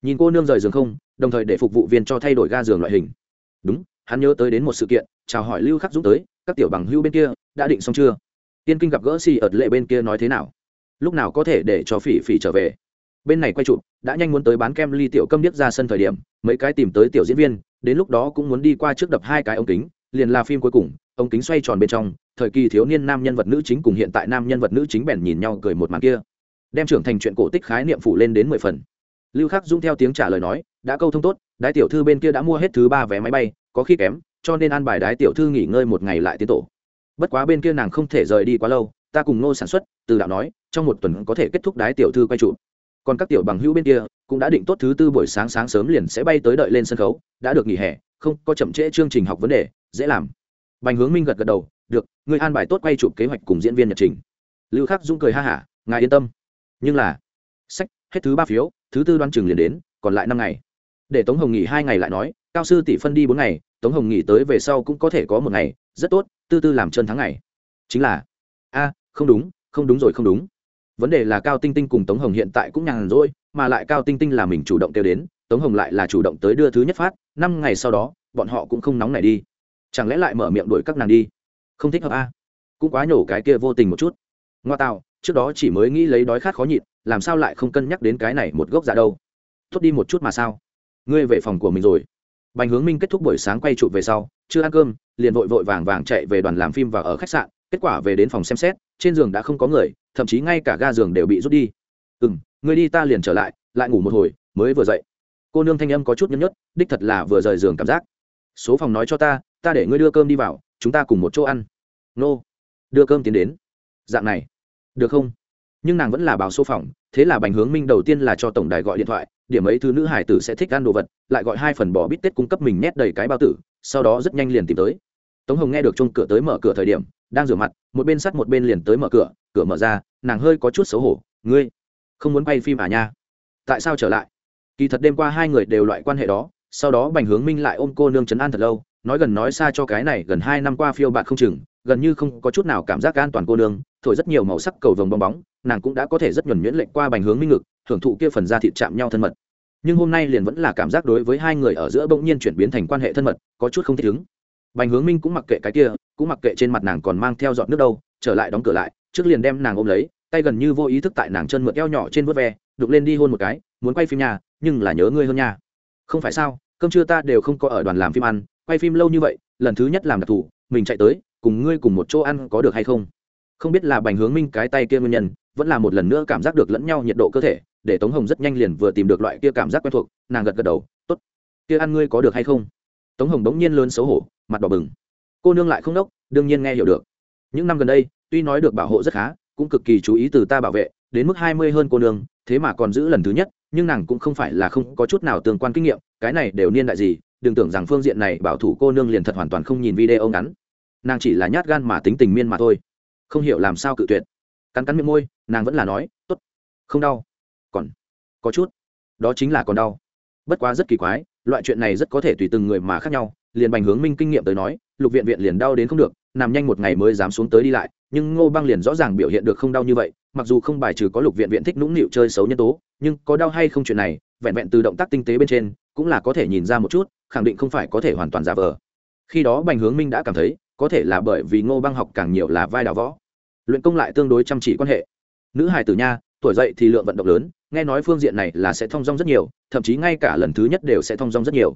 Nhìn cô nương rời giường không, đồng thời để phục vụ viên cho thay đổi ga giường loại hình. Đúng, hắn nhớ tới đến một sự kiện, chào hỏi lưu khắc dũng tới, các tiểu bằng hưu bên kia, đã định xong chưa? Tiên kinh gặp gỡ xì ợt lệ bên kia nói thế nào? Lúc nào có thể để cho phỉ phỉ trở về. Bên này quay chụp, đã nhanh muốn tới bán kem ly tiểu câm điếc ra sân thời điểm, mấy cái tìm tới tiểu diễn viên, đến lúc đó cũng muốn đi qua trước đập hai cái ống kính, liền là phim cuối cùng, ống kính xoay tròn bên trong, thời kỳ thiếu niên nam nhân vật nữ chính cùng hiện tại nam nhân vật nữ chính bèn nhìn nhau cười một màn kia. Đem trưởng thành chuyện cổ tích khái niệm phụ lên đến mười phần. Lưu khắc dung theo tiếng trả lời nói, đã câu thông tốt, đái tiểu thư bên kia đã mua hết thứ ba vé máy bay, có khi kém, cho nên an bài đái tiểu thư nghỉ ngơi một ngày lại tiến tổ. Bất quá bên kia nàng không thể rời đi quá lâu, ta cùng nô sản xuất, từ đạo nói trong một tuần có thể kết thúc đái tiểu thư quay trụ. Còn các tiểu bằng hữu bên kia cũng đã định tốt thứ tư buổi sáng sáng sớm liền sẽ bay tới đợi lên sân khấu, đã được nghỉ hè, không có chậm trễ chương trình học vấn đề, dễ làm. Bành hướng minh gật gật đầu, được người an bài tốt quay chụp kế hoạch cùng diễn viên nhật trình. Lưu khắc dũng cười ha hả, ngài yên tâm. Nhưng là, sách, hết thứ ba phiếu, thứ tư đoan chừng liền đến, còn lại năm ngày. Để tống hồng nghỉ hai ngày lại nói, cao sư tỷ phân đi bốn ngày, tống hồng nghỉ tới về sau cũng có thể có một ngày, rất tốt, tư tư làm chân tháng ngày. Chính là, a, không đúng không đúng rồi, không đúng vấn đề là cao tinh tinh cùng tống hồng hiện tại cũng nhàn rỗi, mà lại cao tinh tinh là mình chủ động kêu đến, tống hồng lại là chủ động tới đưa thứ nhất phát, năm ngày sau đó, bọn họ cũng không nóng này đi. Chẳng lẽ lại mở miệng đuổi các nàng đi? Không thích hợp a. Cũng quá nhổ cái kia vô tình một chút. Ngoa tạo, trước đó chỉ mới nghĩ lấy đói khát khó nhịn, làm sao lại không cân nhắc đến cái này một gốc dạ đâu? Thốt đi một chút mà sao? Ngươi về phòng của mình rồi. Bành hướng minh kết thúc buổi sáng quay chụp về sau, chưa ăn cơm, liền vội vội vàng vàng chạy về đoàn làm phim và ở khách sạn, kết quả về đến phòng xem xét, trên giường đã không có người thậm chí ngay cả ga giường đều bị rút đi. Ừ m người đi ta liền trở lại lại ngủ một hồi, mới vừa dậy. Cô nương thanh âm có chút nhẫn nhất đích thật là vừa rời giường cảm giác. Số phòng nói cho ta ta để ngươi đưa cơm đi vào, chúng ta cùng một chỗ ăn. Nô, đưa cơm tiến đến. Dạng này, được không? Nhưng nàng vẫn là báo số phòng, thế là bành hướng minh đầu tiên là cho tổng đài gọi điện thoại, điểm ấy thứ nữ hải tử sẽ thích ăn đồ vật, lại gọi hai phần bò bít tết cung cấp mình nhét đầy cái bao tử, sau đó rất nhanh liền tìm tới tống hồng nghe được chung cửa tới mở cửa thời điểm, đang rửa mặt, một bên sắt một bên liền tới mở cửa cửa mở ra, nàng hơi có chút xấu hổ, ngươi, không muốn quay phim à nha? Tại sao trở lại? Kỳ thật đêm qua hai người đều loại quan hệ đó, sau đó bành hướng minh lại ôm cô nương trấn an thật lâu, nói gần nói xa cho cái này gần hai năm qua phiêu bạn không chừng, gần như không có chút nào cảm giác an toàn cô nương, thổi rất nhiều màu sắc cầu vồng bong bóng, nàng cũng đã có thể rất nhuẩn nhuyễn lệnh qua bành hướng minh ngực, hưởng thụ kia phần da thịt chạm nhau thân mật. Nhưng hôm nay liền vẫn là cảm giác đối với hai người ở giữa bỗng nhiên chuyển biến thành quan hệ thân mật, có chút không thích ứng bành hướng minh cũng mặc kệ cái kia, cũng mặc kệ trên mặt nàng còn mang theo giọt nước đâu, trở lại đóng cửa lại, trước liền đem nàng ôm lấy, tay gần như vô ý thức tại nàng chân mượt eo nhỏ trên vớt ve đục lên đi hôn một cái, muốn quay phim nhà nhưng là nhớ ngươi hơn nha. Không phải sao, cơm trưa ta đều không có ở đoàn làm phim ăn, quay phim lâu như vậy, lần thứ nhất làm đặc thù, mình chạy tới, cùng ngươi cùng một chỗ ăn có được hay không? Không biết là bành hướng minh cái tay kia nguyên nhân, vẫn là một lần nữa cảm giác được lẫn nhau nhiệt độ cơ thể, để tống hồng rất nhanh liền vừa tìm được loại kia cảm giác quen thuộc, nàng gật gật đầu t ố t kia ăn ngươi có được hay không? Tống hồng đống nhiên lớn xấu hổ mặt đỏ bừng. Cô nương lại không đốc, đương nhiên nghe hiểu được. Những năm gần đây, tuy nói được bảo hộ rất khá, cũng cực kỳ chú ý từ ta bảo vệ, đến mức hai mươi hơn cô nương, thế mà còn giữ lần thứ nhất, nhưng nàng cũng không phải là không có chút nào tương quan kinh nghiệm, cái này đều niên đại gì, đừng tưởng rằng phương diện này bảo thủ cô nương liền thật hoàn toàn không nhìn video ngắn. Nàng chỉ là nhát gan mà tính tình miên mà thôi. Không hiểu làm sao cự tuyệt. Cắn cắn miệng môi, nàng vẫn là nói t ố t không đau. Còn, có chút. Đó chính là còn đau. Bất quá rất kỳ quái, loại chuyện này rất có thể tùy từng người mà khác nhau liền bành hướng minh kinh nghiệm tới nói, lục viện viện liền đau đến không được, nằm nhanh một ngày mới dám xuống tới đi lại, nhưng ngô băng liền rõ ràng biểu hiện được không đau như vậy, mặc dù không bài trừ có lục viện viện thích nũng nịu chơi xấu nhân tố, nhưng có đau hay không chuyện này, vẹn vẹn từ động tác tinh tế bên trên, cũng là có thể nhìn ra một chút, khẳng định không phải có thể hoàn toàn giả vờ. Khi đó bành hướng minh đã cảm thấy, có thể là bởi vì ngô băng học càng nhiều là vai đào võ. Luyện công lại tương đối chăm chỉ quan hệ. Nữ hài tử nha, tuổi dậy thì lượng vận động lớn, nghe nói phương diện này là sẽ thong dong rất nhiều, thậm chí ngay cả lần thứ nhất đều sẽ thong dong rất nhiều.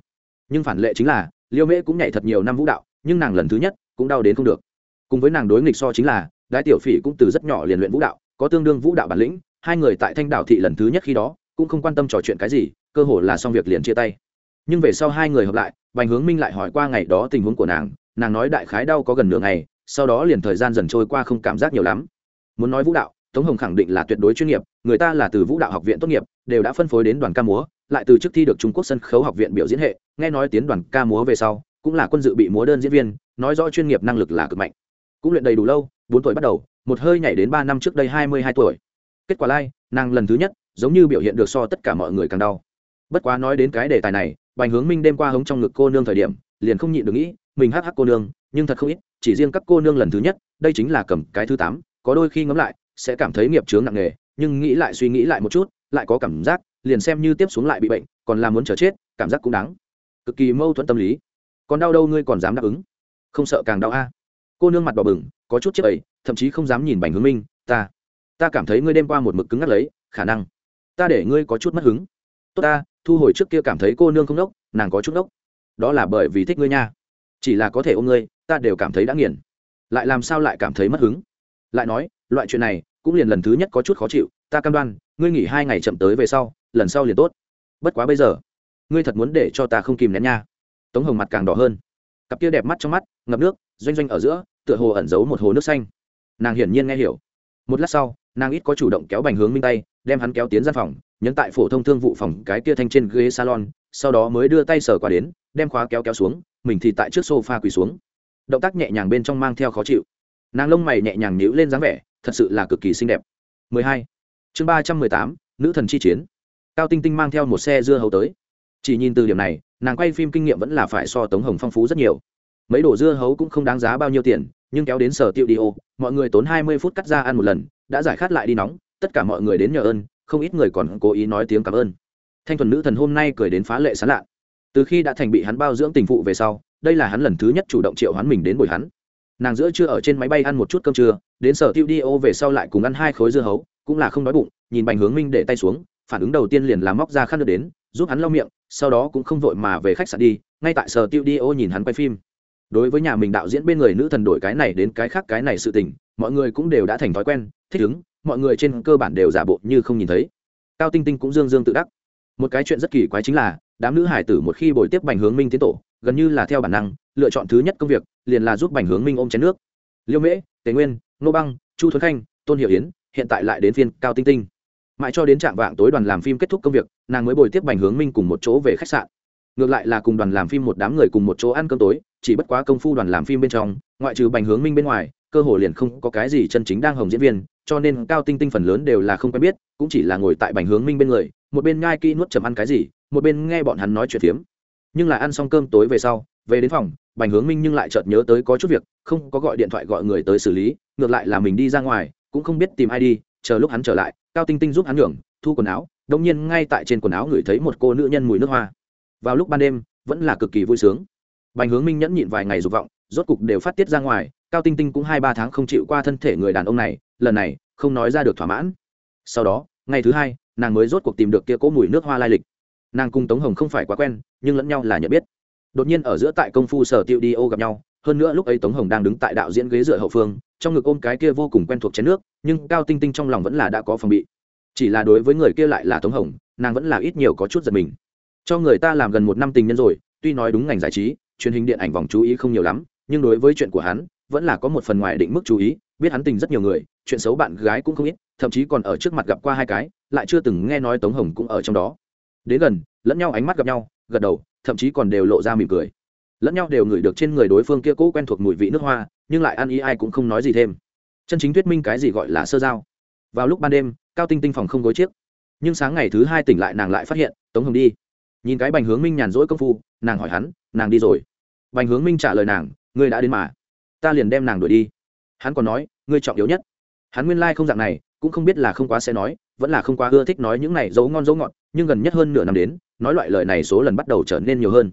Nhưng phản lệ chính là liêu mễ cũng nhảy thật nhiều năm vũ đạo, nhưng nàng lần thứ nhất cũng đau đến không được. Cùng với nàng đối nghịch so chính là, đái tiểu phỉ cũng từ rất nhỏ liền luyện vũ đạo, có tương đương vũ đạo bản lĩnh, hai người tại thanh đảo thị lần thứ nhất khi đó cũng không quan tâm trò chuyện cái gì, cơ hồ là xong việc liền chia tay. Nhưng về sau hai người hợp lại, bành hướng minh lại hỏi qua ngày đó tình huống của nàng nàng nói đại khái đau có gần nửa ngày, sau đó liền thời gian dần trôi qua không cảm giác nhiều lắm. Muốn nói vũ đạo, tống hồng khẳng định là tuyệt đối chuyên nghiệp, người ta là từ vũ đạo học viện tốt nghiệp, đều đã phân phối đến đoàn ca múa lại từ trước thi được trung quốc sân khấu học viện biểu diễn hệ, nghe nói tiến đoàn ca múa về sau, cũng là quân dự bị múa đơn diễn viên, nói rõ chuyên nghiệp năng lực là cực mạnh. Cũng luyện đầy đủ lâu, bốn tuổi bắt đầu, một hơi nhảy đến ba năm trước đây hai mươi hai tuổi. Kết quả lai, nàng lần thứ nhất, giống như biểu hiện được so tất cả mọi người càng đau. Bất quá nói đến cái đề tài này, bành hướng minh đêm qua hống trong ngực cô nương thời điểm, liền không nhịn được nghĩ, mình hắc hắc cô nương, nhưng thật không ít, chỉ riêng các cô nương lần thứ nhất, đây chính là cầm cái thứ tám, có đôi khi ngẫm lại, sẽ cảm thấy nghiệp chướng nặng nề, nhưng nghĩ lại suy nghĩ lại một chút, lại có cảm giác liền xem như tiếp xuống lại bị bệnh, còn là muốn chờ chết, cảm giác cũng đáng. Cực kỳ mâu thuẫn tâm lý. Còn đau đâu ngươi còn dám đáp ứng? Không sợ càng đau a. Cô nương mặt đỏ bừng, có chút chiếc ấy, thậm chí không dám nhìn bành hướng minh, ta ta cảm thấy ngươi đêm qua một mực cứng ngắt lấy, khả năng ta để ngươi có chút mất hứng. Tốt ta, thu hồi trước kia cảm thấy cô nương không đốc, nàng có chút đốc. Đó là bởi vì thích ngươi nha. Chỉ là có thể ôm ngươi, ta đều cảm thấy đã nghiền. Lại làm sao lại cảm thấy mất hứng? Lại nói, loại chuyện này cũng liền lần thứ nhất có chút khó chịu, ta cam đoan ngươi nghỉ hai ngày chậm tới về sau, lần sau liền tốt. Bất quá bây giờ, ngươi thật muốn để cho ta không kìm nén nha. Tống hồng mặt càng đỏ hơn. Cặp kia đẹp mắt trong mắt, ngập nước, doanh doanh ở giữa, tựa hồ ẩn giấu một hồ nước xanh. Nàng hiển nhiên nghe hiểu. Một lát sau, nàng ít có chủ động kéo bành hướng minh tay, đem hắn kéo tiến gian phòng, nhấn tại phổ thông thương vụ phòng cái kia thanh trên ghế salon, sau đó mới đưa tay sờ qua đến, đem khóa kéo kéo xuống, mình thì tại trước sofa quỳ xuống. Động tác nhẹ nhàng bên trong mang theo khó chịu. Nàng lông mày nhẹ nhàng nhíu lên dáng vẻ, thật sự là cực kỳ xinh đẹp. 12 chương 318, nữ thần chi chiến. Cao tinh tinh mang theo một xe dưa hấu tới. Chỉ nhìn từ điểm này nàng quay phim kinh nghiệm vẫn là phải so tống hồng phong phú rất nhiều. Mấy đồ dưa hấu cũng không đáng giá bao nhiêu tiền nhưng kéo đến sở tiệu đi ô mọi người tốn hai mươi phút cắt ra ăn một lần đã giải khát lại đi nóng tất cả mọi người đến nhờ ơn không ít người còn cố ý nói tiếng cảm ơn. Thanh thuần nữ thần hôm nay cười đến phá lệ sán lạ. Từ khi đã thành bị hắn bao dưỡng tình phụ về sau đây là hắn lần thứ nhất chủ động triệu hắn mình đến bồi hắn. Nàng giữa chưa ở trên máy bay ăn một chút cơm trưa đến sở tiêu đi ô về sau lại cùng ăn hai khối dưa hấu cũng là không đói bụng, nhìn bành hướng minh để tay xuống, phản ứng đầu tiên liền là móc ra khăn nước đến, giúp hắn lau miệng, sau đó cũng không vội mà về khách sạn đi, ngay tại sở tiêu đi ô nhìn hắn quay phim. Đối với nhà mình đạo diễn bên người nữ thần đổi cái này đến cái khác cái này sự tình, mọi người cũng đều đã thành thói quen, thích ứng, mọi người trên cơ bản đều giả bộ như không nhìn thấy. Cao tinh tinh cũng dương dương tự đắc. Một cái chuyện rất kỳ quái chính là, đám nữ hải tử một khi bồi tiếp bành hướng minh tiến tổ, gần như là theo bản năng, lựa chọn thứ nhất công việc, liền là giúp bành hướng minh ôm chén nước. Liêu mễ, tề nguyên, nô băng, chu thuấn khanh, tôn hiệu yến hiện tại lại đến phiên cao tinh tinh. Mãi cho đến trạm vạng tối đoàn làm phim kết thúc công việc, nàng mới bồi tiếp bành hướng minh cùng một chỗ về khách sạn. Ngược lại là cùng đoàn làm phim một đám người cùng một chỗ ăn cơm tối, chỉ bất quá công phu đoàn làm phim bên trong, ngoại trừ bành hướng minh bên ngoài, cơ hồ liền không có cái gì chân chính đang hồng diễn viên, cho nên cao tinh tinh phần lớn đều là không quen biết, cũng chỉ là ngồi tại bành hướng minh bên người, một bên ngai kỹ nuốt chầm ăn cái gì, một bên nghe bọn hắn nói chuyện phiếm. Nhưng là ăn xong cơm tối về sau, về đến phòng, bành hướng minh nhưng lại chợt nhớ tới có chút việc, không có gọi điện thoại gọi người tới xử lý, ngược lại là mình đi ra ngoài cũng không biết tìm ai đi, chờ lúc hắn trở lại, cao tinh tinh giúp hắn nhường, thu quần áo đông nhiên ngay tại trên quần áo ngửi thấy một cô nữ nhân mùi nước hoa. Vào lúc ban đêm, vẫn là cực kỳ vui sướng. Bành hướng minh nhẫn nhịn vài ngày dục vọng, rốt cục đều phát tiết ra ngoài, cao tinh tinh cũng hai ba tháng không chịu qua thân thể người đàn ông này, lần này, không nói ra được thỏa mãn. Sau đó, ngày thứ hai, nàng mới rốt cuộc tìm được kia cỗ mùi nước hoa lai lịch. Nàng cùng tống hồng không phải quá quen, nhưng lẫn nhau là nhận biết. Đột nhiên ở giữa tại công phu sở tiêu đi ô gặp nhau hơn nữa lúc ấy tống hồng đang đứng tại đạo diễn ghế dựa hậu phương, trong ngực ôm cái kia vô cùng quen thuộc chén nước, nhưng cao tinh tinh trong lòng vẫn là đã có phòng bị. Chỉ là đối với người kia lại là tống hồng, nàng vẫn là ít nhiều có chút giật mình. Cho người ta làm gần một năm tình nhân rồi, tuy nói đúng ngành giải trí, truyền hình điện ảnh vòng chú ý không nhiều lắm, nhưng đối với chuyện của hắn, vẫn là có một phần ngoài định mức chú ý, biết hắn tình rất nhiều người, chuyện xấu bạn gái cũng không ít, thậm chí còn ở trước mặt gặp qua hai cái, lại chưa từng nghe nói tống hồng cũng ở trong đó. Đến gần, lẫn nhau ánh mắt gặp nhau, gật đầu, thậm chí còn đều lộ ra mỉm cười lẫn nhau đều ngửi được trên người đối phương kia cũ quen thuộc mùi vị nước hoa, nhưng lại ăn ý ai cũng không nói gì thêm. Chân chính thuyết minh cái gì gọi là sơ giao. Vào lúc ban đêm, cao tinh tinh phòng không gối chiếc. Nhưng sáng ngày thứ hai tỉnh lại nàng lại phát hiện, tống hồng đi. Nhìn cái bành hướng minh nhàn rỗi công phu, nàng hỏi hắn, nàng đi rồi? Bành hướng minh trả lời nàng, ngươi đã đến mà. Ta liền đem nàng đuổi đi. Hắn còn nói, ngươi trọng yếu nhất. Hắn nguyên lai、like、không dạng này, cũng không biết là không quá sẽ nói, vẫn là không quá ưa thích nói những này dấu ngon dấu ngọt, nhưng gần nhất hơn nửa năm đến, nói loại lời này số lần bắt đầu trở nên nhiều hơn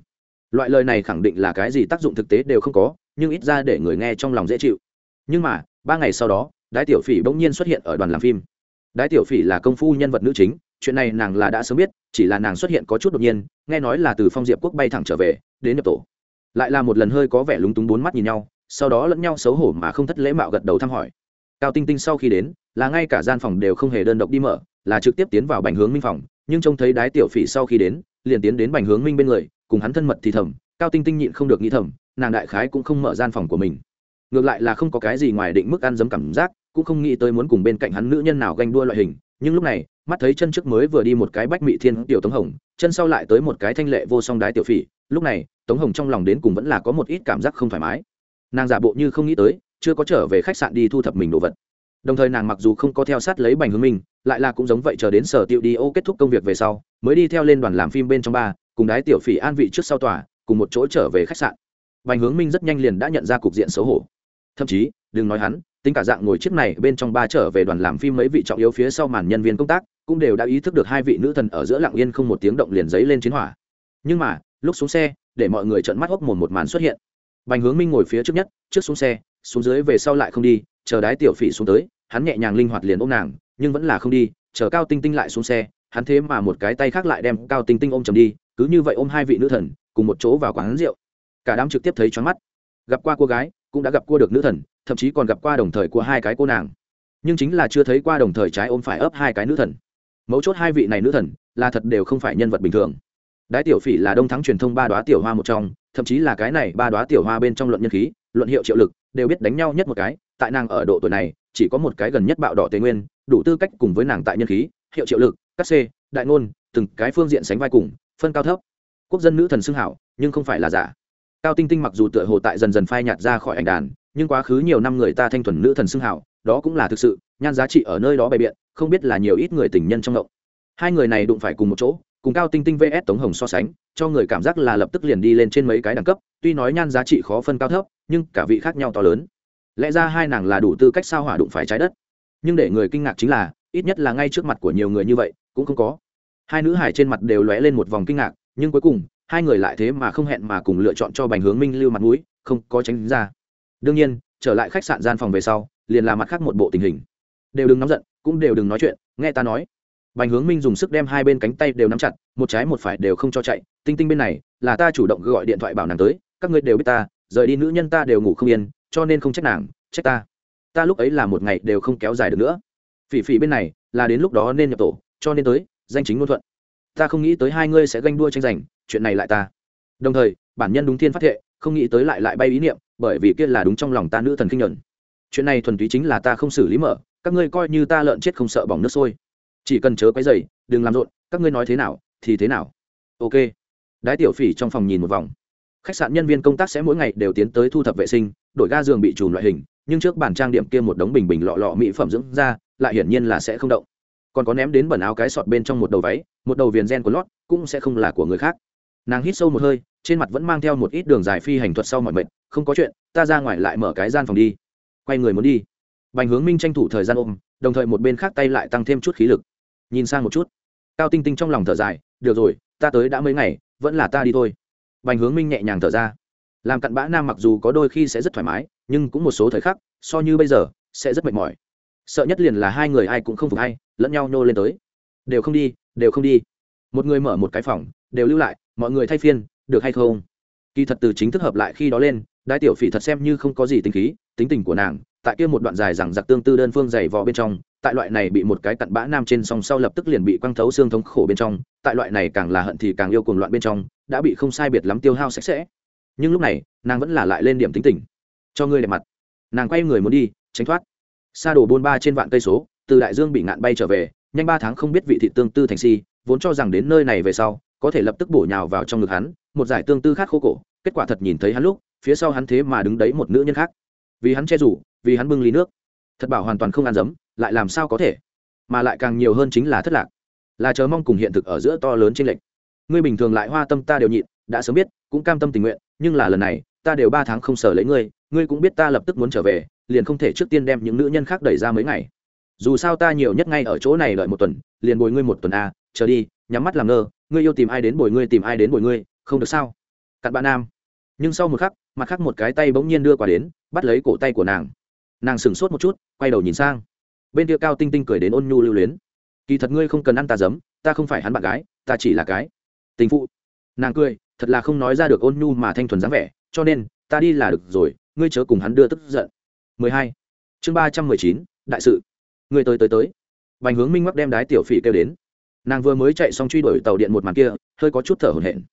loại lời này khẳng định là cái gì tác dụng thực tế đều không có, nhưng ít ra để người nghe trong lòng dễ chịu. Nhưng mà, ba ngày sau đó, đái tiểu phỉ bỗng nhiên xuất hiện ở đoàn làm phim. Đái tiểu phỉ là công phu nhân vật nữ chính, chuyện này nàng là đã sớm biết, chỉ là nàng xuất hiện có chút đột nhiên, nghe nói là từ phong diệp quốc bay thẳng trở về, đến nhập tổ. Lại là một lần hơi có vẻ lúng túng bốn mắt nhìn nhau, sau đó lẫn nhau xấu hổ mà không thất lễ mạo gật đầu thăm hỏi. Cao tinh tinh sau khi đến, là ngay cả gian phòng đều không hề đơn độc đi mở, là trực tiếp tiến vào bành hướng minh phòng, nhưng trông thấy đái tiểu phỉ sau khi đến, liền tiến đến bành hướng minh bên người cùng hắn thân mật thì thầm, cao tinh tinh nhịn không được nghĩ thầm, nàng đại khái cũng không mở gian phòng của mình. Ngược lại là không có cái gì ngoài định mức ăn dấm cảm giác, cũng không nghĩ tới muốn cùng bên cạnh hắn nữ nhân nào ganh đua loại hình, nhưng lúc này, mắt thấy chân trước mới vừa đi một cái bách mị thiên tiểu tống hồng, chân sau lại tới một cái thanh lệ vô song đái tiểu phỉ, lúc này, tống hồng trong lòng đến cùng vẫn là có một ít cảm giác không thoải mái. Nàng giả bộ như không nghĩ tới, chưa có trở về khách sạn đi thu thập mình đồ vật đồng thời nàng mặc dù không có theo sát lấy bành hướng minh, lại là cũng giống vậy chờ đến sở tiệu đi ô kết thúc công việc về sau, mới đi theo lên đoàn làm phim bên trong ba, cùng đái tiểu phỉ an vị trước sau tòa, cùng một chỗ trở về khách sạn. Bành hướng minh rất nhanh liền đã nhận ra cục diện xấu hổ. Thậm chí, đừng nói hắn, tính cả dạng ngồi chiếc này bên trong ba trở về đoàn làm phim mấy vị trọng yếu phía sau màn nhân viên công tác, cũng đều đã ý thức được hai vị nữ thần ở giữa lặng yên không một tiếng động liền giấy lên chiến hỏa. Nhưng mà, lúc xuống xe, để mọi người trợn mắt hốc mồm một màn xuất hiện. Bành hướng minh ngồi phía trước nhất, trước xuống xe, xuống dưới về sau lại không đi chờ đái tiểu phỉ xuống tới, hắn nhẹ nhàng linh hoạt liền ôm nàng, nhưng vẫn là không đi, chờ cao tinh tinh lại xuống xe, hắn thế mà một cái tay khác lại đem cao tinh tinh ôm chầm đi, cứ như vậy ôm hai vị nữ thần, cùng một chỗ vào quán rượu. Cả đám trực tiếp thấy choáng mắt. Gặp qua cô gái, cũng đã gặp qua được nữ thần, thậm chí còn gặp qua đồng thời của hai cái cô nàng. Nhưng chính là chưa thấy qua đồng thời trái ôm phải ấp hai cái nữ thần. Mấu chốt hai vị này nữ thần, là thật đều không phải nhân vật bình thường. Đái tiểu phỉ là đông thắng truyền thông ba đoá tiểu hoa một trong, thậm chí là cái này ba đoá tiểu hoa bên trong luận nhân khí, luận hiệu triệu lực, đều biết đánh nhau nhất một cái tại nàng ở độ tuổi này, chỉ có một cái gần nhất bạo đỏ tây nguyên, đủ tư cách cùng với nàng tại nhân khí, hiệu triệu lực, các c đại ngôn, từng cái phương diện sánh vai cùng, phân cao thấp. Quốc dân nữ thần xưng hảo, nhưng không phải là giả. Cao tinh tinh mặc dù tựa hồ tại dần dần phai nhạt ra khỏi ảnh đàn, nhưng quá khứ nhiều năm người ta thanh thuần nữ thần xưng hảo, đó cũng là thực sự, nhan giá trị ở nơi đó bày biện, không biết là nhiều ít người tình nhân trong động. Hai người này đụng phải cùng một chỗ, cùng cao tinh tinh vs tống hồng so sánh, cho người cảm giác là lập tức liền đi lên trên mấy cái đẳng cấp, tuy nói nhan giá trị khó phân cao thấp, nhưng cả vị khác nhau to lớn lẽ ra hai nàng là đủ tư cách sao hỏa đụng phải trái đất. Nhưng để người kinh ngạc chính là, ít nhất là ngay trước mặt của nhiều người như vậy, cũng không có. Hai nữ hải trên mặt đều lóe lên một vòng kinh ngạc, nhưng cuối cùng, hai người lại thế mà không hẹn mà cùng lựa chọn cho bành hướng minh lưu mặt mũi, không có tránh ra. Đương nhiên, trở lại khách sạn gian phòng về sau, liền là mặt khác một bộ tình hình. Đều đừng nóng giận, cũng đều đừng nói chuyện, nghe ta nói. Bành hướng minh dùng sức đem hai bên cánh tay đều nắm chặt, một trái một phải đều không cho chạy. Tinh tinh bên này, là ta chủ động gọi điện thoại bảo nàng tới, các ngươi đều biết ta, rời đi nữ nhân ta đều ngủ không yên cho nên không trách nàng, trách ta. Ta lúc ấy là một ngày đều không kéo dài được nữa. Phỉ phỉ bên này, là đến lúc đó nên nhập tổ, cho nên tới, danh chính ngôn thuận. Ta không nghĩ tới hai ngươi sẽ ganh đua tranh giành, chuyện này lại ta. Đồng thời, bản nhân đúng thiên phát thệ, không nghĩ tới lại lại bay ý niệm, bởi vì kia là đúng trong lòng ta nữ thần kinh nhuận. Chuyện này thuần túy chính là ta không xử lý mở, các ngươi coi như ta lợn chết không sợ bỏng nước sôi. Chỉ cần chớ quấy dày đừng làm rộn, các ngươi nói thế nào, thì thế nào. Ok. Đái tiểu phỉ trong phòng nhìn một vòng khách sạn nhân viên công tác sẽ mỗi ngày đều tiến tới thu thập vệ sinh, đổi ga giường bị trùn loại hình, nhưng trước bản trang điểm kia một đống bình bình lọ lọ mỹ phẩm dưỡng ra lại hiển nhiên là sẽ không động. Còn có ném đến bẩn áo cái sọt bên trong một đầu váy, một đầu viền gen của lót, cũng sẽ không là của người khác. Nàng hít sâu một hơi, trên mặt vẫn mang theo một ít đường dài phi hành thuật sau mọi mệt, không có chuyện, ta ra ngoài lại mở cái gian phòng đi. Quay người muốn đi. Bành hướng minh tranh thủ thời gian ôm, đồng thời một bên khác tay lại tăng thêm chút khí lực. Nhìn sang một chút. Cao tinh tinh trong lòng thở dài, được rồi, ta tới đã mấy ngày, vẫn là ta đi thôi bành hướng minh nhẹ nhàng thở ra. Làm cặn bã nam mặc dù có đôi khi sẽ rất thoải mái, nhưng cũng một số thời khắc, so như bây giờ, sẽ rất mệt mỏi. Sợ nhất liền là hai người ai cũng không phục hay, lẫn nhau nhô lên tới. Đều không đi, đều không đi. Một người mở một cái phòng, đều lưu lại, mọi người thay phiên, được hay không? Kỳ thật từ chính thức hợp lại khi đó lên đại tiểu phỉ thật xem như không có gì tính khí, tính tình của nàng, tại kia một đoạn dài rằng giặc tương tư đơn phương dày vò bên trong tại loại này bị một cái cặn bã nam trên song sau lập tức liền bị quăng thấu xương thống khổ bên trong, tại loại này càng là hận thì càng yêu cuồng loạn bên trong, đã bị không sai biệt lắm tiêu hao sạch sẽ. Nhưng lúc này, nàng vẫn là lại lên điểm tính tình. Cho ngươi đẹp mặt. Nàng quay người muốn đi, tránh thoát. Xa đổ bôn ba trên vạn cây số, từ đại dương bị ngạn bay trở về, nhanh ba tháng không biết vị thị tương tư thành si, vốn cho rằng đến nơi này về sau, có thể lập tức bổ nhào vào trong ngực hắn, một giải tương tư khát khô cổ, kết quả thật nhìn thấy hắn lúc, phía sau hắn thế mà đứng đấy một nữ nhân khác. Vì hắn che rủ, vì hắn bưng ly nước. Thật bảo hoàn toàn không ăn dấm lại làm sao có thể? Mà lại càng nhiều hơn chính là thất lạc. Là chờ mong cùng hiện thực ở giữa to lớn trên lệch. Ngươi bình thường lại hoa tâm ta đều nhịn đã sớm biết cũng cam tâm tình nguyện nhưng là lần này ta đều ba tháng không sở lấy ngươi ngươi cũng biết ta lập tức muốn trở về liền không thể trước tiên đem những nữ nhân khác đẩy ra mấy ngày. Dù sao ta nhiều nhất ngay ở chỗ này đợi một tuần liền bồi ngươi một tuần a à, chờ đi nhắm mắt làm ngơ ngươi yêu tìm ai đến bồi ngươi tìm ai đến bồi ngươi không được sao? Cặn bạn nam. Nhưng sau một khắc mặt khác một cái tay bỗng nhiên đưa qua đến bắt lấy cổ tay của nàng. Nàng sửng sốt một chút quay đầu nhìn sang bên kia cao tinh tinh cười đến ôn nhu lưu luyến. Kỳ thật ngươi không cần ăn ta giấm ta không phải hắn bạn gái ta chỉ là cái tình phụ. Nàng cười thật là không nói ra được ôn nhu mà thanh thuần dáng vẻ cho nên ta đi là được rồi ngươi chớ cùng hắn đưa tức giận. 12. chương 319, đại sự. Ngươi tới tới tới. Bành hướng minh mắc đem đái tiểu phỉ kêu đến. Nàng vừa mới chạy xong truy đuổi tàu điện một màn kia hơi có chút thở hổn hển.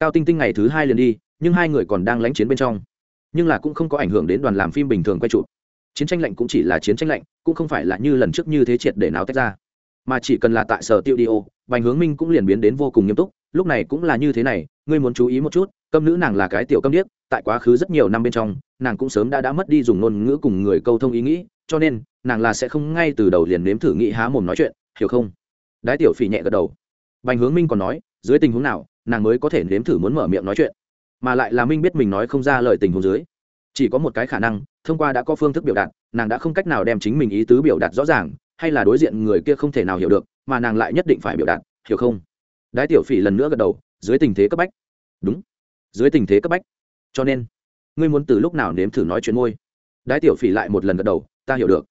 Cao tinh tinh ngày thứ hai liền đi nhưng hai người còn đang lánh chiến bên trong. Nhưng là cũng không có ảnh hưởng đến đoàn làm phim bình thường quay chụp chiến tranh lạnh cũng chỉ là chiến tranh lạnh, cũng không phải là như lần trước như thế triệt để nào tách ra. Mà chỉ cần là tại sở tiêu đi ô bành hướng minh cũng liền biến đến vô cùng nghiêm túc, lúc này cũng là như thế này, ngươi muốn chú ý một chút, câm nữ nàng là cái tiểu câm điếc, tại quá khứ rất nhiều năm bên trong, nàng cũng sớm đã đã mất đi dùng ngôn ngữ cùng người câu thông ý nghĩ, cho nên, nàng là sẽ không ngay từ đầu liền nếm thử nghĩ há mồm nói chuyện, hiểu không? Đái tiểu phỉ nhẹ gật đầu. Bành hướng minh còn nói, dưới tình huống nào, nàng mới có thể nếm thử muốn mở miệng nói chuyện? Mà lại là minh biết mình nói không ra lời tình huống dưới chỉ có một cái khả năng, thông qua đã có phương thức biểu đạt, nàng đã không cách nào đem chính mình ý tứ biểu đạt rõ ràng, hay là đối diện người kia không thể nào hiểu được, mà nàng lại nhất định phải biểu đạt, hiểu không? Đái tiểu phỉ lần nữa gật đầu, dưới tình thế cấp bách. Đúng. Dưới tình thế cấp bách. Cho nên, ngươi muốn từ lúc nào nếm thử nói chuyện môi? Đái tiểu phỉ lại một lần gật đầu, ta hiểu được.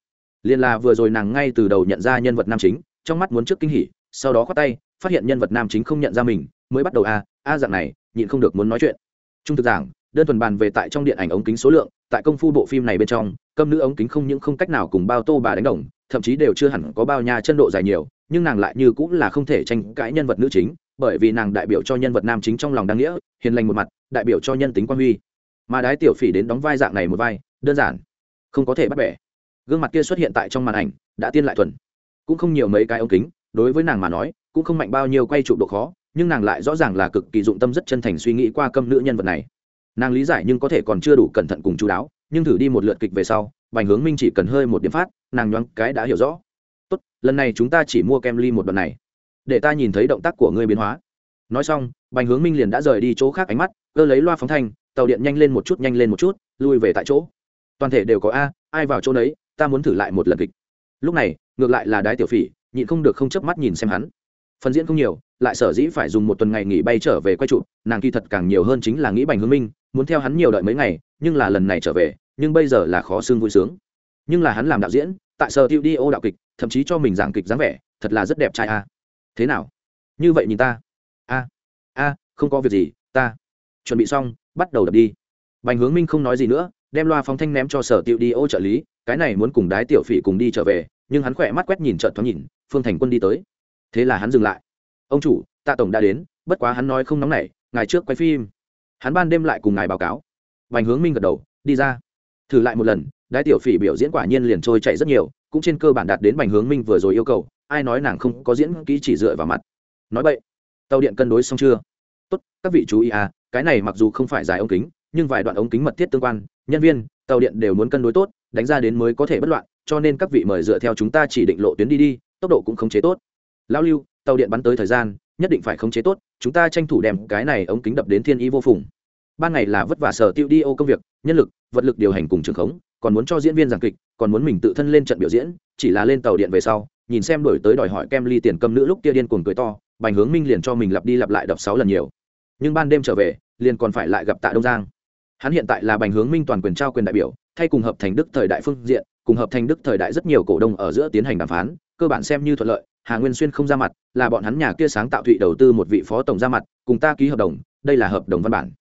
Liền là vừa rồi nàng ngay từ đầu nhận ra nhân vật nam chính, trong mắt muốn trước kinh hỉ, sau đó khoát tay, phát hiện nhân vật nam chính không nhận ra mình, mới bắt đầu a a dạng này, nhịn không được muốn nói chuyện. Trung thực giảng đơn thuần bàn về tại trong điện ảnh ống kính số lượng, tại công phu bộ phim này bên trong câm nữ ống kính không những không cách nào cùng bao tô bà đánh đồng, thậm chí đều chưa hẳn có bao nha chân độ dài nhiều, nhưng nàng lại như cũng là không thể tranh cãi nhân vật nữ chính, bởi vì nàng đại biểu cho nhân vật nam chính trong lòng đáng nghĩa, hiền lành một mặt, đại biểu cho nhân tính quan huy. Mà đái tiểu phỉ đến đóng vai dạng này một vai, đơn giản, không có thể bắt bẻ. Gương mặt kia xuất hiện tại trong màn ảnh, đã tiên lại thuần. Cũng không nhiều mấy cái ống kính, đối với nàng mà nói, cũng không mạnh bao nhiêu quay chụp độ khó, nhưng nàng lại rõ ràng là cực kỳ dụng tâm rất chân thành suy nghĩ qua câm nữ nhân vật này nàng lý giải nhưng có thể còn chưa đủ cẩn thận cùng chú đáo, nhưng thử đi một lượt kịch về sau, bành hướng minh chỉ cần hơi một điểm phát, nàng nhoáng cái đã hiểu rõ. Tốt, lần này chúng ta chỉ mua kem ly một đoạn này, để ta nhìn thấy động tác của ngươi biến hóa. Nói xong, bành hướng minh liền đã rời đi chỗ khác ánh mắt, cơ lấy loa phóng thanh, tàu điện nhanh lên một chút, nhanh lên một chút, lui về tại chỗ. Toàn thể đều có a, ai vào chỗ đấy ta muốn thử lại một lần kịch. Lúc này, ngược lại là đái tiểu phỉ, nhịn không được không chớp mắt nhìn xem hắn. Phần diễn không nhiều, lại sở dĩ phải dùng một tuần ngày nghỉ bay trở về quay trụ nàng kỳ thật càng nhiều hơn chính là nghĩ bành hướng minh muốn theo hắn nhiều đợi mấy ngày, nhưng là lần này trở về, nhưng bây giờ là khó xương vui sướng. Nhưng là hắn làm đạo diễn, tại sở tiêu đi ô đạo kịch, thậm chí cho mình giảng kịch dáng vẻ, thật là rất đẹp trai a. Thế nào? Như vậy nhìn ta. A a, không có việc gì, ta. Chuẩn bị xong, bắt đầu đập đi. Bành hướng minh không nói gì nữa, đem loa phóng thanh ném cho sở tiêu đi ô trợ lý, cái này muốn cùng đái tiểu phỉ cùng đi trở về, nhưng hắn khỏe mắt quét nhìn trợn thoáng nhìn, phương thành quân đi tới. Thế là hắn dừng lại. Ông chủ, tạ tổng đã đến, bất quá hắn nói không nóng nảy, ngày trước quay phim hắn ban đêm lại cùng ngài báo cáo. Bành hướng minh gật đầu, đi ra. Thử lại một lần, đái tiểu phỉ biểu diễn quả nhiên liền trôi chạy rất nhiều, cũng trên cơ bản đạt đến bành hướng minh vừa rồi yêu cầu, ai nói nàng không có diễn kỹ chỉ dựa vào mặt. Nói vậy tàu điện cân đối xong chưa? Tốt, các vị chú ý à cái này mặc dù không phải dài ống kính, nhưng vài đoạn ống kính mật thiết tương quan, nhân viên, tàu điện đều muốn cân đối tốt, đánh ra đến mới có thể bất loạn, cho nên các vị mời dựa theo chúng ta chỉ định lộ tuyến đi đi, tốc độ cũng khống chế tốt. Lao lưu, tàu điện bắn tới thời gian nhất định phải khống chế tốt, chúng ta tranh thủ đem cái này ống kính đập đến thiên y vô phùng. Ban ngày là vất vả sở tiêu đi ô công việc, nhân lực, vật lực điều hành cùng trường khống, còn muốn cho diễn viên giảng kịch, còn muốn mình tự thân lên trận biểu diễn, chỉ là lên tàu điện về sau, nhìn xem đổi tới đòi hỏi kem ly tiền cầm nữ lúc kia điên cuồng cười to, bành hướng minh liền cho mình lặp đi lặp lại đập sáu lần nhiều. Nhưng ban đêm trở về, liền còn phải lại gặp tạ đông giang. Hắn hiện tại là bành hướng minh toàn quyền trao quyền đại biểu, thay cùng hợp thành đức thời đại phương diện, cùng hợp thành đức thời đại rất nhiều cổ đông ở giữa tiến hành đàm phán, cơ bản xem như thuận lợi hà nguyên xuyên không ra mặt, là bọn hắn nhà kia sáng tạo thụy đầu tư một vị phó tổng ra mặt, cùng ta ký hợp đồng, đây là hợp đồng văn bản.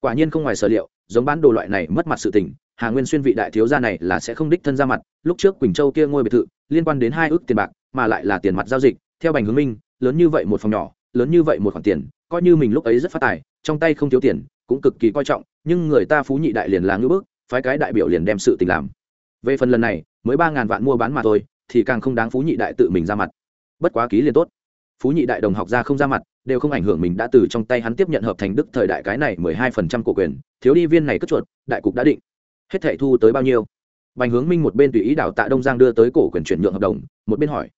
Quả nhiên không ngoài sở liệu, giống bán đồ loại này mất mặt sự tình, hà nguyên xuyên vị đại thiếu gia này là sẽ không đích thân ra mặt, lúc trước quỳnh châu kia ngôi biệt thự, liên quan đến hai ước tiền bạc, mà lại là tiền mặt giao dịch, theo bành hướng minh, lớn như vậy một phòng nhỏ, lớn như vậy một khoản tiền, coi như mình lúc ấy rất phát tài, trong tay không thiếu tiền, cũng cực kỳ coi trọng, nhưng người ta phú nhị đại liền là ngưỡng bức, phái cái đại biểu liền đem sự tình làm. Về phần lần này, mới ba ngàn vạn mua bán mà thôi, thì càng không đáng phú nhị đại tự mình ra mặt bất quá ký liền tốt. Phú nhị đại đồng học ra không ra mặt, đều không ảnh hưởng mình đã từ trong tay hắn tiếp nhận hợp thành đức thời đại cái này mười hai phần trăm cổ quyền, thiếu đi viên này cất chuột, đại cục đã định. Hết thệ thu tới bao nhiêu? Bành hướng minh một bên tùy ý đảo tạ đông giang đưa tới cổ quyền chuyển nhượng hợp đồng, một bên hỏi.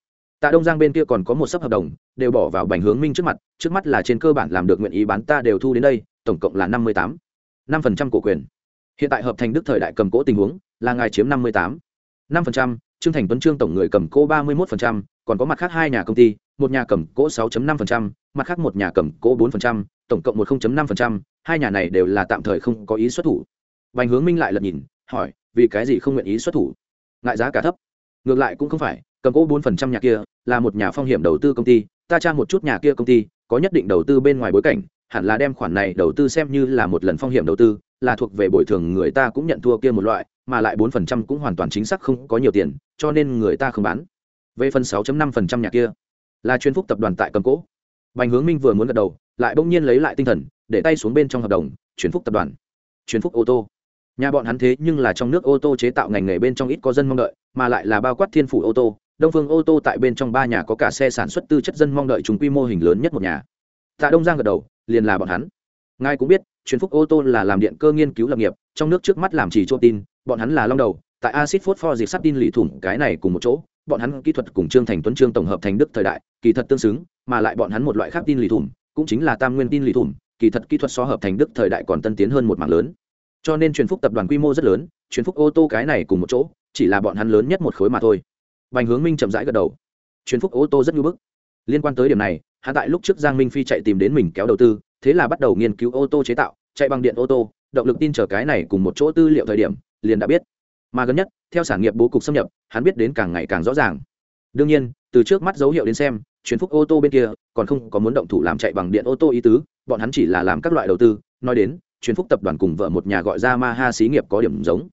Tạ đông giang bên kia còn có một sấp hợp đồng, đều bỏ vào bành hướng minh trước mặt, trước mắt là trên cơ bản làm được nguyện ý bán ta đều thu đến đây, tổng cộng là năm mươi tám. năm phần trăm cổ quyền. Hiện tại hợp thành đức thời đại cầm cố tình huống là ngài chiếm năm mươi tám. năm phần trăm, trương thành tuấn trương tổng người cầm cố ba mươi một phần trăm còn có mặt khác hai nhà công ty một nhà cầm cố sáu năm phần trăm mặt khác một nhà cầm cố 4%, tổng cộng một năm phần trăm hai nhà này đều là tạm thời không có ý xuất thủ Bành Hướng Minh lại lật nhìn, hỏi, vì cái gì không nguyện ý xuất thủ? Ngại giá cả thấp. Ngược lại cũng không phải, cầm cố 4% nhà kia là một nhà phong hiểm đầu tư công ty, ta tra một chút nhà kia công ty, có nhất định đầu tư bên ngoài bối cảnh, hẳn là đem khoản này đầu tư xem như là một lần phong hiểm đầu tư, là thuộc về bồi thường người ta cũng nhận thua kia một loại, mà lại 4% cũng hoàn toàn chính xác không có nhiều tiền, cho nên người ta không bán. Về phần 6.5% nhà kia, là chuyên phúc tập đoàn tại cầm cố. Bành Hướng Minh vừa muốn gật đầu, lại bỗng nhiên lấy lại tinh thần, để tay xuống bên trong hợp đồng, chuyên phúc tập đoàn, chuyên phúc ô tô. Nhà bọn hắn thế nhưng là trong nước ô tô chế tạo ngành nghề bên trong ít có dân mong đợi mà lại là bao quát thiên phủ ô tô. Đông phương ô tô tại bên trong ba nhà có cả xe sản xuất tư chất dân mong đợi chúng quy mô hình lớn nhất một nhà. Tạ đông giang gật đầu liền là bọn hắn. Ngài cũng biết chuyên phúc ô tô là làm điện cơ nghiên cứu lập nghiệp trong nước trước mắt làm chỉ chỗ tin bọn hắn là long đầu tại acid phosphor dịch sắt tin lì thủng cái này cùng một chỗ bọn hắn kỹ thuật cùng trương thành tuấn, trương tổng hợp thành đức thời đại, kỳ thật tương xứng, mà lại bọn hắn một loại khác tin lì thủng cũng chính là tam nguyên tin lì thủng kỳ thật kỹ thuật so hợp thành đức thời đại còn tân tiến hơn một mảng lớn. Cho nên truyền phúc tập đoàn quy mô rất lớn, truyền phúc ô tô cái này cùng một chỗ, chỉ là bọn hắn lớn nhất một khối mà thôi. Bành hướng minh chậm rãi gật đầu. Truyền phúc ô tô rất ngưỡng bức. Liên quan tới điểm này, hắn tại lúc trước giang minh phi chạy tìm đến mình kéo đầu tư, thế là bắt đầu nghiên cứu ô tô chế tạo, chạy bằng điện ô tô, động lực tin chở cái này cùng một chỗ tư liệu thời điểm, liền đã biết mà gần nhất, theo sản nghiệp bố cục xâm nhập, hắn biết đến càng ngày càng rõ ràng. Đương nhiên, từ trước mắt dấu hiệu đến xem, chuyến phúc ô tô bên kia còn không có muốn động thủ làm chạy bằng điện ô tô ý tứ, bọn hắn chỉ là làm các loại đầu tư, nói đến chuyên phúc tập đoàn cùng vợ một nhà gọi ra ma ha xí nghiệp có điểm giống.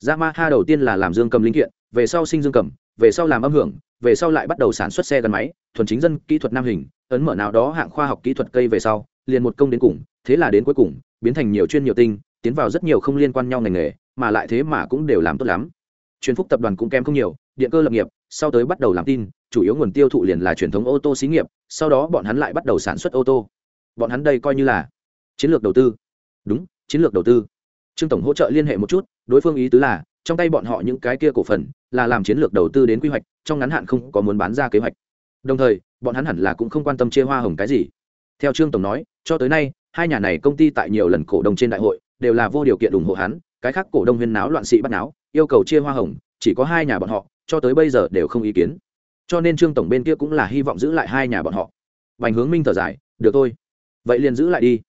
Ra ma ha đầu tiên là làm dương cầm linh kiện, về sau sinh dương cầm, về sau làm âm hưởng, về sau lại bắt đầu sản xuất xe gắn máy, thuần chính dân kỹ thuật nam hình, ấn mở nào đó hạng khoa học kỹ thuật cây về sau, liền một công đến cùng, thế là đến cuối cùng, biến thành nhiều chuyên nhiều tinh, tiến vào rất nhiều không liên quan nhau ngành nghề mà lại thế mà cũng đều làm tốt lắm. Truyền phúc tập đoàn cũng kém không nhiều, điện cơ lập nghiệp, sau tới bắt đầu làm tin, chủ yếu nguồn tiêu thụ liền là truyền thống ô tô xí nghiệp, sau đó bọn hắn lại bắt đầu sản xuất ô tô. Bọn hắn đây coi như là chiến lược đầu tư. Đúng, chiến lược đầu tư. Trương tổng hỗ trợ liên hệ một chút, đối phương ý tứ là, trong tay bọn họ những cái kia cổ phần là làm chiến lược đầu tư đến quy hoạch, trong ngắn hạn không có muốn bán ra kế hoạch. Đồng thời, bọn hắn hẳn là cũng không quan tâm chia hoa hồng cái gì. Theo trương tổng nói, cho tới nay, hai nhà này công ty tại nhiều lần cổ đông trên đại hội đều là vô điều kiện ủng hộ hắn cái khác cổ đông huyên náo loạn sĩ bắt náo, yêu cầu chia hoa hồng, chỉ có hai nhà bọn họ, cho tới bây giờ đều không ý kiến. Cho nên trương tổng bên kia cũng là hy vọng giữ lại hai nhà bọn họ. Bành hướng minh thở dài, được thôi, vậy liền giữ lại đi.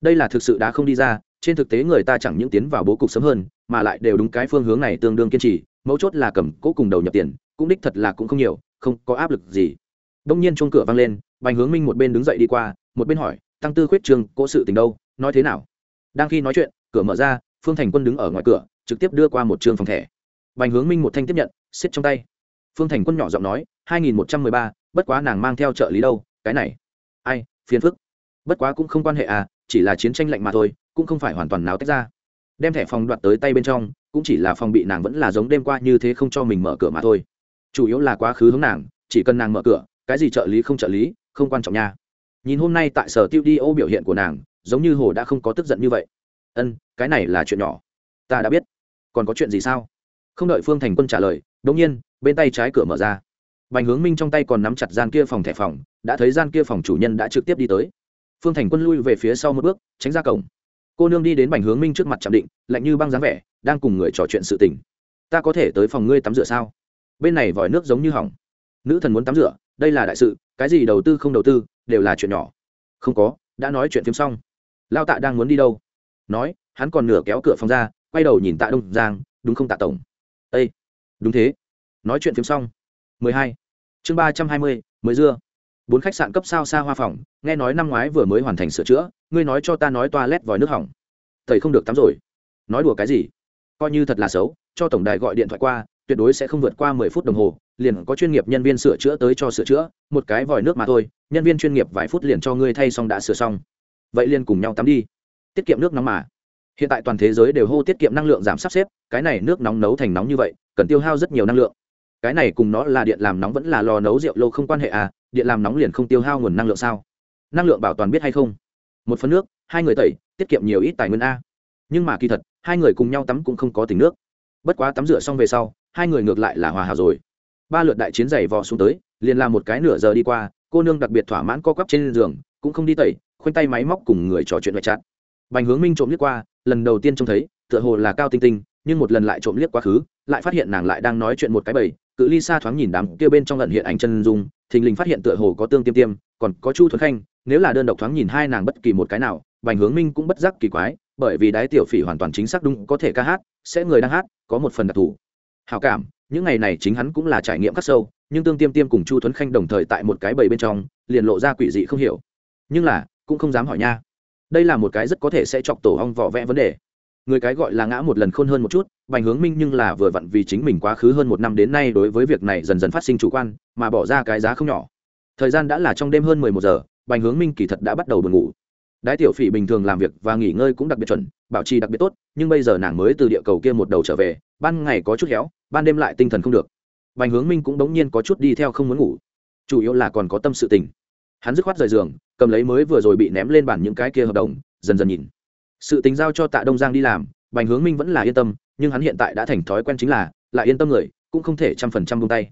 Đây là thực sự đã không đi ra, trên thực tế người ta chẳng những tiến vào bố cục sớm hơn, mà lại đều đúng cái phương hướng này tương đương kiên trì, mấu chốt là cầm cố cùng đầu nhập tiền, cũng đích thật là cũng không nhiều, không có áp lực gì. Đông nhiên chuông cửa vang lên, bành hướng minh một bên đứng dậy đi qua, một bên hỏi, tăng tư khuyết trường cố sự tình đâu, nói thế nào? Đang khi nói chuyện, cửa mở ra phương thành quân đứng ở ngoài cửa, trực tiếp đưa qua một trường phòng thẻ. Bành hướng minh một thanh tiếp nhận xiết trong tay. Phương thành quân nhỏ giọng nói, hai nghìn một trăm mười ba, bất quá nàng mang theo trợ lý đâu, cái này. Ai, phiền phức. Bất quá cũng không quan hệ à chỉ là chiến tranh lạnh mà thôi, cũng không phải hoàn toàn náo tách ra. Đem thẻ phòng đoạt tới tay bên trong, cũng chỉ là phòng bị nàng vẫn là giống đêm qua như thế không cho mình mở cửa mà thôi. Chủ yếu là quá khứ hướng nàng, chỉ cần nàng mở cửa, cái gì trợ lý không trợ lý, không quan trọng nha. Nhìn hôm nay tại sở tiêu đi ô biểu hiện của nàng, giống như hồ đã không có tức giận như vậy ân, cái này là chuyện nhỏ. Ta đã biết. Còn có chuyện gì sao? Không đợi phương thành quân trả lời đ ỗ n g nhiên, bên tay trái cửa mở ra. Bành hướng minh trong tay còn nắm chặt gian kia phòng thẻ phòng, đã thấy gian kia phòng chủ nhân đã trực tiếp đi tới. Phương thành quân lui về phía sau một bước, tránh ra cổng. Cô nương đi đến bành hướng minh trước mặt chạm định, lạnh như băng dáng vẻ, đang cùng người trò chuyện sự tình. Ta có thể tới phòng ngươi tắm rửa sao? Bên này vòi nước giống như hỏng. Nữ thần muốn tắm rửa, đây là đại sự, cái gì đầu tư không đầu tư, đều là chuyện nhỏ. Không có, đã nói chuyện phim xong. Lao tạ đang muốn đi đâu? Nói, hắn còn nửa kéo cửa phòng ra, quay đầu nhìn tạ đông giang, đúng không tạ tổng? Â đúng thế. Nói chuyện phim xong. mười hai. Chương ba trăm hai mươi, mới dưa. Bốn khách sạn cấp sao xa hoa phòng, nghe nói năm ngoái vừa mới hoàn thành sửa chữa, ngươi nói cho ta nói toa lét vòi nước hỏng. Thầy không được tắm rồi. Nói đùa cái gì? Coi như thật là xấu, cho tổng đài gọi điện thoại qua, tuyệt đối sẽ không vượt qua mười phút đồng hồ, liền có chuyên nghiệp nhân viên sửa chữa tới cho sửa chữa, một cái vòi nước mà thôi, nhân viên chuyên nghiệp vài phút liền cho ngươi thay xong đã sửa xong. Vậy liền cùng nhau tắm đi tiết kiệm nước nóng mà. Hiện tại toàn thế giới đều hô tiết kiệm năng lượng giảm sắp xếp, cái này nước nóng nấu thành nóng như vậy, cần tiêu hao rất nhiều năng lượng. Cái này cùng nó là điện làm nóng vẫn là lò nấu rượu lâu không quan hệ à điện làm nóng liền không tiêu hao nguồn năng lượng sao? Năng lượng bảo toàn biết hay không? Một phần nước, hai người tẩy, tiết kiệm nhiều ít tài nguyên a. Nhưng mà kỳ thật, hai người cùng nhau tắm cũng không có tình nước. Bất quá tắm rửa xong về sau, hai người ngược lại là hòa hảo rồi. Ba lượt đại chiến giày vò xuống tới, liền làm một cái nửa giờ đi qua, cô nương đặc biệt thỏa mãn co quắp trên giường, cũng không đi tẩy, khoanh tay máy móc cùng người trò chuyện ngoại chặn bành hướng minh trộm liếc qua, lần đầu tiên trông thấy, tựa hồ là cao tinh tinh, nhưng một lần lại trộm liếc quá khứ, lại phát hiện nàng lại đang nói chuyện một cái bầy, cự ly xa thoáng nhìn đám kia bên trong lần hiện ảnh chân dung, thình lình phát hiện tựa hồ có tương tiêm tiêm, còn có chu thuấn khanh, nếu là đơn độc thoáng nhìn hai nàng bất kỳ một cái nào, bành hướng minh cũng bất giác kỳ quái, bởi vì đái tiểu phỉ hoàn toàn chính xác đúng có thể ca hát, sẽ người đang hát, có một phần đặc thù. Hào cảm, những ngày này chính hắn cũng là trải nghiệm khắc sâu, nhưng tương tiêm tiêm cùng chu thuấn khanh đồng thời tại một cái bầy bên trong, liền lộ ra quỷ dị không hiểu. Nhưng là, cũng không dám hỏi nha đây là một cái rất có thể sẽ chọc tổ hong vỏ vẽ vấn đề. Người cái gọi là ngã một lần khôn hơn một chút, bành hướng minh nhưng là vừa vặn vì chính mình quá khứ hơn một năm đến nay đối với việc này dần dần phát sinh chủ quan, mà bỏ ra cái giá không nhỏ. Thời gian đã là trong đêm hơn mười một giờ, bành hướng minh kỳ thật đã bắt đầu buồn ngủ. Đái tiểu phỉ bình thường làm việc và nghỉ ngơi cũng đặc biệt chuẩn, bảo trì đặc biệt tốt, nhưng bây giờ nàng mới từ địa cầu kia một đầu trở về, ban ngày có chút héo, ban đêm lại tinh thần không được. Bành hướng minh cũng đống nhiên có chút đi theo không muốn ngủ. Chủ yếu là còn có tâm sự tình hắn dứt khoát rời giường, cầm lấy mới vừa rồi bị ném lên bàn những cái kia hợp đồng, dần dần nhìn. Sự tình giao cho tạ đông giang đi làm, bành hướng minh vẫn là yên tâm, nhưng hắn hiện tại đã thành thói quen chính là, lại yên tâm người, cũng không thể trăm phần trăm bông tay.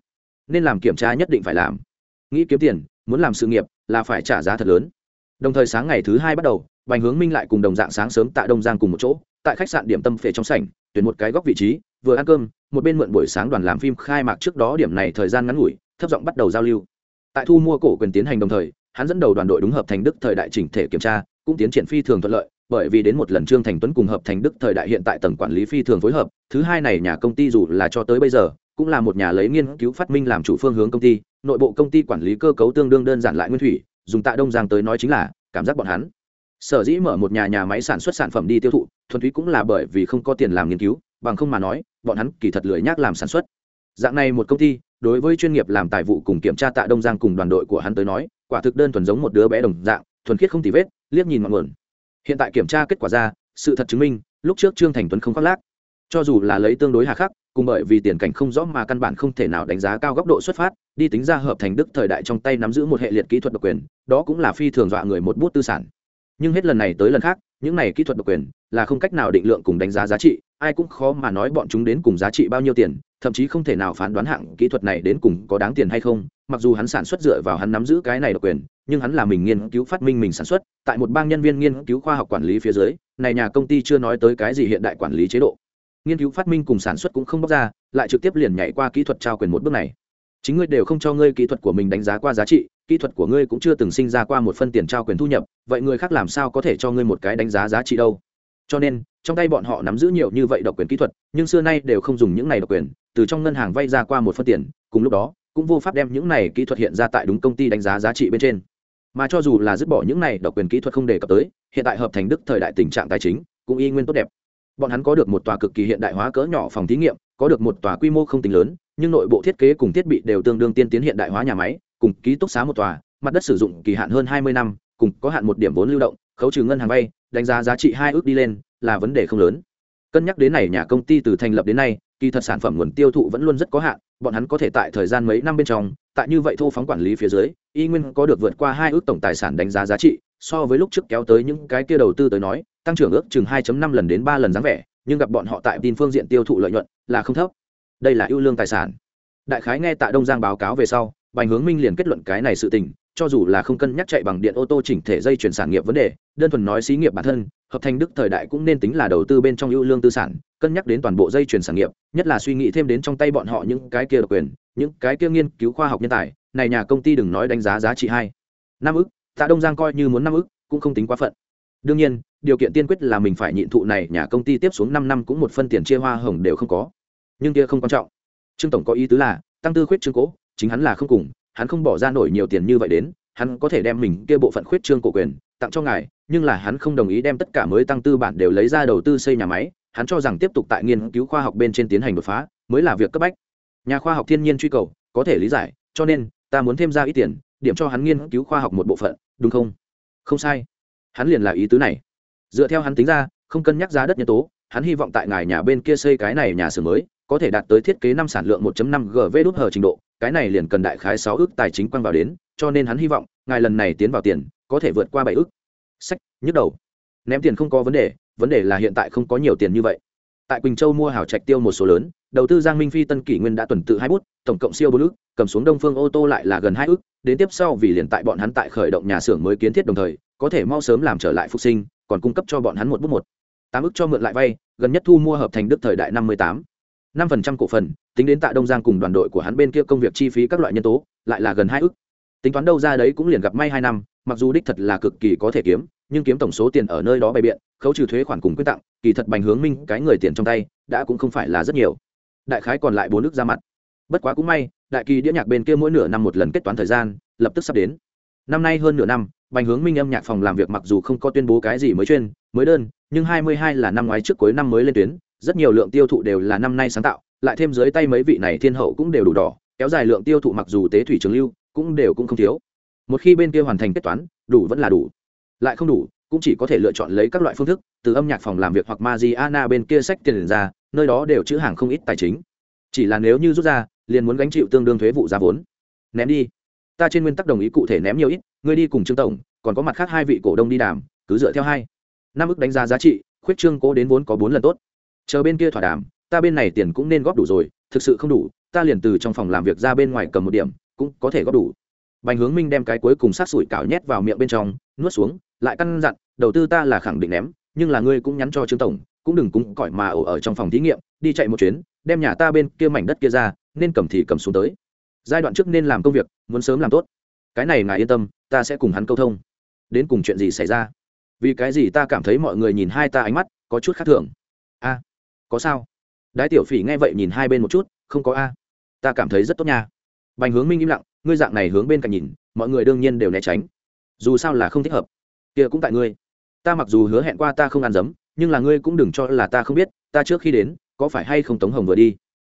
Nên làm kiểm tra nhất định phải làm. Nghĩ kiếm tiền, muốn làm sự nghiệp, là phải trả giá thật lớn. Đồng thời sáng ngày thứ hai bắt đầu, bành hướng minh lại cùng đồng dạng sáng sớm tạ đông giang cùng một chỗ, tại khách sạn điểm tâm phệ trong sảnh, tuyển một cái góc vị trí, vừa ăn cơm, một bên mượn buổi sáng đoàn làm phim khai mạc trước đó điểm này thời gian ngắn ngủi, thấp giọng bắt đầu giao lưu. Tại thu mua cổ quyền tiến hành đồng thời hắn dẫn đầu đoàn đội đúng hợp thành đức thời đại chỉnh thể kiểm tra, cũng tiến triển phi thường thuận lợi, bởi vì đến một lần trương thành tuấn cùng hợp thành đức thời đại hiện tại tầng quản lý phi thường phối hợp, thứ hai này nhà công ty dù là cho tới bây giờ, cũng là một nhà lấy nghiên cứu phát minh làm chủ phương hướng công ty, nội bộ công ty quản lý cơ cấu tương đương đơn giản lại nguyên thủy, dùng tạ đông giang tới nói chính là, cảm giác bọn hắn. Sở dĩ mở một nhà nhà máy sản xuất sản phẩm đi tiêu thụ, thuần túy cũng là bởi vì không có tiền làm nghiên cứu, bằng không mà nói, bọn hắn kỳ thật lười nhác làm sản xuất. Dạng này một công ty, đối với chuyên nghiệp làm tài vụ cùng kiểm tra tạ đông giang cùng đoàn đội của hắn tới nói quả thực đơn thuần giống một đứa bé đồng dạng, thuần khiết không tì vết, liếc nhìn ngọn nguồn. Hiện tại kiểm tra kết quả ra, sự thật chứng minh, lúc trước trương thành tuấn không khoác lác. Cho dù là lấy tương đối hà khắc, cùng bởi vì tiền cảnh không rõ mà căn bản không thể nào đánh giá cao góc độ xuất phát, đi tính ra hợp thành đức thời đại trong tay nắm giữ một hệ liệt kỹ thuật độc quyền, đó cũng là phi thường dọa người một bút tư sản. Nhưng hết lần này tới lần khác, những này kỹ thuật độc quyền là không cách nào định lượng cùng đánh giá giá trị, ai cũng khó mà nói bọn chúng đến cùng giá trị bao nhiêu tiền thậm chí không thể nào phán đoán hạng kỹ thuật này đến cùng có đáng tiền hay không, mặc dù hắn sản xuất dựa vào hắn nắm giữ cái này độc quyền, nhưng hắn là mình nghiên cứu phát minh mình sản xuất, tại một bang nhân viên nghiên cứu khoa học quản lý phía dưới, này nhà công ty chưa nói tới cái gì hiện đại quản lý chế độ. Nghiên cứu phát minh cùng sản xuất cũng không bóc ra, lại trực tiếp liền nhảy qua kỹ thuật trao quyền một bước này. Chính ngươi đều không cho ngươi kỹ thuật của mình đánh giá qua giá trị, kỹ thuật của ngươi cũng chưa từng sinh ra qua một phân tiền trao quyền thu nhập, vậy người khác làm sao có thể cho ngươi một cái đánh giá giá trị đâu? Cho nên, trong tay bọn họ nắm giữ nhiều như vậy độc quyền kỹ thuật, nhưng xưa nay đều không dùng những này độc quyền, từ trong ngân hàng vay ra qua một phân tiền, cùng lúc đó, cũng vô pháp đem những này kỹ thuật hiện ra tại đúng công ty đánh giá giá trị bên trên. Mà cho dù là dứt bỏ những này độc quyền kỹ thuật không đề cập tới, hiện tại hợp thành đức thời đại tình trạng tài chính, cũng y nguyên tốt đẹp. Bọn hắn có được một tòa cực kỳ hiện đại hóa cỡ nhỏ phòng thí nghiệm, có được một tòa quy mô không tính lớn, nhưng nội bộ thiết kế cùng thiết bị đều tương đương tiên tiến hiện đại hóa nhà máy, cùng ký túc xá một tòa, mặt đất sử dụng kỳ hạn hơn hai mươi năm, cùng có hạn một điểm vốn lưu động, khấu trừ ngân hàng vay đánh giá giá trị hai ước đi lên là vấn đề không lớn. Cân nhắc đến này nhà công ty từ thành lập đến nay, kỳ thật sản phẩm nguồn tiêu thụ vẫn luôn rất có hạn, bọn hắn có thể tại thời gian mấy năm bên trong, tại như vậy thu phóng quản lý phía dưới, y nguyên có được vượt qua hai ước tổng tài sản đánh giá giá trị, so với lúc trước kéo tới những cái kia đầu tư tới nói, tăng trưởng ước chừng 2.5 lần đến 3 lần dáng vẻ, nhưng gặp bọn họ tại tin phương diện tiêu thụ lợi nhuận là không thấp. Đây là ưu lương tài sản. Đại khái nghe tạ đông giang báo cáo về sau bành hướng minh liền kết luận cái này sự tình, cho dù là không cân nhắc chạy bằng điện ô tô chỉnh thể dây chuyển sản nghiệp vấn đề, đơn thuần nói xí nghiệp bản thân, hợp thành đức thời đại cũng nên tính là đầu tư bên trong ưu lương tư sản, cân nhắc đến toàn bộ dây chuyển sản nghiệp, nhất là suy nghĩ thêm đến trong tay bọn họ những cái kia độc quyền, những cái kia nghiên cứu khoa học nhân tài. Này nhà công ty đừng nói đánh giá giá trị hai năm ức, tạ đông giang coi như muốn năm ức, cũng không tính quá phận. Đương nhiên, điều kiện tiên quyết là mình phải nhịn thụ này, nhà công ty tiếp xuống năm năm cũng một phân tiền chia hoa hồng đều không có. Nhưng kia không quan trọng. Trương tổng có ý tứ là, tăng tư khuyết trương cố chính hắn là không cùng hắn không bỏ ra nổi nhiều tiền như vậy đến hắn có thể đem mình kia bộ phận khuyết trương cổ quyền tặng cho ngài nhưng là hắn không đồng ý đem tất cả mới tăng tư bản đều lấy ra đầu tư xây nhà máy hắn cho rằng tiếp tục tại nghiên cứu khoa học bên trên tiến hành đột phá mới là việc cấp bách. Nhà khoa học thiên nhiên truy cầu có thể lý giải cho nên ta muốn thêm ra ít tiền điểm cho hắn nghiên cứu khoa học một bộ phận đúng không? Không sai. Hắn liền là ý tứ này. Dựa theo hắn tính ra không cân nhắc giá đất nhân tố hắn hy vọng tại ngài nhà bên kia xây cái này nhà xưởng mới có thể đạt tới thiết kế năm sản lượng 1.5 GV đút hở trình độ, cái này liền cần đại khái 6 ước tài chính quăng vào đến, cho nên hắn hy vọng, ngài lần này tiến vào tiền, có thể vượt qua 7 ước. Sách, nhức đầu. Ném tiền không có vấn đề, vấn đề là hiện tại không có nhiều tiền như vậy. Tại Quỳnh Châu mua hảo trạch tiêu một số lớn, đầu tư Giang Minh Phi Tân Kỷ Nguyên đã tuần tự hai bút, tổng cộng siêu bốn ước, cầm xuống Đông Phương ô tô lại là gần 2 ước, đến tiếp sau vì liền tại bọn hắn tại khởi động nhà xưởng mới kiến thiết đồng thời, có thể mau sớm làm trở lại phục sinh, còn cung cấp cho bọn hắn một bút một. Tám ước cho mượn lại vay, gần nhất thu mua hợp thành Đức thời đại 58 năm phần trăm cổ phần, tính đến tạ đông giang cùng đoàn đội của hắn bên kia công việc chi phí các loại nhân tố, lại là gần hai ước tính toán đâu ra đấy cũng liền gặp may hai năm, mặc dù đích thật là cực kỳ có thể kiếm, nhưng kiếm tổng số tiền ở nơi đó bày biện, khấu trừ thuế khoản cùng quyết tặng, kỳ thật bành hướng minh cái người tiền trong tay, đã cũng không phải là rất nhiều. Đại khái còn lại bốn nước ra mặt. Bất quá cũng may, đại kỳ đĩa nhạc bên kia mỗi nửa năm một lần kết toán thời gian, lập tức sắp đến. Năm nay hơn nửa năm, bành hướng minh âm nhạc phòng làm việc mặc dù không có tuyên bố cái gì mới chuyên, mới đơn, nhưng hai mươi hai là năm ngoái trước cuối năm mới lên tuyến rất nhiều lượng tiêu thụ đều là năm nay sáng tạo, lại thêm dưới tay mấy vị này thiên hậu cũng đều đủ đỏ, kéo dài lượng tiêu thụ mặc dù tế thủy trường lưu, cũng đều cũng không thiếu. Một khi bên kia hoàn thành kết toán, đủ vẫn là đủ. Lại không đủ, cũng chỉ có thể lựa chọn lấy các loại phương thức, từ âm nhạc phòng làm việc hoặc Mariana bên kia sách tiền ra, nơi đó đều chữ hàng không ít tài chính. Chỉ là nếu như rút ra, liền muốn gánh chịu tương đương thuế vụ giá vốn. Ném đi. Ta trên nguyên tắc đồng ý cụ thể ném nhiều ít, ngươi đi cùng trương tổng, còn có mặt khác hai vị cổ đông đi đàm, cứ dựa theo hai. Năm ức đánh giá giá trị, khuyết trương cố đến vốn có bốn lần tốt chờ bên kia thỏa đàm, ta bên này tiền cũng nên góp đủ rồi, thực sự không đủ, ta liền từ trong phòng làm việc ra bên ngoài cầm một điểm, cũng có thể góp đủ. Bành hướng minh đem cái cuối cùng sát sủi cảo nhét vào miệng bên trong, nuốt xuống, lại căn dặn, đầu tư ta là khẳng định ném, nhưng là ngươi cũng nhắn cho trương tổng, cũng đừng cúng cõi mà ổ ở trong phòng thí nghiệm, đi chạy một chuyến, đem nhà ta bên kia mảnh đất kia ra, nên cầm thì cầm xuống tới. Giai đoạn trước nên làm công việc, muốn sớm làm tốt. Cái này ngài yên tâm, ta sẽ cùng hắn câu thông. Đến cùng chuyện gì xảy ra? Vì cái gì ta cảm thấy mọi người nhìn hai ta ánh mắt có chút khác thường? Có sao? Đái tiểu phỉ nghe vậy nhìn hai bên một chút, không có a. Ta cảm thấy rất tốt nha. Bành hướng minh im lặng, ngươi dạng này hướng bên cạnh nhìn, mọi người đương nhiên đều né tránh. Dù sao là không thích hợp. Kia cũng tại ngươi. Ta mặc dù hứa hẹn qua ta không ăn dấm nhưng là ngươi cũng đừng cho là ta không biết, ta trước khi đến, có phải hay không tống hồng vừa đi?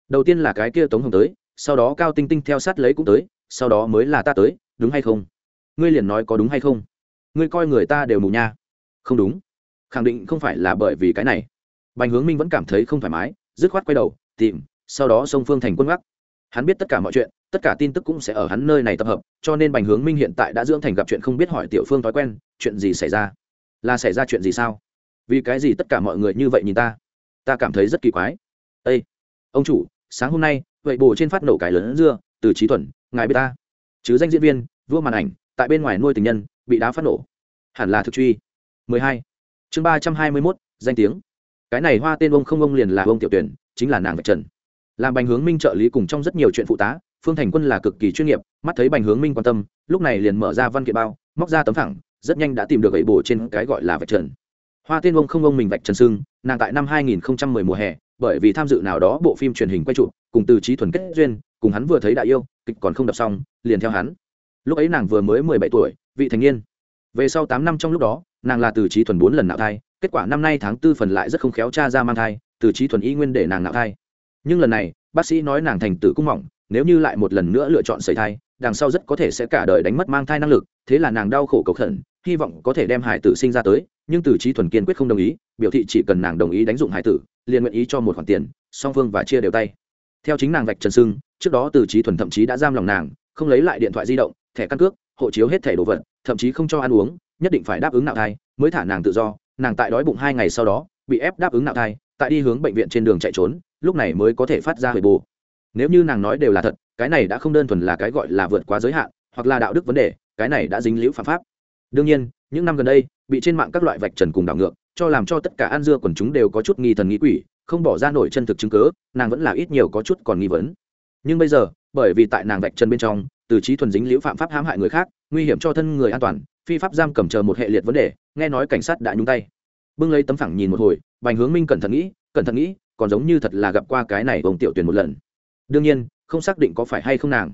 Đầu tiên là cái kia tống hồng tới, sau đó cao tinh tinh theo sát lấy cũng tới, sau đó mới là ta tới, đúng hay không? Ngươi liền nói có đúng hay không? Ngươi coi người ta đều mù nha. Không đúng. Khẳng định không phải là bởi vì cái này bành hướng minh vẫn cảm thấy không thoải mái dứt khoát quay đầu tìm sau đó sông phương thành quân gác hắn biết tất cả mọi chuyện tất cả tin tức cũng sẽ ở hắn nơi này tập hợp cho nên bành hướng minh hiện tại đã dưỡng thành gặp chuyện không biết hỏi tiểu phương thói quen chuyện gì xảy ra? Là xảy ra chuyện gì sao? Vì cái gì tất cả mọi người như vậy nhìn ta? Ta cảm thấy rất kỳ quái. Ê ông chủ sáng hôm nay vậy bồ trên phát nổ cái lớn dưa từ trí thuần ngài biết ta. Chứ danh diễn viên vua màn ảnh tại bên ngoài nuôi tình nhân bị đá phát nổ. Hẳn là thực truy. 12. chương 321, danh tiếng cái này hoa tên ông không ông liền là ông tiểu tuyển, chính là nàng vạch trần. Làm bành hướng minh trợ lý cùng trong rất nhiều chuyện phụ tá, phương thành quân là cực kỳ chuyên nghiệp, mắt thấy bành hướng minh quan tâm, lúc này liền mở ra văn kiện bao, móc ra tấm thẳng rất nhanh đã tìm được gậy bổ trên cái gọi là vạch trần. Hoa tên ông không ông mình vạch trần sưng, nàng tại năm 2010 mùa hè, bởi vì tham dự nào đó bộ phim truyền hình quay trụ cùng từ trí thuần kết duyên, cùng hắn vừa thấy đại yêu, kịch còn không đọc xong, liền theo hắn. Lúc ấy nàng vừa mới mười bảy tuổi, vị thành niên. Về sau tám năm trong lúc đó, nàng là từ trí thuần bốn lần nạo thai kết quả năm nay tháng tư phần lại rất không khéo cha ra mang thai, từ trí thuần y nguyên để nàng nạo thai. Nhưng lần này, bác sĩ nói nàng thành tử cung mỏng, nếu như lại một lần nữa lựa chọn sảy thai, đằng sau rất có thể sẽ cả đời đánh mất mang thai năng lực, thế là nàng đau khổ cầu khẩn, hy vọng có thể đem hải tử sinh ra tới, nhưng từ trí thuần kiên quyết không đồng ý, biểu thị chỉ cần nàng đồng ý đánh dụng hải tử, liền nguyện ý cho một khoản tiền, song phương và chia đều tay. Theo chính nàng vạch trần sưng trước đó từ trí thuần thậm chí đã giam lòng nàng, không lấy lại điện thoại di động, thẻ căn cước, hộ chiếu hết thẻ đồ vật, thậm chí không cho ăn uống, nhất định phải đáp ứng nạo thai, mới thả nàng tự do nàng tại đói bụng hai ngày sau đó, bị ép đáp ứng nạo thai, tại đi hướng bệnh viện trên đường chạy trốn, lúc này mới có thể phát ra hồi bù. Nếu như nàng nói đều là thật, cái này đã không đơn thuần là cái gọi là vượt quá giới hạn, hoặc là đạo đức vấn đề, cái này đã dính liễu phạm pháp. Đương nhiên, những năm gần đây, bị trên mạng các loại vạch trần cùng đảo ngược, cho làm cho tất cả ăn dưa quần chúng đều có chút nghi thần nghi quỷ, không bỏ ra nổi chân thực chứng cớ nàng vẫn là ít nhiều có chút còn nghi vấn. Nhưng bây giờ, bởi vì tại nàng vạch trần bên trong, từ trí thuần dính liễu phạm pháp hãm hại người khác, nguy hiểm cho thân người an toàn phi pháp giam cầm chờ một hệ liệt vấn đề, nghe nói cảnh sát đã nhúng tay. Bưng lấy tấm phẳng nhìn một hồi, bành hướng minh cẩn thận nghĩ, cẩn thận nghĩ, còn giống như thật là gặp qua cái này ông tiểu tuyển một lần. Đương nhiên, không xác định có phải hay không nàng.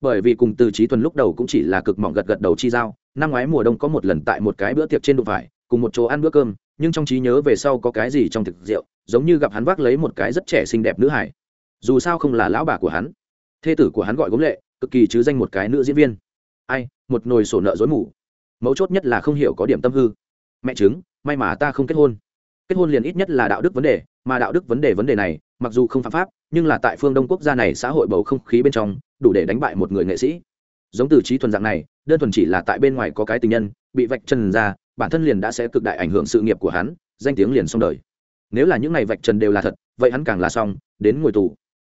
Bởi vì cùng từ trí thuần lúc đầu cũng chỉ là cực mỏng gật gật đầu chi giao, năm ngoái mùa đông có một lần tại một cái bữa tiệc trên đụng phải, cùng một chỗ ăn bữa cơm, nhưng trong trí nhớ về sau có cái gì trong thực rượu, giống như gặp hắn vác lấy một cái rất trẻ xinh đẹp nữ hải. Dù sao không là lão bà của hắn. Thê tử của hắn gọi gốm lệ, cực kỳ chứ danh một cái nữ diễn viên. Ai, một nồi sổ nợ dối mù mấu chốt nhất là không hiểu có điểm tâm hư. Mẹ chứng may mà ta không kết hôn. Kết hôn liền ít nhất là đạo đức vấn đề, mà đạo đức vấn đề vấn đề này, mặc dù không phạm pháp, nhưng là tại phương đông quốc gia này xã hội bầu không khí bên trong, đủ để đánh bại một người nghệ sĩ. Giống từ trí thuần dạng này, đơn thuần chỉ là tại bên ngoài có cái tình nhân, bị vạch trần ra, bản thân liền đã sẽ cực đại ảnh hưởng sự nghiệp của hắn, danh tiếng liền xong đời. Nếu là những ngày vạch trần đều là thật, vậy hắn càng là xong, đến ngồi tù.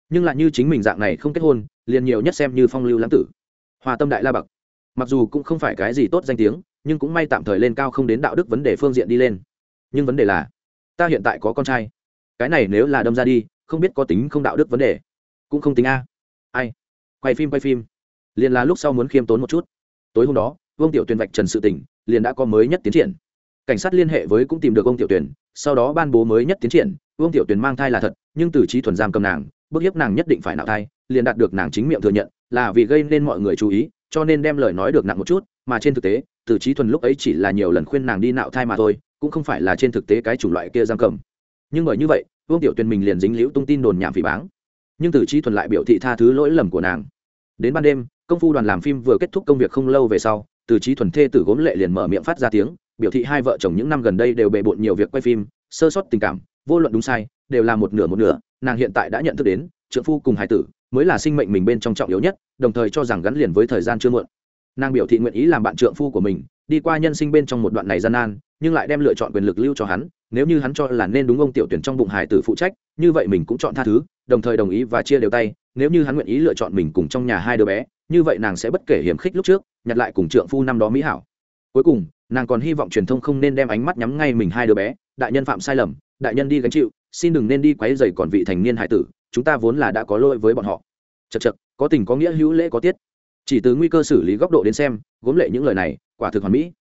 Nhưng lại như chính mình dạng này không kết hôn, liền nhiều nhất xem như phong lưu lãng tử. Hòa tâm đại la bậc mặc dù cũng không phải cái gì tốt danh tiếng, nhưng cũng may tạm thời lên cao không đến đạo đức vấn đề phương diện đi lên. Nhưng vấn đề là, ta hiện tại có con trai. Cái này nếu là đâm ra đi, không biết có tính không đạo đức vấn đề. Cũng không tính a. Ai? Quay phim quay phim. Liền là lúc sau muốn khiêm tốn một chút. Tối hôm đó, vương tiểu tuyền vạch trần sự tỉnh liền đã có mới nhất tiến triển. Cảnh sát liên hệ với cũng tìm được ông tiểu tuyền, sau đó ban bố mới nhất tiến triển. Vương tiểu tuyền mang thai là thật, nhưng từ trí thuần giam cầm nàng, bức hiếp nàng nhất định phải nạo thai liền đạt được nàng chính miệng thừa nhận, là vì gây nên mọi người chú ý, cho nên đem lời nói được nặng một chút, mà trên thực tế, từ trí thuần lúc ấy chỉ là nhiều lần khuyên nàng đi nạo thai mà thôi, cũng không phải là trên thực tế cái chủng loại kia giam cầm. Nhưng bởi như vậy, vương tiểu tuyền mình liền dính liễu tung tin đồn nhảm phỉ báng. Nhưng từ trí thuần lại biểu thị tha thứ lỗi lầm của nàng. Đến ban đêm, công phu đoàn làm phim vừa kết thúc công việc không lâu về sau, từ trí thuần thê tử gốm lệ liền mở miệng phát ra tiếng, biểu thị hai vợ chồng những năm gần đây đều bề bộn nhiều việc quay phim, sơ sót tình cảm, vô luận đúng sai, đều là một nửa một nửa, nàng hiện tại đã nhận thức đến, trượng phu cùng hải tử mới là sinh mệnh mình bên trong trọng yếu nhất, đồng thời cho rằng gắn liền với thời gian chưa muộn. Nàng biểu thị nguyện ý làm bạn trượng phu của mình, đi qua nhân sinh bên trong một đoạn này gian nan, nhưng lại đem lựa chọn quyền lực lưu cho hắn, nếu như hắn cho là nên đúng ông tiểu tuyển trong bụng hải tử phụ trách, như vậy mình cũng chọn tha thứ, đồng thời đồng ý và chia đều tay, nếu như hắn nguyện ý lựa chọn mình cùng trong nhà hai đứa bé, như vậy nàng sẽ bất kể hiểm khích lúc trước, nhặt lại cùng trượng phu năm đó mỹ hảo. Cuối cùng, nàng còn hy vọng truyền thông không nên đem ánh mắt nhắm ngay mình hai đứa bé, đại nhân phạm sai lầm, đại nhân đi gánh chịu, xin đừng nên đi quấy dày còn vị thành niên hải tử chúng ta vốn là đã có lỗi với bọn họ. Chật chật có tình có nghĩa hữu lễ có tiết. Chỉ từ nguy cơ xử lý góc độ đến xem, gốm lệ những lời này, quả thực hoàn mỹ.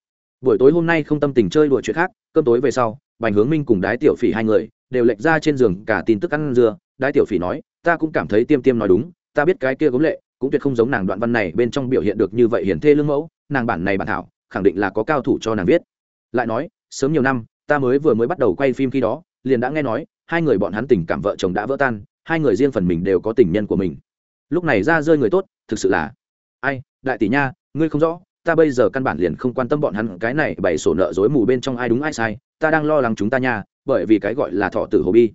Buổi tối hôm nay không tâm tình chơi đùa chuyện khác, cơm tối về sau, bành hướng minh cùng đái tiểu phỉ hai người đều lệch ra trên giường cả tin tức ăn dưa. Đái tiểu phỉ nói, ta cũng cảm thấy tiêm tiêm nói đúng, ta biết cái kia gốm lệ cũng tuyệt không giống nàng đoạn văn này bên trong biểu hiện được như vậy hiển thê lương mẫu, nàng bản này bản thảo, khẳng định là có cao thủ cho nàng viết. Lại nói, sớm nhiều năm, ta mới vừa mới bắt đầu quay phim khi đó, liền đã nghe nói, hai người bọn hắn tình cảm vợ chồng đã vỡ tan hai người riêng phần mình đều có tình nhân của mình. Lúc này ra rơi người tốt, thực sự là, ai, đại tỷ nha, ngươi không rõ, ta bây giờ căn bản liền không quan tâm bọn hắn, cái này bày sổ nợ dối mù bên trong ai đúng ai sai, ta đang lo lắng chúng ta nha, bởi vì cái gọi là thọ tử hồ bi.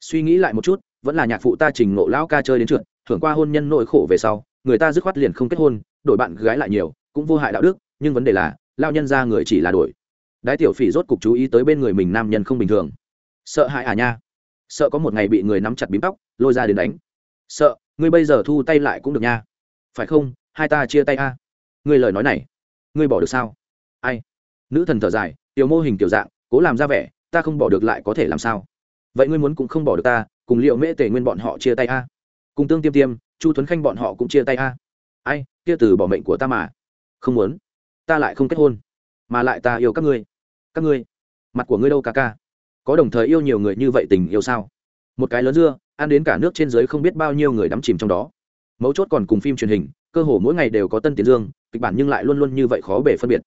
Suy nghĩ lại một chút, vẫn là nhạc phụ ta trình ngộ lão ca chơi đến trượt, thưởng qua hôn nhân nỗi khổ về sau, người ta dứt khoát liền không kết hôn, đổi bạn gái lại nhiều, cũng vô hại đạo đức, nhưng vấn đề là lao nhân ra người chỉ là đổi. Đái tiểu phỉ rốt cục chú ý tới bên người mình nam nhân không bình thường. Sợ hãi à nha sợ có một ngày bị người nắm chặt bím tóc, lôi ra đến đánh. Sợ, ngươi bây giờ thu tay lại cũng được nha. Phải không? Hai ta chia tay a. À? ngươi lời nói này, ngươi bỏ được sao? Ai? Nữ thần thở dài, tiểu mô hình tiểu dạng, cố làm ra vẻ, ta không bỏ được lại có thể làm sao? Vậy ngươi muốn cũng không bỏ được ta, cùng liệu mễ tề nguyên bọn họ chia tay a. Cùng tương tiêm tiêm, chu tuấn khanh bọn họ cũng chia tay a. Ai, kia từ bỏ mệnh của ta mà. Không muốn. Ta lại không kết hôn, mà lại ta yêu các ngươi. Các ngươi, mặt của ngươi đâu ca ca? Có đồng thời yêu nhiều người như vậy tình yêu sao? Một cái lớn dưa, ăn đến cả nước trên dưới không biết bao nhiêu người đắm chìm trong đó. Mấu chốt còn cùng phim truyền hình, cơ hồ mỗi ngày đều có tân tiến dương, kịch bản nhưng lại luôn luôn như vậy khó bể phân biệt.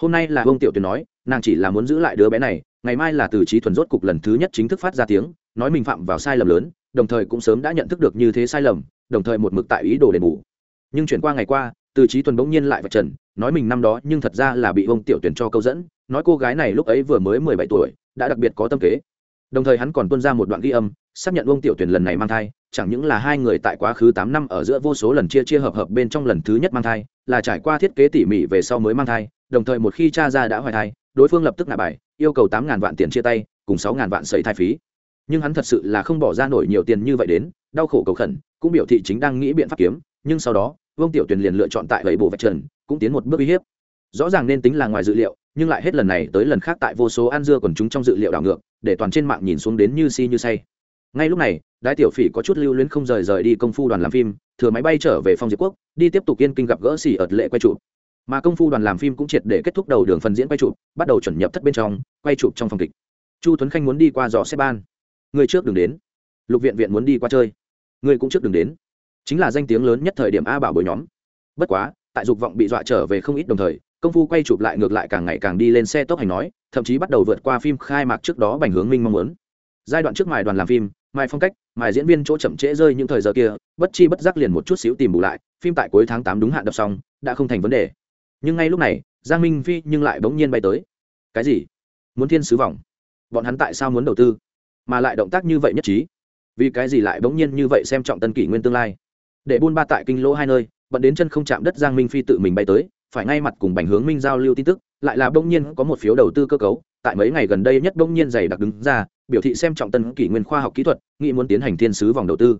Hôm nay là ông tiểu tuyền nói, nàng chỉ là muốn giữ lại đứa bé này, ngày mai là từ trí thuần rốt cục lần thứ nhất chính thức phát ra tiếng, nói mình phạm vào sai lầm lớn, đồng thời cũng sớm đã nhận thức được như thế sai lầm, đồng thời một mực tại ý đồ đền bù. Nhưng chuyển qua ngày qua từ trí tuần bỗng nhiên lại vạch trần, nói mình năm đó nhưng thật ra là bị ông tiểu tuyển cho câu dẫn, nói cô gái này lúc ấy vừa mới mười bảy tuổi, đã đặc biệt có tâm kế. Đồng thời hắn còn tuân ra một đoạn ghi âm, xác nhận ông tiểu tuyển lần này mang thai, chẳng những là hai người tại quá khứ tám năm ở giữa vô số lần chia chia hợp hợp bên trong lần thứ nhất mang thai, là trải qua thiết kế tỉ mỉ về sau mới mang thai, đồng thời một khi cha ra đã hoài thai, đối phương lập tức nạ bài, yêu cầu tám ngàn vạn tiền chia tay, cùng sáu ngàn vạn sấy thai phí. Nhưng hắn thật sự là không bỏ ra nổi nhiều tiền như vậy đến, đau khổ cầu khẩn, cũng biểu thị chính đang nghĩ biện pháp kiếm, nhưng sau đó vương tiểu tuyền liền lựa chọn tại gậy bộ vạch trần, cũng tiến một bước uy hiếp. Rõ ràng nên tính là ngoài dự liệu, nhưng lại hết lần này tới lần khác tại vô số ăn dưa còn chúng trong dự liệu đảo ngược, để toàn trên mạng nhìn xuống đến như si như say. Ngay lúc này đại tiểu phỉ có chút lưu luyến không rời rời đi công phu đoàn làm phim, thừa máy bay trở về phong diệp quốc, đi tiếp tục yên kinh gặp gỡ xỉ ợt lệ quay chụp. Mà công phu đoàn làm phim cũng triệt để kết thúc đầu đường phần diễn quay chụp, bắt đầu chuẩn nhập thất bên trong, quay chụp trong phòng kịch. Chu tuấn khanh muốn đi qua dò xếp ban. Người trước đừng đến. Lục viện viện muốn đi qua chơi. Người cũng trước đừng đến chính là danh tiếng lớn nhất thời điểm a bảo bồi nhóm. Bất quá, tại dục vọng bị dọa trở về không ít đồng thời, công phu quay chụp lại ngược lại càng ngày càng đi lên xe tốc hành nói, thậm chí bắt đầu vượt qua phim khai mạc trước đó bành hướng minh mong muốn. Giai đoạn trước mài đoàn làm phim, mài phong cách, mài diễn viên chỗ chậm trễ rơi những thời giờ kia, bất chi bất giác liền một chút xíu tìm bù lại, phim tại cuối tháng tám đúng hạn đập xong, đã không thành vấn đề. Nhưng ngay lúc này, giang minh phi nhưng lại bỗng nhiên bay tới. Cái gì? Muốn thiên sứ vòng bọn hắn tại sao muốn đầu tư? Mà lại động tác như vậy nhất trí. Vì cái gì lại bỗng nhiên như vậy xem trọng tân kỷ nguyên tương lai? Để buôn ba tại kinh lỗ hai nơi, bận đến chân không chạm đất giang minh phi tự mình bay tới, phải ngay mặt cùng bành hướng minh giao lưu tin tức, lại là bỗng nhiên có một phiếu đầu tư cơ cấu, tại mấy ngày gần đây nhất bỗng nhiên dày đặc đứng ra, biểu thị xem trọng tân kỷ nguyên khoa học kỹ thuật, nghĩ muốn tiến hành thiên sứ vòng đầu tư.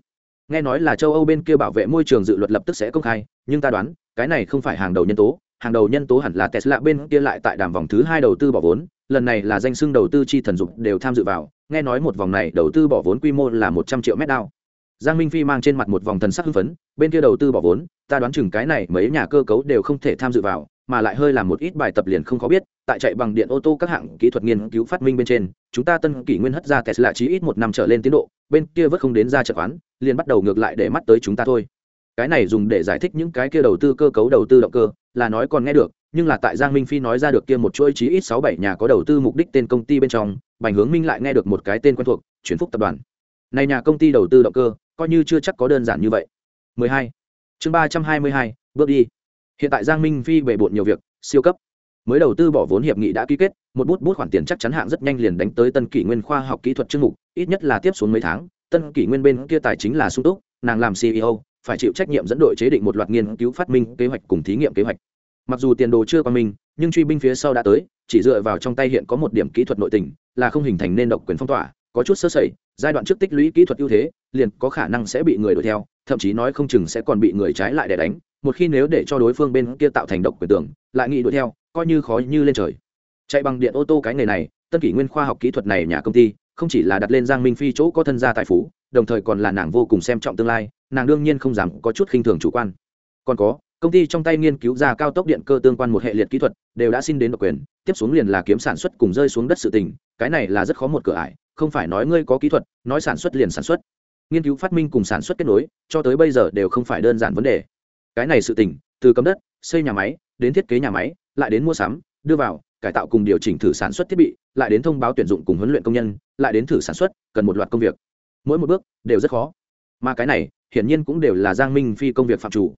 Nghe nói là châu âu bên kia bảo vệ môi trường dự luật lập tức sẽ công khai, nhưng ta đoán, cái này không phải hàng đầu nhân tố, hàng đầu nhân tố hẳn là tesla bên kia lại tại đàm vòng thứ hai đầu tư bỏ vốn, lần này là danh xưng đầu tư chi thần dục đều tham dự vào, nghe nói một vòng này đầu tư bỏ vốn quy mô là một trăm triệu mét đao giang minh phi mang trên mặt một vòng thần sắc hưng phấn, bên kia đầu tư bỏ vốn, ta đoán chừng cái này mấy nhà cơ cấu đều không thể tham dự vào, mà lại hơi làm một ít bài tập liền không có biết, tại chạy bằng điện ô tô các hạng kỹ thuật nghiên cứu phát minh bên trên, chúng ta tân kỷ nguyên hất ra tesla chỉ ít một năm trở lên tiến độ, bên kia vẫn không đến ra chợ khoán liền bắt đầu ngược lại để mắt tới chúng ta thôi. Cái này dùng để giải thích những cái kia đầu tư cơ cấu đầu tư động cơ, là nói còn nghe được, nhưng là tại giang minh phi nói ra được kia một chuỗi chí ít sáu bảy nhà có đầu tư mục đích tên công ty bên trong, bành hướng minh lại nghe được một cái tên quen thuộc, chuyển phúc tập đoàn. Này nhà công ty đầu tư động cơ coi như chưa chắc có đơn giản như vậy. 12. chương 322, bước đi. Hiện tại giang minh phi bề bộn nhiều việc siêu cấp. Mới đầu tư bỏ vốn hiệp nghị đã ký kết một bút bút khoản tiền chắc chắn hạng rất nhanh liền đánh tới tân kỷ nguyên khoa học kỹ thuật chương mục ít nhất là tiếp xuống mấy tháng. Tân kỷ nguyên bên kia tài chính là sung túc nàng làm ceo phải chịu trách nhiệm dẫn đội chế định một loạt nghiên cứu phát minh kế hoạch cùng thí nghiệm kế hoạch. Mặc dù tiền đồ chưa qua minh nhưng truy binh phía sau đã tới chỉ dựa vào trong tay hiện có một điểm kỹ thuật nội tình là không hình thành nên độc quyền phong tỏa có chút sơ sẩy giai đoạn trước tích lũy kỹ thuật ưu thế, liền có khả năng sẽ bị người đuổi theo, thậm chí nói không chừng sẽ còn bị người trái lại để đánh, một khi nếu để cho đối phương bên kia tạo thành độc quyền tưởng, lại nghĩ đuổi theo, coi như khó như lên trời. Chạy bằng điện ô tô cái nghề này, tân kỷ nguyên khoa học kỹ thuật này nhà công ty, không chỉ là đặt lên giang minh phi chỗ có thân gia tài phú, đồng thời còn là nàng vô cùng xem trọng tương lai, nàng đương nhiên không dám có chút khinh thường chủ quan. Còn có, công ty trong tay nghiên cứu ra cao tốc điện cơ tương quan một hệ liệt kỹ thuật, đều đã xin đến độc quyền, tiếp xuống liền là kiếm sản xuất cùng rơi xuống đất sự tình, cái này là rất khó một cửa ải không phải nói ngươi có kỹ thuật, nói sản xuất liền sản xuất. Nghiên cứu phát minh cùng sản xuất kết nối, cho tới bây giờ đều không phải đơn giản vấn đề. Cái này sự tình, từ cấm đất, xây nhà máy, đến thiết kế nhà máy, lại đến mua sắm, đưa vào, cải tạo cùng điều chỉnh thử sản xuất thiết bị, lại đến thông báo tuyển dụng cùng huấn luyện công nhân, lại đến thử sản xuất, cần một loạt công việc. Mỗi một bước đều rất khó. Mà cái này, hiển nhiên cũng đều là giang minh phi công việc phạm chủ.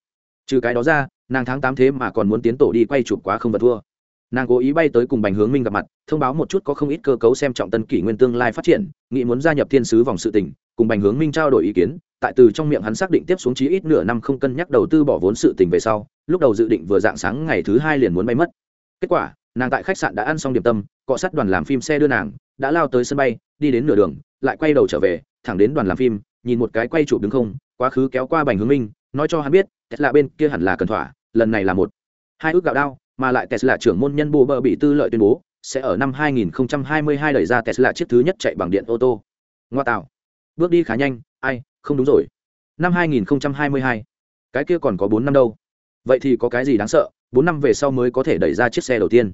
Trừ cái đó ra, nàng tháng tám thế mà còn muốn tiến tổ đi quay chụp quá không vật thua nàng cố ý bay tới cùng bành hướng minh gặp mặt, thông báo một chút có không ít cơ cấu xem trọng tân kỷ nguyên tương lai phát triển, nghĩ muốn gia nhập thiên sứ vòng sự tỉnh cùng bành hướng minh trao đổi ý kiến, tại từ trong miệng hắn xác định tiếp xuống chí ít nửa năm không cân nhắc đầu tư bỏ vốn sự tình về sau, lúc đầu dự định vừa dạng sáng ngày thứ hai liền muốn bay mất. Kết quả, nàng tại khách sạn đã ăn xong điểm tâm, cọ sát đoàn làm phim xe đưa nàng, đã lao tới sân bay, đi đến nửa đường, lại quay đầu trở về, thẳng đến đoàn làm phim, nhìn một cái quay chụp đứng không, quá khứ kéo qua bành hướng minh, nói cho hắn biết là bên kia hẳn là cần thỏa, lần này là một. Hai ước gạo đao mà lại tesla trưởng môn nhân bù bờ bị tư lợi tuyên bố, sẽ ở năm 2022 đẩy ra tesla chiếc thứ nhất chạy bằng điện ô tô. Ngoa tạo. Bước đi khá nhanh, ai, không đúng rồi. Năm 2022 cái kia còn có bốn năm đâu. Vậy thì có cái gì đáng sợ, bốn năm về sau mới có thể đẩy ra chiếc xe đầu tiên.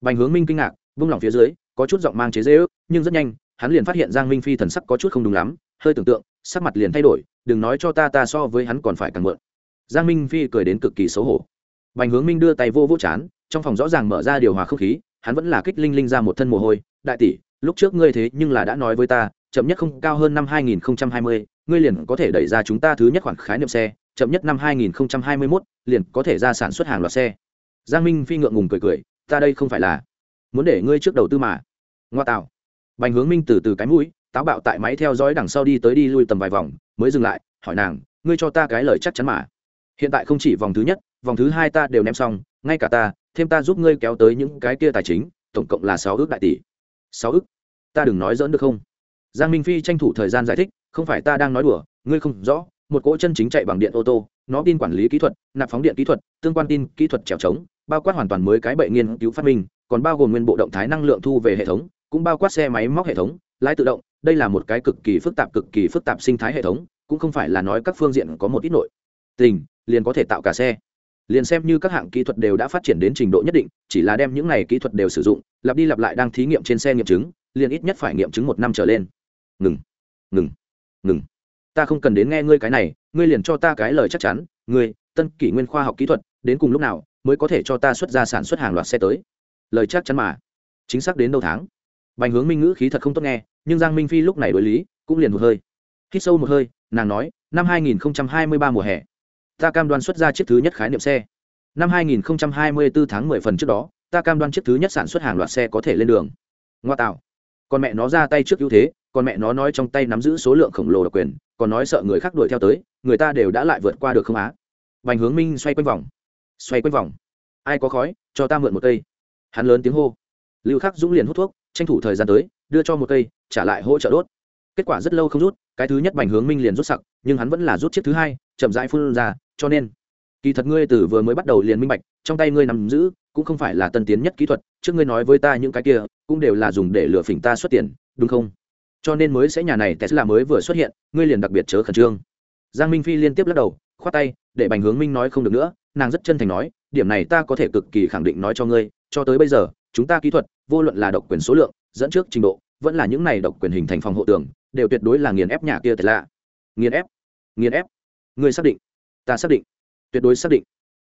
Bành hướng minh kinh ngạc, vung lòng phía dưới, có chút giọng mang chế dễ ước nhưng rất nhanh, hắn liền phát hiện giang minh phi thần sắc có chút không đúng lắm, hơi tưởng tượng, sắc mặt liền thay đổi, đừng nói cho ta ta so với hắn còn phải càng mượn giang minh phi cười đến cực kỳ xấu hổ bành hướng minh đưa tay vô vô chán trong phòng rõ ràng mở ra điều hòa không khí hắn vẫn là kích linh linh ra một thân mồ hôi. Đại tỷ lúc trước ngươi thế nhưng là đã nói với ta chậm nhất không cao hơn năm 2020, ngươi liền có thể đẩy ra chúng ta thứ nhất khoản khái niệm xe chậm nhất năm 2021, liền có thể ra sản xuất hàng loạt xe. Giang minh phi ngượng ngùng cười cười ta đây không phải là muốn để ngươi trước đầu tư mà. Ngoa tạo. Bành hướng minh từ từ cái mũi táo bạo tại máy theo dõi đằng sau đi tới đi lui tầm vài vòng mới dừng lại hỏi nàng ngươi cho ta cái lời chắc chắn mà? Hiện tại không chỉ vòng thứ nhất vòng thứ hai ta đều ném xong, ngay cả ta, thêm ta giúp ngươi kéo tới những cái kia tài chính, tổng cộng là sáu ước đại tỷ. Sáu ước? Ta đừng nói dỡn được không? Giang minh phi tranh thủ thời gian giải thích, không phải ta đang nói đùa, ngươi không rõ, một cỗ chân chính chạy bằng điện ô tô, nó tin quản lý kỹ thuật, nạp phóng điện kỹ thuật, tương quan tin kỹ thuật trèo trống, bao quát hoàn toàn mới cái bệ nghiên cứu phát minh, còn bao gồm nguyên bộ động thái năng lượng thu về hệ thống, cũng bao quát xe máy móc hệ thống, lái tự động, đây là một cái cực kỳ phức tạp, cực kỳ phức tạp sinh thái hệ thống, cũng không phải là nói các phương diện có một ít nội. Tình, liền có thể tạo cả xe liền xem như các hạng kỹ thuật đều đã phát triển đến trình độ nhất định, chỉ là đem những này kỹ thuật đều sử dụng, lặp đi lặp lại đang thí nghiệm trên xe nghiệm chứng, liền ít nhất phải nghiệm chứng một năm trở lên. Ngừng ngừng ngừng. Ta không cần đến nghe ngươi cái này, ngươi liền cho ta cái lời chắc chắn, ngươi, tân kỷ nguyên khoa học kỹ thuật, đến cùng lúc nào mới có thể cho ta xuất ra sản xuất hàng loạt xe tới? Lời chắc chắn mà. Chính xác đến đâu tháng? Bành hướng minh ngữ khí thật không tốt nghe, nhưng giang minh phi lúc này đối lý, cũng liền một hơi. Hít sâu một hơi, nàng nói, năm 2023 mùa hè ta cam đoan xuất ra chiếc thứ nhất khái niệm xe. Năm 2024 tháng 10 phần trước đó, ta cam đoan chiếc thứ nhất sản xuất hàng loạt xe có thể lên đường. Ngoa tạo. Còn mẹ nó ra tay trước ưu thế còn mẹ nó nói trong tay nắm giữ số lượng khổng lồ độc quyền, còn nói sợ người khác đuổi theo tới, người ta đều đã lại vượt qua được không á? Bành hướng minh xoay quanh vòng. Xoay quanh vòng. Ai có khói, cho ta mượn một cây. Hắn lớn tiếng hô. Lưu khắc dũng liền hút thuốc, tranh thủ thời gian tới, đưa cho một cây, trả lại hỗ trợ đốt. Kết quả rất lâu không rút, cái thứ nhất bành hướng minh liền rút sặc, nhưng hắn vẫn là rút chiếc thứ hai chậm rãi phun ra, cho nên, kỳ thật ngươi từ vừa mới bắt đầu liền minh bạch, trong tay ngươi nằm giữ, cũng không phải là tân tiến nhất kỹ thuật, trước ngươi nói với ta những cái kia, cũng đều là dùng để lừa phỉnh ta xuất tiền, đúng không? Cho nên mới sẽ nhà này tesla mới vừa xuất hiện, ngươi liền đặc biệt chớ khẩn trương. Giang minh phi liên tiếp lắc đầu, khoát tay, để bành hướng minh nói không được nữa, nàng rất chân thành nói, điểm này ta có thể cực kỳ khẳng định nói cho ngươi, cho tới bây giờ, chúng ta kỹ thuật, vô luận là độc quyền số lượng, dẫn trước trình độ, vẫn là những này độc quyền hình thành phòng hộ tường, đều tuyệt đối là nghiền ép nhà kia thật lạ nghiền ép nghiền ép ngươi xác định. Ta xác định. Tuyệt đối xác định.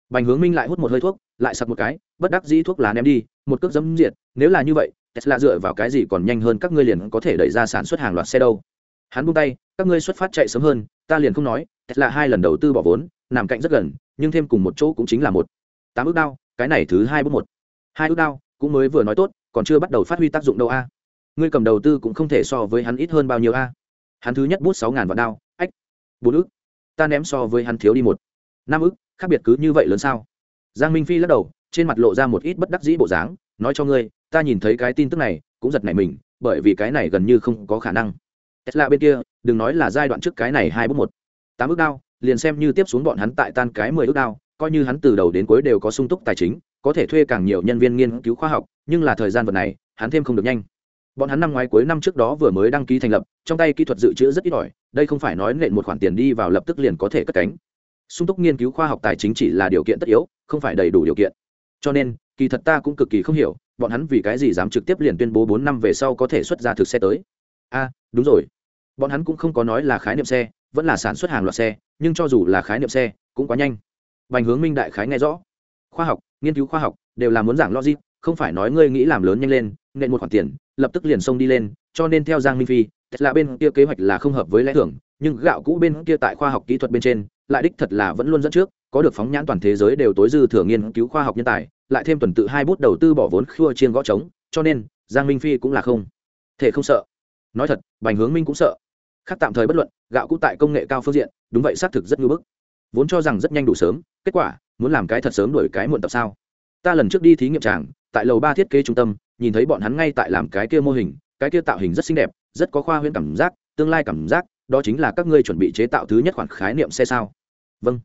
Bành hướng minh lại hút một hơi thuốc, lại sặc một cái, bất đắc dĩ thuốc lá ném đi, một cước dấm diệt, nếu là như vậy, tesla dựa vào cái gì còn nhanh hơn các ngươi liền có thể đẩy ra sản xuất hàng loạt xe đâu. Hắn buông tay, các ngươi xuất phát chạy sớm hơn, ta liền không nói, tesla hai lần đầu tư bỏ vốn, nằm cạnh rất gần, nhưng thêm cùng một chỗ cũng chính là một. Tám ước đao, cái này thứ hai bước một. Hai ước đao, cũng mới vừa nói tốt, còn chưa bắt đầu phát huy tác dụng đâu a. Ngươi cầm đầu tư cũng không thể so với hắn ít hơn bao nhiêu a. Hắn thứ nhất bút sáu ngàn vạn đao, ách, bốn ước ta ném so với hắn thiếu đi một. Năm ức, khác biệt cứ như vậy lớn sao? Giang minh phi lắc đầu, trên mặt lộ ra một ít bất đắc dĩ bộ dáng, nói cho ngươi, ta nhìn thấy cái tin tức này, cũng giật nảy mình, bởi vì cái này gần như không có khả năng. Tesla bên kia, đừng nói là giai đoạn trước cái này hai bước một. Tám ước đao, liền xem như tiếp xuống bọn hắn tại tan cái mười ước đao, coi như hắn từ đầu đến cuối đều có sung túc tài chính, có thể thuê càng nhiều nhân viên nghiên cứu khoa học, nhưng là thời gian vật này, hắn thêm không được nhanh bọn hắn năm ngoái cuối năm trước đó vừa mới đăng ký thành lập, trong tay kỹ thuật dự trữ rất ít ỏi, đây không phải nói nện một khoản tiền đi vào lập tức liền có thể cất cánh. Sung túc nghiên cứu khoa học tài chính chỉ là điều kiện tất yếu, không phải đầy đủ điều kiện. Cho nên, kỳ thật ta cũng cực kỳ không hiểu, bọn hắn vì cái gì dám trực tiếp liền tuyên bố bốn năm về sau có thể xuất ra thực xe tới. A đúng rồi. Bọn hắn cũng không có nói là khái niệm xe, vẫn là sản xuất hàng loạt xe, nhưng cho dù là khái niệm xe, cũng quá nhanh. Bành hướng minh đại khái nghe rõ. Khoa học, nghiên cứu khoa học, đều là muốn giảng logic không phải nói ngươi nghĩ làm lớn nhanh lên nên một khoản tiền, lập tức liền xông đi lên, cho nên theo giang minh phi là bên kia kế hoạch là không hợp với lẽ thưởng nhưng gạo cũ bên kia tại khoa học kỹ thuật bên trên, lại đích thật là vẫn luôn dẫn trước, có được phóng nhãn toàn thế giới đều tối dư thừa nghiên cứu khoa học nhân tài, lại thêm tuần tự hai bút đầu tư bỏ vốn khua chiên gõ trống, cho nên, giang minh phi cũng là không thể không sợ. Nói thật, bành hướng minh cũng sợ. Khác tạm thời bất luận, gạo cũ tại công nghệ cao phương diện, đúng vậy xác thực rất ngưỡng bức. Vốn cho rằng rất nhanh đủ sớm, kết quả, muốn làm cái thật sớm đổi cái muộn tập sao? Ta lần trước đi thí nghiệm tràng, tại lầu ba thiết kế trung tâm, nhìn thấy bọn hắn ngay tại làm cái kia mô hình, cái kia tạo hình rất xinh đẹp, rất có khoa huyễn cảm giác, tương lai cảm giác, đó chính là các ngươi chuẩn bị chế tạo thứ nhất khoản khái niệm xe sao? Vâng.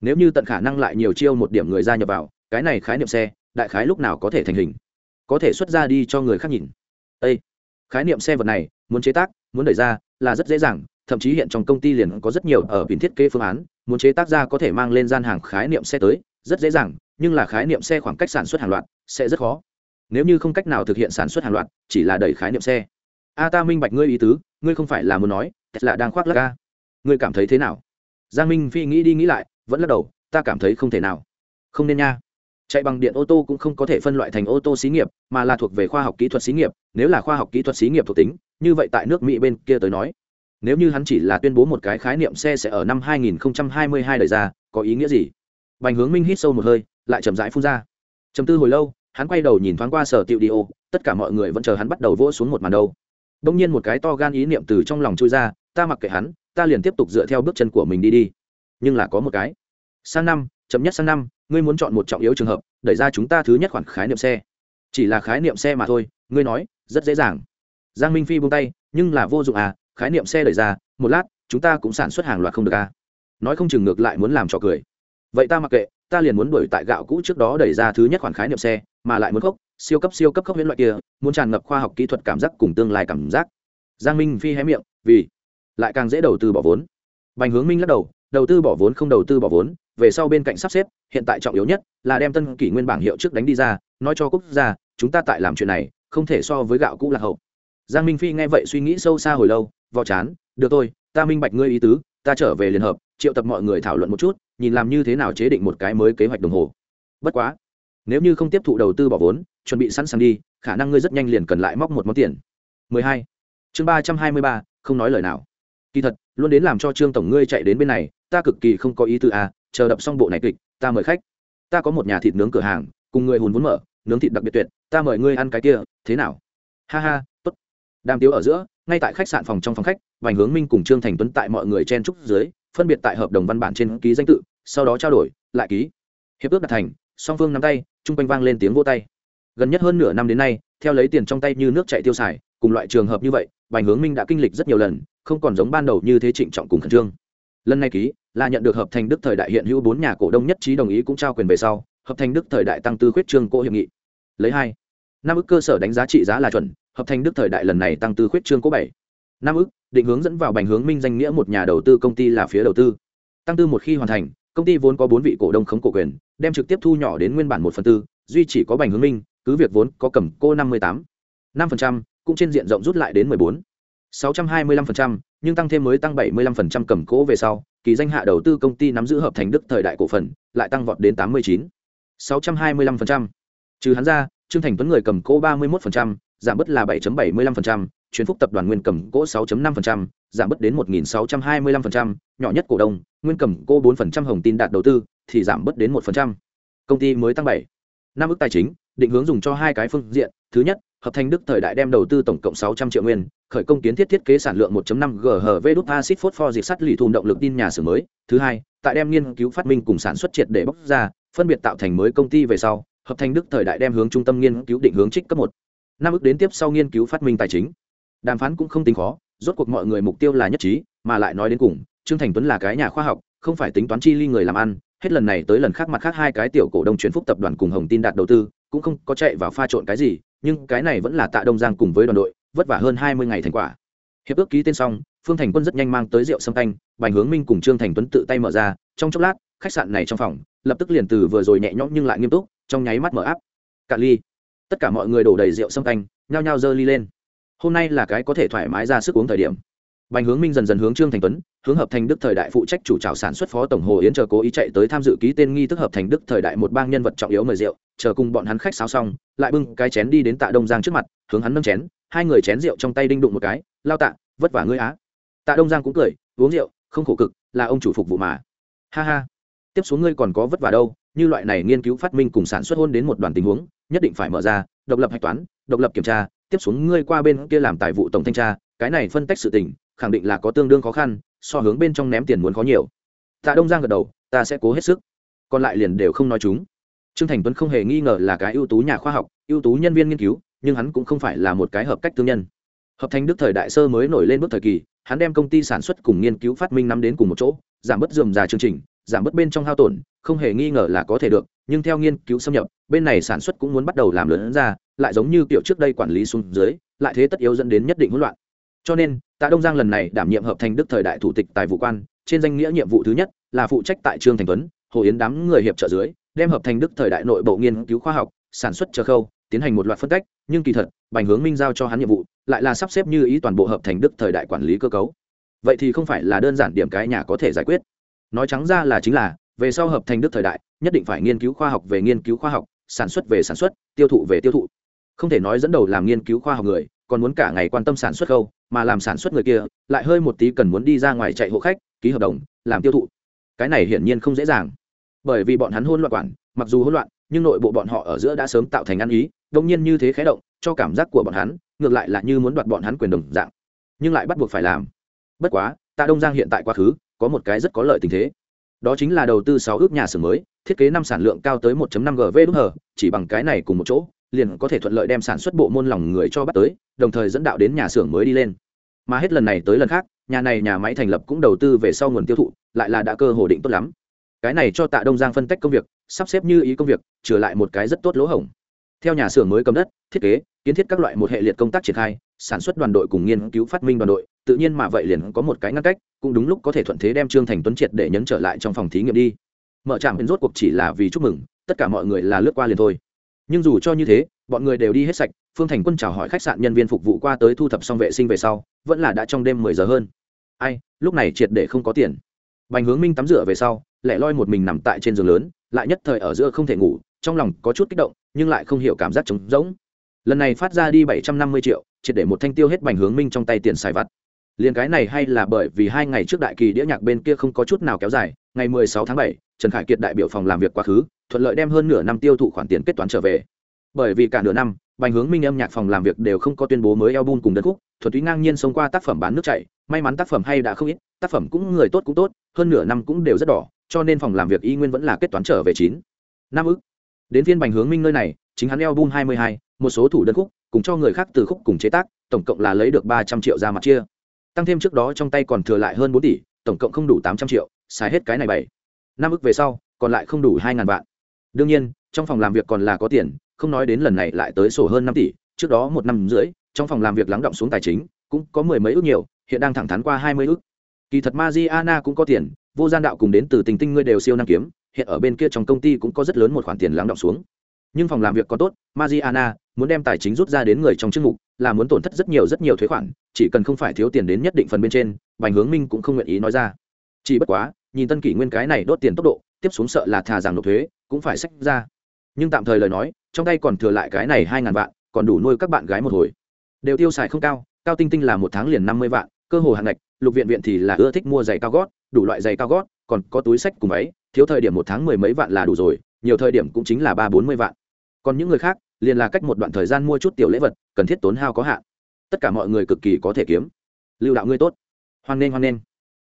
Nếu như tận khả năng lại nhiều chiêu một điểm người ra nhập vào, cái này khái niệm xe, đại khái lúc nào có thể thành hình? Có thể xuất ra đi cho người khác nhìn. Ê! khái niệm xe vật này, muốn chế tác, muốn đẩy ra, là rất dễ dàng, thậm chí hiện trong công ty liền có rất nhiều ờ, ở biển thiết kế phương án, muốn chế tác ra có thể mang lên gian hàng khái niệm xe tới, rất dễ dàng nhưng là khái niệm xe khoảng cách sản xuất hàng loạt sẽ rất khó. Nếu như không cách nào thực hiện sản xuất hàng loạt, chỉ là đẩy khái niệm xe. A ta minh bạch ngươi ý tứ, ngươi không phải là muốn nói là đang khoác lắc ca ngươi cảm thấy thế nào? Giang minh phi nghĩ đi nghĩ lại, vẫn lắc đầu, ta cảm thấy không thể nào. Không nên nha. Chạy bằng điện ô tô cũng không có thể phân loại thành ô tô xí nghiệp, mà là thuộc về khoa học kỹ thuật xí nghiệp, nếu là khoa học kỹ thuật xí nghiệp thuộc tính, như vậy tại nước mỹ bên kia tới nói, nếu như hắn chỉ là tuyên bố một cái khái niệm xe sẽ ở năm 2022 đời ra, có ý nghĩa gì? Bành hướng minh hít sâu một hơi lại chậm rãi phun ra. Chầm tư hồi lâu, hắn quay đầu nhìn thoáng qua sở tiệu đi ô, tất cả mọi người vẫn chờ hắn bắt đầu vỗ xuống một màn đầu. đông nhiên một cái to gan ý niệm từ trong lòng trôi ra, ta mặc kệ hắn, ta liền tiếp tục dựa theo bước chân của mình đi đi. Nhưng là có một cái. Sang năm, chậm nhất sang năm, ngươi muốn chọn một trọng yếu trường hợp, đẩy ra chúng ta thứ nhất khoản khái niệm xe. Chỉ là khái niệm xe mà thôi, ngươi nói, rất dễ dàng. Giang minh phi buông tay, nhưng là vô dụng à khái niệm xe đẩy ra, một lát, chúng ta cũng sản xuất hàng loạt không được à. Nói không chừng ngược lại muốn làm trò cười. Vậy ta mặc kệ ta liền muốn đuổi tại gạo cũ trước đó đẩy ra thứ nhất khoản khái niệm xe, mà lại muốn khốc, siêu cấp siêu cấp khốc huyễn loại kia, muốn tràn ngập khoa học kỹ thuật cảm giác cùng tương lai cảm giác. Giang minh phi hé miệng, vì lại càng dễ đầu tư bỏ vốn. Bành hướng minh lắc đầu đầu tư bỏ vốn không đầu tư bỏ vốn, về sau bên cạnh sắp xếp, hiện tại trọng yếu nhất là đem tân kỷ nguyên bảng hiệu trước đánh đi ra, nói cho quốc gia, chúng ta tại làm chuyện này, không thể so với gạo cũ lạc hậu. Giang minh phi nghe vậy suy nghĩ sâu xa hồi lâu, vò chán, được thôi, ta minh bạch ngươi ý tứ, ta trở về liên hợp, triệu tập mọi người thảo luận một chút nhìn làm như thế nào chế định một cái mới kế hoạch đồng hồ. Bất quá nếu như không tiếp thụ đầu tư bỏ vốn chuẩn bị sẵn sàng đi khả năng ngươi rất nhanh liền cần lại móc một món tiền. 12. chương 323, không nói lời nào. Kỳ thật luôn đến làm cho trương tổng ngươi chạy đến bên này ta cực kỳ không có ý tư à chờ đập xong bộ này kịch ta mời khách. Ta có một nhà thịt nướng cửa hàng cùng người hùn vốn mở nướng thịt đặc biệt tuyệt ta mời ngươi ăn cái kia thế nào? Ha ha tốt. Đàm tiếu ở giữa ngay tại khách sạn phòng trong phòng khách vành hướng minh cùng trương thành tuấn tại mọi người chen trúc dưới phân biệt tại hợp đồng văn bản trên ký danh tự sau đó trao đổi, lại ký. Hiệp ước đặt thành, song phương nắm tay, chung quanh vang lên tiếng vô tay. Gần nhất hơn nửa năm đến nay, theo lấy tiền trong tay như nước chạy tiêu xài, cùng loại trường hợp như vậy, bành hướng minh đã kinh lịch rất nhiều lần, không còn giống ban đầu như thế trịnh trọng cùng khẩn trương. Lần này ký, là nhận được hợp thành đức thời đại hiện hữu bốn nhà cổ đông nhất trí đồng ý cũng trao quyền về sau, hợp thành đức thời đại tăng tư khuyết trương cố hiệp nghị. Lấy hai, năm ước cơ sở đánh giá trị giá là chuẩn, hợp thành đức thời đại lần này tăng tư khuyết trương cố bảy. Năm ước định hướng dẫn vào bành hướng minh danh nghĩa một nhà đầu tư công ty là phía đầu tư. Tăng tư một khi hoàn thành công ty vốn có bốn vị cổ đông khống cổ quyền đem trực tiếp thu nhỏ đến nguyên bản một phần tư duy chỉ có bành hướng minh cứ việc vốn có cầm cô năm mươi tám năm phần trăm cũng trên diện rộng rút lại đến mười bốn. sáu trăm hai mươi lăm phần trăm nhưng tăng thêm mới tăng bảy mươi lăm phần trăm cầm cố về sau kỳ danh hạ đầu tư công ty nắm giữ hợp thành đức thời đại cổ phần lại tăng vọt đến tám mươi chín. sáu trăm hai mươi lăm phần trăm. Trừ hắn ra trương thành tuấn người cầm cố ba mươi một phần trăm giảm bớt là bảy bảy mươi lăm phần trăm chuyển phúc tập đoàn nguyên cầm cố 6.5%, giảm bớt đến 1.625%, nhỏ nhất cổ đông, nguyên cầm cô 4% hồng tin đạt đầu tư, thì giảm bớt đến 1%. Công ty mới tăng 7. Năm ức tài chính, định hướng dùng cho hai cái phương diện, thứ nhất, hợp thành đức thời đại đem đầu tư tổng cộng 600 triệu nguyên, khởi công kiến thiết thiết kế sản lượng 1.5 GHV đúc acid phosphor dịch sắt lì thùng động lực tin nhà xưởng mới. Thứ hai, tại đem nghiên cứu phát minh cùng sản xuất triệt để bóc ra, phân biệt tạo thành mới công ty về sau, hợp thành đức thời đại đem hướng trung tâm nghiên cứu định hướng trích cấp một năm ức đến tiếp sau nghiên cứu phát minh tài chính đàm phán cũng không tính khó rốt cuộc mọi người mục tiêu là nhất trí, mà lại nói đến cùng, trương thành tuấn là cái nhà khoa học, không phải tính toán chi ly người làm ăn, hết lần này tới lần khác mặt khác hai cái tiểu cổ đông chuyển phúc tập đoàn cùng hồng tin đạt đầu tư, cũng không có chạy vào pha trộn cái gì, nhưng cái này vẫn là tạ đông giang cùng với đoàn đội, vất vả hơn hai mươi ngày thành quả. Hiệp ước ký tên xong, phương thành quân rất nhanh mang tới rượu sâm canh bành hướng minh cùng trương thành tuấn tự tay mở ra, trong chốc lát, khách sạn này trong phòng, lập tức liền từ vừa rồi nhẹ nhõm nhưng lại nghiêm túc, trong nháy mắt mở áp. Cạn ly. Tất cả mọi người đổ đầy rượu sâm canh nhao nhao dơ ly lên hôm nay là cái có thể thoải mái ra sức uống thời điểm. Bành hướng minh dần dần hướng trương thành tuấn, hướng hợp thành đức thời đại phụ trách chủ trào sản xuất phó tổng hồ yến chờ cố ý chạy tới tham dự ký tên nghi thức hợp thành đức thời đại một bang nhân vật trọng yếu mời rượu, chờ cùng bọn hắn khách sáo xong, lại bưng cái chén đi đến tạ đông giang trước mặt, hướng hắn nâng chén, hai người chén rượu trong tay đinh đụng một cái, lao tạ, vất vả ngươi á. Tạ đông giang cũng cười, uống rượu, không khổ cực, là ông chủ phục vụ mà. Ha ha, tiếp xuống ngươi còn có vất vả đâu, như loại này nghiên cứu phát minh cùng sản xuất hôn đến một đoàn tình huống, nhất định phải mở ra, độc lập hạch toán, độc lập kiểm tra tiếp xuống ngươi qua bên kia làm tài vụ tổng thanh tra, cái này phân tách sự tình, khẳng định là có tương đương khó khăn, so hướng bên trong ném tiền muốn khó nhiều. Tạ đông giang gật đầu, ta sẽ cố hết sức. Còn lại liền đều không nói chúng. Trương thành tuấn không hề nghi ngờ là cái ưu tú nhà khoa học, ưu tú nhân viên nghiên cứu, nhưng hắn cũng không phải là một cái hợp cách thương nhân. Hợp thành đức thời đại sơ mới nổi lên bước thời kỳ, hắn đem công ty sản xuất cùng nghiên cứu phát minh nắm đến cùng một chỗ, giảm bớt dườm già chương trình, giảm bớt bên trong hao tổn, không hề nghi ngờ là có thể được, nhưng theo nghiên cứu xâm nhập, bên này sản xuất cũng muốn bắt đầu làm lớn ra lại giống như kiểu trước đây quản lý xuống dưới, lại thế tất yếu dẫn đến nhất định hỗn loạn. Cho nên, tạ đông giang lần này đảm nhiệm hợp thành đức thời đại thủ tịch tài vụ quan, trên danh nghĩa nhiệm vụ thứ nhất là phụ trách tại trương thành tuấn, hồ yến đám người hiệp trợ dưới, đem hợp thành đức thời đại nội bộ nghiên cứu khoa học, sản xuất chờ khâu, tiến hành một loạt phân tách nhưng kỳ thật, bành hướng minh giao cho hắn nhiệm vụ, lại là sắp xếp như ý toàn bộ hợp thành đức thời đại quản lý cơ cấu. Vậy thì không phải là đơn giản điểm cái nhà có thể giải quyết. Nói trắng ra là chính là, về sau hợp thành đức thời đại, nhất định phải nghiên cứu khoa học về nghiên cứu khoa học, sản xuất về sản xuất, tiêu thụ về tiêu thụ không thể nói dẫn đầu làm nghiên cứu khoa học người, còn muốn cả ngày quan tâm sản xuất khâu, mà làm sản xuất người kia, lại hơi một tí cần muốn đi ra ngoài chạy hộ khách, ký hợp đồng, làm tiêu thụ. Cái này hiển nhiên không dễ dàng. Bởi vì bọn hắn hôn loạn quản, mặc dù hỗn loạn, nhưng nội bộ bọn họ ở giữa đã sớm tạo thành ăn ý, đông nhiên như thế khé động, cho cảm giác của bọn hắn, ngược lại là như muốn đoạt bọn hắn quyền đồng dạng. Nhưng lại bắt buộc phải làm. Bất quá, tạ đông giang hiện tại quá khứ, có một cái rất có lợi tình thế. Đó chính là đầu tư sáu ước nhà xưởng mới, thiết kế năm sản lượng cao tới 1.5 gv đúc hờ chỉ bằng cái này cùng một chỗ liền có thể thuận lợi đem sản xuất bộ môn lòng người cho bắt tới, đồng thời dẫn đạo đến nhà xưởng mới đi lên. Mà hết lần này tới lần khác, nhà này nhà máy thành lập cũng đầu tư về sau nguồn tiêu thụ, lại là đã cơ hồ định tốt lắm. Cái này cho tạ đông giang phân tách công việc, sắp xếp như ý công việc, trở lại một cái rất tốt lỗ hổng. Theo nhà xưởng mới cầm đất, thiết kế, kiến thiết các loại một hệ liệt công tác triển khai, sản xuất đoàn đội cùng nghiên cứu phát minh đoàn đội, tự nhiên mà vậy liền có một cái ngăn cách, cũng đúng lúc có thể thuận thế đem trương thành tuấn triệt để nhấn trở lại trong phòng thí nghiệm đi. Mở trạm biến rốt cuộc chỉ là vì chúc mừng, tất cả mọi người là lướt qua liền thôi nhưng dù cho như thế, bọn người đều đi hết sạch, phương thành quân chào hỏi khách sạn nhân viên phục vụ qua tới thu thập xong vệ sinh về sau, vẫn là đã trong đêm mười giờ hơn. Ai, lúc này triệt để không có tiền. Bành hướng minh tắm rửa về sau, lẻ loi một mình nằm tại trên giường lớn, lại nhất thời ở giữa không thể ngủ, trong lòng có chút kích động, nhưng lại không hiểu cảm giác trống rỗng. Lần này phát ra đi bảy trăm năm mươi triệu, triệt để một thanh tiêu hết bành hướng minh trong tay tiền xài vặt. Liền cái này hay là bởi vì hai ngày trước đại kỳ đĩa nhạc bên kia không có chút nào kéo dài, ngày mười sáu tháng bảy, trần khải kiệt đại biểu phòng làm việc quá khứ thuận lợi đem hơn nửa năm tiêu thụ khoản tiền kết toán trở về. Bởi vì cả nửa năm, bành hướng minh âm nhạc phòng làm việc đều không có tuyên bố mới album cùng đất khúc thuật túy ngang nhiên xông qua tác phẩm bán nước chảy, may mắn tác phẩm hay đã không ít, tác phẩm cũng người tốt cũng tốt, hơn nửa năm cũng đều rất đỏ, cho nên phòng làm việc y nguyên vẫn là kết toán trở về chín. Năm ức. Đến phiên bành hướng minh nơi này, chính hắn album hai mươi hai, một số thủ đơn khúc, cùng cho người khác từ khúc cùng chế tác, tổng cộng là lấy được ba trăm triệu ra mặt chia. Tăng thêm trước đó trong tay còn thừa lại hơn bốn tỷ, tổng cộng không đủ tám trăm triệu, xài hết cái này bảy. Năm ức về sau, còn lại không đủ hai ngàn vạn đương nhiên, trong phòng làm việc còn là có tiền, không nói đến lần này lại tới sổ hơn năm tỷ, trước đó một năm rưỡi, trong phòng làm việc lắng động xuống tài chính, cũng có mười mấy ước nhiều, hiện đang thẳng thắn qua hai mươi ước. Kỳ thật Mariana cũng có tiền, vô gian đạo cùng đến từ tình tinh ngươi đều siêu năng kiếm, hiện ở bên kia trong công ty cũng có rất lớn một khoản tiền lắng động xuống. Nhưng phòng làm việc có tốt, Mariana muốn đem tài chính rút ra đến người trong chức mục, là muốn tổn thất rất nhiều rất nhiều thuế khoản, chỉ cần không phải thiếu tiền đến nhất định phần bên trên, bành hướng minh cũng không nguyện ý nói ra. Chỉ bất quá nhìn tân kỷ nguyên cái này đốt tiền tốc độ, tiếp xuống sợ là thà rằng nộp thuế, cũng phải sách ra. Nhưng tạm thời lời nói, trong tay còn thừa lại cái này hai ngàn vạn, còn đủ nuôi các bạn gái một hồi. Đều tiêu xài không cao cao tinh tinh là một tháng liền năm mươi vạn, cơ hồ hạn ngạch, lục viện viện thì là ưa thích mua giày cao gót, đủ loại giày cao gót, còn có túi sách cùng váy, thiếu thời điểm một tháng mười mấy vạn là đủ rồi, nhiều thời điểm cũng chính là ba bốn mươi vạn. Còn những người khác, liền là cách một đoạn thời gian mua chút tiểu lễ vật, cần thiết tốn hao có hạn. Tất cả mọi người cực kỳ có thể kiếm. Lưu đạo ngươi tốt. Hoan nghênh hoan nghênh.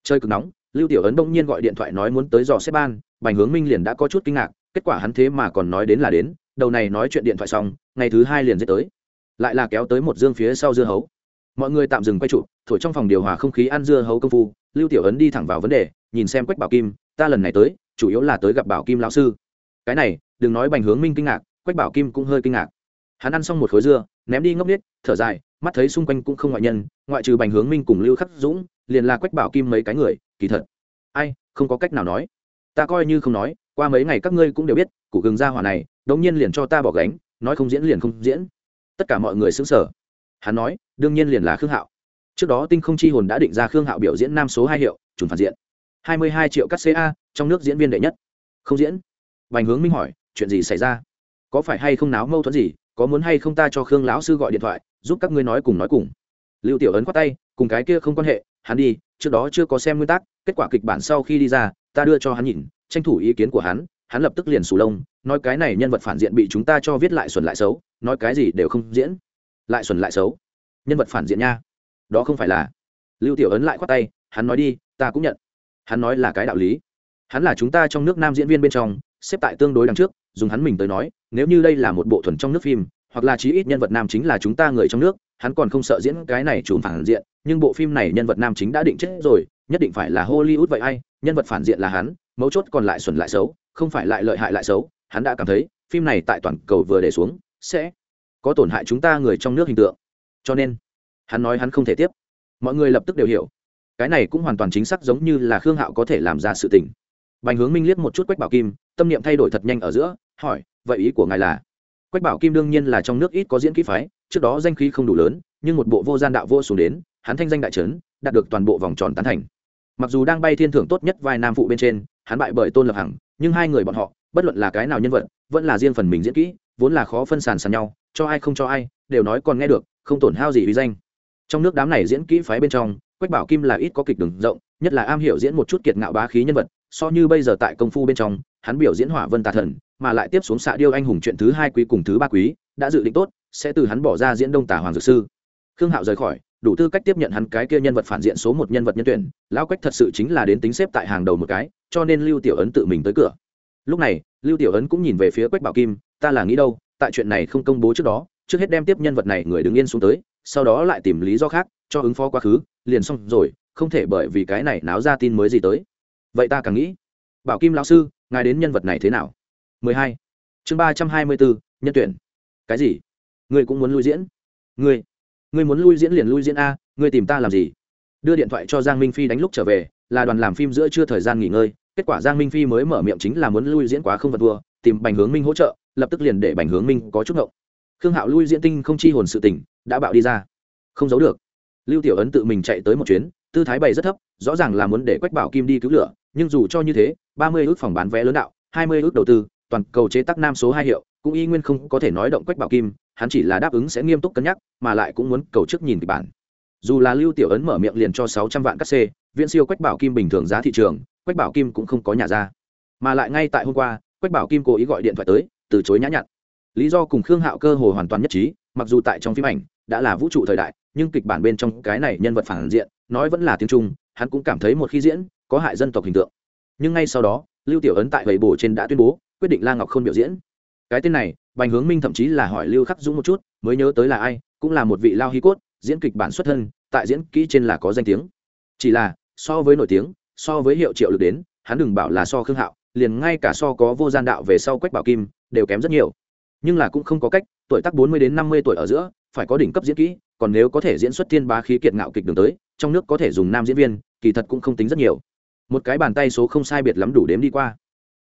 Chơi cực nóng lưu tiểu ấn đông nhiên gọi điện thoại nói muốn tới dò xếp ban, bành hướng minh liền đã có chút kinh ngạc, kết quả hắn thế mà còn nói đến là đến, đầu này nói chuyện điện thoại xong, ngày thứ hai liền dễ tới. Lại là kéo tới một dương phía sau dưa hấu. Mọi người tạm dừng quay trụ, thổi trong phòng điều hòa không khí ăn dưa hấu công phu, lưu tiểu ấn đi thẳng vào vấn đề, nhìn xem quách bảo kim, ta lần này tới, chủ yếu là tới gặp bảo kim lão sư. Cái này, đừng nói bành hướng minh kinh ngạc, quách bảo kim cũng hơi kinh ngạc. Hắn ăn xong một khối dưa, ném đi ngốc nít thở dài, mắt thấy xung quanh cũng không ngoại nhân, ngoại trừ bành hướng minh cùng lưu khắc dũng, liền là quách bảo kim mấy cái người kỳ thật, ai, không có cách nào nói. Ta coi như không nói, qua mấy ngày các ngươi cũng đều biết, củ gừng ra hỏa này, đống nhiên liền cho ta bỏ gánh, nói không diễn liền không diễn. Tất cả mọi người xứng sở hắn nói, đương nhiên liền là khương hạo. Trước đó tinh không chi hồn đã định ra khương hạo biểu diễn nam số hai hiệu, trùng phản diện. Hai mươi hai triệu cắt ca trong nước diễn viên đệ nhất. Không diễn. Bành hướng minh hỏi, chuyện gì xảy ra? Có phải hay không náo mâu thuẫn gì? Có muốn hay không ta cho khương lão sư gọi điện thoại, giúp các ngươi nói cùng nói cùng? Lưu tiểu ấn khoát tay, cùng cái kia không quan hệ, hắn đi trước đó chưa có xem nguyên tắc, kết quả kịch bản sau khi đi ra, ta đưa cho hắn nhìn, tranh thủ ý kiến của hắn hắn lập tức liền sù lông, nói cái này nhân vật phản diện bị chúng ta cho viết lại xuẩn lại xấu, nói cái gì đều không diễn. Lại xuẩn lại xấu. Nhân vật phản diện nha. Đó không phải là. Lưu tiểu ấn lại khoát tay, hắn nói đi, ta cũng nhận. Hắn nói là cái đạo lý. Hắn là chúng ta trong nước nam diễn viên bên trong, xếp tại tương đối đằng trước, dùng hắn mình tới nói, nếu như đây là một bộ thuần trong nước phim, hoặc là chí ít nhân vật nam chính là chúng ta người trong nước hắn còn không sợ diễn cái này chùm phản diện, nhưng bộ phim này nhân vật nam chính đã định chết rồi, nhất định phải là hollywood vậy ai, nhân vật phản diện là hắn, mấu chốt còn lại xuẩn lại xấu, không phải lại lợi hại lại xấu, hắn đã cảm thấy, phim này tại toàn cầu vừa để xuống, sẽ có tổn hại chúng ta người trong nước hình tượng. Cho nên, hắn nói hắn không thể tiếp. Mọi người lập tức đều hiểu. Cái này cũng hoàn toàn chính xác giống như là khương hạo có thể làm ra sự tình. Bành hướng minh liếc một chút quách bảo kim, tâm niệm thay đổi thật nhanh ở giữa, hỏi, vậy ý của ngài là? Quách bảo kim đương nhiên là trong nước ít có diễn kỹ phái trước đó danh khí không đủ lớn, nhưng một bộ vô gian đạo vô xuống đến, hắn thanh danh đại trấn, đạt được toàn bộ vòng tròn tán thành. Mặc dù đang bay thiên thưởng tốt nhất vai nam phụ bên trên, hắn bại bởi tôn lập hằng, nhưng hai người bọn họ, bất luận là cái nào nhân vật, vẫn là riêng phần mình diễn kỹ, vốn là khó phân sàn sàn nhau, cho ai không cho ai, đều nói còn nghe được, không tổn hao gì uy danh. Trong nước đám này diễn kỹ phái bên trong, quách bảo kim là ít có kịch đường rộng, nhất là am hiểu diễn một chút kiệt ngạo bá khí nhân vật, so như bây giờ tại công phu bên trong, hắn biểu diễn hỏa vân tà thần, mà lại tiếp xuống xạ điêu anh hùng chuyện thứ hai quý cùng thứ ba quý, đã dự định tốt sẽ từ hắn bỏ ra diễn đông tả hoàng dược sư. Khương hạo rời khỏi đủ tư cách tiếp nhận hắn cái kia nhân vật phản diện số một nhân vật nhân tuyển lão quách thật sự chính là đến tính xếp tại hàng đầu một cái cho nên lưu tiểu ấn tự mình tới cửa. Lúc này lưu tiểu ấn cũng nhìn về phía quách bảo kim ta là nghĩ đâu tại chuyện này không công bố trước đó trước hết đem tiếp nhân vật này người đứng yên xuống tới sau đó lại tìm lý do khác cho ứng phó quá khứ liền xong rồi không thể bởi vì cái này náo ra tin mới gì tới. Vậy ta càng nghĩ. Bảo kim lão sư ngài đến nhân vật này thế nào? 12. chương 324, nhân tuyển. Cái gì? Ngươi cũng muốn lui diễn. Ngươi ngươi muốn lui diễn liền lui diễn a, ngươi tìm ta làm gì? Đưa điện thoại cho giang minh phi đánh lúc trở về, là đoàn làm phim giữa chưa thời gian nghỉ ngơi. Kết quả giang minh phi mới mở miệng chính là muốn lui diễn quá không vật vua, tìm bành hướng minh hỗ trợ, lập tức liền để bành hướng minh có chút ngộng. Khương hạo lui diễn tinh không chi hồn sự tình, đã bạo đi ra. Không giấu được. Lưu tiểu ấn tự mình chạy tới một chuyến, tư thái bày rất thấp, rõ ràng là muốn để quách bảo kim đi cứu lửa, nhưng dù cho như thế, ba mươi ước phòng bán vé lớn đạo, hai mươi ước đầu tư, toàn cầu chế tác nam số hai hiệu, cũng y nguyên không có thể nói động quách bảo kim hắn chỉ là đáp ứng sẽ nghiêm túc cân nhắc, mà lại cũng muốn cầu trước nhìn kịch bản. Dù là lưu tiểu ấn mở miệng liền cho sáu trăm vạn cắt xê, viễn siêu quách bảo kim bình thường giá thị trường, quách bảo kim cũng không có nhà ra. Mà lại ngay tại hôm qua, quách bảo kim cố ý gọi điện thoại tới, từ chối nhã nhặn. Lý do cùng khương hạo cơ hồ hoàn toàn nhất trí, mặc dù tại trong phim ảnh đã là vũ trụ thời đại, nhưng kịch bản bên trong cái này nhân vật phản diện, nói vẫn là tiếng trung, hắn cũng cảm thấy một khi diễn, có hại dân tộc hình tượng. Nhưng ngay sau đó, lưu tiểu ấn tại bảy bổ trên đã tuyên bố, quyết định la ngọc không biểu diễn cái tên này, bành hướng minh thậm chí là hỏi lưu khắc dũng một chút, mới nhớ tới là ai, cũng là một vị lao hi cốt, diễn kịch bản xuất thân, tại diễn kỹ trên là có danh tiếng. Chỉ là, so với nổi tiếng, so với hiệu triệu lực đến, hắn đừng bảo là so khương hạo, liền ngay cả so có vô gian đạo về sau quách bảo kim, đều kém rất nhiều. Nhưng là cũng không có cách, tuổi tác bốn mươi đến năm mươi tuổi ở giữa, phải có đỉnh cấp diễn kỹ, còn nếu có thể diễn xuất thiên bá khí kiệt ngạo kịch đường tới, trong nước có thể dùng nam diễn viên, kỳ thật cũng không tính rất nhiều. Một cái bàn tay số không sai biệt lắm đủ đếm đi qua.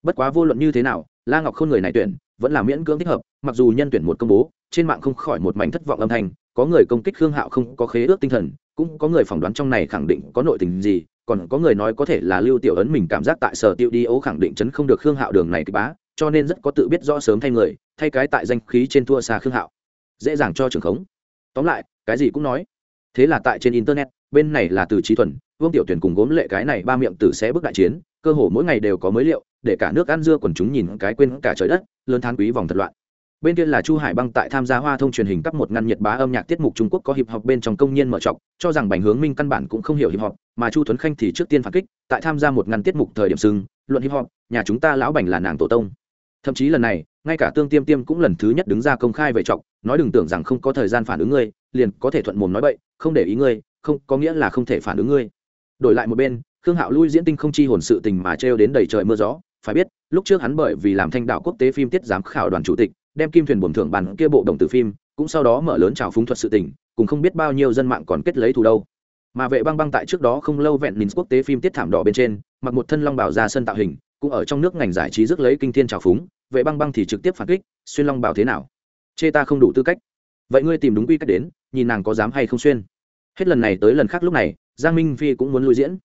Bất quá vô luận như thế nào, la ngọc khôn người này tuyển vẫn là miễn cưỡng thích hợp, mặc dù nhân tuyển một công bố, trên mạng không khỏi một mảnh thất vọng âm thanh, có người công kích khương hạo không có khế ước tinh thần, cũng có người phỏng đoán trong này khẳng định có nội tình gì, còn có người nói có thể là lưu tiểu ấn mình cảm giác tại sở tiêu đi ố khẳng định chấn không được khương hạo đường này kịch bá, cho nên rất có tự biết rõ sớm thay người, thay cái tại danh khí trên thua xa khương hạo. Dễ dàng cho trường khống. Tóm lại, cái gì cũng nói. Thế là tại trên internet, bên này là từ trí thuần, vương tiểu tuyển cùng gốm lệ cái này ba miệng tử sẽ bước đại chiến cơ hồ mỗi ngày đều có mới liệu, để cả nước ăn dưa quần chúng nhìn cái quên cả trời đất, lớn thán quý vòng thật loạn. Bên kia là chu hải băng tại tham gia hoa thông truyền hình cấp một ngăn nhiệt bá âm nhạc tiết mục trung quốc có hiệp học bên trong công nhân mở trọng, cho rằng bành hướng minh căn bản cũng không hiểu hiệp học mà chu tuấn khanh thì trước tiên phản kích, tại tham gia một ngăn tiết mục thời điểm sưng luận hiệp học nhà chúng ta lão bành là nàng tổ tông. Thậm chí lần này, ngay cả tương tiêm tiêm cũng lần thứ nhất đứng ra công khai về trọng, nói đừng tưởng rằng không có thời gian phản ứng ngươi, liền có thể thuận mồm nói bậy, không để ý ngươi, không, có nghĩa là không thể phản ứng ngươi. Đổi lại một bên khương hạo lui diễn tinh không chi hồn sự tình mà trêu đến đầy trời mưa gió, phải biết, lúc trước hắn bởi vì làm thanh đạo quốc tế phim tiết giám khảo đoàn chủ tịch, đem kim thuyền buồn thưởng bàn kia bộ đồng tử phim, cũng sau đó mở lớn trào phúng thuật sự tình, cùng không biết bao nhiêu dân mạng còn kết lấy thù đâu. Mà vệ băng băng tại trước đó không lâu vẹn nín quốc tế phim tiết thảm đỏ bên trên, mặc một thân long bảo ra sân tạo hình, cũng ở trong nước ngành giải trí rước lấy kinh thiên trào phúng, vệ băng băng thì trực tiếp phản kích, xuyên long bảo thế nào? Chê ta không đủ tư cách. Vậy ngươi tìm đúng quy cách đến, nhìn nàng có dám hay không xuyên. Hết lần này tới lần khác lúc này, giang minh phi cũng muốn lui diễn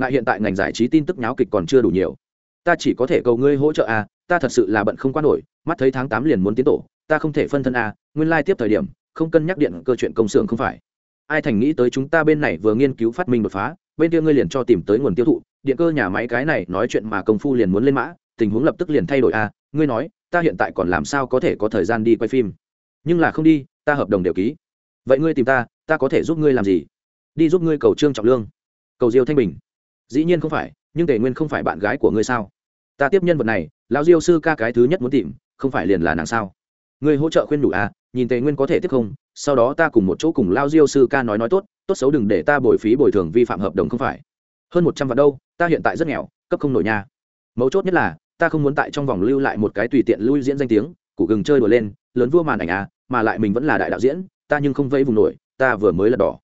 ngại hiện tại ngành giải trí tin tức nháo kịch còn chưa đủ nhiều. Ta chỉ có thể cầu ngươi hỗ trợ à ta thật sự là bận không quan nổi, mắt thấy tháng tám liền muốn tiến tổ, ta không thể phân thân à nguyên lai、like、tiếp thời điểm, không cân nhắc điện cơ chuyện công xưởng không phải. Ai thành nghĩ tới chúng ta bên này vừa nghiên cứu phát minh đột phá, bên kia ngươi liền cho tìm tới nguồn tiêu thụ, điện cơ nhà máy cái này nói chuyện mà công phu liền muốn lên mã, tình huống lập tức liền thay đổi à ngươi nói, ta hiện tại còn làm sao có thể có thời gian đi quay phim? Nhưng là không đi, ta hợp đồng đều ký. Vậy ngươi tìm ta ta có thể giúp ngươi làm gì? Đi giúp ngươi cầu trương trọng lương. Cầu diêu thanh bình dĩ nhiên không phải, nhưng tề nguyên không phải bạn gái của ngươi sao? Ta tiếp nhân vật này, lão diêu sư ca cái thứ nhất muốn tìm, không phải liền là nàng sao? Ngươi hỗ trợ khuyên đủ à nhìn tề nguyên có thể tiếp không, sau đó ta cùng một chỗ cùng lao diêu sư ca nói nói tốt tốt xấu đừng để ta bồi phí bồi thường vi phạm hợp đồng không phải. Hơn một trăm vạn đâu, ta hiện tại rất nghèo, cấp không nổi nha. Mấu chốt nhất là, ta không muốn tại trong vòng lưu lại một cái tùy tiện lui diễn danh tiếng, củ gừng chơi đùa lên, lớn vua màn ảnh à mà lại mình vẫn là đại đạo diễn, ta nhưng không vẫy vùng nổi, ta vừa mới là đỏ.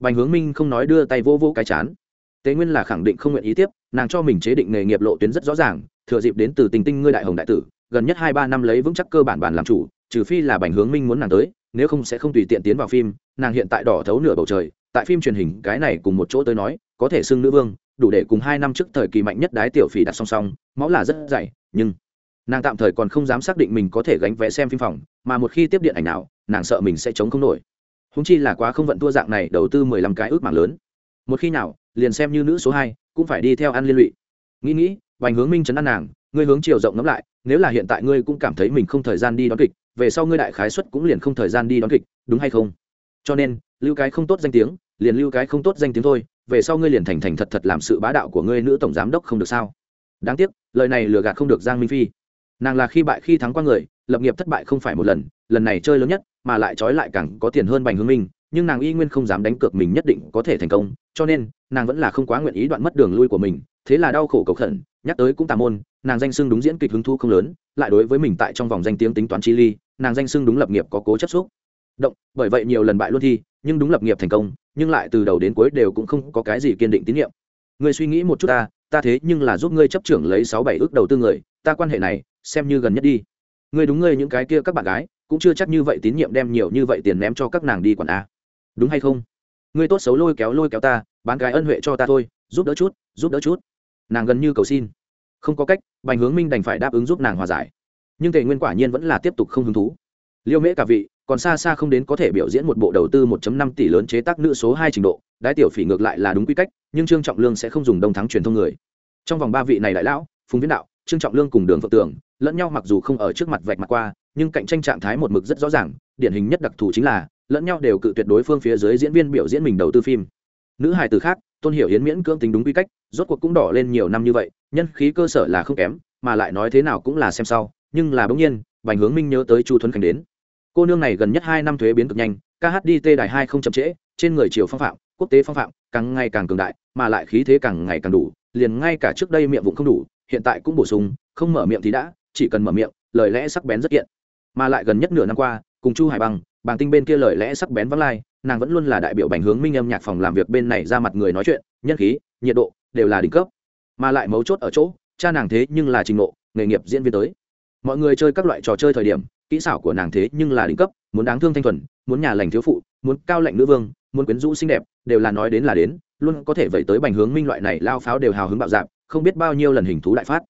Bành hướng minh không nói đưa tay vô vô cái chán tế nguyên là khẳng định không nguyện ý tiếp, nàng cho mình chế định nghề nghiệp lộ tuyến rất rõ ràng, thừa dịp đến từ tình tinh ngươi đại hồng đại tử, gần nhất hai ba năm lấy vững chắc cơ bản bản làm chủ, trừ phi là bành hướng minh muốn nàng tới, nếu không sẽ không tùy tiện tiến vào phim, nàng hiện tại đỏ thấu nửa bầu trời, tại phim truyền hình cái này cùng một chỗ tới nói, có thể xưng nữ vương, đủ để cùng hai năm trước thời kỳ mạnh nhất đái tiểu phỉ đặt song song, máu là rất dày, nhưng nàng tạm thời còn không dám xác định mình có thể gánh vé xem phim phòng, mà một khi tiếp điện ảnh nào, nàng sợ mình sẽ chống không nổi. Húng chi là quá không vận tua dạng này, đầu tư mười lăm cái ước mạng lớn. Một khi nào liền xem như nữ số hai, cũng phải đi theo ăn liên lụy. Nghĩ nghĩ, bành hướng minh chấn an nàng, ngươi hướng chiều rộng ngẫm lại, nếu là hiện tại ngươi cũng cảm thấy mình không thời gian đi đón kịch, về sau ngươi đại khái xuất cũng liền không thời gian đi đón kịch, đúng hay không? Cho nên, lưu cái không tốt danh tiếng, liền lưu cái không tốt danh tiếng thôi, về sau ngươi liền thành thành thật thật làm sự bá đạo của ngươi nữ tổng giám đốc không được sao? Đáng tiếc, lời này lừa gạt không được giang minh phi. Nàng là khi bại khi thắng qua người, lập nghiệp thất bại không phải một lần lần này chơi lớn nhất, mà lại trói lại càng có tiền hơn bành hướng minh, nhưng nàng y nguyên không dám đánh cược mình nhất định có thể thành công, cho nên nàng vẫn là không quá nguyện ý đoạn mất đường lui của mình, thế là đau khổ cầu khẩn, nhắc tới cũng tà môn, nàng danh xưng đúng diễn kịch hứng thu không lớn, lại đối với mình tại trong vòng danh tiếng tính toán chi ly, nàng danh xưng đúng lập nghiệp có cố chấp xúc. Động, bởi vậy nhiều lần bại luôn thi, nhưng đúng lập nghiệp thành công, nhưng lại từ đầu đến cuối đều cũng không có cái gì kiên định tín nhiệm. Ngươi suy nghĩ một chút ta ta thế nhưng là giúp ngươi chấp trưởng lấy sáu bảy ước đầu tư người, ta quan hệ này, xem như gần nhất đi. Ngươi đúng ngươi những cái kia các bạn gái, cũng chưa chắc như vậy tín nhiệm đem nhiều như vậy tiền ném cho các nàng đi quản a. Đúng hay không? Ngươi tốt xấu lôi kéo lôi kéo ta bán cái ân huệ cho ta thôi, giúp đỡ chút, giúp đỡ chút. Nàng gần như cầu xin. Không có cách, bành hướng minh đành phải đáp ứng giúp nàng hòa giải. Nhưng tề nguyên quả nhiên vẫn là tiếp tục không hứng thú. Liêu mễ cả vị, còn xa xa không đến có thể biểu diễn một bộ đầu tư 1.5 tỷ lớn chế tác nữ số hai trình độ, đái tiểu phỉ ngược lại là đúng quy cách, nhưng trương trọng lương sẽ không dùng đông thắng truyền thông người. Trong vòng ba vị này đại lão, phùng viễn đạo, trương trọng lương cùng đường phượng tường lẫn nhau mặc dù không ở trước mặt vạch mặt qua, nhưng cạnh tranh trạng thái một mực rất rõ ràng, điển hình nhất đặc thù chính là, lẫn nhau đều cự tuyệt đối phương phía dưới diễn viên biểu diễn mình đầu tư phim nữ hài từ khác, tôn hiểu hiến miễn cưỡng tính đúng quy cách, rốt cuộc cũng đỏ lên nhiều năm như vậy, nhân khí cơ sở là không kém, mà lại nói thế nào cũng là xem sau, nhưng là bỗng nhiên, bành hướng minh nhớ tới chu thuấn khánh đến. Cô nương này gần nhất hai năm thuế biến cực nhanh khd đài hai không chậm trễ, trên người triều phong phạm, quốc tế phong phạm, càng ngày càng cường đại, mà lại khí thế càng ngày càng đủ, liền ngay cả trước đây miệng vụng không đủ, hiện tại cũng bổ sung, không mở miệng thì đã, chỉ cần mở miệng, lời lẽ sắc bén rất kiện. Mà lại gần nhất nửa năm qua, cùng chu hải bằng, bàng tinh bên kia lời lẽ sắc bén vắng lai nàng vẫn luôn là đại biểu bành hướng minh âm nhạc phòng làm việc bên này ra mặt người nói chuyện, nhân khí, nhiệt độ đều là đỉnh cấp. Mà lại mấu chốt ở chỗ, cha nàng thế nhưng là trình độ nghề nghiệp diễn viên tới. Mọi người chơi các loại trò chơi thời điểm, kỹ xảo của nàng thế nhưng là đỉnh cấp, muốn đáng thương thanh thuần, muốn nhà lành thiếu phụ, muốn cao lệnh nữ vương, muốn quyến rũ xinh đẹp, đều là nói đến là đến, luôn có thể vẩy tới bành hướng minh loại này lao pháo đều hào hứng bạo dạp không biết bao nhiêu lần hình thú đại phát.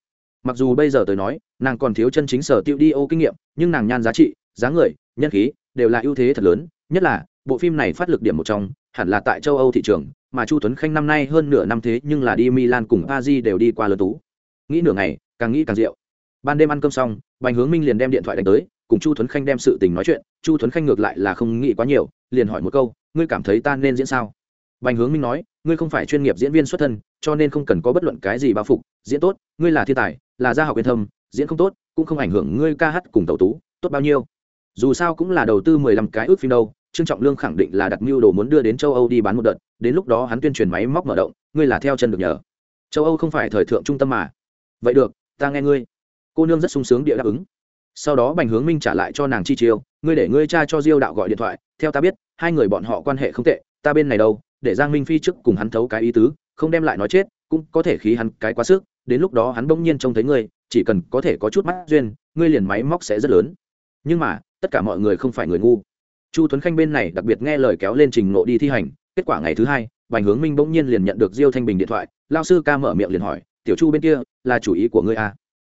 Mặc dù bây giờ tới nói, nàng còn thiếu chân chính sở tiêu đi ô kinh nghiệm, nhưng nàng nhan giá trị giá người, nhân khí đều là ưu thế thật lớn, nhất là bộ phim này phát lực điểm một trong, hẳn là tại châu âu thị trường, mà chu tuấn khanh năm nay hơn nửa năm thế nhưng là đi milan cùng paris đều đi qua lớn tú. Nghĩ nửa ngày, càng nghĩ càng rượu. Ban đêm ăn cơm xong, bành hướng minh liền đem điện thoại đánh tới, cùng chu tuấn khanh đem sự tình nói chuyện, chu tuấn khanh ngược lại là không nghĩ quá nhiều, liền hỏi một câu, ngươi cảm thấy ta nên diễn sao? Bành hướng minh nói, ngươi không phải chuyên nghiệp diễn viên xuất thân, cho nên không cần có bất luận cái gì bao phục, diễn tốt, ngươi là thiên tài, là gia học yên thâm, diễn không tốt, cũng không ảnh hưởng ngươi ca hát cùng tẩu tú, tốt bao nhiêu. Dù sao cũng là đầu tư mười lăm cái ước phim đâu trương trọng lương khẳng định là đặt mưu đồ muốn đưa đến châu âu đi bán một đợt, đến lúc đó hắn tuyên truyền máy móc mở động ngươi là theo chân được nhờ. Châu âu không phải thời thượng trung tâm mà. Vậy được, ta nghe ngươi. Cô nương rất sung sướng địa đáp ứng. Sau đó bành hướng minh trả lại cho nàng chi chiêu, ngươi để ngươi cha cho diêu đạo gọi điện thoại, theo ta biết, hai người bọn họ quan hệ không tệ, ta bên này đâu, để giang minh phi trước cùng hắn thấu cái ý tứ, không đem lại nói chết, cũng có thể khí hắn cái quá sức, đến lúc đó hắn bỗng nhiên trông thấy ngươi, chỉ cần có thể có chút mắt duyên, ngươi liền máy móc sẽ rất lớn. Nhưng mà, tất cả mọi người không phải người ngu chu tuấn khanh bên này đặc biệt nghe lời kéo lên trình nộ đi thi hành. Kết quả ngày thứ hai, bành hướng minh bỗng nhiên liền nhận được diêu thanh bình điện thoại. Lao sư ca mở miệng liền hỏi, tiểu chu bên kia là chủ ý của ngươi à?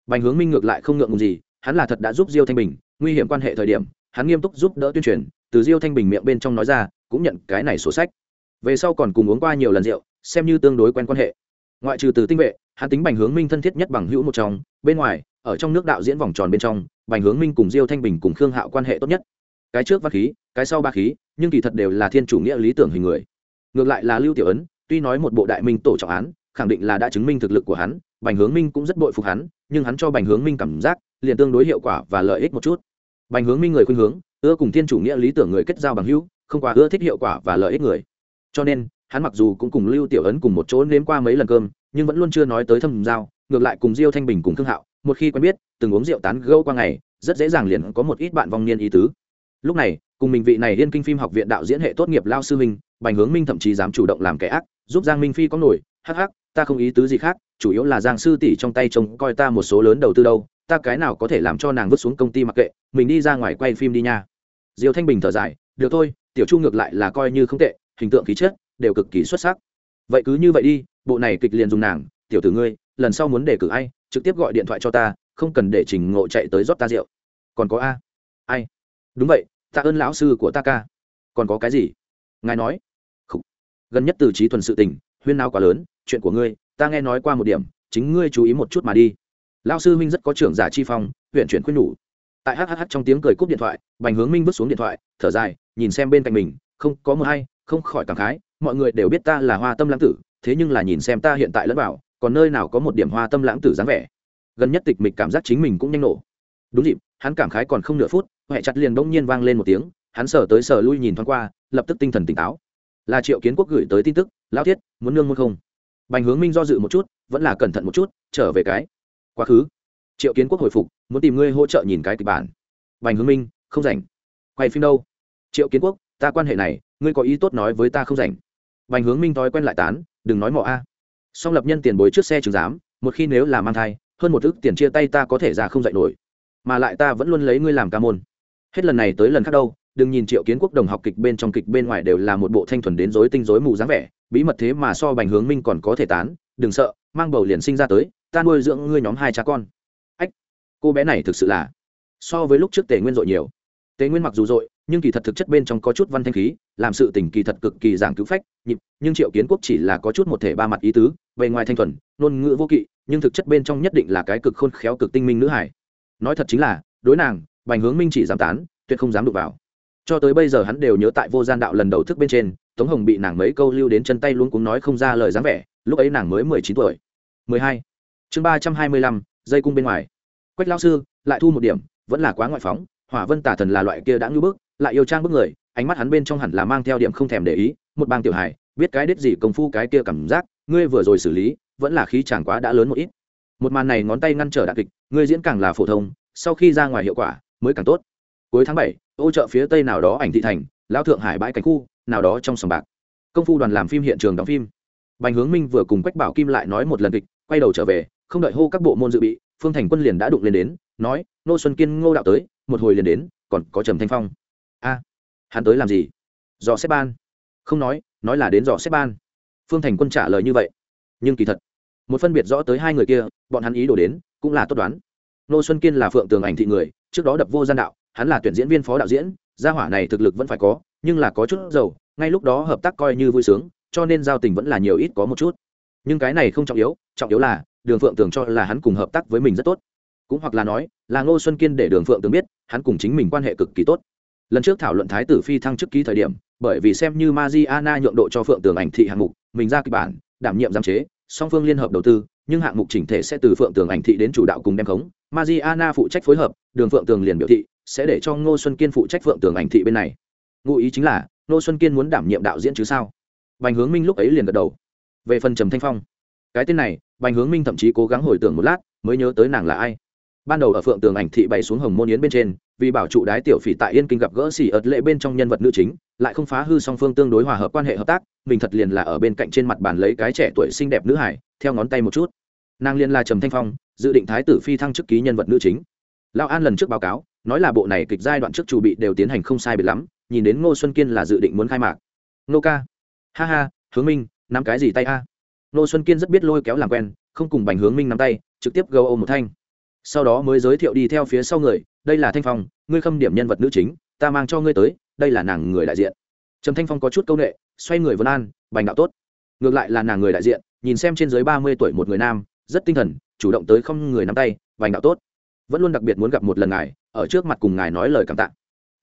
bành hướng minh ngược lại không ngượng ngùng gì, hắn là thật đã giúp diêu thanh bình nguy hiểm quan hệ thời điểm, hắn nghiêm túc giúp đỡ tuyên truyền, từ diêu thanh bình miệng bên trong nói ra, cũng nhận cái này sổ sách. Về sau còn cùng uống qua nhiều lần rượu, xem như tương đối quen quan hệ. Ngoại trừ từ tinh vệ, hắn tính bành hướng minh thân thiết nhất bằng hữu một trong. Bên ngoài, ở trong nước đạo diễn vòng tròn bên trong, bành hướng minh cùng diêu thanh bình cùng khương hạo quan hệ tốt nhất cái trước văn khí, cái sau ba khí, nhưng kỳ thật đều là thiên chủ nghĩa lý tưởng hình người. Ngược lại là lưu tiểu ấn, tuy nói một bộ đại minh tổ trọng án, khẳng định là đã chứng minh thực lực của hắn, bành hướng minh cũng rất bội phục hắn, nhưng hắn cho bành hướng minh cảm giác, liền tương đối hiệu quả và lợi ích một chút. Bành hướng minh người khuyên hướng, ưa cùng thiên chủ nghĩa lý tưởng người kết giao bằng hữu, không quá ưa thích hiệu quả và lợi ích người. Cho nên, hắn mặc dù cũng cùng lưu tiểu ấn cùng một chỗ nếm qua mấy lần cơm, nhưng vẫn luôn chưa nói tới thâm giao, ngược lại cùng diêu thanh bình cùng thương hạo, một khi quen biết, từng uống rượu tán gâu qua ngày, rất dễ dàng liền có một ít bạn vong niên ý tứ lúc này, cùng mình vị này liên kinh phim học viện đạo diễn hệ tốt nghiệp lao sư minh, bành hướng minh thậm chí dám chủ động làm kẻ ác, giúp giang minh phi có nổi. Hắc hắc, ta không ý tứ gì khác, chủ yếu là giang sư tỷ trong tay trông coi ta một số lớn đầu tư đâu, ta cái nào có thể làm cho nàng vứt xuống công ty mặc kệ, mình đi ra ngoài quay phim đi nha. Diêu thanh bình thở dài, được thôi, tiểu chu ngược lại là coi như không tệ, hình tượng khí chất đều cực kỳ xuất sắc. Vậy cứ như vậy đi, bộ này kịch liền dùng nàng, tiểu tử ngươi, lần sau muốn đề cử ai, trực tiếp gọi điện thoại cho ta, không cần để trình ngộ chạy tới rót ta rượu. Còn có a. Ai? Đúng vậy tạ ơn lão sư của ta ca. Còn có cái gì? Ngài nói. Khủ. gần nhất từ trí thuần sự tình, huyên nào quá lớn, chuyện của ngươi, ta nghe nói qua một điểm, chính ngươi chú ý một chút mà đi. Lão sư minh rất có trưởng giả chi phong, huyện chuyển khuyên nhủ. Tại hhh trong tiếng cười cúp điện thoại, bành hướng minh vứt xuống điện thoại, thở dài, nhìn xem bên cạnh mình, không có một hay, không khỏi cảm khái, mọi người đều biết ta là hoa tâm lãng tử, thế nhưng là nhìn xem ta hiện tại lẫn bảo còn nơi nào có một điểm hoa tâm lãng tử dáng vẻ. Gần nhất tịch mịch cảm giác chính mình cũng nhanh nổ. Đúng dịp hắn cảm khái còn không nửa phút huệ chặt liền bỗng nhiên vang lên một tiếng, hắn sờ tới sờ lui nhìn thoáng qua, lập tức tinh thần tỉnh táo. Là triệu kiến quốc gửi tới tin tức, lão thiết, muốn nương muốn không? Bành hướng minh do dự một chút, vẫn là cẩn thận một chút, trở về cái. Quá khứ. Triệu kiến quốc hồi phục, muốn tìm ngươi hỗ trợ nhìn cái kịch bản. Bành hướng minh, không rảnh. Quay phim đâu? Triệu kiến quốc, ta quan hệ này, ngươi có ý tốt nói với ta không rảnh. Bành hướng minh thói quen lại tán, đừng nói mọ a. Song lập nhân tiền bối trước xe chứng giám, một khi nếu là mang thai, hơn một ước tiền chia tay ta có thể ra không dạy nổi mà lại ta vẫn luôn lấy ngươi làm ca môn. Hết lần này tới lần khác đâu, đừng nhìn triệu kiến quốc đồng học kịch bên trong kịch bên ngoài đều là một bộ thanh thuần đến dối tinh dối mù dáng vẻ, bí mật thế mà so bành hướng minh còn có thể tán, đừng sợ, mang bầu liền sinh ra tới, ta nuôi dưỡng ngươi nhóm hai cha con. Ách, cô bé này thực sự là, so với lúc trước tề nguyên dội nhiều. Tề nguyên mặc dù dội, nhưng kỳ thật thực chất bên trong có chút văn thanh khí, làm sự tình kỳ thật cực kỳ giảng cứu phách, nhịp, nhưng triệu kiến quốc chỉ là có chút một thể ba mặt ý tứ, bề ngoài thanh thuần, ngôn ngữ vô kỵ, nhưng thực chất bên trong nhất định là cái cực khôn khéo cực tinh minh nữ hải nói thật chính là, đối nàng, bành hướng minh chỉ dám tán, tuyệt không dám đụng vào. Cho tới bây giờ hắn đều nhớ tại vô gian đạo lần đầu thức bên trên, tống hồng bị nàng mấy câu lưu đến chân tay luôn cũng nói không ra lời dáng vẻ, lúc ấy nàng mới mười chín tuổi. mười hai. Chương ba trăm hai mươi lăm, dây cung bên ngoài. Quách lao sư, lại thu một điểm, vẫn là quá ngoại phóng, hỏa vân tả thần là loại kia đã ngưỡng bức, lại yêu trang bức người, ánh mắt hắn bên trong hẳn là mang theo điểm không thèm để ý, một bang tiểu hài, biết cái đết gì công phu cái kia cảm giác, ngươi vừa rồi xử lý, vẫn là khí chàng quá đã lớn một ít một màn này ngón tay ngăn trở đạn kịch người diễn càng là phổ thông, sau khi ra ngoài hiệu quả mới càng tốt. Cuối tháng bảy, ô chợ phía tây nào đó ảnh thị thành, lão thượng hải bãi cảnh khu, nào đó trong sòng bạc. Công phu đoàn làm phim hiện trường đóng phim. Bành hướng minh vừa cùng quách bảo kim lại nói một lần kịch, quay đầu trở về, không đợi hô các bộ môn dự bị, phương thành quân liền đã đụng lên đến, nói, nô xuân kiên, ngô đạo tới, một hồi liền đến, còn có trầm thanh phong. A, hắn tới làm gì? Dò xếp ban. Không nói nói là đến dò xếp ban. Phương thành quân trả lời như vậy. Nhưng kỳ thật một phân biệt rõ tới hai người kia, bọn hắn ý đổ đến, cũng là tốt đoán. Nô xuân kiên là phượng tường ảnh thị người, trước đó đập vô gian đạo, hắn là tuyển diễn viên phó đạo diễn, gia hỏa này thực lực vẫn phải có, nhưng là có chút giàu, ngay lúc đó hợp tác coi như vui sướng, cho nên giao tình vẫn là nhiều ít có một chút. Nhưng cái này không trọng yếu trọng yếu là, đường phượng tường cho là hắn cùng hợp tác với mình rất tốt. Cũng hoặc là nói, là ngô xuân kiên để đường phượng tường biết, hắn cùng chính mình quan hệ cực kỳ tốt. Lần trước thảo luận thái tử phi thăng chức ký thời điểm, bởi vì xem như Mariana nhượng độ cho phượng tường ảnh thị hạng mục, mình ra kịch bản, đảm nhiệm giám chế song phương liên hợp đầu tư, nhưng hạng mục chỉnh thể sẽ từ phượng tường ảnh thị đến chủ đạo cùng đem khống. Mariana phụ trách phối hợp, đường phượng tường liền biểu thị, sẽ để cho ngô xuân kiên phụ trách phượng tường ảnh thị bên này. Ngụ ý chính là, ngô xuân kiên muốn đảm nhiệm đạo diễn chứ sao? Bành hướng minh lúc ấy liền gật đầu. Về phần trầm thanh phong, cái tên này, bành hướng minh thậm chí cố gắng hồi tưởng một lát, mới nhớ tới nàng là ai. Ban đầu ở phượng tường ảnh thị bày xuống hồng môn yến bên trên vì bảo trụ đái tiểu phỉ tại yên kinh gặp gỡ xỉ ợt lệ bên trong nhân vật nữ chính, lại không phá hư song phương tương đối hòa hợp quan hệ hợp tác, mình thật liền là ở bên cạnh trên mặt bàn lấy cái trẻ tuổi xinh đẹp nữ hải, theo ngón tay một chút. Nàng liên là trầm thanh phong, dự định thái tử phi thăng chức ký nhân vật nữ chính. Lão an lần trước báo cáo, nói là bộ này kịch giai đoạn trước chủ bị đều tiến hành không sai biệt lắm, nhìn đến ngô xuân kiên là dự định muốn khai mạc. Nô ca. Ha ha, hướng minh, nắm cái gì tay a? Ngô xuân kiên rất biết lôi kéo làm quen, không cùng bành hướng minh nắm tay, trực tiếp gâu ôm một thanh sau đó mới giới thiệu đi theo phía sau người, đây là thanh phong, ngươi khâm điểm nhân vật nữ chính, ta mang cho ngươi tới, đây là nàng người đại diện. Trầm thanh phong có chút c â u n ệ xoay người vân an, bành đạo tốt. Ngược lại là nàng người đại diện, nhìn xem trên dưới ba mươi tuổi một người nam, rất tinh thần, chủ động tới không người nắm tay, bành đạo tốt. Vẫn luôn đặc biệt muốn gặp một lần ngài, ở trước mặt cùng ngài nói lời cảm tạ.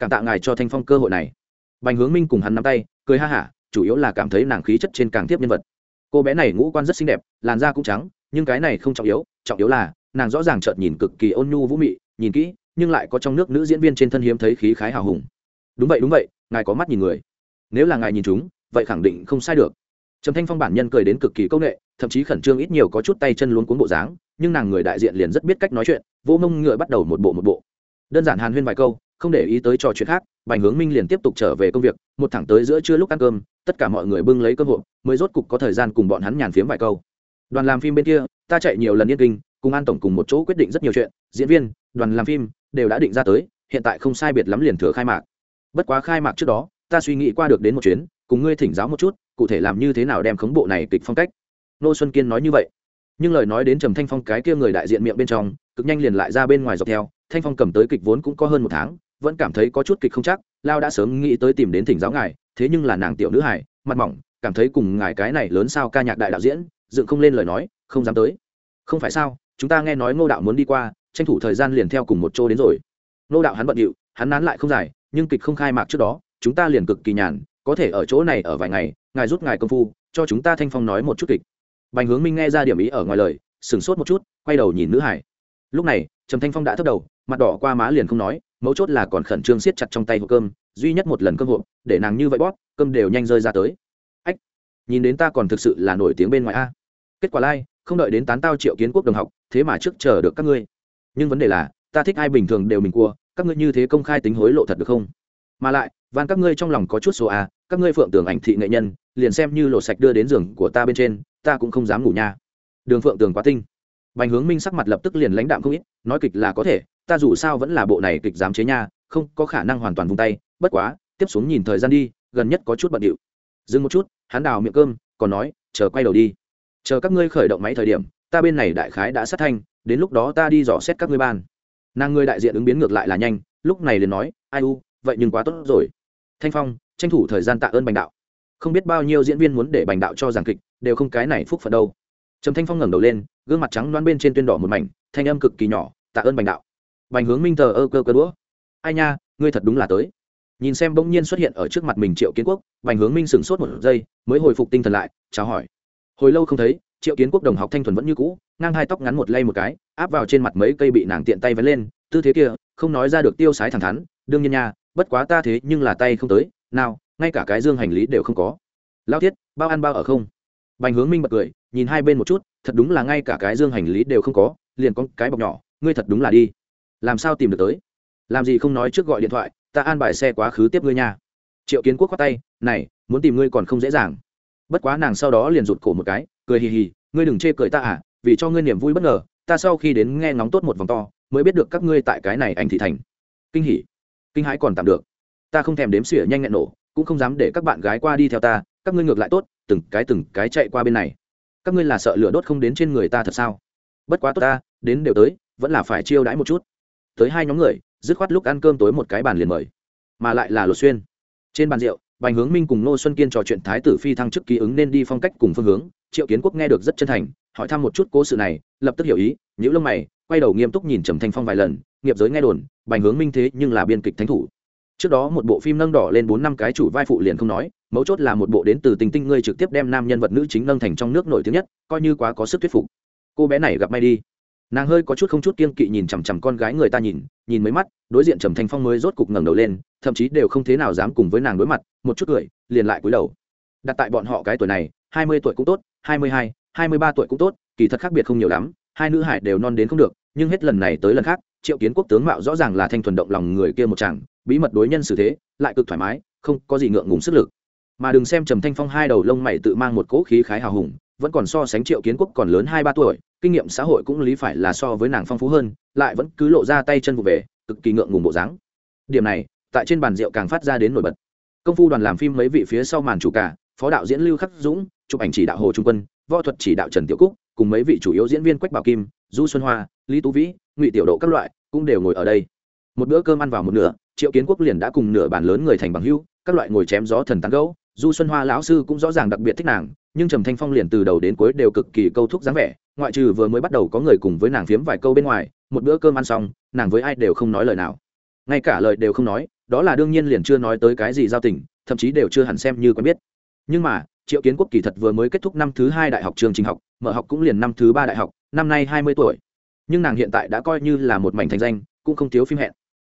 Cảm tạ ngài cho thanh phong cơ hội này. Bành hướng minh cùng hắn nắm tay, cười ha hả, chủ yếu là cảm thấy nàng khí chất trên càng tiếp nhân vật. Cô bé này ngũ quan rất xinh đẹp, làn da cũng trắng, nhưng cái này không trọng yếu trọng yếu là nàng rõ ràng chợt nhìn cực kỳ ôn nhu vũ mị, nhìn kỹ, nhưng lại có trong nước nữ diễn viên trên thân hiếm thấy khí khái hào hùng. Đúng vậy đúng vậy, ngài có mắt nhìn người. Nếu là ngài nhìn chúng, vậy khẳng định không sai được. Trầm thanh phong bản nhân cười đến cực kỳ c â u n ệ thậm chí khẩn trương ít nhiều có chút tay chân luống cuống bộ dáng, nhưng nàng người đại diện liền rất biết cách nói chuyện vô mông ngựa bắt đầu một bộ một bộ. Đơn giản hàn huyên vài câu, không để ý tới trò chuyện khác, bành hướng minh liền tiếp tục trở về công việc, một thẳng tới giữa trưa lúc ăn cơm, tất cả mọi người bưng lấy cơm hộp, mới rốt cục có thời gian cùng bọn hắn nhàn phiếm vài câu. Đoàn làm phim bên kia, ta chạy nhiều lần yên kinh cùng an tổng cùng một chỗ quyết định rất nhiều chuyện, diễn viên, đoàn làm phim đều đã định ra tới, hiện tại không sai biệt lắm liền thừa khai mạc. Bất quá khai mạc trước đó, ta suy nghĩ qua được đến một chuyến, cùng ngươi thỉnh giáo một chút, cụ thể làm như thế nào đem khống bộ này kịch phong cách. Nô xuân kiên nói như vậy. Nhưng lời nói đến trầm thanh phong cái kia người đại diện miệng bên trong, cực nhanh liền lại ra bên ngoài dọc theo, thanh phong cầm tới kịch vốn cũng có hơn một tháng, vẫn cảm thấy có chút kịch không chắc, lao đã sớm nghĩ tới tìm đến thỉnh giáo ngài, thế nhưng là nàng tiểu nữ hải mặt mỏng, cảm thấy cùng ngài cái này lớn sao ca nhạc đại đạo diễn, dựng không lên lời nói, không dám tới không phải sao chúng ta nghe nói ngô đạo muốn đi qua tranh thủ thời gian liền theo cùng một chỗ đến rồi. Ngô đạo hắn bận điệu hắn nán lại không dài nhưng kịch không khai mạc trước đó chúng ta liền cực kỳ nhàn có thể ở chỗ này ở vài ngày ngài rút ngài công phu cho chúng ta thanh phong nói một chút kịch. Bành hướng minh nghe ra điểm ý ở ngoài lời sửng sốt một chút quay đầu nhìn nữ hải. Lúc này trầm thanh phong đã thấp đầu mặt đỏ qua má liền không nói mấu chốt là còn khẩn trương siết chặt trong tay hộp cơm duy nhất một lần cơm hộp để nàng như vậy bóp cơm đều nhanh rơi ra tới. Ách nhìn đến ta còn thực sự là nổi tiếng bên ngoài a. Kết quả lai、like, không đợi đến tán tao triệu kiến quốc đồng học, thế mà trước chờ được các ngươi. Nhưng vấn đề là, ta thích ai bình thường đều mình cua, các ngươi như thế công khai tính hối lộ thật được không? Mà lại van các ngươi trong lòng có chút số a các ngươi phượng tưởng ảnh thị nghệ nhân, liền xem như lộ sạch đưa đến giường của ta bên trên, ta cũng không dám ngủ nha. Đường phượng tường quá tinh. Bành hướng minh sắc mặt lập tức liền lãnh đạm không ít, nói kịch là có thể, ta dù sao vẫn là bộ này kịch dám chế nha, không có khả năng hoàn toàn vung tay, bất quá, tiếp xuống nhìn thời gian đi, gần nhất có chút bận điệu. Dừng một chút, hắn đào miệng cơm, còn nói, chờ quay đầu đi chờ các ngươi khởi động máy thời điểm, ta bên này đại khái đã sát thanh, đến lúc đó ta đi dò xét các ngươi ban. Nàng ngươi đại diện ứng biến ngược lại là nhanh, lúc này liền nói, ai u, vậy nhưng quá tốt rồi. Thanh phong, tranh thủ thời gian tạ ơn bành đạo. Không biết bao nhiêu diễn viên muốn để bành đạo cho giảng kịch, đều không cái này phúc phận đâu. Trầm thanh phong ngẩng đầu lên, gương mặt trắng loan bên trên tuyên đỏ một mảnh, thanh âm cực kỳ nhỏ, tạ ơn bành đạo. Bành hướng minh thờ ơ cơ cơ đũa. Ai nha, ngươi thật đúng là tới. Nhìn xem bỗng nhiên xuất hiện ở trước mặt mình triệu kiến quốc, bành hướng minh sửng sốt một giây, mới hồi phục tinh thần lại, chào hỏi hồi lâu không thấy, triệu kiến quốc đồng học thanh thuần vẫn như cũ, ngang hai tóc ngắn một lay một cái, áp vào trên mặt mấy cây bị nàng tiện tay vén lên, tư thế kia, không nói ra được tiêu sái thẳng thắn, đương nhiên nha, bất quá ta thế nhưng là tay không tới, nào, ngay cả cái dương hành lý đều không có. Lao thiết, bao ăn bao ở không? Bành hướng minh bật cười, nhìn hai bên một chút, thật đúng là ngay cả cái dương hành lý đều không có, liền có cái bọc nhỏ, ngươi thật đúng là đi. Làm sao tìm được tới? Làm gì không nói trước gọi điện thoại, ta an bài xe quá khứ tiếp ngươi nha. Triệu kiến quốc khoát tay, này, muốn tìm ngươi còn không dễ dàng bất quá nàng sau đó liền rụt cổ một cái, cười hì hì, ngươi đừng chê cười ta à vì cho ngươi niềm vui bất ngờ, ta sau khi đến nghe ngóng tốt một vòng to, mới biết được các ngươi tại cái này anh thị thành. Kinh hỉ. Kinh hãi còn tạm được. Ta không thèm đếm xỉa nhanh nhẹn nổ, cũng không dám để các bạn gái qua đi theo ta, các ngươi ngược lại tốt, từng cái từng cái chạy qua bên này. Các ngươi là sợ lửa đốt không đến trên người ta thật sao? Bất quá tốt ta, đến đều tới, vẫn là phải chiêu đãi một chút. Tới hai nhóm người, dứt khoát lúc ăn cơm tối một cái bàn liền mời, mà lại là lột xuyên. Trên bàn rượu bành hướng minh cùng nô xuân kiên trò chuyện thái tử phi thăng chức ký ứng nên đi phong cách cùng phương hướng, triệu kiến quốc nghe được rất chân thành, hỏi thăm một chút cố sự này, lập tức hiểu ý, nhíu lông mày, quay đầu nghiêm túc nhìn trầm thanh phong vài lần, nghiệp giới nghe đồn, bành hướng minh thế nhưng là biên kịch thánh thủ. Trước đó một bộ phim nâng đỏ lên bốn năm cái chủ vai phụ liền không nói, mấu chốt là một bộ đến từ tình tinh ngươi trực tiếp đem nam nhân vật nữ chính nâng thành trong nước nổi tiếng nhất, coi như quá có sức thuyết phục. Cô bé này gặp may đi nàng hơi có chút không chút kiên kỵ nhìn chằm chằm con gái người ta nhìn nhìn mấy mắt, đối diện trầm thanh phong mới rốt cục ngẩng đầu lên, thậm chí đều không thế nào dám cùng với nàng đối mặt, một chút cười, liền lại cúi đầu. Đặt tại bọn họ cái tuổi này, hai mươi tuổi cũng tốt, hai mươi hai hai mươi ba tuổi cũng tốt, kỳ thật khác biệt không nhiều lắm, hai nữ hải đều non đến không được, nhưng hết lần này tới lần khác, triệu kiến quốc tướng mạo rõ ràng là thanh thuần động lòng người kia một chàng, bí mật đối nhân xử thế, lại cực thoải mái, không có gì ngượng ngùng sức lực. Mà đừng xem trầm thanh phong hai đầu lông mày tự mang một cỗ khí khái hào hùng vẫn còn so sánh triệu kiến quốc còn lớn hai ba tuổi, kinh nghiệm xã hội cũng lý phải là so với nàng phong phú hơn, lại vẫn cứ lộ ra tay chân vụ về, cực kỳ ngượng ngùng bộ dáng. Điểm này, tại trên bàn rượu càng phát ra đến nổi bật. Công phu đoàn làm phim mấy vị phía sau màn chủ cả, phó đạo diễn lưu khắc dũng, chụp ảnh chỉ đạo hồ trung quân, võ thuật chỉ đạo trần tiểu cúc, cùng mấy vị chủ yếu diễn viên quách bảo kim, du xuân hoa, lý tú vĩ, ngụy tiểu độ các loại, cũng đều ngồi ở đây. Một bữa cơm ăn vào một nửa, triệu kiến quốc liền đã cùng nửa bàn lớn người thành bằng hưu các loại ngồi chém gió thần tán gấu du xuân hoa lão sư cũng rõ ràng đặc biệt thích nàng nhưng trầm thanh phong liền từ đầu đến cuối đều cực kỳ câu thúc dáng vẻ, ngoại trừ vừa mới bắt đầu có người cùng với nàng phiếm vài câu bên ngoài, một bữa cơm ăn xong, nàng với ai đều không nói lời nào. Ngay cả lời đều không nói, đó là đương nhiên liền chưa nói tới cái gì giao tình, thậm chí đều chưa hẳn xem như quen biết. Nhưng mà, triệu kiến quốc kỳ thật vừa mới kết thúc năm thứ hai đại học trường trình học, mở học cũng liền năm thứ ba đại học, năm nay hai mươi tuổi. Nhưng nàng hiện tại đã coi như là một mảnh thành danh, cũng không thiếu phim hẹn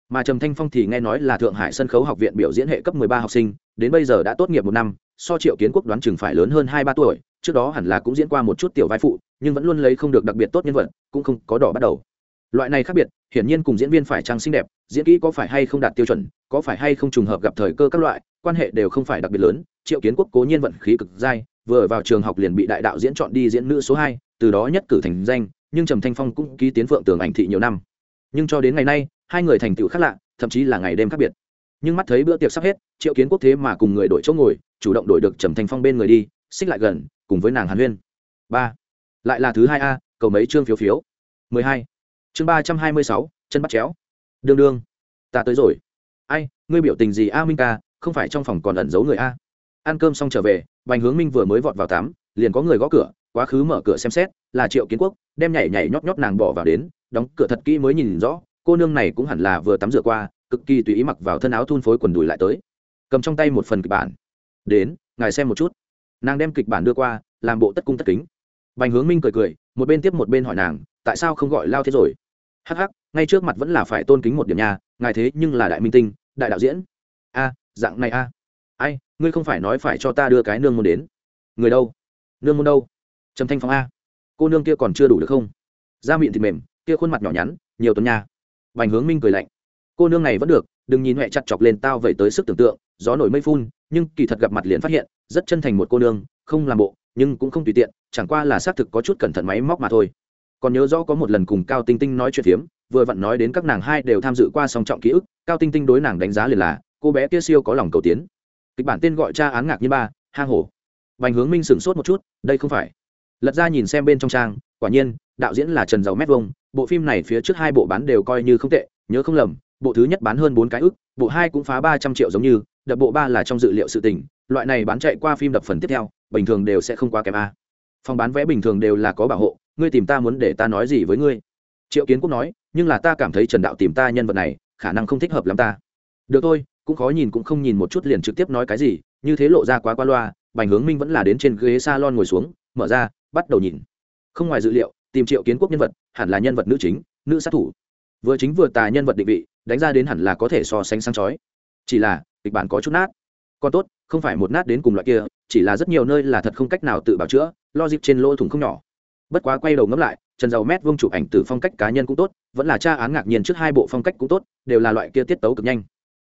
mà trầm thanh phong thì nghe nói là thượng hải sân khấu học viện biểu diễn hệ cấp ba học sinh, đến bây giờ đã tốt nghiệp một năm, so triệu kiến quốc đoán chừng phải lớn hơn hai ba tuổi, trước đó hẳn là cũng diễn qua một chút tiểu vai phụ, nhưng vẫn luôn lấy không được đặc biệt tốt nhân vật, cũng không có đỏ bắt đầu. Loại này khác biệt, hiển nhiên cùng diễn viên phải trang xinh đẹp, diễn kỹ có phải hay không đạt tiêu chuẩn, có phải hay không trùng hợp gặp thời cơ các loại, quan hệ đều không phải đặc biệt lớn, triệu kiến quốc cố nhiên vận khí cực dai, vừa vào trường học liền bị đại đạo diễn chọn đi diễn nữ số hai, từ đó nhất cử thành danh, nhưng trầm thanh phong cũng ký tiến phượng tường ảnh thị nhiều năm. Nhưng cho đến ngày nay hai người thành tựu khác lạ, thậm chí là ngày đêm khác biệt. Nhưng mắt thấy bữa tiệc sắp hết, triệu kiến quốc thế mà cùng người đổi chỗ ngồi, chủ động đổi được trầm thanh phong bên người đi, xích lại gần, cùng với nàng hàn huyên. Ba. Lại là thứ hai a, cầu mấy chương phiếu phiếu? Mười hai. Chương ba trăm hai mươi sáu, chân bắt chéo. Đương đương. Ta tới rồi. Ai, ngươi biểu tình gì a minh ca, không phải trong phòng còn ẩn giấu người a? Ăn cơm xong trở về, bành hướng minh vừa mới vọt vào tắm, liền có người gõ cửa, quá khứ mở cửa xem xét, là triệu kiến quốc, đem nhảy nhảy nhót nhót nàng bỏ vào đến, đóng cửa thật kỹ mới nhìn rõ cô nương này cũng hẳn là vừa tắm rửa qua, cực kỳ tùy ý mặc vào thân áo thun phối quần đùi lại tới. Cầm trong tay một phần kịch bản. Đến, ngài xem một chút. Nàng đem kịch bản đưa qua, làm bộ tất cung tất kính. Bành hướng minh cười cười, một bên tiếp một bên hỏi nàng, tại sao không gọi lao thế rồi? Hắc hắc, ngay trước mặt vẫn là phải tôn kính một điểm nhà ngài thế nhưng là đại minh tinh, đại đạo diễn. A, dạng này a. Ai, ngươi không phải nói phải cho ta đưa cái nương môn đến. Người đâu? Nương môn đâu? Trầm thanh phong a. Cô nương kia còn chưa đủ được không? Da miệng thịt mềm, kia khuôn mặt nhỏ nhắn, nhiều tuần nha bành hướng minh cười lạnh. Cô nương này vẫn được, đừng nhìn huệ chặt chọc lên tao vậy tới sức tưởng tượng, gió nổi mây phun, nhưng kỳ thật gặp mặt liền phát hiện, rất chân thành một cô nương, không làm bộ, nhưng cũng không tùy tiện, chẳng qua là xác thực có chút cẩn thận máy móc mà thôi. Còn nhớ rõ có một lần cùng cao tinh tinh nói chuyện phiếm, vừa vặn nói đến các nàng hai đều tham dự qua song trọng ký ức, cao tinh tinh đối nàng đánh giá liền là, cô bé kia siêu có lòng cầu tiến. Kịch bản tên gọi cha án ngạc như ba, hang hổ. Bành hướng minh sửng sốt một chút, đây không phải. Lật ra nhìn xem bên trong trang, quả nhiên đạo diễn là trần giàu mét vông bộ phim này phía trước hai bộ bán đều coi như không tệ, nhớ không lầm, bộ thứ nhất bán hơn bốn cái ức, bộ hai cũng phá ba trăm triệu giống như đập bộ ba là trong dự liệu sự tình, loại này bán chạy qua phim đập phần tiếp theo, bình thường đều sẽ không quá kém a. Phòng bán vé bình thường đều là có bảo hộ, ngươi tìm ta muốn để ta nói gì với ngươi? Triệu kiến quốc nói, nhưng là ta cảm thấy trần đạo tìm ta nhân vật này, khả năng không thích hợp lắm ta. Được thôi, cũng khó nhìn cũng không nhìn một chút liền trực tiếp nói cái gì, như thế lộ ra quá qua loa, bành hướng minh vẫn là đến trên ghế s a lon ngồi xuống, mở ra, bắt đầu nhìn. Không ngoài dự liệu tìm triệu kiến quốc nhân vật, hẳn là nhân vật nữ chính, nữ sát thủ. Vừa chính vừa tà nhân vật định vị, đánh ra đến hẳn là có thể so sánh sáng chói. Chỉ là, kịch bản có chút nát. Còn tốt, không phải một nát đến cùng loại kia, chỉ là rất nhiều nơi là thật không cách nào tự bảo chữa, lo dịp trên lỗ thủng không nhỏ. Bất quá quay đầu ngẫm lại, trần giàu mét vương chụp ảnh từ phong cách cá nhân cũng tốt, vẫn là tra án ngạc nhiên trước hai bộ phong cách cũng tốt, đều là loại kia tiết tấu cực nhanh.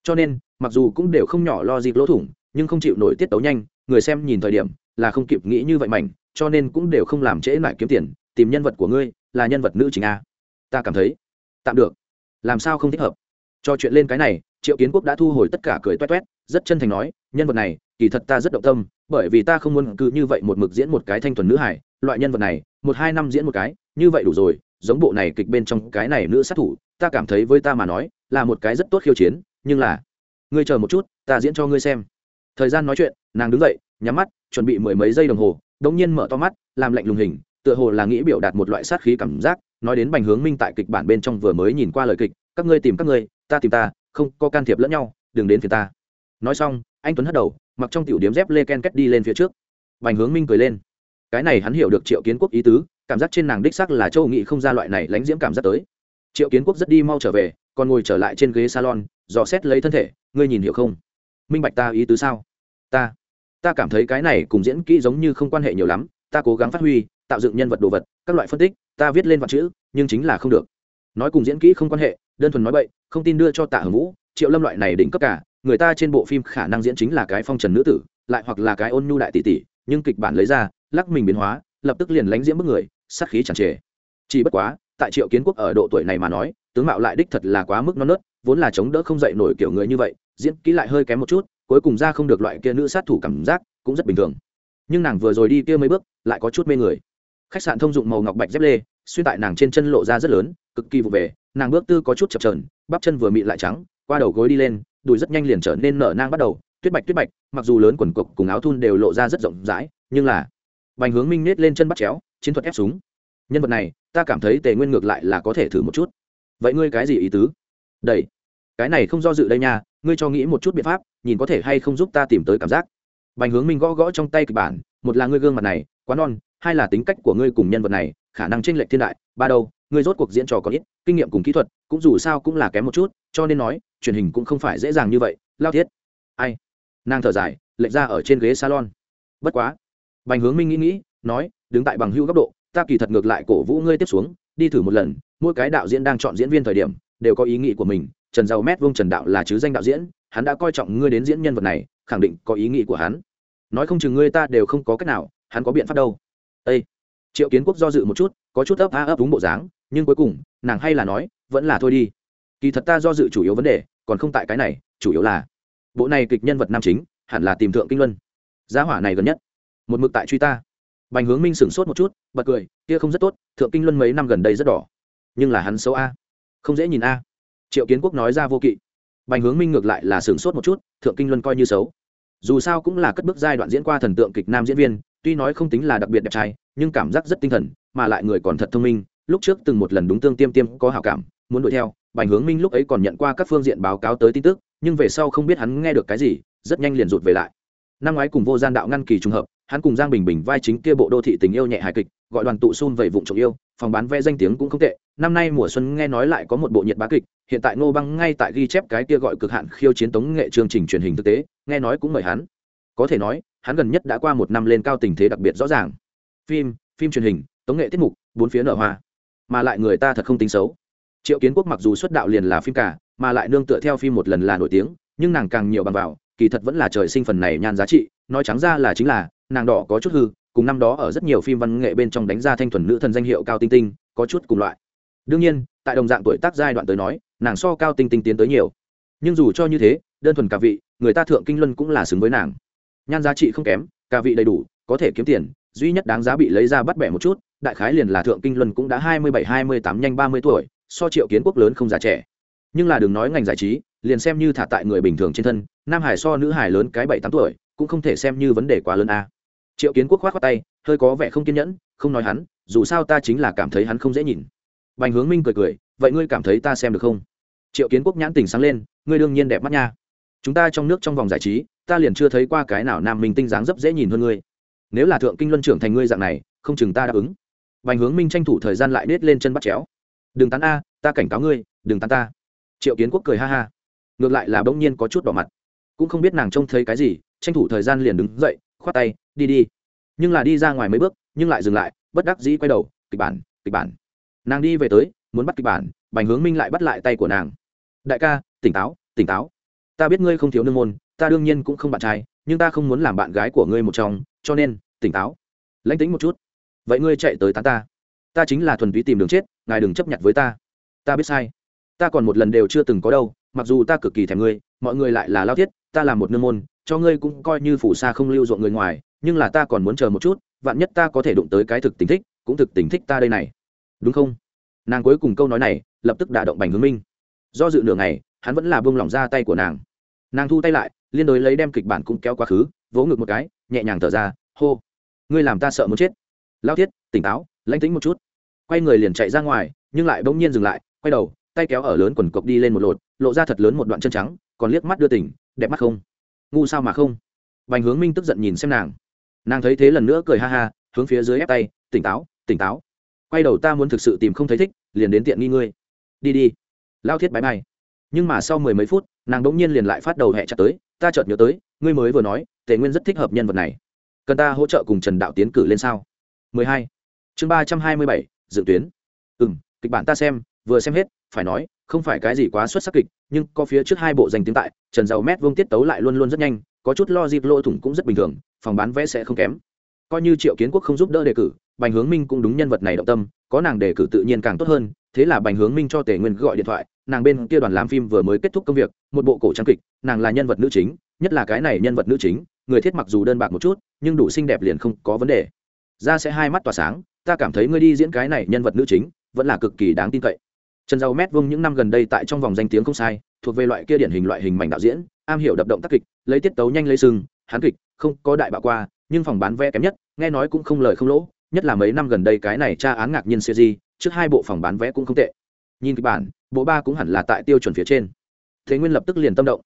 Cho nên, mặc dù cũng đều không nhỏ lo dịp lỗ thủng, nhưng không chịu nổi tiết tấu nhanh, người xem nhìn thời điểm là không kịp nghĩ như vậy mảnh, cho nên cũng đều không làm trễ lại kiếm tiền tìm nhân vật của ngươi là nhân vật nữ chính a. Ta cảm thấy, tạm được. Làm sao không thích hợp? Cho chuyện lên cái này, triệu kiến quốc đã thu hồi tất cả cười toét toét, rất chân thành nói, nhân vật này, kỳ thật ta rất động tâm, bởi vì ta không muốn cứ như vậy một mực diễn một cái thanh thuần nữ hải loại nhân vật này, một hai năm diễn một cái, như vậy đủ rồi, giống bộ này kịch bên trong cái này nữ sát thủ, ta cảm thấy với ta mà nói, là một cái rất tốt khiêu chiến, nhưng là, ngươi chờ một chút, ta diễn cho ngươi xem. Thời gian nói chuyện, nàng đứng dậy, nhắm mắt, chuẩn bị mười mấy giây đồng hồ đ ỗ n g nhiên mở to mắt, làm lạnh lùng hình tựa hồ là nghĩ biểu đạt một loại sát khí cảm giác, nói đến bành hướng minh tại kịch bản bên trong vừa mới nhìn qua lời kịch, các ngươi tìm các ngươi, ta tìm ta, không, có can thiệp lẫn nhau, đừng đến phía ta. Nói xong, anh tuấn hất đầu, mặc trong tiểu điếm dép lê ken két đi lên phía trước. Bành hướng minh cười lên. Cái này hắn hiểu được triệu kiến quốc ý tứ, cảm giác trên nàng đích sắc là châu nghị không ra loại này lánh diễm cảm giác tới. Triệu kiến quốc rất đi mau trở về, còn ngồi trở lại trên ghế salon, dò xét lấy thân thể, ngươi nhìn hiểu không? Minh bạch ta ý tứ sao? Ta ta cảm thấy cái này cùng diễn kỹ giống như không quan hệ nhiều lắm, ta cố gắng phát huy tạo dựng nhân vật đồ vật các loại phân tích ta viết lên vật chữ nhưng chính là không được. Nói cùng diễn kỹ không quan hệ đơn thuần nói vậy, không tin đưa cho tạ hồng vũ triệu lâm loại này đỉnh cấp cả người ta trên bộ phim khả năng diễn chính là cái phong trần nữ tử lại hoặc là cái ôn nhu đại tỷ tỷ nhưng kịch bản lấy ra lắc mình biến hóa lập tức liền lánh diễm bức người sát khí chẳng trề. Chỉ bất quá tại triệu kiến quốc ở độ tuổi này mà nói tướng mạo lại đích thật là quá mức non nớt vốn là chống đỡ không dậy nổi kiểu người như vậy diễn kỹ lại hơi kém một chút cuối cùng ra không được loại kia nữ sát thủ cảm giác cũng rất bình thường. Nhưng nàng vừa rồi đi kia mấy bước lại có chút mê người khách sạn thông dụng màu ngọc bạch dép lê, xuyên tại nàng trên chân lộ ra rất lớn, cực kỳ vụ về, nàng bước tư có chút chập trờn bắp chân vừa mịn lại trắng, qua đầu gối đi lên, đùi rất nhanh liền trở nên nở nang bắt đầu, tuyết bạch tuyết bạch, mặc dù lớn quần cộc cùng áo thun đều lộ ra rất rộng rãi, nhưng là bành hướng minh nết lên chân bắt chéo, chiến thuật ép súng. Nhân vật này, ta cảm thấy tề nguyên ngược lại là có thể thử một chút. Vậy ngươi cái gì ý tứ? Đầy cái này không do dự đây nha, ngươi cho nghĩ một chút biện pháp, nhìn có thể hay không giúp ta tìm tới cảm giác. Bành hướng minh gõ gõ trong tay kịch bản, một là ngươi gương mặt này, quá non hai là tính cách của ngươi cùng nhân vật này, khả năng tranh lệch thiên đại, ba đâu, ngươi rốt cuộc diễn trò có ít, kinh nghiệm cùng kỹ thuật, cũng dù sao cũng là kém một chút, cho nên nói, truyền hình cũng không phải dễ dàng như vậy, lao thiết. Ai? Nàng thở dài, lệch ra ở trên ghế salon. Bất quá. Bành hướng minh nghĩ nghĩ, nói, đứng tại bằng hưu góc độ, ta kỳ thật ngược lại cổ vũ ngươi tiếp xuống, đi thử một lần, mỗi cái đạo diễn đang chọn diễn viên thời điểm, đều có ý nghĩ của mình, trần giàu mét vông trần đạo là chứ danh đạo diễn, hắn đã coi trọng ngươi đến diễn nhân vật này, khẳng định có ý nghĩ của hắn. Nói không chừng ngươi ta đều không có cách nào, hắn có biện pháp đâu. Ê! triệu kiến quốc do dự một chút, có chút ấp a ấp đúng bộ dáng, nhưng cuối cùng, nàng hay là nói, vẫn là thôi đi. Kỳ thật ta do dự chủ yếu vấn đề, còn không tại cái này, chủ yếu là, bộ này kịch nhân vật nam chính, hẳn là tìm thượng kinh luân. Giá hỏa này gần nhất, một mực tại truy ta. Bành hướng minh sửng sốt một chút, bật cười, kia không rất tốt, thượng kinh luân mấy năm gần đây rất đỏ. Nhưng là hắn xấu a. Không dễ nhìn a. Triệu kiến quốc nói ra vô kỵ. Bành hướng minh ngược lại là sửng sốt một chút, thượng kinh luân coi như xấu dù sao cũng là cất bước giai đoạn diễn qua thần tượng kịch nam diễn viên, tuy nói không tính là đặc biệt đẹp trai, nhưng cảm giác rất tinh thần, mà lại người còn thật thông minh. Lúc trước từng một lần đúng tương tiêm tiêm có hảo cảm, muốn đuổi theo, bành hướng minh lúc ấy còn nhận qua các phương diện báo cáo tới tin tức, nhưng về sau không biết hắn nghe được cái gì, rất nhanh liền rụt về lại. Năm ngoái cùng vô gian đạo ngăn kỳ trùng hợp, hắn cùng giang bình bình vai chính kia bộ đô thị tình yêu nhẹ hài kịch, gọi đoàn tụ xun vầy vụng trộm yêu phòng bán vé danh tiếng cũng không tệ. Năm nay mùa xuân nghe nói lại có một bộ nhiệt bá kịch, hiện tại ngô băng ngay tại ghi chép cái kia gọi cực hạn khiêu chiến tống nghệ chương trình truyền hình thực tế, nghe nói cũng mời hắn. Có thể nói, hắn gần nhất đã qua một năm lên cao tình thế đặc biệt rõ ràng. Phim phim truyền hình, tống nghệ tiết mục, bốn phía nở hoa. Mà lại người ta thật không tính xấu. Triệu kiến quốc mặc dù xuất đạo liền là phim cả, mà lại nương tựa theo phim một lần là nổi tiếng, nhưng nàng càng nhiều bằng vào, kỳ thật vẫn là trời sinh phần này nhan giá trị nói trắng ra là chính là, nàng đỏ có chút hư, cùng năm đó ở rất nhiều phim văn nghệ bên trong đánh ra thanh thuần nữ thần danh hiệu cao tinh tinh, có chút cùng loại. Đương nhiên, tại đồng dạng tuổi tác giai đoạn tới nói, nàng so cao tinh tinh tiến tới nhiều. Nhưng dù cho như thế, đơn thuần cả vị, người ta thượng kinh luân cũng là xứng với nàng. Nhan giá trị không kém, cả vị đầy đủ, có thể kiếm tiền, duy nhất đáng giá bị lấy ra bắt bẻ một chút, đại khái liền là thượng kinh luân cũng đã hai mươi bảy, hai mươi tám nhanh ba mươi tuổi, so triệu kiến quốc lớn không già trẻ. Nhưng là đừng nói ngành giải trí, liền xem như thả tại người bình thường trên thân, nam hải so nữ hải lớn cái bảy, tám tuổi cũng không thể xem như vấn đề quá lớn a. Triệu kiến quốc khoát khoát tay, hơi có vẻ không kiên nhẫn, không nói hắn, dù sao ta chính là cảm thấy hắn không dễ nhìn. Bành hướng minh cười cười, vậy ngươi cảm thấy ta xem được không? Triệu kiến quốc nhãn tình sáng lên, ngươi đương nhiên đẹp mắt nha. Chúng ta trong nước trong vòng giải trí, ta liền chưa thấy qua cái nào nam minh tinh dáng dấp dễ nhìn hơn ngươi. Nếu là thượng kinh luân trưởng thành ngươi dạng này, không chừng ta đáp ứng. Bành hướng minh tranh thủ thời gian lại nết lên chân bắt chéo. Đừng tán a, ta cảnh cáo ngươi, đừng tán ta. Triệu kiến quốc cười ha ha. Ngược lại là bỗng nhiên có chút đỏ mặt cũng không biết nàng trông thấy cái gì, tranh thủ thời gian liền đứng dậy, khoát tay, đi đi. Nhưng là đi ra ngoài mấy bước, nhưng lại dừng lại, bất đắc dĩ quay đầu, kịch bản kịch bản. Nàng đi về tới, muốn bắt kịch bản, bành hướng minh lại bắt lại tay của nàng. Đại ca, tỉnh táo tỉnh táo. Ta biết ngươi không thiếu nương môn, ta đương nhiên cũng không bạn trai, nhưng ta không muốn làm bạn gái của ngươi một trong, cho nên, tỉnh táo. Lãnh tính một chút. Vậy ngươi chạy tới tán ta. Ta chính là thuần túy tìm đường chết, ngài đừng chấp nhận với ta. Ta biết sai. Ta còn một lần đều chưa từng có đâu, mặc dù ta cực kỳ thèm ngươi, mọi người lại là lao thiết ta làm một nương môn, cho ngươi cũng coi như phủ xa không lưu ruộng người ngoài, nhưng là ta còn muốn chờ một chút, vạn nhất ta có thể đụng tới cái thực tình thích, cũng thực tình thích ta đây này. Đúng không? Nàng cuối cùng câu nói này, lập tức đả động bành hướng minh. Do dự nửa ngày, hắn vẫn là bông lỏng ra tay của nàng. Nàng thu tay lại, liên đối lấy đem kịch bản cũng kéo quá khứ, vỗ ngực một cái, nhẹ nhàng thở ra, hô, ngươi làm ta sợ muốn chết. Lao thiết, tỉnh táo, lãnh tính một chút. Quay người liền chạy ra ngoài, nhưng lại bỗng nhiên dừng lại, quay đầu, tay kéo ở lớn quần cộc đi lên một lột, lộ ra thật lớn một đoạn chân trắng, còn liếc mắt đưa tỉnh đẹp mắt không? Ngu sao mà không? Bành hướng minh tức giận nhìn xem nàng. Nàng thấy thế lần nữa cười ha ha, hướng phía dưới ép tay, tỉnh táo tỉnh táo. Quay đầu ta muốn thực sự tìm không thấy thích, liền đến tiện nghi ngươi. Đi đi. Lao thiết bái bay nhưng mà sau mười mấy phút, nàng đ ỗ n g nhiên liền lại phát đầu hẹ chặt tới, ta chợt nhớ tới, ngươi mới vừa nói, tề nguyên rất thích hợp nhân vật này. Cần ta hỗ trợ cùng trần đạo tiến cử lên sao? mười hai. Chương ba trăm hai mươi bảy, dự tuyến. Ừ m kịch bản ta xem vừa xem hết, phải nói, không phải cái gì quá xuất sắc kịch, nhưng có phía trước hai bộ danh tiếng tại, trần giàu mét vông tiết tấu lại luôn luôn rất nhanh, có chút lo dịp lỗ thủng cũng rất bình thường, phòng bán vé sẽ không kém. Coi như triệu kiến quốc không giúp đỡ đề cử, bành hướng minh cũng đúng nhân vật này động tâm, có nàng đề cử tự nhiên càng tốt hơn, thế là bành hướng minh cho tề nguyên gọi điện thoại, nàng bên kia đoàn làm phim vừa mới kết thúc công việc, một bộ cổ trang kịch, nàng là nhân vật nữ chính, nhất là cái này nhân vật nữ chính, người thiết mặc dù đơn bạc một chút, nhưng đủ xinh đẹp liền không có vấn đề. Ra sẽ hai mắt tỏa sáng, ta cảm thấy ngươi đi diễn cái này nhân vật nữ chính, vẫn là cực kỳ đáng tin cậy trần giàu mét vung những năm gần đây tại trong vòng danh tiếng không sai, thuộc về loại kia điển hình loại hình mảnh đạo diễn, am hiểu đập động tác kịch, lấy tiết tấu nhanh lấy sừng, hán kịch, không có đại bạo qua, nhưng phòng bán vé kém nhất, nghe nói cũng không lời không lỗ, nhất là mấy năm gần đây cái này tra án ngạc nhiên siêu di trước hai bộ phòng bán vé cũng không tệ. Nhìn kịch bản, bộ ba cũng hẳn là tại tiêu chuẩn phía trên. Thế nguyên lập tức liền tâm động.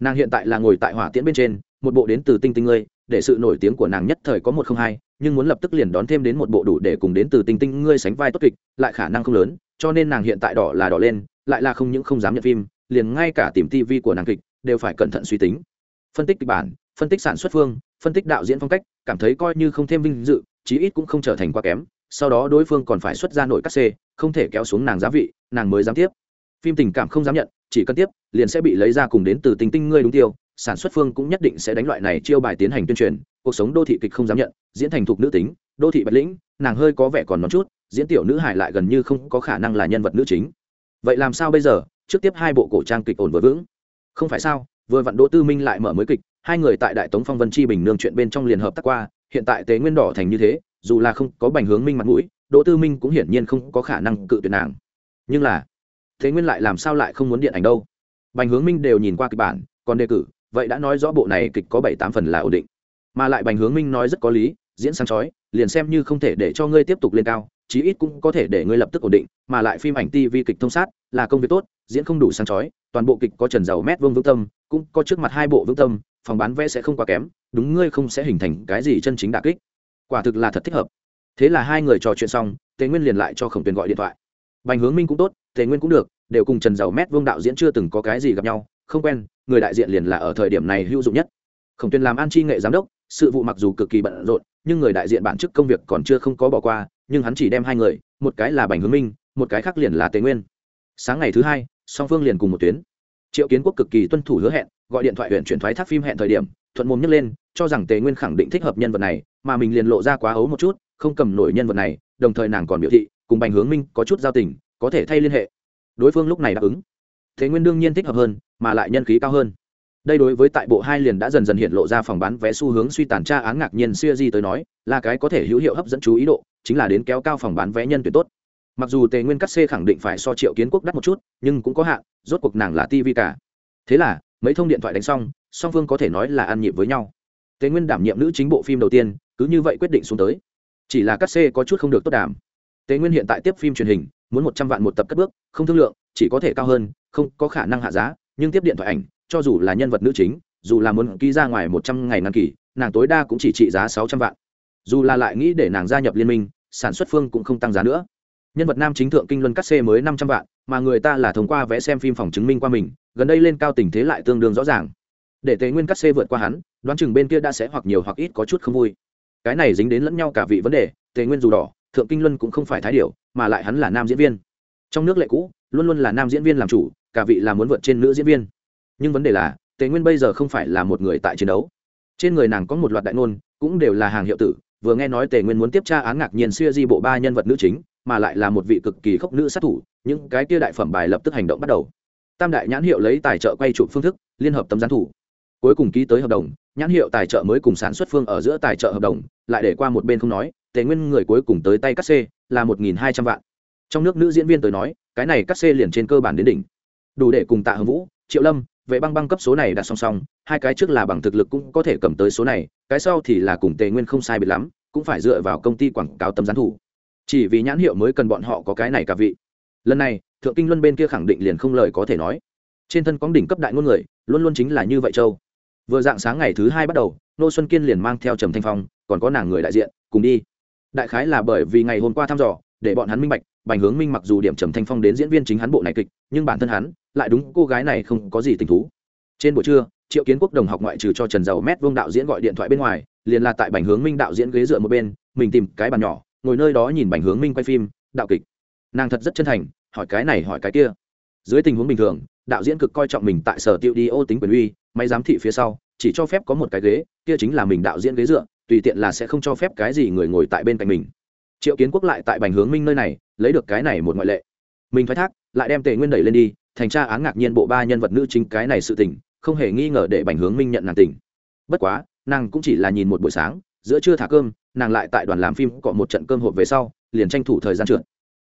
Nàng hiện tại là ngồi tại hỏa tiễn bên trên, một bộ đến từ tinh tinh ngươi, để sự nổi tiếng của nàng nhất thời có một không hai, nhưng muốn lập tức liền đón thêm đến một bộ đủ để cùng đến từ tinh tinh ngươi sánh vai tốt kịch, lại khả năng không lớn cho nên nàng hiện tại đỏ là đỏ lên, lại là không những không dám nhận phim, liền ngay cả tìm tv của nàng kịch đều phải cẩn thận suy tính. Phân tích kịch bản, phân tích sản xuất phương, phân tích đạo diễn phong cách, cảm thấy coi như không thêm vinh dự, chí ít cũng không trở thành quá kém. Sau đó đối phương còn phải xuất ra nội các c, không thể kéo xuống nàng giá vị, nàng mới dám tiếp. Phim tình cảm không dám nhận, chỉ cần tiếp, liền sẽ bị lấy ra cùng đến từ tinh tinh ngươi đúng tiêu. Sản xuất phương cũng nhất định sẽ đánh loại này chiêu bài tiến hành tuyên truyền, cuộc sống đô thị kịch không dám nhận, diễn thành thục nữ tính, đô thị bạch lĩnh, nàng hơi có vẻ còn nói chút diễn tiểu nữ hải lại gần như không có khả năng là nhân vật nữ chính. Vậy làm sao bây giờ? Trước tiếp hai bộ cổ trang kịch ổn vừa vững. Không phải sao? Vừa vặn đỗ tư minh lại mở mới kịch, hai người tại đại tống phong vân chi bình nương chuyện bên trong liền hợp tác qua, hiện tại tế nguyên đỏ thành như thế, dù là không có bành hướng minh mặt mũi, đỗ tư minh cũng hiển nhiên không có khả năng cự tuyệt nàng. Nhưng là thế nguyên lại làm sao lại không muốn điện ảnh đâu? Bành hướng minh đều nhìn qua kịch bản, còn đề cử, vậy đã nói rõ bộ này kịch có bảy tám phần là ổn định. Mà lại bành hướng minh nói rất có lý, diễn sáng chói, liền xem như không thể để cho ngươi tiếp tục lên cao chí ít cũng có thể để ngươi lập tức ổn định, mà lại phim ảnh tv kịch thông sát là công việc tốt, diễn không đủ sáng chói, toàn bộ kịch có trần giàu mét vương vững tâm, cũng có trước mặt hai bộ vững tâm, phòng bán vé sẽ không quá kém, đúng ngươi không sẽ hình thành cái gì chân chính đà kích. Quả thực là thật thích hợp. Thế là hai người trò chuyện xong, tề nguyên liền lại cho khổng tuyền gọi điện thoại. Bành hướng minh cũng tốt, tề nguyên cũng được, đều cùng trần giàu mét vương đạo diễn chưa từng có cái gì gặp nhau, không quen, người đại diện liền là ở thời điểm này hữu dụng nhất. Khổng tuyền làm an chi nghệ giám đốc, sự vụ mặc dù cực kỳ bận rộn nhưng người đại diện bản chức công việc còn chưa không có bỏ qua, nhưng hắn chỉ đem hai người, một cái là bành hướng minh, một cái khác liền là tề nguyên. Sáng ngày thứ hai, song phương liền cùng một tuyến. Triệu kiến quốc cực kỳ tuân thủ hứa hẹn, gọi điện thoại huyện chuyển thoái thác phim hẹn thời điểm, thuận mồm nhấc lên, cho rằng tề nguyên khẳng định thích hợp nhân vật này, mà mình liền lộ ra quá ấu một chút, không cầm nổi nhân vật này, đồng thời nàng còn biểu thị, cùng bành hướng minh có chút giao tình, có thể thay liên hệ. Đối phương lúc này đáp ứng. Thế nguyên đương nhiên thích hợp hơn, mà lại nhân khí cao hơn đây đối với tại bộ hai liền đã dần dần hiện lộ ra phòng bán vé xu hướng suy tàn tra án ngạc nhiên xuya di tới nói, là cái có thể hữu hiệu hấp dẫn chú ý độ, chính là đến kéo cao phòng bán vé nhân tuyệt tốt. Mặc dù tề nguyên cắt c khẳng định phải so triệu kiến quốc đắt một chút, nhưng cũng có hạn, rốt cuộc nàng là tv cả. Thế là, mấy thông điện thoại đánh xong, song phương có thể nói là ăn nhịp với nhau. Tề nguyên đảm nhiệm nữ chính bộ phim đầu tiên, cứ như vậy quyết định xuống tới. Chỉ là cắt c có chút không được tốt đảm tề nguyên hiện tại tiếp phim truyền hình, muốn một trăm vạn một tập cất bước, không thương lượng, chỉ có thể cao hơn, không có khả năng hạ giá, nhưng tiếp điện thoại ảnh cho dù là nhân vật nữ chính dù là muốn ký ra ngoài một trăm ngày ngăn kỳ nàng tối đa cũng chỉ trị giá sáu trăm vạn. Dù là lại nghĩ để nàng gia nhập liên minh sản xuất phương cũng không tăng giá nữa. Nhân vật nam chính thượng kinh luân cắt xê mới năm trăm vạn mà người ta là thông qua vẽ xem phim phòng chứng minh qua mình gần đây lên cao tình thế lại tương đương rõ ràng. Để tề nguyên cắt xê vượt qua hắn đoán chừng bên kia đã sẽ hoặc nhiều hoặc ít có chút không vui. Cái này dính đến lẫn nhau cả vị vấn đề tề nguyên dù đỏ thượng kinh luân cũng không phải thái điểu, mà lại hắn là nam diễn viên. Trong nước lệ cũ luôn luôn là nam diễn viên làm chủ cả vị là muốn vượt trên nữ diễn viên nhưng vấn đề là, tề nguyên bây giờ không phải là một người tại chiến đấu. Trên người nàng có một loạt đại ngôn, cũng đều là hàng hiệu tử, vừa nghe nói tề nguyên muốn tiếp tra án ngạc nhiên xuya di bộ ba nhân vật nữ chính, mà lại là một vị cực kỳ khốc nữ sát thủ, những cái kia đại phẩm bài lập tức hành động bắt đầu. Tam đại nhãn hiệu lấy tài trợ quay chụp phương thức, liên hợp tấm gián thủ. Cuối cùng ký tới hợp đồng, nhãn hiệu tài trợ mới cùng sản xuất phương ở giữa tài trợ hợp đồng, lại để qua một bên không nói, tề nguyên người cuối cùng tới tay cắt xê là một nghìn hai trăm vạn. Trong nước nữ diễn viên tới nói, cái này cắt xê liền trên cơ bản đến đỉnh. Đủ để cùng tạ hưng vũ, triệu lâm vệ băng băng cấp số này đặt song song, hai cái trước là bằng thực lực cũng có thể cầm tới số này, cái sau thì là cùng tề nguyên không sai biệt lắm, cũng phải dựa vào công ty quảng cáo tấm gián thủ. Chỉ vì nhãn hiệu mới cần bọn họ có cái này cả vị. Lần này, thượng kinh luân bên kia khẳng định liền không lời có thể nói. Trên thân có đỉnh cấp đại ngôn người, luôn luôn chính là như vậy châu. Vừa dạng sáng ngày thứ hai bắt đầu, nô xuân kiên liền mang theo trầm thanh phong, còn có nàng người đại diện, cùng đi. Đại khái là bởi vì ngày hôm qua thăm dò, để bọn hắn minh bạch, bành hướng minh mặc dù điểm trầm thanh phong đến diễn viên chính hắn bộ này kịch, nhưng bản thân hắn lại đúng cô gái này không có gì tình thú. Trên buổi trưa, triệu kiến quốc đồng học ngoại trừ cho trần giàu mét vương đạo diễn gọi điện thoại bên ngoài, liền là tại bành hướng minh đạo diễn ghế dựa một bên, mình tìm cái bàn nhỏ, ngồi nơi đó nhìn bành hướng minh quay phim, đạo kịch. Nàng thật rất chân thành, hỏi cái này hỏi cái kia. Dưới tình huống bình thường, đạo diễn cực coi trọng mình tại sở tiêu đi ô tính quyền uy, máy giám thị phía sau, chỉ cho phép có một cái ghế, kia chính là mình đạo diễn ghế dựa, tùy tiện là sẽ không cho phép cái gì người ngồi tại bên cạnh mình. Triệu kiến quốc lại tại bành hướng minh nơi này, lấy được cái này một ngoại lệ mình thoái thác lại đem tề nguyên đẩy lên đi thành tra án ngạc nhiên bộ ba nhân vật nữ chính cái này sự tình không hề nghi ngờ để bành hướng minh nhận nàng tình. Bất quá nàng cũng chỉ là nhìn một buổi sáng giữa trưa thả cơm nàng lại tại đoàn làm phim cọ một trận cơm hộp về sau liền tranh thủ thời gian trượt.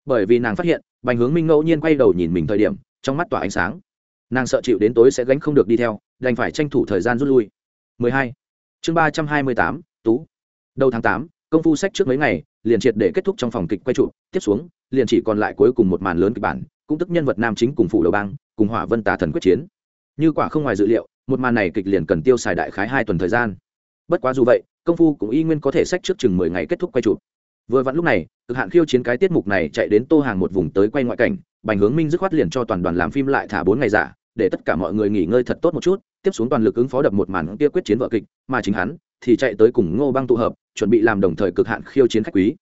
Bởi vì nàng phát hiện bành hướng minh ngẫu nhiên quay đầu nhìn mình thời điểm trong mắt tỏa ánh sáng. Nàng sợ chịu đến tối sẽ gánh không được đi theo đành phải tranh thủ thời gian rút lui. 12. chương 328, tú. Đầu tháng 8, công phu sách trước mấy ngày, liền triệt để kết thúc trong phòng kịch quay trụ tiếp xuống, liền chỉ còn lại cuối cùng một màn lớn kịch bản, cũng tức nhân vật nam chính cùng phủ đầu bang, cùng hỏa vân tà thần quyết chiến. Như quả không ngoài dự liệu, một màn này kịch liền cần tiêu xài đại khái hai tuần thời gian. Bất quá dù vậy, công phu cũng y nguyên có thể sách trước chừng mười ngày kết thúc quay trụ vừa vặn lúc này, cực hạn khiêu chiến cái tiết mục này chạy đến tô hàng một vùng tới quay ngoại cảnh, bành hướng minh dứt khoát liền cho toàn đoàn làm phim lại thả bốn ngày giả, để tất cả mọi người nghỉ ngơi chuẩn bị làm đồng thời cực hạn khiêu chiến khách quý.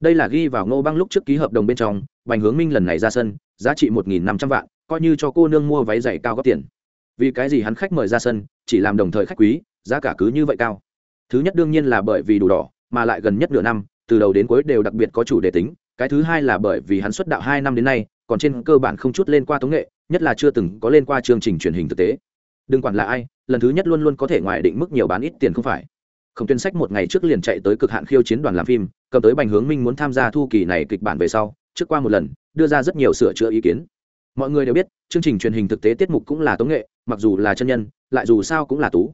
Đây là ghi vào ngô băng lúc trước ký hợp đồng bên trong, bành hướng minh lần này ra sân, giá trị một nghìn năm trăm vạn, coi như cho cô nương mua váy giày cao gấp tiền. Vì cái gì hắn khách mời ra sân, chỉ làm đồng thời khách quý, giá cả cứ như vậy cao. Thứ nhất đương nhiên là bởi vì đủ đỏ, mà lại gần nhất nửa năm, từ đầu đến cuối đều đặc biệt có chủ đề tính, cái thứ hai là bởi vì hắn xuất đạo hai năm đến nay, còn trên cơ bản không chút lên qua tống nghệ, nhất là chưa từng có lên qua chương trình truyền hình thực tế. Đừng quản là ai, lần thứ nhất luôn luôn có thể ngoài định mức nhiều bán ít tiền không phải không tuyên sách một ngày trước liền chạy tới cực hạn khiêu chiến đoàn làm phim, cầm tới bành hướng minh muốn tham gia thu kỳ này kịch bản về sau, trước qua một lần, đưa ra rất nhiều sửa chữa ý kiến. Mọi người đều biết, chương trình truyền hình thực tế tiết mục cũng là tống nghệ, mặc dù là chân nhân, lại dù sao cũng là tú.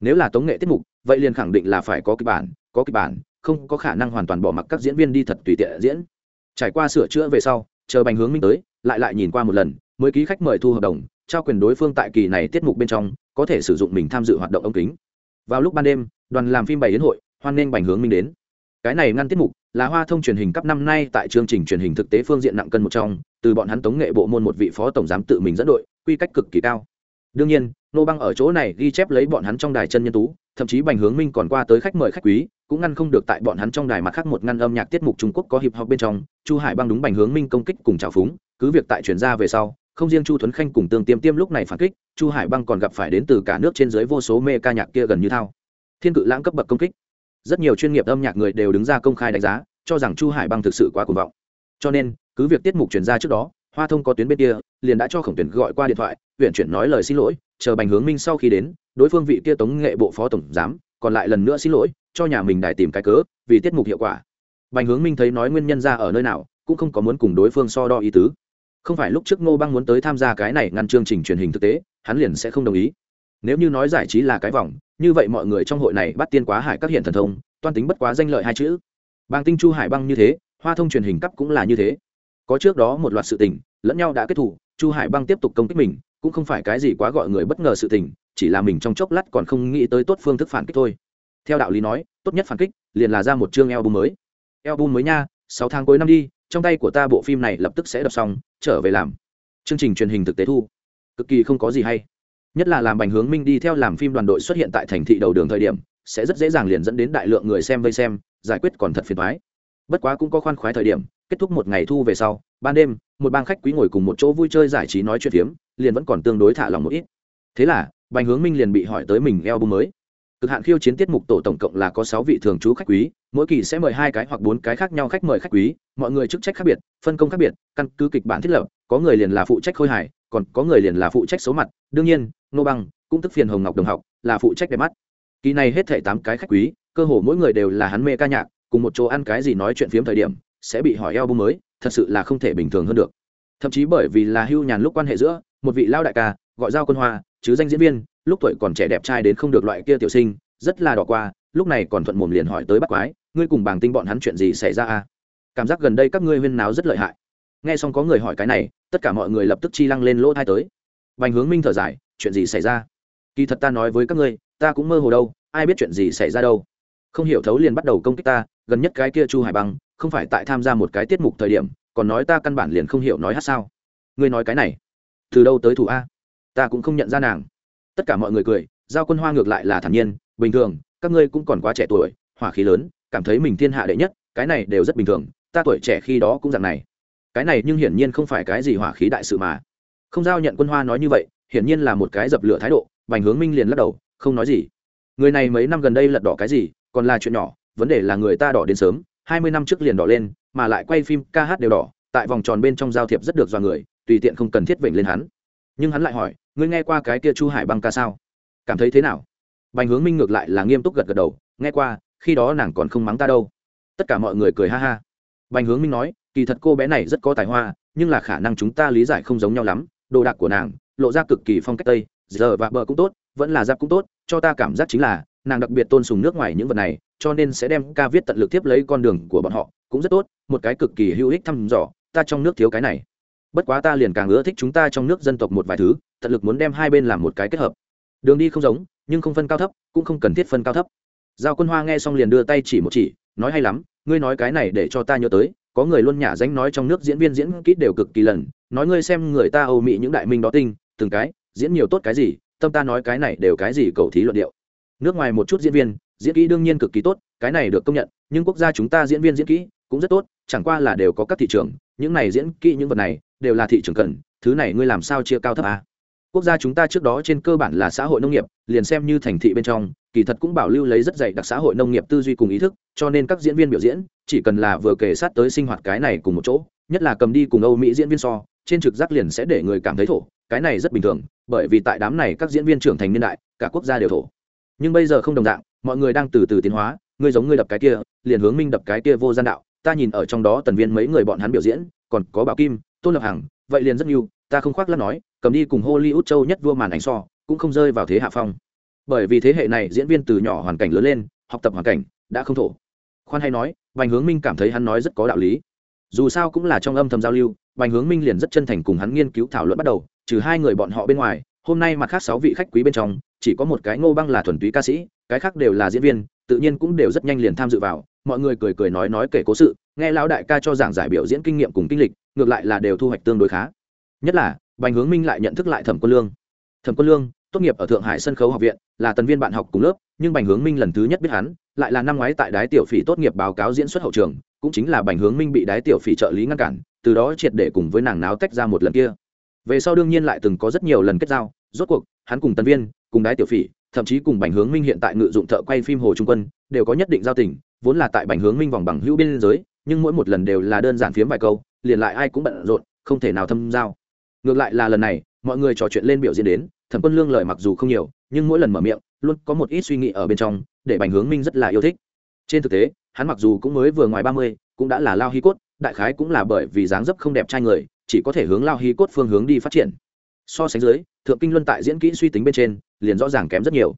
Nếu là tống nghệ tiết mục, vậy liền khẳng định là phải có kịch bản, có kịch bản, không có khả năng hoàn toàn bỏ mặc các diễn viên đi thật tùy tiện diễn. Trải qua sửa chữa về sau, chờ bành hướng minh tới, lại lại nhìn qua một lần, mới ký khách mời thu hợp đồng, trao quyền đối phương tại kỳ này tiết mục bên trong, có thể sử dụng mình tham dự hoạt động ống kính. Vào lúc ban đêm đoàn làm phim bày yến hội, hoan nghênh bành hướng minh đến. Cái này ngăn tiết mục là hoa thông truyền hình cấp năm nay tại chương trình truyền hình thực tế phương diện nặng cân một trong, từ bọn hắn tống nghệ bộ môn một vị phó tổng giám tự mình dẫn đội, quy cách cực kỳ cao. Đương nhiên, nô băng ở chỗ này ghi chép lấy bọn hắn trong đài chân nhân tú, thậm chí bành hướng minh còn qua tới khách mời khách quý, cũng ngăn không được tại bọn hắn trong đài mặt khác một ngăn âm nhạc tiết mục trung quốc có hiệp học bên trong, chu hải băng đúng bành hướng minh công kích cùng trào phúng, cứ việc tại chuyển ra về sau, không riêng chu tuấn khanh cùng tương tiêm tiêm lúc này phản kích, chu hải băng còn gặp phải đến từ cả nước trên dưới vô số mê ca nhạc kia gần như thao thiên cự lãng cấp bậc công kích. Rất nhiều chuyên nghiệp âm nhạc người đều đứng ra công khai đánh giá, cho rằng chu hải băng thực sự quá cuồng vọng. Cho nên, cứ việc tiết mục chuyển ra trước đó, hoa thông có tuyến bên kia, liền đã cho khổng tuyển gọi qua điện thoại huyện chuyển nói lời xin lỗi, chờ bành hướng minh sau khi đến, đối phương vị kia tống nghệ bộ phó tổng giám, còn lại lần nữa xin lỗi, cho nhà mình đài tìm cái cớ, vì tiết mục hiệu quả. Bành hướng minh thấy nói nguyên nhân ra ở nơi nào, cũng không có muốn cùng đối phương so đo ý tứ. Không phải lúc trước ngô băng muốn tới tham gia cái này ngăn chương trình truyền hình thực tế, hắn liền sẽ không đồng ý nếu như nói giải trí là cái vòng, như vậy mọi người trong hội này bắt tiên quá hải các hiện thần thông, toan tính bất quá danh lợi hai chữ. Bang tinh chu hải băng như thế, hoa thông truyền hình cấp cũng là như thế. Có trước đó một loạt sự tình, lẫn nhau đã kết thủ chu hải băng tiếp tục công kích mình, cũng không phải cái gì quá gọi người bất ngờ sự tình, chỉ là mình trong chốc lát còn không nghĩ tới tốt phương thức phản kích thôi. Theo đạo lý nói, tốt nhất phản kích, liền là ra một chương album mới. Album mới nha, sáu tháng cuối năm đi, trong tay của ta bộ phim này lập tức sẽ đọc xong, trở về làm. Chương trình truyền hình thực tế thu. Cực kỳ không có gì hay nhất là làm bành hướng minh đi theo làm phim đoàn đội xuất hiện tại thành thị đầu đường thời điểm, sẽ rất dễ dàng liền dẫn đến đại lượng người xem vây xem, giải quyết còn thật phiền thoái bất quá cũng có khoan khoái thời điểm, kết thúc một ngày thu về sau, ban đêm, một bang khách quý ngồi cùng một chỗ vui chơi giải trí nói chuyện phiếm, liền vẫn còn tương đối thả lòng một ít. Thế là, bành hướng minh liền bị hỏi tới mình eo bung mới. Cực hạn khiêu chiến tiết mục tổ tổng cộng là có sáu vị thường trú khách quý, mỗi kỳ sẽ mời hai cái hoặc bốn cái khác nhau khách mời khách quý, mọi người chức trách khác biệt, phân công khác biệt, căn cứ kịch bản thiết lập, có người liền là phụ trách khôi hài còn có người liền là phụ trách số mặt, đương nhiên nô băng cũng tức phiền hồng ngọc đồng học, là phụ trách đẹp mắt. Kỳ này hết thảy tám cái khách quý, cơ hồ mỗi người đều là hắn mê ca nhạc, cùng một chỗ ăn cái gì nói chuyện phiếm thời điểm, sẽ bị hỏi eo bung mới, thật sự là không thể bình thường hơn được. Thậm chí bởi vì là hưu nhàn lúc quan hệ giữa, một vị lao đại ca, gọi giao quân hoa, chứ danh diễn viên, lúc tuổi còn trẻ đẹp trai đến không được loại kia tiểu sinh, rất là đỏ qua, lúc này còn thuận mồm liền hỏi tới bắt quái, ngươi cùng bảng tinh bọn hắn chuyện gì xảy ra à cảm giác gần đây các ngươi huyên náo rất lợi hại nghe xong có người hỏi cái này, tất cả mọi người lập tức chi lăng lên lỗ thai tới. Bành hướng minh thở dài, chuyện gì xảy ra? Kỳ thật ta nói với các ngươi, ta cũng mơ hồ đâu, ai biết chuyện gì xảy ra đâu. Không hiểu thấu liền bắt đầu công kích ta, gần nhất cái kia chu hải băng, không phải tại tham gia một cái tiết mục thời điểm, còn nói ta căn bản liền không hiểu nói hát sao. Ngươi nói cái này, từ đâu tới thủ a? Ta cũng không nhận ra nàng. Tất cả mọi người cười, giao quân hoa ngược lại là thản nhiên, bình thường, các ngươi cũng còn quá trẻ tuổi, hỏa khí lớn, cảm thấy mình thiên hạ đệ nhất, cái này đều rất bình thường, ta tuổi trẻ khi đó cũng dạng này cái này nhưng hiển nhiên không phải cái gì hỏa khí đại sự mà. Không giao nhận quân hoa nói như vậy, hiển nhiên là một cái dập lửa thái độ, bành hướng minh liền lắc đầu, không nói gì. Người này mấy năm gần đây lật đỏ cái gì, còn là chuyện nhỏ, vấn đề là người ta đỏ đến sớm, hai mươi năm trước liền đỏ lên, mà lại quay phim, ca hát đều đỏ, tại vòng tròn bên trong giao thiệp rất được do người, tùy tiện không cần thiết vểnh lên hắn. Nhưng hắn lại hỏi, ngươi nghe qua cái kia chu hải băng ca sao? Cảm thấy thế nào? Bành hướng minh ngược lại là nghiêm túc gật gật đầu, nghe qua, khi đó nàng còn không mắng ta đâu. Tất cả mọi người cười ha ha. Bành hướng minh nói kỳ thật cô bé này rất có tài hoa, nhưng là khả năng chúng ta lý giải không giống nhau lắm. Đồ đạc của nàng, lộ ra cực kỳ phong cách tây, giờ và bờ cũng tốt, vẫn là giáp cũng tốt, cho ta cảm giác chính là, nàng đặc biệt tôn sùng nước ngoài những vật này, cho nên sẽ đem ca viết tận lực tiếp lấy con đường của bọn họ, cũng rất tốt, một cái cực kỳ hữu ích thăm dò, ta trong nước thiếu cái này. Bất quá ta liền càng ưa thích chúng ta trong nước dân tộc một vài thứ, tận lực muốn đem hai bên làm một cái kết hợp. Đường đi không giống, nhưng không phân cao thấp, cũng không cần thiết phân cao thấp. Giao quân hoa nghe xong liền đưa tay chỉ một chỉ, nói hay lắm, ngươi nói cái này để cho ta nhớ tới có người luôn nhả danh nói trong nước diễn viên diễn kỹ đều cực kỳ lần, nói ngươi xem người ta âu mỹ những đại minh đó tinh, từng cái, diễn nhiều tốt cái gì, tâm ta nói cái này đều cái gì cầu thí luận điệu nước ngoài một chút diễn viên, diễn kỹ đương nhiên cực kỳ tốt, cái này được công nhận, nhưng quốc gia chúng ta diễn viên diễn kỹ cũng rất tốt, chẳng qua là đều có các thị trường, những này diễn kỹ những vật này đều là thị trường cần, thứ này ngươi làm sao chia cao thấp à? quốc gia chúng ta trước đó trên cơ bản là xã hội nông nghiệp, liền xem như thành thị bên trong kỳ thật cũng bảo lưu lấy rất dày đặc xã hội nông nghiệp tư duy cùng ý thức, cho nên các diễn viên biểu diễn chỉ cần là vừa kể sát tới sinh hoạt cái này cùng một chỗ, nhất là cầm đi cùng âu mỹ diễn viên so, trên trực giác liền sẽ để người cảm thấy thổ, cái này rất bình thường, bởi vì tại đám này các diễn viên trưởng thành niên đại, cả quốc gia đều thổ. Nhưng bây giờ không đồng dạng, mọi người đang từ từ tiến hóa, ngươi giống ngươi đập cái kia, liền hướng minh đập cái kia vô gian đạo, ta nhìn ở trong đó tần viên mấy người bọn hắn biểu diễn, còn có bảo kim, tôn lập hằng, vậy liền rất nhiều, ta không khoác lắm nói, cầm đi cùng hollywood châu nhất vua màn ảnh so, cũng không rơi vào thế hạ phong bởi vì thế hệ này diễn viên từ nhỏ hoàn cảnh lớn lên, học tập hoàn cảnh, đã không thổ. Khoan hay nói, bành hướng minh cảm thấy hắn nói rất có đạo lý. Dù sao cũng là trong âm thầm giao lưu, bành hướng minh liền rất chân thành cùng hắn nghiên cứu thảo luận bắt đầu, trừ hai người bọn họ bên ngoài, hôm nay mặt khác sáu vị khách quý bên trong, chỉ có một cái ngô băng là thuần túy ca sĩ, cái khác đều là diễn viên, tự nhiên cũng đều rất nhanh liền tham dự vào, mọi người cười cười nói nói kể cố sự, nghe lão đại ca cho giảng giải biểu diễn kinh nghiệm cùng kinh lịch, ngược lại là đều thu hoạch tương đối khá. Nhất là, bành hướng minh lại nhận thức lại thẩm quân lương. Thẩm quân lương tốt nghiệp ở thượng hải sân khấu học viện, là tần viên bạn học cùng lớp, nhưng bành hướng minh lần thứ nhất biết hắn, lại là năm ngoái tại đái tiểu phỉ tốt nghiệp báo cáo diễn xuất hậu trường, cũng chính là bành hướng minh bị đái tiểu phỉ trợ lý ngăn cản, từ đó triệt để cùng với nàng náo tách ra một lần kia. Về sau đương nhiên lại từng có rất nhiều lần kết giao, rốt cuộc, hắn cùng tân viên, cùng đái tiểu phỉ, thậm chí cùng bành hướng minh hiện tại ngự dụng thợ quay phim hồ trung quân, đều có nhất định giao tình, vốn là tại bành hướng minh vòng bằng hữu biên giới, nhưng mỗi một lần đều là đơn giản phiếm vài câu, liền lại ai cũng bận rộn, không thể nào thâm giao. Ngược lại là lần này, mọi người trò chuyện lên biểu diễn đến thẩm quân lương lời mặc dù không nhiều, nhưng mỗi lần mở miệng, luôn có một ít suy nghĩ ở bên trong, để bành hướng minh rất là yêu thích. Trên thực tế, hắn mặc dù cũng mới vừa ngoài ba mươi, cũng đã là lao hi cốt, đại khái cũng là bởi vì dáng dấp không đẹp trai người, chỉ có thể hướng lao hi cốt phương hướng đi phát triển. So sánh dưới, thượng kinh luân tại diễn kỹ suy tính bên trên, liền rõ ràng kém rất nhiều.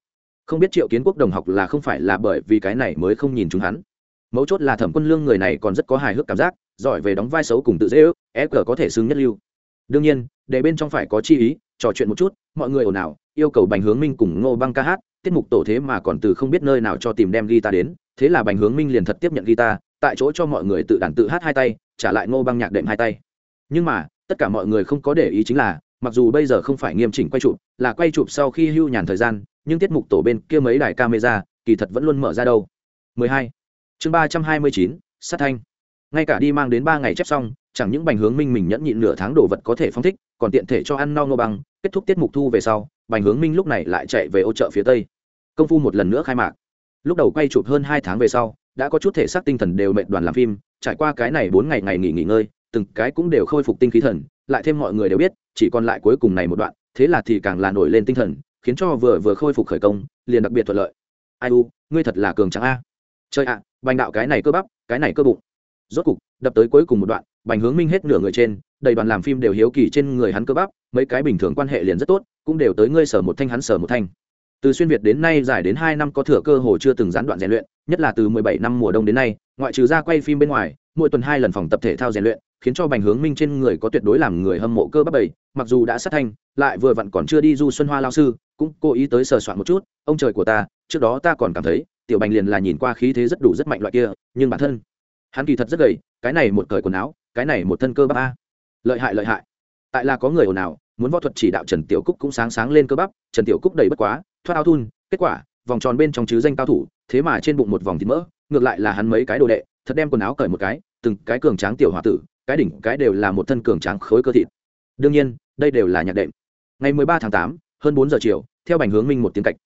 Không biết triệu kiến quốc đồng học là không phải là bởi vì cái này mới không nhìn chúng hắn. Mấu chốt là thẩm quân lương người này còn rất có hài hước cảm giác, giỏi về đóng vai xấu cùng tự dễ ước e cờ có thể xưng nhất lưu đương nhiên để bên trong phải có chi ý trò chuyện một chút mọi người ồn ào yêu cầu bành hướng minh cùng ngô băng ca hát tiết mục tổ thế mà còn từ không biết nơi nào cho tìm đem guitar đến thế là bành hướng minh liền thật tiếp nhận guitar tại chỗ cho mọi người tự đàn tự hát hai tay trả lại ngô băng nhạc đệm hai tay. Nhưng mà tất cả mọi người không có để ý chính là mặc dù bây giờ không phải nghiêm chỉnh quay chụp là quay chụp sau khi hưu nhàn thời gian nhưng tiết mục tổ bên kia mấy đài camera kỳ thật vẫn luôn mở ra đâu. 12. chương 329, sát thanh ngay cả đi mang đến ba ngày chép xong, chẳng những bành hướng minh mình nhẫn nhịn nửa tháng đồ vật có thể phong thích, còn tiện thể cho ăn no ngô băng, kết thúc tiết mục thu về sau, bành hướng minh lúc này lại chạy về ô chợ phía tây. Công phu một lần nữa khai mạc. Lúc đầu quay chụp hơn hai tháng về sau, đã có chút thể xác tinh thần đều mệt đoàn làm phim, trải qua cái này bốn ngày ngày nghỉ nghỉ ngơi, từng cái cũng đều khôi phục tinh khí thần, lại thêm mọi người đều biết, chỉ còn lại cuối cùng này một đoạn, thế là thì càng là nổi lên tinh thần, khiến cho vừa vừa khôi phục khởi công, liền đặc biệt thuận lợi. Ai u, ngươi thật là cường trắng a. Chơi ạ, bành đạo cái này cơ bắp, cái này cơ bụng rốt cục, đập tới cuối cùng một đoạn, bành hướng minh hết nửa người trên, đầy đoàn làm phim đều hiếu kỳ trên người hắn cơ bắp, mấy cái bình thường quan hệ liền rất tốt, cũng đều tới ngươi sở một thanh hắn sở một thanh. Từ xuyên việt đến nay dài đến hai năm có thừa cơ hồ chưa từng gián đoạn rèn luyện, nhất là từ mười bảy năm mùa đông đến nay, ngoại trừ ra quay phim bên ngoài, mỗi tuần hai lần phòng tập thể thao rèn luyện, khiến cho bành hướng minh trên người có tuyệt đối làm người hâm mộ cơ bắp bầy, mặc dù đã sát thanh, lại vừa vặn còn chưa đi du xuân hoa lao sư, cũng cố ý tới sờ soạn một chút, ông trời của ta, trước đó ta còn cảm thấy, tiểu bành liền là nhìn qua khí thế rất đủ rất mạnh loại kia, nhưng bản thân hắn kỳ thật rất gầy, cái này một cởi quần áo, cái này một thân cơ bắp a. Lợi hại lợi hại. Tại là có người ồn ào, muốn võ thuật chỉ đạo trần tiểu cúc cũng sáng sáng lên cơ bắp, trần tiểu cúc đầy bất quá, thoát ao thun, kết quả, vòng tròn bên trong chứ danh cao thủ, thế mà trên bụng một vòng thịt mỡ, ngược lại là hắn mấy cái đồ đệ, thật đem quần áo cởi một cái, từng cái cường tráng tiểu h o a tử, cái đỉnh cái đều là một thân cường tráng khối cơ thịt. Đương nhiên, đây đều là nhạc đệm. Ngày mười ba tháng tám, hơn bốn giờ chiều, theo bành hướng minh một tiếng cạch.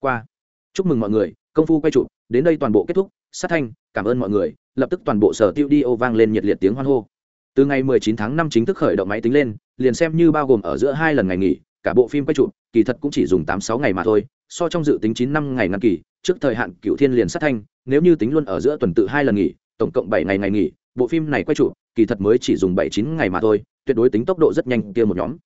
Qua. Chúc mừng mọi người, công phu quay trụ, đến đây toàn bộ kết thúc sát thanh, cảm ơn mọi người, lập tức toàn bộ sở tiêu đi ô vang lên nhiệt liệt tiếng hoan hô. Từ ngày 19 tháng 5 chính thức khởi động máy tính lên, liền xem như bao gồm ở giữa hai lần ngày nghỉ, cả bộ phim quay trụ kỳ thật cũng chỉ dùng 8-6 ngày mà thôi, so trong dự tính 9 năm ngày ngăn kỳ, trước thời hạn cựu thiên liền sát thanh, nếu như tính luôn ở giữa tuần tự hai lần nghỉ, tổng cộng 7 ngày ngày nghỉ, bộ phim này quay trụ kỳ thật mới chỉ dùng 7-9 ngày mà thôi, tuyệt đối tính tốc độ rất nhanh kia một nhóm.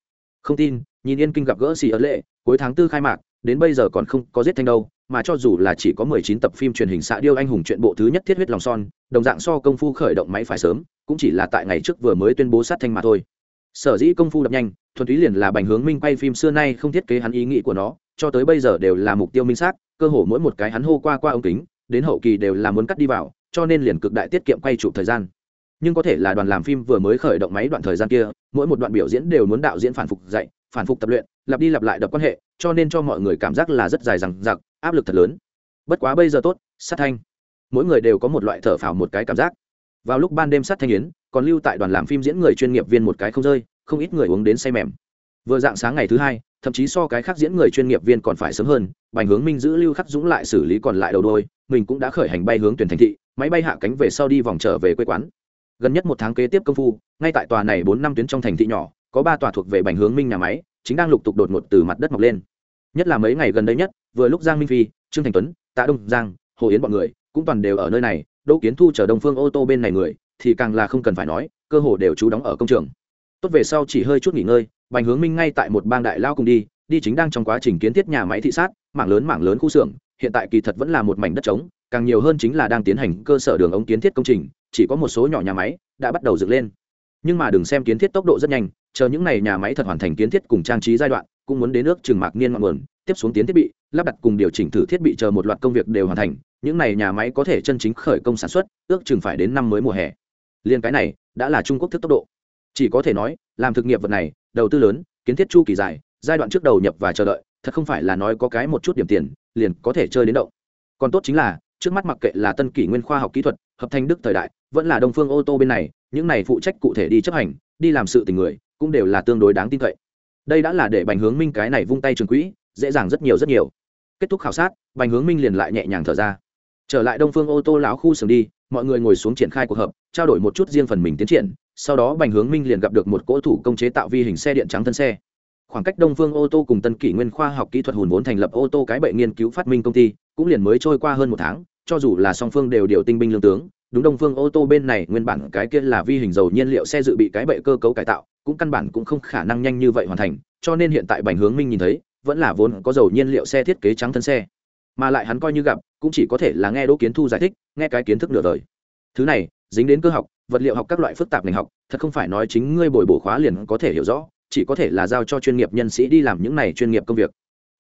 Không tin, nhìn yên kinh gặp gỡ xì ở lệ, cuối tháng tư khai mạc đến bây giờ còn không có giết thanh đâu, mà cho dù là chỉ có 19 tập phim truyền hình xạ điêu anh hùng chuyện bộ thứ nhất thiết huyết lòng son, đồng dạng so công phu khởi động máy phải sớm, cũng chỉ là tại ngày trước vừa mới tuyên bố sát thanh mà thôi. Sở dĩ công phu đập nhanh, thuần túy liền là bành hướng minh quay phim xưa nay không thiết kế hắn ý nghĩ của nó, cho tới bây giờ đều là mục tiêu minh xác, cơ hồ mỗi một cái hắn hô qua qua ống kính, đến hậu kỳ đều là muốn cắt đi vào, cho nên liền cực đại tiết kiệm quay chụp thời gian nhưng có thể là đoàn làm phim vừa mới khởi động máy đoạn thời gian kia, mỗi một đoạn biểu diễn đều muốn đạo diễn phản phục dạy, phản phục tập luyện, lặp đi lặp lại đập quan hệ, cho nên cho mọi người cảm giác là rất dài rằng giặc áp lực thật lớn. Bất quá bây giờ tốt, sát thanh. Mỗi người đều có một loại thở phào một cái cảm giác. Vào lúc ban đêm sát thanh yến, còn lưu tại đoàn làm phim diễn người chuyên nghiệp viên một cái không rơi, không ít người uống đến say mềm. Vừa dạng sáng ngày thứ hai, thậm chí so cái khác diễn người chuyên nghiệp viên còn phải sớm hơn, bành hướng minh giữ lưu khắc dũng lại xử lý còn lại đầu đôi, mình cũng đã khởi hành bay hướng tuyển thành thị, máy bay hạ cánh về sau đi vòng trở về quê quán gần nhất một tháng kế tiếp công phu, ngay tại tòa này bốn năm tuyến trong thành thị nhỏ, có ba tòa thuộc về bành hướng minh nhà máy, chính đang lục tục đột ngột từ mặt đất mọc lên. Nhất là mấy ngày gần đây nhất, vừa lúc giang minh phi, trương thành tuấn, tạ đông giang, hồ yến b ọ n người, cũng toàn đều ở nơi này, đỗ kiến thu chở đông phương ô tô bên này người, thì càng là không cần phải nói, cơ hồ đều trú đóng ở công trường. Tốt về sau chỉ hơi chút nghỉ ngơi, bành hướng minh ngay tại một bang đại lao cùng đi đi chính đang trong quá trình kiến thiết nhà máy thị sát, mảng lớn mảng lớn khu xưởng, hiện tại kỳ thật vẫn là một mảnh đất trống, càng nhiều hơn chính là đang tiến hành cơ sở đường ống kiến thiết công trình chỉ có một số nhỏ nhà máy đã bắt đầu dựng lên. Nhưng mà đừng xem kiến thiết tốc độ rất nhanh, chờ những n à y nhà máy thật hoàn thành kiến thiết cùng trang trí giai đoạn, cũng muốn đến nước trường mạc niên ngọn nguồn, tiếp xuống tiến thiết bị, lắp đặt cùng điều chỉnh thử thiết bị chờ một loạt công việc đều hoàn thành, những n à y nhà máy có thể chân chính khởi công sản xuất, ước chừng phải đến năm mới mùa hè. Liên cái này đã là trung quốc thức tốc độ. Chỉ có thể nói, làm thực nghiệp vật này, đầu tư lớn, kiến thiết chu kỳ dài, giai đoạn trước đầu nhập và chờ đợi, thật không phải là nói có cái một chút điểm tiền, liền có thể chơi đến động. Còn tốt chính là, trước mắt mặc kệ là tân kỷ nguyên khoa học kỹ thuật hợp thành đức thời đại, vẫn là đông phương ô tô bên này, những này phụ trách cụ thể đi chấp hành, đi làm sự tình người, cũng đều là tương đối đáng tin cậy. Đây đã là để bành hướng minh cái này vung tay trường quỹ, dễ dàng rất nhiều rất nhiều. Kết thúc khảo sát, bành hướng minh liền lại nhẹ nhàng thở ra. Trở lại đông phương ô tô láo khu sừng đi, mọi người ngồi xuống triển khai cuộc họp, trao đổi một chút riêng phần mình tiến triển, sau đó bành hướng minh liền gặp được một cỗ thủ công chế tạo vi hình xe điện trắng thân xe. Khoảng cách đông phương ô tô cùng tân kỷ nguyên khoa học kỹ thuật hùn vốn thành lập ô tô cái bệ nghiên cứu phát minh công ty, cũng liền mới trôi qua hơn một tháng cho dù là song phương đều điều tinh binh lương tướng, đúng đông phương ô tô bên này nguyên bản cái kia là vi hình dầu nhiên liệu xe dự bị cái bệ cơ cấu cải tạo, cũng căn bản cũng không khả năng nhanh như vậy hoàn thành, cho nên hiện tại bành hướng minh nhìn thấy, vẫn là vốn có dầu nhiên liệu xe thiết kế trắng thân xe. Mà lại hắn coi như gặp, cũng chỉ có thể là nghe đỗ kiến thu giải thích, nghe cái kiến thức nửa đời. Thứ này, dính đến cơ học, vật liệu học các loại phức tạp ngành học, thật không phải nói chính ngươi bồi bổ khóa liền có thể hiểu rõ, chỉ có thể là giao cho chuyên nghiệp nhân sĩ đi làm những này chuyên nghiệp công việc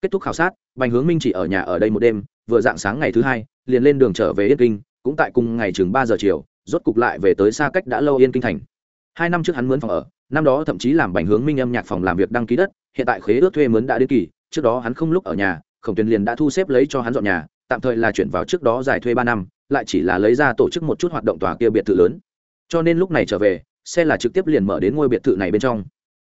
kết thúc khảo sát, bành hướng minh chỉ ở nhà ở đây một đêm, vừa dạng sáng ngày thứ hai, liền lên đường trở về yên kinh, cũng tại cùng ngày chừng ba giờ chiều, rốt cục lại về tới xa cách đã lâu yên kinh thành. Hai năm trước hắn mướn phòng ở, năm đó thậm chí làm bành hướng minh âm nhạc phòng làm việc đăng ký đất, hiện tại khế ước thuê mướn đã đến kỳ, trước đó hắn không lúc ở nhà, khổng tuyền liền đã thu xếp lấy cho hắn dọn nhà, tạm thời là chuyển vào trước đó giải thuê ba năm, lại chỉ là lấy ra tổ chức một chút hoạt động tòa kia biệt thự lớn. Cho nên lúc này trở về, xe là trực tiếp liền mở đến ngôi biệt thự này bên trong.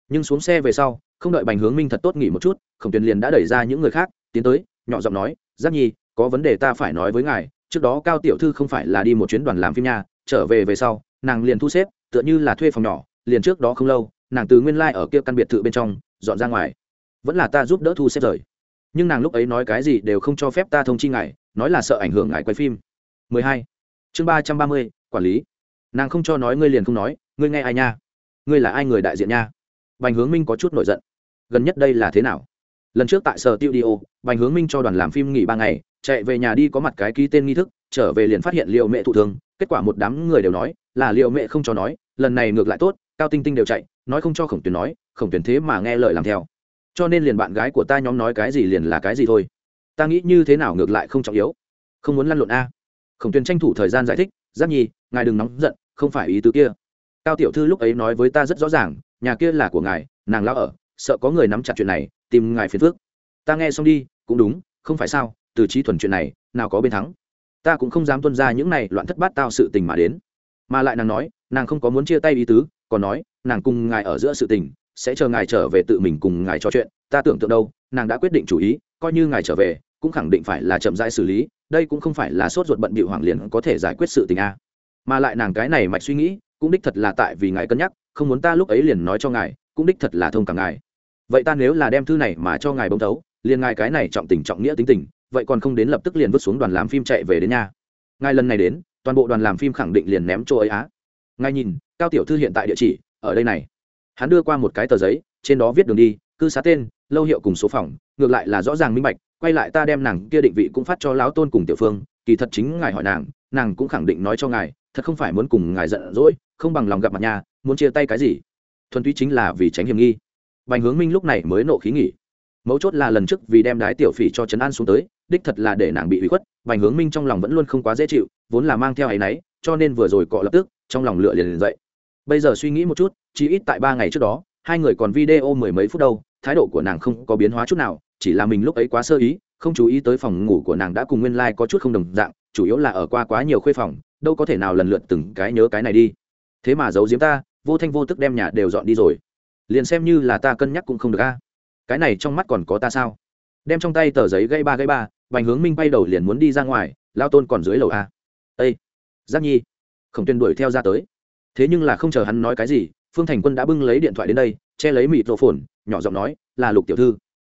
Nhưng xuống xe về sau không đợi bành hướng minh thật tốt nghỉ một chút, khổng tuyền liền đã đẩy ra những người khác, tiến tới, nhỏ giọng nói, giác nhi, có vấn đề ta phải nói với ngài, trước đó cao tiểu thư không phải là đi một chuyến đoàn làm phim nha trở về về sau, nàng liền thu xếp, tựa như là thuê phòng nhỏ, liền trước đó không lâu, nàng từ nguyên lai、like、ở kia căn biệt thự bên trong, dọn ra ngoài. Vẫn là ta giúp đỡ thu xếp rời. Nhưng nàng lúc ấy nói cái gì đều không cho phép ta thông chi ngài, nói là sợ ảnh hưởng ngài quay phim. 12. chương ba trăm ba mươi, quản lý. Nàng không cho nói, ngươi liền không nói, ngươi nghe ai nha? Ngươi là ai người đại diện nha? Bành hướng minh có chút nổi giận. Gần nhất đây là thế nào? Lần trước tại sở tiêu đi ô, bành hướng minh cho đoàn làm phim nghỉ ba ngày, chạy về nhà đi có mặt cái ký tên nghi thức, trở về liền phát hiện liệu mẹ thụ thương, kết quả một đám người đều nói là liệu mẹ không cho nói, lần này ngược lại tốt, cao tinh tinh đều chạy, nói không cho khổng tuyển nói, khổng tuyển thế mà nghe lời làm theo. Cho nên liền bạn gái của ta nhóm nói cái gì liền là cái gì thôi. Ta nghĩ như thế nào ngược lại không trọng yếu. Không muốn lăn lộn a. Khổng tuyển tranh thủ thời gian giải thích giáp nhi, ngài đừng nóng giận, không phải ý tứ kia. Cao tiểu thư lúc ấy nói với ta rất rõ ràng nhà kia là của ngài, nàng lao ở, sợ có người nắm chặt chuyện này, tìm ngài phiền phước ta nghe xong đi, cũng đúng, không phải sao, từ trí thuần chuyện này, nào có bên thắng. Ta cũng không dám tuân ra những này loạn thất bát tao sự tình mà đến. Mà lại nàng nói, nàng không có muốn chia tay ý tứ, còn nói, nàng cùng ngài ở giữa sự tình, sẽ chờ ngài trở về tự mình cùng ngài trò chuyện. Ta tưởng tượng đâu, nàng đã quyết định chủ ý, coi như ngài trở về, cũng khẳng định phải là chậm rãi xử lý, đây cũng không phải là sốt ruột bận bịu hoàng liền có thể giải quyết sự tình a. Mà lại nàng cái này mạch suy nghĩ, cũng đích thật là tại vì ngài cân nhắc không muốn ta lúc ấy liền nói cho ngài, cũng đích thật là thông cảm ngài. Vậy ta nếu là đem thư này mà cho ngài bông thấu, liền ngài cái này trọng tình trọng nghĩa tính tình, vậy còn không đến lập tức liền vứt xuống đoàn làm phim chạy về đến nhà. Ngài lần này đến, toàn bộ đoàn làm phim khẳng định liền ném chỗ ấy á. Ngài nhìn, cao tiểu thư hiện tại địa chỉ, ở đây này. Hắn đưa qua một cái tờ giấy, trên đó viết đường đi, cư xá tên, lâu hiệu cùng số phòng, ngược lại là rõ ràng minh bạch, quay lại ta đem nàng kia định vị cũng phát cho lão tôn cùng tiểu phương, kỳ thật chính ngài hỏi nàng nàng cũng khẳng định nói cho ngài, thật không phải muốn cùng ngài giận dỗi, không bằng lòng gặp mặt nhà muốn chia tay cái gì? Thuần túy chính là vì tránh hiểm nghi. Bành hướng minh lúc này mới nộ khí nghỉ. Mấu chốt là lần trước vì đem đái tiểu phỉ cho trấn an xuống tới, đích thật là để nàng bị hủy khuất, bành hướng minh trong lòng vẫn luôn không quá dễ chịu, vốn là mang theo áy náy, cho nên vừa rồi cọ lập tức, trong lòng lựa liền liền dậy. Bây giờ suy nghĩ một chút, chỉ ít tại ba ngày trước đó, hai người còn video mười mấy phút đâu, thái độ của nàng không có biến hóa chút nào, chỉ là mình lúc ấy quá sơ ý, không chú ý tới phòng ngủ của nàng đã cùng nguyên lai、like、có chút không đồng dạng, chủ yếu là ở qua quá nhiều khuê phòng, đâu có thể nào lần lượt từng cái nhớ cái này đi. Thế mà giấu giếm ta vô thanh vô tức đem nhà đều dọn đi rồi. Liền xem như là ta cân nhắc cũng không được a. Cái này trong mắt còn có ta sao? Đem trong tay tờ giấy gây ba gây ba, bành hướng minh bay đầu liền muốn đi ra ngoài, lao tôn còn dưới lầu a. Ây giác nhi, khổng tuyên đuổi theo ra tới. Thế nhưng là không chờ hắn nói cái gì, phương thành quân đã bưng lấy điện thoại đến đây, che lấy mịt rộ phồn, nhỏ giọng nói, là lục tiểu thư.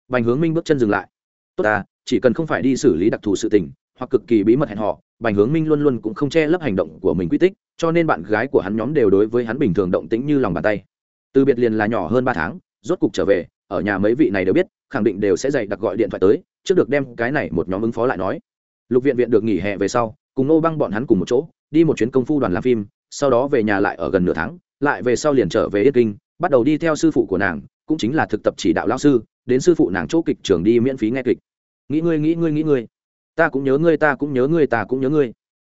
Bành hướng minh bước chân dừng lại. Tốt ta, chỉ cần không phải đi xử lý đặc thù sự tình, hoặc cực kỳ bí mật hẹn họ bành hướng minh luôn luôn cũng không che lấp hành động của mình quy tích, cho nên bạn gái của hắn nhóm đều đối với hắn bình thường động tĩnh như lòng bàn tay. Từ biệt liền là nhỏ hơn ba tháng, rốt cục trở về, ở nhà mấy vị này đều biết, khẳng định đều sẽ dạy đặc gọi điện thoại tới, trước được đem cái này một nhóm ứng phó lại nói. Lục viện viện được nghỉ hè về sau, cùng nô băng bọn hắn cùng một chỗ, đi một chuyến công phu đoàn làm phim, sau đó về nhà lại ở gần nửa tháng, lại về sau liền trở về yết kinh, bắt đầu đi theo sư phụ của nàng, cũng chính là thực tập chỉ đạo lao sư, đến sư phụ nàng chỗ kịch trường đi miễn phí nghe kịch. Nghĩ ngươi nghĩ ngươi nghĩ ngươi ta cũng nhớ ngươi, ta cũng nhớ ngươi, ta cũng nhớ ngươi.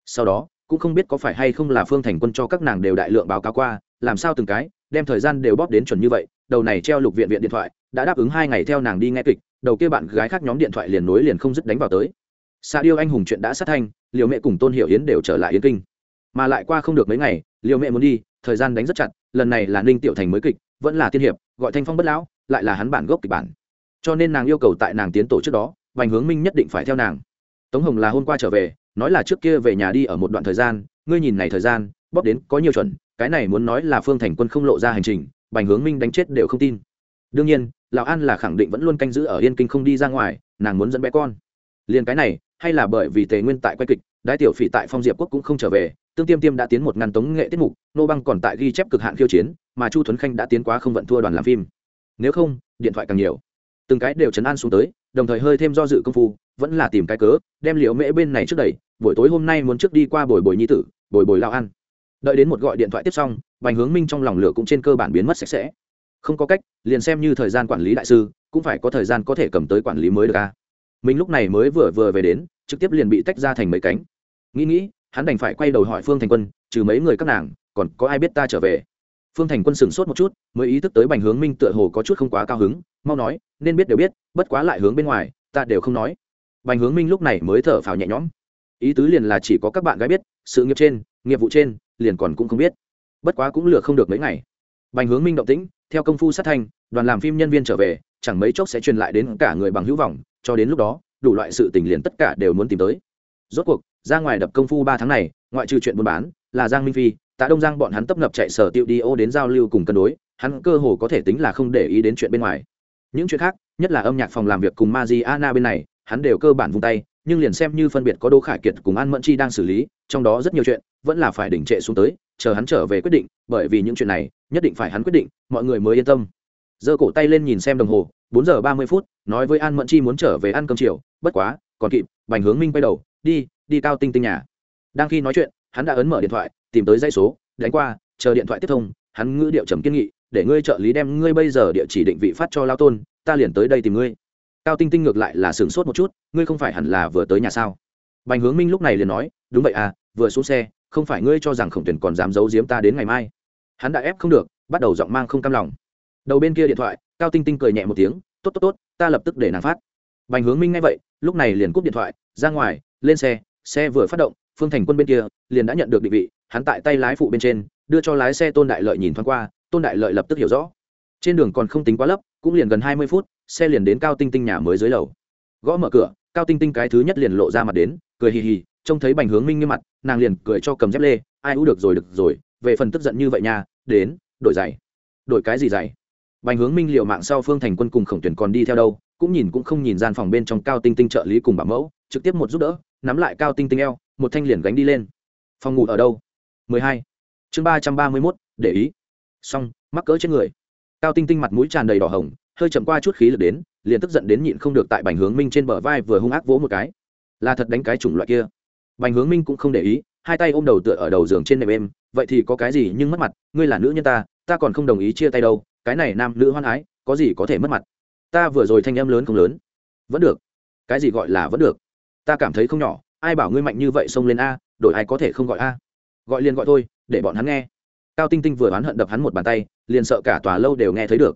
Sau đó, cũng không biết có phải hay không là phương thành quân cho các nàng đều đại lượng báo cáo qua, làm sao từng cái, đem thời gian đều bóp đến chuẩn như vậy, đầu này treo lục viện viện điện thoại, đã đáp ứng hai ngày theo nàng đi nghe kịch, đầu kia bạn gái khác nhóm điện thoại liền nối liền không dứt đánh vào tới. Xa điêu anh hùng chuyện đã sát thanh liều mẹ cùng tôn hiểu yến đều trở lại yến kinh. Mà lại qua không được mấy ngày liều mẹ muốn đi, thời gian đánh rất chặt, lần này là ninh tiểu thành mới kịch, vẫn là tiên hiệp, gọi thanh phong bất lão, lại là hắn bản gốc kịch bản. Cho nên nàng yêu cầu tại nàng tiến tổ trước đó, vành hướng minh nhất định phải theo nàng tống hồng là hôm qua trở về, nói là trước kia về nhà đi ở một đoạn thời gian, ngươi nhìn này thời gian, bóp đến có nhiều chuẩn, cái này muốn nói là phương thành quân không lộ ra hành trình, bành hướng minh đánh chết đều không tin. Đương nhiên lão an là khẳng định vẫn luôn canh giữ ở yên kinh không đi ra ngoài, nàng muốn dẫn bé con. Liền cái này, hay là bởi vì tề nguyên tại quay kịch đại tiểu phỉ tại phong diệp quốc cũng không trở về, tương tiêm tiêm đã tiến một ngàn tống nghệ tiết mục, nô băng còn tại ghi chép cực hạn khiêu chiến, mà chu thuấn khanh đã tiến quá không vận thua đoàn làm phim. Nếu không, điện thoại càng nhiều. Từng cái đều chấn an xuống tới, đồng thời hơi thêm do dự công phu vẫn là tìm cái cớ, đem liệu mễ bên này trước đầy buổi tối hôm nay muốn trước đi qua bồi bồi nhi tử, bồi bồi lao ăn đợi đến một gọi điện thoại tiếp xong, bành hướng minh trong lòng lửa cũng trên cơ bản biến mất sạch sẽ. Không có cách, liền xem như thời gian quản lý đại sư, cũng phải có thời gian có thể cầm tới quản lý mới được ca mình lúc này mới vừa vừa về đến, trực tiếp liền bị tách ra thành mấy cánh. Nghĩ nghĩ, hắn đành phải quay đầu hỏi phương thành quân, trừ mấy người các nàng, còn có ai biết ta trở về? Phương thành quân sửng sốt một chút, mới ý thức tới bành hướng minh tựa hồ có chút không quá cao hứng, mau nói, nên biết đều biết, bất quá lại hướng bên ngoài, ta đều không nói bành hướng minh lúc này mới thở phào nhẹ nhõm. Ý tứ liền là chỉ có các bạn gái biết, sự nghiệp trên, nghiệp vụ trên, liền còn cũng không biết. Bất quá cũng lừa không được mấy ngày. Bành hướng minh động tĩnh, theo công phu sát thanh, đoàn làm phim nhân viên trở về, chẳng mấy chốc sẽ truyền lại đến cả người bằng hữu vọng, cho đến lúc đó, đủ loại sự tình liền tất cả đều muốn tìm tới. Rốt cuộc, ra ngoài đập công phu ba tháng này, ngoại trừ chuyện buôn bán, là giang minh phi, tạ đông giang bọn hắn tấp nập chạy sở tiêu đi ô đến giao lưu cùng cân đối, hắn cơ hồ có thể tính là không để ý đến chuyện bên ngoài. Những chuyện khác, nhất là âm nhạc phòng làm việc cùng Mariana bên này hắn đều cơ bản vung tay, nhưng liền xem như phân biệt có đỗ khải kiệt cùng an mẫn chi đang xử lý, trong đó rất nhiều chuyện vẫn là phải đỉnh trệ xuống tới, chờ hắn trở về quyết định, bởi vì những chuyện này, nhất định phải hắn quyết định, mọi người mới yên tâm. Giơ cổ tay lên nhìn xem đồng hồ, bốn giờ ba mươi phút, nói với an mẫn chi muốn trở về ăn cơm chiều, bất quá, còn kịp, bành hướng minh quay đầu, đi đi cao tinh tinh nhà. Đang khi nói chuyện, hắn đã ấn mở điện thoại, tìm tới dây số, đánh qua, chờ điện thoại tiếp thông, hắn ngữ điệu trầm kiên nghị, để ngươi trợ lý đem ngươi bây giờ địa chỉ định vị phát cho lao tôn, ta liền tới đây tìm ngươi cao tinh tinh ngược lại là sửng sốt một chút, ngươi không phải hẳn là vừa tới nhà sao? Bành hướng minh lúc này liền nói, đúng vậy à vừa xuống xe, không phải ngươi cho rằng khổng tuyển còn dám giấu giếm ta đến ngày mai? Hắn đã ép không được, bắt đầu giọng mang không cam lòng. Đầu bên kia điện thoại, cao tinh tinh cười nhẹ một tiếng, tốt tốt tốt, ta lập tức để nàng phát. Bành hướng minh nghe vậy, lúc này liền cúp điện thoại, ra ngoài, lên xe xe vừa phát động, phương thành quân bên kia liền đã nhận được định vị, hắn tại tay lái phụ bên trên, đưa cho lái xe tôn đại lợi nhìn thoáng qua, tôn đại lợi lập tức hiểu rõ trên đường còn không tính quá lấp cũng liền gần hai mươi phút xe liền đến cao tinh tinh nhà mới dưới lầu. Gõ mở cửa cao tinh tinh cái thứ nhất liền lộ ra mặt đến cười hì hì trông thấy bành hướng minh nghiêm mặt nàng liền cười cho cầm dép lê ai ú được rồi được rồi về phần tức giận như vậy nha đến đổi giày. Đổi cái gì giày? Bành hướng minh liệu mạng sau phương thành quân cùng khổng tuyển còn đi theo đâu cũng nhìn cũng không nhìn gian phòng bên trong cao tinh tinh trợ lý cùng bảo mẫu trực tiếp một giúp đỡ nắm lại cao tinh tinh eo một thanh liền gánh đi lên. Phòng ngủ ở đâu? 12. chương 331, để ý. Xong mắc cỡ trên người cao tinh tinh mặt mũi tràn đầy đỏ hồng, hơi chậm qua chút khí lực đến, liền tức giận đến nhịn không được tại bành hướng minh trên bờ vai vừa hung ác vỗ một cái. Là thật đánh cái chủng loại kia. Bành hướng minh cũng không để ý, hai tay ôm đầu tựa ở đầu giường trên nệm êm, vậy thì có cái gì nhưng mất mặt, ngươi là nữ nhân ta ta còn không đồng ý chia tay đâu, cái này nam nữ hoan ái, có gì có thể mất mặt. Ta vừa rồi thanh em lớn không lớn? Vẫn được. Cái gì gọi là vẫn được? Ta cảm thấy không nhỏ, ai bảo ngươi mạnh như vậy xông lên a, đổi ai có thể không gọi a. Gọi liền gọi thôi, để bọn hắn nghe. Cao tinh tinh vừa oán hận đập hắn một bàn tay liền sợ cả tòa lâu đều nghe thấy được.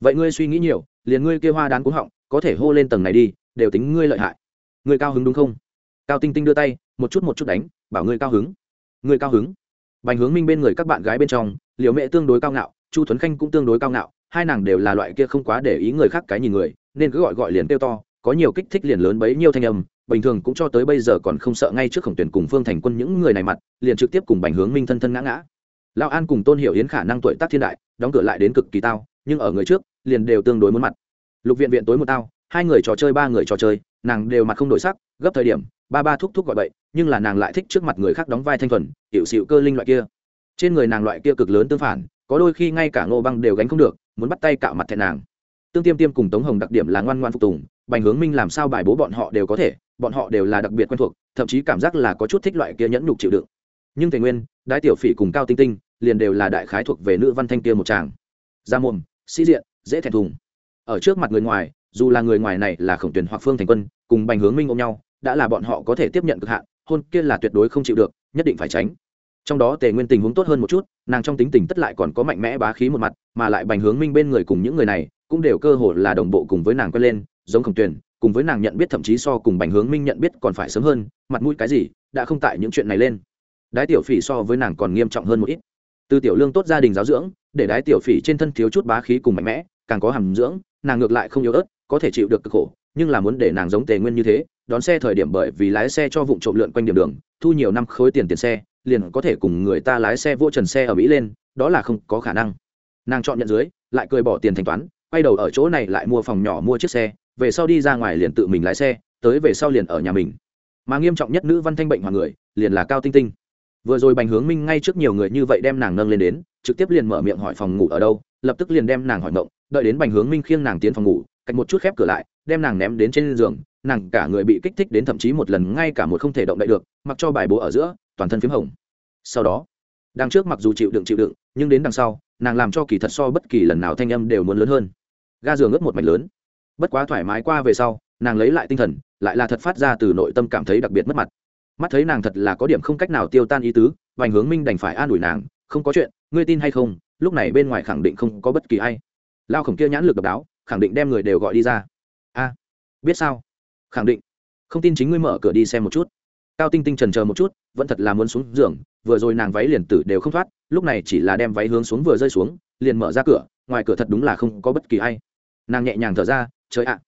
Vậy ngươi suy nghĩ nhiều, liền ngươi kia hoa đán cúng họng, có thể hô lên tầng này đi, đều tính ngươi lợi hại. Ngươi cao hứng đúng không? Cao tinh tinh đưa tay, một chút một chút đánh, bảo ngươi cao hứng. Ngươi cao hứng. Bành hướng minh bên người các bạn gái bên trong liệu mẹ tương đối cao ngạo, chu thuấn khanh cũng tương đối cao ngạo, hai nàng đều là loại kia không quá để ý người khác cái nhìn người, nên cứ gọi gọi liền kêu to, có nhiều kích thích liền lớn bấy nhiêu thanh âm, bình thường cũng cho tới bây giờ còn không sợ ngay trước khổng tuyển cùng phương thành quân những người này mặt, liền trực tiếp cùng bành hướng minh thân thân ngã ngã lao an cùng tôn hiểu yến khả năng tuổi tác thiên đại, đóng cửa lại đến cực kỳ tao, nhưng ở người trước, liền đều tương đối muốn mặt. Lục viện viện tối một tao, hai người trò chơi ba người trò chơi, nàng đều mặt không đổi sắc, gấp thời điểm, ba ba thúc thúc gọi bậy, nhưng là nàng lại thích trước mặt người khác đóng vai thanh thuần hiệu xịu cơ linh loại kia. Trên người nàng loại kia cực lớn tương phản, có đôi khi ngay cả ngô băng đều gánh không được, muốn bắt tay cạo mặt thẹn nàng. Tương tiêm tiêm cùng tống hồng đặc điểm là ngoan ngoan phục tùng, bành hướng minh làm sao bài bố bọn họ đều có thể, bọn họ đều là đặc biệt quen thuộc, thậm chí cảm giác là có chút thích loại kia nhẫn nhục chịu đựng. Nhưng tề nguyên, đái tiểu phỉ cùng cao tinh tinh liền đều là đại khái thuộc về nữ văn thanh kia một chàng da mồm, sĩ diện, dễ thẹn thùng. Ở trước mặt người ngoài, dù là người ngoài này là khổng tuyển hoặc phương thành quân, cùng bành hướng minh ôm nhau, đã là bọn họ có thể tiếp nhận cực hạn, hôn kia là tuyệt đối không chịu được, nhất định phải tránh. Trong đó tề nguyên tình huống tốt hơn một chút, nàng trong tính tình tất lại còn có mạnh mẽ bá khí một mặt, mà lại bành hướng minh bên người cùng những người này, cũng đều cơ hồ là đồng bộ cùng với nàng quen lên, giống khổng tuyển, cùng với nàng nhận biết thậm chí so cùng bành hướng minh nhận biết còn phải sớm hơn, mặt mũi cái gì, đã không tại những chuyện này lên. Đái tiểu phỉ so với nàng còn nghiêm trọng hơn một ít từ tiểu lương tốt gia đình giáo dưỡng, để đái tiểu phỉ trên thân thiếu chút bá khí cùng mạnh mẽ, càng có hàm dưỡng, nàng ngược lại không yếu ớt, có thể chịu được cực khổ, nhưng là muốn để nàng giống tề nguyên như thế, đón xe thời điểm bởi vì lái xe cho vụ trộm lượn quanh điểm đường, thu nhiều năm khối tiền tiền xe, liền có thể cùng người ta lái xe vô trần xe ở mỹ lên, đó là không có khả năng. Nàng chọn nhận dưới, lại cười bỏ tiền thanh toán, quay đầu ở chỗ này lại mua phòng nhỏ mua chiếc xe, về sau đi ra ngoài liền tự mình lái xe, tới về sau liền ở nhà mình. Mà nghiêm trọng nhất nữ văn thanh bệnh hoàng người, liền là cao tinh tinh vừa rồi bành hướng minh ngay trước nhiều người như vậy đem nàng nâng lên đến, trực tiếp liền mở miệng hỏi phòng ngủ ở đâu, lập tức liền đem nàng hỏi mộng đợi đến bành hướng minh khiêng nàng tiến phòng ngủ, cách một chút khép cửa lại, đem nàng ném đến trên giường, nàng cả người bị kích thích đến thậm chí một lần ngay cả một không thể động đậy được, mặc cho bài bố ở giữa, toàn thân p h í m hồng. Sau đó, đằng trước mặc dù chịu đựng chịu đựng, nhưng đến đằng sau, nàng làm cho kỳ thật so bất kỳ lần nào thanh âm đều muốn lớn hơn. Ga giường ướt một mạch lớn. Bất quá thoải mái qua về sau, nàng lấy lại tinh thần, lại là thật phát ra từ nội tâm cảm thấy đặc biệt mất mặt mắt thấy nàng thật là có điểm không cách nào tiêu tan ý tứ, vành hướng minh đành phải an ủi nàng, không có chuyện, ngươi tin hay không? Lúc này bên ngoài khẳng định không có bất kỳ ai. Lao khổng kia nhãn lực độc đáo, khẳng định đem người đều gọi đi ra. A, biết sao? Khẳng định. Không tin chính ngươi mở cửa đi xem một chút. Cao tinh tinh trần chờ một chút, vẫn thật là muốn xuống giường, vừa rồi nàng váy liền tử đều không thoát, lúc này chỉ là đem váy hướng xuống vừa rơi xuống, liền mở ra cửa, ngoài cửa thật đúng là không có bất kỳ ai. Nàng nhẹ nhàng thở ra, trời ạ,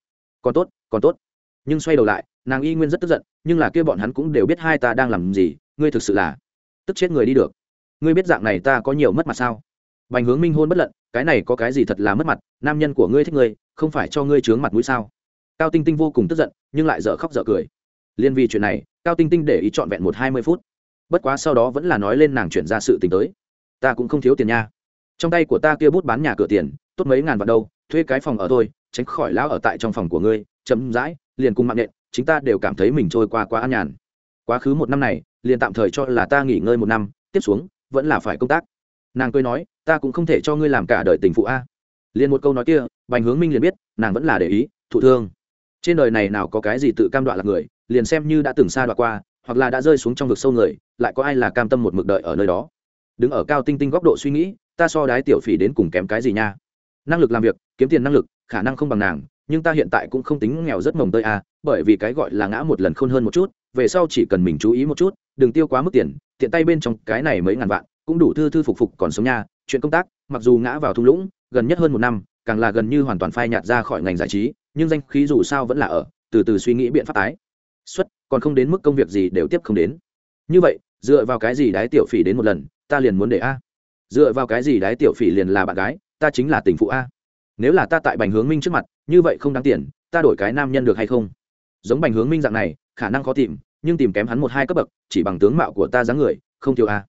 còn tốt còn tốt. Nhưng xoay đầu lại nàng y nguyên rất tức giận, nhưng là kia bọn hắn cũng đều biết hai ta đang làm gì, ngươi thực sự là tức chết người đi được. Ngươi biết dạng này ta có nhiều mất mặt sao? Bành hướng minh hôn bất lận, cái này có cái gì thật là mất mặt, nam nhân của ngươi thích ngươi, không phải cho ngươi trướng mặt mũi sao? Cao tinh tinh vô cùng tức giận, nhưng lại dở khóc dở cười. Liên vì chuyện này, cao tinh tinh để ý trọn vẹn một hai mươi phút. Bất quá sau đó vẫn là nói lên nàng chuyển ra sự tình tới. Ta cũng không thiếu tiền nha. Trong tay của ta kia bút bán nhà cửa tiền, tốt mấy ngàn vào đâu, thuê cái phòng ở thôi, tránh khỏi lão ở tại trong phòng của ngươi chấm dãi liền cùng mạng nện chúng ta đều cảm thấy mình trôi qua quá an nhàn. Quá khứ một năm này, liền tạm thời cho là ta nghỉ ngơi một năm, tiếp xuống, vẫn là phải công tác. Nàng cười nói, ta cũng không thể cho ngươi làm cả đời tình phụ a. Liền một câu nói kia, bành hướng minh liền biết, nàng vẫn là để ý, thụ thương. Trên đời này nào có cái gì tự cam đoạ là người, liền xem như đã từng xa đoạn qua, hoặc là đã rơi xuống trong vực sâu người, lại có ai là cam tâm một mực đợi ở nơi đó. Đứng ở cao tinh tinh góc độ suy nghĩ, ta so đái tiểu phỉ đến cùng kém cái gì nha. Năng lực làm việc, kiếm tiền năng lực, khả năng không bằng nàng nhưng ta hiện tại cũng không tính nghèo rất mồng tơi a bởi vì cái gọi là ngã một lần khôn hơn một chút, về sau chỉ cần mình chú ý một chút, đừng tiêu quá mức tiền, tiện tay bên trong cái này mấy ngàn vạn, cũng đủ thư thư phục phục còn sống nha. Chuyện công tác, mặc dù ngã vào thung lũng, gần nhất hơn một năm, càng là gần như hoàn toàn phai nhạt ra khỏi ngành giải trí, nhưng danh khí dù sao vẫn là ở, từ từ suy nghĩ biện pháp tái. Xuất còn không đến mức công việc gì đều tiếp không đến. Như vậy, dựa vào cái gì đái tiểu phỉ đến một lần, ta liền muốn để a? Dựa vào cái gì đái tiểu phỉ liền là bạn gái, ta chính là tình phụ a? Nếu là ta tại bành hướng minh trước mặt, như vậy không đáng tiền, ta đổi cái nam nhân được hay không? Giống bành hướng minh dạng này, khả năng khó tìm, nhưng tìm kém hắn một hai cấp bậc, chỉ bằng tướng mạo của ta dáng người, không thiếu a.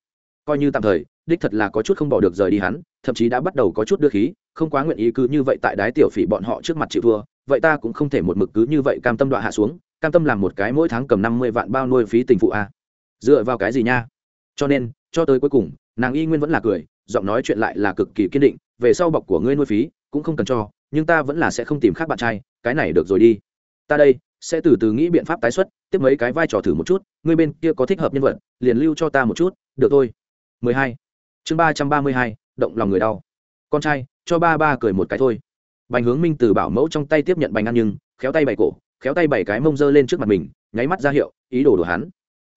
Coi như tạm thời, đích thật là có chút không bỏ được rời đi hắn, thậm chí đã bắt đầu có chút đưa khí, không quá nguyện ý cứ như vậy tại đái tiểu phỉ bọn họ trước mặt chịu thua, vậy ta cũng không thể một mực cứ như vậy cam tâm đoạn hạ xuống, cam tâm làm một cái mỗi tháng cầm năm mươi vạn bao nuôi phí tình phụ a. Dựa vào cái gì nha? Cho nên, cho tới cuối cùng, nàng y nguyên vẫn là cười, giọng nói chuyện lại là cực kỳ kiên định về sau bọc của ngươi nuôi phí cũng không cần cho nhưng ta vẫn là sẽ không tìm khác bạn trai cái này được rồi đi. Ta đây sẽ từ từ nghĩ biện pháp tái xuất tiếp mấy cái vai trò thử một chút Ngươi bên kia có thích hợp nhân vật liền lưu cho ta một chút được thôi. 12. chương 332, động lòng người đau. Con trai cho ba ba cười một cái thôi. Bành hướng minh từ bảo mẫu trong tay tiếp nhận bành ăn nhưng khéo tay bày cổ khéo tay bày cái mông dơ lên trước mặt mình nháy mắt ra hiệu ý đồ đồ hắn.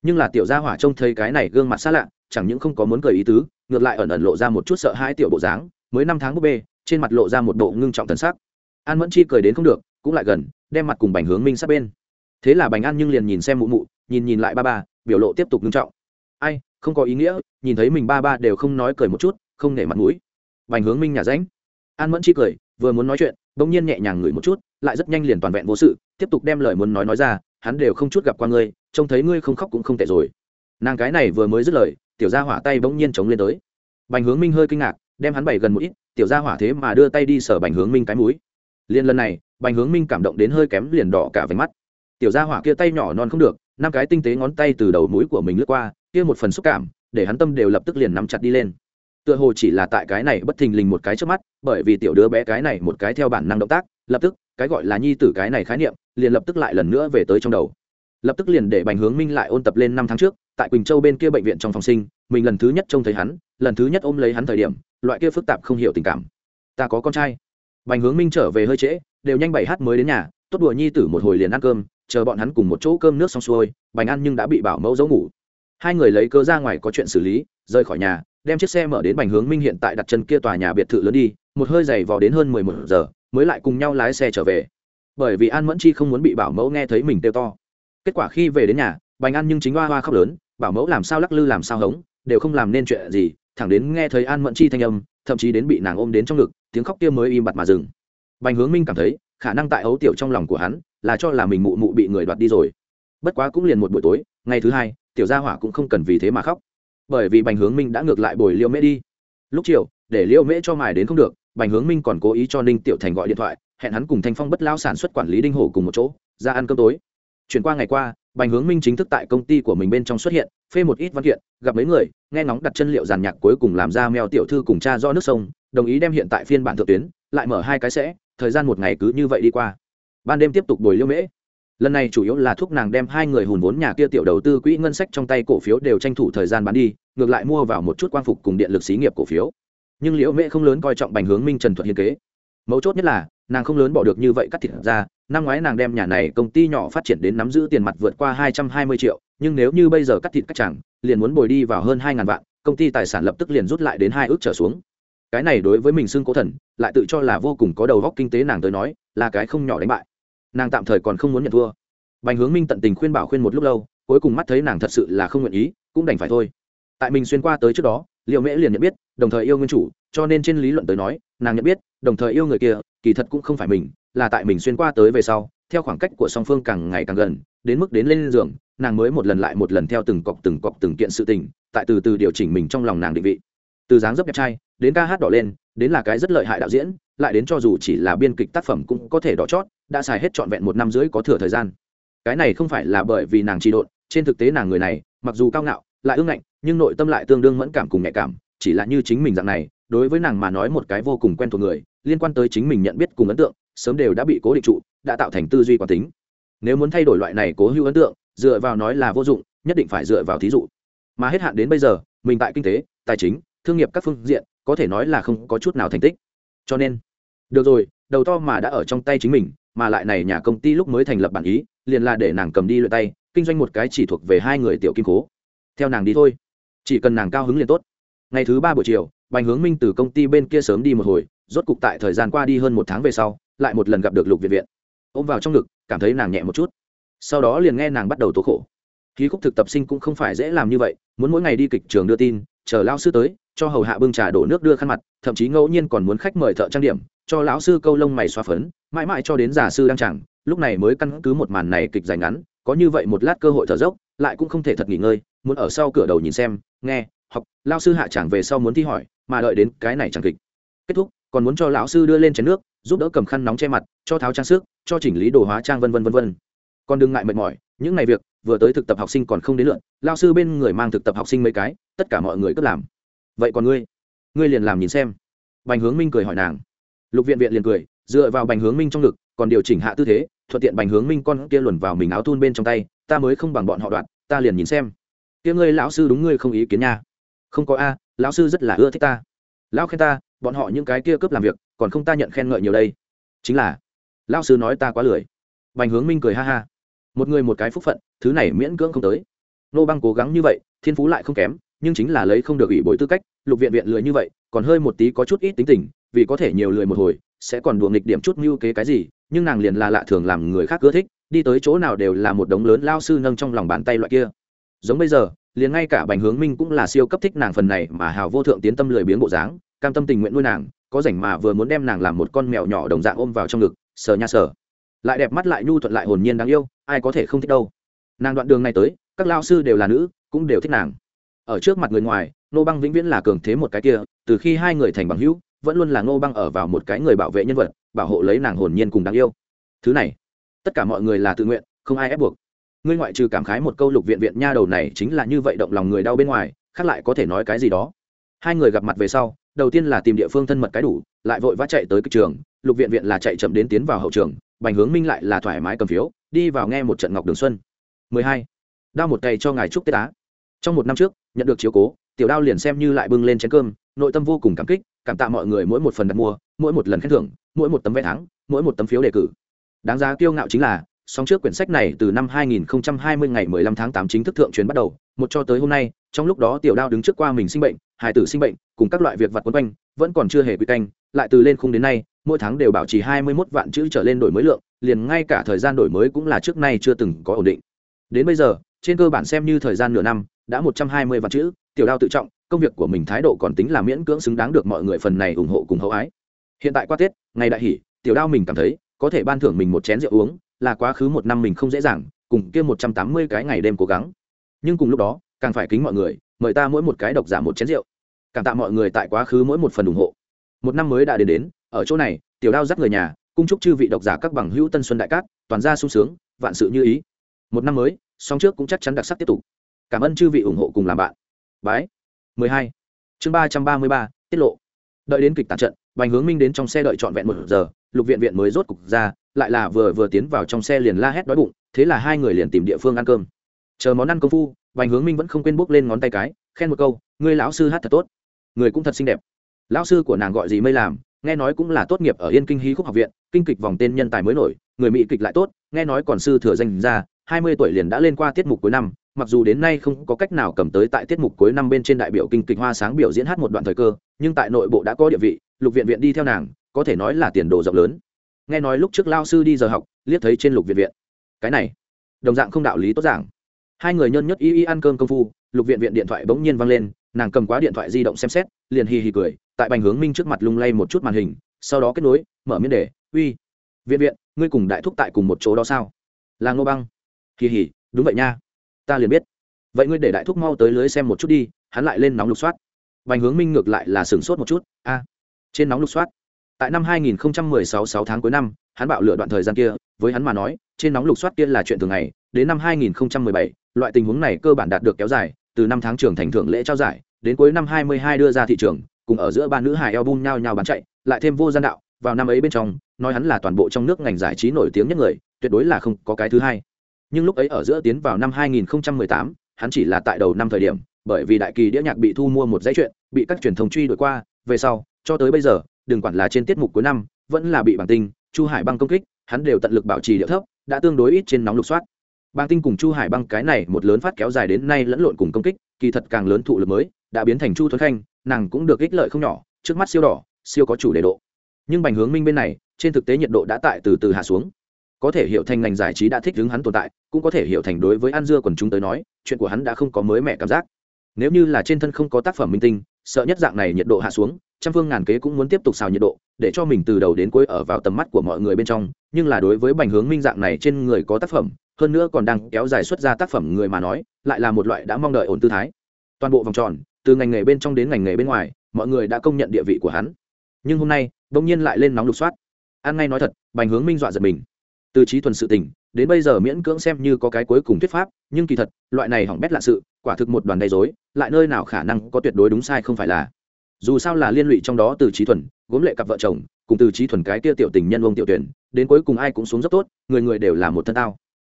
Nhưng là tiểu gia hỏa trông thấy cái này gương mặt xa lạ chẳng những không có muốn cười ý tứ ngược lại ẩn ẩn lộ ra một chút sợ hãi tiểu bộ dáng mới năm tháng búp bê, trên mặt lộ ra một bộ ngưng trọng thần sắc. An mẫn chi cười đến không được, cũng lại gần, đem mặt cùng bành hướng minh sát bên. Thế là bành an nhưng liền nhìn xem mụ mụ, nhìn nhìn lại ba ba, biểu lộ tiếp tục ngưng trọng. Ai, không có ý nghĩa, nhìn thấy mình ba ba đều không nói cười một chút, không nể mặt mũi. Bành hướng minh nhà ránh. An mẫn chi cười, vừa muốn nói chuyện, bỗng nhiên nhẹ nhàng ngửi một chút, lại rất nhanh liền toàn vẹn vô sự, tiếp tục đem lời muốn nói nói ra, hắn đều không chút gặp qua ngươi, trông thấy ngươi không khóc cũng không tệ rồi. Nàng cái này vừa mới dứt lời, tiểu gia hỏa tay bỗng nhiên chống lên tới. Bành hướng minh hơi kinh ngạc đem hắn bày gần một ít, tiểu gia hỏa thế mà đưa tay đi sở bành hướng minh cái mũi. Liên lần này, bành hướng minh cảm động đến hơi kém liền đỏ cả váy mắt. Tiểu gia hỏa kia tay nhỏ non không được, năm cái tinh tế ngón tay từ đầu mũi của mình lướt qua, kia một phần xúc cảm, để hắn tâm đều lập tức liền nắm chặt đi lên. Tựa hồ chỉ là tại cái này bất thình lình một cái trước mắt, bởi vì tiểu đứa bé cái này một cái theo bản năng động tác, lập tức, cái gọi là nhi tử cái này khái niệm, liền lập tức lại lần nữa về tới trong đầu. Lập tức liền để bành hướng minh lại ôn tập lên năm tháng trước, tại quỳnh châu bên kia bệnh viện trong phòng sinh, mình lần thứ nhất trông thấy hắn, lần thứ nhất ôm lấy hắn thời điểm loại kia phức tạp không hiểu tình cảm. Ta có con trai. Bành hướng minh trở về hơi trễ, đều nhanh bảy h mới đến nhà, tốt đùa nhi tử một hồi liền ăn cơm, chờ bọn hắn cùng một chỗ cơm nước xong xuôi, bành ăn nhưng đã bị bảo mẫu giấu ngủ. Hai người lấy cơ ra ngoài có chuyện xử lý, rời khỏi nhà, đem chiếc xe mở đến bành hướng minh hiện tại đặt chân kia tòa nhà biệt thự lớn đi, một hơi dày vò đến hơn mười một giờ, mới lại cùng nhau lái xe trở về. Bởi vì an mẫn chi không muốn bị bảo mẫu nghe thấy mình têu to. Kết quả khi về đến nhà, bành ăn nhưng chính hoa hoa khóc lớn, bảo mẫu làm sao lắc lư làm sao hống, đều không làm nên chuyện gì thẳng đến nghe thấy an mẫn chi thanh âm, thậm chí đến bị nàng ôm đến trong ngực, tiếng khóc kia mới im bặt mà dừng. Bành hướng minh cảm thấy, khả năng tại ấu tiểu trong lòng của hắn, là cho là mình mụ mụ bị người đoạt đi rồi. Bất quá cũng liền một buổi tối, ngày thứ hai, tiểu gia hỏa cũng không cần vì thế mà khóc. Bởi vì bành hướng minh đã ngược lại bồi liêu mễ đi. Lúc chiều, để liêu mễ cho mài đến không được, bành hướng minh còn cố ý cho ninh tiểu thành gọi điện thoại, hẹn hắn cùng thanh phong bất lao sản xuất quản lý đinh hổ cùng một chỗ, ra ăn cơm tối. Chuyển qua ngày qua bành hướng minh chính thức tại công ty của mình bên trong xuất hiện, phê một ít văn kiện, gặp mấy người, nghe ngóng đặt chân liệu giàn nhạc cuối cùng làm ra mèo tiểu thư cùng cha do nước sông, đồng ý đem hiện tại phiên bản thượng tuyến, lại mở hai cái sẽ, thời gian một ngày cứ như vậy đi qua. Ban đêm tiếp tục bồi liêu mễ. Lần này chủ yếu là thúc nàng đem hai người hùn vốn nhà kia tiểu đầu tư quỹ ngân sách trong tay cổ phiếu đều tranh thủ thời gian bán đi, ngược lại mua vào một chút quang phục cùng điện lực xí nghiệp cổ phiếu. Nhưng liễu mễ không lớn coi trọng bành hướng minh trần thuật hiên kế. Mấu chốt nhất là nàng không lớn bỏ được như vậy cắt thịt ra, năm ngoái nàng đem nhà này công ty nhỏ phát triển đến nắm giữ tiền mặt vượt qua hai trăm hai mươi triệu, nhưng nếu như bây giờ cắt thịt cắt chẳng, liền muốn bồi đi vào hơn hai ngàn vạn, công ty tài sản lập tức liền rút lại đến hai ước trở xuống. Cái này đối với mình xưng cố thần, lại tự cho là vô cùng có đầu góc kinh tế nàng tới nói, là cái không nhỏ đánh bại. Nàng tạm thời còn không muốn nhận thua. Bành hướng minh tận tình khuyên bảo khuyên một lúc lâu, cuối cùng mắt thấy nàng thật sự là không nguyện ý, cũng đành phải thôi. Tại mình xuyên qua tới trước đó liệu mễ liền nhận biết đồng thời yêu nguyên chủ, cho nên trên lý luận tới nói, nàng nhận biết, đồng thời yêu người kia, kỳ thật cũng không phải mình, là tại mình xuyên qua tới về sau, theo khoảng cách của song phương càng ngày càng gần, đến mức đến lên giường, nàng mới một lần lại một lần theo từng cọc từng cọc từng kiện sự tình, tại từ từ điều chỉnh mình trong lòng nàng định vị. Từ dáng dấp đẹp trai, đến ca hát đỏ lên, đến là cái rất lợi hại đạo diễn, lại đến cho dù chỉ là biên kịch tác phẩm cũng có thể đỏ chót, đã xài hết trọn vẹn một năm rưỡi có thừa thời gian. Cái này không phải là bởi vì nàng trị độn, trên thực tế nàng người này, mặc dù cao ngạo, lại ương ngạnh, nhưng nội tâm lại tương đương mẫn cảm cùng nhạy cảm chỉ là như chính mình dạng này, đối với nàng mà nói một cái vô cùng quen thuộc người, liên quan tới chính mình nhận biết cùng ấn tượng, sớm đều đã bị cố định trụ, đã tạo thành tư duy quán tính. Nếu muốn thay đổi loại này cố hữu ấn tượng, dựa vào nói là vô dụng, nhất định phải dựa vào thí dụ. Mà hết hạn đến bây giờ, mình tại kinh tế, tài chính, thương nghiệp các phương diện, có thể nói là không có chút nào thành tích. Cho nên, được rồi, đầu to mà đã ở trong tay chính mình, mà lại này nhà công ty lúc mới thành lập bản ý, liền là để nàng cầm đi luyện tay, kinh doanh một cái chỉ thuộc về hai người tiểu kim cố. Theo nàng đi thôi. Chỉ cần nàng cao hứng liền tốt ngày thứ ba buổi chiều, bành hướng minh từ công ty bên kia sớm đi một hồi, rốt cục tại thời gian qua đi hơn một tháng về sau, lại một lần gặp được lục viện viện. Ôm vào trong ngực, cảm thấy nàng nhẹ một chút. Sau đó liền nghe nàng bắt đầu tố khổ. Khí khúc thực tập sinh cũng không phải dễ làm như vậy, muốn mỗi ngày đi kịch trường đưa tin, chờ lao sư tới, cho hầu hạ bưng trà đổ nước đưa khăn mặt, thậm chí ngẫu nhiên còn muốn khách mời thợ trang điểm, cho lão sư câu lông mày xoa phấn, mãi mãi cho đến giả sư đang chẳng, lúc này mới căn cứ một màn này kịch dài ngắn, có như vậy một lát cơ hội thở dốc, lại cũng không thể thật nghỉ ngơi, muốn ở sau cửa đầu nhìn xem, nghe học, lao sư hạ chẳng về sau muốn thi hỏi, mà đợi đến cái này chẳng kịch. Kết thúc, còn muốn cho lão sư đưa lên chén nước, giúp đỡ cầm khăn nóng che mặt, cho tháo trang sức, cho chỉnh lý đồ hóa trang vân vân vân vân. Còn đừng ngại mệt mỏi, những ngày việc, vừa tới thực tập học sinh còn không đến lượn lao sư bên người mang thực tập học sinh mấy cái, tất cả mọi người cứ làm. Vậy còn ngươi? Ngươi liền làm nhìn xem. Bành hướng minh cười hỏi nàng. Lục viện viện liền cười, dựa vào bành hướng minh trong ngực, còn điều chỉnh hạ tư thế, thuận tiện bành hướng minh con kia luồn vào mình áo thun bên trong tay, ta mới không bằng bọn họ đoạn, ta liền nhìn xem. Kia ngươi lão sư đúng ngươi không ý kiến nha không có a, lão sư rất là ưa thích ta. Lão khen ta, bọn họ những cái kia cướp làm việc, còn không ta nhận khen ngợi nhiều đây. Chính là, lão sư nói ta quá lười. Bành hướng minh cười ha ha. Một người một cái phúc phận, thứ này miễn cưỡng không tới. Nô băng cố gắng như vậy, thiên phú lại không kém, nhưng chính là lấy không được ủy bội tư cách, lục viện viện lười như vậy, còn hơi một tí có chút ít tính tình, vì có thể nhiều lười một hồi, sẽ còn đùa nghịch điểm chút mưu kế cái gì, nhưng nàng liền là lạ thường làm người khác ưa thích, đi tới chỗ nào đều là một đống lớn lao sư nâng trong lòng bàn tay loại kia. Giống bây giờ liền ngay cả bành hướng minh cũng là siêu cấp thích nàng phần này mà hào vô thượng tiến tâm lười biếng bộ dáng, cam tâm tình nguyện nuôi nàng, có rảnh mà vừa muốn đem nàng làm một con mèo nhỏ đồng dạng ôm vào trong ngực, sờ nha sờ. Lại đẹp mắt lại nhu thuận lại hồn nhiên đáng yêu, ai có thể không thích đâu. Nàng đoạn đường này tới, các lao sư đều là nữ, cũng đều thích nàng. Ở trước mặt người ngoài, nô băng vĩnh viễn là cường thế một cái kia, từ khi hai người thành bằng hữu, vẫn luôn là nô băng ở vào một cái người bảo vệ nhân vật, bảo hộ lấy nàng hồn nhiên cùng đáng yêu. Thứ này, tất cả mọi người là tự nguyện, không ai ép buộc ngươi ngoại trừ cảm khái một câu lục viện viện nha đầu này chính là như vậy động lòng người đau bên ngoài, khác lại có thể nói cái gì đó. Hai người gặp mặt về sau, đầu tiên là tìm địa phương thân mật cái đủ, lại vội vã chạy tới kịch trường, lục viện viện là chạy chậm đến tiến vào hậu trường, bành hướng minh lại là thoải mái cầm phiếu, đi vào nghe một trận ngọc đường xuân. 12. đao một tay cho ngài chúc tết á. Trong một năm trước, nhận được chiếu cố, tiểu đao liền xem như lại bưng lên chén cơm, nội tâm vô cùng cảm kích, cảm tạ mọi người mỗi một phần đặt mua, mỗi một lần khen thưởng, mỗi một tấm vé thắng mỗi một tấm phiếu đề cử. Đáng giá kiêu ngạo chính là song trước quyển sách này từ năm 2020 ngày 15 tháng 8 chính thức thượng truyền bắt đầu, một cho tới hôm nay, trong lúc đó tiểu đao đứng trước qua mình sinh bệnh, hài tử sinh bệnh, cùng các loại việc vặt quấn quanh, vẫn còn chưa hề quy canh, lại từ lên khung đến nay, mỗi tháng đều bảo trì 21 vạn chữ trở lên đổi mới lượng, liền ngay cả thời gian đổi mới cũng là trước nay chưa từng có ổn định. Đến bây giờ, trên cơ bản xem như thời gian nửa năm, đã 120 vạn chữ, tiểu đao tự trọng, công việc của mình thái độ còn tính là miễn cưỡng xứng đáng được mọi người phần này ủng hộ cùng hậu ái. Hiện tại qua tết, ngày đại hỷ, tiểu đao mình cảm thấy có thể ban thưởng mình một chén rượu uống là quá khứ một năm mình không dễ dàng cùng kia một trăm tám mươi cái ngày đêm cố gắng. Nhưng cùng lúc đó càng phải kính mọi người mời ta mỗi một cái độc giả một chén rượu. Cảm tạ mọi người tại quá khứ mỗi một phần ủng hộ. Một năm mới đã đến đến ở chỗ này tiểu đao dắt người nhà cung chúc chư vị độc giả các bằng hữu tân xuân đại cát toàn gia sung sướng vạn sự như ý. Một năm mới song trước cũng chắc chắn đặc sắc tiếp tục. Cảm ơn chư vị ủng hộ cùng làm bạn. Bái. 12. chương 333, tiết lộ. Đợi đến kịch tàn trận bành hướng minh đến trong xe đợi trọn vẹn một giờ lục viện viện mới rốt cục ra lại là vừa vừa tiến vào trong xe liền la hét đói bụng, thế là hai người liền tìm địa phương ăn cơm. Chờ món ăn công phu vành hướng minh vẫn không quên bốc lên ngón tay cái, khen một câu người lão sư hát thật tốt. Người cũng thật xinh đẹp. Lão sư của nàng gọi gì mây làm, nghe nói cũng là tốt nghiệp ở yên kinh hí khúc học viện, kinh kịch vòng tên nhân tài mới nổi, người mỹ kịch lại tốt, nghe nói còn sư thừa danh ra, hai mươi tuổi liền đã lên qua tiết mục cuối năm, mặc dù đến nay không có cách nào cầm tới tại tiết mục cuối năm bên trên đại biểu kinh kịch hoa sáng biểu diễn hát một đoạn thời cơ, nhưng tại nội bộ đã có địa vị, lục viện viện đi theo nàng, có thể nói là tiền đồ rộng lớn nghe nói lúc trước lao sư đi giờ học, liếc thấy trên lục viện viện. Cái này, đồng dạng không đạo lý tốt giảng. Hai người nhân nhất y y ăn cơm công phu, lục viện viện điện thoại bỗng nhiên văng lên, nàng cầm quá điện thoại di động xem xét, liền hì hì cười, tại bành hướng minh trước mặt lung lay một chút màn hình, sau đó kết nối, mở miếng đề uy, viện viện, ngươi cùng đại thúc tại cùng một chỗ đó sao? Là ngô băng. Hì hì, đúng vậy nha. Ta liền biết. Vậy ngươi để đại thúc mau tới lưới xem một chút đi, hắn lại lên nóng lục soát. Bành hướng minh ngược lại là sửng sốt một chút. A, trên nóng lục soát tại năm 2016 6 tháng cuối năm, hắn bạo lửa đoạn thời gian kia, với hắn mà nói, trên nóng lục soát kia là chuyện thường ngày. Đến năm 2017 loại tình huống này cơ bản đạt được kéo dài, từ năm tháng trường thành thưởng lễ trao giải, đến cuối năm 22 đưa ra thị trường, cùng ở giữa ba nữ hài album nhau nhau bán chạy, lại thêm vô gian đạo, vào năm ấy bên trong, nói hắn là toàn bộ trong nước ngành giải trí nổi tiếng nhất người, tuyệt đối là không có cái thứ hai. Nhưng lúc ấy ở giữa tiến vào năm 2018 hắn chỉ là tại đầu năm thời điểm, bởi vì đại kỳ đĩa nhạc bị thu mua một dãy chuyện, bị các truyền thông truy đuổi qua, về sau, cho tới bây giờ đừng quản là trên tiết mục cuối năm, vẫn là bị bảng tinh, chu hải băng công kích, hắn đều tận lực bảo trì địa thấp, đã tương đối ít trên nóng lục soát. Bảng tinh cùng chu hải băng cái này một lớn phát kéo dài đến nay lẫn lộn cùng công kích, kỳ thật càng lớn thụ lực mới, đã biến thành chu thuấn khanh, nàng cũng được ích lợi không nhỏ, trước mắt siêu đỏ, siêu có chủ đề độ. Nhưng bành hướng minh bên này, trên thực tế nhiệt độ đã tại từ từ hạ xuống. Có thể hiểu thành ngành giải trí đã thích hứng hắn tồn tại, cũng có thể hiểu thành đối với an dưa quần chúng tới nói, chuyện của hắn đã không có mới mẻ cảm giác. Nếu như là trên thân không có tác phẩm minh tinh, sợ nhất dạng này nhiệt độ hạ xuống trăm phương ngàn kế cũng muốn tiếp tục xào nhiệt độ, để cho mình từ đầu đến cuối ở vào tầm mắt của mọi người bên trong, nhưng là đối với bành hướng minh dạng này trên người có tác phẩm, hơn nữa còn đang kéo dài xuất ra tác phẩm người mà nói, lại là một loại đã mong đợi ổn tư thái. Toàn bộ vòng tròn, từ ngành nghề bên trong đến ngành nghề bên ngoài, mọi người đã công nhận địa vị của hắn. Nhưng hôm nay, bỗng nhiên lại lên nóng lục soát. An ngay nói thật, bành hướng minh dọa giật mình. Từ trí thuần sự tình, đến bây giờ miễn cưỡng xem như có cái cuối cùng thuyết pháp, nhưng kỳ thật, loại này hỏng bét lạ sự, quả thực một đoàn đầy dối lại nơi nào khả năng có tuyệt đối đúng sai không phải là dù sao là liên lụy trong đó từ trí thuần, gốm lệ cặp vợ chồng, cùng từ trí thuần cái kia tiểu tình nhân ông tiểu tuyển, đến cuối cùng ai cũng xuống rất tốt, người người đều là một thân tao.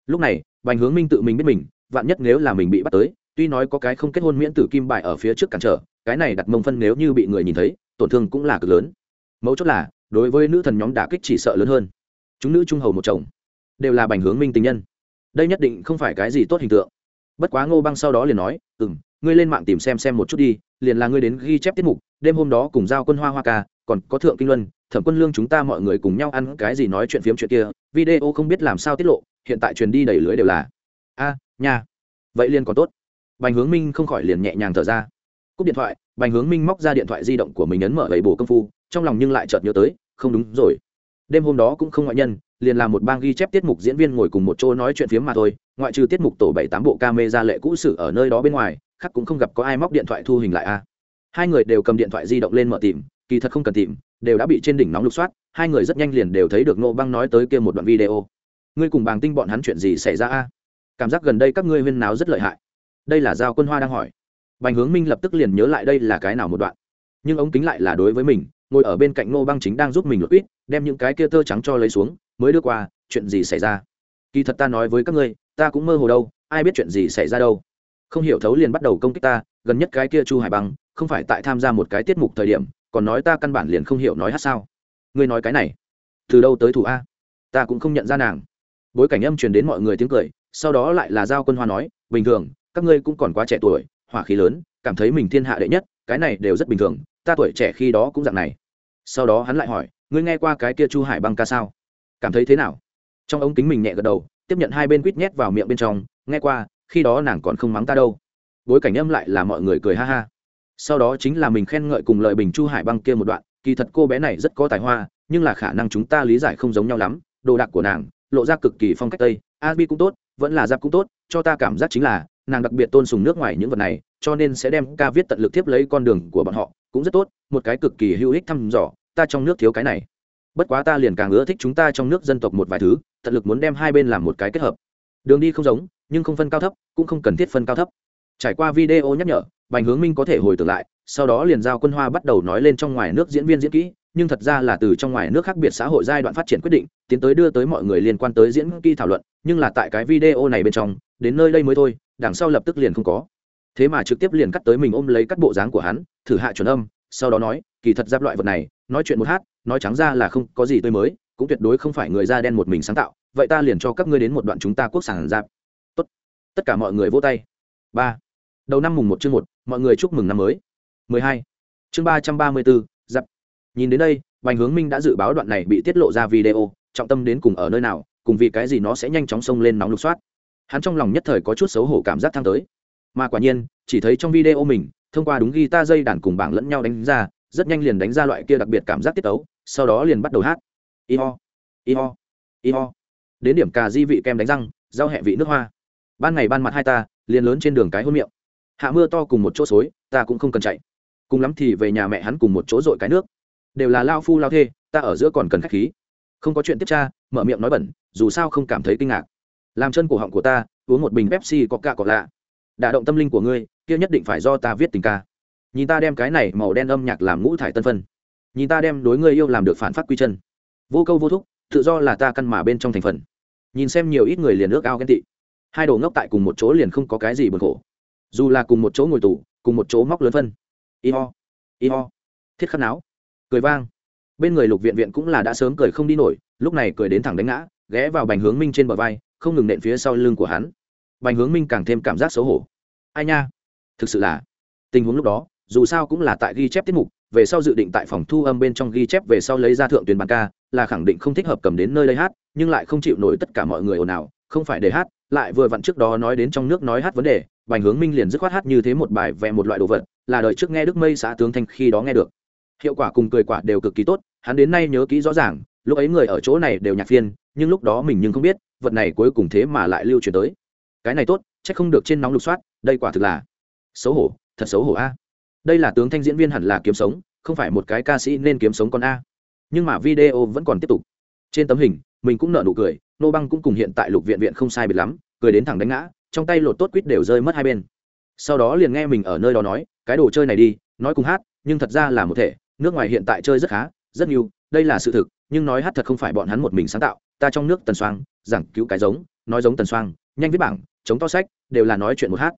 Lúc này, bành hướng minh tự mình biết mình, vạn nhất nếu là mình bị bắt tới, tuy nói có cái không kết hôn miễn tử kim bài ở phía trước cản trở, cái này đặt mông phân nếu như bị người nhìn thấy, tổn thương cũng là cực lớn. Mấu chốt là, đối với nữ thần nhóm đả kích chỉ sợ lớn hơn. Chúng nữ trung hầu một chồng, đều là bành hướng minh tình nhân. Đây nhất định không phải cái gì tốt hình tượng. Bất quá ngô băng sau đó liền nói ừ m ngươi lên mạng tìm xem xem một chút đi, liền là ngươi đến ghi chép tiết mục đêm hôm đó cùng giao quân hoa hoa ca còn có thượng kinh luân thẩm quân lương chúng ta mọi người cùng nhau ăn cái gì nói chuyện phiếm chuyện kia video không biết làm sao tiết lộ hiện tại truyền đi đầy lưới đều là. A nhà, vậy liền còn tốt. Bành hướng minh không khỏi liền nhẹ nhàng thở ra. Cúp điện thoại bành hướng minh móc ra điện thoại di động của mình ấn mở gậy bổ công phu trong lòng nhưng lại chợt nhớ tới không đúng rồi. Đêm hôm đó cũng không ngoại nhân liền làm một bang ghi chép tiết mục diễn viên ngồi cùng một chỗ nói chuyện phiếm mà thôi ngoại trừ tiết mục tổ bảy tám bộ ca mê ra lệ cũ sử ở nơi đó bên ngoài khác cũng không gặp có ai móc điện thoại thu hình lại a hai người đều cầm điện thoại di động lên mở tìm, kỳ thật không cần tìm, đều đã bị trên đỉnh nóng lục soát, hai người rất nhanh liền đều thấy được nô băng nói tới kia một đoạn video. Ngươi cùng bàng tinh bọn hắn chuyện gì xảy ra a? Cảm giác gần đây các ngươi huyên náo rất lợi hại. Đây là giao quân hoa đang hỏi. Bành hướng minh lập tức liền nhớ lại đây là cái nào một đoạn. Nhưng ống kính lại là đối với mình, ngồi ở bên cạnh Nô băng chính đang giúp mình lột ít đem những cái kia tơ trắng cho lấy xuống, mới đưa qua, chuyện gì xảy ra? Kỳ thật ta nói với các ngươi, ta cũng mơ hồ đâu, ai biết chuyện gì xảy ra đâu. Không hiểu thấu liền bắt đầu công kích ta, gần nhất cái kia chu hải băng không phải tại tham gia một cái tiết mục thời điểm, còn nói ta căn bản liền không hiểu nói hát sao. Ngươi nói cái này, từ đâu tới thủ a? Ta cũng không nhận ra nàng. Bối cảnh âm truyền đến mọi người tiếng cười, sau đó lại là giao quân hoa nói, bình thường, các ngươi cũng còn quá trẻ tuổi, hỏa khí lớn, cảm thấy mình thiên hạ đệ nhất, cái này đều rất bình thường, ta tuổi trẻ khi đó cũng dạng này. Sau đó hắn lại hỏi, ngươi nghe qua cái kia chu hải băng ca sao? Cảm thấy thế nào? Trong ống kính mình nhẹ gật đầu, tiếp nhận hai bên quýt nhét vào miệng bên trong, nghe qua, khi đó nàng còn không mắng ta đâu. Bối cảnh âm lại là mọi người cười ha ha sau đó chính là mình khen ngợi cùng lời bình chu hải băng kia một đoạn, kỳ thật cô bé này rất có tài hoa, nhưng là khả năng chúng ta lý giải không giống nhau lắm, đồ đạc của nàng, lộ ra cực kỳ phong cách tây abi cũng tốt, vẫn là giáp cũng tốt, cho ta cảm giác chính là, nàng đặc biệt tôn sùng nước ngoài những vật này, cho nên sẽ đem ca viết tận lực tiếp lấy con đường của bọn họ, cũng rất tốt, một cái cực kỳ hữu ích thăm dò, ta trong nước thiếu cái này. Bất quá ta liền càng ưa thích chúng ta trong nước dân tộc một vài thứ, tận lực muốn đem hai bên làm một cái kết hợp. Đường đi không giống, nhưng không phân cao thấp, cũng không cần thiết phân cao thấp trải qua video nhắc nhở, bành hướng minh có thể hồi tưởng lại, sau đó liền giao quân hoa bắt đầu nói lên trong ngoài nước diễn viên diễn kỹ, nhưng thật ra là từ trong ngoài nước khác biệt xã hội giai đoạn phát triển quyết định, tiến tới đưa tới mọi người liên quan tới diễn kỹ thảo luận, nhưng là tại cái video này bên trong, đến nơi đây mới thôi, đằng sau lập tức liền không có. Thế mà trực tiếp liền cắt tới mình ôm lấy cắt bộ dáng của hắn, thử hạ chuẩn âm, sau đó nói, kỳ thật giáp loại vật này, nói chuyện một hát, nói trắng ra là không có gì tươi mới, cũng tuyệt đối không phải người da đen một mình sáng tạo, vậy ta liền cho các ngươi đến một đoạn chúng ta quốc sản giáp. Tất cả mọi người vỗ tay. Ba đầu năm mùng một chương một, mọi người chúc mừng năm mới. Mười hai. Chương ba trăm ba mươi bốn giáp. Nhìn đến đây, bành hướng minh đã dự báo đoạn này bị tiết lộ ra video, trọng tâm đến cùng ở nơi nào, cùng vì cái gì nó sẽ nhanh chóng xông lên nóng lục soát. Hắn trong lòng nhất thời có chút xấu hổ cảm giác thăng tới. Mà quả nhiên, chỉ thấy trong video mình, thông qua đúng guitar dây đàn cùng bảng lẫn nhau đánh ra, rất nhanh liền đánh ra loại kia đặc biệt cảm giác tiết tấu, sau đó liền bắt đầu hát. Y ho y ho y ho đến điểm cà di vị kem đánh răng, rau hẹ vị nước hoa. Ban ngày ban mặt hai ta, liền lớn trên đường cái hôn miệng hạ mưa to cùng một chỗ xối, ta cũng không cần chạy. Cùng lắm thì về nhà mẹ hắn cùng một chỗ dội cái nước. Đều là lao phu lao thê, ta ở giữa còn cần k h á c h khí. Không có chuyện tiếp tra, mở miệng nói bẩn, dù sao không cảm thấy kinh ngạc. Làm chân cổ họng của ta, uống một bình pepsi có ca cọ lạ đả động tâm linh của ngươi, kia nhất định phải do ta viết tình ca. Nhìn ta đem cái này màu đen âm nhạc làm ngũ thải tân phân. Nhìn ta đem đối ngươi yêu làm được phản phát quy chân. Vô câu vô thúc, tự do là ta căn mà bên trong thành phần. Nhìn xem nhiều ít người liền ước ao ghen tị. Hai đồ ngốc tại cùng một chỗ liền không có cái gì bực khổ dù là cùng một chỗ ngồi tù, cùng một chỗ móc lớn phân. Y ho y ho. Thiết khắc não cười vang. Bên người lục viện viện cũng là đã sớm cười không đi nổi, lúc này cười đến thẳng đánh ngã, ghé vào bành hướng minh trên bờ vai, không ngừng nện phía sau lưng của hắn. Bành hướng minh càng thêm cảm giác xấu hổ. Ai nha? Thực sự là. Tình huống lúc đó, dù sao cũng là tại ghi chép tiết mục, về sau dự định tại phòng thu âm bên trong ghi chép về sau lấy ra thượng tuyến bàn ca, là khẳng định không thích hợp cầm đến nơi đây hát, nhưng lại không chịu nổi tất cả mọi người ồn ào, không phải để hát, lại vừa vặn trước đó nói đến trong nước nói hát vấn đề bành hướng minh liền dứt khoát hát như thế một bài vẽ một loại đồ vật, là đời trước nghe đức mây xã tướng thanh khi đó nghe được. Hiệu quả cùng cười quả đều cực kỳ tốt, hắn đến nay nhớ kỹ rõ ràng, lúc ấy người ở chỗ này đều nhạc phiên, nhưng lúc đó mình nhưng không biết, vật này cuối cùng thế mà lại lưu truyền tới. Cái này tốt, chắc không được trên nóng lục soát, đây quả thực là xấu hổ, thật xấu hổ a. Đây là tướng thanh diễn viên hẳn là kiếm sống, không phải một cái ca sĩ nên kiếm sống con a. Nhưng mà video vẫn còn tiếp tục. Trên tấm hình, mình cũng nở nụ cười, nô băng cũng cùng hiện tại lục viện viện không sai biệt lắm, cười đến thẳng đánh ngã trong tay lột tốt quýt đều rơi mất hai bên. Sau đó liền nghe mình ở nơi đó nói cái đồ chơi này đi nói cùng hát nhưng thật ra là một thể nước ngoài hiện tại chơi rất khá rất nhiều đây là sự thực nhưng nói hát thật không phải bọn hắn một mình sáng tạo ta trong nước tần xoang, giảng cứu cái giống nói giống tần xoang, nhanh viết bảng chống to sách đều là nói chuyện một hát.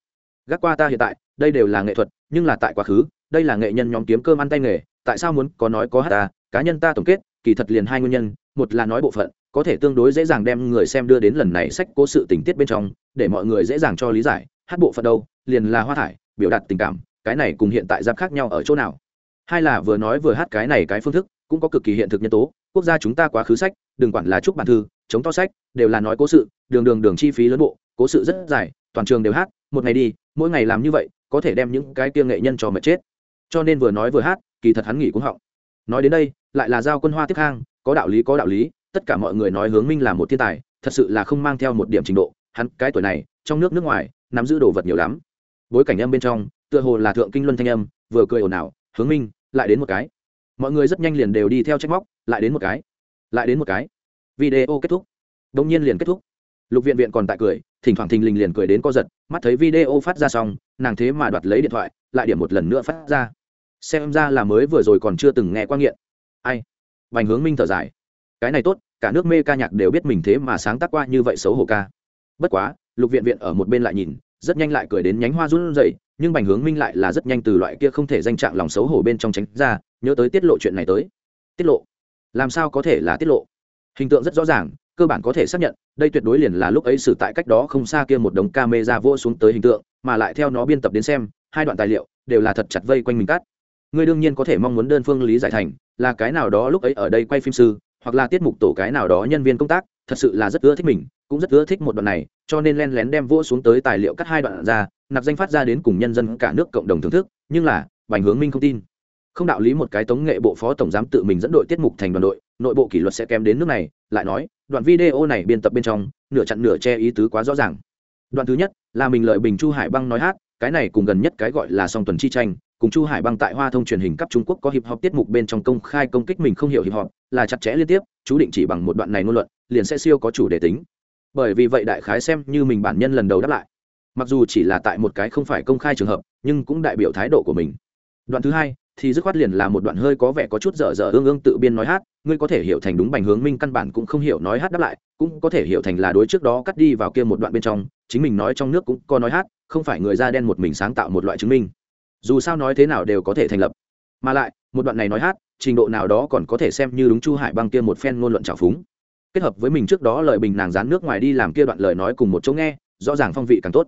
Gác qua ta hiện tại đây đều là nghệ thuật nhưng là tại quá khứ đây là nghệ nhân nhóm kiếm cơm ăn tay nghề tại sao muốn có nói có hát ta cá nhân ta tổng kết kỳ thật liền hai nguyên nhân một là nói bộ phận có thể tương đối dễ dàng đem người xem đưa đến lần này sách cố sự tình tiết bên trong, để mọi người dễ dàng cho lý giải, hát bộ phận đâu, liền là hoa thải, biểu đạt tình cảm, cái này cùng hiện tại giáp khác nhau ở chỗ nào. Hai là vừa nói vừa hát cái này cái phương thức, cũng có cực kỳ hiện thực nhân tố, quốc gia chúng ta quá khứ sách, đừng quản là chúc bản thư, chống to sách, đều là nói cố sự, đường đường đường chi phí lớn bộ, cố sự rất dài, toàn trường đều hát, một ngày đi, mỗi ngày làm như vậy, có thể đem những cái kia nghệ nhân cho mệt chết. Cho nên vừa nói vừa hát, kỳ thật hắn nghỉ cũng họng. Nói đến đây, lại là giao quân hoa tiếp khang có đạo lý có đạo lý tất cả mọi người nói hướng minh là một thiên tài, thật sự là không mang theo một điểm trình độ, hắn, cái tuổi này, trong nước nước ngoài, nắm giữ đồ vật nhiều lắm. Bối cảnh âm bên trong, tựa hồ là thượng kinh luân thanh âm, vừa cười ồn ào, hướng minh, lại đến một cái. Mọi người rất nhanh liền đều đi theo trách móc, lại đến một cái, lại đến một cái. Video kết thúc. Đông nhiên liền kết thúc. Lục viện viện còn tại cười, thỉnh thoảng thình lình liền cười đến co giật, mắt thấy video phát ra xong, nàng thế mà đoạt lấy điện thoại, lại điểm một lần nữa phát ra. Xem ra là mới vừa rồi còn chưa từng nghe quan nghiện. Ai? Bành hướng minh thở dài cái này tốt, cả nước mê ca nhạc đều biết mình thế mà sáng tác qua như vậy xấu hổ ca. Bất quá, lục viện viện ở một bên lại nhìn, rất nhanh lại cười đến nhánh hoa run rẩy, nhưng bành hướng minh lại là rất nhanh từ loại kia không thể danh trạng lòng xấu hổ bên trong tránh ra, nhớ tới tiết lộ chuyện này tới. Tiết lộ? Làm sao có thể là tiết lộ? Hình tượng rất rõ ràng, cơ bản có thể xác nhận, đây tuyệt đối liền là lúc ấy xử tại cách đó không xa kia một đống ca mê ra vô xuống tới hình tượng, mà lại theo nó biên tập đến xem, hai đoạn tài liệu, đều là thật chặt vây quanh mình cắt. Ngươi đương nhiên có thể mong muốn đơn phương lý giải thành, là cái nào đó lúc ấy ở đây quay phim sư hoặc là tiết mục tổ cái nào đó nhân viên công tác, thật sự là rất ưa thích mình, cũng rất ưa thích một đoạn này, cho nên len lén đem vỗ xuống tới tài liệu cắt hai đoạn ra, nạp danh phát ra đến cùng nhân dân cả nước cộng đồng thưởng thức, nhưng là, bành hướng minh không tin. Không đạo lý một cái tống nghệ bộ phó tổng giám tự mình dẫn đội tiết mục thành đoàn đội, nội bộ kỷ luật sẽ kém đến nước này, lại nói, đoạn video này biên tập bên trong, nửa chặn nửa che ý tứ quá rõ ràng. Đoạn thứ nhất, là mình lợi bình chu hải băng nói hát, cái này cùng gần nhất cái gọi là song tuần chi tranh cùng chu hải băng tại hoa thông truyền hình cấp trung quốc có hiệp họp tiết mục bên trong công khai công kích mình không hiểu hiệp họp, là chặt chẽ liên tiếp, chú định chỉ bằng một đoạn này ngôn luận, liền sẽ siêu có chủ đề tính. Bởi vì vậy đại khái xem như mình bản nhân lần đầu đáp lại. Mặc dù chỉ là tại một cái không phải công khai trường hợp, nhưng cũng đại biểu thái độ của mình. Đoạn thứ hai, thì dứt khoát liền là một đoạn hơi có vẻ có chút dở dở ương ương tự biên nói hát, ngươi có thể hiểu thành đúng bành hướng minh căn bản cũng không hiểu nói hát đáp lại, cũng có thể hiểu thành là đối trước đó cắt đi vào kia một đoạn bên trong, chính mình nói trong nước cũng có nói hát, không phải người da đen một mình sáng tạo một loại chứng minh dù sao nói thế nào đều có thể thành lập. Mà lại, một đoạn này nói hát, trình độ nào đó còn có thể xem như đúng chu hải băng kia một phen ngôn luận trào phúng. Kết hợp với mình trước đó lời bình nàng dán nước ngoài đi làm kia đoạn lời nói cùng một chỗ nghe, rõ ràng phong vị càng tốt.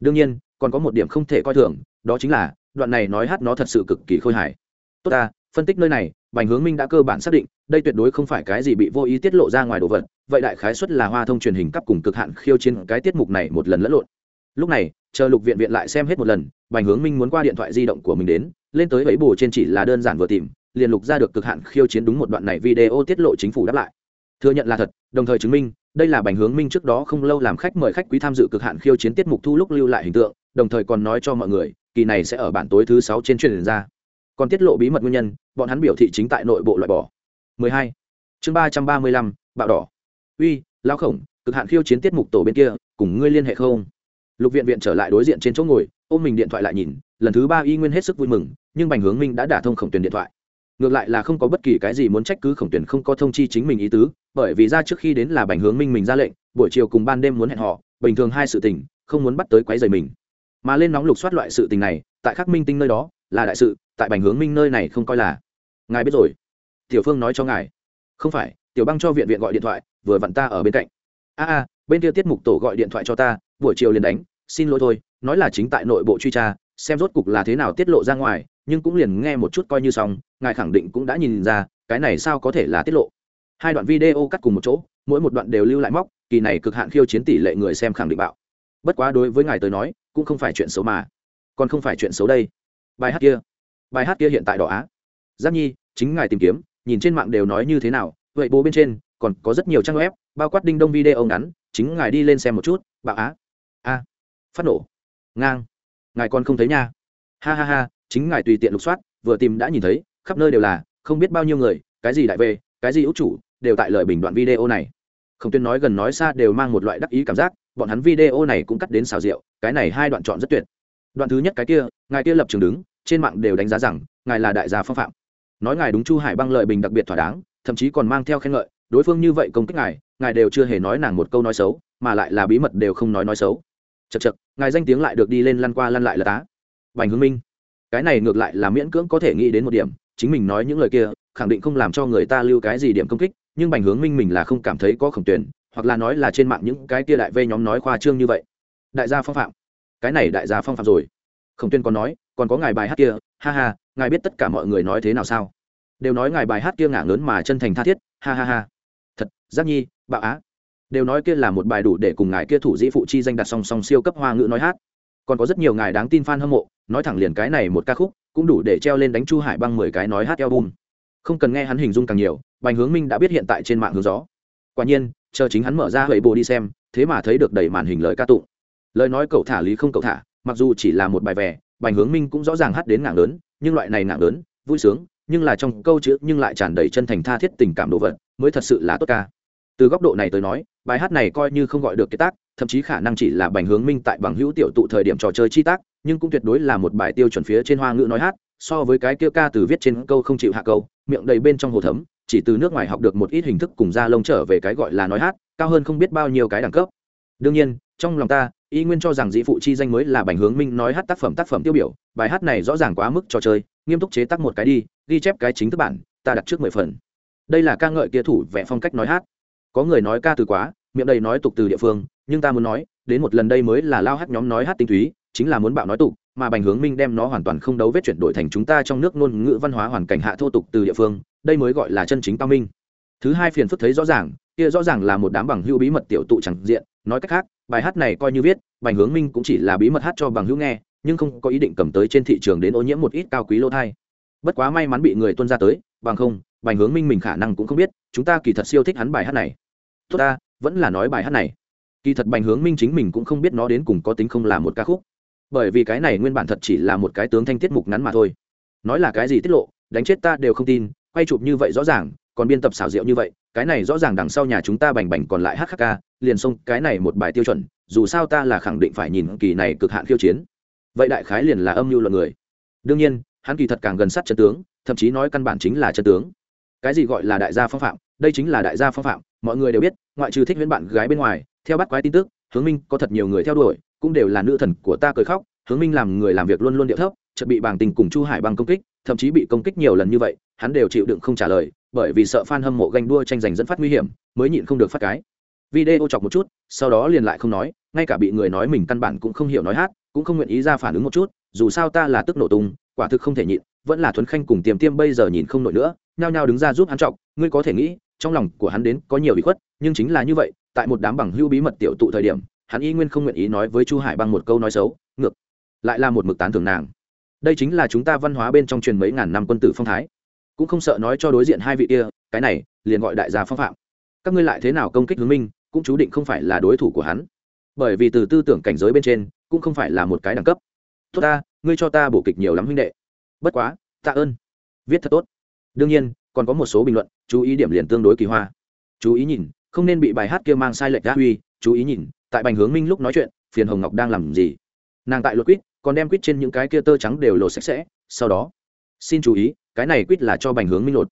Đương nhiên, còn có một điểm không thể coi thường, đó chính là, đoạn này nói hát nó thật sự cực kỳ khôi hài. Tốt ta, phân tích nơi này, bành hướng minh đã cơ bản xác định, đây tuyệt đối không phải cái gì bị vô ý tiết lộ ra ngoài đồ vật, vậy đại khái xuất là hoa thông truyền hình cấp cùng cực hạn khiêu chiến cái tiết mục này một lần lẫn lộn. Lúc này chờ lục viện viện lại xem hết một lần bành hướng minh muốn qua điện thoại di động của mình đến lên tới ấy bù trên chỉ là đơn giản vừa tìm liền lục ra được cực hạn khiêu chiến đúng một đoạn này video tiết lộ chính phủ đáp lại. Thừa nhận là thật đồng thời chứng minh đây là bành hướng minh trước đó không lâu làm khách mời khách quý tham dự cực hạn khiêu chiến tiết mục thu lúc lưu lại hình tượng đồng thời còn nói cho mọi người kỳ này sẽ ở bản tối thứ sáu trên truyền ra. Còn tiết lộ bí mật nguyên nhân bọn hắn biểu thị chính tại nội bộ loại bỏ. 12. chương 335, bạo đỏ. Uy lão khổng cực hạn khiêu chiến tiết mục tổ bên kia cùng ngươi liên hệ không? Lục viện viện trở lại đối diện trên chỗ ngồi, ôm mình điện thoại lại nhìn, lần thứ ba y nguyên hết sức vui mừng, nhưng bành hướng minh đã đả thông khổng tuyển điện thoại. Ngược lại là không có bất kỳ cái gì muốn trách cứ khổng tuyển không có thông chi chính mình ý tứ, bởi vì ra trước khi đến là bành hướng minh mình ra lệnh, buổi chiều cùng ban đêm muốn hẹn họ bình thường hai sự tình, không muốn bắt tới quấy rầy mình. Mà lên nóng lục soát loại sự tình này, tại khắc minh tinh nơi đó, là đại sự, tại bành hướng minh nơi này không coi là. Ngài biết rồi. Tiểu phương nói cho ngài. Không phải, tiểu băng cho viện viện gọi điện thoại, vừa vặn ta ở bên cạnh. A a, bên kia tiết mục tổ gọi điện thoại cho ta buổi chiều liền đánh, xin lỗi thôi, nói là chính tại nội bộ truy tra, xem rốt cục là thế nào tiết lộ ra ngoài, nhưng cũng liền nghe một chút coi như xong, ngài khẳng định cũng đã nhìn ra, cái này sao có thể là tiết lộ. Hai đoạn video cắt cùng một chỗ, mỗi một đoạn đều lưu lại móc, kỳ này cực hạn khiêu chiến tỷ lệ người xem khẳng định bạo. Bất quá đối với ngài tới nói, cũng không phải chuyện xấu mà. Còn không phải chuyện xấu đây. Bài hát kia. Bài hát kia hiện tại đỏ á. Giáp nhi, chính ngài tìm kiếm, nhìn trên mạng đều nói như thế nào, vậy bố bên trên, còn có rất nhiều trang web, bao quát đinh đông video ngắn, chính ngài đi lên xem một chút, bạo á a. Phát nổ. Ngang. Ngài còn không thấy nha. Ha ha ha, chính ngài tùy tiện lục soát, vừa tìm đã nhìn thấy, khắp nơi đều là, không biết bao nhiêu người, cái gì đại về cái gì út chủ, đều tại lời bình đoạn video này. Không tuyên nói gần nói xa đều mang một loại đắc ý cảm giác, bọn hắn video này cũng cắt đến xào rượu, cái này hai đoạn chọn rất tuyệt. Đoạn thứ nhất cái kia, ngài kia lập trường đứng, trên mạng đều đánh giá rằng, ngài là đại gia phong phạm. Nói ngài đúng chu hải băng lợi bình đặc biệt thỏa đáng, thậm chí còn mang theo khen ngợi, đối phương như vậy công kích ngài ngài đều chưa hề nói nàng một câu nói xấu, mà lại là bí mật đều không nói nói xấu chật chật ngài danh tiếng lại được đi lên lăn qua lăn lại là tá. Bành hướng minh, cái này ngược lại là miễn cưỡng có thể nghĩ đến một điểm, chính mình nói những lời kia, khẳng định không làm cho người ta lưu cái gì điểm công kích, nhưng bành hướng minh mình là không cảm thấy có khổng tuyển hoặc là nói là trên mạng những cái kia đại vê nhóm nói khoa trương như vậy. Đại gia phong phạm. Cái này đại gia phong phạm rồi. Khổng tuyên còn nói, còn có ngài bài hát kia, ha ha, ngài biết tất cả mọi người nói thế nào sao? Đều nói ngài bài hát kia ngả lớn mà chân thành tha thiết, ha ha ha. Thật, giác nhi, bạo á đều nói kia là một bài đủ để cùng ngài kia thủ dĩ phụ chi danh đặt song song siêu cấp hoa ngữ nói hát. Còn có rất nhiều ngài đáng tin fan hâm mộ, nói thẳng liền cái này một ca khúc, cũng đủ để treo lên đánh chu hải băng mười cái nói hát album. Không cần nghe hắn hình dung càng nhiều, bành hướng minh đã biết hiện tại trên mạng hướng gió. Quả nhiên, chờ chính hắn mở ra hệ bồ đi xem, thế mà thấy được đầy màn hình lời ca tụng. Lời nói cậu thả lý không cậu thả, mặc dù chỉ là một bài vẻ bành hướng minh cũng rõ ràng hát đến ngạng lớn, nhưng loại này ngạng lớn, vui sướng, nhưng là trong câu chữ nhưng lại tràn đầy chân thành tha thiết tình cảm đồ vật, mới thật sự là tốt ca từ góc độ này tới nói, bài hát này coi như không gọi được cái tác, thậm chí khả năng chỉ là bành hướng minh tại bằng hữu tiểu tụ thời điểm trò chơi chi tác, nhưng cũng tuyệt đối là một bài tiêu chuẩn phía trên hoa ngữ nói hát, so với cái kia ca từ viết trên câu không chịu hạ câu, miệng đầy bên trong hồ thấm, chỉ từ nước ngoài học được một ít hình thức cùng da lông trở về cái gọi là nói hát, cao hơn không biết bao nhiêu cái đẳng cấp. Đương nhiên, trong lòng ta, y nguyên cho rằng dĩ phụ chi danh mới là bành hướng minh nói hát tác phẩm tác phẩm tiêu biểu, bài hát này rõ ràng quá mức trò chơi, nghiêm túc chế tác một cái đi, ghi chép cái chính thức bản, ta đặt trước mười phần. Đây là ca ngợi kia thủ vẽ phong cách nói hát có người nói ca từ quá, miệng đầy nói tục từ địa phương, nhưng ta muốn nói, đến một lần đây mới là lao hát nhóm nói hát tinh túy, chính là muốn bạo nói tục, mà bành hướng minh đem nó hoàn toàn không đấu vết chuyển đổi thành chúng ta trong nước ngôn ngữ văn hóa hoàn cảnh hạ thô tục từ địa phương, đây mới gọi là chân chính cao minh. Thứ hai phiền phức thấy rõ ràng, kia rõ ràng là một đám bằng hữu bí mật tiểu tụ chẳng diện, nói cách khác, bài hát này coi như viết, bành hướng minh cũng chỉ là bí mật hát cho bằng hữu nghe, nhưng không có ý định cầm tới trên thị trường đến ô nhiễm một ít cao quý lô thai. Bất quá may mắn bị người tuân ra tới, bằng không, bành hướng minh mình khả năng cũng không biết, chúng ta kỳ thật siêu thích hắn bài hát này tốt ta, vẫn là nói bài hát này. Kỳ thật bành hướng minh chính mình cũng không biết nó đến cùng có tính không là một ca khúc. Bởi vì cái này nguyên bản thật chỉ là một cái tướng thanh tiết mục ngắn mà thôi. Nói là cái gì tiết lộ, đánh chết ta đều không tin, quay chụp như vậy rõ ràng, còn biên tập xảo diệu như vậy, cái này rõ ràng đằng sau nhà chúng ta bành bành còn lại hắc ca, liền xông cái này một bài tiêu chuẩn, dù sao ta là khẳng định phải nhìn kỳ này cực hạn khiêu chiến. Vậy đại khái liền là âm mưu luận người. Đương nhiên, hắn kỳ thật càng gần sát chân tướng, thậm chí nói căn bản chính là chân tướng. Cái gì gọi là đại gia phong phạm, đây chính là đại gia phong phạm mọi người đều biết, ngoại trừ thích viễn bạn gái bên ngoài, theo bắt quái tin tức, hướng minh có thật nhiều người theo đuổi, cũng đều là nữ thần của ta cười khóc, hướng minh làm người làm việc luôn luôn điệu thấp, chợt bị bàng tình cùng chu hải băng công kích, thậm chí bị công kích nhiều lần như vậy, hắn đều chịu đựng không trả lời, bởi vì sợ fan hâm mộ ganh đua tranh giành dẫn phát nguy hiểm, mới nhịn không được phát cái. Video chọc một chút, sau đó liền lại không nói, ngay cả bị người nói mình căn bản cũng không hiểu nói hát, cũng không nguyện ý ra phản ứng một chút, dù sao ta là tức nổ tung, quả thực không thể nhịn, vẫn là thuấn khanh cùng tiềm tiêm bây giờ nhìn không nổi nữa, nhao nhao đứng ra giúp hắn trọng ngươi có thể nghĩ trong lòng của hắn đến có nhiều bị khuất, nhưng chính là như vậy, tại một đám bằng hưu bí mật tiểu tụ thời điểm, hắn y nguyên không nguyện ý nói với chu hải bằng một câu nói xấu, ngược, lại là một mực tán thưởng nàng. Đây chính là chúng ta văn hóa bên trong truyền mấy ngàn năm quân tử phong thái. Cũng không sợ nói cho đối diện hai vị kia, cái này, liền gọi đại gia phong phạm. Các ngươi lại thế nào công kích hướng minh, cũng chú định không phải là đối thủ của hắn. Bởi vì từ tư tưởng cảnh giới bên trên, cũng không phải là một cái đẳng cấp. Tốt ta, ngươi cho ta bổ kịch nhiều lắm huynh đệ. Bất quá, tạ ơn. Viết thật tốt. Đương nhiên, còn có một số bình luận chú ý điểm liền tương đối kỳ hoa. Chú ý nhìn, không nên bị bài hát kia mang sai lệch đã huy, chú ý nhìn, tại bành hướng minh lúc nói chuyện, phiền hồng ngọc đang làm gì? Nàng tại luật quýt, còn đem quýt trên những cái kia tơ trắng đều lột sạch sẽ, sau đó, xin chú ý, cái này quýt là cho bành hướng minh lột.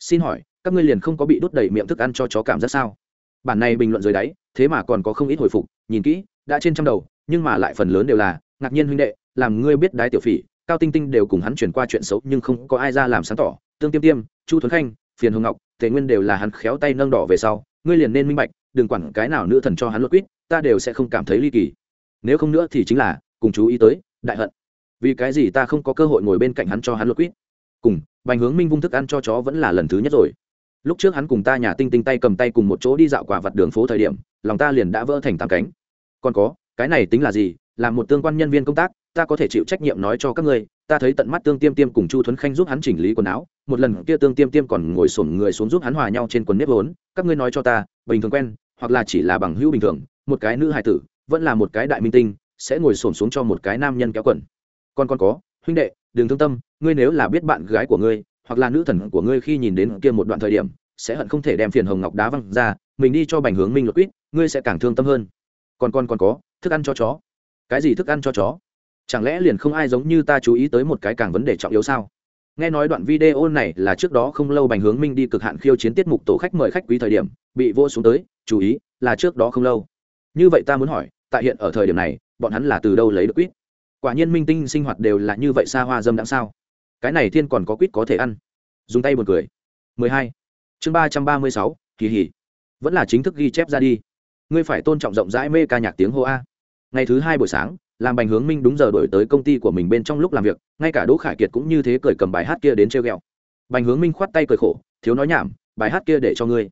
Xin hỏi, các ngươi liền không có bị đốt đầy miệng thức ăn cho chó cảm giác sao? Bản này bình luận dưới đáy, thế mà còn có không ít hồi phục, nhìn kỹ, đã trên trăm đầu, nhưng mà lại phần lớn đều là, ngạc nhiên huynh đệ, làm ngươi biết đái tiểu phỉ, cao tinh tinh đều cùng hắn chuyển qua chuyện xấu nhưng không có ai ra làm sáng tỏ, tương tiêm tiêm, chu thuấn khanh phiền hồng ngọc, tề nguyên đều là hắn khéo tay nâng đỏ về sau, ngươi liền nên minh bạch, đừng quản cái nào nữ thần cho hắn luật quýt ta đều sẽ không cảm thấy ly kỳ. Nếu không nữa thì chính là, cùng chú ý tới, đại hận. Vì cái gì ta không có cơ hội ngồi bên cạnh hắn cho hắn luật quýt cùng, bành hướng minh vung thức ăn cho chó vẫn là lần thứ nhất rồi. Lúc trước hắn cùng ta nhà tinh tinh tay cầm tay cùng một chỗ đi dạo quả vặt đường phố thời điểm, lòng ta liền đã vỡ thành tám cánh. Còn có, cái này tính là gì? Là một tương quan nhân viên công tác ta có thể chịu trách nhiệm nói cho các ngươi, ta thấy tận mắt tương tiêm tiêm cùng chu thuấn khanh giúp hắn chỉnh lý quần áo, một lần kia tương tiêm tiêm còn ngồi sổm người xuống giúp hắn hòa nhau trên quần nếp vốn, các ngươi nói cho ta, bình thường quen, hoặc là chỉ là bằng hữu bình thường, một cái nữ hài tử, vẫn là một cái đại minh tinh, sẽ ngồi xổm xuống cho một cái nam nhân kéo quần. Còn con có, huynh đệ, đừng thương tâm, ngươi nếu là biết bạn gái của ngươi, hoặc là nữ thần của ngươi khi nhìn đến kia một đoạn thời điểm, sẽ hận không thể đem phiền hồng ngọc đá văng ra, mình đi cho bành hướng minh luật quýt, ngươi sẽ càng thương tâm hơn. Còn con còn có, thức ăn cho chó. Cái gì thức ăn cho chó? Chẳng lẽ liền không ai giống như ta chú ý tới một cái càng vấn đề trọng yếu sao? Nghe nói đoạn video này là trước đó không lâu bành hướng minh đi cực hạn khiêu chiến tiết mục tổ khách mời khách quý thời điểm bị vô xuống tới chú ý là trước đó không lâu. Như vậy ta muốn hỏi tại hiện ở thời điểm này bọn hắn là từ đâu lấy được quýt? Quả nhiên minh tinh sinh hoạt đều là như vậy xa hoa dâm đãng sao? Cái này thiên còn có quýt có thể ăn. Dùng tay buồn cười. 12. chương 336, kỳ hỉ. Vẫn là chính thức ghi chép ra đi. Ngươi phải tôn trọng rộng rãi mê ca nhạc tiếng hô a. Ngày thứ hai buổi sáng làm bành hướng minh đúng giờ đổi tới công ty của mình bên trong lúc làm việc, ngay cả đỗ khải kiệt cũng như thế cởi cầm bài hát kia đến treo ghẹo. Bành hướng minh khoát tay cười khổ, thiếu nói nhảm, bài hát kia để cho ngươi.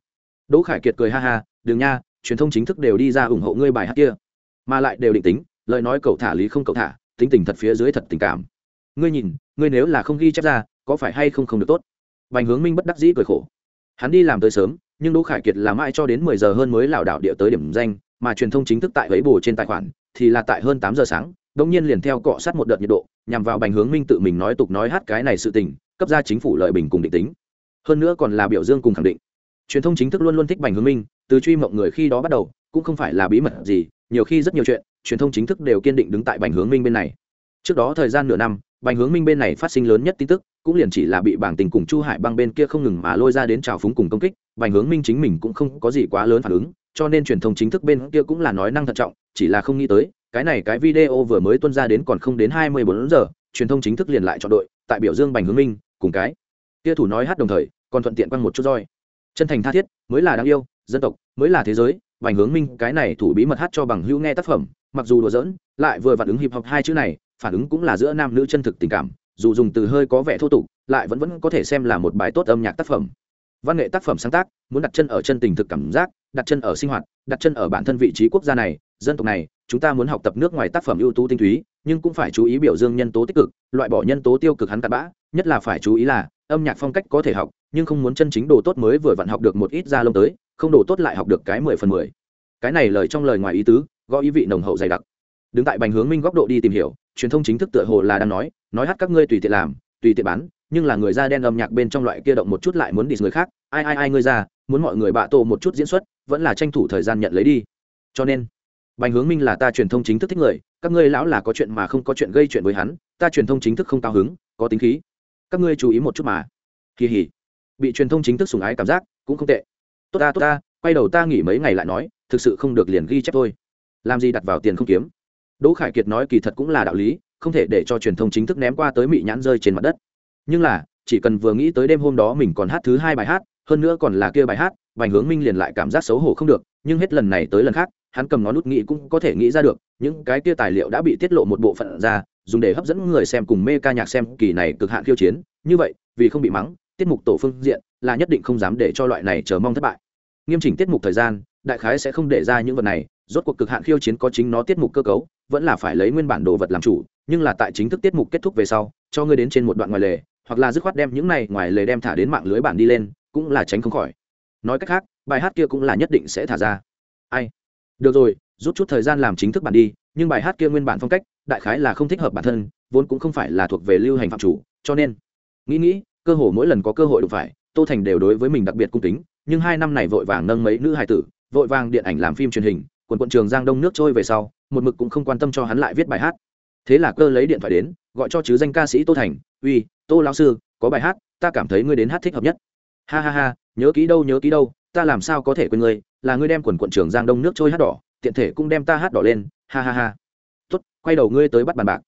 Đỗ khải kiệt cười ha ha, đừng nha, truyền thông chính thức đều đi ra ủng hộ ngươi bài hát kia. Mà lại đều định tính, lời nói cậu thả lý không cậu thả, tính tình thật phía dưới thật tình cảm. Ngươi nhìn, ngươi nếu là không ghi chép ra, có phải hay không không được tốt? Bành hướng minh bất đắc dĩ cười khổ. Hắn đi làm tới sớm, nhưng đỗ khải kiệt làm mãi cho đến mười giờ hơn mới lảo đảo địa tới điểm danh, mà truyền thông chính thức tại ấy bù trên tài khoản thì là tại hơn tám giờ sáng đông nhiên liền theo cọ sát một đợt nhiệt độ, nhằm vào bành hướng minh tự mình nói tục nói hát cái này sự tình, cấp ra chính phủ lợi bình cùng định tính. Hơn nữa còn là biểu dương cùng khẳng định. Truyền thông chính thức luôn luôn thích bành hướng minh, từ truy mộng người khi đó bắt đầu, cũng không phải là bí mật gì, nhiều khi rất nhiều chuyện, truyền thông chính thức đều kiên định đứng tại bành hướng minh bên này. Trước đó thời gian nửa năm, bành hướng minh bên này phát sinh lớn nhất tin tức, cũng liền chỉ là bị bảng tình cùng chu hải băng bên kia không ngừng mà lôi ra đến trào phúng cùng công kích, bành hướng minh chính mình cũng không có gì quá lớn phản ứng cho nên truyền thông chính thức bên kia cũng là nói năng thận trọng, chỉ là không nghĩ tới, cái này cái video vừa mới tuân ra đến còn không đến hai mươi bốn giờ, truyền thông chính thức liền lại chọn đội, tại biểu dương bành hướng minh, cùng cái kia thủ nói hát đồng thời, còn thuận tiện quăng một chút roi. Chân thành tha thiết, mới là đáng yêu, dân tộc, mới là thế giới, bành hướng minh, cái này thủ bí mật hát cho bằng hữu nghe tác phẩm, mặc dù đùa giỡn, lại vừa vặn ứng hiệp học hai chữ này, phản ứng cũng là giữa nam nữ chân thực tình cảm, dù dùng từ hơi có vẻ thô tục, lại vẫn vẫn có thể xem là một bài tốt âm nhạc tác phẩm văn nghệ tác phẩm sáng tác, muốn đặt chân ở chân tình thực cảm giác, đặt chân ở sinh hoạt, đặt chân ở bản thân vị trí quốc gia này, dân tộc này, chúng ta muốn học tập nước ngoài tác phẩm ưu tú tinh túy, nhưng cũng phải chú ý biểu dương nhân tố tích cực, loại bỏ nhân tố tiêu cực hắn cặn bã, nhất là phải chú ý là, âm nhạc phong cách có thể học, nhưng không muốn chân chính đồ tốt mới vừa vặn học được một ít ra lông tới, không đồ tốt lại học được cái mười phần mười. Cái này lời trong lời ngoài ý tứ, gõ ý vị nồng hậu dày đặc. Đứng tại bành hướng minh góc độ đi tìm hiểu, truyền thông chính thức tựa hồ là đang nói nói hát các ngươi tùy tiện làm, tùy tiện bán nhưng là người da đen âm nhạc bên trong loại kia động một chút lại muốn đi người khác, ai ai ai ngươi ra, muốn mọi người bạ tổ một chút diễn xuất, vẫn là tranh thủ thời gian nhận lấy đi. Cho nên, bành hướng minh là ta truyền thông chính thức thích người, các ngươi lão là có chuyện mà không có chuyện gây chuyện với hắn, ta truyền thông chính thức không cao hứng, có tính khí. Các ngươi chú ý một chút mà. Kỳ hỉ. Bị truyền thông chính thức sùng ái cảm giác, cũng không tệ. Tốt ta tốt ta, quay đầu ta nghỉ mấy ngày lại nói, thực sự không được liền ghi chép thôi. Làm gì đặt vào tiền không kiếm. Đỗ khải kiệt nói kỳ thật cũng là đạo lý, không thể để cho truyền thông chính thức ném qua tới mị nhãn rơi trên mặt đất nhưng là, chỉ cần vừa nghĩ tới đêm hôm đó mình còn hát thứ hai bài hát, hơn nữa còn là kia bài hát, vành hướng minh liền lại cảm giác xấu hổ không được, nhưng hết lần này tới lần khác, hắn cầm ngón nút nghĩ cũng có thể nghĩ ra được, những cái kia tài liệu đã bị tiết lộ một bộ phận ra, dùng để hấp dẫn người xem cùng mê ca nhạc xem kỳ này cực hạn khiêu chiến. Như vậy, vì không bị mắng, tiết mục tổ phương diện là nhất định không dám để cho loại này chờ mong thất bại. Nghiêm chỉnh tiết mục thời gian, đại khái sẽ không để ra những vật này, rốt cuộc cực hạn khiêu chiến có chính nó tiết mục cơ cấu, vẫn là phải lấy nguyên bản đồ vật làm chủ, nhưng là tại chính thức tiết mục kết thúc về sau, cho ngươi đến trên một đoạn ngoài lề hoặc là dứt khoát đem những này ngoài lề đem thả đến mạng lưới bản đi lên, cũng là tránh không khỏi. Nói cách khác, bài hát kia cũng là nhất định sẽ thả ra. Ai? Được rồi, rút chút thời gian làm chính thức bản đi, nhưng bài hát kia nguyên bản phong cách, đại khái là không thích hợp bản thân, vốn cũng không phải là thuộc về lưu hành phạm chủ, cho nên, nghĩ nghĩ, cơ hồ mỗi lần có cơ hội đụng phải, tô thành đều đối với mình đặc biệt cung kính, nhưng hai năm này vội vàng nâng mấy nữ hài tử, vội vàng điện ảnh làm phim truyền hình, quần quận trường giang đông nước trôi về sau, một mực cũng không quan tâm cho hắn lại viết bài hát. Thế là cơ lấy điện thoại đến, gọi cho chứ danh ca sĩ tô thành uy, tô lão sư, có bài hát, ta cảm thấy ngươi đến hát thích hợp nhất. Ha ha ha, nhớ kỹ đâu, nhớ kỹ đâu, ta làm sao có thể quên ngươi, là ngươi đem quần quận trường giang đông nước trôi hát đỏ, tiện thể cũng đem ta hát đỏ lên, ha ha ha. Tốt, quay đầu ngươi tới bắt bàn bạc.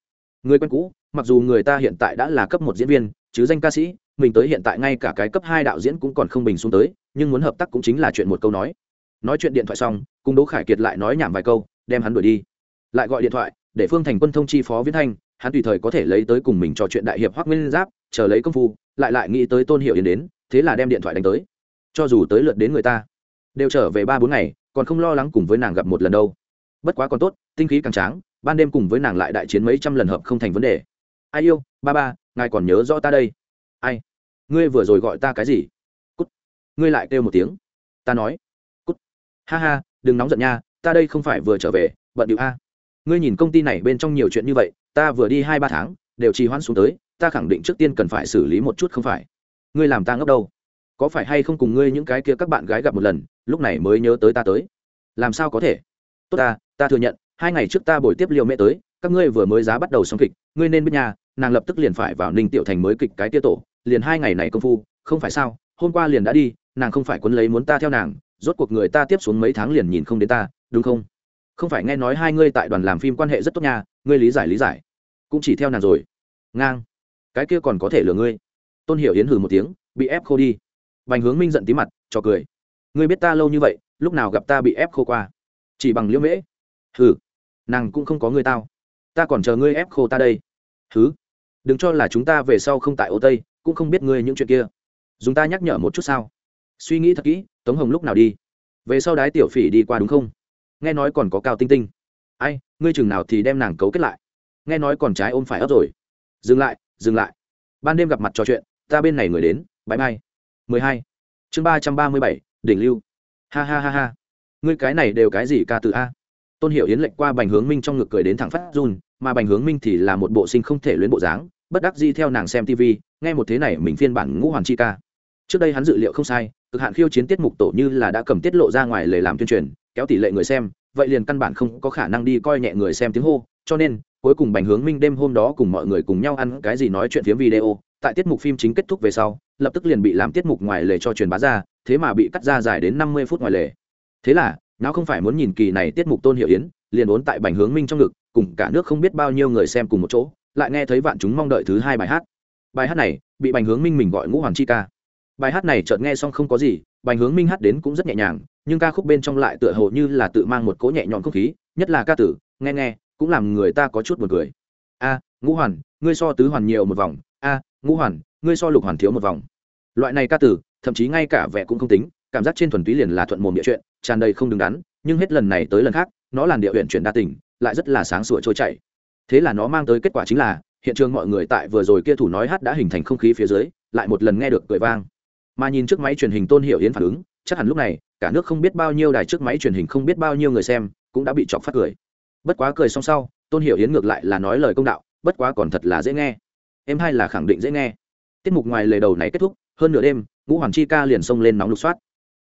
Người quen cũ, mặc dù người ta hiện tại đã là cấp một diễn viên, chứ danh ca sĩ, mình tới hiện tại ngay cả cái cấp hai đạo diễn cũng còn không bình xuống tới, nhưng muốn hợp tác cũng chính là chuyện một câu nói. Nói chuyện điện thoại xong, cùng đỗ khải kiệt lại nói nhảm vài câu, đem hắn đuổi đi. Lại gọi điện thoại, để phương thành quân thông chi phó viễn thanh hắn tùy thời có thể lấy tới cùng mình trò chuyện đại hiệp hoắc nguyên giáp, chờ lấy công phu, lại lại nghĩ tới tôn hiệu yến đến, thế là đem điện thoại đánh tới. Cho dù tới lượt đến người ta, đều trở về ba bốn ngày, còn không lo lắng cùng với nàng gặp một lần đâu. Bất quá còn tốt, tinh khí càng tráng, ban đêm cùng với nàng lại đại chiến mấy trăm lần hợp không thành vấn đề. Ai yêu, ba ba, ngài còn nhớ rõ ta đây. Ai? Ngươi vừa rồi gọi ta cái gì? Cút. Ngươi lại kêu một tiếng. Ta nói. Cút. Ha ha, đừng nóng giận nha, ta đây không phải vừa trở về, bận điệu a. Ngươi nhìn công ty này bên trong nhiều chuyện như vậy ta vừa đi hai ba tháng, đều trì hoãn xuống tới, ta khẳng định trước tiên cần phải xử lý một chút không phải. Ngươi làm ta ngốc đâu? Có phải hay không cùng ngươi những cái kia các bạn gái gặp một lần, lúc này mới nhớ tới ta tới? Làm sao có thể? Tốt ta ta thừa nhận, hai ngày trước ta buổi tiếp liều mẹ tới, các ngươi vừa mới giá bắt đầu xong kịch, ngươi nên biết nhà nàng lập tức liền phải vào ninh tiểu thành mới kịch cái tia tổ, liền hai ngày này công phu, không phải sao, hôm qua liền đã đi, nàng không phải quấn lấy muốn ta theo nàng, rốt cuộc người ta tiếp xuống mấy tháng liền nhìn không đến ta, đúng không? Không phải nghe nói hai ngươi tại đoàn làm phim quan hệ rất tốt nha, ngươi lý giải lý giải. Cũng chỉ theo nàng rồi. Ngang. Cái kia còn có thể lừa ngươi. Tôn hiểu yến hừ một tiếng, bị ép khô đi. Bành hướng minh giận tí mặt, cho cười. Ngươi biết ta lâu như vậy, lúc nào gặp ta bị ép khô qua? Chỉ bằng liễu mễ. Hừ. Nàng cũng không có ngươi tao. Ta còn chờ ngươi ép khô ta đây. Hứ. Đừng cho là chúng ta về sau không tại ô tây, cũng không biết ngươi những chuyện kia. Dùng ta nhắc nhở một chút sao? Suy nghĩ thật kỹ, tống hồng lúc nào đi? Về sau đái tiểu phỉ đi qua đúng không? Nghe nói còn có cao tinh tinh. Ai, ngươi chừng nào thì đem nàng cấu kết lại. Nghe nói còn trái ôm phải ấp rồi. Dừng lại dừng lại. Ban đêm gặp mặt trò chuyện, ta bên này người đến, bãi bay mười hai. Chương ba trăm ba mươi bảy, đỉnh lưu. Ha ha ha ha. Ngươi cái này đều cái gì ca từ a? Tôn hiểu yến lệnh qua bành hướng minh trong ngực cười đến thẳng phát run, mà bành hướng minh thì là một bộ sinh không thể luyến bộ dáng, bất đắc di theo nàng xem tv nghe một thế này mình phiên bản ngũ hoàng chi ca trước đây hắn dự liệu không sai, cực hạn khiêu chiến tiết mục tổ như là đã cầm tiết lộ ra ngoài lề làm tuyên truyền, kéo tỷ lệ người xem, vậy liền căn bản không có khả năng đi coi nhẹ người xem tiếng hô, cho nên, cuối cùng bành hướng minh đêm hôm đó cùng mọi người cùng nhau ăn cái gì nói chuyện phiếm video, tại tiết mục phim chính kết thúc về sau, lập tức liền bị làm tiết mục ngoài lề cho truyền bá ra, thế mà bị cắt ra dài đến năm mươi phút ngoài lề. Thế là, nó không phải muốn nhìn kỳ này tiết mục tôn hiệu yến, liền ốn tại bành hướng minh trong ngực, cùng cả nước không biết bao nhiêu người xem cùng một chỗ, lại nghe thấy vạn chúng mong đợi thứ hai bài hát. Bài hát này, bị bành hướng minh mình gọi ngũ hoàng chi ca bài hát này chợt nghe xong không có gì, bành hướng minh hát đến cũng rất nhẹ nhàng, nhưng ca khúc bên trong lại tựa hồ như là tự mang một cỗ nhẹ nhõm không khí, nhất là ca tử, nghe nghe, cũng làm người ta có chút buồn cười. A, ngũ hoàn, ngươi so tứ hoàn nhiều một vòng. A, ngũ hoàn, ngươi so lục hoàn thiếu một vòng. Loại này ca tử, thậm chí ngay cả vẻ cũng không tính, cảm giác trên thuần túy liền là thuận mồm địa chuyện, tràn đầy không đứng đắn, nhưng hết lần này tới lần khác, nó làn địa huyện chuyển đa tình, lại rất là sáng sủa trôi chảy. Thế là nó mang tới kết quả chính là, hiện trường mọi người tại vừa rồi kia thủ nói hát đã hình thành không khí phía dưới, lại một lần nghe được cười vang mà nhìn trước máy truyền hình tôn hiệu yến phản ứng, chắc hẳn lúc này, cả nước không biết bao nhiêu đài trước máy truyền hình không biết bao nhiêu người xem cũng đã bị chọc phát cười. Bất quá cười xong sau, tôn hiệu yến ngược lại là nói lời công đạo, bất quá còn thật là dễ nghe. Em hay là khẳng định dễ nghe. Tiết mục ngoài lề đầu này kết thúc, hơn nửa đêm, ngũ hoàng chi ca liền xông lên nóng lục soát.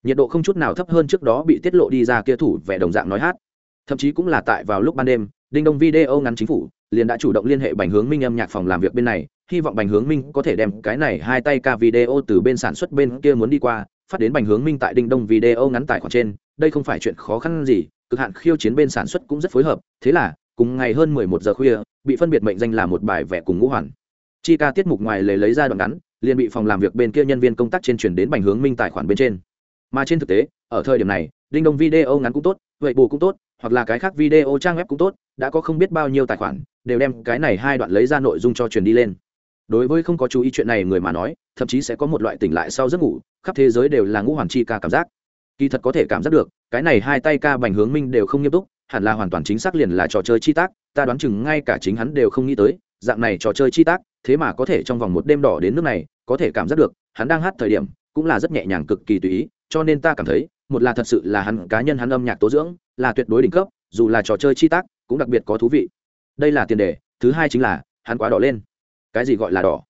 Nhiệt độ không chút nào thấp hơn trước đó bị tiết lộ đi ra kia thủ vẻ đồng dạng nói hát. Thậm chí cũng là tại vào lúc ban đêm, đinh đông video ngắn chính phủ, liền đã chủ động liên hệ bành hướng minh âm nhạc phòng làm việc bên này hy vọng bành hướng minh có thể đem cái này hai tay ca video từ bên sản xuất bên kia muốn đi qua, phát đến bành hướng minh tại đinh đông video ngắn tài khoản trên. Đây không phải chuyện khó khăn gì, cực hạn khiêu chiến bên sản xuất cũng rất phối hợp. Thế là, cùng ngày hơn mười một giờ khuya, bị phân biệt mệnh danh là một bài vẽ cùng ngũ hoàn. Chi ca tiết mục ngoài lề lấy ra đoạn ngắn, liền bị phòng làm việc bên kia nhân viên công tác trên chuyển đến bành hướng minh tài khoản bên trên. Mà trên thực tế, ở thời điểm này, đinh đông video ngắn cũng tốt, vậy bù cũng tốt, hoặc là cái khác video trang web cũng tốt, đã có không biết bao nhiêu tài khoản, đều đem cái này hai đoạn lấy ra nội dung cho truyền đi lên đối với không có chú ý chuyện này người mà nói, thậm chí sẽ có một loại tỉnh lại sau giấc ngủ, khắp thế giới đều là ngũ hoàn chi ca cảm giác. Kỳ thật có thể cảm giác được, cái này hai tay ca bành hướng minh đều không nghiêm túc, hẳn là hoàn toàn chính xác liền là trò chơi chi tác, ta đoán chừng ngay cả chính hắn đều không nghĩ tới, dạng này trò chơi chi tác, thế mà có thể trong vòng một đêm đỏ đến nước này, có thể cảm giác được, hắn đang hát thời điểm, cũng là rất nhẹ nhàng cực kỳ tùy ý, cho nên ta cảm thấy, một là thật sự là hắn, cá nhân hắn âm nhạc tố dưỡng, là tuyệt đối đỉnh cấp, dù là trò chơi chi tác, cũng đặc biệt có thú vị. Đây là tiền đề, thứ hai chính là, hắn quá đỏ lên cái gì gọi là đỏ?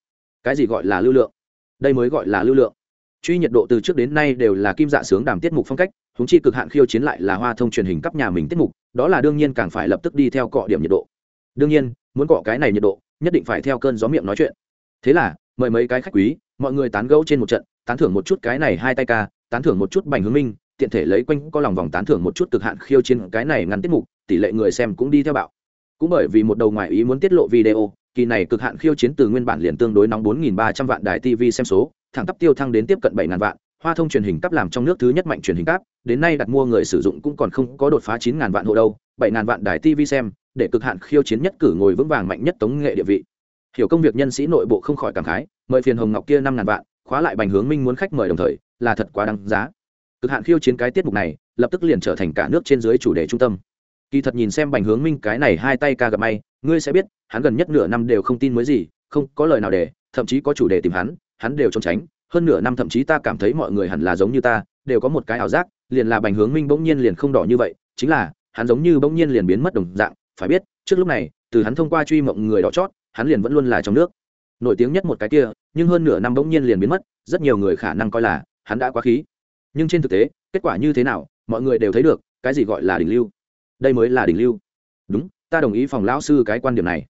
Cái gì gọi là lưu lượng? Đây mới gọi là lưu lượng. Truy nhiệt độ từ trước đến nay đều là kim dạ sướng đàm tiết mục phong cách húng chi cực hạn khiêu chiến lại là hoa thông truyền hình cấp nhà mình tiết mục, đó là đương nhiên càng phải lập tức đi theo cọ điểm nhiệt độ. Đương nhiên, muốn cọ cái này nhiệt độ, nhất định phải theo cơn gió miệng nói chuyện. Thế là, mời mấy cái khách quý, mọi người tán gẫu trên một trận, tán thưởng một chút cái này hai tay ca, tán thưởng một chút bành hướng minh, tiện thể lấy quanh có lòng vòng tán thưởng một chút cực hạn khiêu chiến cái này ngắn tiết mục, tỷ lệ người xem cũng đi theo bạo. Cũng bởi vì một đầu ngoại ý muốn tiết lộ video kỳ này cực hạn khiêu chiến từ nguyên bản liền tương đối nóng 4.300 vạn đài tv xem số, thẳng tắp tiêu thăng đến tiếp cận 7.000 vạn, hoa thông truyền hình cấp làm trong nước thứ nhất mạnh truyền hình cấp đến nay đặt mua người sử dụng cũng còn không có đột phá 9.000 vạn hộ đâu 7.000 vạn đài tv xem, để cực hạn khiêu chiến nhất cử ngồi vững vàng mạnh nhất tống nghệ địa vị. Hiểu công việc nhân sĩ nội bộ không khỏi cảm khái, mời phiền hồng ngọc kia 5.000 vạn, khóa lại bành hướng minh muốn khách mời đồng thời, là thật quá đáng giá. Cực hạn khiêu chiến cái tiết mục này, lập tức liền trở thành cả nước trên dưới chủ đề trung tâm kỳ thật nhìn xem bành hướng minh cái này hai tay ca gặp may, ngươi sẽ biết, hắn gần nhất nửa năm đều không tin mới gì, không có lời nào để, thậm chí có chủ đề tìm hắn hắn đều trốn tránh. Hơn nửa năm thậm chí ta cảm thấy mọi người hẳn là giống như ta, đều có một cái ảo giác, liền là bành hướng minh bỗng nhiên liền không đỏ như vậy, chính là, hắn giống như bỗng nhiên liền biến mất đồng dạng, phải biết, trước lúc này, từ hắn thông qua truy mộng người đỏ chót, hắn liền vẫn luôn là trong nước. Nổi tiếng nhất một cái kia, nhưng hơn nửa năm bỗng nhiên liền biến mất, rất nhiều người khả năng coi là hắn đã quá khí. Nhưng trên thực tế, kết quả như thế nào, mọi người đều thấy được, cái gì gọi là đỉnh lưu đây mới là đỉnh lưu. Đúng, ta đồng ý phòng lão sư cái quan điểm này.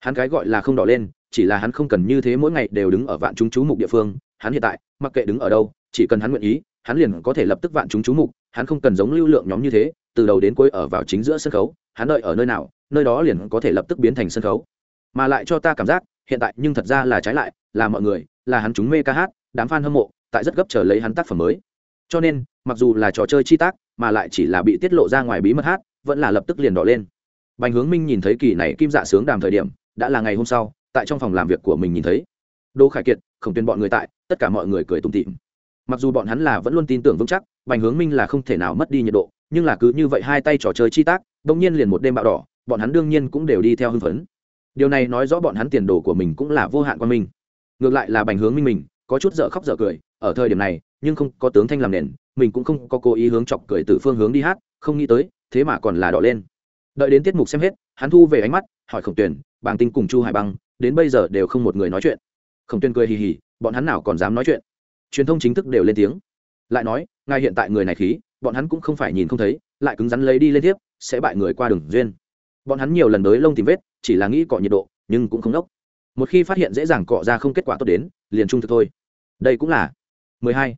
Hắn cái gọi là không đỏ lên, chỉ là hắn không cần như thế mỗi ngày đều đứng ở vạn chúng chú mục địa phương, hắn hiện tại, mặc kệ đứng ở đâu, chỉ cần hắn nguyện ý, hắn liền có thể lập tức vạn chúng chú mục, hắn không cần giống lưu lượng nhóm như thế, từ đầu đến cuối ở vào chính giữa sân khấu, hắn đợi ở nơi nào, nơi đó liền có thể lập tức biến thành sân khấu. Mà lại cho ta cảm giác, hiện tại nhưng thật ra là trái lại, là mọi người, là hắn chúng mê ca hát, đám fan hâm mộ, tại rất gấp chờ lấy hắn tác phẩm mới. Cho nên, mặc dù là trò chơi chi tác, mà lại chỉ là bị tiết lộ ra ngoài bí mật hát vẫn là lập tức liền đỏ lên. Bành hướng minh nhìn thấy kỳ này kim dạ sướng đàm thời điểm, đã là ngày hôm sau, tại trong phòng làm việc của mình nhìn thấy. Đỗ khải kiệt không tuyên bọn người tại, tất cả mọi người cười tủm tịm mặc dù bọn hắn là vẫn luôn tin tưởng vững chắc, bành hướng minh là không thể nào mất đi nhiệt độ, nhưng là cứ như vậy hai tay trò chơi chi tác bỗng nhiên liền một đêm bạo đỏ, bọn hắn đương nhiên cũng đều đi theo hưng phấn. Điều này nói rõ bọn hắn tiền đồ của mình cũng là vô hạn quan minh. Ngược lại là bành hướng minh mình, có chút dở khóc dở cười, ở thời điểm này, nhưng không có tướng thanh làm nền, mình cũng không có cố ý hướng chọc cười từ phương hướng đi hát, không nghĩ tới thế mà còn là đỏ lên. Đợi đến tiết mục xem hết, hắn thu về ánh mắt, hỏi khổng tuyền, bàng tinh cùng chu hải băng, đến bây giờ đều không một người nói chuyện? Khổng tuyền cười hì hì, bọn hắn nào còn dám nói chuyện? Truyền thông chính thức đều lên tiếng. Lại nói, ngay hiện tại người này khí, bọn hắn cũng không phải nhìn không thấy, lại cứng rắn lấy đi lên tiếp, sẽ bại người qua đường duyên. Bọn hắn nhiều lần đới lông tìm vết, chỉ là nghĩ cọ nhiệt độ, nhưng cũng không đốc. Một khi phát hiện dễ dàng cọ ra không kết quả tốt đến, liền trung thực thôi. Đây cũng là 12.